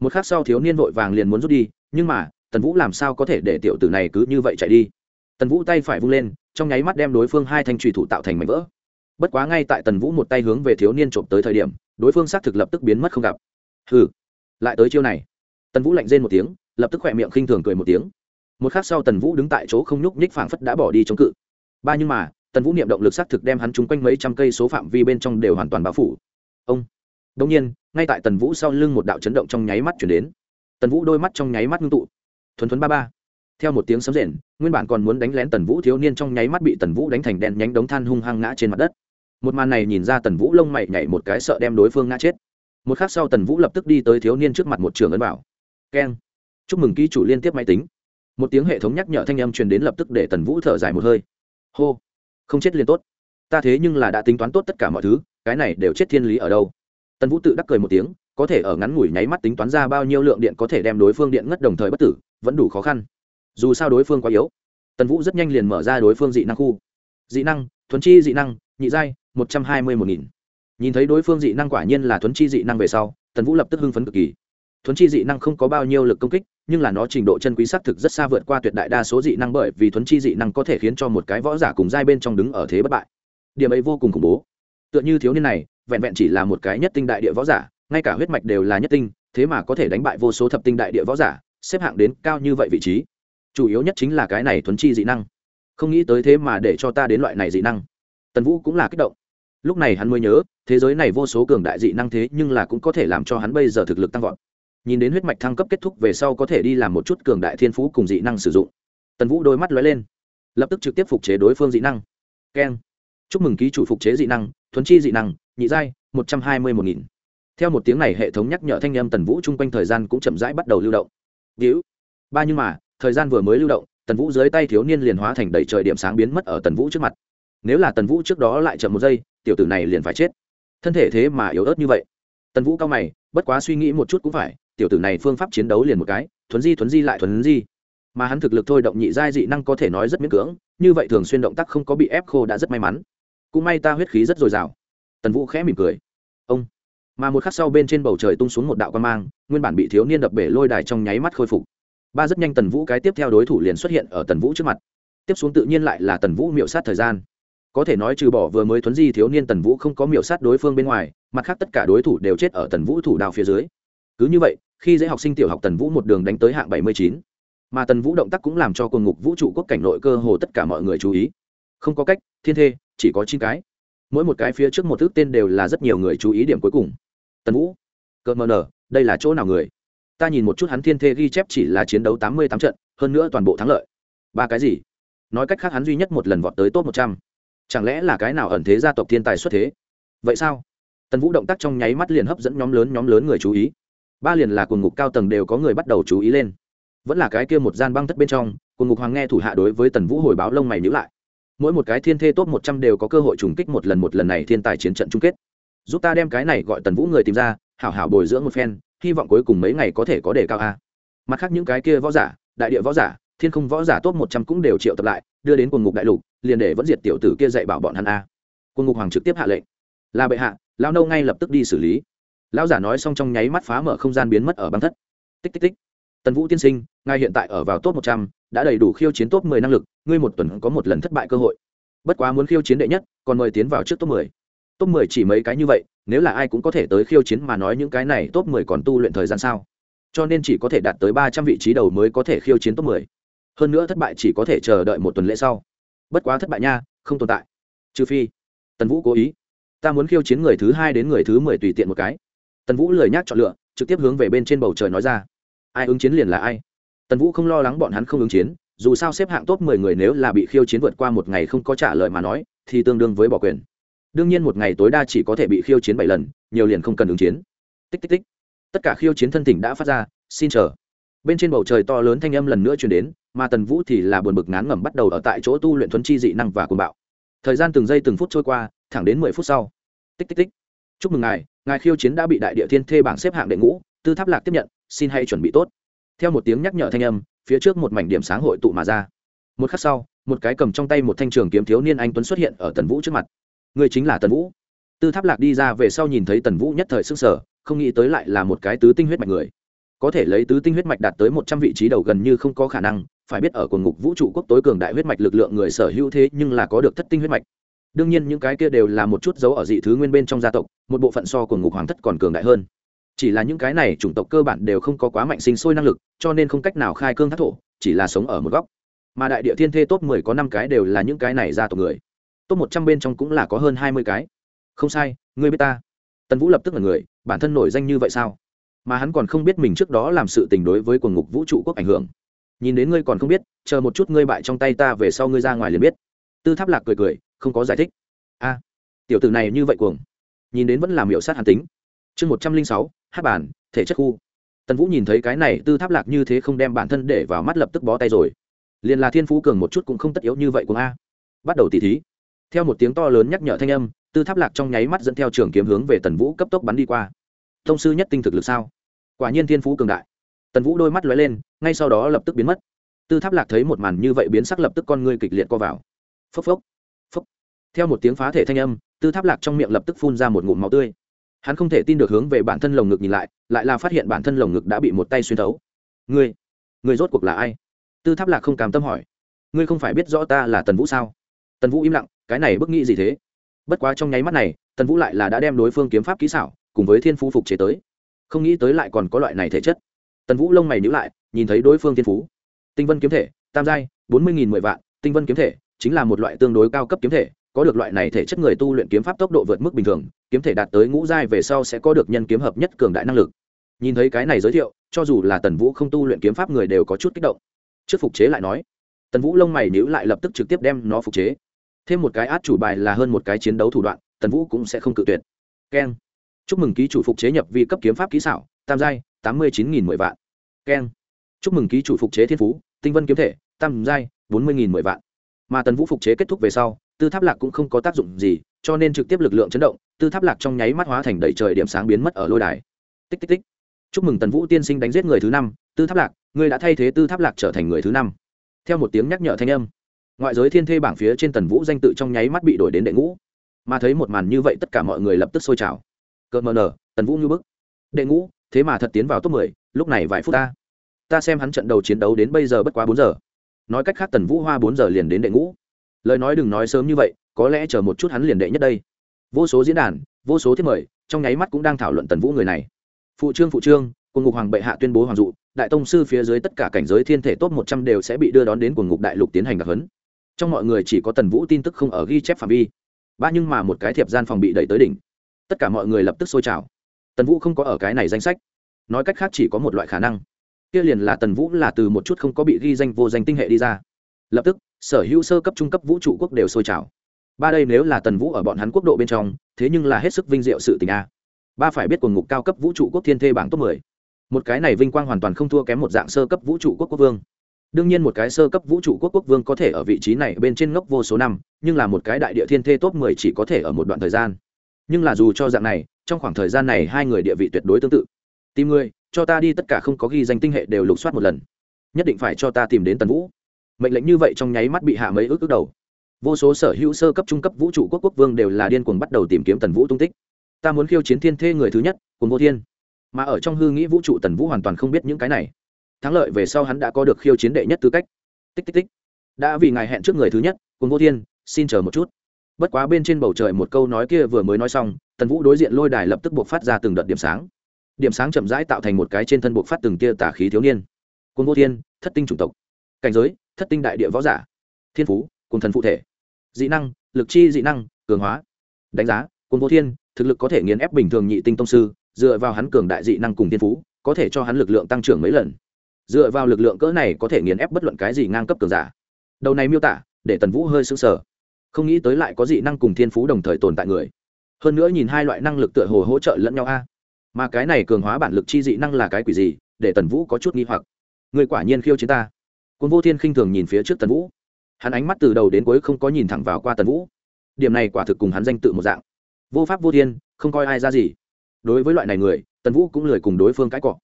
Một k h ắ c sau thiếu niên vội vàng liền muốn rút đi, nhưng mà tần vũ làm sao có thể để tiểu tử này cứ như vậy chạy đi? Tần vũ tay phải vung lên, trong nháy mắt đem đối phương hai thanh trùy thủ tạo thành mảnh vỡ. Bất quá ngay tại tần vũ một tay hướng về thiếu niên trộm tới thời điểm, đối phương xác thực lập tức biến mất không gặp. Hừ, lại tới chiêu này. Tần vũ lạnh rên một tiếng, lập tức khỏe miệng khinh thường cười một tiếng. Một k h ắ c sau tần vũ đứng tại chỗ không nhúc nhích phảng phất đã bỏ đi chống cự. Ba nhưng mà, tần vũ niệm động lực xác thực đem hắn chung quanh mấy trăm cây số phạm vi bên trong đều hoàn toàn bao phủ. Ông. Đông nhiên, ngay tại tần vũ sau lưng một đạo chấn động trong nháy mắt chuyển đến. Tần vũ đôi mắt trong nháy mắt ngưng tụ thuần thuần ba ba. Theo một tiếng sấm rền, nguyên bản còn muốn đánh lén tần vũ thiếu niên trong nháy mắt bị tần vũ đánh thành đen nhánh đống than hung hăng ngã trên mặt đất. Một màn này nhìn ra tần vũ lông mày nhảy một cái sợ đem đối phương ngã chết. Một khắc sau tần vũ lập tức đi tới thiếu niên trước mặt một trường ấn bảo keng. Chúc mừng ký chủ liên tiếp máy tính. Một tiếng hệ thống nhắc nhở thanh âm truyền đến lập tức để tần vũ thở dài một hơi. Hô. Không chết liền tốt. Ta thế nhưng là đã tính toán tốt tất cả mọi thứ, cái này đều chết thiên lý ở đâu? Tần vũ tự đắc cười một tiếng, có thể ở ngắn ngủi nháy mắt tính toán ra bao nhiêu lượng điện có thể đem đối phương điện ngất đồng thời bất tử vẫn đủ khó khăn. Dù sao đối phương quá yếu. Tần vũ rất nhanh liền mở ra đối phương dị năng khu. Dị năng, thuấn chi dị năng, nhị giai, một trăm hai mươi một nghìn. Nhìn thấy đối phương dị năng quả nhiên là thuấn chi dị năng về sau, tần vũ lập tức hưng phấn cực kỳ. Thuấn chi dị năng không có bao nhiêu lực công kích, nhưng là nó trình độ chân quý xác thực rất xa vượt qua tuyệt đại đa số dị năng bởi vì thuấn chi dị năng có thể khiến cho một cái võ giả cùng giai bên trong đứng ở thế bất bại. Điểm ấy vô cùng khủng bố. Tựa như thiếu niên này, vẹn vẹn chỉ là một cái nhất tinh đại địa võ giả, ngay cả huyết mạch đều là nhất tinh, thế mà có thể đánh bại vô số thập tinh đại địa võ giả xếp hạng đến cao như vậy vị trí. Chủ yếu nhất chính là cái này thuấn chi dị năng. Không nghĩ tới thế mà để cho ta đến loại này dị năng. Tần vũ cũng là kích động. Lúc này hắn mới nhớ, thế giới này vô số cường đại dị năng thế nhưng là cũng có thể làm cho hắn bây giờ thực lực tăng vọt. Nhìn đến huyết mạch thăng cấp kết thúc về sau có thể đi làm một chút cường đại thiên phú cùng dị năng sử dụng. Tần vũ đôi mắt lóe lên. Lập tức trực tiếp phục chế đối phương dị năng. Keng chúc mừng ký chủ phục chế dị năng thuấn chi dị năng, nhị giai, một trăm hai mươi một nghìn. Theo một tiếng này hệ thống nhắc nhở thanh âm tần vũ chung quanh thời gian cũng chậm rãi bắt đầu lưu động víu ba nhưng mà, thời gian vừa mới lưu động, tần vũ dưới tay thiếu niên liền hóa thành đầy trời điểm sáng biến mất ở tần vũ trước mặt. Nếu là tần vũ trước đó lại chậm một giây, tiểu tử này liền phải chết. Thân thể thế mà yếu ớt như vậy. Tần vũ cao mày, bất quá suy nghĩ một chút cũng phải, tiểu tử này phương pháp chiến đấu liền một cái, thuấn di thuấn di lại thuấn di. Mà hắn thực lực thôi động nhị giai dị năng có thể nói rất miễn cưỡng, như vậy thường xuyên động tác không có bị ép khô đã rất may mắn. Cũng may ta huyết khí rất dồi dào. Tần vũ khẽ mỉm cười. Ông mà một khắc sau bên trên bầu trời tung xuống một đạo quan mang, nguyên bản bị thiếu niên đập bể lôi đài trong nháy mắt khôi phục. Ba rất nhanh tần vũ cái tiếp theo đối thủ liền xuất hiện ở tần vũ trước mặt. Tiếp xuống tự nhiên lại là tần vũ miệu sát thời gian. Có thể nói trừ bỏ vừa mới thuấn di thiếu niên tần vũ không có miệu sát đối phương bên ngoài, mặt khác tất cả đối thủ đều chết ở tần vũ thủ đào phía dưới. Cứ như vậy, khi dễ học sinh tiểu học tần vũ một đường đánh tới hạng bảy mươi chín, mà tần vũ động tác cũng làm cho quần ngục vũ trụ quốc cảnh nội cơ hồ tất cả mọi người chú ý. Không có cách, thiên thê, chỉ có chín cái. Mỗi một cái phía trước một thước tên đều là rất nhiều người chú ý điểm cuối cùng tần vũ, cờ mờ nở đây là chỗ nào người? Ta nhìn một chút hắn thiên thê ghi chép chỉ là chiến đấu tám mươi tám trận, hơn nữa toàn bộ thắng lợi. Ba cái gì? Nói cách khác hắn duy nhất một lần vọt tới top một trăm. Chẳng lẽ là cái nào ẩn thế gia tộc thiên tài xuất thế? Vậy sao? Tần vũ động tác trong nháy mắt liền hấp dẫn nhóm lớn nhóm lớn người chú ý. Ba liền là cùng ngục cao tầng đều có người bắt đầu chú ý lên. Vẫn là cái kia một gian băng thất bên trong cùng ngục hoàng nghe thủ hạ đối với tần vũ hồi báo lông mày nhữ lại. Mỗi một cái thiên thê top một trăm đều có cơ hội trùng kích một lần một lần này thiên tài chiến trận chung kết giúp ta đem cái này gọi tần vũ người tìm ra, hảo hảo bồi dưỡng một phen, hy vọng cuối cùng mấy ngày có thể có đề cao a. Mặt khác những cái kia võ giả, đại địa võ giả, thiên không võ giả top một trăm cũng đều triệu tập lại, đưa đến quần ngục đại lục, liền để vẫn diệt tiểu tử kia dạy bảo bọn hắn a. Quần ngục hoàng trực tiếp hạ lệnh. Là bệ hạ lao nâu ngay lập tức đi xử lý. Lão giả nói xong trong nháy mắt phá mở không gian biến mất ở băng thất. Tích tích tích. Tần vũ tiên sinh, ngài hiện tại ở vào top một trăm, đã đầy đủ khiêu chiến top mười năng lực, ngươi một tuần có một lần thất bại cơ hội. Bất quá muốn khiêu chiến đệ nhất, còn mời tiến vào trước top mười top mười chỉ mấy cái như vậy, nếu là ai cũng có thể tới khiêu chiến mà nói những cái này top mười còn tu luyện thời gian sao? Cho nên chỉ có thể đạt tới ba trăm vị trí đầu mới có thể khiêu chiến top mười. Hơn nữa thất bại chỉ có thể chờ đợi một tuần lễ sau. Bất quá thất bại nha, không tồn tại. Trừ phi, tần vũ cố ý. Ta muốn khiêu chiến người thứ hai đến người thứ mười tùy tiện một cái. Tần vũ lười nhác chọn lựa, trực tiếp hướng về bên trên bầu trời nói ra. Ai ứng chiến liền là ai. Tần vũ không lo lắng bọn hắn không ứng chiến, dù sao xếp hạng top mười người nếu là bị khiêu chiến vượt qua một ngày không có trả lời mà nói, thì tương đương với bỏ quyền đương nhiên một ngày tối đa chỉ có thể bị khiêu chiến bảy lần, nhiều liền không cần ứng chiến. Tích tích tích. Tất cả khiêu chiến thân tỉnh đã phát ra, xin chờ. Bên trên bầu trời to lớn thanh âm lần nữa truyền đến, mà tần vũ thì là buồn bực ngán ngẩm bắt đầu ở tại chỗ tu luyện thuấn chi dị năng và cuồng bạo. Thời gian từng giây từng phút trôi qua, thẳng đến mười phút sau. Tích tích tích. Chúc mừng ngài ngài khiêu chiến đã bị đại địa thiên thê bảng xếp hạng đệ ngũ, tư tháp lạc tiếp nhận, xin hãy chuẩn bị tốt. Theo một tiếng nhắc nhở thanh âm, phía trước một mảnh điểm sáng hội tụ mà ra. Một khắc sau, một cái cầm trong tay một thanh trường kiếm thiếu niên anh tuấn xuất hiện ở tần vũ trước mặt người chính là tần vũ. Tư tháp lạc đi ra về sau nhìn thấy tần vũ nhất thời s ư n g sở không nghĩ tới lại là một cái tứ tinh huyết mạch người. Có thể lấy tứ tinh huyết mạch đạt tới một trăm vị trí đầu gần như không có khả năng, phải biết ở cồn ngục vũ trụ quốc tối cường đại huyết mạch lực lượng người sở hữu thế nhưng là có được thất tinh huyết mạch. Đương nhiên những cái kia đều là một chút dấu ở dị thứ nguyên bên trong gia tộc, một bộ phận so cồn ngục hoàng thất còn cường đại hơn. Chỉ là những cái này chủng tộc cơ bản đều không có quá mạnh sinh sôi năng lực, cho nên không cách nào khai cương thác thổ, chỉ là sống ở một góc. Mà đại địa thiên thê top mười có năm cái đều là những cái này gia tộc người top một trăm bên trong cũng là có hơn hai mươi cái. Không sai, ngươi biết ta. Tần vũ lập tức là người, bản thân nổi danh như vậy sao? Mà hắn còn không biết mình trước đó làm sự tình đối với quần ngục vũ trụ quốc ảnh hưởng. Nhìn đến ngươi còn không biết, chờ một chút ngươi bại trong tay ta về sau ngươi ra ngoài liền biết. Tư tháp lạc cười cười, không có giải thích. A, tiểu tử này như vậy cuồng. Nhìn đến vẫn làm hiệu sát hàn tính. Chương một trăm linh sáu, hát bản thể chất khu. Tần vũ nhìn thấy cái này, tư tháp lạc như thế không đem bản thân để vào mắt lập tức bó tay rồi. Liền là thiên phú cường một chút cũng không tất yếu như vậy cuồng a. Bắt đầu tỉ thí theo một tiếng to lớn nhắc nhở thanh âm, tư tháp lạc trong nháy mắt dẫn theo trường kiếm hướng về tần vũ cấp tốc bắn đi qua. Thông sư nhất tinh thực lực sao? Quả nhiên thiên phú cường đại. Tần vũ đôi mắt lóe lên, ngay sau đó lập tức biến mất. Tư tháp lạc thấy một màn như vậy biến sắc lập tức con ngươi kịch liệt co vào. Phốc phốc phốc. Theo một tiếng phá thể thanh âm, tư tháp lạc trong miệng lập tức phun ra một ngụm máu tươi. Hắn không thể tin được hướng về bản thân lồng ngực nhìn lại lại là phát hiện bản thân lồng ngực đã bị một tay xuyên thấu. Ngươi ngươi rốt cuộc là ai? Tư tháp lạc không cảm tâm hỏi. Ngươi không phải biết rõ ta là tần vũ sao? Tần vũ im lặng cái này bức nghĩ gì thế? Bất quá trong nháy mắt này, tần vũ lại là đã đem đối phương kiếm pháp kỹ xảo, cùng với thiên phú phục chế tới. Không nghĩ tới lại còn có loại này thể chất. Tần vũ lông mày nhữ lại, nhìn thấy đối phương thiên phú. Tinh vân kiếm thể, tam giai, bốn mươi nghìn mười vạn, tinh vân kiếm thể, chính là một loại tương đối cao cấp kiếm thể, có được loại này thể chất người tu luyện kiếm pháp tốc độ vượt mức bình thường, kiếm thể đạt tới ngũ giai về sau sẽ có được nhân kiếm hợp nhất cường đại năng lực. Nhìn thấy cái này giới thiệu, cho dù là tần vũ không tu luyện kiếm pháp người đều có chút kích động. Trước phục chế lại nói, tần vũ lông mày nhữ lại lập tức trực tiếp đem nó phục chế thêm một cái át chủ bài là hơn một cái chiến đấu thủ đoạn, tần vũ cũng sẽ không cự tuyệt. Keng. Chúc mừng ký chủ phục chế nhập vi cấp kiếm pháp kỹ xảo, tam giai, tám mươi chín nghìn mười vạn. Keng. Chúc mừng ký chủ phục chế thiên phú, tinh vân kiếm thể, tam giai, bốn mươi nghìn mười vạn. Mà tần vũ phục chế kết thúc về sau, tư tháp lạc cũng không có tác dụng gì, cho nên trực tiếp lực lượng chấn động, tư tháp lạc trong nháy mắt hóa thành đầy trời điểm sáng biến mất ở lôi đài. Tích tích tích. Chúc mừng tần vũ tiên sinh đánh giết người thứ năm, tư tháp lạc, ngươi đã thay thế tư tháp lạc trở thành người thứ năm. Theo một tiếng nhắc nhở thanh âm ngoại giới thiên thê bảng phía trên tần vũ danh tự trong nháy mắt bị đổi đến đệ ngũ. Mà thấy một màn như vậy tất cả mọi người lập tức sôi trào. Cợt mờ nở tần vũ như bức. Đệ ngũ, thế mà thật tiến vào top mười, lúc này vài phút ta. Ta xem hắn trận đầu chiến đấu đến bây giờ bất quá bốn giờ. Nói cách khác tần vũ hoa bốn giờ liền đến đệ ngũ. Lời nói đừng nói sớm như vậy, có lẽ chờ một chút hắn liền đệ nhất đây. Vô số diễn đàn, vô số thiết mời, trong nháy mắt cũng đang thảo luận tần vũ người này. Phụ trương phụ trương quân ngục hoàng bệ hạ tuyên bố hoàng dụ, đại tông sư phía dưới tất cả cảnh giới thiên thể top một trăm đều sẽ bị đưa đón đến quần ngục đại lục tiến hành đặc huấn trong mọi người chỉ có tần vũ tin tức không ở ghi chép phạm vi. Ba nhưng mà một cái thiệp gian phòng bị đẩy tới đỉnh. Tất cả mọi người lập tức sôi trào. Tần vũ không có ở cái này danh sách. Nói cách khác chỉ có một loại khả năng. Kia liền là tần vũ là từ một chút không có bị ghi danh vô danh tinh hệ đi ra. Lập tức, sở hữu sơ cấp trung cấp vũ trụ quốc đều sôi trào. Ba đây nếu là tần vũ ở bọn hắn quốc độ bên trong, thế nhưng là hết sức vinh diệu sự tình a. Ba phải biết quần ngục cao cấp vũ trụ quốc thiên thê bảng top mười. Một cái này vinh quang hoàn toàn không thua kém một dạng sơ cấp vũ trụ quốc quốc vương đương nhiên một cái sơ cấp vũ trụ quốc quốc vương có thể ở vị trí này bên trên ngốc vô số năm, nhưng là một cái đại địa thiên thê top mười chỉ có thể ở một đoạn thời gian. Nhưng là dù cho dạng này, trong khoảng thời gian này hai người địa vị tuyệt đối tương tự. Tìm người, cho ta đi tất cả không có ghi danh tinh hệ đều lục soát một lần. Nhất định phải cho ta tìm đến tần vũ. Mệnh lệnh như vậy trong nháy mắt bị hạ mấy ước ước đầu. Vô số sở hữu sơ cấp trung cấp vũ trụ quốc quốc vương đều là điên cuồng bắt đầu tìm kiếm tần vũ tung tích. Ta muốn khiêu chiến thiên thê người thứ nhất cùng vô thiên. Mà ở trong hư nghĩ vũ trụ tần vũ hoàn toàn không biết những cái này thắng lợi về sau hắn đã có được khiêu chiến đệ nhất tư cách. Tích tích tích. Đã vì ngài hẹn trước người thứ nhất, cùng vô thiên, xin chờ một chút. Bất quá bên trên bầu trời một câu nói kia vừa mới nói xong, tần vũ đối diện lôi đài lập tức buộc phát ra từng đợt điểm sáng. Điểm sáng chậm rãi tạo thành một cái trên thân buộc phát từng tia tả khí thiếu niên. Cùng vô thiên, thất tinh chủng tộc. Cảnh giới, thất tinh đại địa võ giả. Thiên phú, cùng thần phụ thể. Dị năng, lực chi dị năng, cường hóa. Đánh giá, cùng vô thiên, thực lực có thể nghiền ép bình thường nhị tinh tông sư, dựa vào hắn cường đại dị năng cùng thiên phú, có thể cho hắn lực lượng tăng trưởng mấy lần dựa vào lực lượng cỡ này có thể nghiền ép bất luận cái gì ngang cấp cường giả. Đầu này miêu tả, để tần vũ hơi sững sờ. Không nghĩ tới lại có dị năng cùng thiên phú đồng thời tồn tại người. Hơn nữa nhìn hai loại năng lực tựa hồ hỗ trợ lẫn nhau a. Mà cái này cường hóa bản lực chi dị năng là cái quỷ gì, để tần vũ có chút nghi hoặc. Người quả nhiên khiêu chiến ta. Quân vô thiên khinh thường nhìn phía trước tần vũ. Hắn ánh mắt từ đầu đến cuối không có nhìn thẳng vào qua tần vũ. Điểm này quả thực cùng hắn danh tự một dạng. Vô pháp vô thiên, không coi ai ra gì. Đối với loại này người, tần vũ cũng lười cùng đối phương cãi cọ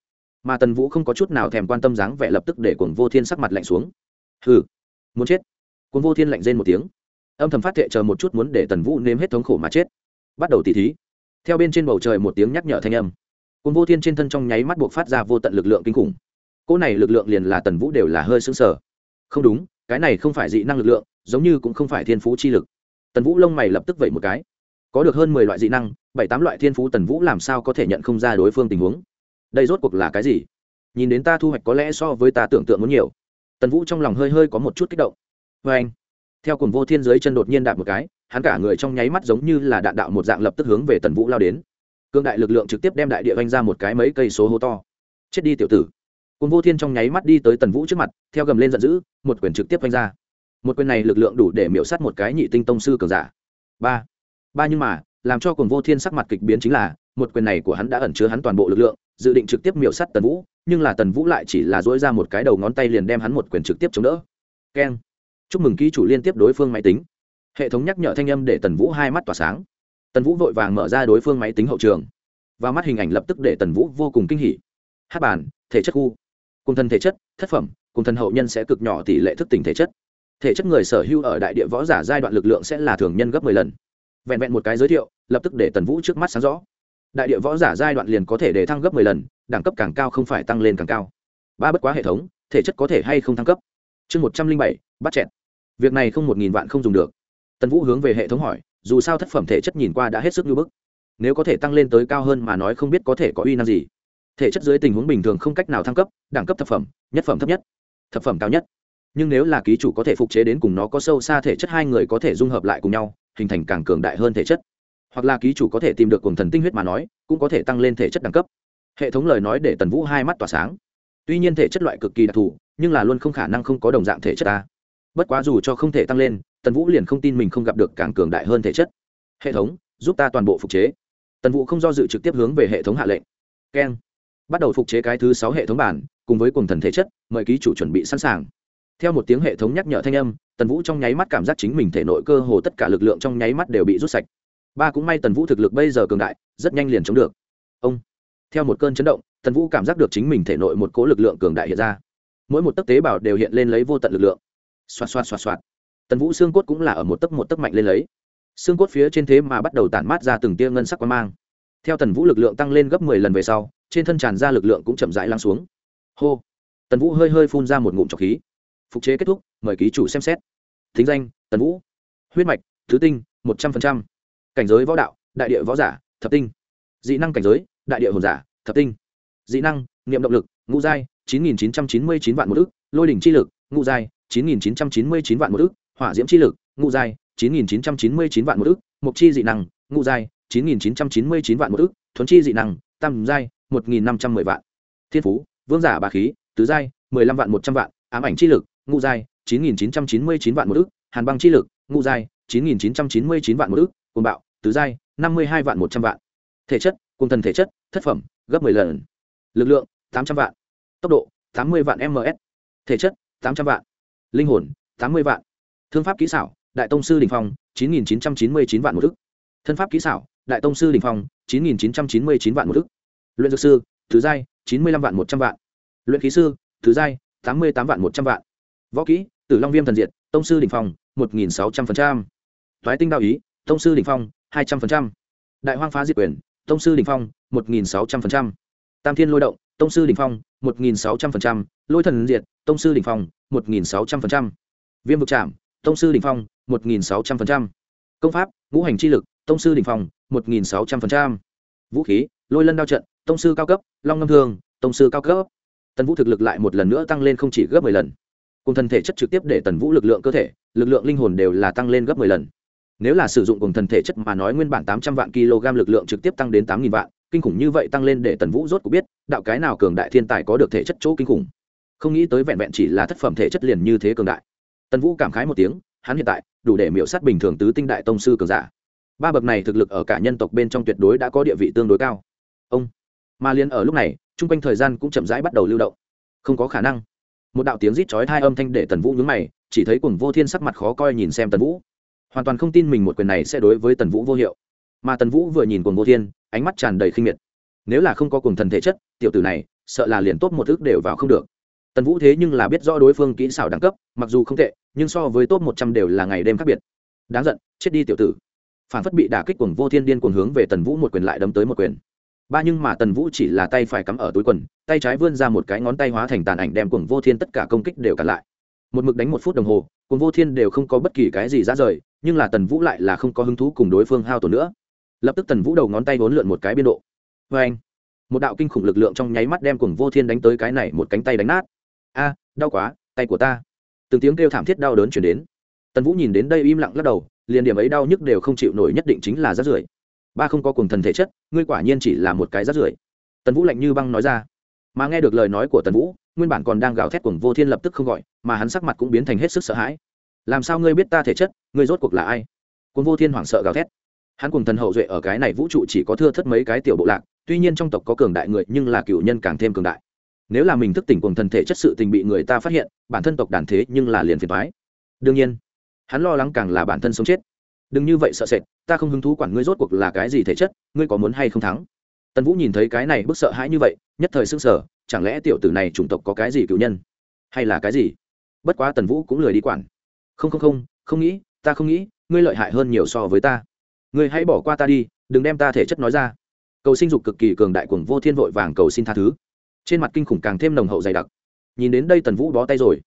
mà tần vũ không có chút nào thèm quan tâm dáng vẻ lập tức để cuồng vô thiên sắc mặt lạnh xuống. Hừ, muốn chết. Cuồng vô thiên lạnh rên một tiếng. Âm thầm phát thệ chờ một chút muốn để tần vũ nếm hết thống khổ mà chết. Bắt đầu tỉ thí. Theo bên trên bầu trời một tiếng nhắc nhở thanh âm. Cuồng vô thiên trên thân trong nháy mắt buộc phát ra vô tận lực lượng kinh khủng. Cỗ này lực lượng liền là tần vũ đều là hơi xứng sở không đúng, cái này không phải dị năng lực lượng, giống như cũng không phải thiên phú chi lực. Tần vũ lông mày lập tức vẩy một cái. Có được hơn mười loại dị năng, bảy tám loại thiên phú tần vũ làm sao có thể nhận không ra đối phương tình huống? Đây rốt cuộc là cái gì? Nhìn đến ta thu hoạch có lẽ so với ta tưởng tượng muốn nhiều. Tần vũ trong lòng hơi hơi có một chút kích động. Vê anh, theo cùng vô thiên giới chân đột nhiên đạp một cái, hắn cả người trong nháy mắt giống như là đạn đạo một dạng lập tức hướng về tần vũ lao đến. Cương đại lực lượng trực tiếp đem đại địa vanh ra một cái mấy cây số hô to. Chết đi tiểu tử. Cùng vô thiên trong nháy mắt đi tới tần vũ trước mặt, theo gầm lên giận dữ, một quyền trực tiếp vanh ra. Một quyền này lực lượng đủ để miễu sát một cái nhị tinh tông sư cường giả. Ba. Ba nhưng mà, làm cho cùng vô thiên sắc mặt kịch biến chính là, một quyền này của hắn đã ẩn chứa hắn toàn bộ lực lượng dự định trực tiếp miểu sát tần vũ, nhưng là tần vũ lại chỉ là dỗi ra một cái đầu ngón tay liền đem hắn một quyền trực tiếp chống đỡ. Keng. Chúc mừng ký chủ liên tiếp đối phương máy tính. Hệ thống nhắc nhở thanh âm để tần vũ hai mắt tỏa sáng. Tần vũ vội vàng mở ra đối phương máy tính hậu trường. Và mắt hình ảnh lập tức để tần vũ vô cùng kinh hỉ. Hát bàn, thể chất khu. Cùng thân thể chất, thất phẩm, cùng thân hậu nhân sẽ cực nhỏ tỷ lệ thức tỉnh thể chất. Thể chất người sở hữu ở đại địa võ giả giai đoạn lực lượng sẽ là thường nhân gấp mười lần. Vẹn vẹn một cái giới thiệu, lập tức để tần vũ trước mắt sáng rõ đại địa võ giả giai đoạn liền có thể để thăng gấp mười lần, đẳng cấp càng cao không phải tăng lên càng cao. Ba bất quá hệ thống, thể chất có thể hay không thăng cấp? Chương một trăm linh bảy, bắt chẹn việc này không một nghìn vạn không dùng được. Tần vũ hướng về hệ thống hỏi, dù sao thất phẩm thể chất nhìn qua đã hết sức như bức. Nếu có thể tăng lên tới cao hơn mà nói không biết có thể có uy năng gì. Thể chất dưới tình huống bình thường không cách nào thăng cấp, đẳng cấp thập phẩm, nhất phẩm thấp nhất, thập phẩm cao nhất. Nhưng nếu là ký chủ có thể phục chế đến cùng nó có sâu xa thể chất, hai người có thể dung hợp lại cùng nhau, hình thành càng cường đại hơn thể chất hoặc là ký chủ có thể tìm được cùng thần tinh huyết mà nói, cũng có thể tăng lên thể chất đẳng cấp. Hệ thống lời nói để tần vũ hai mắt tỏa sáng. Tuy nhiên thể chất loại cực kỳ đặc thù, nhưng là luôn không khả năng không có đồng dạng thể chất ta. Bất quá dù cho không thể tăng lên, tần vũ liền không tin mình không gặp được càng cường đại hơn thể chất. Hệ thống, giúp ta toàn bộ phục chế. Tần vũ không do dự trực tiếp hướng về hệ thống hạ lệnh. Keng. Bắt đầu phục chế cái thứ sáu hệ thống bản, cùng với cùng thần thể chất, mời ký chủ chuẩn bị sẵn sàng. Theo một tiếng hệ thống nhắc nhở thanh âm, tần vũ trong nháy mắt cảm giác chính mình thể nội cơ hồ tất cả lực lượng trong nháy mắt đều bị rút sạch ba cũng may tần vũ thực lực bây giờ cường đại, rất nhanh liền chống được. Ông, theo một cơn chấn động, tần vũ cảm giác được chính mình thể nội một cố lực lượng cường đại hiện ra. Mỗi một tấc tế bào đều hiện lên lấy vô tận lực lượng. Xoạt xoạt xoạt xoạt. Tần vũ xương cốt cũng là ở một tấc một tấc mạnh lên lấy. Xương cốt phía trên thế mà bắt đầu tản mát ra từng tia ngân sắc quang mang. Theo tần vũ lực lượng tăng lên gấp mười lần về sau, trên thân tràn ra lực lượng cũng chậm rãi lắng xuống. Hô. Tần vũ hơi hơi phun ra một ngụm trọc khí. Phục chế kết thúc, mời ký chủ xem xét. Thính danh, tần vũ. Huyết mạch, thứ tinh, một trăm linh cảnh giới võ đạo, đại địa võ giả, thập tinh. Dị năng cảnh giới, đại địa hồn giả, thập tinh. Dị năng, niệm động lực, ngũ giai, chín nghìn chín trăm chín mươi chín vạn một ức. Lôi đỉnh chi lực, ngũ giai, chín nghìn chín trăm chín mươi chín vạn một ức. Hỏa diễm chi lực, ngũ giai, chín nghìn chín trăm chín mươi chín vạn một ức. Mục chi dị năng, ngũ giai, chín nghìn chín trăm chín mươi chín vạn một ức. Thuấn chi dị năng, tam giai, một nghìn năm trăm mười vạn. Thiên phú, vương giả bà khí, tứ giai, mười lăm vạn một trăm vạn. Ám ảnh chi lực, ngũ giai, chín nghìn chín trăm chín mươi chín vạn một ức. Hàn băng chi lực, ngũ giai, chín nghìn chín trăm chín mươi chín vạn một ức côn bạo, tứ giai, năm mươi hai vạn một trăm vạn. Thể chất cùng thần thể chất, thất phẩm, gấp mười lần. Lực lượng, tám trăm vạn. Tốc độ, tám mươi vạn ms thể chất, tám trăm vạn. Linh hồn, tám mươi vạn. Thương pháp kỹ xảo, đại tông sư đình phong, chín nghìn chín trăm chín mươi chín vạn một thức thân pháp kỹ xảo, đại tông sư đình phong, chín nghìn chín trăm chín mươi chín vạn một thức luyện dược sư thứ giai, chín mươi năm vạn một trăm vạn. Luyện khí sư thứ giai, tám mươi tám vạn một trăm vạn. Võ kỹ, tử long viêm thần diệt, tông sư đình phong, một nghìn sáu trăm linh thoái tinh đạo ý tông sư đình phong, hai trăm linh đại hoang phá diệt quyền, tông sư đình phong, một nghìn sáu trăm linh tam thiên lôi động, tông sư đình phong, một nghìn sáu trăm linh lôi thần diệt, tông sư đình phong, một nghìn sáu trăm linh viêm vực trạm tông sư đình phong, một nghìn sáu trăm linh công pháp, ngũ hành chi lực, tông sư đình phong, một nghìn sáu trăm linh vũ khí, lôi lân đao trận, tông sư cao cấp, long ngâm thương, tông sư cao cấp. Tần vũ thực lực lại một lần nữa tăng lên không chỉ gấp mười lần. Cùng thần thể chất trực tiếp để tần vũ lực lượng cơ thể, lực lượng linh hồn đều là tăng lên gấp mười lần nếu là sử dụng cùng thần thể chất mà nói nguyên bản tám trăm vạn kg lực lượng trực tiếp tăng đến tám nghìn vạn, kinh khủng như vậy tăng lên để tần vũ rốt cuộc biết, đạo cái nào cường đại thiên tài có được thể chất chỗ kinh khủng. Không nghĩ tới vẹn vẹn chỉ là thất phẩm thể chất liền như thế cường đại. Tần vũ cảm khái một tiếng, hắn hiện tại, đủ để miễu sát bình thường tứ tinh đại tông sư cường giả. Ba bậc này thực lực ở cả nhân tộc bên trong tuyệt đối đã có địa vị tương đối cao. Ông mà liên ở lúc này, chung quanh thời gian cũng chậm rãi bắt đầu lưu động. Không có khả năng. Một đạo tiếng rít chói tai âm thanh để tần vũ nhướng mày, chỉ thấy cùng vô thiên sắc mặt khó coi nhìn xem tần vũ hoàn toàn không tin mình một quyền này sẽ đối với tần vũ vô hiệu. Mà tần vũ vừa nhìn cùng vô thiên, ánh mắt tràn đầy khinh miệt. Nếu là không có cùng thần thể chất, tiểu tử này, sợ là liền tốt một ước đều vào không được. Tần vũ thế nhưng là biết rõ đối phương kỹ xảo đẳng cấp, mặc dù không tệ, nhưng so với top một trăm đều là ngày đêm khác biệt. Đáng giận, chết đi tiểu tử. Phản phất bị đả kích cùng vô thiên điên cuồng hướng về tần vũ một quyền lại đấm tới một quyền. Ba nhưng mà tần vũ chỉ là tay phải cắm ở túi quần, tay trái vươn ra một cái ngón tay hóa thành tàn ảnh đem cùng vô thiên tất cả công kích đều cặn lại. Một mực đánh một phút đồng hồ cùng vô thiên đều không có bất kỳ cái gì ra rời nhưng là tần vũ lại là không có hứng thú cùng đối phương hao tổn nữa. Lập tức tần vũ đầu ngón tay vốn lượn một cái biên độ. Vê anh. Một đạo kinh khủng lực lượng trong nháy mắt đem cùng vô thiên đánh tới cái này một cánh tay đánh nát. A, đau quá, tay của ta. Từng tiếng kêu thảm thiết đau đớn chuyển đến. Tần vũ nhìn đến đây im lặng lắc đầu, liền điểm ấy đau nhức đều không chịu nổi nhất định chính là rát rưởi. Ba không có cùng thần thể chất, ngươi quả nhiên chỉ là một cái rát rưởi. Tần vũ lạnh như băng nói ra. Mà nghe được lời nói của tần vũ, nguyên bản còn đang gào thét cùng vô thiên lập tức không gọi, mà hắn sắc mặt cũng biến thành hết sức sợ hãi làm sao ngươi biết ta thể chất, ngươi rốt cuộc là ai? Quân vô thiên hoảng sợ gào thét. Hắn cùng thần hậu duệ ở cái này vũ trụ chỉ có thưa thất mấy cái tiểu bộ lạc, tuy nhiên trong tộc có cường đại người, nhưng là cựu nhân càng thêm cường đại. Nếu là mình thức tỉnh cùng thần thể chất sự tình bị người ta phát hiện, bản thân tộc đàn thế nhưng là liền phiền thoái đương nhiên, hắn lo lắng càng là bản thân sống chết. Đừng như vậy sợ sệt, ta không hứng thú quản ngươi rốt cuộc là cái gì thể chất, ngươi có muốn hay không thắng? Tần vũ nhìn thấy cái này bức sợ hãi như vậy, nhất thời s sở chẳng lẽ tiểu tử này chủng tộc có cái gì cựu nhân? Hay là cái gì? Bất quá tần vũ cũng lười đi quản không không không không nghĩ, ta không nghĩ, ngươi lợi hại hơn nhiều so với ta. Ngươi hãy bỏ qua ta đi, đừng đem ta thể chất nói ra. Cầu sinh dục cực kỳ cường đại cuồng vô thiên vội vàng cầu xin tha thứ. Trên mặt kinh khủng càng thêm nồng hậu dày đặc. Nhìn đến đây tần vũ bó tay rồi.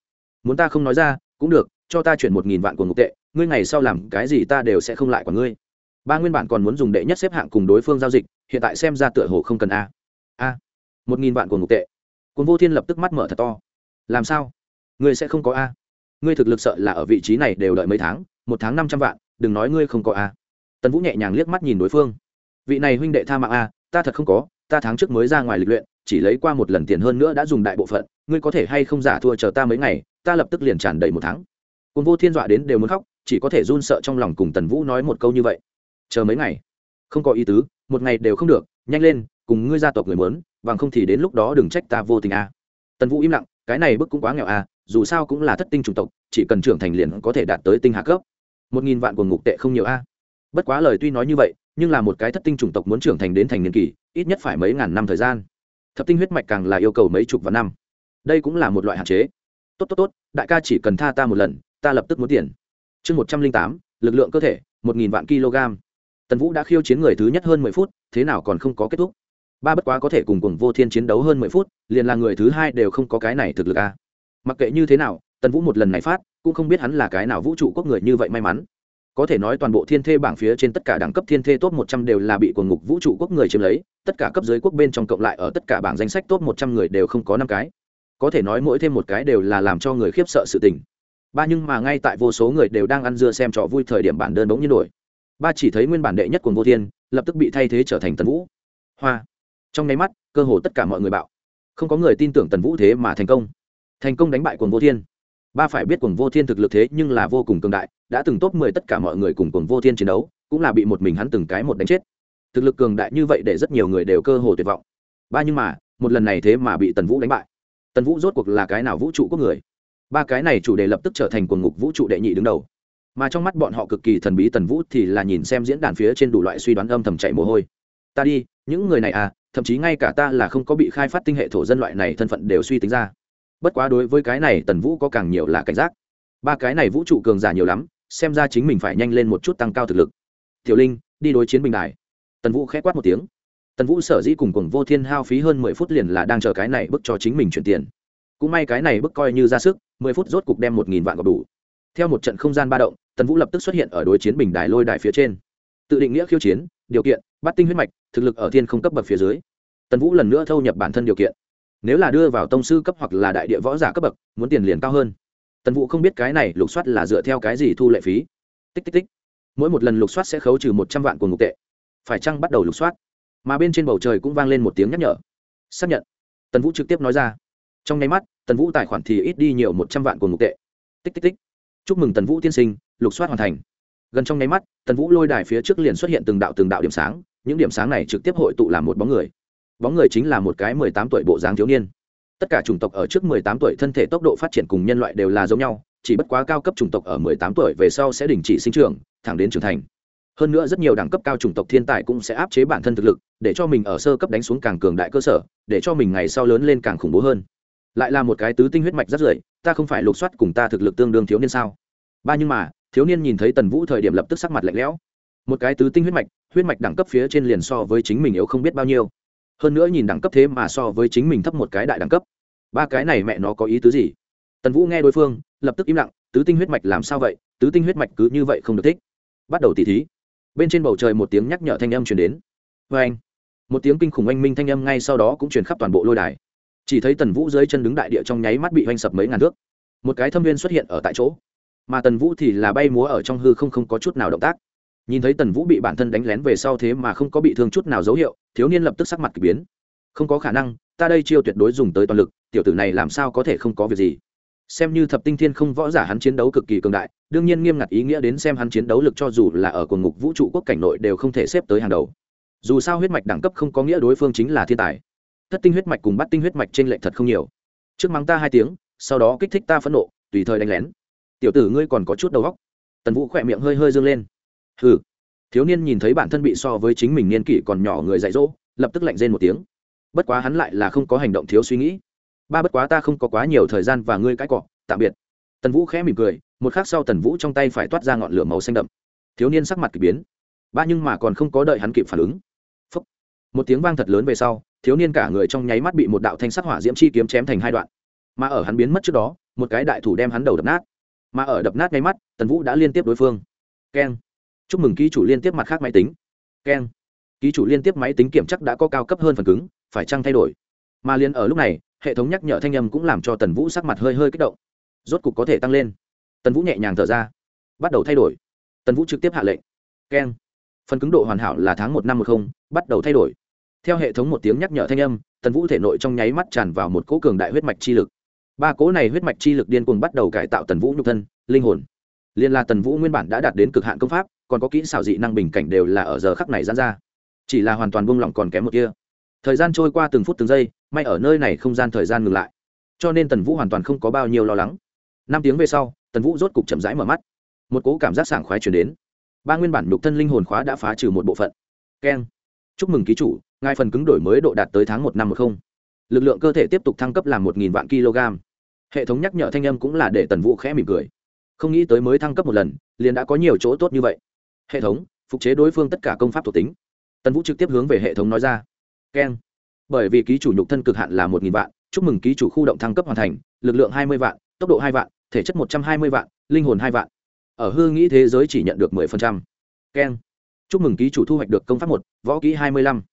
Muốn ta không nói ra, cũng được, cho ta chuyển một nghìn vạn của ngục tệ, ngươi ngày sau làm cái gì ta đều sẽ không lại của ngươi. Ba nguyên bản còn muốn dùng đệ nhất xếp hạng cùng đối phương giao dịch, hiện tại xem ra tựa hồ không cần a. A, một nghìn vạn của ngục tệ. Cuồng vô thiên lập tức mắt mở thật to. Làm sao? Ngươi sẽ không có a ngươi thực lực sợ là ở vị trí này đều đợi mấy tháng, một tháng năm trăm vạn, đừng nói ngươi không có a. Tần vũ nhẹ nhàng liếc mắt nhìn đối phương. Vị này huynh đệ tha mạng a, ta thật không có, ta tháng trước mới ra ngoài lịch luyện, chỉ lấy qua một lần tiền hơn nữa đã dùng đại bộ phận, ngươi có thể hay không giả thua chờ ta mấy ngày, ta lập tức liền tràn đầy một tháng. Cùng vô thiên dọa đến đều muốn khóc, chỉ có thể run sợ trong lòng cùng tần vũ nói một câu như vậy. Chờ mấy ngày. Không có ý tứ, một ngày đều không được, nhanh lên, cùng ngươi gia tộc người muốn, bằng không thì đến lúc đó đừng trách ta vô tình a. Tần vũ im lặng, cái này bức cũng quá nghèo a dù sao cũng là thất tinh chủng tộc, chỉ cần trưởng thành liền có thể đạt tới tinh hạ cấp. Một nghìn vạn của ngục tệ không nhiều a. Bất quá lời tuy nói như vậy, nhưng là một cái thất tinh chủng tộc muốn trưởng thành đến thành niên kỳ, ít nhất phải mấy ngàn năm thời gian. Thập tinh huyết mạch càng là yêu cầu mấy chục vạn năm. Đây cũng là một loại hạn chế. Tốt tốt tốt, đại ca chỉ cần tha ta một lần, ta lập tức muốn tiền. Chương một trăm linh tám, lực lượng cơ thể, một nghìn vạn kg. Tần vũ đã khiêu chiến người thứ nhất hơn mười phút, thế nào còn không có kết thúc? Ba bất quá có thể cùng cùng vô thiên chiến đấu hơn mười phút, liền là người thứ hai đều không có cái này thực lực a mặc kệ như thế nào, tần vũ một lần này phát, cũng không biết hắn là cái nào vũ trụ quốc người như vậy may mắn. Có thể nói toàn bộ thiên thê bảng phía trên tất cả đẳng cấp thiên thê top một trăm đều là bị quần ngục vũ trụ quốc người chiếm lấy, tất cả cấp dưới quốc bên trong cộng lại ở tất cả bảng danh sách top một trăm người đều không có năm cái. Có thể nói mỗi thêm một cái đều là làm cho người khiếp sợ sự tình. Ba nhưng mà ngay tại vô số người đều đang ăn dưa xem trò vui thời điểm bản đơn bỗng nhiên đổi. Ba chỉ thấy nguyên bản đệ nhất quần vô thiên, lập tức bị thay thế trở thành tần vũ. Hoa. Trong nháy mắt, cơ hồ tất cả mọi người bạo. Không có người tin tưởng tần vũ thế mà thành công thành công đánh bại quần vô thiên. Ba phải biết quần vô thiên thực lực thế nhưng là vô cùng cường đại, đã từng top mười tất cả mọi người cùng quần vô thiên chiến đấu, cũng là bị một mình hắn từng cái một đánh chết. Thực lực cường đại như vậy để rất nhiều người đều cơ hồ tuyệt vọng. Ba nhưng mà, một lần này thế mà bị tần vũ đánh bại. Tần vũ rốt cuộc là cái nào vũ trụ quốc người? Ba cái này chủ đề lập tức trở thành quần ngục vũ trụ đệ nhị đứng đầu. Mà trong mắt bọn họ cực kỳ thần bí tần vũ thì là nhìn xem diễn đàn phía trên đủ loại suy đoán âm thầm chạy mồ hôi. Ta đi, những người này à thậm chí ngay cả ta là không có bị khai phát tinh hệ thổ dân loại này thân phận đều suy tính ra bất quá đối với cái này tần vũ có càng nhiều là cảnh giác. Ba cái này vũ trụ cường giả nhiều lắm, xem ra chính mình phải nhanh lên một chút tăng cao thực lực. Tiểu linh, đi đối chiến bình đài. Tần vũ khẽ quát một tiếng. Tần vũ sở dĩ cùng cùng vô thiên hao phí hơn mười phút liền là đang chờ cái này bức cho chính mình chuyển tiền. Cũng may cái này bức coi như ra sức, mười phút rốt cục đem một nghìn vạn gọp đủ. Theo một trận không gian ba động, tần vũ lập tức xuất hiện ở đối chiến bình đài lôi đài phía trên. Tự định nghĩa khiêu chiến, điều kiện, bắt tinh huyết mạch, thực lực ở thiên không cấp bậc phía dưới. Tần vũ lần nữa thâu nhập bản thân điều kiện nếu là đưa vào tông sư cấp hoặc là đại địa võ giả cấp bậc, muốn tiền liền cao hơn. Tần vũ không biết cái này lục soát là dựa theo cái gì thu lệ phí. Tích tích tích. Mỗi một lần lục soát sẽ khấu trừ một trăm vạn của ngục tệ. Phải chăng bắt đầu lục soát? Mà bên trên bầu trời cũng vang lên một tiếng nhắc nhở. Xác nhận. Tần vũ trực tiếp nói ra. Trong nháy mắt, tần vũ tài khoản thì ít đi nhiều một trăm vạn của ngục tệ. Tích tích tích. Chúc mừng tần vũ tiên sinh, lục soát hoàn thành. Gần trong nháy mắt, tần vũ lôi đài phía trước liền xuất hiện từng đạo từng đạo điểm sáng. Những điểm sáng này trực tiếp hội tụ làm một bóng người bóng người chính là một cái mười tám tuổi bộ dáng thiếu niên. Tất cả chủng tộc ở trước mười tám tuổi thân thể tốc độ phát triển cùng nhân loại đều là giống nhau, chỉ bất quá cao cấp chủng tộc ở mười tám tuổi về sau sẽ đình chỉ sinh trưởng, thẳng đến trưởng thành. Hơn nữa rất nhiều đẳng cấp cao chủng tộc thiên tài cũng sẽ áp chế bản thân thực lực, để cho mình ở sơ cấp đánh xuống càng cường đại cơ sở, để cho mình ngày sau lớn lên càng khủng bố hơn. Lại là một cái tứ tinh huyết mạch rất rưỡi ta không phải lục soát cùng ta thực lực tương đương thiếu niên sao? Ba nhưng mà, thiếu niên nhìn thấy tần vũ thời điểm lập tức sắc mặt lạnh lẽo. Một cái tứ tinh huyết mạch huyết mạch đẳng cấp phía trên liền so với chính mình yếu không biết bao nhiêu hơn nữa nhìn đẳng cấp thế mà so với chính mình thấp một cái đại đẳng cấp. Ba cái này mẹ nó có ý tứ gì? Tần vũ nghe đối phương, lập tức im lặng, tứ tinh huyết mạch làm sao vậy? Tứ tinh huyết mạch cứ như vậy không được thích. Bắt đầu tỉ thí. Bên trên bầu trời một tiếng nhắc nhở thanh âm chuyển đến. Vê anh, một tiếng kinh khủng oanh minh thanh âm ngay sau đó cũng chuyển khắp toàn bộ lôi đài. Chỉ thấy tần vũ dưới chân đứng đại địa trong nháy mắt bị oanh sập mấy ngàn thước. Một cái thâm viên xuất hiện ở tại chỗ. Mà tần vũ thì là bay múa ở trong hư không không có chút nào động tác nhìn thấy tần vũ bị bản thân đánh lén về sau thế mà không có bị thương chút nào dấu hiệu, thiếu niên lập tức sắc mặt k ỳ biến. Không có khả năng, ta đây chiêu tuyệt đối dùng tới toàn lực, tiểu tử này làm sao có thể không có việc gì. Xem như thập tinh thiên không võ giả hắn chiến đấu cực kỳ cường đại, đương nhiên nghiêm ngặt ý nghĩa đến xem hắn chiến đấu lực cho dù là ở cồn ngục vũ trụ quốc cảnh nội đều không thể xếp tới hàng đầu. Dù sao huyết mạch đẳng cấp không có nghĩa đối phương chính là thiên tài. Thất tinh huyết mạch cùng bắt tinh huyết mạch trên lệnh thật không nhiều. Trước mắng ta hai tiếng, sau đó kích thích ta phẫn nộ, tùy thời đánh lén. Tiểu tử ngươi còn có chút đầu óc. Tần vũ khỏe miệng hơi hơi dâng lên hừ. Thiếu niên nhìn thấy bản thân bị so với chính mình niên kỷ còn nhỏ người dạy dỗ, lập tức lạnh rên một tiếng. Bất quá hắn lại là không có hành động thiếu suy nghĩ. Ba bất quá ta không có quá nhiều thời gian và ngươi cãi cọ, tạm biệt. Tần vũ khẽ mỉm cười, một khắc sau tần vũ trong tay phải toát ra ngọn lửa màu xanh đậm. Thiếu niên sắc mặt k ỳ biến. Ba nhưng mà còn không có đợi hắn kịp phản ứng. Phúc. một tiếng vang thật lớn về sau, thiếu niên cả người trong nháy mắt bị một đạo thanh sắc hỏa diễm chi kiếm chém thành hai đoạn. Mà ở hắn biến mất trước đó, một cái đại thủ đem hắn đầu đập nát. Mà ở đập nát ngay mắt, tần vũ đã liên tiếp đối phương. Keng chúc mừng ký chủ liên tiếp mặt khác máy tính. Keng. Ký chủ liên tiếp máy tính kiểm chắc đã có cao cấp hơn phần cứng, phải chăng thay đổi? Mà liền ở lúc này, hệ thống nhắc nhở thanh âm cũng làm cho tần vũ sắc mặt hơi hơi kích động. Rốt cục có thể tăng lên. Tần vũ nhẹ nhàng thở ra. Bắt đầu thay đổi. Tần vũ trực tiếp hạ lệnh. Keng. Phần cứng độ hoàn hảo là tháng một năm một không, bắt đầu thay đổi. Theo hệ thống một tiếng nhắc nhở thanh âm, tần vũ thể nội trong nháy mắt tràn vào một cỗ cường đại huyết mạch chi lực. Ba cỗ này huyết mạch chi lực điên cuồng bắt đầu cải tạo tần vũ nhục thân, linh hồn. Liên là tần vũ nguyên bản đã đạt đến cực hạn công pháp còn có kỹ xảo dị năng bình cảnh đều là ở giờ khắc này giãn ra. Chỉ là hoàn toàn buông lỏng còn kém một kia. Thời gian trôi qua từng phút từng giây, may ở nơi này không gian thời gian ngừng lại. Cho nên tần vũ hoàn toàn không có bao nhiêu lo lắng. Năm tiếng về sau, tần vũ rốt cục chậm rãi mở mắt. Một cố cảm giác sảng khoái chuyển đến. Ba nguyên bản nhục thân linh hồn khóa đã phá trừ một bộ phận. Keng. Chúc mừng ký chủ, ngài phần cứng đổi mới độ đạt tới tháng một năm một không. Lực lượng cơ thể tiếp tục thăng cấp làm một nghìn vạn kg. Hệ thống nhắc nhở thanh âm cũng là để tần vũ khẽ mỉm cười. Không nghĩ tới mới thăng cấp một lần, liền đã có nhiều chỗ tốt như vậy hệ thống, phục chế đối phương tất cả công pháp thuộc tính. Tần vũ trực tiếp hướng về hệ thống nói ra. Keng. Bởi vì ký chủ nhục thân cực hạn là một nghìn vạn, chúc mừng ký chủ khu động thăng cấp hoàn thành, lực lượng hai mươi vạn, tốc độ hai vạn, thể chất một trăm hai mươi vạn, linh hồn hai vạn. Ở hư nghĩ thế giới chỉ nhận được mười phần trăm. Keng. Chúc mừng ký chủ thu hoạch được công pháp một, võ kỹ hai mươi lăm.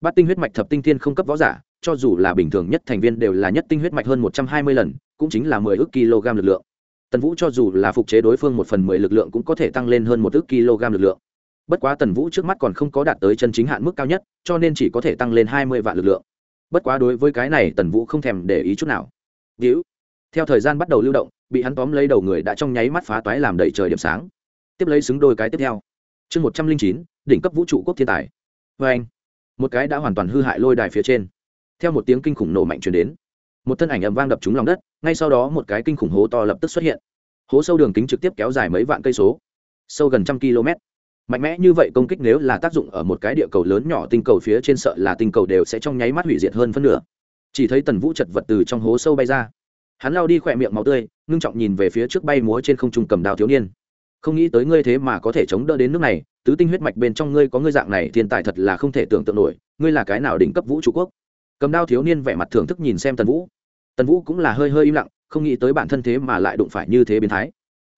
Bát tinh huyết mạch thập tinh thiên không cấp võ giả, cho dù là bình thường nhất thành viên đều là nhất tinh huyết mạch hơn một trăm hai mươi lần, cũng chính là mười ước kg lực lượng tần vũ cho dù là phục chế đối phương một phần mười lực lượng cũng có thể tăng lên hơn một ước kg lực lượng. Bất quá tần vũ trước mắt còn không có đạt tới chân chính hạn mức cao nhất, cho nên chỉ có thể tăng lên hai mươi vạn lực lượng. Bất quá đối với cái này tần vũ không thèm để ý chút nào. Víu theo thời gian bắt đầu lưu động, bị hắn tóm lấy đầu người đã trong nháy mắt phá toái làm đầy trời điểm sáng. Tiếp lấy xứng đôi cái tiếp theo. Chương một trăm linh chín, đỉnh cấp vũ trụ quốc thiên tài. Vê anh một cái đã hoàn toàn hư hại lôi đài phía trên. Theo một tiếng kinh khủng nổ mạnh chuyển đến một thân ảnh ầm vang đập trúng lòng đất, ngay sau đó một cái kinh khủng hố to lập tức xuất hiện. Hố sâu đường kính trực tiếp kéo dài mấy vạn cây số, sâu gần trăm km. Mạnh mẽ như vậy công kích nếu là tác dụng ở một cái địa cầu lớn nhỏ tinh cầu phía trên sợ là tinh cầu đều sẽ trong nháy mắt hủy diệt hơn phân nửa. Chỉ thấy tần vũ chật vật từ trong hố sâu bay ra. Hắn lao đi khỏe miệng máu tươi, ngưng trọng nhìn về phía trước bay múa trên không trung cầm đào thiếu niên. Không nghĩ tới ngươi thế mà có thể chống đỡ đến nước này, tứ tinh huyết mạch bên trong ngươi có ngươi dạng này thiên tài thật là không thể tưởng tượng nổi, ngươi là cái nào đỉnh cấp vũ trụ quốc? Cầm đao thiếu niên vẻ mặt thưởng thức nhìn xem tần vũ. Tần vũ cũng là hơi hơi im lặng, không nghĩ tới bản thân thế mà lại đụng phải như thế biến thái.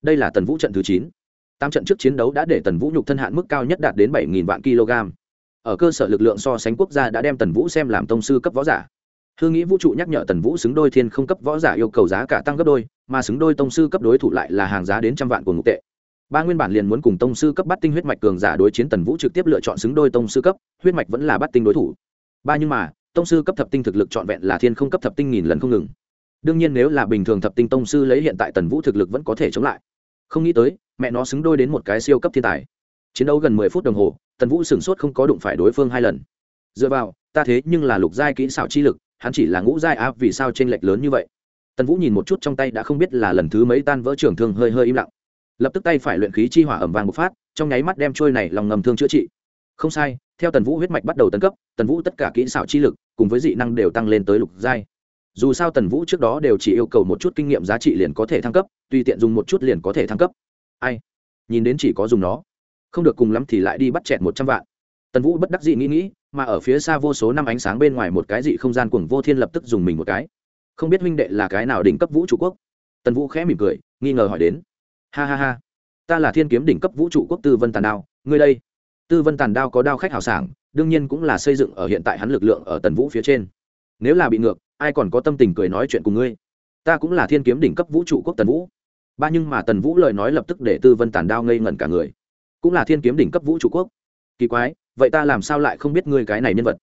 Đây là tần vũ trận thứ chín. Tám trận trước chiến đấu đã để tần vũ nhục thân hạn mức cao nhất đạt đến bảy nghìn vạn kg. Ở cơ sở lực lượng so sánh quốc gia đã đem tần vũ xem làm tông sư cấp võ giả. Hương nghĩ vũ trụ nhắc nhở tần vũ xứng đôi thiên không cấp võ giả yêu cầu giá cả tăng gấp đôi, mà xứng đôi tông sư cấp đối thủ lại là hàng giá đến trăm vạn của ngục tệ. Ba nguyên bản liền muốn cùng tông sư cấp bắt tinh huyết mạch cường giả đối chiến tần vũ trực tiếp lựa chọn xứng đôi tông sư cấp, huyết mạch vẫn là bắt tinh đối thủ. Ba nhưng mà tông sư cấp thập tinh thực lực trọn vẹn là thiên không cấp thập tinh nghìn lần không ngừng. Đương nhiên nếu là bình thường thập tinh tông sư lấy hiện tại tần vũ thực lực vẫn có thể chống lại. Không nghĩ tới, mẹ nó xứng đôi đến một cái siêu cấp thiên tài. Chiến đấu gần mười phút đồng hồ, tần vũ sửng sốt không có đụng phải đối phương hai lần. Dựa vào, ta thế nhưng là lục giai kỹ xảo chi lực, hắn chỉ là ngũ giai áp vì sao t r ê n lệch lớn như vậy? Tần vũ nhìn một chút trong tay đã không biết là lần thứ mấy tan vỡ trường thương hơi hơi im lặng. Lập tức tay phải luyện khí chi hỏa ẩm vàng một phát, trong nháy mắt đem trôi này lòng ngầm thương chữa trị. Không sai, theo tần vũ huyết mạch bắt đầu tấn cấp, tần vũ tất cả kỹ xảo chi lực cùng với dị năng đều tăng lên tới lục giai. Dù sao tần vũ trước đó đều chỉ yêu cầu một chút kinh nghiệm giá trị liền có thể thăng cấp, tùy tiện dùng một chút liền có thể thăng cấp. Ai? Nhìn đến chỉ có dùng nó. Không được cùng lắm thì lại đi bắt chẹt một trăm vạn. Tần vũ bất đắc dị nghĩ nghĩ, mà ở phía xa vô số năm ánh sáng bên ngoài một cái dị không gian cuồng vô thiên lập tức dùng mình một cái. Không biết huynh đệ là cái nào đỉnh cấp vũ trụ quốc? Tần vũ khẽ mỉm cười, nghi ngờ hỏi đến. Ha ha ha. Ta là thiên kiếm đỉnh cấp vũ trụ quốc tư vân tàn đao. Ngươi đây. Tư vân tàn đao có đao khách hào sảng đương nhiên cũng là xây dựng ở hiện tại hắn lực lượng ở tần vũ phía trên. Nếu là bị ngược, ai còn có tâm tình cười nói chuyện cùng ngươi? Ta cũng là thiên kiếm đỉnh cấp vũ trụ quốc tần vũ. Ba nhưng mà tần vũ lời nói lập tức để tư vân tàn đao ngây ngẩn cả người. Cũng là thiên kiếm đỉnh cấp vũ trụ quốc. Kỳ quái, vậy ta làm sao lại không biết ngươi cái này nhân vật?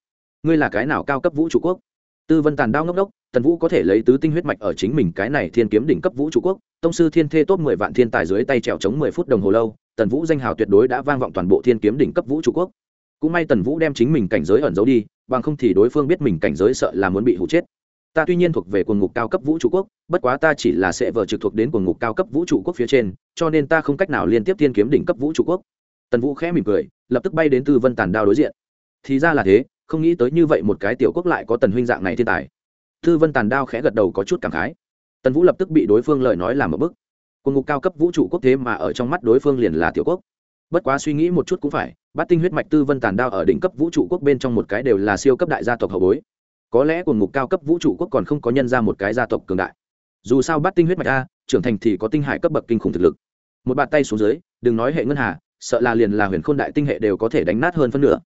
Ngươi là cái nào cao cấp vũ trụ quốc? Tư vân tàn đao ngốc đốc, tần vũ có thể lấy tứ tinh huyết mạch ở chính mình cái này thiên kiếm đỉnh cấp vũ trụ quốc. Tông sư thiên thê tốt mười vạn thiên tài dưới tay trèo chống mười phút đồng hồ lâu, tần vũ danh hào tuyệt đối đã vang vọng toàn bộ thiên kiếm đỉnh cấp vũ trụ quốc cũng may tần vũ đem chính mình cảnh giới ẩn giấu đi, bằng không thì đối phương biết mình cảnh giới sợ là muốn bị hụ chết. Ta tuy nhiên thuộc về quần ngục cao cấp vũ trụ quốc, bất quá ta chỉ là sẽ vợ trực thuộc đến quần ngục cao cấp vũ trụ quốc phía trên, cho nên ta không cách nào liên tiếp tiên kiếm đỉnh cấp vũ trụ quốc. Tần vũ khẽ mỉm cười, lập tức bay đến tư vân tàn đao đối diện. Thì ra là thế, không nghĩ tới như vậy một cái tiểu quốc lại có tần huynh dạng này thiên tài. Tư vân tàn đao khẽ gật đầu có chút cảm khái. Tần vũ lập tức bị đối phương lời nói làm một bức. Quần ngục cao cấp vũ trụ quốc thế mà ở trong mắt đối phương liền là tiểu quốc bất quá suy nghĩ một chút cũng phải, bát tinh huyết mạch tư vân tàn đao ở đỉnh cấp vũ trụ quốc bên trong một cái đều là siêu cấp đại gia tộc hậu bối. Có lẽ cùng ngục cao cấp vũ trụ quốc còn không có nhân ra một cái gia tộc cường đại. Dù sao bát tinh huyết mạch a, trưởng thành thì có tinh hải cấp bậc kinh khủng thực lực. Một bàn tay xuống dưới, đừng nói hệ ngân hà, sợ là liền là huyền khôn đại tinh hệ đều có thể đánh nát hơn phân nửa.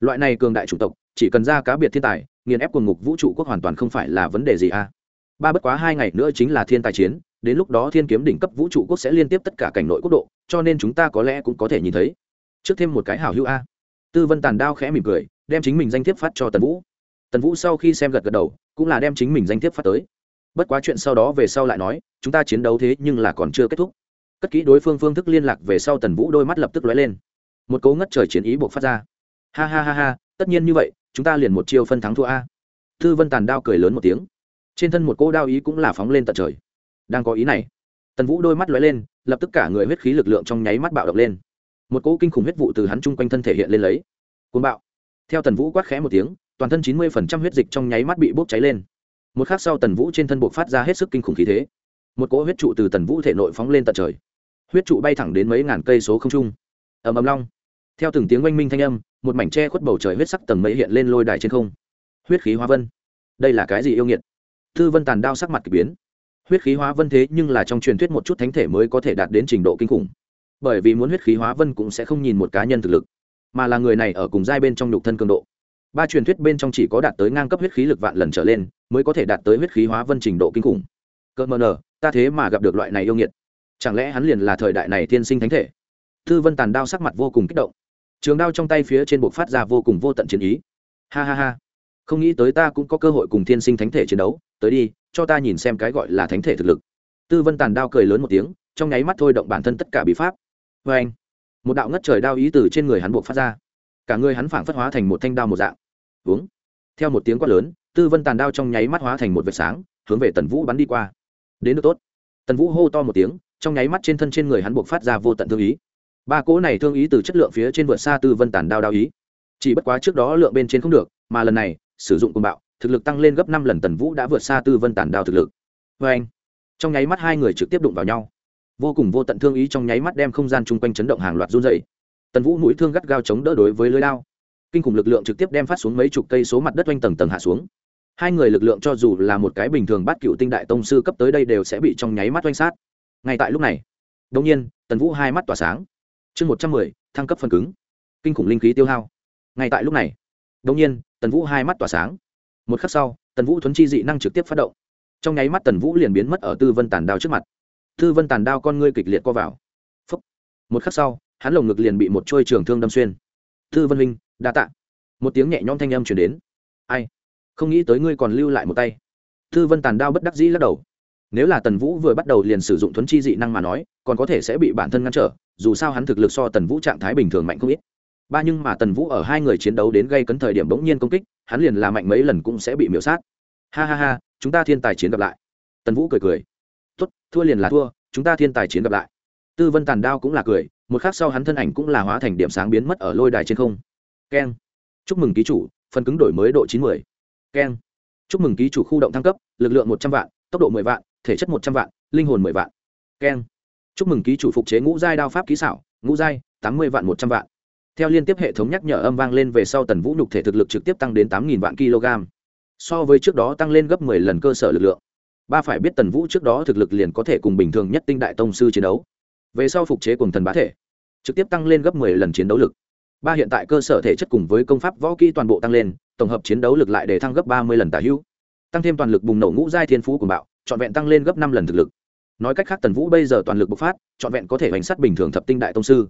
Loại này cường đại chủng tộc, chỉ cần ra cá biệt thiên tài, nghiền ép quần ngục vũ trụ quốc hoàn toàn không phải là vấn đề gì a. Ba bất quá hai ngày nữa chính là thiên tài chiến đến lúc đó thiên kiếm đỉnh cấp vũ trụ quốc sẽ liên tiếp tất cả cảnh nội quốc độ, cho nên chúng ta có lẽ cũng có thể nhìn thấy. Trước thêm một cái hảo hữu a. Tư vân tàn đao khẽ mỉm cười, đem chính mình danh thiếp phát cho tần vũ. Tần vũ sau khi xem gật gật đầu, cũng là đem chính mình danh thiếp phát tới. Bất quá chuyện sau đó về sau lại nói, chúng ta chiến đấu thế nhưng là còn chưa kết thúc. Cất kỹ đối phương phương thức liên lạc về sau tần vũ đôi mắt lập tức lóe lên. Một cấu ngất trời chiến ý buộc phát ra. Ha ha ha ha, tất nhiên như vậy, chúng ta liền một chiêu phân thắng thua a. Tư vân tàn đao cười lớn một tiếng. Trên thân một cỗ đao ý cũng là phóng lên tận trời đang có ý này. Tần vũ đôi mắt lóe lên, lập tức cả người huyết khí lực lượng trong nháy mắt bạo động lên. Một cỗ kinh khủng huyết vụ từ hắn chung quanh thân thể hiện lên lấy. Côn bạo. Theo tần vũ quát khẽ một tiếng, toàn thân chín mươi huyết dịch trong nháy mắt bị bốc cháy lên. Một khắc sau tần vũ trên thân buộc phát ra hết sức kinh khủng khí thế. Một cỗ huyết trụ từ tần vũ thể nội phóng lên tận trời. Huyết trụ bay thẳng đến mấy ngàn cây số không trung. Ầm ầm long. Theo từng tiếng oanh minh thanh âm, một mảnh tre khuất bầu trời huyết sắc tầng mấy hiện lên lôi đài trên không. Huyết khí hoa vân. Đây là cái gì yêu nghiệt? Thư vân tàn đao sắc mặt k ỳ biến huyết khí hóa vân thế nhưng là trong truyền thuyết một chút thánh thể mới có thể đạt đến trình độ kinh khủng. Bởi vì muốn huyết khí hóa vân cũng sẽ không nhìn một cá nhân thực lực, mà là người này ở cùng giai bên trong nhục thân cường độ. Ba truyền thuyết bên trong chỉ có đạt tới ngang cấp huyết khí lực vạn lần trở lên, mới có thể đạt tới huyết khí hóa vân trình độ kinh khủng. Cơ mờ nờ, ta thế mà gặp được loại này yêu nghiệt. Chẳng lẽ hắn liền là thời đại này thiên sinh thánh thể? Thư vân tàn đao sắc mặt vô cùng kích động. Trường đao trong tay phía trên buộc phát ra vô cùng vô tận chiến ý. Ha ha ha. Không nghĩ tới ta cũng có cơ hội cùng thiên sinh thánh thể chiến đấu. Tới đi cho ta nhìn xem cái gọi là thánh thể thực lực. Tư vân tàn đao cười lớn một tiếng, trong nháy mắt thôi động bản thân tất cả bí pháp. Vê anh, một đạo ngất trời đao ý từ trên người hắn buộc phát ra. Cả người hắn phảng phất hóa thành một thanh đao một dạng. Uống theo một tiếng quát lớn, tư vân tàn đao trong nháy mắt hóa thành một vệt sáng, hướng về tần vũ bắn đi qua. Đến được tốt. Tần vũ hô to một tiếng, trong nháy mắt trên thân trên người hắn buộc phát ra vô tận thương ý. Ba cỗ này thương ý từ chất lượng phía trên vượt xa tư vân tàn đao đao ý. Chỉ bất quá trước đó lượng bên trên không được, mà lần này, sử dụng côn bạo thực lực tăng lên gấp năm lần tần vũ đã vượt xa tư vân Tản đao thực lực. Vê anh, trong nháy mắt hai người trực tiếp đụng vào nhau. Vô cùng vô tận thương ý trong nháy mắt đem không gian chung quanh chấn động hàng loạt run dày tần vũ mũi thương gắt gao chống đỡ đối với lưới lao kinh khủng lực lượng trực tiếp đem phát xuống mấy chục cây số mặt đất oanh tầng tầng hạ xuống. Hai người lực lượng cho dù là một cái bình thường bát cựu tinh đại tông sư cấp tới đây đều sẽ bị trong nháy mắt oanh sát. Ngay tại lúc này đông nhiên, tần vũ hai mắt tỏa sáng. Chương một trăm mười, thăng cấp phần cứng. Kinh khủng linh khí tiêu hao. Ngay tại lúc này đông nhiên, tần vũ hai mắt tỏa sáng một khắc sau, tần vũ thuấn chi dị năng trực tiếp phát động. Trong nháy mắt tần vũ liền biến mất ở tư vân tàn đao trước mặt. Tư vân tàn đao con ngươi kịch liệt co vào. Phúc. một khắc sau, hắn lồng ngực liền bị một trôi trường thương đâm xuyên. Tư vân huynh, đa tạ. Một tiếng nhẹ nhõm thanh âm chuyển đến. Ai? Không nghĩ tới ngươi còn lưu lại một tay. Tư vân tàn đao bất đắc dĩ lắc đầu. Nếu là tần vũ vừa bắt đầu liền sử dụng thuấn chi dị năng mà nói, còn có thể sẽ bị bản thân ngăn trở, dù sao hắn thực lực so tần vũ trạng thái bình thường mạnh không ít ba nhưng mà tần vũ ở hai người chiến đấu đến gây cấn thời điểm bỗng nhiên công kích, hắn liền là mạnh mấy lần cũng sẽ bị miễu sát. Ha ha ha, chúng ta thiên tài chiến gặp lại. Tần vũ cười cười. Tốt, thua liền là thua, chúng ta thiên tài chiến gặp lại. Tư vân tàn đao cũng là cười, một khác sau hắn thân ảnh cũng là hóa thành điểm sáng biến mất ở lôi đài trên không. Keng. Chúc mừng ký chủ, phần cứng đổi mới độ chín mươi. Keng. Chúc mừng ký chủ khu động thăng cấp, lực lượng một trăm vạn, tốc độ mười vạn, thể chất một trăm vạn, linh hồn mười vạn. Keng. Chúc mừng ký chủ phục chế ngũ giai đao pháp ký xảo, ngũ giai, tám mươi vạn một trăm vạn theo liên tiếp hệ thống nhắc nhở âm vang lên về sau tần vũ nhục thể thực lực trực tiếp tăng đến tám vạn kg. So với trước đó tăng lên gấp 10 lần cơ sở lực lượng. Ba phải biết tần vũ trước đó thực lực liền có thể cùng bình thường nhất tinh đại tông sư chiến đấu. Về sau phục chế cùng thần bá thể, trực tiếp tăng lên gấp 10 lần chiến đấu lực. Ba hiện tại cơ sở thể chất cùng với công pháp võ kỹ toàn bộ tăng lên, tổng hợp chiến đấu lực lại để thăng gấp 30 lần tả hữu. Tăng thêm toàn lực bùng nổ ngũ giai thiên phú của bạo, trọn vẹn tăng lên gấp năm lần thực lực. Nói cách khác tần vũ bây giờ toàn lực bộc phát, trọn vẹn có thể bánh sát bình thường thập tinh đại tông sư.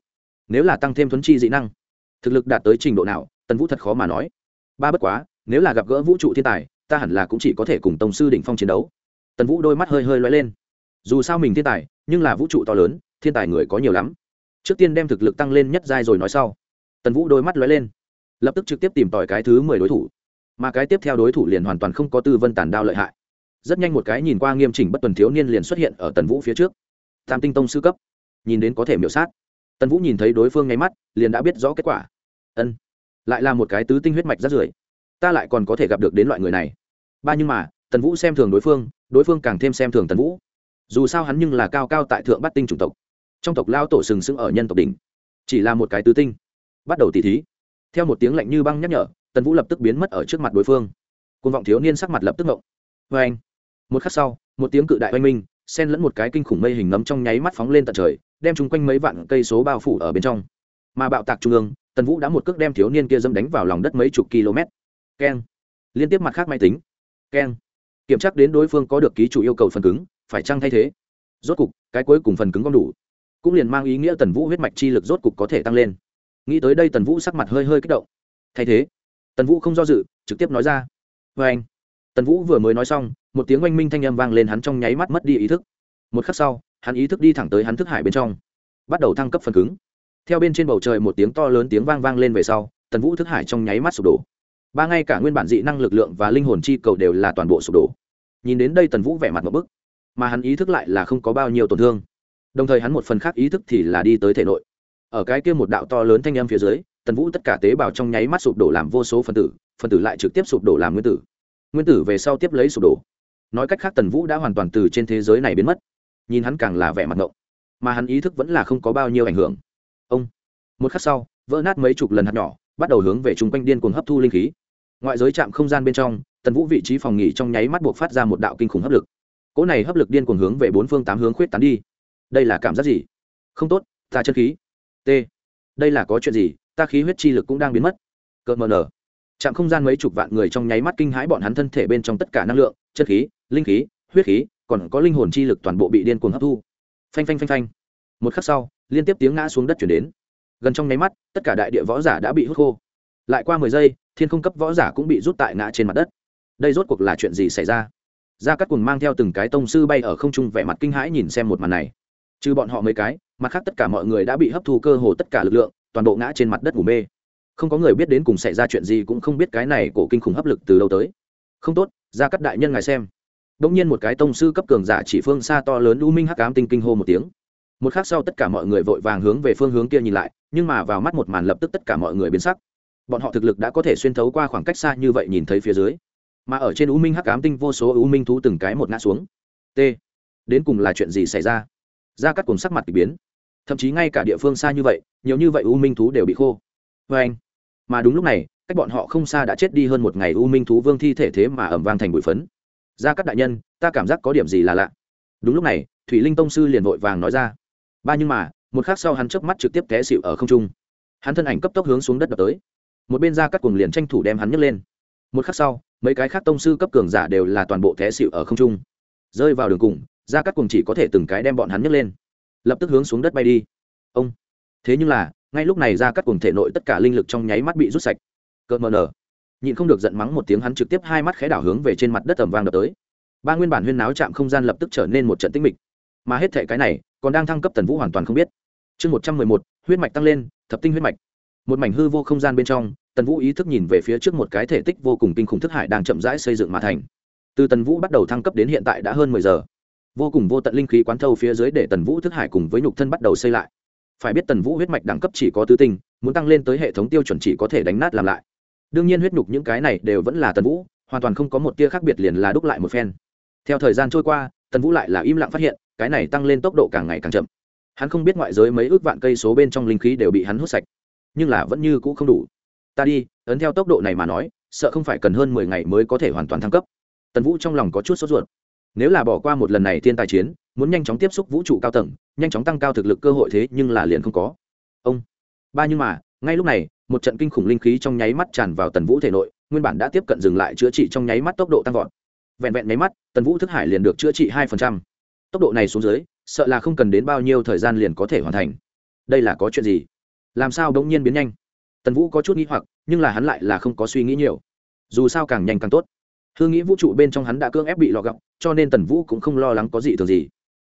Nếu là tăng thêm thuấn chi dị năng thực lực đạt tới trình độ nào, tần vũ thật khó mà nói. Ba bất quá, nếu là gặp gỡ vũ trụ thiên tài, ta hẳn là cũng chỉ có thể cùng tông sư đỉnh phong chiến đấu. Tần vũ đôi mắt hơi hơi loay lên. Dù sao mình thiên tài, nhưng là vũ trụ to lớn, thiên tài người có nhiều lắm. Trước tiên đem thực lực tăng lên nhất giai rồi nói sau. Tần vũ đôi mắt loay lên. Lập tức trực tiếp tìm tòi cái thứ mười đối thủ. Mà cái tiếp theo đối thủ liền hoàn toàn không có tư vân tàn đao lợi hại. Rất nhanh một cái nhìn qua nghiêm chỉnh bất tuần thiếu niên liền xuất hiện ở tần vũ phía trước. Tam tinh tông sư cấp. Nhìn đến có thể miểu sát tần vũ nhìn thấy đối phương ngay mắt, liền đã biết rõ kết quả. Ân, lại là một cái tứ tinh huyết mạch rất rưởi. Ta lại còn có thể gặp được đến loại người này. Ba nhưng mà, tần vũ xem thường đối phương đối phương càng thêm xem thường tần vũ. Dù sao hắn nhưng là cao cao tại thượng bát tinh chủng tộc. Trong tộc lao tổ sừng sững ở nhân tộc đỉnh. Chỉ là một cái tứ tinh. Bắt đầu tỉ thí. Theo một tiếng lạnh như băng nhắc nhở, tần vũ lập tức biến mất ở trước mặt đối phương. Côn vọng thiếu niên sắc mặt lập tức ngộng. Vê anh một khắc sau, một tiếng cự đại oanh minh, xen lẫn một cái kinh khủng mây hình nấm trong nháy mắt phóng lên tận trời đem chúng quanh mấy vạn cây số bao phủ ở bên trong. Mà bạo tạc trung ương, tần vũ đã một cước đem thiếu niên kia dâm đánh vào lòng đất mấy chục km. Keng. Liên tiếp mặt khác máy tính. Keng. Kiểm tra đến đối phương có được ký chủ yêu cầu phần cứng, phải chăng thay thế? Rốt cục, cái cuối cùng phần cứng gom đủ. Cũng liền mang ý nghĩa tần vũ huyết mạch chi lực rốt cục có thể tăng lên. Nghĩ tới đây tần vũ sắc mặt hơi hơi kích động. Thay thế. Tần vũ không do dự, trực tiếp nói ra. Vê anh. Tần vũ vừa mới nói xong, một tiếng oanh minh thanh âm vang lên hắn trong nháy mắt mất đi ý thức. Một khắc sau hắn ý thức đi thẳng tới hắn thức hải bên trong, bắt đầu thăng cấp phần cứng. Theo bên trên bầu trời một tiếng to lớn tiếng vang vang lên về sau, tần vũ thức hải trong nháy mắt sụp đổ. Ba ngay cả nguyên bản dị năng lực lượng và linh hồn chi cầu đều là toàn bộ sụp đổ. Nhìn đến đây tần vũ vẻ mặt một bức, mà hắn ý thức lại là không có bao nhiêu tổn thương. Đồng thời hắn một phần khác ý thức thì là đi tới thể nội. Ở cái kia một đạo to lớn thanh âm phía dưới, tần vũ tất cả tế bào trong nháy mắt sụp đổ làm vô số phân tử phân tử lại trực tiếp sụp đổ làm nguyên tử. Nguyên tử về sau tiếp lấy sụp đổ. Nói cách khác tần vũ đã hoàn toàn từ trên thế giới này biến mất nhìn hắn càng là vẻ mặt ngộng. Mà hắn ý thức vẫn là không có bao nhiêu ảnh hưởng. Ông. Một khắc sau, vỡ nát mấy chục lần hạt nhỏ, bắt đầu hướng về chung quanh điên cuồng hấp thu linh khí. Ngoại giới chạm không gian bên trong, tần vũ vị trí phòng nghỉ trong nháy mắt buộc phát ra một đạo kinh khủng hấp lực. Cỗ này hấp lực điên cuồng hướng về bốn phương tám hướng khuyết tán đi. Đây là cảm giác gì? Không tốt, ta chân khí. T. Đây là có chuyện gì? Ta khí huyết chi lực cũng đang biến mất. Cợt mờ nở. Chạm không gian mấy chục vạn người trong nháy mắt kinh hãi bọn hắn thân thể bên trong tất cả năng lượng chất khí, linh khí, huyết khí còn có linh hồn chi lực toàn bộ bị điên cuồng hấp thu. Phanh phanh phanh phanh. Một khắc sau, liên tiếp tiếng ngã xuống đất chuyển đến. Gần trong nháy mắt, tất cả đại địa võ giả đã bị hút khô. Lại qua mười giây, thiên không cấp võ giả cũng bị rút tại ngã trên mặt đất. Đây rốt cuộc là chuyện gì xảy ra? Gia Cát cùng mang theo từng cái tông sư bay ở không trung vẻ mặt kinh hãi nhìn xem một màn này. Trừ bọn họ mấy cái, mặt khác tất cả mọi người đã bị hấp thu cơ hồ tất cả lực lượng, toàn bộ ngã trên mặt đất ngủ mê. Không có người biết đến cùng xảy ra chuyện gì cũng không biết cái này cổ kinh khủng hấp lực từ đâu tới. Không tốt, Gia Cát đại nhân ngài xem đông nhiên một cái tông sư cấp cường giả chỉ phương xa to lớn u minh hắc ám tinh kinh hô một tiếng. Một khác sau tất cả mọi người vội vàng hướng về phương hướng kia nhìn lại, nhưng mà vào mắt một màn lập tức tất cả mọi người biến sắc. Bọn họ thực lực đã có thể xuyên thấu qua khoảng cách xa như vậy nhìn thấy phía dưới. Mà ở trên u minh hắc ám tinh vô số u minh thú từng cái một ngã xuống. T. Đến cùng là chuyện gì xảy ra? Ra cắt cùng sắc mặt k ỳ biến. Thậm chí ngay cả địa phương xa như vậy, nhiều như vậy u minh thú đều bị khô. Vê anh. Mà đúng lúc này, cách bọn họ không xa đã chết đi hơn một ngày u minh thú vương thi thể thế mà ẩm vang thành bụi phấn ra các đại nhân, ta cảm giác có điểm gì là lạ. Đúng lúc này, thủy linh tông sư liền vội vàng nói ra. Ba nhưng mà, một khác sau hắn chớp mắt trực tiếp té xịu ở không trung. Hắn thân ảnh cấp tốc hướng xuống đất đập tới. Một bên ra các cuồng liền tranh thủ đem hắn nhấc lên. Một khắc sau, mấy cái khác tông sư cấp cường giả đều là toàn bộ té xịu ở không trung. Rơi vào đường cùng ra các cuồng chỉ có thể từng cái đem bọn hắn nhấc lên. Lập tức hướng xuống đất bay đi. Ông. Thế nhưng là, ngay lúc này ra các cuồng thể nội tất cả linh lực trong nháy mắt bị rút sạch. Cợt mờ nở nhịn không được giận mắng một tiếng hắn trực tiếp hai mắt khẽ đảo hướng về trên mặt đất tầm vang đập tới. Ba nguyên bản huyên náo chạm không gian lập tức trở nên một trận tinh mịch. Mà hết thể cái này, còn đang thăng cấp tần vũ hoàn toàn không biết. Chương một trăm mười một, huyết mạch tăng lên, thập tinh huyết mạch. Một mảnh hư vô không gian bên trong, tần vũ ý thức nhìn về phía trước một cái thể tích vô cùng kinh khủng thức hải đang chậm rãi xây dựng mà thành. Từ tần vũ bắt đầu thăng cấp đến hiện tại đã hơn mười giờ. Vô cùng vô tận linh khí quán thâu phía dưới để tần vũ thức hải cùng với nhục thân bắt đầu xây lại. Phải biết tần vũ huyết mạch đẳng cấp chỉ có tứ tinh, muốn tăng lên tới hệ thống tiêu chuẩn chỉ có thể đánh nát làm lại đương nhiên huyết nhục những cái này đều vẫn là tần vũ, hoàn toàn không có một tia khác biệt liền là đúc lại một phen. Theo thời gian trôi qua, tần vũ lại là im lặng phát hiện, cái này tăng lên tốc độ càng ngày càng chậm. Hắn không biết ngoại giới mấy ước vạn cây số bên trong linh khí đều bị hắn hút sạch, nhưng là vẫn như cũ không đủ. Ta đi, ấn theo tốc độ này mà nói, sợ không phải cần hơn mười ngày mới có thể hoàn toàn thăng cấp. Tần vũ trong lòng có chút sốt ruột. Nếu là bỏ qua một lần này thiên tài chiến, muốn nhanh chóng tiếp xúc vũ trụ cao tầng, nhanh chóng tăng cao thực lực cơ hội thế nhưng là liền không có. Ông, ba nhưng mà, ngay lúc này một trận kinh khủng linh khí trong nháy mắt tràn vào tần vũ thể nội, nguyên bản đã tiếp cận dừng lại chữa trị trong nháy mắt tốc độ tăng vọt. Vẹn vẹn nháy mắt, tần vũ thức hải liền được chữa trị hai phần trăm. Tốc độ này xuống dưới, sợ là không cần đến bao nhiêu thời gian liền có thể hoàn thành. Đây là có chuyện gì? Làm sao đống nhiên biến nhanh? Tần vũ có chút nghĩ hoặc, nhưng là hắn lại là không có suy nghĩ nhiều. Dù sao càng nhanh càng tốt. Hương nghĩ vũ trụ bên trong hắn đã cưỡng ép bị lọ gọng cho nên tần vũ cũng không lo lắng có gì thường gì.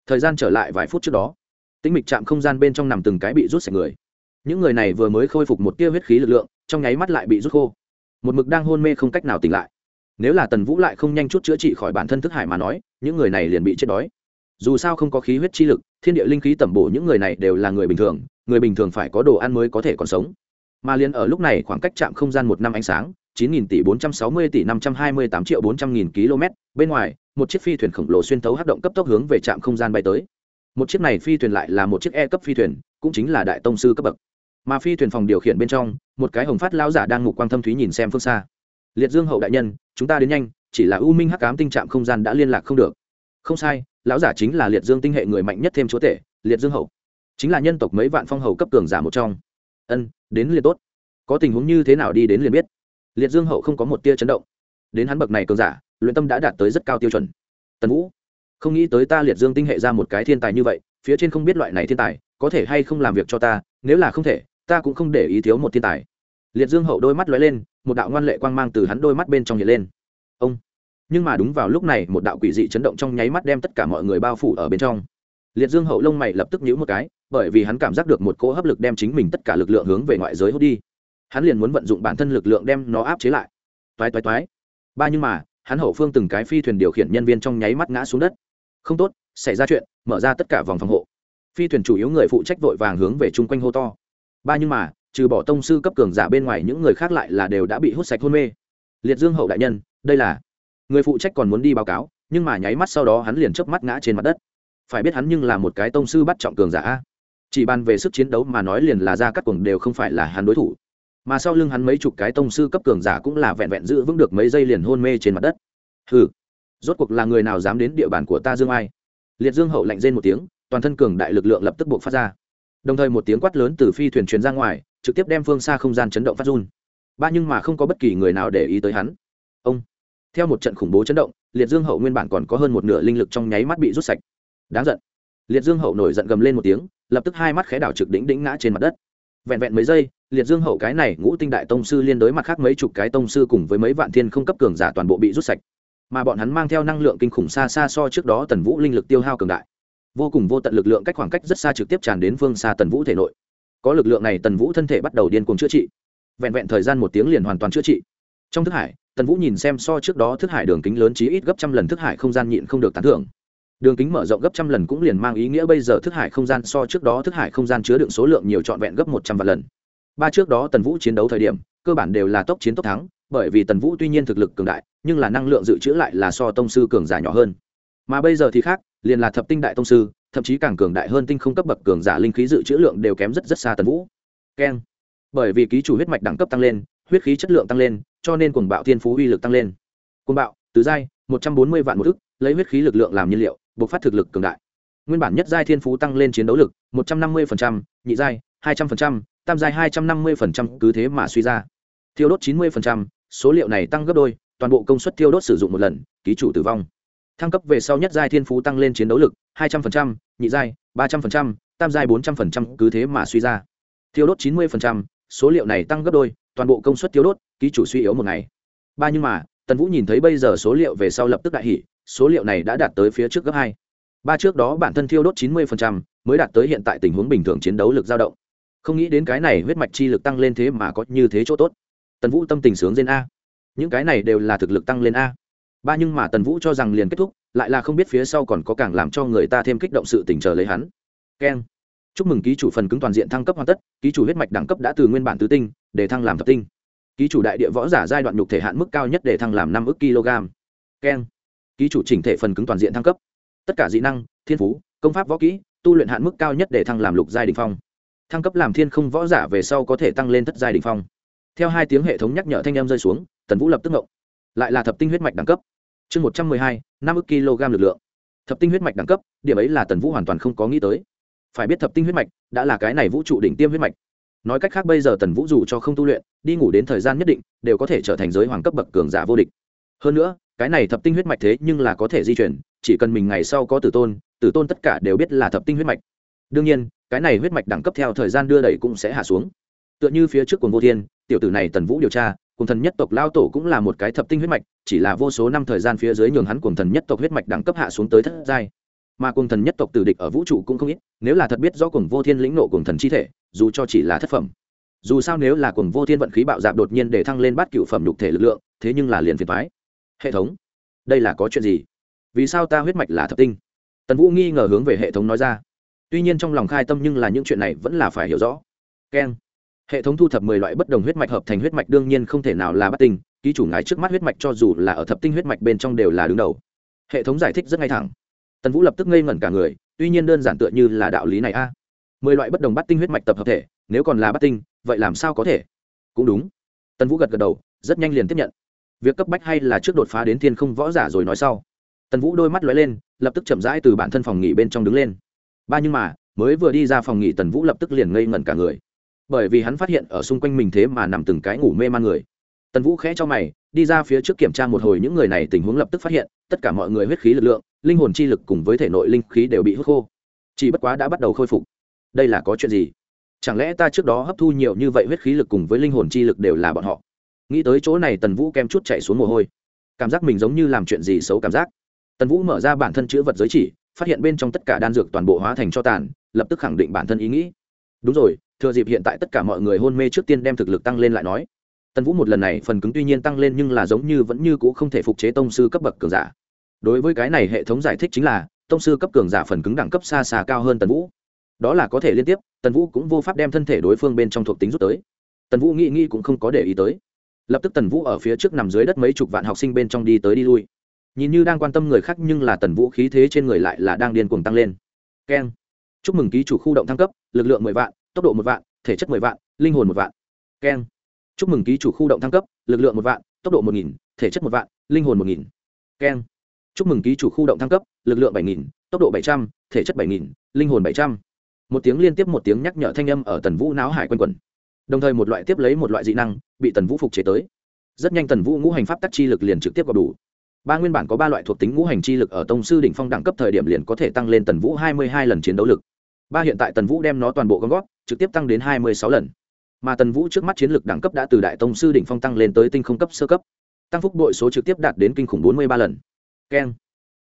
Thời gian trở lại vài phút trước đó, tĩnh mịch chạm không gian bên trong nằm từng cái bị rút sạch người những người này vừa mới khôi phục một tia huyết khí lực lượng, trong nháy mắt lại bị rút khô. Một mực đang hôn mê không cách nào tỉnh lại. Nếu là tần vũ lại không nhanh chút chữa trị khỏi bản thân thức hải mà nói, những người này liền bị chết đói. Dù sao không có khí huyết chi lực, thiên địa linh khí tẩm bổ những người này đều là người bình thường, người bình thường phải có đồ ăn mới có thể còn sống. Mà liền ở lúc này khoảng cách chạm không gian một năm ánh sáng, chín nghìn tỷ bốn trăm sáu mươi tỷ năm trăm hai mươi tám triệu bốn trăm nghìn km, bên ngoài, một chiếc phi thuyền khổng lồ xuyên tấu hát động cấp tốc hướng về trạm không gian bay tới. Một chiếc này phi thuyền lại là một chiếc e cấp phi thuyền, cũng chính là đại tông sư cấp bậc mà phi thuyền phòng điều khiển bên trong, một cái hồng phát lão giả đang ngục quang thâm thúy nhìn xem phương xa. Liệt dương hậu đại nhân, chúng ta đến nhanh, chỉ là u minh hắc cám tinh trạm không gian đã liên lạc không được. Không sai, lão giả chính là liệt dương tinh hệ người mạnh nhất thêm chúa tể, liệt dương hậu. Chính là nhân tộc mấy vạn phong hầu cấp cường giả một trong. Ân, đến liền tốt. Có tình huống như thế nào đi đến liền biết. Liệt dương hậu không có một tia chấn động. Đến hắn bậc này cường giả, luyện tâm đã đạt tới rất cao tiêu chuẩn. Tần vũ, không nghĩ tới ta liệt dương tinh hệ ra một cái thiên tài như vậy, phía trên không biết loại này thiên tài, có thể hay không làm việc cho ta, nếu là không thể ta cũng không để ý thiếu một thiên tài. Liệt dương hậu đôi mắt lóe lên, một đạo ngoan lệ quang mang từ hắn đôi mắt bên trong hiện lên. Ông. Nhưng mà đúng vào lúc này, một đạo quỷ dị chấn động trong nháy mắt đem tất cả mọi người bao phủ ở bên trong. Liệt dương hậu lông mày lập tức nhíu một cái, bởi vì hắn cảm giác được một cỗ hấp lực đem chính mình tất cả lực lượng hướng về ngoại giới hút đi. Hắn liền muốn vận dụng bản thân lực lượng đem nó áp chế lại. Toái toái toái. Ba nhưng mà, hắn hậu phương từng cái phi thuyền điều khiển nhân viên trong nháy mắt ngã xuống đất. Không tốt, xảy ra chuyện, mở ra tất cả vòng phòng hộ. Phi thuyền chủ yếu người phụ trách vội vàng hướng về chung quanh hô to ba nhưng mà, trừ bỏ tông sư cấp cường giả bên ngoài những người khác lại là đều đã bị hút sạch hôn mê. Liệt dương hậu đại nhân, đây là người phụ trách còn muốn đi báo cáo, nhưng mà nháy mắt sau đó hắn liền chớp mắt ngã trên mặt đất. Phải biết hắn nhưng là một cái tông sư bắt trọng cường giả chỉ bàn về sức chiến đấu mà nói liền là ra các cuồng đều không phải là hắn đối thủ. Mà sau lưng hắn mấy chục cái tông sư cấp cường giả cũng là vẹn vẹn giữ vững được mấy giây liền hôn mê trên mặt đất. Hừ, rốt cuộc là người nào dám đến địa bàn của ta dương ai? Liệt dương hậu lạnh rên một tiếng, toàn thân cường đại lực lượng lập tức buộc phát ra đồng thời một tiếng quát lớn từ phi thuyền truyền ra ngoài, trực tiếp đem phương xa không gian chấn động phát run. Ba nhưng mà không có bất kỳ người nào để ý tới hắn. Ông, theo một trận khủng bố chấn động, liệt dương hậu nguyên bản còn có hơn một nửa linh lực trong nháy mắt bị rút sạch. Đáng giận. Liệt dương hậu nổi giận gầm lên một tiếng, lập tức hai mắt khẽ đảo trực đỉnh đỉnh ngã trên mặt đất. Vẹn vẹn mấy giây, liệt dương hậu cái này ngũ tinh đại tông sư liên đối mặt khác mấy chục cái tông sư cùng với mấy vạn thiên không cấp cường giả toàn bộ bị rút sạch. Mà bọn hắn mang theo năng lượng kinh khủng xa xa so trước đó tần vũ linh lực tiêu hao cường đại vô cùng vô tận lực lượng cách khoảng cách rất xa trực tiếp tràn đến phương xa tần vũ thể nội. Có lực lượng này tần vũ thân thể bắt đầu điên cuồng chữa trị. Vẹn vẹn thời gian một tiếng liền hoàn toàn chữa trị. Trong thức hải, tần vũ nhìn xem so trước đó thức hải đường kính lớn chí ít gấp trăm lần thức hải không gian nhịn không được tán thưởng. Đường kính mở rộng gấp trăm lần cũng liền mang ý nghĩa bây giờ thức hải không gian so trước đó thức hải không gian chứa đựng số lượng nhiều trọn vẹn gấp một trăm vạn lần. Ba trước đó tần vũ chiến đấu thời điểm, cơ bản đều là tốc chiến tốc thắng, bởi vì tần vũ tuy nhiên thực lực cường đại, nhưng là năng lượng dự trữ lại là so tông sư cường giả nhỏ hơn mà bây giờ thì khác, liền là thập tinh đại tông sư, thậm chí càng cường đại hơn tinh không cấp bậc cường giả linh khí dự trữ lượng đều kém rất rất xa tần vũ. Keng. Bởi vì ký chủ huyết mạch đẳng cấp tăng lên, huyết khí chất lượng tăng lên, cho nên cuồng bạo thiên phú uy lực tăng lên. Cuồng bạo, tứ giai, một trăm bốn mươi vạn một ức, lấy huyết khí lực lượng làm nhiên liệu buộc phát thực lực cường đại. Nguyên bản nhất giai thiên phú tăng lên chiến đấu lực, một trăm năm mươi nhị giai, hai trăm linh tam giai, hai trăm năm mươi cứ thế mà suy ra. Thiêu đốt chín mươi số liệu này tăng gấp đôi, toàn bộ công suất thiêu đốt sử dụng một lần, ký chủ tử vong thăng cấp về sau nhất giai thiên phú tăng lên chiến đấu lực, hai trăm linh nhị giai, ba trăm linh tam giai bốn trăm linh cứ thế mà suy ra. Thiêu đốt chín mươi số liệu này tăng gấp đôi, toàn bộ công suất thiêu đốt, ký chủ suy yếu một ngày. Ba nhưng mà, tần vũ nhìn thấy bây giờ số liệu về sau lập tức đại hỷ số liệu này đã đạt tới phía trước gấp hai. Ba trước đó bản thân thiêu đốt chín mươi mới đạt tới hiện tại tình huống bình thường chiến đấu lực dao động. Không nghĩ đến cái này huyết mạch chi lực tăng lên thế mà có như thế chỗ tốt. Tần vũ tâm tình sướng trên a. Những cái này đều là thực lực tăng lên a ba nhưng mà tần vũ cho rằng liền kết thúc, lại là không biết phía sau còn có càng làm cho người ta thêm kích động sự tình chờ lấy hắn. Keng. Chúc mừng ký chủ phần cứng toàn diện thăng cấp hoàn tất, ký chủ huyết mạch đẳng cấp đã từ nguyên bản tứ tinh, để thăng làm thập tinh. Ký chủ đại địa võ giả giai đoạn nhục thể hạn mức cao nhất để thăng làm năm ước kg. Keng. Ký chủ chỉnh thể phần cứng toàn diện thăng cấp. Tất cả dị năng, thiên phú, công pháp võ kỹ, tu luyện hạn mức cao nhất để thăng làm lục giai đình phong. Thăng cấp làm thiên không võ giả về sau có thể tăng lên thất giai đình phong. Theo hai tiếng hệ thống nhắc nhở thanh em rơi xuống, tần vũ lập tức ngộng. Lại là thập tinh huyết mạch đẳng cấp chương một trăm mười hai, năm ước kg lực lượng. Thập tinh huyết mạch đẳng cấp, điểm ấy là tần vũ hoàn toàn không có nghĩ tới. Phải biết thập tinh huyết mạch đã là cái này vũ trụ đỉnh tiêm huyết mạch. Nói cách khác bây giờ tần vũ dù cho không tu luyện, đi ngủ đến thời gian nhất định, đều có thể trở thành giới hoàng cấp bậc cường giả vô địch. Hơn nữa, cái này thập tinh huyết mạch thế nhưng là có thể di chuyển, chỉ cần mình ngày sau có tử tôn tử tôn tất cả đều biết là thập tinh huyết mạch. Đương nhiên, cái này huyết mạch đẳng cấp theo thời gian đưa đẩy cũng sẽ hạ xuống. Tựa như phía trước quần vô thiên, tiểu tử này tần vũ điều tra cùng thần nhất tộc lao tổ cũng là một cái thập tinh huyết mạch, chỉ là vô số năm thời gian phía dưới nhường hắn cùng thần nhất tộc huyết mạch đẳng cấp hạ xuống tới thất giai. Mà cùng thần nhất tộc tử địch ở vũ trụ cũng không ít, nếu là thật biết do cùng vô thiên lĩnh nộ cùng thần chi thể, dù cho chỉ là thất phẩm. Dù sao nếu là cùng vô thiên vận khí bạo dạp đột nhiên để thăng lên bát cựu phẩm nhục thể lực lượng, thế nhưng là liền phiền thoái hệ thống, đây là có chuyện gì? Vì sao ta huyết mạch là thập tinh? Tần vũ nghi ngờ hướng về hệ thống nói ra. Tuy nhiên trong lòng khai tâm nhưng là những chuyện này vẫn là phải hiểu rõ. Keng hệ thống thu thập mười loại bất đồng huyết mạch hợp thành huyết mạch đương nhiên không thể nào là bất tinh, ký chủ ngái trước mắt huyết mạch cho dù là ở thập tinh huyết mạch bên trong đều là đứng đầu. Hệ thống giải thích rất ngay thẳng. Tần vũ lập tức ngây ngẩn cả người, tuy nhiên đơn giản tựa như là đạo lý này a. Mười loại bất đồng bắt tinh huyết mạch tập hợp thể, nếu còn là bắt tinh, vậy làm sao có thể? Cũng đúng. Tần vũ gật gật đầu, rất nhanh liền tiếp nhận. Việc cấp bách hay là trước đột phá đến thiên không võ giả rồi nói sau. Tần vũ đôi mắt lóe lên, lập tức chậm rãi từ bản thân phòng nghỉ bên trong đứng lên. Ba nhưng mà, mới vừa đi ra phòng nghỉ tần vũ lập tức liền ngây ngẩn cả người bởi vì hắn phát hiện ở xung quanh mình thế mà nằm từng cái ngủ mê man người. Tần vũ khẽ cho mày, đi ra phía trước kiểm tra một hồi những người này tình huống lập tức phát hiện, tất cả mọi người huyết khí lực lượng, linh hồn chi lực cùng với thể nội linh khí đều bị hút khô. Chỉ bất quá đã bắt đầu khôi phục. Đây là có chuyện gì? Chẳng lẽ ta trước đó hấp thu nhiều như vậy huyết khí lực cùng với linh hồn chi lực đều là bọn họ? Nghĩ tới chỗ này tần vũ kem chút chạy xuống mồ hôi. Cảm giác mình giống như làm chuyện gì xấu cảm giác. Tần vũ mở ra bản thân chữ vật giới chỉ, phát hiện bên trong tất cả đan dược toàn bộ hóa thành cho tàn, lập tức khẳng định bản thân ý nghĩ. Đúng rồi thừa dịp hiện tại tất cả mọi người hôn mê trước tiên đem thực lực tăng lên lại nói. Tần vũ một lần này phần cứng tuy nhiên tăng lên nhưng là giống như vẫn như c ũ không thể phục chế tông sư cấp bậc cường giả. Đối với cái này hệ thống giải thích chính là, tông sư cấp cường giả phần cứng đẳng cấp xa xa cao hơn tần vũ. Đó là có thể liên tiếp, tần vũ cũng vô pháp đem thân thể đối phương bên trong thuộc tính rút tới. Tần vũ nghĩ nghĩ cũng không có để ý tới. Lập tức tần vũ ở phía trước nằm dưới đất mấy chục vạn học sinh bên trong đi tới đi lui. Nhìn như đang quan tâm người khác nhưng là tần vũ khí thế trên người lại là đang điên cuồng tăng lên. Keng. Chúc mừng ký chủ khu động thăng cấp, lực lượng mười vạn tốc độ một vạn, thể chất mười vạn, linh hồn một vạn. Keng. Chúc mừng ký chủ khu động thăng cấp, lực lượng một vạn, tốc độ một nghìn, thể chất một vạn, linh hồn một nghìn. Keng. Chúc mừng ký chủ khu động thăng cấp, lực lượng bảy nghìn, tốc độ bảy trăm, thể chất bảy nghìn, linh hồn bảy trăm. Một tiếng liên tiếp một tiếng nhắc nhở thanh âm ở tần vũ não hải quanh quẩn. Đồng thời một loại tiếp lấy một loại dị năng, bị tần vũ phục chế tới. Rất nhanh tần vũ ngũ hành pháp tắc chi lực liền trực tiếp gặp đủ. Ba nguyên bản có ba loại thuộc tính ngũ hành chi lực ở tông sư đỉnh phong đẳng cấp thời điểm liền có thể tăng lên tần vũ hai mươi hai lần chiến đấu lực ba hiện tại tần vũ đem nó toàn bộ gom góp, trực tiếp tăng đến hai mươi sáu lần. Mà tần vũ trước mắt chiến lược đẳng cấp đã từ đại tông sư đỉnh phong tăng lên tới tinh không cấp sơ cấp. Tăng phúc đội số trực tiếp đạt đến kinh khủng bốn mươi ba lần. Keng.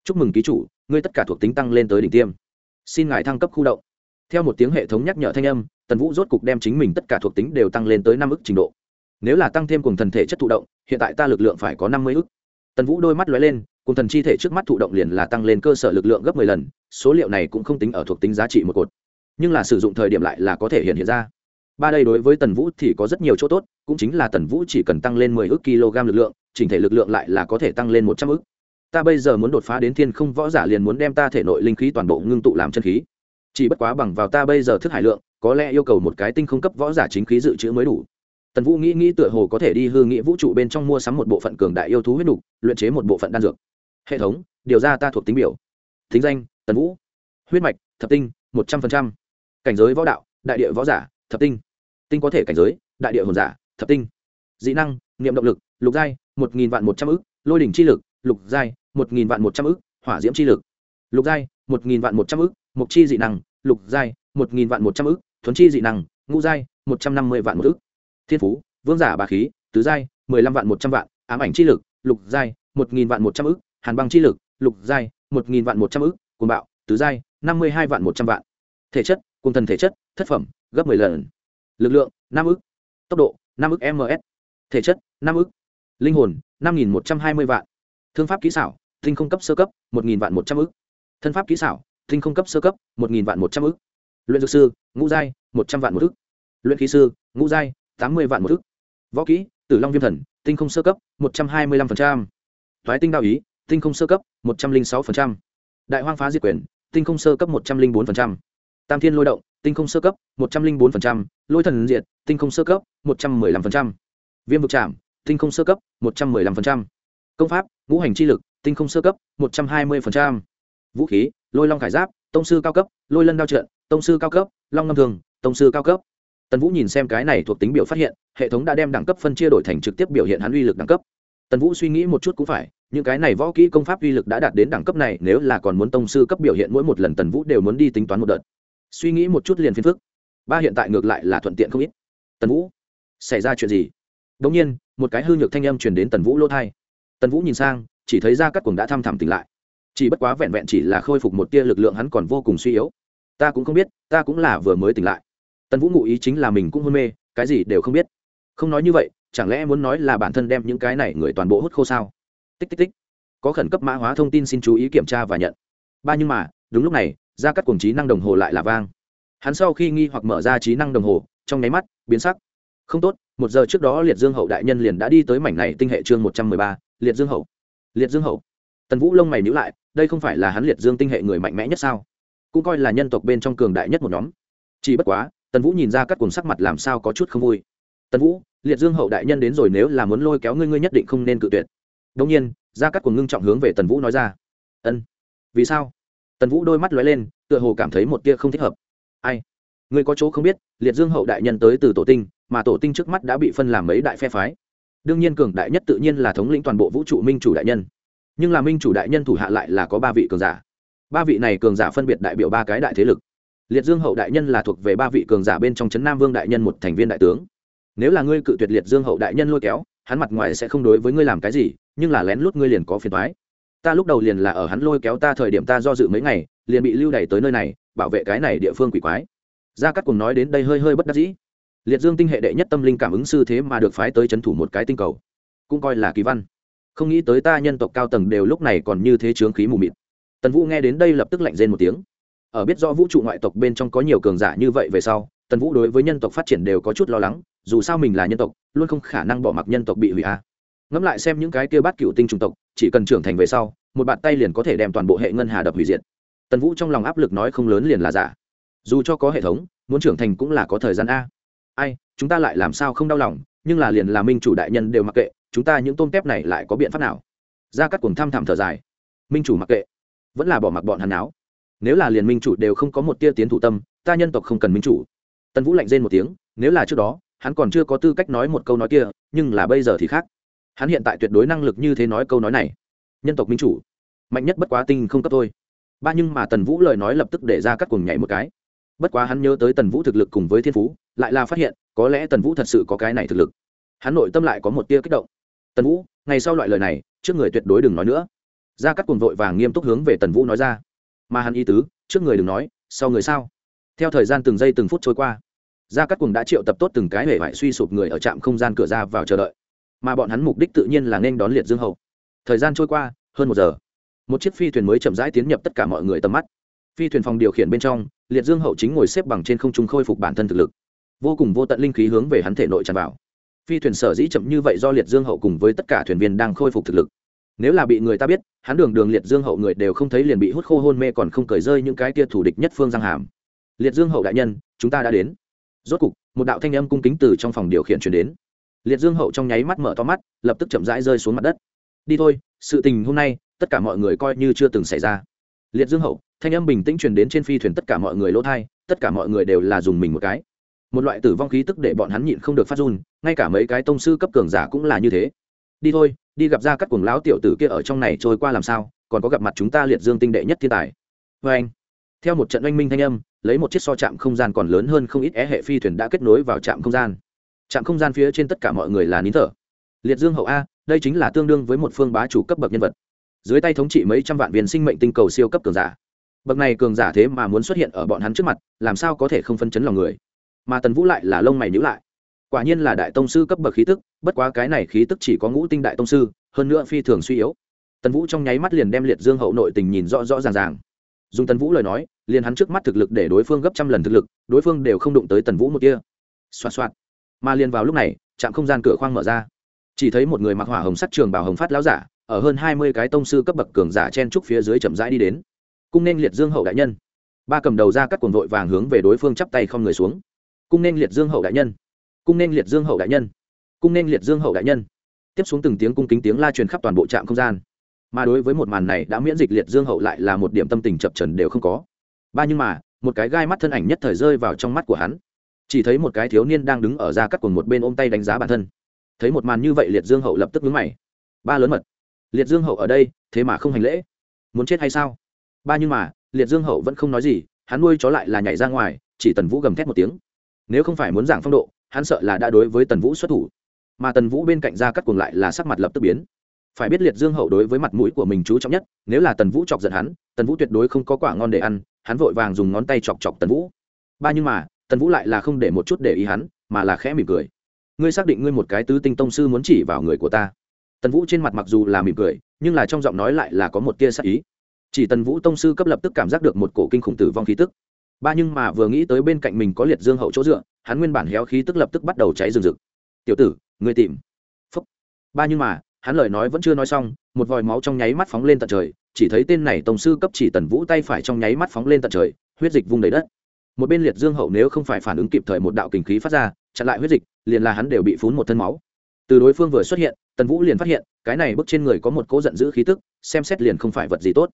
Chúc mừng ký chủ ngươi tất cả thuộc tính tăng lên tới đỉnh tiêm. Xin ngài thăng cấp khu động. Theo một tiếng hệ thống nhắc nhở thanh âm tần vũ rốt cục đem chính mình tất cả thuộc tính đều tăng lên tới năm ức trình độ. Nếu là tăng thêm cùng thần thể chất thụ động hiện tại ta lực lượng phải có năm mươi ức. Tần vũ đôi mắt lóe lên cùng thần chi thể trước mắt thụ động liền là tăng lên cơ sở lực lượng gấp mười lần số liệu này cũng không tính ở thuộc tính giá trị một cột. Nhưng là sử dụng thời điểm lại là có thể hiện hiện ra. Ba đây đối với tần vũ thì có rất nhiều chỗ tốt, cũng chính là tần vũ chỉ cần tăng lên mười ước kg lực lượng, chỉnh thể lực lượng lại là có thể tăng lên một trăm ước. Ta bây giờ muốn đột phá đến thiên không võ giả liền muốn đem ta thể nội linh khí toàn bộ ngưng tụ làm chân khí. Chỉ bất quá bằng vào ta bây giờ thức hải lượng, có lẽ yêu cầu một cái tinh không cấp võ giả chính khí dự trữ mới đủ. Tần vũ nghĩ nghĩ tựa hồ có thể đi hư nghĩ vũ trụ bên trong mua sắm một bộ phận cường đại yêu thú huyết đục luyện chế một bộ phận đan dược. Hệ thống, điều ra ta thuộc tính biểu. Thính danh tần vũ huyết mạch thập tinh một trăm linh cảnh giới võ đạo đại địa võ giả thập tinh tinh có thể cảnh giới đại địa hồn giả thập tinh dị năng niệm động lực lục giai một nghìn vạn một trăm ư lôi đỉnh chi lực lục giai một nghìn vạn một trăm ư hỏa diễm chi lực lục giai một nghìn vạn một trăm ư mục chi dị năng lục giai một nghìn vạn một trăm ư thuấn chi dị năng ngũ giai một trăm năm mươi vạn một ư thiên phú vương giả bà khí tứ giai mười lăm vạn một trăm vạn ám ảnh chi lực lục giai một nghìn vạn một trăm ư hàn băng chi lực lục giai một nghìn vạn một trăm ư cồn bạo, tứ giai, năm mươi hai vạn một trăm vạn. Thể chất cùng thần thể chất, thất phẩm, gấp mười lần. Lực lượng, năm ức. Tốc độ, năm ức ms thể chất, năm ức. Linh hồn, năm nghìn một trăm hai mươi vạn. Thương pháp kỹ xảo, tinh không cấp sơ cấp, một nghìn vạn một trăm ức. Thân pháp kỹ xảo, tinh không cấp sơ cấp, một nghìn vạn một trăm ức. Luyện dược sư, ngũ giai, một trăm vạn một ức. Luyện khí sư, ngũ giai, tám mươi vạn một ức. Võ kỹ, tử long viêm thần, tinh không sơ cấp, một trăm hai mươi lăm phần trăm. Thoái tinh đạo ý, tinh không sơ cấp, một trăm linh sáu phần trăm đại hoang phá diệt quyền, tinh không sơ cấp một trăm linh bốn phần trăm. Tam thiên lôi động, tinh không sơ cấp một trăm linh bốn lôi thần diệt, tinh không sơ cấp một trăm m ư ơ i năm viêm vực trạm tinh không sơ cấp một trăm m ư ơ i năm công pháp, ngũ hành chi lực, tinh không sơ cấp một trăm hai mươi vũ khí, lôi long khải giáp, tông sư cao cấp, lôi lân đao trợn tông sư cao cấp, long ngâm thường, tông sư cao cấp. Tần vũ nhìn xem cái này thuộc tính biểu phát hiện, hệ thống đã đem đẳng cấp phân chia đổi thành trực tiếp biểu hiện hắn uy lực đẳng cấp tần vũ suy nghĩ một chút cũng phải, những cái này võ kỹ công pháp uy lực đã đạt đến đẳng cấp này, nếu là còn muốn tông sư cấp biểu hiện mỗi một lần tần vũ đều muốn đi tính toán một đợt. Suy nghĩ một chút liền phiền phức. Ba hiện tại ngược lại là thuận tiện không ít. Tần vũ, xảy ra chuyện gì? Đ ỗ n g nhiên, một cái hư nhược thanh âm truyền đến tần vũ lỗ thai tần vũ nhìn sang, chỉ thấy ra các cuồng đã thăm thẳm tỉnh lại. Chỉ bất quá vẹn vẹn chỉ là khôi phục một tia lực lượng hắn còn vô cùng suy yếu. Ta cũng không biết, ta cũng là vừa mới tỉnh lại. Tần vũ ngụ ý chính là mình cũng hôn mê, cái gì đều không biết. Không nói như vậy chẳng lẽ muốn nói là bản thân đem những cái này người toàn bộ hút khô sao? Tích tích tích. Có khẩn cấp mã hóa thông tin xin chú ý kiểm tra và nhận. Ba nhưng mà, đúng lúc này ra cắt cuồng trí năng đồng hồ lại là vang. Hắn sau khi nghi hoặc mở ra trí năng đồng hồ, trong nháy mắt, biến sắc. Không tốt, một giờ trước đó liệt dương hậu đại nhân liền đã đi tới mảnh này tinh hệ chương một trăm mười ba, liệt dương hậu. Liệt dương hậu. Tần vũ lông mày nhữ lại, đây không phải là hắn liệt dương tinh hệ người mạnh mẽ nhất sao? Cũng coi là nhân tộc bên trong cường đại nhất một nhóm. Chỉ bất quá, tần vũ nhìn ra các cùng sắc mặt làm sao có chút không vui. Tần vũ liệt dương hậu đại nhân đến rồi nếu là muốn lôi kéo ngươi ngươi nhất định không nên cự tuyệt. Đông nhiên, gia cắt của ngưng trọng hướng về tần vũ nói ra. Ân. Vì sao? Tần vũ đôi mắt lóe lên, tựa hồ cảm thấy một tia không thích hợp. Ai? Ngươi có chỗ không biết, liệt dương hậu đại nhân tới từ tổ tinh, mà tổ tinh trước mắt đã bị phân làm mấy đại phe phái. Đương nhiên cường đại nhất tự nhiên là thống lĩnh toàn bộ vũ trụ minh chủ đại nhân. Nhưng là minh chủ đại nhân thủ hạ lại là có ba vị cường giả. Ba vị này cường giả phân biệt đại biểu ba cái đại thế lực. Liệt dương hậu đại nhân là thuộc về ba vị cường giả bên trong trấn nam vương đại nhân một thành viên đại tướng nếu là ngươi cự tuyệt liệt dương hậu đại nhân lôi kéo, hắn mặt ngoài sẽ không đối với ngươi làm cái gì, nhưng là lén lút ngươi liền có phiền thoái ta lúc đầu liền là ở hắn lôi kéo ta thời điểm ta do dự mấy ngày, liền bị lưu đày tới nơi này, bảo vệ cái này địa phương quỷ quái. Gia cát cùng nói đến đây hơi hơi bất đắc dĩ. Liệt dương tinh hệ đệ nhất tâm linh cảm ứng sư thế mà được phái tới c h ấ n thủ một cái tinh cầu. Cũng coi là kỳ văn. Không nghĩ tới ta nhân tộc cao tầng đều lúc này còn như thế chướng khí mù mịt. Tần vũ nghe đến đây lập tức lạnh rên một tiếng. Ở biết do vũ trụ ngoại tộc bên trong có nhiều cường giả như vậy về sau, tần vũ đối với nhân tộc phát triển đều có chút lo lắng dù sao mình là nhân tộc, luôn không khả năng bỏ mặc nhân tộc bị hủy a ngẫm lại xem những cái kia bát cựu tinh chủng tộc, chỉ cần trưởng thành về sau, một bàn tay liền có thể đem toàn bộ hệ ngân hà đập hủy diệt. Tần vũ trong lòng áp lực nói không lớn liền là giả. Dù cho có hệ thống, muốn trưởng thành cũng là có thời gian a. Ai, chúng ta lại làm sao không đau lòng, nhưng là liền là minh chủ đại nhân đều mặc kệ, chúng ta những tôm tép này lại có biện pháp nào? Ra các cuồng thăm thảm thở dài. Minh chủ mặc kệ, vẫn là bỏ mặc bọn hàn áo nếu là liền minh chủ đều không có một tia tiến thủ tâm, ta nhân tộc không cần minh chủ. Tần vũ lạnh rên một tiếng, nếu là trước đó hắn còn chưa có tư cách nói một câu nói kia, nhưng là bây giờ thì khác. Hắn hiện tại tuyệt đối năng lực như thế nói câu nói này. Nhân tộc minh chủ, mạnh nhất bất quá tinh không cấp thôi. Ba nhưng mà tần vũ lời nói lập tức để ra cắt cùng nhảy một cái. Bất quá hắn nhớ tới tần vũ thực lực cùng với thiên phú, lại là phát hiện, có lẽ tần vũ thật sự có cái này thực lực. Hắn nội tâm lại có một tia kích động. Tần vũ, ngày sau loại lời này, trước người tuyệt đối đừng nói nữa. Ra cắt cùng vội vàng nghiêm túc hướng về tần vũ nói ra. Mà hắn ý tứ, trước người đừng nói, sau người sao? Theo thời gian từng giây từng phút trôi qua gia cát cuồng đã triệu tập tốt từng cái hể vải suy sụp người ở trạm không gian cửa ra vào chờ đợi. Mà bọn hắn mục đích tự nhiên là nên đón liệt dương hậu thời gian trôi qua, hơn một giờ. Một chiếc phi thuyền mới chậm rãi tiến nhập tất cả mọi người tầm mắt. Phi thuyền phòng điều khiển bên trong, liệt dương hậu chính ngồi xếp bằng trên không trung khôi phục bản thân thực lực. Vô cùng vô tận linh khí hướng về hắn thể nội tràn vào. Phi thuyền sở dĩ chậm như vậy do liệt dương hậu cùng với tất cả thuyền viên đang khôi phục thực lực. Nếu là bị người ta biết, hắn đường đường liệt dương hậu người đều không thấy liền bị hút khô hôn mê còn không cởi rơi những cái tia thủ địch nhất phương giang hàm. Liệt dương hậu đại nhân, chúng ta đã đến rốt cục, một đạo thanh âm cung kính từ trong phòng điều khiển chuyển đến. Liệt dương hậu trong nháy mắt mở to mắt, lập tức chậm rãi rơi xuống mặt đất. Đi thôi, sự tình hôm nay, tất cả mọi người coi như chưa từng xảy ra. Liệt dương hậu, thanh âm bình tĩnh truyền đến trên phi thuyền tất cả mọi người lỗ thai, tất cả mọi người đều là dùng mình một cái. Một loại tử vong khí tức để bọn hắn nhịn không được phát run, ngay cả mấy cái tông sư cấp cường giả cũng là như thế. Đi thôi, đi gặp ra các cuồng lão tiểu tử kia ở trong này trôi qua làm sao, còn có gặp mặt chúng ta liệt dương tinh đệ nhất thiên tài. Vê anh, theo một trận oanh minh thanh âm lấy một chiếc so chạm không gian còn lớn hơn không ít é hệ phi thuyền đã kết nối vào trạm không gian. Trạm không gian phía trên tất cả mọi người là nín thở. Liệt dương hậu a, đây chính là tương đương với một phương bá chủ cấp bậc nhân vật. Dưới tay thống trị mấy trăm vạn viên sinh mệnh tinh cầu siêu cấp cường giả. Bậc này cường giả thế mà muốn xuất hiện ở bọn hắn trước mặt, làm sao có thể không phân chấn lòng người? Mà tần vũ lại là lông mày nhữ lại. Quả nhiên là đại tông sư cấp bậc khí tức, bất quá cái này khí tức chỉ có ngũ tinh đại tông sư, hơn nữa phi thường suy yếu. Tần vũ trong nháy mắt liền đem liệt dương hậu nội tình nhìn rõ rõ ràng ràng dùng tần vũ lời nói, liền hắn trước mắt thực lực để đối phương gấp trăm lần thực lực, đối phương đều không đụng tới tần vũ một kia xoa xoa mà liền vào lúc này, trạm không gian cửa khoang mở ra. Chỉ thấy một người mặc hỏa hồng sắt trường bảo hồng phát láo giả, ở hơn hai mươi cái tông sư cấp bậc cường giả chen trúc phía dưới chậm rãi đi đến. Cung nên liệt dương hậu đại nhân. Ba cầm đầu ra các cuồng vội vàng hướng về đối phương chắp tay không người xuống. Cung nên liệt dương hậu đại nhân. Cung nên liệt dương hậu đại nhân. Cung nên liệt dương hậu đại nhân. Tiếp xuống từng tiếng cung kính tiếng la truyền khắp toàn bộ trạm không gian mà đối với một màn này đã miễn dịch liệt dương hậu lại là một điểm tâm tình chập trần đều không có. Ba nhưng mà, một cái gai mắt thân ảnh nhất thời rơi vào trong mắt của hắn. Chỉ thấy một cái thiếu niên đang đứng ở ra cắt cùng một bên ôm tay đánh giá bản thân. Thấy một màn như vậy liệt dương hậu lập tức vướng mày. Ba lớn mật. Liệt dương hậu ở đây, thế mà không hành lễ. Muốn chết hay sao? Ba nhưng mà, liệt dương hậu vẫn không nói gì, hắn nuôi chó lại là nhảy ra ngoài, chỉ tần vũ gầm thét một tiếng. Nếu không phải muốn giảng phong độ, hắn sợ là đã đối với tần vũ xuất thủ. Mà tần vũ bên cạnh ra cắt cuồng lại là sắc mặt lập tức biến phải biết liệt dương hậu đối với mặt mũi của mình chú trọng nhất, nếu là tần vũ chọc giận hắn, tần vũ tuyệt đối không có quả ngon để ăn, hắn vội vàng dùng ngón tay chọc chọc tần vũ. Ba nhưng mà, tần vũ lại là không để một chút để ý hắn, mà là khẽ mỉm cười. Ngươi xác định ngươi một cái tứ tinh tông sư muốn chỉ vào người của ta. Tần vũ trên mặt mặc dù là mỉm cười, nhưng là trong giọng nói lại là có một tia sắc ý. Chỉ tần vũ tông sư cấp lập tức cảm giác được một cổ kinh khủng tử vong khí tức. Ba nhưng mà vừa nghĩ tới bên cạnh mình có liệt dương hậu chỗ dựa, hắn nguyên bản héo khí tức lập tức bắt đầu cháy rừng rực. Tiểu tử, ngươi tìm. Phúc. Ba nhưng mà hắn lời nói vẫn chưa nói xong, một vòi máu trong nháy mắt phóng lên tận trời, chỉ thấy tên này tổng sư cấp chỉ tần vũ tay phải trong nháy mắt phóng lên tận trời, huyết dịch vung đầy đất. Một bên liệt dương hậu nếu không phải phản ứng kịp thời một đạo kình khí phát ra, chặn lại huyết dịch, liền là hắn đều bị phún một thân máu. Từ đối phương vừa xuất hiện, tần vũ liền phát hiện, cái này bước trên người có một cỗ giận dữ khí tức, xem xét liền không phải vật gì tốt.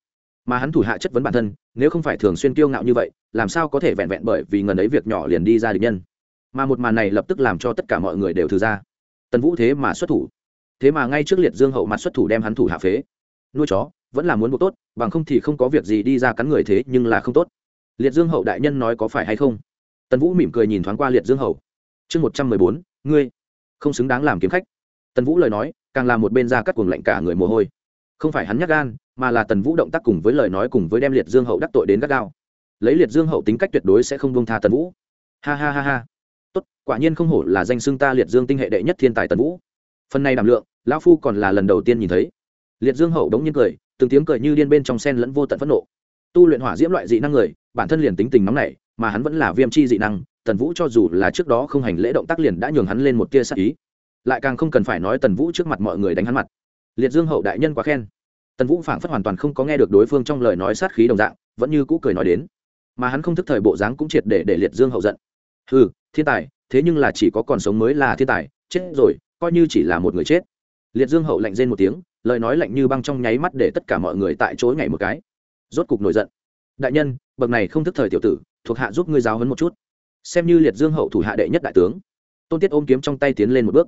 Mà hắn thủ hạ chất vấn bản thân, nếu không phải thường xuyên kiêu ngạo như vậy, làm sao có thể vẹn vẹn bởi vì ngần ấy việc nhỏ liền đi ra địch nhân? Mà một màn này lập tức làm cho tất cả mọi người đều thừa ra. Tần vũ thế mà xuất thủ thế mà ngay trước liệt dương hậu mặt xuất thủ đem hắn thủ hạ phế. Nuôi chó, vẫn là muốn buộc tốt, bằng không thì không có việc gì đi ra cắn người thế nhưng là không tốt. Liệt dương hậu đại nhân nói có phải hay không? Tần vũ mỉm cười nhìn thoáng qua liệt dương hậu. Chương một trăm mười bốn, ngươi không xứng đáng làm kiếm khách. Tần vũ lời nói, càng làm một bên ra cắt cuồng lạnh cả người mồ hôi. Không phải hắn nhắc gan, mà là tần vũ động tác cùng với lời nói cùng với đem liệt dương hậu đắc tội đến gắt gao. Lấy liệt dương hậu tính cách tuyệt đối sẽ không bông tha tần vũ. Ha ha ha ha. Tốt, quả nhiên không hổ là danh xưng ta liệt dương tinh hệ đệ nhất thiên tài tần vũ. Phần này đảm lượng lão phu còn là lần đầu tiên nhìn thấy. Liệt dương hậu đống nhiên cười, từng tiếng cười như điên bên trong sen lẫn vô tận phẫn nộ. Tu luyện hỏa diễm loại dị năng người, bản thân liền tính tình nóng nảy, mà hắn vẫn là viêm chi dị năng, tần vũ cho dù là trước đó không hành lễ động tác liền đã nhường hắn lên một tia sắc ý. Lại càng không cần phải nói tần vũ trước mặt mọi người đánh hắn mặt. Liệt dương hậu đại nhân quá khen. Tần vũ phảng phất hoàn toàn không có nghe được đối phương trong lời nói sát khí đồng dạng, vẫn như cũ cười nói đến. Mà hắn không thức thời bộ dáng cũng triệt để để liệt dương hậu giận. Ừ thiên tài, thế nhưng là chỉ có còn sống mới là thiên tài, chết rồi, coi như chỉ là một người chết liệt dương hậu lạnh rên một tiếng, lời nói lạnh như băng trong nháy mắt để tất cả mọi người tại chỗ nhảy một cái. Rốt cục nổi giận. Đại nhân, bậc này không thức thời tiểu tử, thuộc hạ giúp ngươi giáo hấn một chút. Xem như liệt dương hậu thủ hạ đệ nhất đại tướng. Tôn tiết ôm kiếm trong tay tiến lên một bước.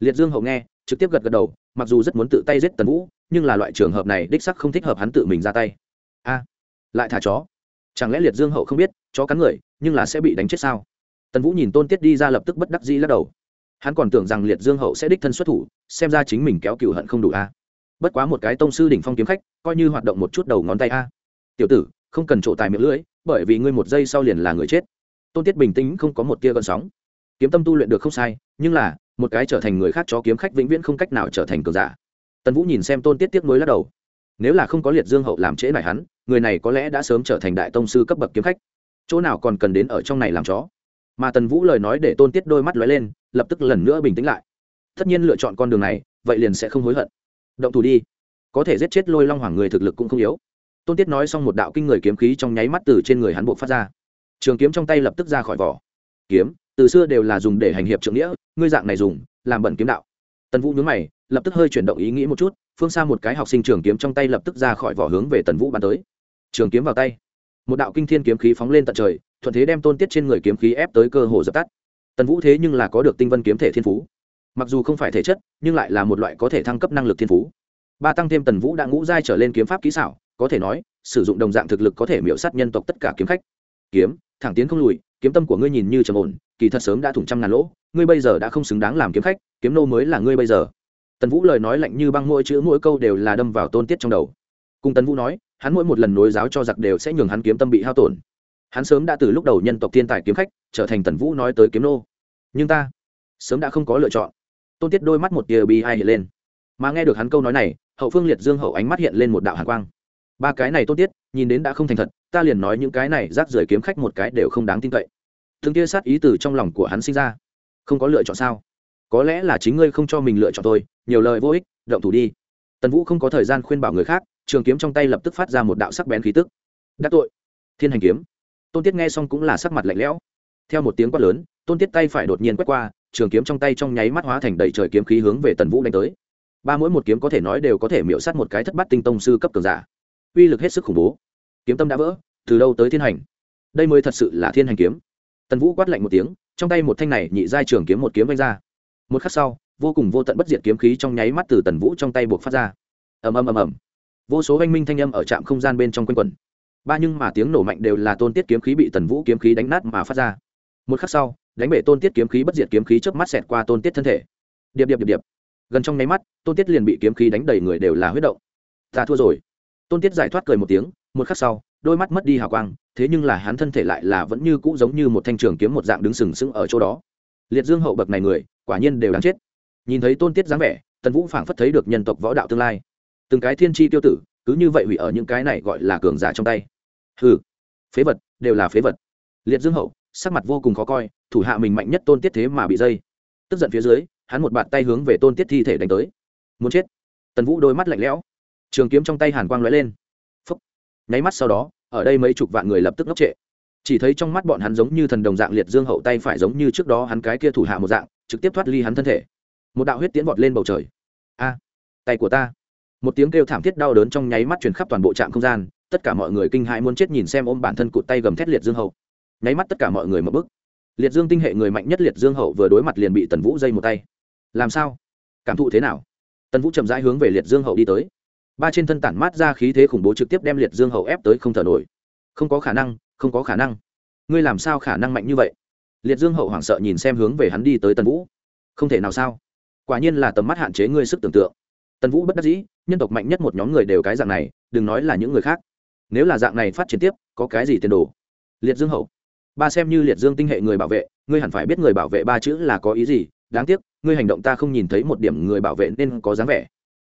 Liệt dương hậu nghe, trực tiếp gật gật đầu, mặc dù rất muốn tự tay giết tần vũ, nhưng là loại trường hợp này đích sắc không thích hợp hắn tự mình ra tay. A, lại thả chó. Chẳng lẽ liệt dương hậu không biết, chó cắn người, nhưng là sẽ bị đánh chết sao? Tần vũ nhìn tôn tiết đi ra lập tức bất đắc dĩ lắc đầu hắn còn tưởng rằng liệt dương hậu sẽ đích thân xuất thủ, xem ra chính mình kéo cựu hận không đủ a. Bất quá một cái tông sư đỉnh phong kiếm khách, coi như hoạt động một chút đầu ngón tay a. Tiểu tử, không cần trộ tài miệng lưỡi, bởi vì ngươi một giây sau liền là người chết. Tôn tiết bình tĩnh không có một tia gợn sóng. Kiếm tâm tu luyện được không sai, nhưng là, một cái trở thành người khác cho kiếm khách vĩnh viễn không cách nào trở thành cường giả. Tần vũ nhìn xem tôn tiết tiếc mới lắc đầu. Nếu là không có liệt dương hậu làm trễ lại hắn, người này có lẽ đã sớm trở thành đại tông sư cấp bậc kiếm khách. Chỗ nào còn cần đến ở trong này làm chó? Mà tần vũ lời nói để tôn tiết đôi mắt lóe lên, lập tức lần nữa bình tĩnh lại. Tất nhiên lựa chọn con đường này, vậy liền sẽ không hối hận. Động thủ đi. Có thể giết chết lôi long hoàng người thực lực cũng không yếu. Tôn tiết nói xong một đạo kinh người kiếm khí trong nháy mắt từ trên người hắn buộc phát ra. Trường kiếm trong tay lập tức ra khỏi vỏ. Kiếm, từ xưa đều là dùng để hành hiệp trượng nghĩa, ngươi dạng này dùng, làm bẩn kiếm đạo. Tần vũ nhướng mày, lập tức hơi chuyển động ý nghĩ một chút, phương xa một cái học sinh trường kiếm trong tay lập tức ra khỏi vỏ hướng về tần vũ bắn tới. Trường kiếm vào tay. Một đạo kinh thiên kiếm khí phóng lên tận trời thuận thế đem tôn tiết trên người kiếm khí ép tới cơ hồ dập tắt. Tần vũ thế nhưng là có được tinh vân kiếm thể thiên phú. Mặc dù không phải thể chất, nhưng lại là một loại có thể thăng cấp năng lực thiên phú. Ba tăng thêm tần vũ đã ngũ giai trở lên kiếm pháp kỹ xảo, có thể nói, sử dụng đồng dạng thực lực có thể miễu sát nhân tộc tất cả kiếm khách. Kiếm, thẳng tiến không lùi, kiếm tâm của ngươi nhìn như trầm ổn, kỳ thật sớm đã thủng trăm ngàn lỗ, ngươi bây giờ đã không xứng đáng làm kiếm khách, kiếm nô mới là ngươi bây giờ. Tần vũ lời nói lạnh như băng mỗi chữ mỗi câu đều là đâm vào tôn tiết trong đầu. Cùng tần vũ nói, hắn mỗi một lần nối giáo cho giặc đều sẽ nhường hắn kiếm tâm bị hao tổn hắn sớm đã từ lúc đầu nhân tộc thiên tài kiếm khách trở thành tần vũ nói tới kiếm nô. Nhưng ta sớm đã không có lựa chọn. Tôn tiết đôi mắt một tia bi ai hiện lên. Mà nghe được hắn câu nói này, hậu phương liệt dương hậu ánh mắt hiện lên một đạo hàn quang. Ba cái này tôn tiết, nhìn đến đã không thành thật, ta liền nói những cái này rác rưởi kiếm khách một cái đều không đáng tin cậy. Thường tia sát ý từ trong lòng của hắn sinh ra. Không có lựa chọn sao? Có lẽ là chính ngươi không cho mình lựa chọn tôi nhiều lời vô ích, động thủ đi. Tần vũ không có thời gian khuyên bảo người khác, trường kiếm trong tay lập tức phát ra một đạo sắc bén khí tức. Đắc tội. Thiên hành kiếm tôn tiết nghe xong cũng là sắc mặt lạnh lẽo. Theo một tiếng quát lớn, tôn tiết tay phải đột nhiên quét qua, trường kiếm trong tay trong nháy mắt hóa thành đầy trời kiếm khí hướng về tần vũ đánh tới. Ba mỗi một kiếm có thể nói đều có thể miễu sát một cái thất bát tinh tông sư cấp cường giả. Uy lực hết sức khủng bố. Kiếm tâm đã vỡ, từ đâu tới thiên hành? Đây mới thật sự là thiên hành kiếm. Tần vũ quát lạnh một tiếng, trong tay một thanh này nhị giai trường kiếm một kiếm vanh ra. Một khắc sau, vô cùng vô tận bất diệt kiếm khí trong nháy mắt từ tần vũ trong tay buộc phát ra. Ầm ầm ầm ầm. Vô số oanh minh thanh âm ở trạm không gian bên trong quanh quẩn ba nhưng mà tiếng nổ mạnh đều là tôn tiết kiếm khí bị tần vũ kiếm khí đánh nát mà phát ra. Một khắc sau, đánh bể tôn tiết kiếm khí bất diệt kiếm khí trước mắt xẹt qua tôn tiết thân thể. Điệp điệp điệp điệp. Gần trong nháy mắt, tôn tiết liền bị kiếm khí đánh đầy người đều là huyết động. Ta thua rồi. Tôn tiết giải thoát cười một tiếng, một khắc sau, đôi mắt mất đi hào quang, thế nhưng là hắn thân thể lại là vẫn như cũ giống như một thanh trường kiếm một dạng đứng sừng sững ở chỗ đó. Liệt dương hậu bậc này người, quả nhiên đều đáng chết. Nhìn thấy tôn tiết dáng vẻ, tần vũ phảng phất thấy được nhân tộc võ đạo tương lai. Từng cái thiên tri tiêu tử, cứ như vậy hủy ở những cái này gọi là cường giả trong tay hừ, phế vật, đều là phế vật. Liệt dương hậu, sắc mặt vô cùng khó coi, thủ hạ mình mạnh nhất tôn tiết thế mà bị dây. Tức giận phía dưới, hắn một bàn tay hướng về tôn tiết thi thể đánh tới. Muốn chết. Tần vũ đôi mắt lạnh lẽo. Trường kiếm trong tay hàn quang lóe lên. Phấp nháy mắt sau đó, ở đây mấy chục vạn người lập tức ngốc trệ. Chỉ thấy trong mắt bọn hắn giống như thần đồng dạng liệt dương hậu tay phải giống như trước đó hắn cái kia thủ hạ một dạng, trực tiếp thoát ly hắn thân thể. Một đạo huyết tiến vọt lên bầu trời. A, tay của ta. Một tiếng kêu thảm thiết đau đớn trong nháy mắt truyền khắp toàn bộ trạm không gian tất cả mọi người kinh hãi muốn chết nhìn xem ôm bản thân cụt tay gầm thét liệt dương hậu. Nháy mắt tất cả mọi người mở bức liệt dương tinh hệ người mạnh nhất liệt dương hậu vừa đối mặt liền bị tần vũ dây một tay. Làm sao? Cảm thụ thế nào? Tần vũ chậm rãi hướng về liệt dương hậu đi tới. Ba trên thân tản mát ra khí thế khủng bố trực tiếp đem liệt dương hậu ép tới không thở nổi. Không có khả năng, không có khả năng. Ngươi làm sao khả năng mạnh như vậy? Liệt dương hậu hoảng sợ nhìn xem hướng về hắn đi tới tần vũ. Không thể nào sao? Quả nhiên là tầm mắt hạn chế ngươi sức tưởng tượng. Tần vũ bất đắc dĩ, nhân tộc mạnh nhất một nhóm người đều cái dạng này, đừng nói là những người khác nếu là dạng này phát triển tiếp, có cái gì tiền đồ? Liệt dương hậu, ba xem như liệt dương tinh hệ người bảo vệ, ngươi hẳn phải biết người bảo vệ ba chữ là có ý gì, đáng tiếc, ngươi hành động ta không nhìn thấy một điểm người bảo vệ nên có dáng vẻ.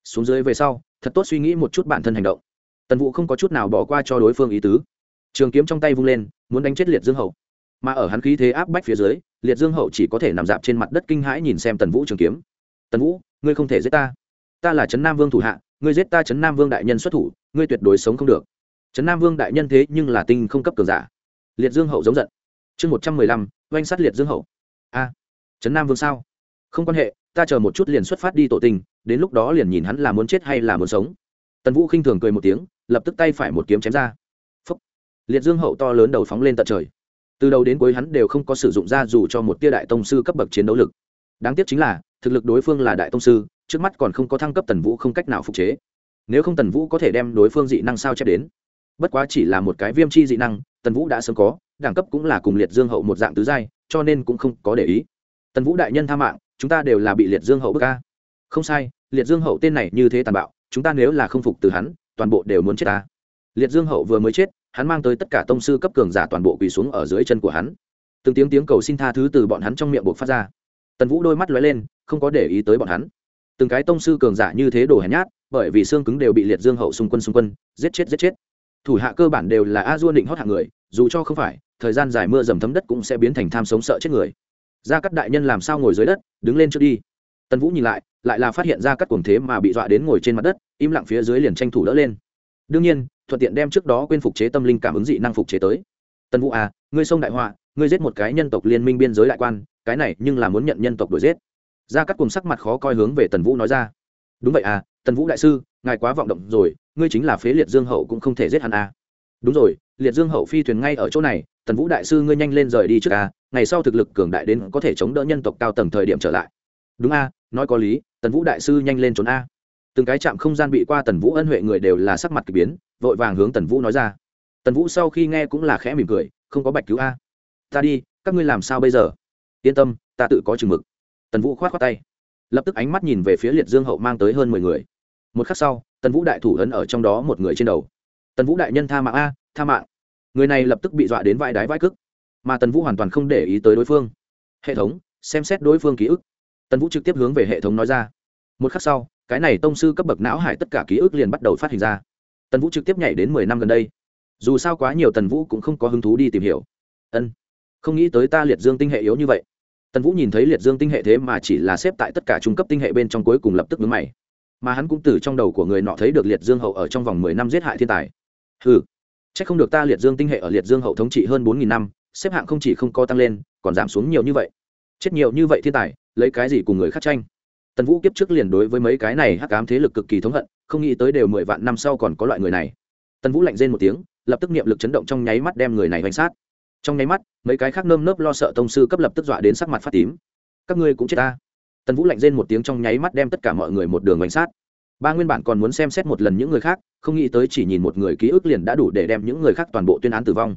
Xuống dưới về sau, thật tốt suy nghĩ một chút bản thân hành động. Tần vũ không có chút nào bỏ qua cho đối phương ý tứ. Trường kiếm trong tay vung lên, muốn đánh chết liệt dương hậu. Mà ở hắn khí thế áp bách phía dưới, liệt dương hậu chỉ có thể nằm dạp trên mặt đất kinh hãi nhìn xem tần vũ trường kiếm. Tần vũ, ngươi không thể giết ta. Ta là trấn nam vương thủ hạ, ngươi giết ta trấn nam vương đại nhân xuất thủ, ngươi tuyệt đối sống không được trấn nam vương đại nhân thế nhưng là tinh không cấp cường giả. Liệt dương hậu giống giận. Chương một trăm mười lăm, oanh sát liệt dương hậu. A, trấn nam vương sao? Không quan hệ, ta chờ một chút liền xuất phát đi tổ tình, đến lúc đó liền nhìn hắn là muốn chết hay là muốn sống. Tần vũ khinh thường cười một tiếng, lập tức tay phải một kiếm chém ra. Phúc. liệt dương hậu to lớn đầu phóng lên tận trời. Từ đầu đến cuối hắn đều không có sử dụng ra dù cho một tia đại tông sư cấp bậc chiến đấu lực. Đáng tiếc chính là, thực lực đối phương là đại tông sư, trước mắt còn không có thăng cấp tần vũ không cách nào phục chế. Nếu không tần vũ có thể đem đối phương dị năng sao chép đến bất quá chỉ là một cái viêm chi dị năng, tần vũ đã sớm có, đẳng cấp cũng là cùng liệt dương hậu một dạng tứ giai, cho nên cũng không có để ý. Tần vũ đại nhân tha mạng, chúng ta đều là bị liệt dương hậu bức ca không sai, liệt dương hậu tên này như thế tàn bạo, chúng ta nếu là không phục từ hắn, toàn bộ đều muốn chết ta. Liệt dương hậu vừa mới chết, hắn mang tới tất cả tông sư cấp cường giả toàn bộ quỳ xuống ở dưới chân của hắn. Từng tiếng tiếng cầu xin tha thứ từ bọn hắn trong miệng buộc phát ra. Tần vũ đôi mắt lóe lên, không có để ý tới bọn hắn. Từng cái tông sư cường giả như thế đổ hèn nhát, bởi vì xương cứng đều bị liệt dương hậu xung quân xung quân, giết chết giết chết thủ hạ cơ bản đều là a dua định hót hạng người, dù cho không phải, thời gian dài mưa dầm thấm đất cũng sẽ biến thành tham sống sợ chết người. Gia cắt đại nhân làm sao ngồi dưới đất, đứng lên trước đi. Tần vũ nhìn lại lại là phát hiện ra cắt cuồng thế mà bị dọa đến ngồi trên mặt đất, im lặng phía dưới liền tranh thủ đỡ lên. Đương nhiên, thuận tiện đem trước đó quên phục chế tâm linh cảm ứng dị năng phục chế tới. Tần vũ à ngươi sông đại họa, ngươi giết một cái nhân tộc liên minh biên giới đại quan, cái này nhưng là muốn nhận nhân tộc đuổi giết. Gia cắt cùng sắc mặt khó coi hướng về tần vũ nói ra. Đúng vậy à tần vũ đại sư, ngài quá vọng động rồi ngươi chính là phế liệt dương hậu cũng không thể giết hắn à. Đúng rồi, liệt dương hậu phi thuyền ngay ở chỗ này, tần vũ đại sư ngươi nhanh lên rời đi trước a ngày sau thực lực cường đại đến có thể chống đỡ nhân tộc cao tầng thời điểm trở lại. Đúng a nói có lý, tần vũ đại sư nhanh lên trốn a từng cái chạm không gian bị qua tần vũ ân huệ người đều là sắc mặt k ỳ biến, vội vàng hướng tần vũ nói ra. Tần vũ sau khi nghe cũng là khẽ mỉm cười, không có bạch cứu a. Ta đi, các ngươi làm sao bây giờ? Yên tâm, ta tự có chừng mực. Tần vũ k h o á t khoác tay. Lập tức ánh mắt nhìn về phía liệt dương hậu mang tới hơn mười người. Một khắc sau tần vũ đại thủ ấn ở trong đó một người trên đầu. Tần vũ đại nhân tha mạng a, tha mạng. Người này lập tức bị dọa đến vai đái vai cức, mà tần vũ hoàn toàn không để ý tới đối phương. Hệ thống, xem xét đối phương ký ức. Tần vũ trực tiếp hướng về hệ thống nói ra. Một khắc sau, cái này tông sư cấp bậc não hải tất cả ký ức liền bắt đầu phát hình ra. Tần vũ trực tiếp nhảy đến mười năm gần đây. Dù sao quá nhiều tần vũ cũng không có hứng thú đi tìm hiểu. Ân, không nghĩ tới ta liệt dương tinh hệ yếu như vậy. Tần vũ nhìn thấy liệt dương tinh hệ thế mà chỉ là xếp tại tất cả trung cấp tinh hệ bên trong cuối cùng lập tức ngưng mày mà hắn cũng từ trong đầu của người nọ thấy được liệt dương hậu ở trong vòng mười năm giết hại thiên tài. Ừ c h ắ c không được ta liệt dương tinh hệ ở liệt dương hậu thống trị hơn bốn nghìn năm, xếp hạng không chỉ không có tăng lên, còn giảm xuống nhiều như vậy. Chết nhiều như vậy thiên tài, lấy cái gì cùng người khác tranh? Tần vũ kiếp trước liền đối với mấy cái này hắc ám thế lực cực kỳ thống hận, không nghĩ tới đều mười vạn năm sau còn có loại người này. Tần vũ lạnh rên một tiếng, lập tức niệm lực chấn động trong nháy mắt đem người này bánh sát. Trong nháy mắt, mấy cái khác nơm nớp lo sợ tông sư cấp lập tức dọa đến sắc mặt phát tím. Các ngươi cũng chết ta tần vũ lạnh rên một tiếng trong nháy mắt đem tất cả mọi người một đường bánh sát. Ba nguyên bản còn muốn xem xét một lần những người khác, không nghĩ tới chỉ nhìn một người ký ức liền đã đủ để đem những người khác toàn bộ tuyên án tử vong.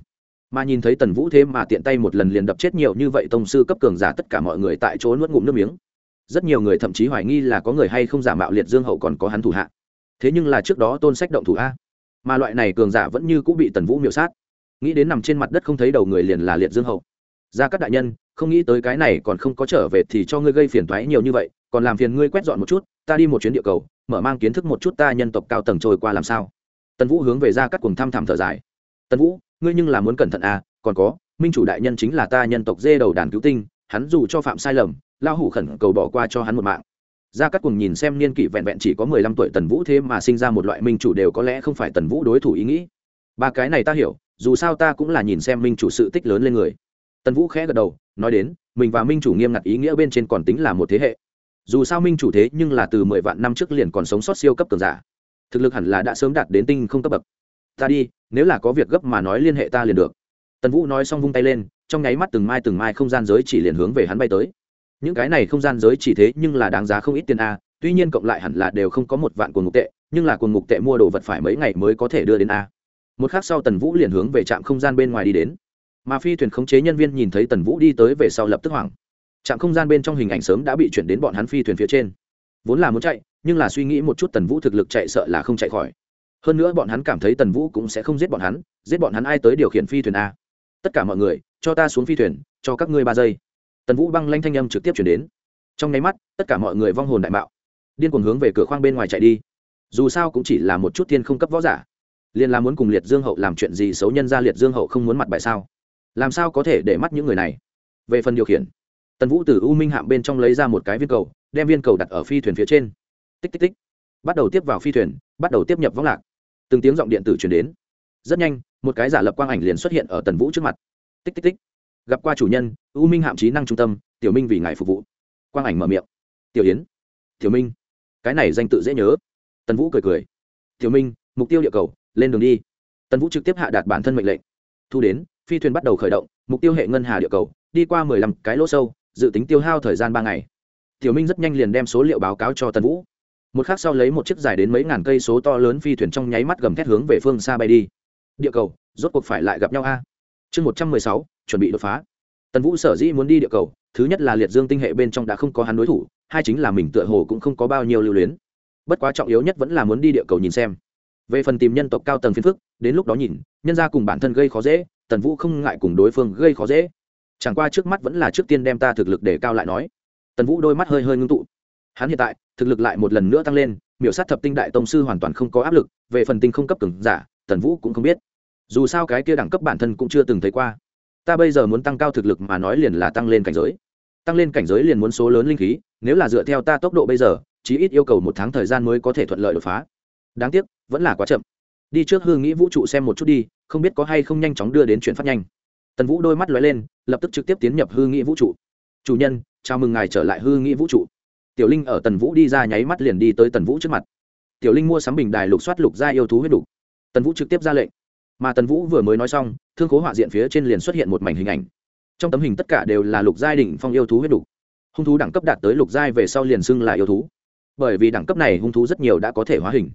Mà nhìn thấy tần vũ thế mà tiện tay một lần liền đập chết nhiều như vậy tông sư cấp cường giả tất cả mọi người tại chỗ nuốt ngụm nước miếng. Rất nhiều người thậm chí hoài nghi là có người hay không giả mạo liệt dương hậu còn có hắn thủ hạ. Thế nhưng là trước đó tôn sách động thủ a. Mà loại này cường giả vẫn như cũng bị tần vũ miểu sát. Nghĩ đến nằm trên mặt đất không thấy đầu người liền là liệt dương hậu. Ra các đại nhân không nghĩ tới cái này còn không có trở về thì cho ngươi gây phiền toái nhiều như vậy, còn làm phiền ngươi quét dọn một chút, ta đi một chuyến địa cầu, mở mang kiến thức một chút ta nhân tộc cao tầng trôi qua làm sao. Tần vũ hướng về ra các cuồng thăm thẳm thở dài. Tần vũ, ngươi nhưng là muốn cẩn thận à còn có, minh chủ đại nhân chính là ta nhân tộc dê đầu đàn cứu tinh, hắn dù cho phạm sai lầm lao hủ khẩn cầu bỏ qua cho hắn một mạng. Gia cát cùng nhìn xem niên kỷ vẹn vẹn chỉ có mười lăm tuổi tần vũ thế mà sinh ra một loại minh chủ đều có lẽ không phải tần vũ đối thủ ý nghĩ. Ba cái này ta hiểu, dù sao ta cũng là nhìn xem minh chủ sự tích lớn lên người tần vũ khẽ gật đầu, nói đến, mình và minh chủ nghiêm ngặt ý nghĩa bên trên còn tính là một thế hệ. Dù sao minh chủ thế nhưng là từ mười vạn năm trước liền còn sống sót siêu cấp cường giả. Thực lực hẳn là đã sớm đạt đến tinh không cấp bậc. Ta đi, nếu là có việc gấp mà nói liên hệ ta liền được. Tần vũ nói xong vung tay lên, trong nháy mắt từng mai từng mai không gian giới chỉ liền hướng về hắn bay tới. Những cái này không gian giới chỉ thế nhưng là đáng giá không ít tiền a, tuy nhiên cộng lại hẳn là đều không có một vạn cuồng ngục tệ, nhưng là cuồng ngục tệ mua đồ vật phải mấy ngày mới có thể đưa đến a. Một khắc sau tần vũ liền hướng về trạm không gian bên ngoài đi đến mà phi thuyền khống chế nhân viên nhìn thấy tần vũ đi tới về sau lập tức hoảng. Trạm không gian bên trong hình ảnh sớm đã bị chuyển đến bọn hắn phi thuyền phía trên. Vốn là muốn chạy, nhưng là suy nghĩ một chút tần vũ thực lực chạy sợ là không chạy khỏi. Hơn nữa bọn hắn cảm thấy tần vũ cũng sẽ không giết bọn hắn, giết bọn hắn ai tới điều khiển phi thuyền a. Tất cả mọi người, cho ta xuống phi thuyền, cho các ngươi ba giây. Tần vũ băng lanh thanh âm trực tiếp chuyển đến. Trong nháy mắt, tất cả mọi người vong hồn đại mạo điên cuồng hướng về cửa khoang bên ngoài chạy đi. Dù sao cũng chỉ là một chút thiên không cấp võ giả. Liền là muốn cùng liệt dương hậu làm chuyện gì xấu nhân ra liệt dương hậu không muốn mặt bài sao? Làm sao có thể để mắt những người này? Về phần điều khiển, tần vũ từ u minh hạm bên trong lấy ra một cái viên cầu, đem viên cầu đặt ở phi thuyền phía trên. Tích tích tích. Bắt đầu tiếp vào phi thuyền, bắt đầu tiếp nhập võng lạc. Từng tiếng giọng điện tử chuyển đến. Rất nhanh, một cái giả lập quang ảnh liền xuất hiện ở tần vũ trước mặt. Tích tích tích. Gặp qua chủ nhân, u minh hạm trí năng trung tâm, tiểu minh vì ngài phục vụ. Quang ảnh mở miệng. Tiểu yến. Tiểu minh. Cái này danh tự dễ nhớ. Tần vũ cười cười. Tiểu minh, mục tiêu địa cầu, lên đường đi. Tần vũ trực tiếp hạ đạt bản thân mệnh lệnh. Thu đến phi thuyền bắt đầu khởi động, mục tiêu hệ ngân hà địa cầu, đi qua mười lăm cái lỗ sâu, dự tính tiêu hao thời gian ba ngày. Tiểu minh rất nhanh liền đem số liệu báo cáo cho tần vũ. Một khác sau lấy một chiếc dài đến mấy ngàn cây số to lớn phi thuyền trong nháy mắt gầm thét hướng về phương xa bay đi. Địa cầu, rốt cuộc phải lại gặp nhau a. Chương một trăm mười sáu, chuẩn bị đột phá. Tần vũ sở dĩ muốn đi địa cầu, thứ nhất là liệt dương tinh hệ bên trong đã không có hắn đối thủ, hai chính là mình tựa hồ cũng không có bao nhiêu lưu luyến. Bất quá trọng yếu nhất vẫn là muốn đi địa cầu nhìn xem. Về phần tìm nhân tộc cao tầng phiên phức, đến lúc đó nhìn, nhân ra cùng bản thân gây khó dễ tần vũ không ngại cùng đối phương gây khó dễ. Chẳng qua trước mắt vẫn là trước tiên đem ta thực lực để cao lại nói. Tần vũ đôi mắt hơi hơi ngưng tụ. Hắn hiện tại, thực lực lại một lần nữa tăng lên, miểu sát thập tinh đại tông sư hoàn toàn không có áp lực, về phần tinh không cấp cường giả, tần vũ cũng không biết. Dù sao cái kia đẳng cấp bản thân cũng chưa từng thấy qua. Ta bây giờ muốn tăng cao thực lực mà nói liền là tăng lên cảnh giới. Tăng lên cảnh giới liền muốn số lớn linh khí, nếu là dựa theo ta tốc độ bây giờ, chí ít yêu cầu một tháng thời gian mới có thể thuận lợi đột phá. Đáng tiếc, vẫn là quá chậm. Đi trước hương nghĩ vũ trụ xem một chút đi không biết có hay không nhanh chóng đưa đến chuyển phát nhanh. Tần vũ đôi mắt lóe lên, lập tức trực tiếp tiến nhập hư nghĩ vũ trụ. Chủ nhân, chào mừng ngài trở lại hư nghĩ vũ trụ. Tiểu linh ở tần vũ đi ra nháy mắt liền đi tới tần vũ trước mặt. Tiểu linh mua sắm bình đài lục soát lục ra yêu thú huyết đục. Tần vũ trực tiếp ra lệnh. Mà tần vũ vừa mới nói xong, thương khố họa diện phía trên liền xuất hiện một mảnh hình ảnh. Trong tấm hình tất cả đều là lục giai đỉnh phong yêu thú huyết đục. Hung thú đẳng cấp đạt tới lục giai về sau liền xưng là yêu thú. Bởi vì đẳng cấp này hung thú rất nhiều đã có thể hóa hình.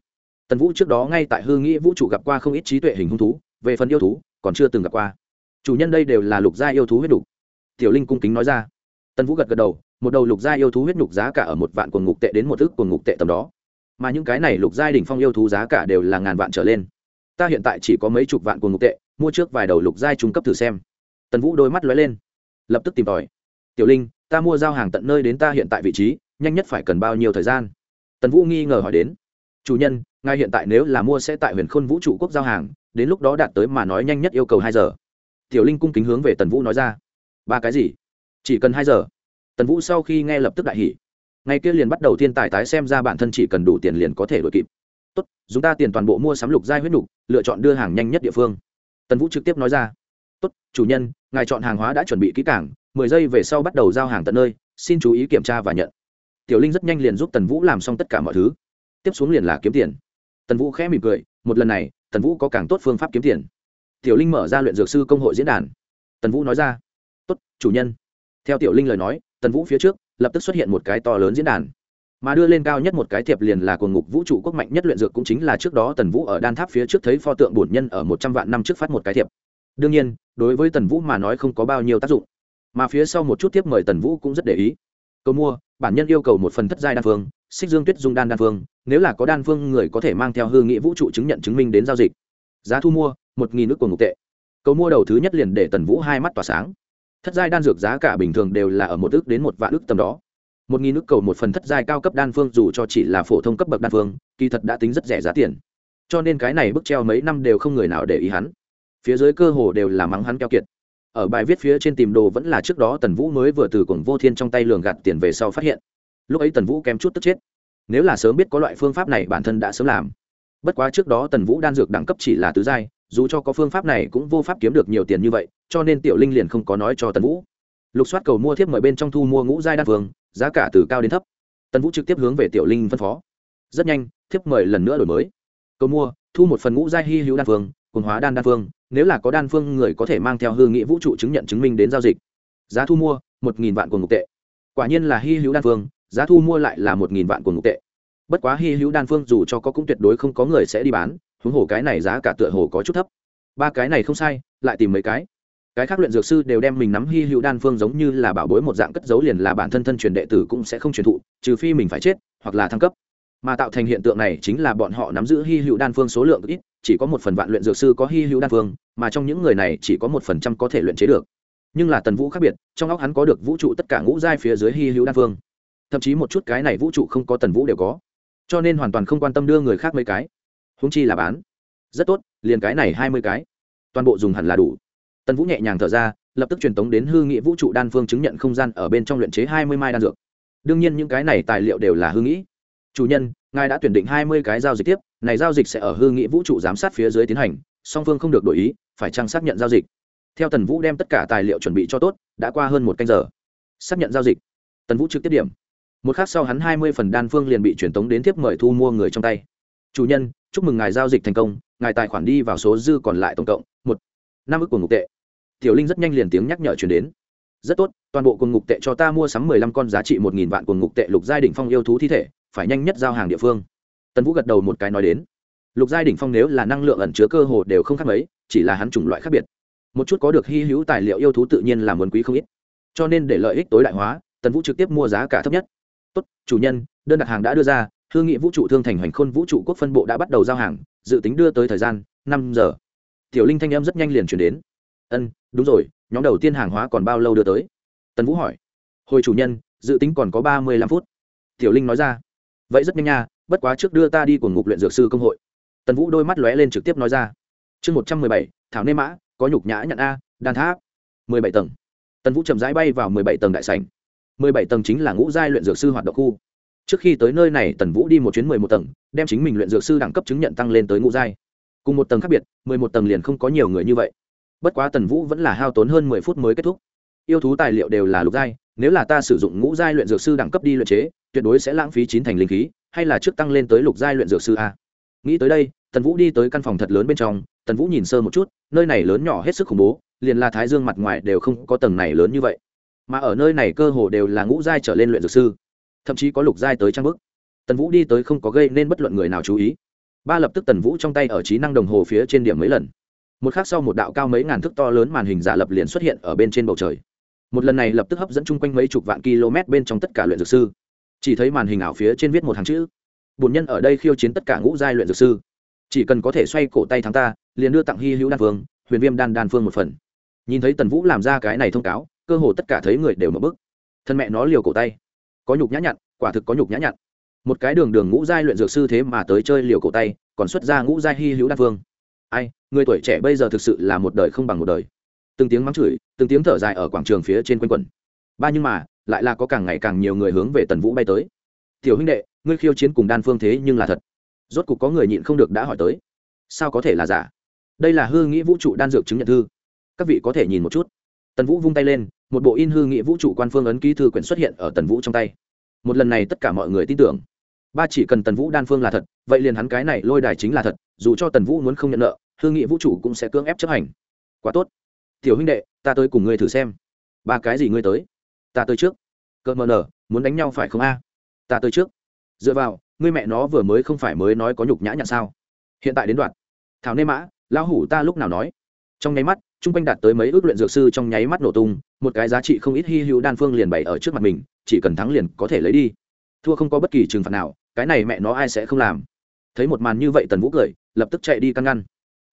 Tần vũ trước đó ngay tại hư nghĩ vũ trụ gặp qua không ít trí tuệ hình hung thú về phần yêu thú, còn chưa từng gặp qua. Chủ nhân đây đều là lục gia yêu thú huyết đục. Tiểu linh cung kính nói ra. Tần vũ gật gật đầu, một đầu lục gia yêu thú huyết nhục giá cả ở một vạn quần ngục tệ đến một ước quần ngục tệ tầm đó. Mà những cái này lục gia đỉnh phong yêu thú giá cả đều là ngàn vạn trở lên. Ta hiện tại chỉ có mấy chục vạn quần ngục tệ, mua trước vài đầu lục gia trung cấp thử xem. Tần vũ đôi mắt lóe lên, lập tức tìm tòi. Tiểu linh, ta mua giao hàng tận nơi đến ta hiện tại vị trí, nhanh nhất phải cần bao nhiêu thời gian? Tần vũ nghi ngờ hỏi đến. Chủ nhân ngay hiện tại nếu là mua sẽ tại huyền khôn vũ trụ quốc giao hàng đến lúc đó đạt tới mà nói nhanh nhất yêu cầu hai giờ. Tiểu linh cung kính hướng về tần vũ nói ra. Ba cái gì? Chỉ cần hai giờ. Tần vũ sau khi nghe lập tức đại hỉ. Ngay kia liền bắt đầu thiên tài tái xem ra bản thân chỉ cần đủ tiền liền có thể đổi kịp. Tốt, chúng ta tiền toàn bộ mua sắm lục giai huyết nục, lựa chọn đưa hàng nhanh nhất địa phương. Tần vũ trực tiếp nói ra. Tốt, chủ nhân, ngài chọn hàng hóa đã chuẩn bị kỹ cảng mười giây về sau bắt đầu giao hàng tận nơi, xin chú ý kiểm tra và nhận. Tiểu linh rất nhanh liền giúp tần vũ làm xong tất cả mọi thứ. Tiếp xuống liền là kiếm tiền. Tần vũ khẽ mỉm cười, một lần này tần vũ có càng tốt phương pháp kiếm tiền tiểu linh mở ra luyện dược sư công hội diễn đàn tần vũ nói ra tốt, chủ nhân. theo tiểu linh lời nói, tần vũ phía trước, lập tức xuất hiện một cái to lớn diễn đàn. mà đưa lên cao nhất một cái thiệp liền là cuồng ngục vũ trụ quốc mạnh nhất luyện dược cũng chính là trước đó tần vũ ở đan tháp phía trước thấy pho tượng bổn nhân ở một trăm vạn năm trước phát một cái thiệp. đương nhiên, đối với tần vũ mà nói không có bao nhiêu tác dụng. mà phía sau một chút tiếp mời tần vũ cũng rất để ý. câu mua, bản nhân yêu cầu một phần thất giai đan phương xích dương tuyết dung đan đan phương nếu là có đan phương người có thể mang theo hương nghĩa vũ trụ chứng nhận chứng minh đến giao dịch. Giá thu mua, một nghìn nước của ngục tệ. Cầu mua đầu thứ nhất liền để tần vũ hai mắt tỏa sáng. Thất giai đan dược giá cả bình thường đều là ở một ước đến một vạn ước tầm đó. Một nghìn ước cầu một phần thất giai cao cấp đan phương dù cho chỉ là phổ thông cấp bậc đan phương kỳ thật đã tính rất rẻ giá tiền. Cho nên cái này bức treo mấy năm đều không người nào để ý hắn. Phía dưới cơ hồ đều là mắng hắn keo kiệt. Ở bài viết phía trên tìm đồ vẫn là trước đó tần vũ mới vừa từ cổng vô thiên trong tay lường gạt tiền về sau phát hiện lúc ấy tần vũ kém chút tức chết. Nếu là sớm biết có loại phương pháp này bản thân đã sớm làm. Bất quá trước đó tần vũ đan dược đẳng cấp chỉ là tứ giai, dù cho có phương pháp này cũng vô pháp kiếm được nhiều tiền như vậy, cho nên tiểu linh liền không có nói cho tần vũ. Lục soát cầu mua thiếp mời bên trong thu mua ngũ giai đan phương giá cả từ cao đến thấp. Tần vũ trực tiếp hướng về tiểu linh phân phó. Rất nhanh, thiếp mời lần nữa đổi mới. Cầu mua, thu một phần ngũ giai hy hữu đan phương cùng hóa đan đan phương nếu là có đan phương người có thể mang theo hương nghị vũ trụ chứng nhận chứng minh đến giao dịch. Giá thu mua, một nghìn vạn của ngục tệ. Quả nhiên là hy hữu đan phương giá thu mua lại là một nghìn vạn của ngục tệ. Bất quá hy hữu đan phương dù cho có cũng tuyệt đối không có người sẽ đi bán, huống hồ cái này giá cả tựa hồ có chút thấp. Ba cái này không sai, lại tìm mấy cái. Cái khác luyện dược sư đều đem mình nắm hy hữu đan phương giống như là bảo bối một dạng cất dấu liền là bản thân thân truyền đệ tử cũng sẽ không truyền thụ, trừ phi mình phải chết, hoặc là thăng cấp. Mà tạo thành hiện tượng này chính là bọn họ nắm giữ hy hữu đan phương số lượng ít, chỉ có một phần vạn luyện dược sư có hy hữu đan phương, mà trong những người này chỉ có một phần trăm có thể luyện chế được. Nhưng là tần vũ khác biệt, trong óc hắn có được vũ trụ tất cả ngũ giai phía dưới hy hữu đan phương thậm chí một chút cái này vũ trụ không có tần vũ đều có. Cho nên hoàn toàn không quan tâm đưa người khác mấy cái. Húng chi là bán. Rất tốt, liền cái này hai mươi cái. Toàn bộ dùng hẳn là đủ. Tần vũ nhẹ nhàng thở ra, lập tức truyền tống đến hư nghị vũ trụ đan phương chứng nhận không gian ở bên trong luyện chế hai mươi mai đan dược. Đương nhiên những cái này tài liệu đều là hư nghĩ chủ nhân, ngài đã tuyển định hai mươi cái giao dịch tiếp, này giao dịch sẽ ở hư nghị vũ trụ giám sát phía dưới tiến hành, song phương không được đổi ý, phải chăng xác nhận giao dịch? Theo tần vũ đem tất cả tài liệu chuẩn bị cho tốt, đã qua hơn một canh giờ. Xác nhận giao dịch. Tần vũ trực tiếp điểm một khắc sau hắn hai mươi phần đan phương liền bị truyền tống đến tiếp mời thu mua người trong tay. Chủ nhân, chúc mừng ngài giao dịch thành công, ngài tài khoản đi vào số dư còn lại tổng cộng một năm ức của ngục tệ. Tiểu linh rất nhanh liền tiếng nhắc nhở chuyển đến. Rất tốt, toàn bộ quần ngục tệ cho ta mua sắm mười lăm con giá trị một nghìn vạn quần ngục tệ lục giai đỉnh phong yêu thú thi thể, phải nhanh nhất giao hàng địa phương. Tần vũ gật đầu một cái nói đến. Lục giai đỉnh phong nếu là năng lượng ẩn chứa cơ hồ đều không khác mấy, chỉ là hắn chủng loại khác biệt. Một chút có được hy hữu tài liệu yêu thú tự nhiên là muốn quý không ít. Cho nên để lợi ích tối đại hóa, tần vũ trực tiếp mua giá cả thấp nhất tốt, chủ nhân, đơn đặt hàng đã đưa ra thương nghị vũ trụ thương thành hoành khôn vũ trụ quốc phân bộ đã bắt đầu giao hàng, dự tính đưa tới thời gian, năm giờ. Tiểu linh thanh em rất nhanh liền chuyển đến. Ân, đúng rồi, nhóm đầu tiên hàng hóa còn bao lâu đưa tới? Tần vũ hỏi. Hồi chủ nhân, dự tính còn có ba mươi lăm phút. Tiểu linh nói ra. Vậy rất nhanh nha, bất quá trước đưa ta đi của ngục luyện dược sư công hội. Tần vũ đôi mắt lóe lên trực tiếp nói ra. Chương một trăm mười bảy, thảo nê mã, có nhục nhã nhận a, đan tháp. mười bảy tầng. Tần vũ chậm rãi bay vào mười bảy tầng đại sành mười bảy tầng chính là ngũ giai luyện dược sư hoạt động khu. Trước khi tới nơi này, tần vũ đi một chuyến mười một tầng, đem chính mình luyện dược sư đẳng cấp chứng nhận tăng lên tới ngũ giai. Cùng một tầng khác biệt, mười một tầng liền không có nhiều người như vậy. Bất quá tần vũ vẫn là hao tốn hơn mười phút mới kết thúc. Yêu thú tài liệu đều là lục giai, nếu là ta sử dụng ngũ giai luyện dược sư đẳng cấp đi luyện chế, tuyệt đối sẽ lãng phí chín thành linh khí, hay là trước tăng lên tới lục giai luyện dược sư a. Nghĩ tới đây, tần vũ đi tới căn phòng thật lớn bên trong, tần vũ nhìn sơ một chút, nơi này lớn nhỏ hết sức khủng bố, liền là thái dương mặt ngoài đều không có tầng này lớn như vậy mà ở nơi này cơ hồ đều là ngũ giai trở lên luyện dược sư. Thậm chí có lục giai tới trang bức. Tần vũ đi tới không có gây nên bất luận người nào chú ý. Ba lập tức tần vũ trong tay ở trí năng đồng hồ phía trên điểm mấy lần. Một khác sau một đạo cao mấy ngàn thước to lớn màn hình giả lập liền xuất hiện ở bên trên bầu trời. Một lần này lập tức hấp dẫn chung quanh mấy chục vạn km bên trong tất cả luyện dược sư. Chỉ thấy màn hình ảo phía trên viết một hàng chữ. Bổn nhân ở đây khiêu chiến tất cả ngũ giai luyện dược sư. Chỉ cần có thể xoay cổ tay thắng ta, liền đưa tặng hy hữu đan phương huyền viêm đan đan phương một phần. Nhìn thấy tần vũ làm ra cái này thông cáo cơ hồ tất cả thấy người đều mở bức. Thân mẹ nó liều cổ tay. Có nhục nhã nhặn, quả thực có nhục nhã nhặn. Một cái đường đường ngũ giai luyện dược sư thế mà tới chơi liều cổ tay, còn xuất ra ngũ giai hy hữu đan phương ai, người tuổi trẻ bây giờ thực sự là một đời không bằng một đời. Từng tiếng mắng chửi, từng tiếng thở dài ở quảng trường phía trên quanh quần ba nhưng mà, lại là có càng ngày càng nhiều người hướng về tần vũ bay tới. Tiểu huynh đệ, ngươi khiêu chiến cùng đan phương thế nhưng là thật. Rốt cục có người nhịn không được đã hỏi tới. Sao có thể là giả? Đây là hư nghĩ vũ trụ đan dược chứng nhận thư. Các vị có thể nhìn một chút. Tần vũ vung tay lên một bộ in hư nghị vũ trụ quan phương ấn ký thư quyển xuất hiện ở tần vũ trong tay. Một lần này tất cả mọi người tin tưởng. Ba chỉ cần tần vũ đan phương là thật, vậy liền hắn cái này lôi đài chính là thật, dù cho tần vũ muốn không nhận nợ hương nghị vũ trụ cũng sẽ cưỡng ép chấp hành. Quá tốt. Tiểu huynh đệ, ta tới cùng ngươi thử xem. Ba cái gì ngươi tới? Ta tới trước. Cợt mờ nở, muốn đánh nhau phải không a? Ta tới trước. Dựa vào, ngươi mẹ nó vừa mới không phải mới nói có nhục nhã nhặn sao? Hiện tại đến đoạn. Thảo nê mã, lão hủ ta lúc nào nói? Trong nháy mắt, chung quanh đạt tới mấy ước luyện dược sư trong nháy mắt nổ tung, một cái giá trị không ít hy hữu đan phương liền bày ở trước mặt mình, chỉ cần thắng liền có thể lấy đi. Thua không có bất kỳ trừng phạt nào, cái này mẹ nó ai sẽ không làm? Thấy một màn như vậy tần vũ cười, lập tức chạy đi căn ngăn.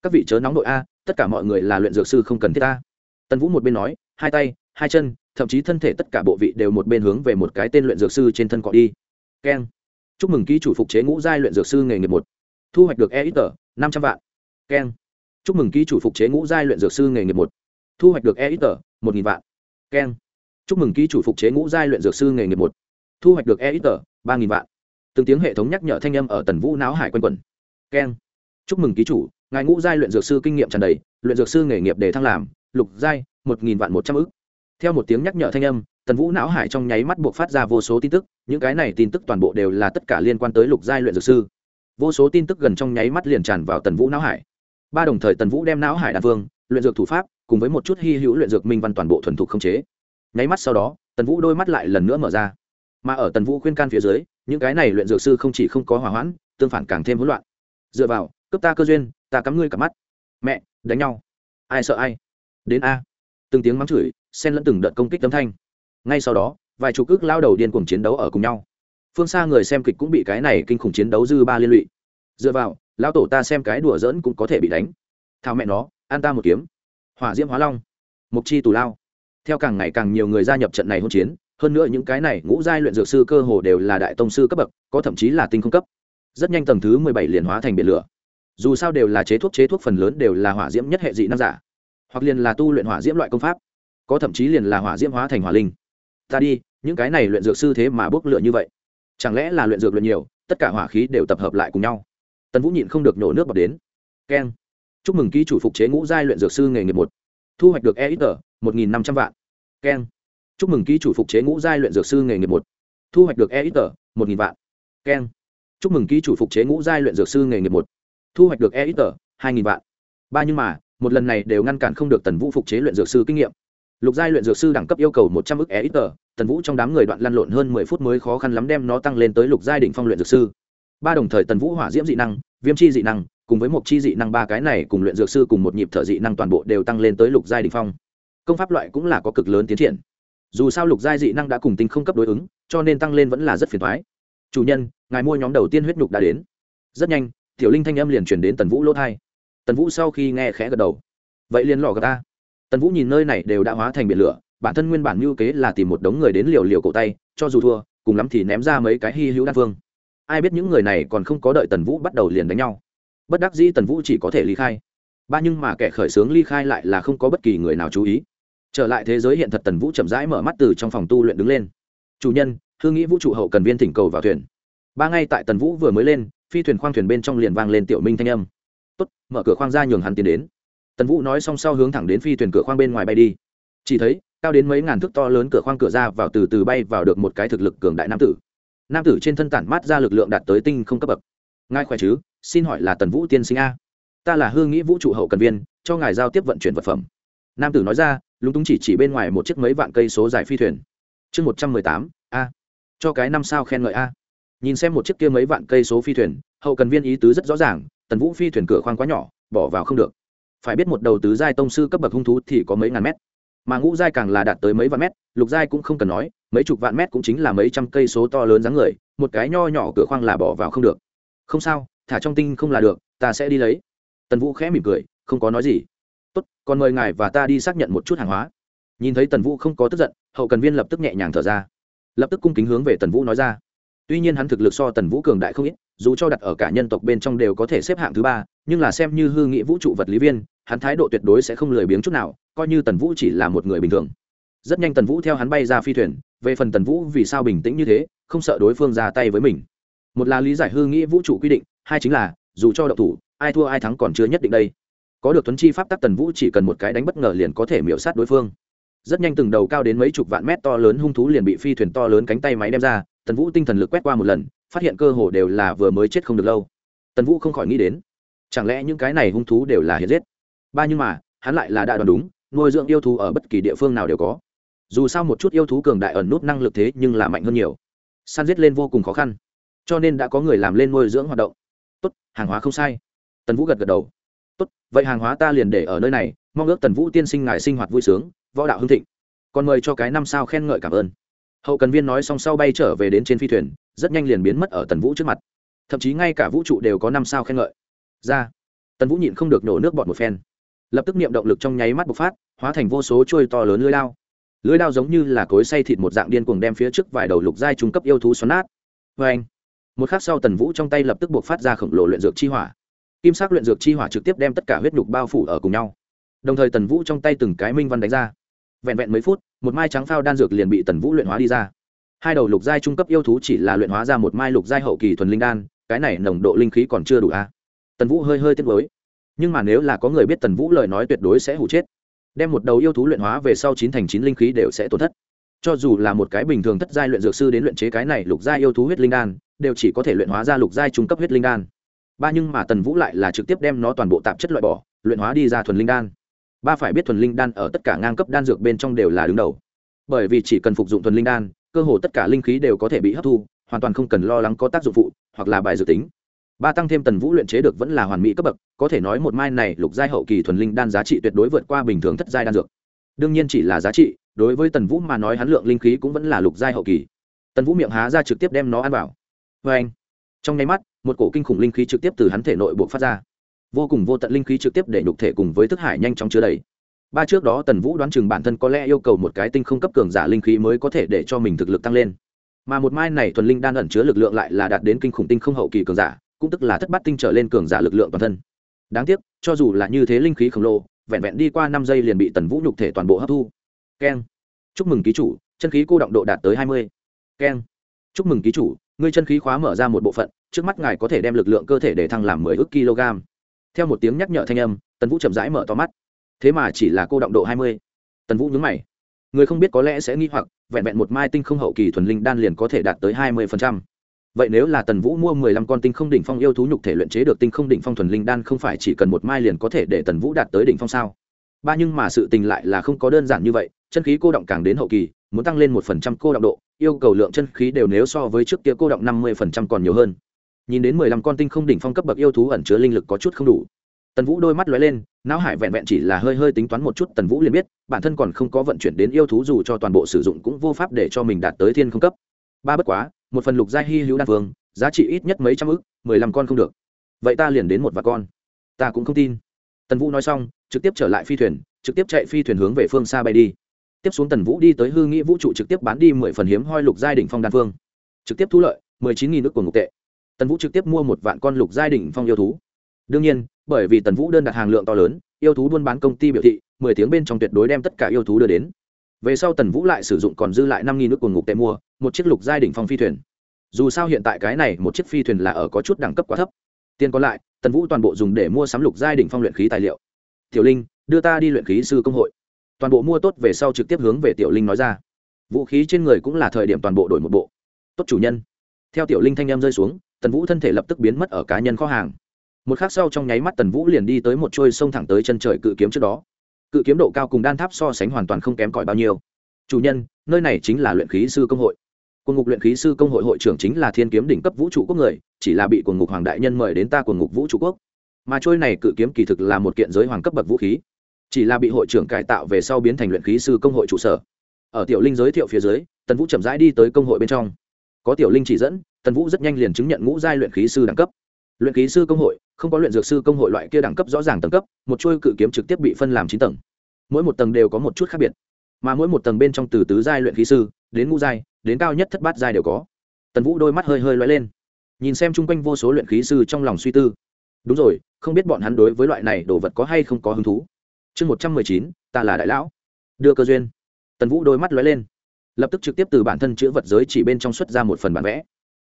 Các vị chớ nóng nội a, tất cả mọi người là luyện dược sư không cần thiết ta. Tần vũ một bên nói, hai tay, hai chân, thậm chí thân thể tất cả bộ vị đều một bên hướng về một cái tên luyện dược sư trên thân cọ đi. Keng. Chúc mừng ký chủ phục chế ngũ giai luyện dược sư nghề nghiệp một. Thu hoạch được e ít tờ năm trăm vạn. Keng chúc mừng ký chủ phục chế ngũ giai luyện dược sư nghề nghiệp một. Thu hoạch được e ít tờ một nghìn vạn. Keng. Chúc mừng ký chủ phục chế ngũ giai luyện dược sư nghề nghiệp một. Thu hoạch được e ít tờ ba nghìn vạn. Từng tiếng hệ thống nhắc nhở thanh âm ở tần vũ não hải quanh quẩn. Keng. Chúc mừng ký chủ, ngài ngũ giai luyện dược sư kinh nghiệm tràn đầy, luyện dược sư nghề nghiệp để thăng làm, lục giai, một nghìn vạn một trăm ức. Theo một tiếng nhắc nhở thanh âm, tần vũ não hải trong nháy mắt buộc phát ra vô số tin tức, những cái này tin tức toàn bộ đều là tất cả liên quan tới lục giai luyện dược sư. Vô số tin tức gần trong nháy mắt liền tràn vào tần vũ não hải ba đồng thời tần vũ đem não hải đan vương, luyện dược thủ pháp, cùng với một chút hy hữu luyện dược minh văn toàn bộ thuần thục không chế. Nháy mắt sau đó, tần vũ đôi mắt lại lần nữa mở ra. Mà ở tần vũ khuyên can phía dưới, những cái này luyện dược sư không chỉ không có hỏa hoãn, tương phản càng thêm hỗn loạn. Dựa vào, cướp ta cơ duyên, ta cắm ngươi cả mắt. Mẹ, đánh nhau. Ai sợ ai? Đến a. Từng tiếng mắng chửi, xen lẫn từng đợt công kích tấm thanh. Ngay sau đó, vài chục ước lao đầu điên cuồng chiến đấu ở cùng nhau. Phương xa người xem kịch cũng bị cái này kinh khủng chiến đấu dư ba liên lụy. Dựa vào lão tổ ta xem cái đùa giỡn cũng có thể bị đánh. Thao mẹ nó an ta một kiếm. Hỏa diễm hóa long mục chi tù lao. Theo càng ngày càng nhiều người gia nhập trận này hôn chiến, hơn nữa những cái này ngũ giai luyện dược sư cơ hồ đều là đại tông sư cấp bậc, có thậm chí là tinh không cấp. Rất nhanh tầng thứ mười bảy liền hóa thành biển lửa. Dù sao đều là chế thuốc chế thuốc phần lớn đều là hỏa diễm nhất hệ dị năng giả. Hoặc liền là tu luyện hỏa diễm loại công pháp, có thậm chí liền là hỏa diễm hóa thành hỏa linh. Ta đi, những cái này luyện dược sư thế mà bốc lửa như vậy? Chẳng lẽ là luyện dược luyện nhiều, tất cả hỏa khí đều tập hợp lại cùng nhau? Tần vũ nhịn không được nổ nước bọt đến. Keng. Chúc mừng ký chủ phục chế ngũ giai luyện dược sư nghề nghiệp một. Thu hoạch được e ít tờ một nghìn năm trăm vạn. Keng. Chúc mừng ký chủ phục chế ngũ giai luyện dược sư nghề nghiệp một. Thu hoạch được e ít tờ một nghìn vạn. Keng. Chúc mừng ký chủ phục chế ngũ giai luyện dược sư nghề nghiệp một. Thu hoạch được e ít tờ hai nghìn vạn. Ba nhưng mà, một lần này đều ngăn cản không được tần vũ phục chế luyện dược sư kinh nghiệm. Lục giai luyện dược sư đẳng cấp yêu cầu một trăm ức e ít tờ tần vũ trong đám người đoạn lăn lộn hơn mười phút mới khó khăn lắm đem nó tăng lên tới lục giai đ ỉ n h phong luyện dược sư ba đồng thời tần vũ hỏa diễm dị năng, viêm chi dị năng, cùng với một chi dị năng ba cái này cùng luyện dược sư cùng một nhịp thở dị năng toàn bộ đều tăng lên tới lục giai đ ỉ n h phong. Công pháp loại cũng là có cực lớn tiến triển. Dù sao lục giai dị năng đã cùng tinh không cấp đối ứng, cho nên tăng lên vẫn là rất phiền thoái chủ nhân, ngài mua nhóm đầu tiên huyết nhục đã đến. Rất nhanh, tiểu linh thanh âm liền chuyển đến tần vũ lỗ thai tần vũ sau khi nghe khẽ gật đầu. Vậy liền lò gà ta. Tần vũ nhìn nơi này đều đã hóa thành biển lửa, bản thân nguyên bản mưu kế là tìm một đống người đến liều liều cổ tay, cho dù thua, cùng lắm thì ném ra mấy cái hy hữu đan phương ai biết những người này còn không có đợi tần vũ bắt đầu liền đánh nhau. Bất đắc dĩ tần vũ chỉ có thể ly khai. Ba nhưng mà kẻ khởi xướng ly khai lại là không có bất kỳ người nào chú ý. Trở lại thế giới hiện thật tần vũ chậm rãi mở mắt từ trong phòng tu luyện đứng lên. Chủ nhân, hương nghĩ vũ trụ hậu cần viên thỉnh cầu vào thuyền. Ba ngay tại tần vũ vừa mới lên, phi thuyền khoang thuyền bên trong liền vang lên tiểu minh thanh âm. Tốt, mở cửa khoang ra nhường hắn tiến đến. Tần vũ nói xong sau hướng thẳng đến phi thuyền cửa khoang bên ngoài bay đi. Chỉ thấy, cao đến mấy ngàn thước to lớn cửa khoang cửa ra vào từ từ bay vào được một cái thực lực cường đại nam tử nam tử trên thân tản mát ra lực lượng đạt tới tinh không cấp bậc. Ngài khỏe chứ? Xin hỏi là tần vũ tiên sinh a? Ta là hương nghĩ vũ trụ hậu cần viên, cho ngài giao tiếp vận chuyển vật phẩm. Nam tử nói ra, lúng túng chỉ chỉ bên ngoài một chiếc mấy vạn cây số dài phi thuyền. Chương một trăm mười tám, a. Cho cái năm sao khen ngợi a. Nhìn xem một chiếc kia mấy vạn cây số phi thuyền, hậu cần viên ý tứ rất rõ ràng, tần vũ phi thuyền cửa khoang quá nhỏ, bỏ vào không được. Phải biết một đầu tứ giai tông sư cấp bậc hung thú thì có mấy ngàn mét, mà ngũ giai càng là đạt tới mấy vạn mét, lục giai cũng không cần nói mấy chục vạn mét cũng chính là mấy trăm cây số to lớn dáng người, một cái nho nhỏ cửa khoang là bỏ vào không được. Không sao, thả trong tinh không là được, ta sẽ đi lấy. Tần vũ khẽ mỉm cười, không có nói gì. Tốt, còn mời ngài và ta đi xác nhận một chút hàng hóa. Nhìn thấy tần vũ không có tức giận, hậu cần viên lập tức nhẹ nhàng thở ra. Lập tức cung kính hướng về tần vũ nói ra. Tuy nhiên hắn thực lực so tần vũ cường đại không ít, dù cho đặt ở cả nhân tộc bên trong đều có thể xếp hạng thứ ba, nhưng là xem như hư nghị vũ trụ vật lý viên, hắn thái độ tuyệt đối sẽ không lười biếng chút nào, coi như tần vũ chỉ là một người bình thường rất nhanh tần vũ theo hắn bay ra phi thuyền, về phần tần vũ vì sao bình tĩnh như thế, không sợ đối phương ra tay với mình. Một là lý giải hư nghĩ vũ trụ quy định, hai chính là, dù cho độc thủ, ai thua ai thắng còn chưa nhất định đây. Có được tuấn chi pháp tắc tần vũ chỉ cần một cái đánh bất ngờ liền có thể miễu sát đối phương. Rất nhanh từng đầu cao đến mấy chục vạn mét to lớn hung thú liền bị phi thuyền to lớn cánh tay máy đem ra, tần vũ tinh thần lực quét qua một lần, phát hiện cơ hồ đều là vừa mới chết không được lâu. Tần vũ không khỏi nghĩ đến, chẳng lẽ những cái này hung thú đều là hiện giết? Ba nhưng mà, hắn lại là đã đoán đúng, nuôi dưỡng yêu thú ở bất kỳ địa phương nào đều có dù sao một chút yêu thú cường đại ẩn nút năng lực thế nhưng là mạnh hơn nhiều. Săn giết lên vô cùng khó khăn, cho nên đã có người làm lên nuôi dưỡng hoạt động. Tốt, hàng hóa không sai. Tần vũ gật gật đầu. Tốt, vậy hàng hóa ta liền để ở nơi này, mong ước tần vũ tiên sinh ngài sinh hoạt vui sướng, võ đạo hưng thịnh. Còn mời cho cái năm sao khen ngợi cảm ơn. Hậu cần viên nói xong sau bay trở về đến trên phi thuyền, rất nhanh liền biến mất ở tần vũ trước mặt. Thậm chí ngay cả vũ trụ đều có năm sao khen ngợi. Ra, tần vũ nhịn không được nổ nước bọt một phen. Lập tức niệm động lực trong nháy mắt bộc phát, hóa thành vô số trôi to lớn lưới lao lưới đao giống như là cối xay thịt một dạng điên cuồng đem phía trước vài đầu lục giai trung cấp yêu thú xoắn nát. Vê anh, một khắc sau tần vũ trong tay lập tức buộc phát ra khổng lồ luyện dược chi hỏa. Kim sắc luyện dược chi hỏa trực tiếp đem tất cả huyết nhục bao phủ ở cùng nhau. Đồng thời tần vũ trong tay từng cái minh văn đánh ra. Vẹn vẹn mấy phút, một mai trắng phao đan dược liền bị tần vũ luyện hóa đi ra. Hai đầu lục giai trung cấp yêu thú chỉ là luyện hóa ra một mai lục giai hậu kỳ thuần linh đan, cái này nồng độ linh khí còn chưa đủ a. À? tần vũ hơi hơi tiếc với nhưng mà nếu là có người biết tần vũ lời nói tuyệt đối sẽ hủ chết đem một đầu yêu thú luyện hóa về sau chín thành chín linh khí đều sẽ tổn thất. Cho dù là một cái bình thường thất giai luyện dược sư đến luyện chế cái này lục giai yêu thú huyết linh đan, đều chỉ có thể luyện hóa ra lục giai trung cấp huyết linh đan. Ba nhưng mà tần vũ lại là trực tiếp đem nó toàn bộ tạp chất loại bỏ, luyện hóa đi ra thuần linh đan. Ba phải biết thuần linh đan ở tất cả ngang cấp đan dược bên trong đều là đứng đầu. Bởi vì chỉ cần phục dụng thuần linh đan, cơ hồ tất cả linh khí đều có thể bị hấp thu, hoàn toàn không cần lo lắng có tác dụng phụ hoặc là bài dự tính ba tăng thêm tần vũ luyện chế được vẫn là hoàn mỹ cấp bậc, có thể nói một mai này lục giai hậu kỳ thuần linh đan giá trị tuyệt đối vượt qua bình thường thất giai đan dược. Đương nhiên chỉ là giá trị, đối với tần vũ mà nói hắn lượng linh khí cũng vẫn là lục giai hậu kỳ. Tần vũ miệng há ra trực tiếp đem nó ăn vào. Vê anh, trong nháy mắt, một cổ kinh khủng linh khí trực tiếp từ hắn thể nội buộc phát ra. Vô cùng vô tận linh khí trực tiếp để nhục thể cùng với thức hải nhanh chóng chứa đầy. Ba trước đó tần vũ đoán chừng bản thân có lẽ yêu cầu một cái tinh không cấp cường giả linh khí mới có thể để cho mình thực lực tăng lên. Mà một mai này thuần linh đan ẩn chứa lực lượng lại là đạt đến kinh khủng tinh không hậu kỳ cường giả cũng tức là thất bát tinh trở lên cường giả lực lượng toàn thân. Đáng tiếc, cho dù là như thế linh khí khổng lồ, vẹn vẹn đi qua năm giây liền bị tần vũ nhục thể toàn bộ hấp thu. Keng. Chúc mừng ký chủ, chân khí cô động độ đạt tới hai mươi. Keng. Chúc mừng ký chủ, ngươi chân khí khóa mở ra một bộ phận, trước mắt ngài có thể đem lực lượng cơ thể để thăng làm mười ước kg. Theo một tiếng nhắc nhở thanh âm, tần vũ chậm rãi mở to mắt. Thế mà chỉ là cô động độ hai mươi. Tần vũ nhúng mày. Người không biết có lẽ sẽ nghi hoặc, vẹn vẹn một mai tinh không hậu kỳ thuần linh đan liền có thể đạt tới hai mươi phần trăm vậy nếu là tần vũ mua mười lăm con tinh không đỉnh phong yêu thú nhục thể luyện chế được tinh không đỉnh phong thuần linh đan không phải chỉ cần một mai liền có thể để tần vũ đạt tới đỉnh phong sao? Ba nhưng mà sự tình lại là không có đơn giản như vậy, chân khí cô động càng đến hậu kỳ, muốn tăng lên một phần trăm cô động độ, yêu cầu lượng chân khí đều nếu so với trước kia cô động năm mươi phần trăm còn nhiều hơn. Nhìn đến mười lăm con tinh không đỉnh phong cấp bậc yêu thú ẩn chứa linh lực có chút không đủ. Tần vũ đôi mắt lóe lên, não hải vẹn vẹn chỉ là hơi hơi tính toán một chút, tần vũ liền biết, bản thân còn không có vận chuyển đến yêu thú dù cho toàn bộ sử dụng cũng vô pháp để cho mình đạt tới thiên không cấp. Ba bất quá một phần lục giai hy hữu đan phương giá trị ít nhất mấy trăm ức, mười lăm con không được. Vậy ta liền đến một vài con. Ta cũng không tin. Tần vũ nói xong, trực tiếp trở lại phi thuyền, trực tiếp chạy phi thuyền hướng về phương xa bay đi. Tiếp xuống tần vũ đi tới hư nghĩ vũ trụ trực tiếp bán đi mười phần hiếm hoi lục giai đ ỉ n h phong đan phương trực tiếp thu lợi mười chín nghìn nước của ngục tệ. Tần vũ trực tiếp mua một vạn con lục giai đ ỉ n h phong yêu thú. Đương nhiên, bởi vì tần vũ đơn đặt hàng lượng to lớn, yêu thú buôn bán công ty biểu thị, mười tiếng bên trong tuyệt đối đem tất cả yêu thú đưa đến. Về sau tần vũ lại sử dụng còn dư lại năm nghìn nước của ngục tệ mua một chiếc lục giai đỉnh phong phi thuyền. Dù sao hiện tại cái này một chiếc phi thuyền là ở có chút đẳng cấp quá thấp. Tiền còn lại, tần vũ toàn bộ dùng để mua sắm lục giai đỉnh phong luyện khí tài liệu. Tiểu linh, đưa ta đi luyện khí sư công hội. Toàn bộ mua tốt về sau trực tiếp hướng về tiểu linh nói ra. Vũ khí trên người cũng là thời điểm toàn bộ đổi một bộ. Tốt chủ nhân. Theo tiểu linh thanh em rơi xuống, tần vũ thân thể lập tức biến mất ở cá nhân kho hàng. Một khắc sau trong nháy mắt tần vũ liền đi tới một trôi sông thẳng tới chân trời cự kiếm trước đó. Cự kiếm độ cao cùng đan tháp so sánh hoàn toàn không kém cỏi bao nhiêu. Chủ nhân, nơi này chính là luyện khí sư công hội cuồng ngục luyện khí sư công hội hội trưởng chính là thiên kiếm đỉnh cấp vũ trụ quốc người, chỉ là bị cuồng ngục hoàng đại nhân mời đến ta cuồng ngục vũ trụ quốc. Mà trôi này cự kiếm kỳ thực là một kiện giới hoàng cấp bậc vũ khí, chỉ là bị hội trưởng cải tạo về sau biến thành luyện khí sư công hội trụ sở. Ở tiểu linh giới thiệu phía dưới, tần vũ chậm rãi đi tới công hội bên trong. Có tiểu linh chỉ dẫn, tần vũ rất nhanh liền chứng nhận ngũ giai luyện khí sư đẳng cấp. Luyện khí sư công hội, không có luyện dược sư công hội loại kia đẳng cấp rõ ràng tầng cấp, một chuôi cự kiếm trực tiếp bị phân làm chín tầng. Mỗi một tầng đều có một chút khác biệt, mà mỗi một tầng bên trong từ tứ giai luyện khí sư đến ngũ giai, đến cao nhất thất bát giai đều có. Tần vũ đôi mắt hơi hơi loay lên. Nhìn xem chung quanh vô số luyện khí sư trong lòng suy tư. Đúng rồi, không biết bọn hắn đối với loại này đồ vật có hay không có hứng thú. Chương một trăm mười chín, ta là đại lão. Đưa cơ duyên. Tần vũ đôi mắt lóe lên. Lập tức trực tiếp từ bản thân chữ vật giới chỉ bên trong xuất ra một phần bản vẽ.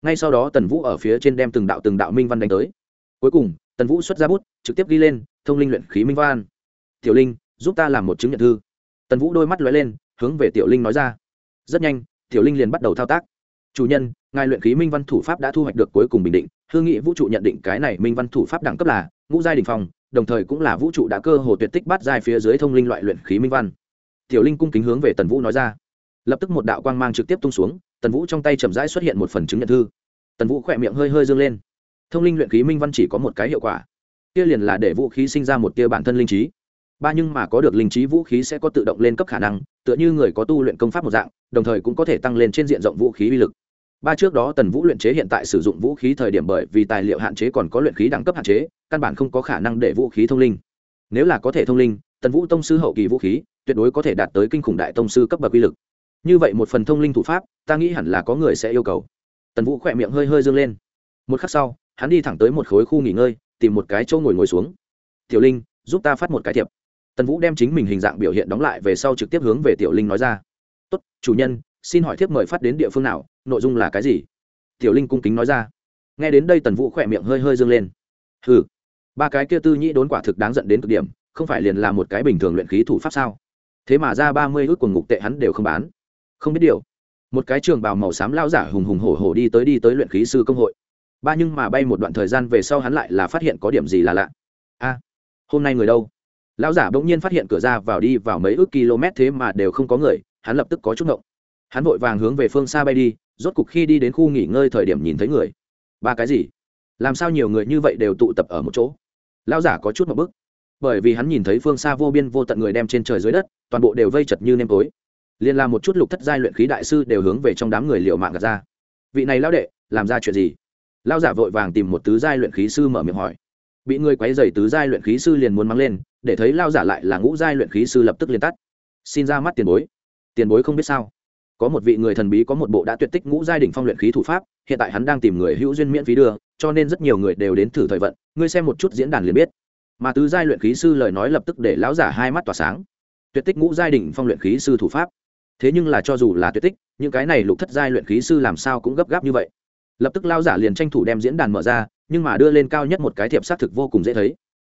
Ngay sau đó tần vũ ở phía trên đem từng đạo từng đạo minh văn đánh tới. Cuối cùng, tần vũ xuất ra bút, trực tiếp ghi lên, thông linh luyện khí minh văn. Tiểu linh, giúp ta làm một chứng nhận thư. Tần vũ đôi mắt lóe lên, hướng về tiểu linh nói ra rất nhanh, tiểu linh liền bắt đầu thao tác. Chủ nhân, ngài luyện khí minh văn thủ pháp đã thu hoạch được cuối cùng bình định, hương nghị vũ trụ nhận định cái này minh văn thủ pháp đẳng cấp là ngũ giai đình phòng đồng thời cũng là vũ trụ đã cơ hồ tuyệt tích bắt giai phía dưới thông linh loại luyện khí minh văn. Tiểu linh cung kính hướng về tần vũ nói ra. Lập tức một đạo quang mang trực tiếp tung xuống, tần vũ trong tay chậm rãi xuất hiện một phần chứng nhận thư. Tần vũ khỏe miệng hơi hơi dương lên. Thông linh luyện khí minh văn chỉ có một cái hiệu quả. Kia liền là để vũ khí sinh ra một tia bản thân linh trí. Ba nhưng mà có được linh trí vũ khí sẽ có tự động lên cấp khả năng tựa như người có tu luyện công pháp một dạng, đồng thời cũng có thể tăng lên trên diện rộng vũ khí uy lực. Ba trước đó tần vũ luyện chế hiện tại sử dụng vũ khí thời điểm bởi vì tài liệu hạn chế còn có luyện khí đẳng cấp hạn chế, căn bản không có khả năng để vũ khí thông linh. Nếu là có thể thông linh, tần vũ tông sư hậu kỳ vũ khí tuyệt đối có thể đạt tới kinh khủng đại tông sư cấp bậc uy lực. Như vậy một phần thông linh thủ pháp, ta nghĩ hẳn là có người sẽ yêu cầu. Tần vũ khỏe miệng hơi hơi dương lên. Một khắc sau, hắn đi thẳng tới một khối khu nghỉ ngơi, tìm một cái chỗ ngồi ngồi xuống. Tiểu linh, giúp ta phát một cái thiệp tần vũ đem chính mình hình dạng biểu hiện đóng lại về sau trực tiếp hướng về tiểu linh nói ra. Tốt, chủ nhân, xin hỏi thiếp mời phát đến địa phương nào, nội dung là cái gì? Tiểu linh cung kính nói ra. Nghe đến đây tần vũ khỏe miệng hơi hơi dương lên. Hừ, ba cái kia tư nhĩ đốn quả thực đáng dẫn đến cực điểm, không phải liền là một cái bình thường luyện khí thủ pháp sao? Thế mà ra ba mươi ước quần ngục tệ hắn đều không bán. Không biết điều. Một cái trường bào màu xám lao giả hùng hùng hổ hổ đi tới đi tới luyện khí sư công hội. Ba nhưng mà bay một đoạn thời gian về sau hắn lại là phát hiện có điểm gì là lạ. A, hôm nay người đâu? Lão giả bỗng nhiên phát hiện cửa ra vào đi vào mấy ước km thế mà đều không có người, hắn lập tức có chút ngộng. Hắn vội vàng hướng về phương xa bay đi, rốt cục khi đi đến khu nghỉ ngơi thời điểm nhìn thấy người. Ba cái gì? Làm sao nhiều người như vậy đều tụ tập ở một chỗ? Lão giả có chút một bức. Bởi vì hắn nhìn thấy phương xa vô biên vô tận người đem trên trời dưới đất, toàn bộ đều vây chật như nêm tối. Liền làm một chút lục thất giai luyện khí đại sư đều hướng về trong đám người liệu mạng gạt ra. Vị này lão đệ, làm ra chuyện gì? Lão giả vội vàng tìm một tứ giai luyện khí sư mở miệng hỏi bị người quấy rầy tứ giai luyện khí sư liền muốn mang lên, để thấy lao giả lại là ngũ giai luyện khí sư lập tức liền tắt. Xin ra mắt tiền bối. Tiền bối không biết sao. Có một vị người thần bí có một bộ đã tuyệt tích ngũ giai đỉnh phong luyện khí thủ pháp, hiện tại hắn đang tìm người hữu duyên miễn phí đưa, cho nên rất nhiều người đều đến thử thời vận, ngươi xem một chút diễn đàn liền biết. Mà tứ giai luyện khí sư lời nói lập tức để lão giả hai mắt tỏa sáng. Tuyệt tích ngũ giai đỉnh phong luyện khí sư thủ pháp. Thế nhưng là cho dù là tuyệt tích, những cái này lục thất giai luyện khí sư làm sao cũng gấp gáp như vậy. Lập tức lão giả liền tranh thủ đem diễn đàn mở ra nhưng mà đưa lên cao nhất một cái thiệp xác thực vô cùng dễ thấy.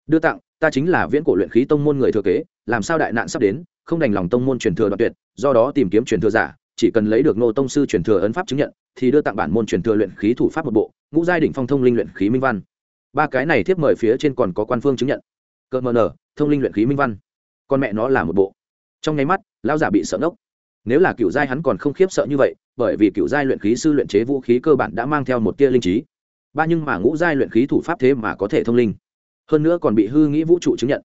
Đưa tặng, ta chính là viễn cổ luyện khí tông môn người thừa kế, làm sao đại nạn sắp đến, không đành lòng tông môn truyền thừa đoạn tuyệt, do đó tìm kiếm truyền thừa giả, chỉ cần lấy được nô tông sư truyền thừa ấn pháp chứng nhận, thì đưa tặng bản môn truyền thừa luyện khí thủ pháp một bộ, ngũ giai đỉnh phong thông linh luyện khí minh văn. Ba cái này tiếp mời phía trên còn có quan phương chứng nhận. Cỡ mờ nở thông linh luyện khí minh văn. Con mẹ nó là một bộ. Trong nháy mắt, lão giả bị sợ ngốc. Nếu là cựu giai hắn còn không khiếp sợ như vậy, bởi vì cựu giai luyện khí sư luyện chế vũ khí cơ bản đã mang theo một tia linh trí ba nhưng mà ngũ giai luyện khí thủ pháp thế mà có thể thông linh. Hơn nữa còn bị hư nghĩ vũ trụ chứng nhận.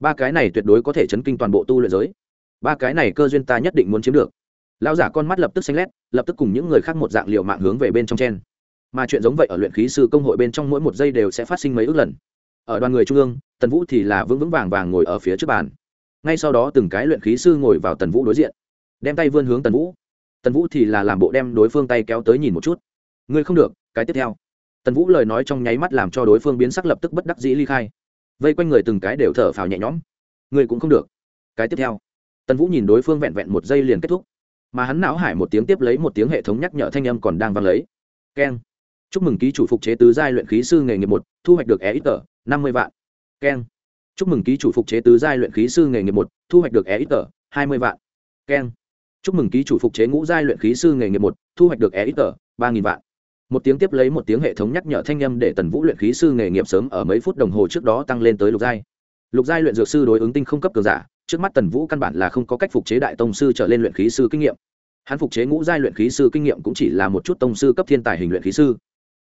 Ba cái này tuyệt đối có thể chấn kinh toàn bộ tu luyện giới. Ba cái này cơ duyên ta nhất định muốn chiếm được. Lão giả con mắt lập tức xanh lét, lập tức cùng những người khác một dạng liệu mạng hướng về bên trong chen. Mà chuyện giống vậy ở luyện khí sư công hội bên trong mỗi một giây đều sẽ phát sinh mấy ước lần. Ở đoàn người trung ương, tần vũ thì là vững vững vàng vàng ngồi ở phía trước bàn. Ngay sau đó từng cái luyện khí sư ngồi vào tần vũ đối diện. Đem tay vươn hướng tần vũ. Tần vũ thì là làm bộ đem đối phương tay kéo tới nhìn một chút. Ngươi không được, cái tiếp theo tần vũ lời nói trong nháy mắt làm cho đối phương biến sắc lập tức bất đắc dĩ ly khai vây quanh người từng cái đều thở phào nhẹ nhõm Người cũng không được cái tiếp theo tần vũ nhìn đối phương vẹn vẹn một giây liền kết thúc mà hắn não hải một tiếng tiếp lấy một tiếng hệ thống nhắc nhở thanh âm còn đang vang lấy keng chúc mừng ký chủ phục chế tứ giai luyện khí sư nghề nghiệp một thu hoạch được e ít tờ, năm mươi vạn keng chúc mừng ký chủ phục chế tứ giai luyện khí sư nghề nghiệp một thu hoạch được e ít tờ, hai mươi vạn keng chúc mừng ký chủ phục chế ngũ giai luyện khí sư nghề nghiệp một thu hoạch được e ít tờ, ba nghìn vạn một tiếng tiếp lấy một tiếng hệ thống nhắc nhở thanh â m để tần vũ luyện khí sư nghề nghiệp sớm ở mấy phút đồng hồ trước đó tăng lên tới lục giai. Lục giai luyện dược sư đối ứng tinh không cấp cường giả, trước mắt tần vũ căn bản là không có cách phục chế đại tông sư trở lên luyện khí sư kinh nghiệm. Hắn phục chế ngũ giai luyện khí sư kinh nghiệm cũng chỉ là một chút tông sư cấp thiên tài hình luyện khí sư.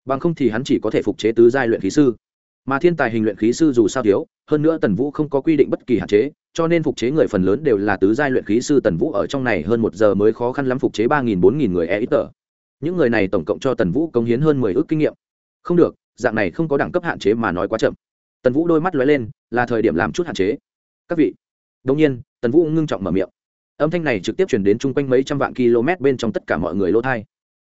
Bằng không thì hắn chỉ có thể phục chế tứ giai luyện khí sư. Mà thiên tài hình luyện khí sư dù sao thiếu, hơn nữa tần vũ không có quy định bất kỳ hạn chế, cho nên phục chế người phần lớn đều là tứ giai luyện khí sư tần vũ ở trong này hơn một giờ mới khó khăn lắm phục chế ba nghìn bốn nghìn người e ít tờ những người này tổng cộng cho tần vũ cống hiến hơn mười ước kinh nghiệm. Không được, dạng này không có đẳng cấp hạn chế mà nói quá chậm. Tần vũ đôi mắt lóe lên, là thời điểm làm chút hạn chế. Các vị. Đông nhiên, tần vũ ngưng trọng mở miệng. Âm thanh này trực tiếp chuyển đến chung quanh mấy trăm vạn km bên trong tất cả mọi người lỗ thai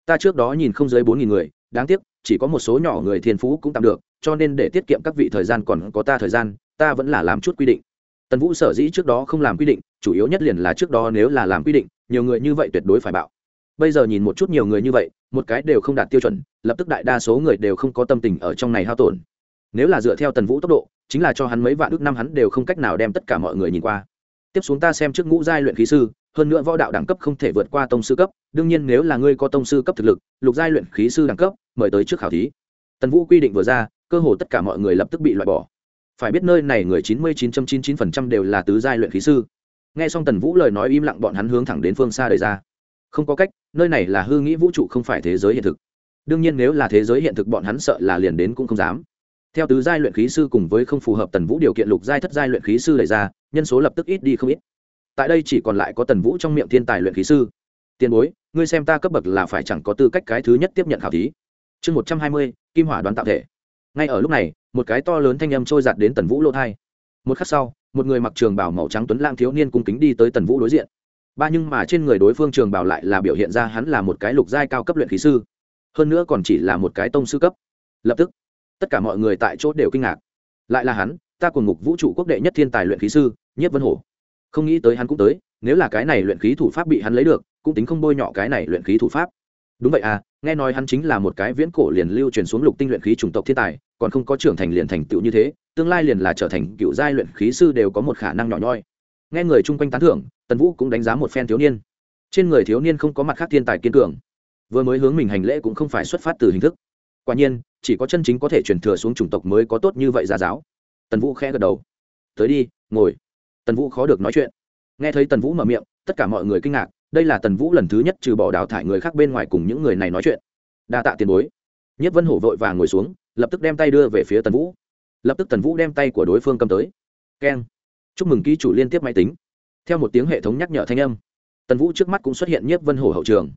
ta trước đó nhìn không dưới bốn nghìn người, đáng tiếc, chỉ có một số nhỏ người thiên phú cũng tạm được, cho nên để tiết kiệm các vị thời gian còn có ta thời gian, ta vẫn là làm chút quy định. Tần vũ sở dĩ trước đó không làm quy định, chủ yếu nhất liền là trước đó nếu là làm quy định, nhiều người như vậy tuyệt đối phải bạo bây giờ nhìn một chút nhiều người như vậy, một cái đều không đạt tiêu chuẩn, lập tức đại đa số người đều không có tâm tình ở trong này hao tổn. Nếu là dựa theo tần vũ tốc độ, chính là cho hắn mấy vạn ước năm hắn đều không cách nào đem tất cả mọi người nhìn qua. Tiếp xuống ta xem trước ngũ giai luyện khí sư, hơn nữa võ đạo đẳng cấp không thể vượt qua tông sư cấp, đương nhiên nếu là ngươi có tông sư cấp thực lực, lục giai luyện khí sư đẳng cấp, mời tới trước khảo thí. Tần vũ quy định vừa ra, cơ hồ tất cả mọi người lập tức bị loại bỏ. Phải biết nơi này người chín mươi chín trăm chín chín phần trăm đều là tứ giai luyện khí sư. Nghe xong tần vũ lời nói im lặng bọn hắn hướng thẳng đến phương xa đời ra không có cách, nơi này là hư nghĩ vũ trụ không phải thế giới hiện thực. Đương nhiên nếu là thế giới hiện thực bọn hắn sợ là liền đến cũng không dám. Theo tứ giai luyện khí sư cùng với không phù hợp tần vũ điều kiện lục giai thất giai luyện khí sư đẩy ra, nhân số lập tức ít đi không ít. Tại đây chỉ còn lại có tần vũ trong miệng thiên tài luyện khí sư. Tiền bối, ngươi xem ta cấp bậc là phải chẳng có tư cách cái thứ nhất tiếp nhận khảo thí. Chương một trăm hai mươi, kim hỏa đoán tạo thể. Ngay ở lúc này, một cái to lớn thanh âm trôi giạt đến tần vũ lỗ thai. Một khắc sau, một người mặc trường bảo màu trắng tuấn lang thiếu niên cung kính đi tới tần vũ đối diện ba nhưng mà trên người đối phương trường bảo lại là biểu hiện ra hắn là một cái lục giai cao cấp luyện khí sư, hơn nữa còn chỉ là một cái tông sư cấp. Lập tức, tất cả mọi người tại chỗ đều kinh ngạc. Lại là hắn, ta cùng ngục vũ trụ quốc đệ nhất thiên tài luyện khí sư nhất vân hổ. Không nghĩ tới hắn cũng tới, nếu là cái này luyện khí thủ pháp bị hắn lấy được, cũng tính không bôi nhọ cái này luyện khí thủ pháp. Đúng vậy à nghe nói hắn chính là một cái viễn cổ liền lưu truyền xuống lục tinh luyện khí chủng tộc thiên tài, còn không có trưởng thành liền thành tựu như thế, tương lai liền là trở thành cựu giai luyện khí sư đều có một khả năng nhỏ nhoi. Nghe người chung quanh tán thưởng tần vũ cũng đánh giá một phen thiếu niên. Trên người thiếu niên không có mặt khác thiên tài kiên cường. Vừa mới hướng mình hành lễ cũng không phải xuất phát từ hình thức. Quả nhiên, chỉ có chân chính có thể truyền thừa xuống chủng tộc mới có tốt như vậy gia giáo. Tần vũ khẽ gật đầu. Tới đi, ngồi. Tần vũ khó được nói chuyện. Nghe thấy tần vũ mở miệng, tất cả mọi người kinh ngạc, đây là tần vũ lần thứ nhất trừ bỏ đào thải người khác bên ngoài cùng những người này nói chuyện. Đa tạ tiền bối. Nhất vân hổ vội vàng ngồi xuống, lập tức đem tay đưa về phía tần vũ. Lập tức tần vũ đem tay của đối phương cầm tới. Keng. Chúc mừng ký chủ liên tiếp máy tính theo một tiếng hệ thống nhắc nhở thanh âm. Tần vũ trước mắt cũng xuất hiện nhiếp vân hổ hậu trường.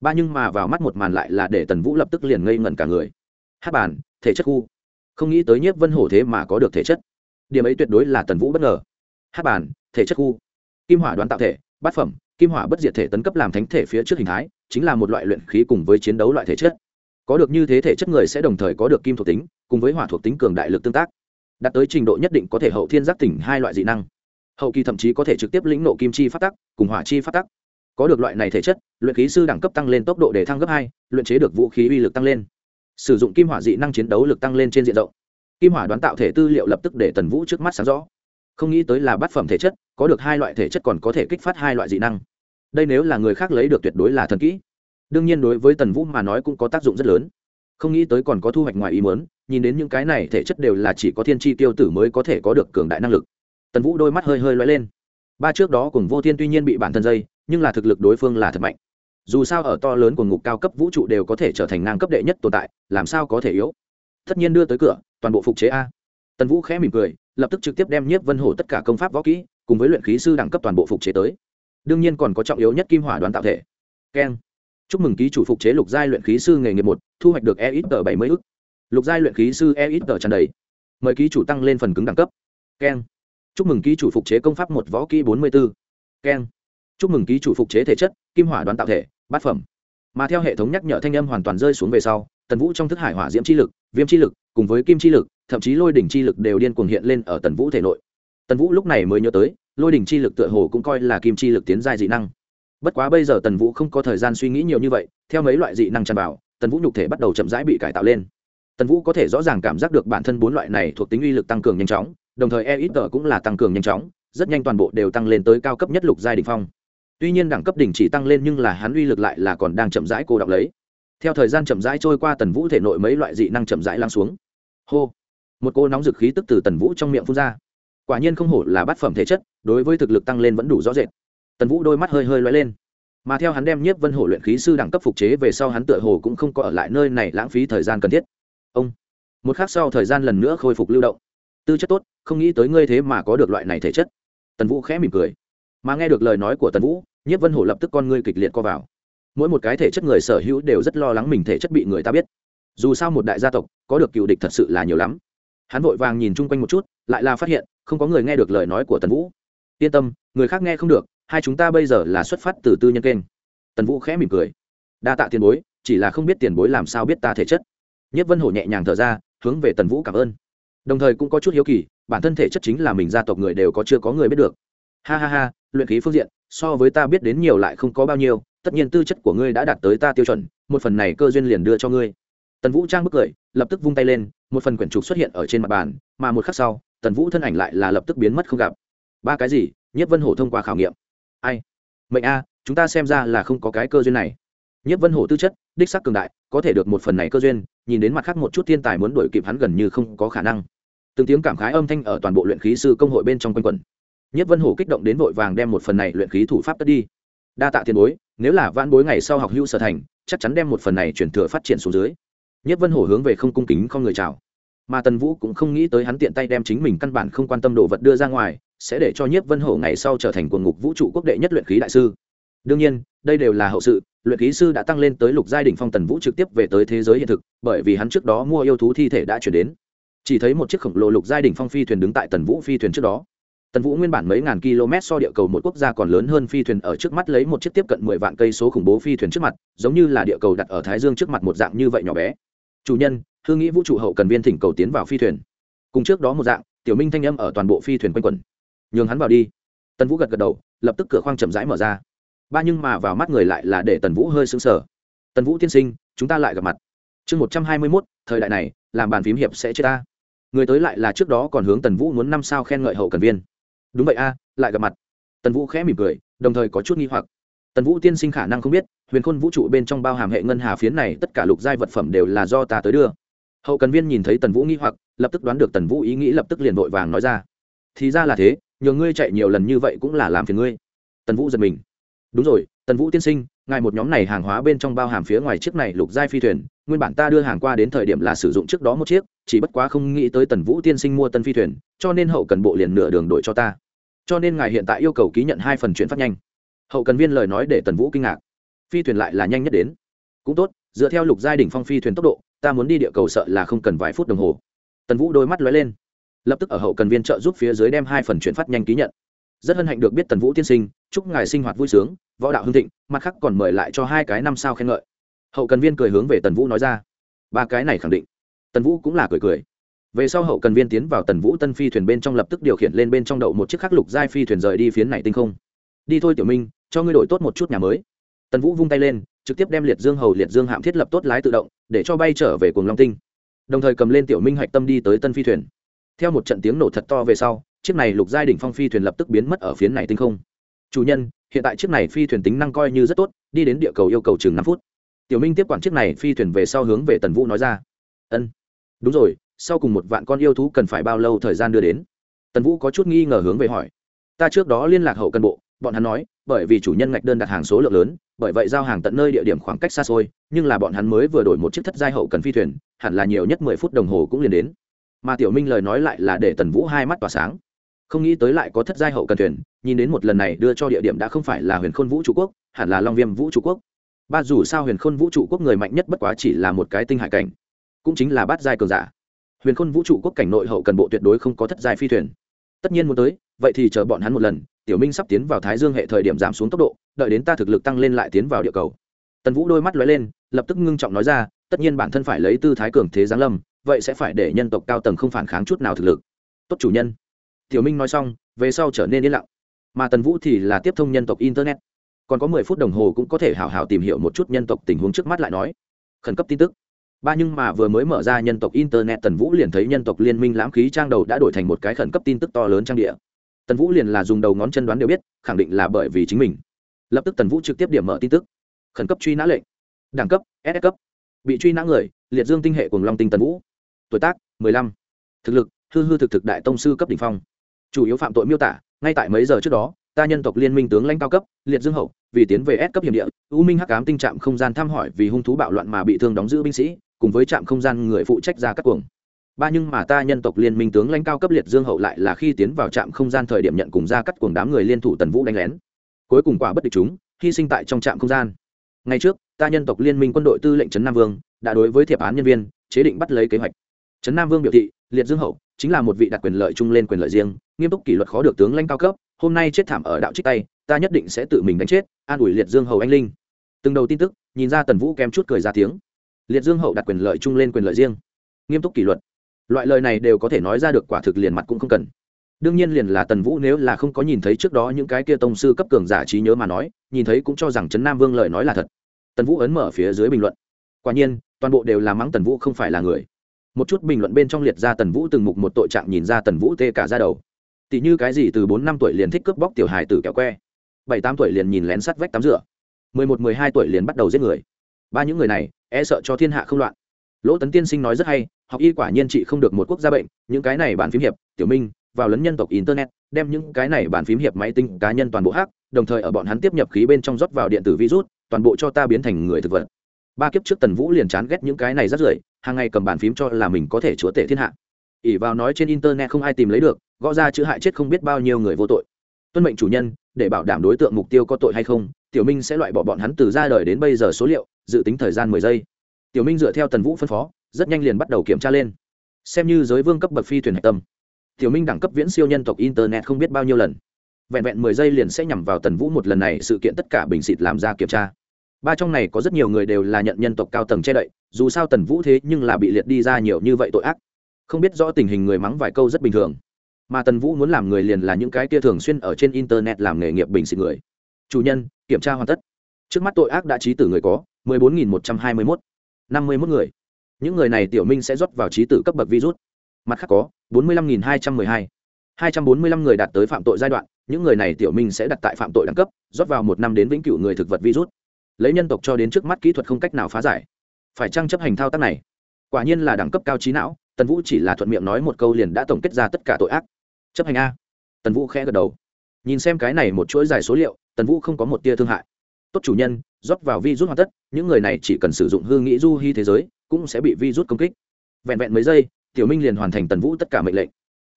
Ba nhưng mà vào mắt một màn lại là để tần vũ lập tức liền ngây ngẩn cả người. Hát bàn, thể chất khu. Không nghĩ tới nhiếp vân hổ thế mà có được thể chất. Điểm ấy tuyệt đối là tần vũ bất ngờ. Hát bàn, thể chất khu. Kim hỏa đoán tạo thể bát phẩm kim hỏa bất diệt thể tấn cấp làm thánh thể phía trước hình thái chính là một loại luyện khí cùng với chiến đấu loại thể chất. Có được như thế thể chất người sẽ đồng thời có được kim thuộc tính cùng với hỏa thuộc tính cường đại lực tương tác. Đạt tới trình độ nhất định có thể hậu thiên giác tỉnh hai loại dị năng hậu kỳ thậm chí có thể trực tiếp lĩnh nộ kim chi phát tắc, cùng hỏa chi phát tắc. Có được loại này thể chất, luyện khí sư đẳng cấp tăng lên tốc độ để thăng gấp hai, luyện chế được vũ khí uy lực tăng lên. Sử dụng kim hỏa dị năng chiến đấu lực tăng lên trên diện rộng. Kim hỏa đoán tạo thể tư liệu lập tức để tần vũ trước mắt sáng rõ. Không nghĩ tới là bát phẩm thể chất, có được hai loại thể chất còn có thể kích phát hai loại dị năng. Đây nếu là người khác lấy được tuyệt đối là thần kỹ. Đương nhiên đối với tần vũ mà nói cũng có tác dụng rất lớn. Không nghĩ tới còn có thu hoạch ngoài ý muốn, nhìn đến những cái này thể chất đều là chỉ có thiên tri tiêu tử mới có thể có được cường đại năng lực tần vũ đôi mắt hơi hơi loay lên. Ba trước đó cùng vô thiên tuy nhiên bị bản thân dây, nhưng là thực lực đối phương là thật mạnh. Dù sao ở to lớn của ngục cao cấp vũ trụ đều có thể trở thành ngang cấp đệ nhất tồn tại, làm sao có thể yếu? Tất nhiên đưa tới cửa, toàn bộ phục chế a. Tần vũ khẽ mỉm cười, lập tức trực tiếp đem nhiếp vân hổ tất cả công pháp võ kỹ, cùng với luyện khí sư đẳng cấp toàn bộ phục chế tới. Đương nhiên còn có trọng yếu nhất kim hỏa đoán tạo thể. Keng. Chúc mừng ký chủ phục chế lục giai luyện khí sư nghề nghiệp một, thu hoạch được e ít tờ bảy mươi ức. Lục giai luyện khí sư e ít tờ tràn đầy. Mời ký chủ tăng lên phần cứng đẳng cấp. Keng chúc mừng ký chủ phục chế công pháp một võ kỹ bốn mươi b ố keng. Chúc mừng ký chủ phục chế thể chất, kim hỏa đoán tạo thể, bát phẩm. Mà theo hệ thống nhắc nhở thanh âm hoàn toàn rơi xuống về sau, tần vũ trong thức hải hỏa diễm chi lực, viêm chi lực, cùng với kim chi lực, thậm chí lôi đỉnh chi lực đều điên cuồng hiện lên ở tần vũ thể nội. Tần vũ lúc này mới nhớ tới, lôi đỉnh chi lực tựa hồ cũng coi là kim chi lực tiến giai dị năng. Bất quá bây giờ tần vũ không có thời gian suy nghĩ nhiều như vậy, theo mấy loại dị năng tràn vào, tần vũ nhục thể bắt đầu chậm rãi bị cải tạo lên. Tần vũ có thể rõ ràng cảm giác được bản thân bốn loại này thuộc tính uy lực tăng cường nhanh chóng đồng thời e ít tờ cũng là tăng cường nhanh chóng, rất nhanh toàn bộ đều tăng lên tới cao cấp nhất lục giai đỉnh phong. Tuy nhiên đẳng cấp đỉnh chỉ tăng lên nhưng là hắn uy lực lại là còn đang chậm rãi cô đọng lấy. Theo thời gian chậm rãi trôi qua tần vũ thể nội mấy loại dị năng chậm rãi lắng xuống. Hô! Một cô nóng dực khí tức từ tần vũ trong miệng phun ra. Quả nhiên không hổ là bát phẩm thể chất, đối với thực lực tăng lên vẫn đủ rõ rệt. Tần vũ đôi mắt hơi hơi lóe lên. Mà theo hắn đem nhiếp vân hổ luyện khí sư đẳng cấp phục chế về sau hắn tựa hồ cũng không có ở lại nơi này lãng phí thời gian cần thiết. Ông! Một khắc sau thời gian lần nữa khôi phục lưu động tư chất tốt, không nghĩ tới ngươi thế mà có được loại này thể chất. Tần vũ khẽ mỉm cười. Mà nghe được lời nói của tần vũ, nhiếp vân hổ lập tức con ngươi kịch liệt co vào. Mỗi một cái thể chất người sở hữu đều rất lo lắng mình thể chất bị người ta biết. Dù sao một đại gia tộc, có được cựu địch thật sự là nhiều lắm. Hắn vội vàng nhìn chung quanh một chút, lại là phát hiện, không có người nghe được lời nói của tần vũ. Yên tâm, người khác nghe không được, hai chúng ta bây giờ là xuất phát từ tư nhân kênh. Tần vũ khẽ mỉm cười. Đa tạ tiền bối, chỉ là không biết tiền bối làm sao biết ta thể chất. Nhất vân hổ nhẹ nhàng thở ra, hướng về tần vũ cảm ơn đồng thời cũng có chút hiếu kỳ, bản thân thể chất chính là mình gia tộc người đều có chưa có người biết được. Ha ha ha, luyện khí phương diện, so với ta biết đến nhiều lại không có bao nhiêu, tất nhiên tư chất của ngươi đã đạt tới ta tiêu chuẩn, một phần này cơ duyên liền đưa cho ngươi. Tần vũ trang bức cười, lập tức vung tay lên, một phần quyển trục xuất hiện ở trên mặt bàn, mà một khắc sau, tần vũ thân ảnh lại là lập tức biến mất không gặp. Ba cái gì? Nhất vân hổ thông qua khảo nghiệm. Ai? Mệnh a, chúng ta xem ra là không có cái cơ duyên này. Nhất vân hổ tư chất, đích sắc cường đại, có thể được một phần này cơ duyên, nhìn đến mặt khác một chút thiên tài muốn đuổi kịp hắn gần như không có khả năng từng tiếng cảm khái âm thanh ở toàn bộ luyện khí sư công hội bên trong quanh quẩn. Nhất vân hổ kích động đến vội vàng đem một phần này luyện khí thủ pháp tất đi. Đa tạ tiền bối, nếu là van bối ngày sau học hữu sở thành, chắc chắn đem một phần này chuyển thừa phát triển xuống dưới. Nhất vân hổ hướng về không cung kính không người chào. Mà tần vũ cũng không nghĩ tới hắn tiện tay đem chính mình căn bản không quan tâm đồ vật đưa ra ngoài, sẽ để cho nhiếp vân hổ ngày sau trở thành quần ngục vũ trụ quốc đệ nhất luyện khí đại sư. Đương nhiên, đây đều là hậu sự, luyện khí sư đã tăng lên tới lục giai đ ỉ n h phong tần vũ trực tiếp về tới thế giới hiện thực, bởi vì hắn trước đó mua yêu thú thi thể đã chuyển đến chỉ thấy một chiếc khổng lồ lục giai đỉnh phong phi thuyền đứng tại tần vũ phi thuyền trước đó. Tần vũ nguyên bản mấy ngàn km so địa cầu một quốc gia còn lớn hơn phi thuyền ở trước mắt lấy một chiếc tiếp cận mười vạn cây số khủng bố phi thuyền trước mặt, giống như là địa cầu đặt ở thái dương trước mặt một dạng như vậy nhỏ bé. Chủ nhân, hương nghĩ vũ trụ hậu cần viên thỉnh cầu tiến vào phi thuyền. Cùng trước đó một dạng, tiểu minh thanh âm ở toàn bộ phi thuyền quanh quẩn. Nhường hắn vào đi. Tần vũ gật gật đầu, lập tức cửa khoang chậm rãi mở ra. Ba nhưng mà vào mắt người lại là để tần vũ hơi sững sờ. Tần vũ tiên sinh, chúng ta lại gặp mặt. Chương một trăm hai mươi mốt, thời đại này, làm bàn phím hiệp sẽ chết ta người tới lại là trước đó còn hướng tần vũ muốn năm sao khen ngợi hậu cần viên. Đúng vậy a, lại gặp mặt. Tần vũ khẽ mỉm cười, đồng thời có chút nghi hoặc. Tần vũ tiên sinh khả năng không biết, huyền khôn vũ trụ bên trong bao hàm hệ ngân hà phiến này, tất cả lục giai vật phẩm đều là do ta tới đưa. Hậu cần viên nhìn thấy tần vũ nghi hoặc, lập tức đoán được tần vũ ý nghĩ lập tức liền vội vàng nói ra. Thì ra là thế, nhờ ngươi chạy nhiều lần như vậy cũng là làm phiền ngươi. Tần vũ giật mình. Đúng rồi, tần vũ tiên sinh, ngài một nhóm này hàng hóa bên trong bao hàm phía ngoài chiếc này lục giai phi thuyền nguyên bản ta đưa hàng qua đến thời điểm là sử dụng trước đó một chiếc, chỉ bất quá không nghĩ tới tần vũ tiên sinh mua tân phi thuyền, cho nên hậu cần bộ liền nửa đường đổi cho ta. Cho nên ngài hiện tại yêu cầu ký nhận hai phần chuyển phát nhanh. Hậu cần viên lời nói để tần vũ kinh ngạc. Phi thuyền lại là nhanh nhất đến. Cũng tốt, dựa theo lục giai đỉnh phong phi thuyền tốc độ, ta muốn đi địa cầu sợ là không cần vài phút đồng hồ. Tần vũ đôi mắt lóe lên. Lập tức ở hậu cần viên trợ giúp phía dưới đem hai phần chuyển phát nhanh ký nhận. Rất hân hạnh được biết tần vũ tiên sinh, chúc ngài sinh hoạt vui sướng, võ đạo hưng thịnh, mặt khác còn mời lại cho hai cái năm sao khen ngợi hậu cần viên cười hướng về tần vũ nói ra. Ba cái này khẳng định. Tần vũ cũng là cười cười. Về sau hậu cần viên tiến vào tần vũ tân phi thuyền bên trong lập tức điều khiển lên bên trong đậu một chiếc khắc lục giai phi thuyền rời đi phiến này tinh không. Đi thôi tiểu minh, cho ngươi đổi tốt một chút nhà mới. Tần vũ vung tay lên, trực tiếp đem liệt dương hầu, liệt dương hạm thiết lập tốt lái tự động, để cho bay trở về cùng long tinh. Đồng thời cầm lên tiểu minh hạch tâm đi tới tân phi thuyền. Theo một trận tiếng nổ thật to về sau, chiếc này lục giai đỉnh phong phi thuyền lập tức biến mất ở phiến này tinh không. Chủ nhân, hiện tại chiếc này phi thuyền tính năng coi như rất tốt, đi đến địa cầu yêu cầu chừng năm phút tiểu minh tiếp quản chiếc này, phi thuyền về sau hướng về tần vũ nói ra. Ân, đúng rồi, sau cùng một vạn con yêu thú cần phải bao lâu thời gian đưa đến? Tần vũ có chút nghi ngờ hướng về hỏi. Ta trước đó liên lạc hậu cân bộ, bọn hắn nói, bởi vì chủ nhân ngạch đơn đặt hàng số lượng lớn, bởi vậy giao hàng tận nơi địa điểm khoảng cách xa xôi, nhưng là bọn hắn mới vừa đổi một chiếc thất giai hậu cần phi thuyền, hẳn là nhiều nhất mười phút đồng hồ cũng liền đến. Mà tiểu minh lời nói lại là để tần vũ hai mắt tỏa sáng. Không nghĩ tới lại có thất giai hậu cần thuyền, nhìn đến một lần này đưa cho địa điểm đã không phải là huyền khôn vũ trụ quốc, hẳn là long viêm vũ trụ quốc ba dù sao huyền khôn vũ trụ quốc người mạnh nhất bất quá chỉ là một cái tinh hải cảnh, cũng chính là bát giai cường giả. Huyền khôn vũ trụ quốc cảnh nội hậu cần bộ tuyệt đối không có thất giai phi thuyền. Tất nhiên muốn tới, vậy thì chờ bọn hắn một lần, tiểu minh sắp tiến vào thái dương hệ thời điểm giảm xuống tốc độ, đợi đến ta thực lực tăng lên lại tiến vào địa cầu. Tần vũ đôi mắt lóe lên, lập tức ngưng trọng nói ra, tất nhiên bản thân phải lấy tư thái cường thế giáng lâm, vậy sẽ phải để nhân tộc cao tầng không phản kháng chút nào thực lực. Tốt chủ nhân. Tiểu minh nói xong, về sau trở nên yên lặng. Mà tần vũ thì là tiếp thông nhân tộc internet còn có mười phút đồng hồ cũng có thể hào hào tìm hiểu một chút nhân tộc tình huống trước mắt lại nói. Khẩn cấp tin tức. Ba nhưng mà vừa mới mở ra nhân tộc internet, tần vũ liền thấy nhân tộc liên minh lãm khí trang đầu đã đổi thành một cái khẩn cấp tin tức to lớn trang địa. Tần vũ liền là dùng đầu ngón chân đoán đều biết, khẳng định là bởi vì chính mình. Lập tức tần vũ trực tiếp điểm mở tin tức. Khẩn cấp truy nã lệnh. Đẳng cấp ss cấp. Bị truy nã người, liệt dương tinh hệ cùng long tinh tần vũ. Tuổi tác, mười lăm. Thực lực, hư hư thực thực đại tông sư cấp đ ỉ n h phong. Chủ yếu phạm tội miêu tả, ngay tại mấy giờ trước đó ta nhân tộc liên minh tướng lãnh cao cấp, liệt dương hậu, vì tiến về S cấp hiểm địa, u minh hắc cám tinh trạm không gian thăm hỏi vì hung thú bạo loạn mà bị thương đóng giữ binh sĩ, cùng với trạm không gian người phụ trách ra các cuồng. Ba nhưng mà ta nhân tộc liên minh tướng lãnh cao cấp liệt dương hậu lại là khi tiến vào trạm không gian thời điểm nhận cùng ra cắt cuồng đám người liên thủ tần vũ đánh lén. Cuối cùng quả bất địch chúng, hy sinh tại trong trạm không gian. Ngay trước, ta nhân tộc liên minh quân đội tư lệnh trấn nam vương, đã đối với thiệp án nhân viên, chế định bắt lấy kế hoạch trấn nam vương biểu thị, liệt dương hậu chính là một vị đặt quyền lợi chung lên quyền lợi riêng, nghiêm túc kỷ luật khó được tướng lãnh cao cấp, hôm nay chết thảm ở đạo trích tay, ta nhất định sẽ tự mình đánh chết, an ủi liệt dương hậu anh linh. Từng đầu tin tức, nhìn ra tần vũ kém chút cười ra tiếng. Liệt dương hậu đặt quyền lợi chung lên quyền lợi riêng. Nghiêm túc kỷ luật. Loại lời này đều có thể nói ra được quả thực liền mặt cũng không cần. Đương nhiên liền là tần vũ nếu là không có nhìn thấy trước đó những cái kia tông sư cấp cường giả trí nhớ mà nói, nhìn thấy cũng cho rằng trấn nam vương lời nói là thật. Tần vũ ấn mở phía dưới bình luận. Quả nhiên, toàn bộ đều là mắng tần vũ không phải là người một chút bình luận bên trong liệt ra tần vũ từng mục một tội trạng nhìn ra tần vũ tê cả ra đầu. Tỷ như cái gì từ bốn năm tuổi liền thích cướp bóc tiểu hài tử kẹo que, bảy tám tuổi liền nhìn lén sắt vách tắm rửa, mười một, mười hai tuổi liền bắt đầu giết người. Ba những người này e sợ cho thiên hạ không loạn. Lỗ tấn tiên sinh nói rất hay, học y quả nhiên trị không được một quốc gia bệnh, những cái này bản phím hiệp, tiểu minh, vào lấn nhân tộc internet, đem những cái này bản phím hiệp máy tính cá nhân toàn bộ hack, đồng thời ở bọn hắn tiếp nhập khí bên trong rót vào điện tử virus, toàn bộ cho ta biến thành người thực vật. Ba kiếp trước tần vũ liền chán ghét những cái này rất rưởi hàng ngày cầm bàn phím cho là mình có thể chúa tể thiên hạ. ỉ vào nói trên internet không ai tìm lấy được, gõ ra chữ hại chết không biết bao nhiêu người vô tội. tuân mệnh chủ nhân, để bảo đảm đối tượng mục tiêu có tội hay không, tiểu minh sẽ loại bỏ bọn hắn từ ra đời đến bây giờ số liệu, dự tính thời gian mười giây. tiểu minh dựa theo tần vũ phân phó, rất nhanh liền bắt đầu kiểm tra lên. xem như giới vương cấp bậc phi thuyền hạch tâm. tiểu minh đẳng cấp viễn siêu nhân tộc internet không biết bao nhiêu lần. vẹn vẹn mười giây liền sẽ nhằm vào tần vũ một lần này sự kiện tất cả bình xịt làm ra kiểm tra ba trong này có rất nhiều người đều là nhận nhân tộc cao tầng che đậy, dù sao tần vũ thế nhưng là bị liệt đi ra nhiều như vậy tội ác. Không biết rõ tình hình người mắng vài câu rất bình thường. Mà tần vũ muốn làm người liền là những cái kia thường xuyên ở trên internet làm nghề nghiệp bình xịt người. Chủ nhân, kiểm tra hoàn tất. Trước mắt tội ác đã trí tử người có, mười bốn nghìn một trăm hai mươi mốt. năm mươi mốt người. Những người này tiểu minh sẽ rót vào trí tử cấp bậc virus. Mặt khác có, bốn mươi lăm nghìn hai trăm mười hai. hai trăm bốn mươi lăm người đạt tới phạm tội giai đoạn, những người này tiểu minh sẽ đặt tại phạm tội đẳng cấp, rót vào một năm đến vĩnh cửu người thực vật virus lấy nhân tộc cho đến trước mắt kỹ thuật không cách nào phá giải. Phải chăng chấp hành thao tác này? Quả nhiên là đẳng cấp cao trí não, tần vũ chỉ là thuận miệng nói một câu liền đã tổng kết ra tất cả tội ác. Chấp hành a. Tần vũ khẽ gật đầu. Nhìn xem cái này một chuỗi dài số liệu, tần vũ không có một tia thương hại. Tốt chủ nhân, rót vào vi rút hoàn tất, những người này chỉ cần sử dụng hư nghĩ du hy thế giới, cũng sẽ bị vi rút công kích. Vẹn vẹn mấy giây, tiểu minh liền hoàn thành tần vũ tất cả mệnh lệnh.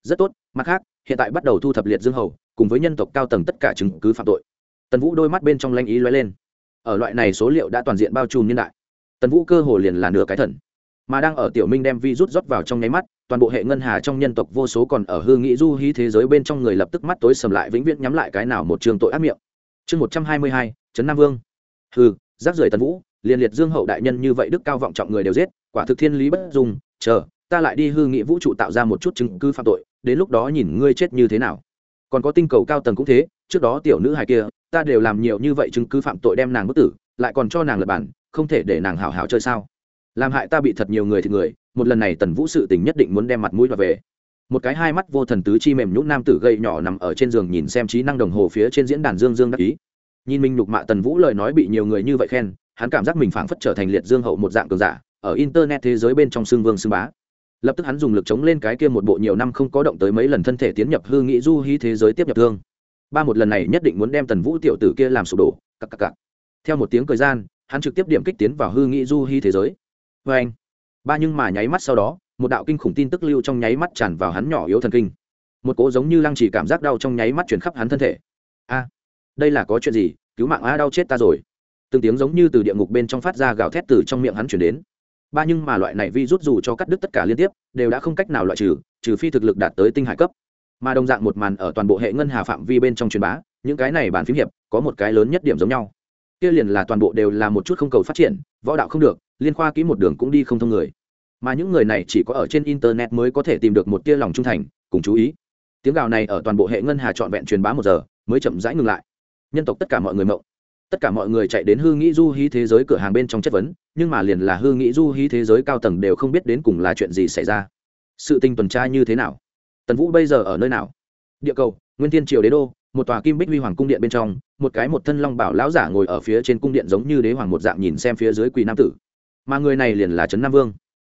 Rất tốt, mặt khác, hiện tại bắt đầu thu thập liệt dương hầu, cùng với nhân tộc cao tầng tất cả chứng cứ phạm tội. Tần vũ đôi mắt bên trong lanh ý lóe lên ở loại này số liệu đã toàn diện bao trùm nhân đại. Tần vũ cơ hồ liền là nửa cái thần. Mà đang ở tiểu minh đem vi rút rót vào trong nháy mắt, toàn bộ hệ ngân hà trong nhân tộc vô số còn ở hư nghĩ du hí thế giới bên trong người lập tức mắt tối sầm lại vĩnh viễn nhắm lại cái nào một trường tội ác miệng. Chương một trăm hai mươi hai, trấn nam vương. Hư giáp rời tần vũ, liền liệt dương hậu đại nhân như vậy đức cao vọng trọng người đều giết, quả thực thiên lý bất dùng chờ, ta lại đi hư nghị vũ trụ tạo ra một chút chứng cứ phạm tội, đến lúc đó nhìn ngươi chết như thế nào. Còn có tinh cầu cao tầng cũng thế trước đó tiểu nữ hài kia, ta đều làm nhiều như vậy chứng cứ phạm tội đem nàng bất tử, lại còn cho nàng lập bản, không thể để nàng hào hào chơi sao? Làm hại ta bị thật nhiều người thì người, một lần này tần vũ sự tình nhất định muốn đem mặt mũi và về. Một cái hai mắt vô thần tứ chi mềm nhũng nam tử gây nhỏ nằm ở trên giường nhìn xem trí năng đồng hồ phía trên diễn đàn dương dương đắc ý. Nhìn mình nhục mạ tần vũ lời nói bị nhiều người như vậy khen, hắn cảm giác mình phảng phất trở thành liệt dương hậu một dạng cường giả, ở internet thế giới bên trong xương vương xương bá. Lập tức hắn dùng lực chống lên cái kia một bộ nhiều năm không có động tới mấy lần thân thể tiến nhập hư nghĩ du hí thế giới tiếp nhập thương ba một lần này nhất định muốn đem tần vũ tiểu tử kia làm sụp đổ cặp cặp cặp theo một tiếng thời gian, hắn trực tiếp điểm kích tiến vào hư nghị du hy thế giới. Vê anh, ba nhưng mà nháy mắt sau đó, một đạo kinh khủng tin tức lưu trong nháy mắt tràn vào hắn nhỏ yếu thần kinh. Một cỗ giống như lăng chỉ cảm giác đau trong nháy mắt chuyển khắp hắn thân thể. A, đây là có chuyện gì? Cứu mạng a, đau chết ta rồi. Từng tiếng giống như từ địa ngục bên trong phát ra gào thét từ trong miệng hắn chuyển đến. Ba nhưng mà loại này vi rút dù cho cắt đứt tất cả liên tiếp, đều đã không cách nào loại trừ trừ phi thực lực đạt tới tinh hải cấp mà đồng dạng một màn ở toàn bộ hệ ngân hà phạm vi bên trong truyền bá, những cái này bàn phím hiệp có một cái lớn nhất điểm giống nhau. Kia liền là toàn bộ đều là một chút không cầu phát triển, võ đạo không được, liên khoa kỹ một đường cũng đi không thông người. Mà những người này chỉ có ở trên internet mới có thể tìm được một tia lòng trung thành, cùng chú ý. Tiếng gào này ở toàn bộ hệ ngân hà trọn vẹn truyền bá một giờ, mới chậm rãi ngừng lại. Nhân tộc tất cả mọi người mộng. Tất cả mọi người chạy đến hư nghĩ du hí thế giới cửa hàng bên trong chất vấn, nhưng mà liền là hư nghĩ du hí thế giới cao tầng đều không biết đến cùng là chuyện gì xảy ra. Sự tình tuần tra như thế nào? Tần vũ bây giờ ở nơi nào? Địa cầu, nguyên thiên triều đế đô, một tòa kim bích huy hoàng cung điện bên trong, một cái một thân long bảo lão giả ngồi ở phía trên cung điện giống như đế hoàng một dạng nhìn xem phía dưới quỳ nam tử. Mà người này liền là trấn nam vương.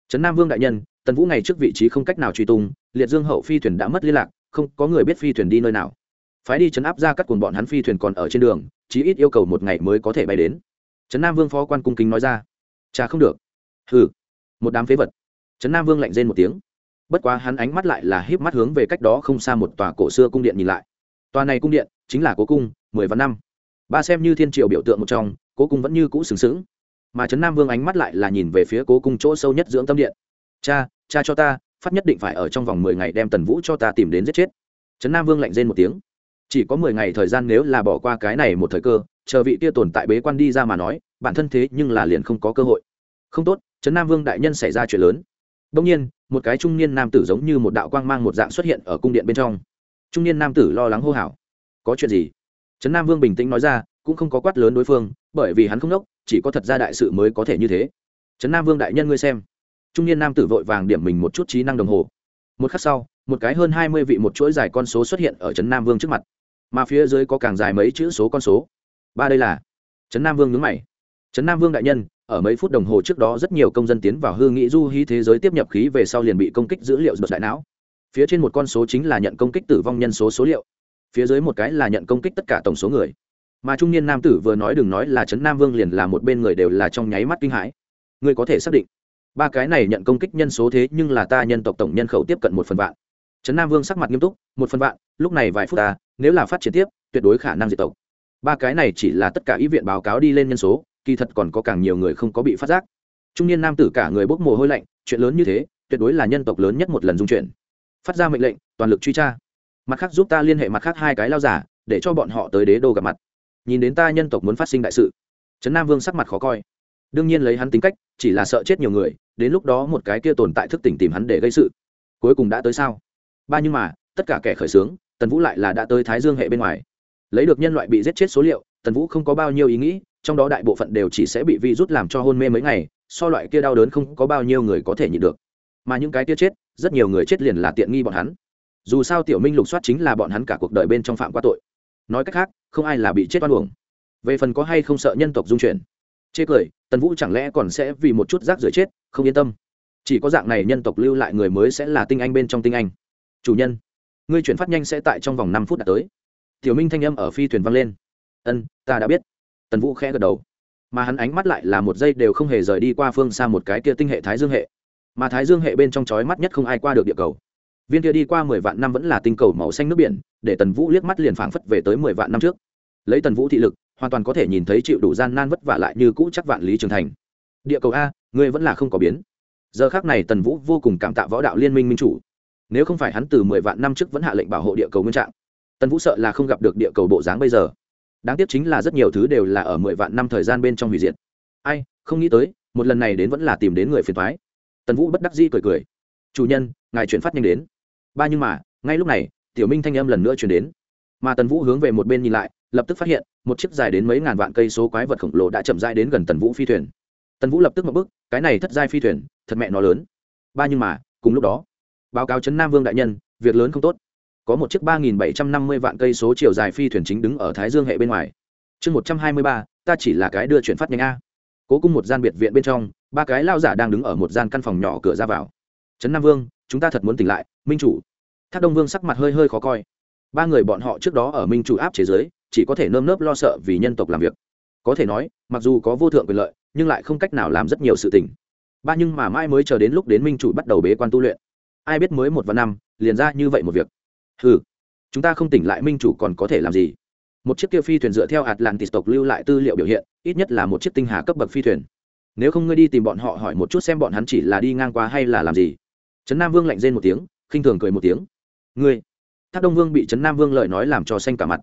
Trấn nam vương đại nhân, tần vũ ngày trước vị trí không cách nào truy tung, liệt dương hậu phi thuyền đã mất liên lạc, không có người biết phi thuyền đi nơi nào. Phái đi chấn áp ra các cuồng bọn hắn phi thuyền còn ở trên đường, chí ít yêu cầu một ngày mới có thể bay đến. Trấn nam vương phó quan cung kính nói ra. Cha không được. Hừ. Một đám phế vật. Trấn nam vương lạnh rên một tiếng bất quá hắn ánh mắt lại là híp mắt hướng về cách đó không xa một tòa cổ xưa cung điện nhìn lại. Tòa này cung điện chính là cố cung, mười vạn năm. Ba xem như thiên triều biểu tượng một trong, cố cung vẫn như cũ sừng sững. Mà trấn nam vương ánh mắt lại là nhìn về phía cố cung chỗ sâu nhất dưỡng tâm điện. Cha cha cho ta, phát nhất định phải ở trong vòng mười ngày đem tần vũ cho ta tìm đến giết chết. Trấn nam vương lạnh rên một tiếng. Chỉ có mười ngày thời gian nếu là bỏ qua cái này một thời cơ, chờ vị kia tồn tại bế quan đi ra mà nói, bản thân thế nhưng là liền không có cơ hội. Không tốt, trấn nam vương đại nhân xảy ra chuyện lớn đông nhiên, một cái trung niên nam tử giống như một đạo quang mang một dạng xuất hiện ở cung điện bên trong. Trung niên nam tử lo lắng hô hào. Có chuyện gì? Trấn nam vương bình tĩnh nói ra, cũng không có quát lớn đối phương, bởi vì hắn không đốc, chỉ có thật ra đại sự mới có thể như thế. Trấn nam vương đại nhân ngươi xem. Trung niên nam tử vội vàng điểm mình một chút trí năng đồng hồ. Một khắc sau, một cái hơn hai mươi vị một chuỗi dài con số xuất hiện ở trấn nam vương trước mặt. Mà phía dưới có càng dài mấy chữ số con số. Ba đây là. Trấn nam vương nhướng mày. Trấn nam vương đại nhân ở mấy phút đồng hồ trước đó rất nhiều công dân tiến vào hư nghĩ du hí thế giới tiếp nhập khí về sau liền bị công kích dữ liệu giật đại não. Phía trên một con số chính là nhận công kích tử vong nhân số số liệu. Phía dưới một cái là nhận công kích tất cả tổng số người. Mà trung niên nam tử vừa nói đừng nói là trấn nam vương liền là một bên người đều là trong nháy mắt kinh hãi. Người có thể xác định, ba cái này nhận công kích nhân số thế nhưng là ta nhân tộc tổng nhân khẩu tiếp cận một phần vạn. Trấn nam vương sắc mặt nghiêm túc, một phần vạn, lúc này vài phút ta, nếu là phát triển tiếp, tuyệt đối khả năng diệt tộc. Ba cái này chỉ là tất cả ý viện báo cáo đi lên nhân số kỳ thật còn có càng nhiều người không có bị phát giác. Trung niên nam tử cả người bốc mồ hôi lạnh, chuyện lớn như thế, tuyệt đối là nhân tộc lớn nhất một lần dung chuyển. Phát ra mệnh lệnh, toàn lực truy tra. Mặt khác giúp ta liên hệ mặt khác hai cái lao giả, để cho bọn họ tới đế đô gặp mặt. Nhìn đến ta nhân tộc muốn phát sinh đại sự. Trấn nam vương sắc mặt khó coi. Đương nhiên lấy hắn tính cách, chỉ là sợ chết nhiều người, đến lúc đó một cái kia tồn tại thức tỉnh tìm hắn để gây sự. Cuối cùng đã tới sao? Ba nhưng mà, tất cả kẻ khởi xướng, tần vũ lại là đã tới thái dương hệ bên ngoài. Lấy được nhân loại bị giết chết số liệu, tần vũ không có bao nhiêu ý nghĩ trong đó đại bộ phận đều chỉ sẽ bị vi rút làm cho hôn mê mấy ngày, so loại kia đau đớn không có bao nhiêu người có thể nhịn được. Mà những cái kia chết, rất nhiều người chết liền là tiện nghi bọn hắn. Dù sao tiểu minh lục soát chính là bọn hắn cả cuộc đời bên trong phạm qua tội. Nói cách khác, không ai là bị chết oan uổng. Về phần có hay không sợ nhân tộc dung chuyển. Chê cười, tần vũ chẳng lẽ còn sẽ vì một chút rác rưởi chết, không yên tâm. Chỉ có dạng này nhân tộc lưu lại người mới sẽ là tinh anh bên trong tinh anh. Chủ nhân, ngươi chuyển phát nhanh sẽ tại trong vòng năm phút đã tới. Tiểu minh thanh âm ở phi thuyền vang lên. Ân, ta đã biết tần vũ khẽ gật đầu. Mà hắn ánh mắt lại là một giây đều không hề rời đi qua phương xa một cái kia tinh hệ thái dương hệ. Mà thái dương hệ bên trong chói mắt nhất không ai qua được địa cầu. Viên kia đi qua mười vạn năm vẫn là tinh cầu màu xanh nước biển, để tần vũ liếc mắt liền phảng phất về tới mười vạn năm trước. Lấy tần vũ thị lực, hoàn toàn có thể nhìn thấy chịu đủ gian nan vất vả lại như cũ chắc vạn lý trường thành. Địa cầu a, ngươi vẫn là không có biến. Giờ khác này tần vũ vô cùng cảm tạ võ đạo liên minh minh chủ. Nếu không phải hắn từ mười vạn năm trước vẫn hạ lệnh bảo hộ địa cầu nguyên trạng, tần vũ sợ là không gặp được địa cầu bộ dáng bây giờ đáng tiếc chính là rất nhiều thứ đều là ở mười vạn năm thời gian bên trong hủy diệt. Ai, không nghĩ tới, một lần này đến vẫn là tìm đến người phiền thoái tần vũ bất đắc dĩ cười cười. Chủ nhân, ngài chuyển phát nhanh đến. Ba nhưng mà, ngay lúc này, tiểu minh thanh âm lần nữa chuyển đến. Mà tần vũ hướng về một bên nhìn lại, lập tức phát hiện, một chiếc dài đến mấy ngàn vạn cây số quái vật khổng lồ đã chậm dai đến gần tần vũ phi thuyền. Tần vũ lập tức một bước, cái này thất giai phi thuyền, thật mẹ nó lớn. Ba nhưng mà, cùng lúc đó, báo cáo chấn nam vương đại nhân, việc lớn không tốt có một chiếc ba nghìn bảy trăm năm mươi vạn cây số chiều dài phi thuyền chính đứng ở thái dương hệ bên ngoài. Chương một trăm hai mươi ba, ta chỉ là cái đưa chuyển phát nhanh a. Cố cung một gian biệt viện bên trong, ba cái lao giả đang đứng ở một gian căn phòng nhỏ cửa ra vào. Trấn nam vương, chúng ta thật muốn tỉnh lại, minh chủ. Thác đông vương sắc mặt hơi hơi khó coi. Ba người bọn họ trước đó ở minh chủ áp chế giới chỉ có thể nơm nớp lo sợ vì nhân tộc làm việc. Có thể nói, mặc dù có vô thượng quyền lợi, nhưng lại không cách nào làm rất nhiều sự tình. Ba nhưng mà mãi mới chờ đến lúc đến minh chủ bắt đầu bế quan tu luyện. Ai biết mới một và năm, liền ra như vậy một việc ừ chúng ta không tỉnh lại minh chủ còn có thể làm gì? Một chiếc kia phi thuyền dựa theo atlantis tộc lưu lại tư liệu biểu hiện, ít nhất là một chiếc tinh hà cấp bậc phi thuyền. Nếu không ngươi đi tìm bọn họ hỏi một chút xem bọn hắn chỉ là đi ngang qua hay là làm gì. Trấn nam vương lạnh rên một tiếng, khinh thường cười một tiếng. Ngươi, thác đông vương bị trấn nam vương lời nói làm cho xanh cả mặt.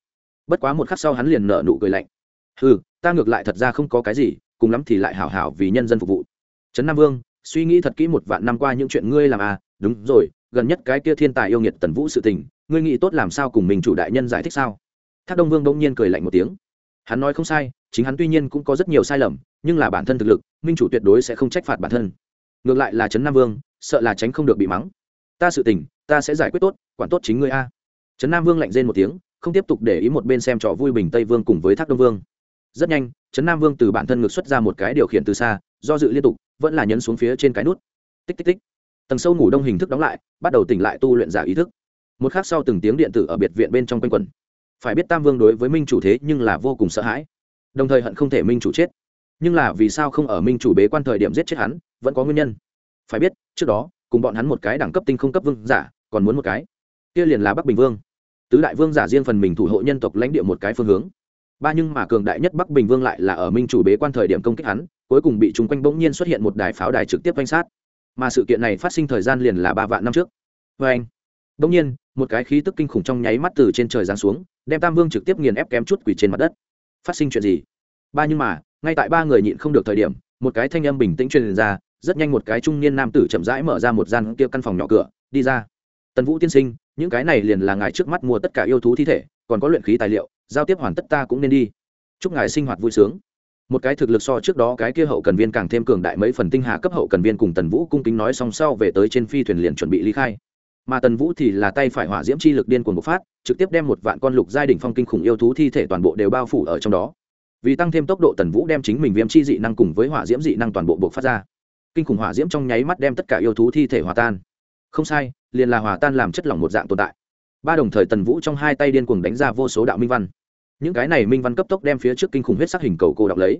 Bất quá một khắc sau hắn liền nở nụ cười lạnh. Ừ ta ngược lại thật ra không có cái gì, cùng lắm thì lại hảo hảo vì nhân dân phục vụ. Trấn nam vương, suy nghĩ thật kỹ một vạn năm qua những chuyện ngươi làm à đúng rồi, gần nhất cái kia thiên tài yêu nghiệt tần vũ sự tình ngươi nghĩ tốt làm sao cùng mình chủ đại nhân giải thích sao? Thác đông vương bỗng nhiên cười lạnh một tiếng. Hắn nói không sai, chính hắn tuy nhiên cũng có rất nhiều sai lầm, nhưng là bản thân thực lực, minh chủ tuyệt đối sẽ không trách phạt bản thân. Ngược lại là trấn nam vương, sợ là tránh không được bị mắng. Ta sự tình, ta sẽ giải quyết tốt, quản tốt chính ngươi a. Trấn nam vương lạnh rên một tiếng, không tiếp tục để ý một bên xem trò vui bình tây vương cùng với thác đông vương. Rất nhanh, trấn nam vương từ bản thân ngược xuất ra một cái điều khiển từ xa, do dự liên tục, vẫn là nhấn xuống phía trên cái nút. Tích tích tích. Tầng sâu ngủ đông hình thức đóng lại, bắt đầu tỉnh lại tu luyện giả ý thức một khác sau từng tiếng điện tử ở biệt viện bên trong quanh quẩn. Phải biết tam vương đối với minh chủ thế nhưng là vô cùng sợ hãi. Đồng thời hận không thể minh chủ chết. Nhưng là vì sao không ở minh chủ bế quan thời điểm giết chết hắn, vẫn có nguyên nhân. Phải biết, trước đó, cùng bọn hắn một cái đẳng cấp tinh không cấp vương giả, còn muốn một cái. Kia liền là bắc bình vương. Tứ đại vương giả riêng phần mình thủ hộ nhân tộc lãnh địa một cái phương hướng. Ba nhưng mà cường đại nhất bắc bình vương lại là ở minh chủ bế quan thời điểm công kích hắn, cuối cùng bị chúng quanh bỗng nhiên xuất hiện một đài pháo đài trực tiếp quanh sát. Mà sự kiện này phát sinh thời gian liền là ba vạn năm trước. Vê anh Đông nhiên, một cái khí tức kinh khủng trong nháy mắt từ trên trời giáng xuống, đem tam vương trực tiếp nghiền ép kém chút quỷ trên mặt đất. Phát sinh chuyện gì? Ba nhưng mà, ngay tại ba người nhịn không được thời điểm, một cái thanh âm bình tĩnh truyền ra, rất nhanh một cái trung niên nam tử chậm rãi mở ra một gian kia căn phòng nhỏ cửa, đi ra. Tần vũ tiên sinh, những cái này liền là ngài trước mắt mua tất cả yêu thú thi thể, còn có luyện khí tài liệu, giao tiếp hoàn tất ta cũng nên đi. Chúc ngài sinh hoạt vui sướng. Một cái thực lực so trước đó cái kia hậu cần viên càng thêm cường đại mấy phần tinh hà cấp hậu cần viên cùng tần vũ cung kính nói song sau về tới trên phi thuyền liền chuẩn bị ly khai mà tần vũ thì là tay phải hỏa diễm chi lực điên cuồng bộc phát, trực tiếp đem một vạn con lục giai đỉnh phong kinh khủng yêu thú thi thể toàn bộ đều bao phủ ở trong đó. Vì tăng thêm tốc độ, tần vũ đem chính mình viêm chi dị năng cùng với hỏa diễm dị năng toàn bộ bộc phát ra. Kinh khủng hỏa diễm trong nháy mắt đem tất cả yêu thú thi thể hòa tan. Không sai, liền là hòa tan làm chất lỏng một dạng tồn tại. Ba đồng thời tần vũ trong hai tay điên cuồng đánh ra vô số đạo minh văn. Những cái này minh văn cấp tốc đem phía trước kinh khủng huyết sắc hình cầu cô đọc lấy.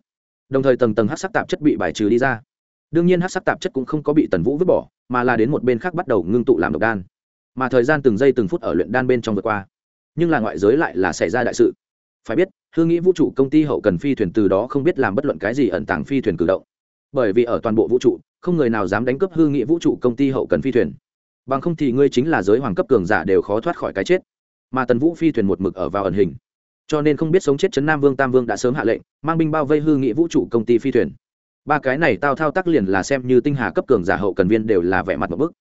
Đồng thời tầng tầng hát sắc tạp chất bị bài trừ đi ra. Đương nhiên hát sắc tạp chất cũng không có bị tần vũ vứt bỏ, mà là đến một bên khác bắt đầu ngưng tụ làm độc đan mà thời gian từng giây từng phút ở luyện đan bên trong vượt qua. Nhưng là ngoại giới lại là xảy ra đại sự. Phải biết hương nghĩ vũ trụ công ty hậu cần phi thuyền từ đó không biết làm bất luận cái gì ẩn tàng phi thuyền cử động. Bởi vì ở toàn bộ vũ trụ, không người nào dám đánh cướp hương nghĩ vũ trụ công ty hậu cần phi thuyền. Bằng không thì ngươi chính là giới hoàng cấp cường giả đều khó thoát khỏi cái chết. Mà tần vũ phi thuyền một mực ở vào ẩn hình. Cho nên không biết sống chết chấn nam vương tam vương đã sớm hạ lệnh, mang binh bao vây hư nghị vũ trụ công ty phi thuyền. Ba cái này tao thao tác liền là xem như tinh hà cấp cường giả hậu cần viên đều là vẻ mặt một bức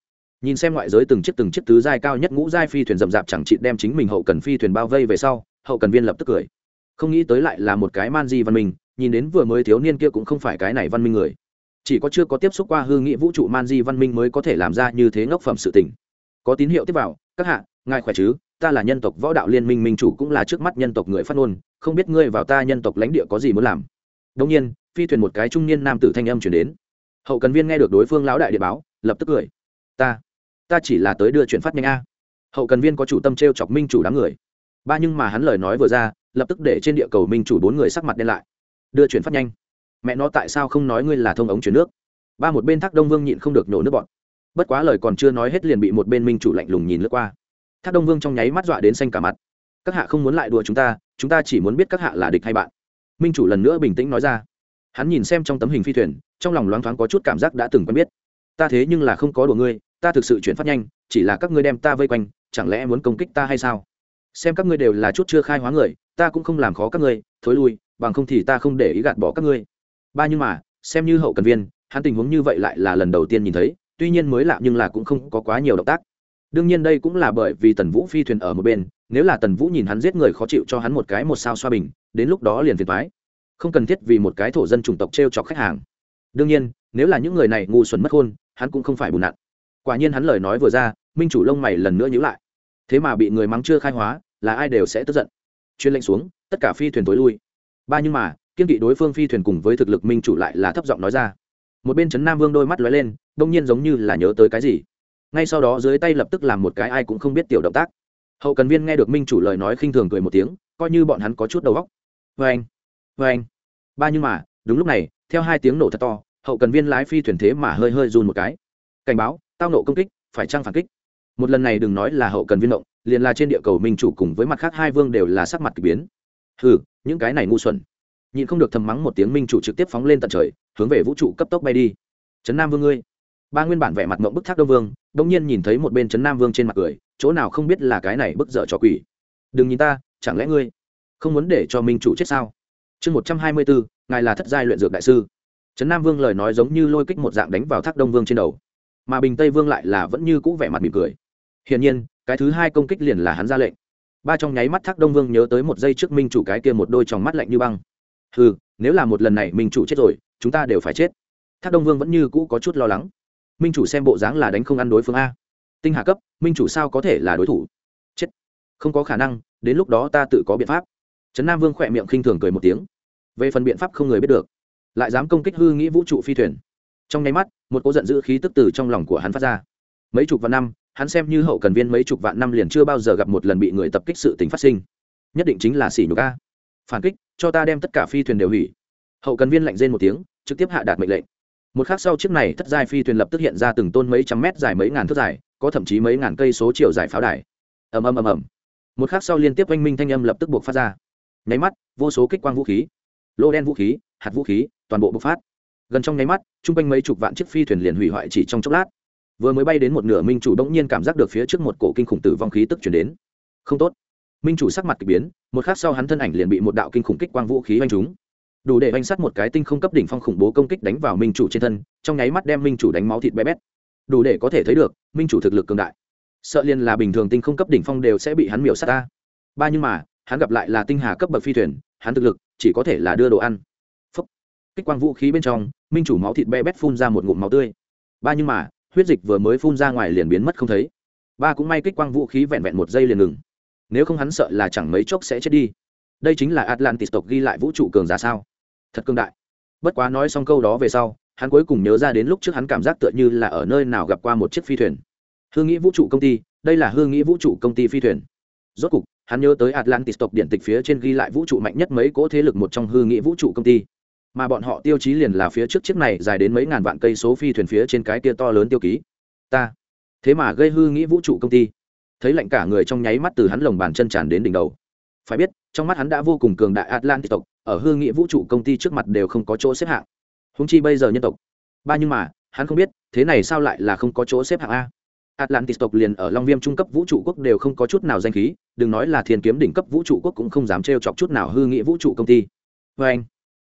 nhìn xem ngoại giới từng chiếc từng chiếc tứ giai cao nhất ngũ giai phi thuyền rậm rạp chẳng chị đem chính mình hậu cần phi thuyền bao vây về sau, hậu cần viên lập tức cười. Không nghĩ tới lại là một cái man di văn minh, nhìn đến vừa mới thiếu niên kia cũng không phải cái này văn minh người. Chỉ có chưa có tiếp xúc qua hư nghị vũ trụ man di văn minh mới có thể làm ra như thế ngốc phẩm sự tình. Có tín hiệu tiếp vào, các hạ, ngài khỏe chứ? Ta là nhân tộc võ đạo liên minh minh chủ cũng là trước mắt nhân tộc người phát ngôn, không biết ngươi vào ta nhân tộc lãnh địa có gì muốn làm? Đông nhiên, phi thuyền một cái trung niên nam tử thanh âm chuyển đến. Hậu cần viên nghe được đối phương lão đại địa báo, lập tức cười. Ta ta chỉ là tới đưa chuyển phát nhanh a. Hậu cần viên có chủ tâm t r e o chọc minh chủ đám người. Ba nhưng mà hắn lời nói vừa ra, lập tức để trên địa cầu minh chủ bốn người sắc mặt đen lại. Đưa chuyển phát nhanh. Mẹ nó tại sao không nói ngươi là thông ống chuyển nước? Ba một bên thác đông vương nhịn không được nổ nước bọn. Bất quá lời còn chưa nói hết liền bị một bên minh chủ lạnh lùng nhìn lướt qua. Thác đông vương trong nháy mắt dọa đến xanh cả mặt. Các hạ không muốn lại đùa chúng ta chúng ta chỉ muốn biết các hạ là địch hay bạn. Minh chủ lần nữa bình tĩnh nói ra. Hắn nhìn xem trong tấm hình phi thuyền, trong lòng loáng thoáng có chút cảm giác đã từng quen biết. Ta thế nhưng là không có đùa ngươi ta thực sự chuyển phát nhanh, chỉ là các ngươi đem ta vây quanh, chẳng lẽ muốn công kích ta hay sao? Xem các ngươi đều là chút chưa khai hóa người, ta cũng không làm khó các ngươi, thối lui, bằng không thì ta không để ý gạt bỏ các ngươi. Ba nhưng mà, xem như hậu cần viên, hắn tình huống như vậy lại là lần đầu tiên nhìn thấy, tuy nhiên mới lạ nhưng là cũng không có quá nhiều động tác. Đương nhiên đây cũng là bởi vì tần vũ phi thuyền ở một bên, nếu là tần vũ nhìn hắn giết người khó chịu cho hắn một cái một sao xoa bình, đến lúc đó liền phiền thoái không cần thiết vì một cái thổ dân chủng tộc t r e o chọc khách hàng. Đương nhiên, nếu là những người này ngu xuẩn mất hôn hắn cũng không phải bùn nặn quả nhiên hắn lời nói vừa ra, minh chủ lông mày lần nữa nhữ lại. Thế mà bị người mắng chưa khai hóa, là ai đều sẽ tức giận. Chuyên lệnh xuống, tất cả phi thuyền tối lui. Ba nhưng mà, kiên kỵ đối phương phi thuyền cùng với thực lực minh chủ lại là thấp giọng nói ra. Một bên trấn nam vương đôi mắt lóe lên, đông nhiên giống như là nhớ tới cái gì. Ngay sau đó dưới tay lập tức làm một cái ai cũng không biết tiểu động tác. Hậu cần viên nghe được minh chủ lời nói khinh thường cười một tiếng, coi như bọn hắn có chút đầu góc vê vâng anh vê anh. Ba nhưng mà, đúng lúc này, theo hai tiếng nổ thật to, hậu cần viên lái phi thuyền thế mà hơi hơi run một cái. Cảnh báo tao nộ công kích, phải trăng phản kích? Một lần này đừng nói là hậu cần viên động, liền là trên địa cầu minh chủ cùng với mặt khác hai vương đều là sắc mặt k ỳ biến. Hừ, những cái này ngu xuẩn. Nhịn không được thầm mắng một tiếng minh chủ trực tiếp phóng lên tận trời, hướng về vũ trụ cấp tốc bay đi. Trấn nam vương ngươi. Ba nguyên bản vẻ mặt mộng bức thác đông vương đông nhiên nhìn thấy một bên trấn nam vương trên mặt cười, chỗ nào không biết là cái này bức dở trò quỷ. Đừng nhìn ta, chẳng lẽ ngươi không muốn để cho minh chủ chết sao? Chương một trăm hai mươi bốn, ngài là thất giai luyện dược đại sư. Trấn nam vương lời nói giống như lôi kích một dạng đánh vào thác đông vương trên đầu mà bình tây vương lại là vẫn như cũ vẻ mặt mỉm cười. Hiển nhiên, cái thứ hai công kích liền là hắn ra lệnh. Ba trong nháy mắt thác đông vương nhớ tới một giây trước minh chủ cái kia một đôi tròng mắt lạnh như băng. Ừ nếu là một lần này minh chủ chết rồi, chúng ta đều phải chết. Thác đông vương vẫn như cũ có chút lo lắng. Minh chủ xem bộ dáng là đánh không ăn đối phương a. Tinh hạ cấp, minh chủ sao có thể là đối thủ? Chết. Không có khả năng, đến lúc đó ta tự có biện pháp. Trấn nam vương khỏe miệng khinh thường cười một tiếng. Về phần biện pháp không người biết được. Lại dám công kích hư nghĩ vũ trụ phi thuyền. Trong nháy mắt một cỗ giận dữ khí tức từ trong lòng của hắn phát ra. Mấy chục vạn năm, hắn xem như hậu cần viên mấy chục vạn năm liền chưa bao giờ gặp một lần bị người tập kích sự tình phát sinh. Nhất định chính là xỉ nhục a. Phản kích, cho ta đem tất cả phi thuyền đều hủy. Hậu cần viên lạnh rên một tiếng, trực tiếp hạ đạt mệnh lệnh. Một khắc sau chiếc này thất giai phi thuyền lập tức hiện ra từng tôn mấy trăm mét dài mấy ngàn thước dài, có thậm chí mấy ngàn cây số chiều dài pháo đài. Ầm ầm ầm ầm. Một khắc sau liên tiếp oanh minh thanh âm lập tức buộc phát ra. Nháy mắt, vô số kích quang vũ khí. Lô đen vũ khí, hạt vũ khí, toàn bộ bộc phát gần trong nháy mắt, chung quanh mấy chục vạn chiếc phi thuyền liền hủy hoại chỉ trong chốc lát. Vừa mới bay đến một nửa, minh chủ đông nhiên cảm giác được phía trước một cổ kinh khủng tử vong khí tức chuyển đến. Không tốt. Minh chủ sắc mặt k ỳ biến, một khắc sau hắn thân ảnh liền bị một đạo kinh khủng kích quang vũ khí oanh trúng. Đủ để oanh sắt một cái tinh không cấp đỉnh phong khủng bố công kích đánh vào minh chủ trên thân, trong nháy mắt đem minh chủ đánh máu thịt bé bét. Đủ để có thể thấy được, minh chủ thực lực cường đại. Sợ liền là bình thường tinh không cấp đỉnh phong đều sẽ bị hắn miểu sát ta. Ba nhưng mà, hắn gặp lại là tinh hà cấp bậc phi thuyền, hắn thực lực chỉ có thể là đưa đồ ăn. Phúc. Kích quang vũ khí bên trong minh chủ máu thịt be bét phun ra một ngụm máu tươi. Ba nhưng mà, huyết dịch vừa mới phun ra ngoài liền biến mất không thấy. Ba cũng may kích quang vũ khí vẹn vẹn một giây liền ngừng. Nếu không hắn sợ là chẳng mấy chốc sẽ chết đi. Đây chính là atlantis tộc ghi lại vũ trụ cường giả sao? Thật cương đại. Bất quá nói xong câu đó về sau, hắn cuối cùng nhớ ra đến lúc trước hắn cảm giác tựa như là ở nơi nào gặp qua một chiếc phi thuyền. Hương nghĩ vũ trụ công ty, đây là hương nghĩ vũ trụ công ty phi thuyền. Rốt cục, hắn nhớ tới atlantis tộc điện tịch phía trên ghi lại vũ trụ mạnh nhất mấy cỗ thế lực một trong hương nghĩ vũ trụ công ty mà bọn họ tiêu chí liền là phía trước chiếc này dài đến mấy ngàn vạn cây số phi thuyền phía trên cái kia to lớn tiêu ký. Ta. Thế mà gây hư nghĩ vũ trụ công ty. Thấy lạnh cả người trong nháy mắt từ hắn lồng bàn chân tràn đến đỉnh đầu. Phải biết, trong mắt hắn đã vô cùng cường đại atlantis tộc, ở hư nghĩ vũ trụ công ty trước mặt đều không có chỗ xếp hạng. Húng chi bây giờ nhân tộc. Ba nhưng mà, hắn không biết, thế này sao lại là không có chỗ xếp hạng a? Atlantis tộc liền ở long viêm trung cấp vũ trụ quốc đều không có chút nào danh khí, đừng nói là thiên kiếm đỉnh cấp vũ trụ quốc cũng không dám trêu chọc chút nào hư nghĩ vũ trụ công ty. Vê anh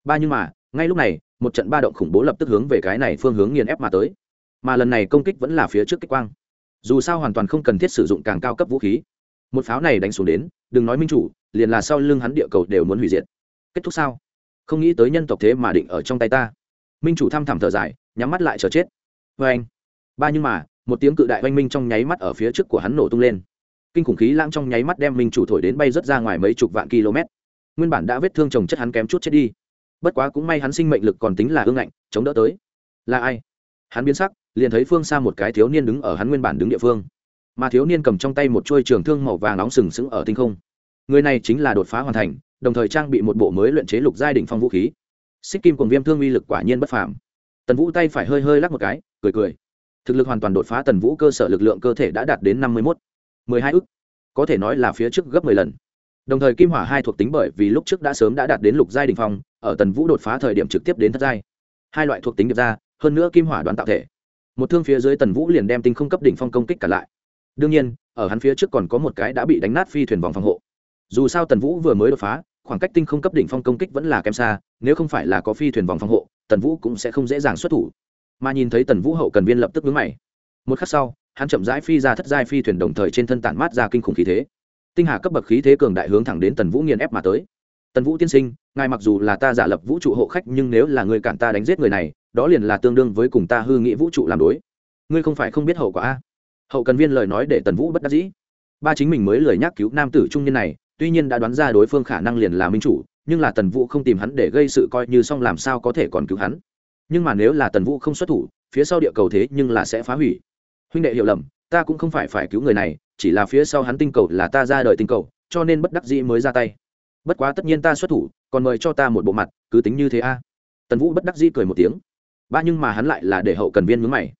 ba nhưng mà, ngay lúc này, một trận ba động khủng bố lập tức hướng về cái này phương hướng nghiền ép mà tới. Mà lần này công kích vẫn là phía trước kích quang. Dù sao hoàn toàn không cần thiết sử dụng càng cao cấp vũ khí. Một pháo này đánh xuống đến, đừng nói minh chủ, liền là sau lưng hắn địa cầu đều muốn hủy diệt. Kết thúc sao? Không nghĩ tới nhân tộc thế mà định ở trong tay ta. Minh chủ thăm thẳm thở dài, nhắm mắt lại chờ chết. Vê anh. Ba nhưng mà, một tiếng cự đại oanh minh trong nháy mắt ở phía trước của hắn nổ tung lên. Kinh khủng khí lãng trong nháy mắt đem minh chủ thổi đến bay rớt ra ngoài mấy chục vạn km. Nguyên bản đã vết thương chồng chất hắn kém chút chết đi bất quá cũng may hắn sinh mệnh lực còn tính là ương ngạnh, chống đỡ tới. Là ai? Hắn biến sắc, liền thấy phương xa một cái thiếu niên đứng ở hắn nguyên bản đứng địa phương. Mà thiếu niên cầm trong tay một chuôi trường thương màu vàng nóng sừng sững ở tinh không. Người này chính là đột phá hoàn thành, đồng thời trang bị một bộ mới luyện chế lục giai đỉnh phong vũ khí. Xích kim cùng viêm thương uy lực quả nhiên bất phàm. Tần vũ tay phải hơi hơi lắc một cái, cười cười. Thực lực hoàn toàn đột phá tần vũ cơ sở lực lượng cơ thể đã đạt đến năm mươi một mười hai ức. Có thể nói là phía trước gấp mười lần. Đồng thời kim hỏa hai thuộc tính bởi vì lúc trước đã sớm đã đạt đến lục giai đình phong ở tần vũ đột phá thời điểm trực tiếp đến thất giai. Hai loại thuộc tính điệp ra, hơn nữa kim hỏa đoán tạo thể. Một thương phía dưới tần vũ liền đem tinh không cấp đỉnh phong công kích cả lại. Đương nhiên, ở hắn phía trước còn có một cái đã bị đánh nát phi thuyền vòng phòng hộ. Dù sao tần vũ vừa mới đột phá, khoảng cách tinh không cấp đỉnh phong công kích vẫn là kém xa, nếu không phải là có phi thuyền vòng phòng hộ, tần vũ cũng sẽ không dễ dàng xuất thủ. Mà nhìn thấy tần vũ hậu cần viên lập tức vướng mày. Một khắc sau, hắn chậm rãi phi ra thất giai phi thuyền đồng thời trên thân tản mát ra kinh khủng khí thế. Tinh hà cấp bậc khí thế cường đại hướng thẳng đến tần vũ nghiền ép mà tới tần vũ tiên sinh, ngài mặc dù là ta giả lập vũ trụ hộ khách nhưng nếu là người cản ta đánh giết người này, đó liền là tương đương với cùng ta hư nghĩ vũ trụ làm đối. Ngươi không phải không biết hậu quả a? Hậu cần viên lời nói để tần vũ bất đắc dĩ. Ba chính mình mới lời nhắc cứu nam tử trung niên này, tuy nhiên đã đoán ra đối phương khả năng liền là minh chủ, nhưng là tần vũ không tìm hắn để gây sự coi như xong làm sao có thể còn cứu hắn. Nhưng mà nếu là tần vũ không xuất thủ, phía sau địa cầu thế nhưng là sẽ phá hủy. Huynh đệ hiểu lầm, ta cũng không phải phải cứu người này, chỉ là phía sau hắn tinh cầu là ta ra đời tinh cầu, cho nên bất đắc dĩ mới ra tay bất quá tất nhiên ta xuất thủ, còn mời cho ta một bộ mặt, cứ tính như thế a. Tần vũ bất đắc dĩ cười một tiếng. Ba nhưng mà hắn lại là để hậu cần viên mướn mày.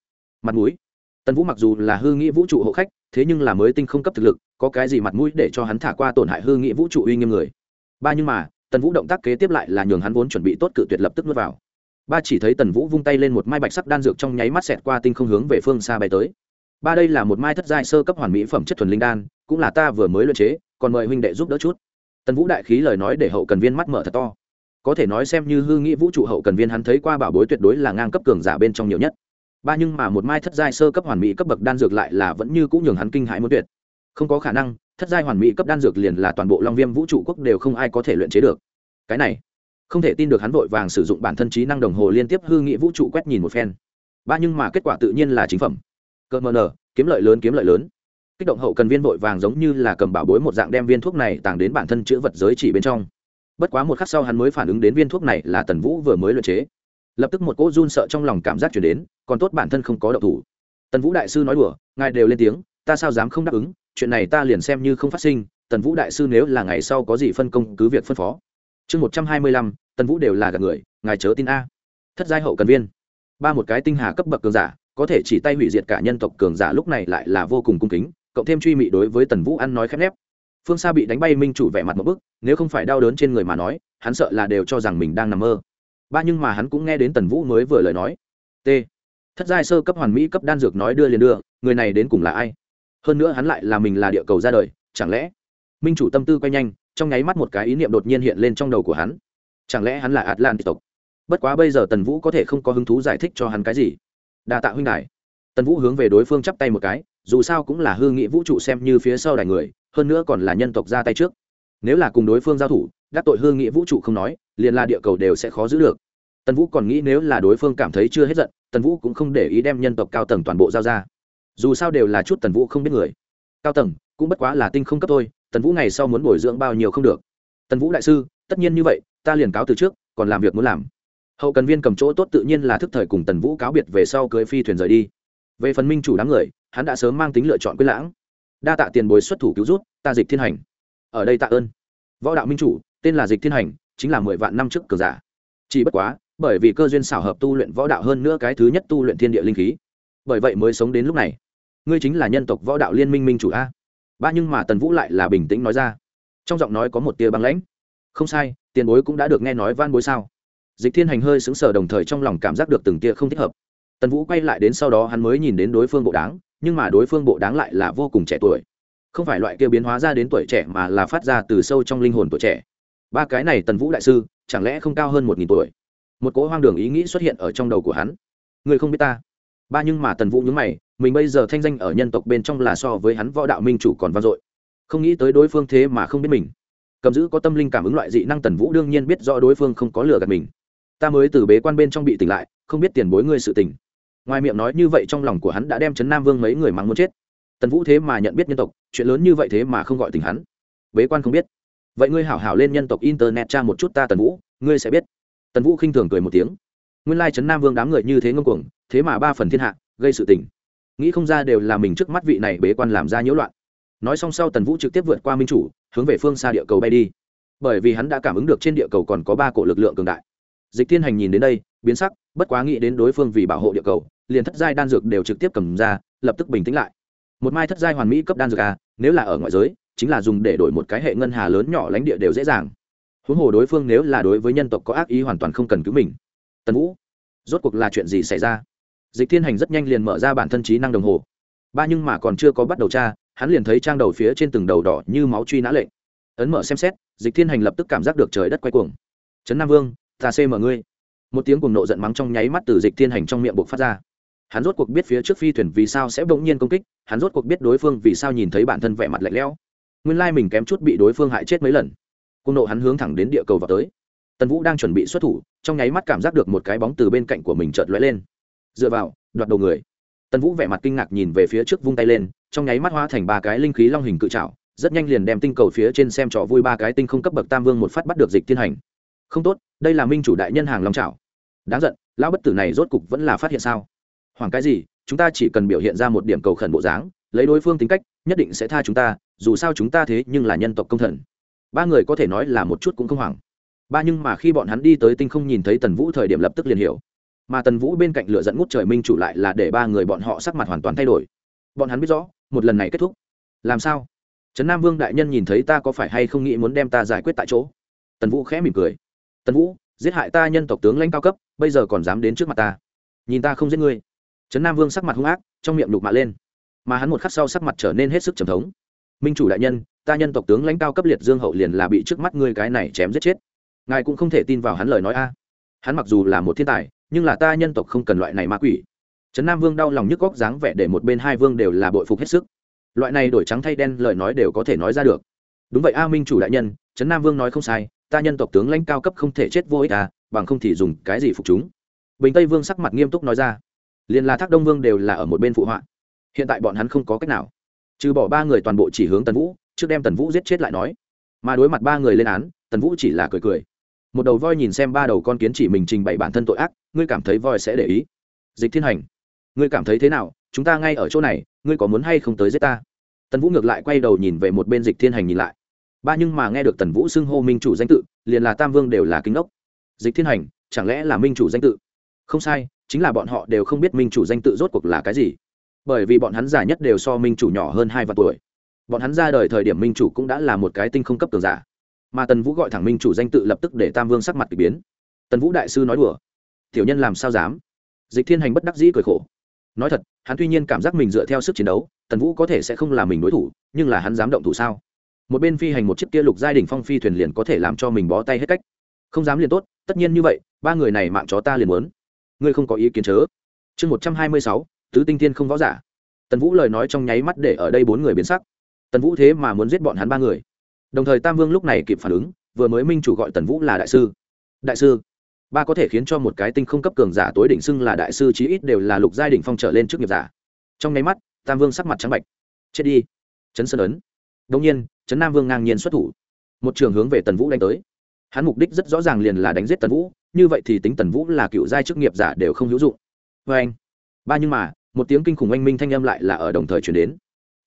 Mặt mũi. Tần vũ mặc dù là hư nghĩ vũ trụ hộ khách, thế nhưng là mới tinh không cấp thực lực, có cái gì mặt mũi để cho hắn thả qua tổn hại hư nghĩ vũ trụ uy nghiêm người? Ba nhưng mà, tần vũ động tác kế tiếp lại là nhường hắn vốn chuẩn bị tốt cự tuyệt lập tức nuốt vào. Ba chỉ thấy tần vũ vung tay lên một mai bạch sắc đan dược trong nháy mắt xẹt qua tinh không hướng về phương xa bay tới. Ba đây là một mai thất giai sơ cấp hoàn mỹ phẩm chất thuần linh đan, cũng là ta vừa mới luyện chế, còn mời huynh đệ giúp đỡ chút tần vũ đại khí lời nói để hậu cần viên mắt mở thật to. Có thể nói xem như hư nghĩ vũ trụ hậu cần viên hắn thấy qua bảo bối tuyệt đối là ngang cấp cường giả bên trong nhiều nhất. Ba nhưng mà một mai thất giai sơ cấp hoàn mỹ cấp bậc đan dược lại là vẫn như cũng nhường hắn kinh hãi muốn tuyệt. Không có khả năng, thất giai hoàn mỹ cấp đan dược liền là toàn bộ long viêm vũ trụ quốc đều không ai có thể luyện chế được. Cái này, không thể tin được hắn vội vàng sử dụng bản thân trí năng đồng hồ liên tiếp hư nghị vũ trụ quét nhìn một phen. Ba nhưng mà kết quả tự nhiên là chính phẩm. Cơ mờ nở kiếm lợi lớn, kiếm lợi lớn kích động hậu cần viên vội vàng giống như là cầm bảo bối một dạng đem viên thuốc này tàng đến bản thân chữ vật giới chỉ bên trong. Bất quá một khắc sau hắn mới phản ứng đến viên thuốc này là tần vũ vừa mới luyện chế. Lập tức một cỗ run sợ trong lòng cảm giác chuyển đến, còn tốt bản thân không có đậu thủ. Tần vũ đại sư nói đùa, ngài đều lên tiếng, ta sao dám không đáp ứng, chuyện này ta liền xem như không phát sinh, tần vũ đại sư nếu là ngày sau có gì phân công cứ việc phân phó. Chương một trăm hai mươi lăm, tần vũ đều là gạt người, ngài chớ tin a. Thất giai hậu cần viên. Ba một cái tinh hà cấp bậc cường giả, có thể chỉ tay hủy diệt cả nhân tộc cường giả lúc này lại là vô cùng cung kính cộng thêm truy mị đối với tần vũ ăn nói khép nép. Phương xa bị đánh bay minh chủ vẻ mặt một bức, nếu không phải đau đớn trên người mà nói, hắn sợ là đều cho rằng mình đang nằm mơ. Ba nhưng mà hắn cũng nghe đến tần vũ mới vừa lời nói. T. Thất giai sơ cấp hoàn mỹ cấp đan dược nói đưa liền đưa, người này đến cùng là ai? Hơn nữa hắn lại là mình là địa cầu ra đời, chẳng lẽ? Minh chủ tâm tư quay nhanh, trong nháy mắt một cái ý niệm đột nhiên hiện lên trong đầu của hắn. Chẳng lẽ hắn là atlantic tộc? Bất quá bây giờ tần vũ có thể không có hứng thú giải thích cho hắn cái gì. Đa tạ huynh đại tần vũ hướng về đối phương chắp tay một cái dù sao cũng là hư nghị vũ trụ xem như phía sau đài người, hơn nữa còn là nhân tộc ra tay trước. Nếu là cùng đối phương giao thủ, đắc tội hư nghị vũ trụ không nói, liền là địa cầu đều sẽ khó giữ được. Tần vũ còn nghĩ nếu là đối phương cảm thấy chưa hết giận, tần vũ cũng không để ý đem nhân tộc cao tầng toàn bộ giao ra. Dù sao đều là chút tần vũ không biết người. Cao tầng, cũng bất quá là tinh không cấp thôi, tần vũ ngày sau muốn bồi dưỡng bao nhiêu không được. Tần vũ đại sư, tất nhiên như vậy, ta liền cáo từ trước, còn làm việc muốn làm. Hậu cần viên cầm chỗ tốt tự nhiên là thức thời cùng tần vũ cáo biệt về sau cưới phi thuyền rời đi. Về phần minh chủ đám người hắn đã sớm mang tính lựa chọn quyết lãng. Đa tạ tiền bối xuất thủ cứu rút ta dịch thiên hành. Ở đây tạ ơn. Võ đạo minh chủ, tên là dịch thiên hành, chính là mười vạn năm trước cờ giả. Chỉ bất quá, bởi vì cơ duyên xảo hợp tu luyện võ đạo hơn nữa cái thứ nhất tu luyện thiên địa linh khí, bởi vậy mới sống đến lúc này. Ngươi chính là nhân tộc võ đạo liên minh minh chủ a. Ba nhưng mà tần vũ lại là bình tĩnh nói ra. Trong giọng nói có một tia băng lãnh. Không sai, tiền bối cũng đã được nghe nói van bối sao? Dịch thiên hành hơi xứng sờ đồng thời trong lòng cảm giác được từng tia không thích hợp. Tần vũ quay lại đến sau đó hắn mới nhìn đến đối phương bộ đáng nhưng mà đối phương bộ đáng lại là vô cùng trẻ tuổi. Không phải loại kia biến hóa ra đến tuổi trẻ mà là phát ra từ sâu trong linh hồn tuổi trẻ. Ba cái này tần vũ đại sư, chẳng lẽ không cao hơn một nghìn tuổi? Một cỗ hoang đường ý nghĩ xuất hiện ở trong đầu của hắn. Người không biết ta. Ba nhưng mà tần vũ nhớ mày, mình bây giờ thanh danh ở nhân tộc bên trong là so với hắn võ đạo minh chủ còn vang dội. Không nghĩ tới đối phương thế mà không biết mình. Cầm giữ có tâm linh cảm ứng loại dị năng tần vũ đương nhiên biết rõ đối phương không có lừa gạt mình. Ta mới từ bế quan bên trong bị tỉnh lại, không biết tiền bối ngươi sự tỉnh ngoài miệng nói như vậy trong lòng của hắn đã đem chấn nam vương mấy người mắng muốn chết. Tần vũ thế mà nhận biết nhân tộc, chuyện lớn như vậy thế mà không gọi tình hắn. Bế quan không biết. Vậy ngươi hảo hảo lên nhân tộc internet tra một chút ta tần vũ, ngươi sẽ biết. Tần vũ khinh thường cười một tiếng. Nguyên lai trấn nam vương đám người như thế ngông cuồng, thế mà ba phần thiên hạ, gây sự tình. Nghĩ không ra đều là mình trước mắt vị này bế quan làm ra nhiễu loạn. Nói xong sau tần vũ trực tiếp vượt qua minh chủ, hướng về phương xa địa cầu bay đi. Bởi vì hắn đã cảm ứng được trên địa cầu còn có ba cổ lực lượng cường đại. Dịch thiên hành nhìn đến đây, biến sắc, bất quá nghĩ đến đối phương vì bảo hộ địa cầu liền thất giai đan dược đều trực tiếp cầm ra, lập tức bình tĩnh lại. Một mai thất giai hoàn mỹ cấp đan dược a nếu là ở ngoại giới, chính là dùng để đổi một cái hệ ngân hà lớn nhỏ lãnh địa đều dễ dàng. Huống hồ đối phương nếu là đối với nhân tộc có ác ý hoàn toàn không cần cứu mình. Tần vũ, rốt cuộc là chuyện gì xảy ra? Dịch thiên hành rất nhanh liền mở ra bản thân trí năng đồng hồ. Ba nhưng mà còn chưa có bắt đầu tra, hắn liền thấy trang đầu phía trên từng đầu đỏ như máu truy nã lệnh. Ấn mở xem xét, dịch thiên hành lập tức cảm giác được trời đất quay cuồng. Trấn nam vương, ta xê mở ngươi. Một tiếng cuồng nộ giận mắng trong nháy mắt từ dịch thiên hành trong miệng buộc phát ra hắn rốt cuộc biết phía trước phi thuyền vì sao sẽ bỗng nhiên công kích, hắn rốt cuộc biết đối phương vì sao nhìn thấy bản thân vẻ mặt lạnh lẽo. Nguyên lai mình kém chút bị đối phương hại chết mấy lần. Cung nộ hắn hướng thẳng đến địa cầu vào tới. Tần vũ đang chuẩn bị xuất thủ, trong nháy mắt cảm giác được một cái bóng từ bên cạnh của mình chợt lóe lên. Dựa vào, đoạt đầu người. Tần vũ vẻ mặt kinh ngạc nhìn về phía trước vung tay lên, trong nháy mắt hóa thành ba cái linh khí long hình cự trào rất nhanh liền đem tinh cầu phía trên xem trò vui ba cái tinh không cấp bậc tam vương một phát bắt được dịch thiên hành. Không tốt, đây là minh chủ đại nhân hàng long trào đáng giận, lão bất tử này rốt cục vẫn là phát hiện sao? Hoàng cái gì? Chúng ta chỉ cần biểu hiện ra một điểm cầu khẩn bộ dáng, lấy đối phương tính cách, nhất định sẽ tha chúng ta, dù sao chúng ta thế nhưng là nhân tộc công thần. Ba người có thể nói là một chút cũng không hoảng. Ba nhưng mà khi bọn hắn đi tới tinh không nhìn thấy tần vũ thời điểm lập tức liền hiểu. Mà tần vũ bên cạnh lửa dẫn ngút trời minh chủ lại là để ba người bọn họ sắc mặt hoàn toàn thay đổi. Bọn hắn biết rõ, một lần này kết thúc. Làm sao? Trấn nam vương đại nhân nhìn thấy ta có phải hay không nghĩ muốn đem ta giải quyết tại chỗ? Tần vũ khẽ mỉm cười. Tần vũ, giết hại ta nhân tộc tướng lãnh cao cấp, bây giờ còn dám đến trước mặt ta. Nhìn ta không giết ngươi trấn nam vương sắc mặt hung ác, trong miệng đục mạ lên. Mà hắn một khắc sau sắc mặt trở nên hết sức trầm thống. Minh chủ đại nhân, ta nhân tộc tướng lãnh cao cấp liệt dương hậu liền là bị trước mắt ngươi cái này chém giết chết. Ngài cũng không thể tin vào hắn lời nói a. Hắn mặc dù là một thiên tài, nhưng là ta nhân tộc không cần loại này ma quỷ. Trấn nam vương đau lòng nhức góc dáng vẻ để một bên hai vương đều là bội phục hết sức. Loại này đổi trắng thay đen lời nói đều có thể nói ra được. Đúng vậy a, minh chủ đại nhân, trấn nam vương nói không sai, ta nhân tộc tướng lãnh cao cấp không thể chết vô ích à bằng không thì dùng cái gì phục chúng. Bình tây vương sắc mặt nghiêm túc nói ra liền là thác đông vương đều là ở một bên phụ họa. Hiện tại bọn hắn không có cách nào. Trừ bỏ ba người toàn bộ chỉ hướng tần vũ, trước đem tần vũ giết chết lại nói. Mà đối mặt ba người lên án, tần vũ chỉ là cười cười. Một đầu voi nhìn xem ba đầu con kiến chỉ mình trình bày bản thân tội ác, ngươi cảm thấy voi sẽ để ý. Dịch thiên hành, ngươi cảm thấy thế nào? Chúng ta ngay ở chỗ này, ngươi có muốn hay không tới giết ta? Tần vũ ngược lại quay đầu nhìn về một bên dịch thiên hành nhìn lại. Ba nhưng mà nghe được tần vũ xưng hô minh chủ danh tự, liền là tam vương đều là kính ốc dịch thiên hành, chẳng lẽ là minh chủ danh tự? Không sai chính là bọn họ đều không biết minh chủ danh tự rốt cuộc là cái gì. Bởi vì bọn hắn già nhất đều so minh chủ nhỏ hơn hai vạn tuổi. Bọn hắn ra đời thời điểm minh chủ cũng đã là một cái tinh không cấp tường giả. Mà tần vũ gọi thẳng minh chủ danh tự lập tức để tam vương sắc mặt k ỳ biến. Tần vũ đại sư nói đùa. Tiểu nhân làm sao dám? Dịch thiên hành bất đắc dĩ cười khổ. Nói thật, hắn tuy nhiên cảm giác mình dựa theo sức chiến đấu, tần vũ có thể sẽ không là mình đối thủ, nhưng là hắn dám động thủ sao? Một bên phi hành một chiếc kia lục giai đình phong phi thuyền liền có thể làm cho mình bó tay hết cách. Không dám liền tốt, tất nhiên như vậy, ba người này mạng chó ta liền muốn ngươi không có ý kiến chớ. Chương một trăm hai mươi sáu, tứ tinh thiên không võ giả. Tần vũ lời nói trong nháy mắt để ở đây bốn người biến sắc. Tần vũ thế mà muốn giết bọn hắn ba người. Đồng thời tam vương lúc này kịp phản ứng, vừa mới minh chủ gọi tần vũ là đại sư. Đại sư, ba có thể khiến cho một cái tinh không cấp cường giả tối đỉnh xưng là đại sư chí ít đều là lục giai đỉnh phong trở lên trước nghiệp giả. Trong nháy mắt, tam vương sắc mặt trắng bạch chết đi. Chấn sơn ấn. Đông nhiên, chấn nam vương ngang nhiên xuất thủ. Một trường hướng về tần vũ đánh tới. Hắn mục đích rất rõ ràng liền là đánh giết tần vũ như vậy thì tính tần vũ là cựu giai chức nghiệp giả đều không hữu dụng. Vê anh, ba nhưng mà, một tiếng kinh khủng oanh minh thanh âm lại là ở đồng thời chuyển đến.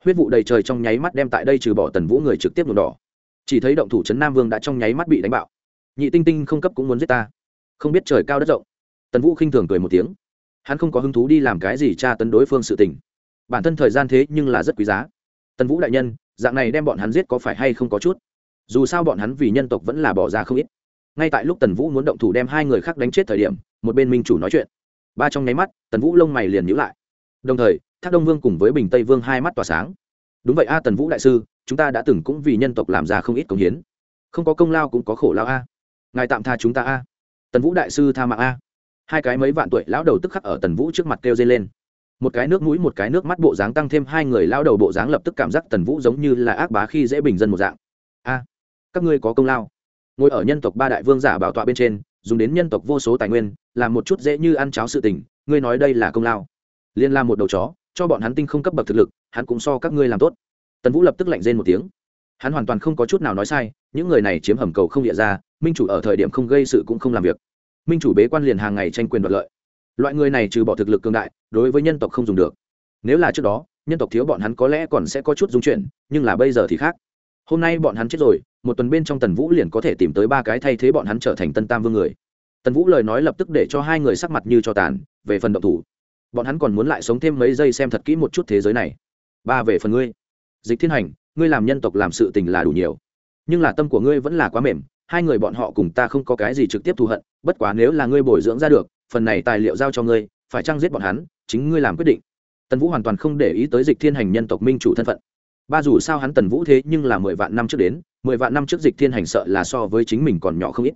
Huyết vụ đầy trời trong nháy mắt đem tại đây trừ bỏ tần vũ người trực tiếp nhuộm đỏ. Chỉ thấy động thủ trấn nam vương đã trong nháy mắt bị đánh bạo. Nhị tinh tinh không cấp cũng muốn giết ta. Không biết trời cao đất rộng. Tần vũ khinh thường cười một tiếng. Hắn không có hứng thú đi làm cái gì tra tấn đối phương sự tình. Bản thân thời gian thế nhưng là rất quý giá. Tần vũ đại nhân, dạng này đem bọn hắn giết có phải hay không có chút? Dù sao bọn hắn vì nhân tộc vẫn là bỏ ra không ít ngay tại lúc tần vũ muốn động thủ đem hai người khác đánh chết thời điểm, một bên minh chủ nói chuyện. Ba trong nháy mắt, tần vũ lông mày liền nhữ lại. Đồng thời, thác đông vương cùng với bình tây vương hai mắt tỏa sáng. Đúng vậy a, tần vũ đại sư, chúng ta đã từng cũng vì nhân tộc làm ra không ít công hiến. Không có công lao cũng có khổ lao a. Ngài tạm tha chúng ta a. Tần vũ đại sư tha mạng a. Hai cái mấy vạn tuổi lão đầu tức khắc ở tần vũ trước mặt kêu dây lên. Một cái nước mũi, một cái nước mắt bộ dáng tăng thêm hai người lao đầu bộ dáng lập tức cảm giác tần vũ giống như là ác bá khi dễ bình dân một dạng. A, các ngươi có công lao ngồi ở nhân tộc ba đại vương giả bảo tọa bên trên, dùng đến nhân tộc vô số tài nguyên, làm một chút dễ như ăn cháo sự tình, ngươi nói đây là công lao. Liên la một đầu chó, cho bọn hắn tinh không cấp bậc thực lực, hắn cũng so các ngươi làm tốt. Tần vũ lập tức lạnh rên một tiếng. Hắn hoàn toàn không có chút nào nói sai, những người này chiếm hầm cầu không địa ra, minh chủ ở thời điểm không gây sự cũng không làm việc. Minh chủ bế quan liền hàng ngày tranh quyền đoạt lợi. Loại người này trừ bỏ thực lực cường đại, đối với nhân tộc không dùng được. Nếu là trước đó, nhân tộc thiếu bọn hắn có lẽ còn sẽ có chút dung chuyển, nhưng là bây giờ thì khác hôm nay bọn hắn chết rồi, một tuần bên trong tần vũ liền có thể tìm tới ba cái thay thế bọn hắn trở thành tân tam vương người. Tần vũ lời nói lập tức để cho hai người sắc mặt như cho tàn, về phần động thủ. Bọn hắn còn muốn lại sống thêm mấy giây xem thật kỹ một chút thế giới này. Ba về phần ngươi. Dịch thiên hành, ngươi làm nhân tộc làm sự tình là đủ nhiều. Nhưng là tâm của ngươi vẫn là quá mềm, hai người bọn họ cùng ta không có cái gì trực tiếp thù hận, bất quá nếu là ngươi bồi dưỡng ra được, phần này tài liệu giao cho ngươi, phải chăng giết bọn hắn, chính ngươi làm quyết định. Tần vũ hoàn toàn không để ý tới dịch thiên hành nhân tộc minh chủ thân phận ba dù sao hắn tần vũ thế nhưng là mười vạn năm trước đến, mười vạn năm trước dịch thiên hành sợ là so với chính mình còn nhỏ không ít.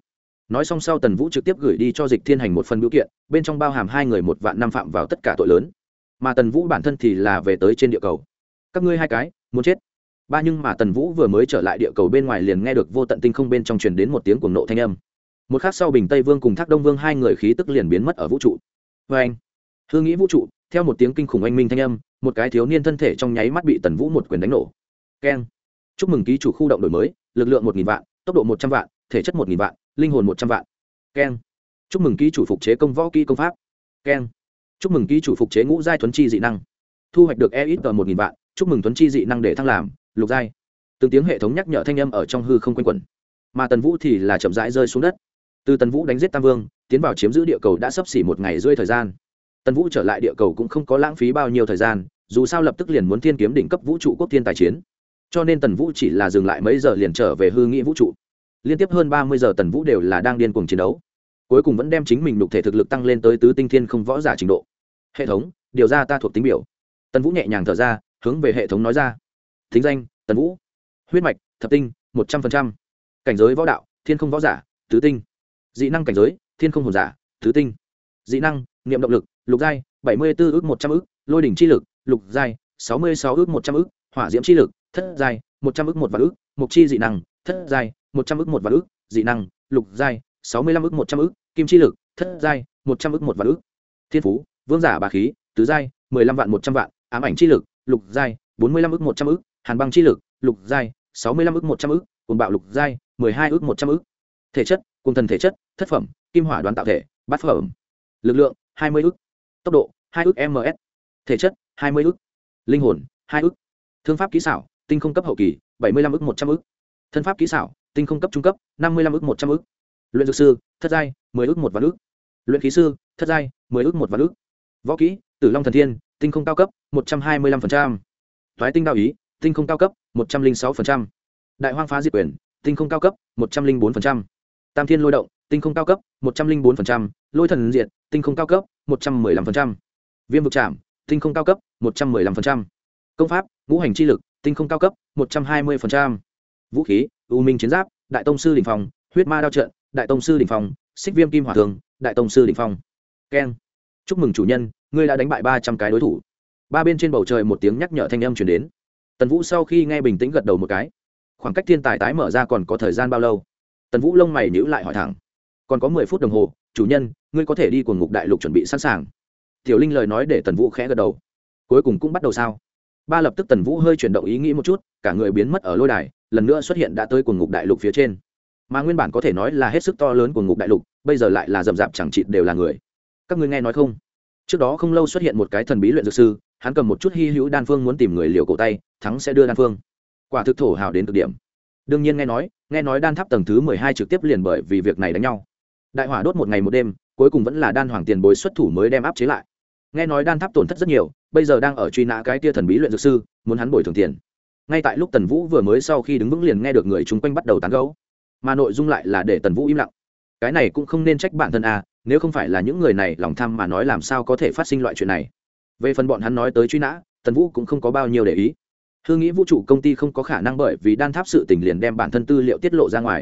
Nói xong sau tần vũ trực tiếp gửi đi cho dịch thiên hành một phần biểu kiện, bên trong bao hàm hai người một vạn năm phạm vào tất cả tội lớn. Mà tần vũ bản thân thì là về tới trên địa cầu. Các ngươi hai cái, muốn chết. Ba nhưng mà tần vũ vừa mới trở lại địa cầu bên ngoài liền nghe được vô tận tinh không bên trong truyền đến một tiếng cuồng nộ thanh âm. Một khắc sau bình tây vương cùng thác đông vương hai người khí tức liền biến mất ở vũ trụ. Vâng. Vê anh hương nghĩ vũ trụ, theo một tiếng kinh khủng oanh minh thanh âm một cái thiếu niên thân thể trong nháy mắt bị tần vũ một quyền đánh nổ. Keng. Chúc mừng ký chủ khu động đổi mới, lực lượng một nghìn vạn, tốc độ một trăm vạn, thể chất một nghìn vạn, linh hồn một trăm vạn. Keng. Chúc mừng ký chủ phục chế công võ kỹ công pháp. Keng. Chúc mừng ký chủ phục chế ngũ giai thuấn chi dị năng. Thu hoạch được e ít một nghìn vạn, chúc mừng thuấn chi dị năng để thăng làm, lục giai. Từng tiếng hệ thống nhắc nhở thanh âm ở trong hư không quanh quẩn. Mà tần vũ thì là chậm rãi rơi xuống đất. Từ tần vũ đánh giết tam vương, tiến vào chiếm giữ địa cầu đã sấp xỉ một ngày rơi thời gian tần vũ trở lại địa cầu cũng không có lãng phí bao nhiêu thời gian, dù sao lập tức liền muốn thiên kiếm đỉnh cấp vũ trụ quốc thiên tài chiến. Cho nên tần vũ chỉ là dừng lại mấy giờ liền trở về hư nghĩ vũ trụ. Liên tiếp hơn ba mươi giờ tần vũ đều là đang điên cuồng chiến đấu. Cuối cùng vẫn đem chính mình đục thể thực lực tăng lên tới tứ tinh thiên không võ giả trình độ. Hệ thống, điều ra ta thuộc tính biểu. Tần vũ nhẹ nhàng thở ra, hướng về hệ thống nói ra. Thính danh, tần vũ. Huyết mạch, thập tinh, một trăm linh cảnh giới võ đạo, thiên không võ giả, tứ tinh. Dị năng cảnh giới, thiên không hồn giả, tứ tinh. Dị năng, niệm động lực lục giai bảy mươi bốn ước một trăm ước lôi đỉnh chi lực lục giai sáu mươi sáu ước một trăm ước hỏa diễm chi lực thất giai một trăm ước một vạn ước mục chi dị năng thất giai một trăm ước một vạn ước dị năng lục giai sáu mươi lăm ước một trăm ước kim chi lực thất giai một trăm ước một vạn ước thiên phú vương giả bà khí tứ giai mười lăm vạn một trăm vạn ám ảnh chi lực lục giai bốn mươi lăm ước một trăm ước hàn băng chi lực lục giai sáu mươi lăm ước một trăm ước cùng bạo lục giai mười hai ước một trăm ước thể chất cùng thần thể chất thất phẩm kim hỏa đoán tạo thể bát phẩm lực lượng hai mươi ước tốc độ, hai ước ms thể chất, hai mươi ước, linh hồn, hai ước, thương pháp kỹ xảo, tinh không cấp hậu kỳ, bảy mươi lăm ước một trăm ước, thân pháp kỹ xảo, tinh không cấp trung cấp, năm mươi lăm ước một trăm ước, luyện dược sư, thất giai, mười ước một vạn ước, luyện khí sư, thất giai, mười ước một vạn ước, võ kỹ, tử long thần thiên, tinh không cao cấp, một trăm hai mươi lăm thoái tinh đạo ý, tinh không cao cấp, một trăm linh sáu đại hoang phá diệt quyền, tinh không cao cấp, một trăm linh bốn tam thiên lôi động tinh không cao cấp một trăm linh bốn lôi thần diệt tinh không cao cấp một trăm m ư ơ i năm viêm vực trảm tinh không cao cấp một trăm m ư ơ i năm công pháp ngũ hành chi lực tinh không cao cấp một trăm hai mươi vũ khí u minh chiến giáp đại tông sư đình phòng huyết ma đao trận đại tông sư đình phòng xích viêm kim hỏa thường đại tông sư đình Phòng, keng chúc mừng chủ nhân ngươi đã đánh bại ba trăm cái đối thủ. Ba bên trên bầu trời một tiếng nhắc nhở thanh âm chuyển đến. Tần vũ sau khi nghe bình tĩnh gật đầu một cái. Khoảng cách thiên tài tái mở ra còn có thời gian bao lâu? Tần vũ lông mày nhữ lại hỏi thẳng còn có mười phút đồng hồ, chủ nhân, ngươi có thể đi cùng ngục đại lục chuẩn bị sẵn sàng. Tiểu linh lời nói để tần vũ khẽ gật đầu. Cuối cùng cũng bắt đầu sao? Ba lập tức tần vũ hơi chuyển động ý nghĩ một chút, cả người biến mất ở lôi đài, lần nữa xuất hiện đã tới cùng ngục đại lục phía trên. Mà nguyên bản có thể nói là hết sức to lớn của ngục đại lục, bây giờ lại là rậm rạp chẳng chịt đều là người. Các ngươi nghe nói không? Trước đó không lâu xuất hiện một cái thần bí luyện dược sư, hắn cầm một chút hy hữu đan phương muốn tìm người liều cổ tay, thắng sẽ đưa đan phương. Quả thực thổ hào đến cực điểm. Đương nhiên nghe nói nghe nói đan tháp tầng thứ mười hai trực tiếp liền bởi vì việc này đánh nhau đại hỏa đốt một ngày một đêm, cuối cùng vẫn là đan hoàng tiền bối xuất thủ mới đem áp chế lại. Nghe nói đan tháp tổn thất rất nhiều, bây giờ đang ở truy nã cái tia thần bí luyện dược sư, muốn hắn bồi thường tiền. Ngay tại lúc tần vũ vừa mới sau khi đứng vững liền nghe được người chung quanh bắt đầu tán gấu mà nội dung lại là để tần vũ im lặng. Cái này cũng không nên trách bản thân à nếu không phải là những người này lòng tham mà nói làm sao có thể phát sinh loại chuyện này. Về phần bọn hắn nói tới truy nã, tần vũ cũng không có bao nhiêu để ý. Hương nghĩ vũ trụ công ty không có khả năng bởi vì đan tháp sự t ì n h liền đem bản thân tư liệu tiết lộ ra ngoài.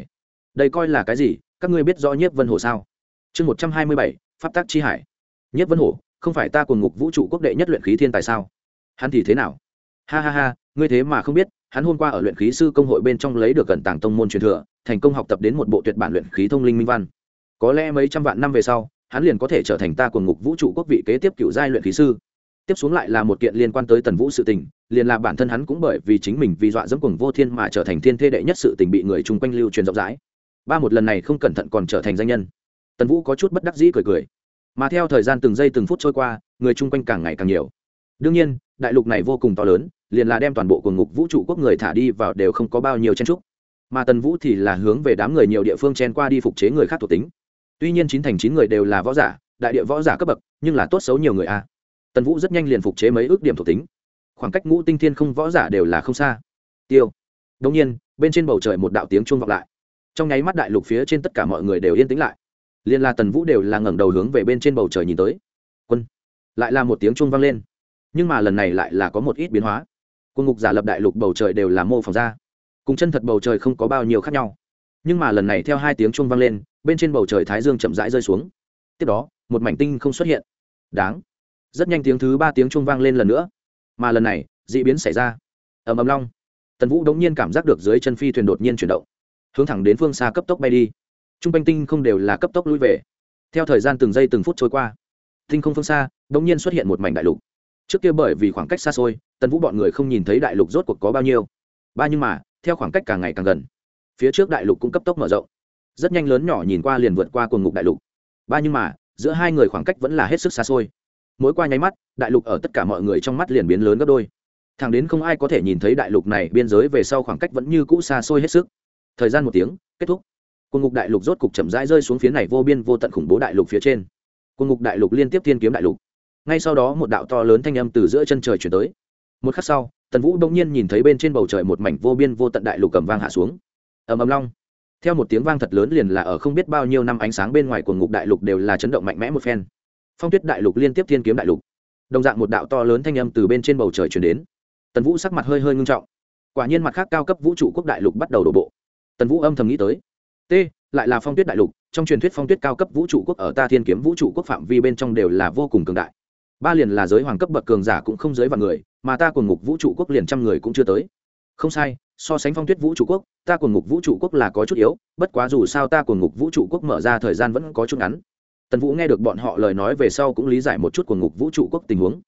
Đây coi là cái gì? Các ngươi biết rõ nhiếp vân hồ sao? Chương một trăm hai mươi bảy, pháp tác chi hải. Nhiếp vân hồ, không phải ta cùng ngục vũ trụ quốc đệ nhất luyện khí thiên tài sao? Hắn thì thế nào? Ha ha ha, ngươi thế mà không biết, hắn hôm qua ở luyện khí sư công hội bên trong lấy được cẩn tàng tông môn truyền thừa, thành công học tập đến một bộ tuyệt bản luyện khí thông linh minh văn. Có lẽ mấy trăm vạn năm về sau, hắn liền có thể trở thành ta cùng ngục vũ trụ quốc vị kế tiếp cựu giai luyện khí sư. Tiếp xuống lại là một kiện liên quan tới tần vũ sự tình, liền là bản thân hắn cũng bởi vì chính mình vì dọa dẫm cùng vô thiên mà trở thành thiên thê đệ nhất sự tình bị người chung quanh lưu truyền rộng rãi ba một lần này không cẩn thận còn trở thành danh nhân. Tần vũ có chút bất đắc dĩ cười cười. Mà theo thời gian từng giây từng phút trôi qua, người chung quanh càng ngày càng nhiều. Đương nhiên, đại lục này vô cùng to lớn, liền là đem toàn bộ cuồng ngục vũ trụ quốc người thả đi vào đều không có bao nhiêu chen trúc mà tần vũ thì là hướng về đám người nhiều địa phương chen qua đi phục chế người khác thuộc tính. Tuy nhiên chín thành chín người đều là võ giả, đại địa võ giả cấp bậc, nhưng là tốt xấu nhiều người a. Tần vũ rất nhanh liền phục chế mấy ước điểm thuộc tính. Khoảng cách ngũ tinh thiên không võ giả đều là không xa. Tiêu. Đông nhiên, bên trên bầu trời một đạo tiếng chuông vọng lại trong nháy mắt đại lục phía trên tất cả mọi người đều yên tĩnh lại. Liên la tần vũ đều là ngẩng đầu hướng về bên trên bầu trời nhìn tới. Quân! Lại là một tiếng chuông vang lên. Nhưng mà lần này lại là có một ít biến hóa. Quân ngục giả lập đại lục bầu trời đều là mô phỏng ra. Cùng chân thật bầu trời không có bao nhiêu khác nhau. Nhưng mà lần này theo hai tiếng chuông vang lên, bên trên bầu trời thái dương chậm rãi rơi xuống. Tiếp đó, một mảnh tinh không xuất hiện. Đáng! Rất nhanh tiếng thứ ba tiếng chuông vang lên lần nữa. Mà lần này d ị biến xảy ra. Ầm ầm long. Tần vũ đống nhiên cảm giác được dưới chân phi thuyền đột nhiên chuyển động hướng thẳng đến phương xa cấp tốc bay đi. T r u n g quanh tinh không đều là cấp tốc lui về. Theo thời gian từng giây từng phút trôi qua, tinh không phương xa đống nhiên xuất hiện một mảnh đại lục. Trước kia bởi vì khoảng cách xa xôi, tần vũ bọn người không nhìn thấy đại lục rốt cuộc có bao nhiêu. Ba nhưng mà, theo khoảng cách càng ngày càng gần, phía trước đại lục cũng cấp tốc mở rộng. Rất nhanh lớn nhỏ nhìn qua liền vượt qua cuồng ngục đại lục. Ba nhưng mà, giữa hai người khoảng cách vẫn là hết sức xa xôi. Mỗi qua nháy mắt, đại lục ở tất cả mọi người trong mắt liền biến lớn gấp đôi. Thẳng đến không ai có thể nhìn thấy đại lục này biên giới về sau khoảng cách vẫn như cũ xa xôi hết sức thời gian một tiếng, kết thúc. Quân ngục đại lục rốt cục chậm rãi rơi xuống phía này vô biên vô tận khủng bố đại lục phía trên. Quân ngục đại lục liên tiếp thiên kiếm đại lục. Ngay sau đó một đạo to lớn thanh âm từ giữa chân trời chuyển tới. Một khắc sau, tần vũ đông nhiên nhìn thấy bên trên bầu trời một mảnh vô biên vô tận đại lục cầm vang hạ xuống. Ầm ầm long. Theo một tiếng vang thật lớn liền là ở không biết bao nhiêu năm ánh sáng bên ngoài của ngục đại lục đều là chấn động mạnh mẽ một phen. Phong tuyết đại lục liên tiếp thiên kiếm đại lục. Đồng dạng một đạo to lớn thanh âm từ bên trên bầu trời chuyển đến. Tần vũ sắc mặt hơi hơi ngưng trọng. Quả nhiên mặt khác cao cấp vũ trụ quốc đại lục bắt đầu đổ bộ tần vũ âm thầm nghĩ tới. T, lại là phong tuyết đại lục, trong truyền thuyết phong tuyết cao cấp vũ trụ quốc ở ta thiên kiếm vũ trụ quốc phạm vi bên trong đều là vô cùng cường đại. Ba liền là giới hoàng cấp bậc cường giả cũng không giới vạn người, mà ta cùng ngục vũ trụ quốc liền trăm người cũng chưa tới. Không sai, so sánh phong tuyết vũ trụ quốc, ta cùng ngục vũ trụ quốc là có chút yếu, bất quá dù sao ta cùng ngục vũ trụ quốc mở ra thời gian vẫn có chút ngắn. Tần vũ nghe được bọn họ lời nói về sau cũng lý giải một chút của ngục vũ trụ quốc tình huống.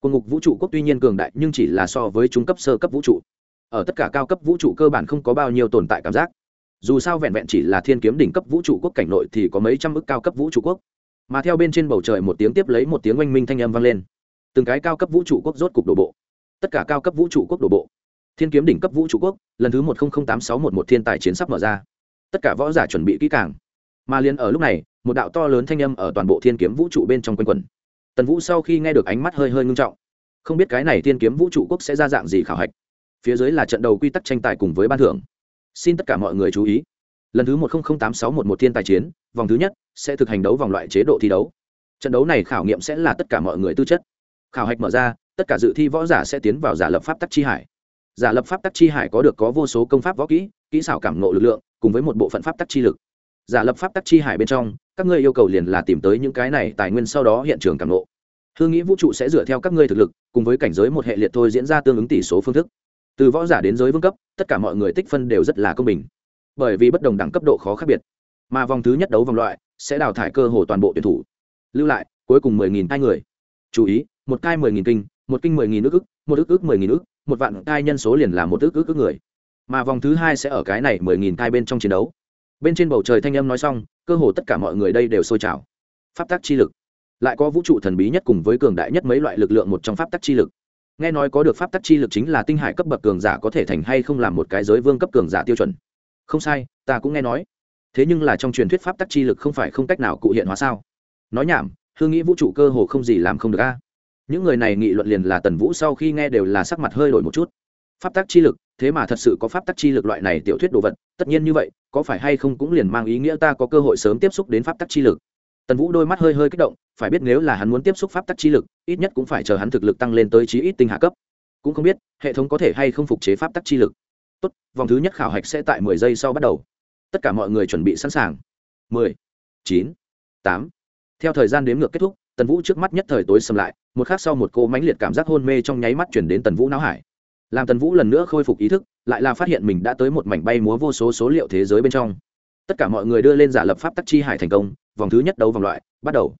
Của ngục vũ trụ quốc tuy nhiên cường đại nhưng chỉ là so với trung cấp sơ cấp vũ trụ. Ở tất cả cao cấp vũ trụ cơ bản không có bao nhiêu tồn tại cảm giác dù sao vẹn vẹn chỉ là thiên kiếm đỉnh cấp vũ trụ quốc cảnh nội thì có mấy trăm ước cao cấp vũ trụ quốc. Mà theo bên trên bầu trời một tiếng tiếp lấy một tiếng oanh minh thanh âm vang lên. Từng cái cao cấp vũ trụ quốc rốt cục đổ bộ. Tất cả cao cấp vũ trụ quốc đổ bộ. Thiên kiếm đỉnh cấp vũ trụ quốc, lần thứ một nghìn tám sáu một một thiên tài chiến sắp mở ra. Tất cả võ giả chuẩn bị kỹ càng. Mà liền ở lúc này, một đạo to lớn thanh âm ở toàn bộ thiên kiếm vũ trụ bên trong quanh quẩn. Tần vũ sau khi nghe được ánh mắt hơi hơi ngưng trọng, không biết cái này thiên kiếm vũ trụ quốc sẽ ra dạng gì khảo hạch. Phía dưới là trận đầu quy tắc tranh tài cùng với ban thưởng xin tất cả mọi người chú ý. Lần thứ một nghìn tám sáu một một thiên tài chiến, vòng thứ nhất sẽ thực hành đấu vòng loại chế độ thi đấu. Trận đấu này khảo nghiệm sẽ là tất cả mọi người tư chất. Khảo hạch mở ra, tất cả dự thi võ giả sẽ tiến vào giả lập pháp tắc chi hải. Giả lập pháp tắc chi hải có được có vô số công pháp võ kỹ kỹ xảo cảm nộ lực lượng, cùng với một bộ phận pháp tắc chi lực. Giả lập pháp tắc chi hải bên trong, các ngươi yêu cầu liền là tìm tới những cái này tài nguyên sau đó hiện trường cảm nộ hương nghĩ vũ trụ sẽ dựa theo các ngươi thực lực, cùng với cảnh giới một hệ liệt thôi diễn ra tương ứng tỷ số phương thức từ võ giả đến giới vương cấp, tất cả mọi người tích phân đều rất là công bình. Bởi vì bất đồng đẳng cấp độ khó khác biệt. Mà vòng thứ nhất đấu vòng loại sẽ đào thải cơ hồ toàn bộ tuyển thủ. Lưu lại, cuối cùng mười nghìn hai người. Chú ý, một cai mười nghìn kinh, một kinh mười nghìn ước ức, một ước ước mười nghìn ước một vạn cai nhân số liền là một ước ước ước người. Mà vòng thứ hai sẽ ở cái này mười nghìn cai bên trong chiến đấu. Bên trên bầu trời thanh âm nói xong, cơ hồ tất cả mọi người đây đều sôi trào. Pháp tắc chi lực. Lại có vũ trụ thần bí nhất cùng với cường đại nhất mấy loại lực lượng một trong pháp tắc chi lực nghe nói có được pháp tắc chi lực chính là tinh hải cấp bậc cường giả có thể thành hay không làm một cái giới vương cấp cường giả tiêu chuẩn. Không sai, ta cũng nghe nói. Thế nhưng là trong truyền thuyết pháp tắc chi lực không phải không cách nào cụ hiện hóa sao? Nói nhảm hương nghĩ vũ trụ cơ hồ không gì làm không được a. Những người này nghị luận liền là tần vũ sau khi nghe đều là sắc mặt hơi đổi một chút. Pháp tắc chi lực, thế mà thật sự có pháp tắc chi lực loại này tiểu thuyết đồ vật, tất nhiên như vậy, có phải hay không cũng liền mang ý nghĩa ta có cơ hội sớm tiếp xúc đến pháp tắc chi lực tần vũ đôi mắt hơi hơi kích động, phải biết nếu là hắn muốn tiếp xúc pháp tắc chi lực, ít nhất cũng phải chờ hắn thực lực tăng lên tới chí ít tinh hạ cấp. Cũng không biết, hệ thống có thể hay không phục chế pháp tắc chi lực. Tốt, vòng thứ nhất khảo hạch sẽ tại mười giây sau bắt đầu. Tất cả mọi người chuẩn bị sẵn sàng. Mười, chín, tám. Theo thời gian đếm ngược kết thúc, tần vũ trước mắt nhất thời tối sầm lại, một khác sau một cô mãnh liệt cảm giác hôn mê trong nháy mắt chuyển đến tần vũ não hải. Làm tần vũ lần nữa khôi phục ý thức, lại là phát hiện mình đã tới một mảnh bay múa vô số số liệu thế giới bên trong. Tất cả mọi người đưa lên giả lập pháp tắc chi hải thành công vòng thứ nhất đấu vòng loại bắt đầu.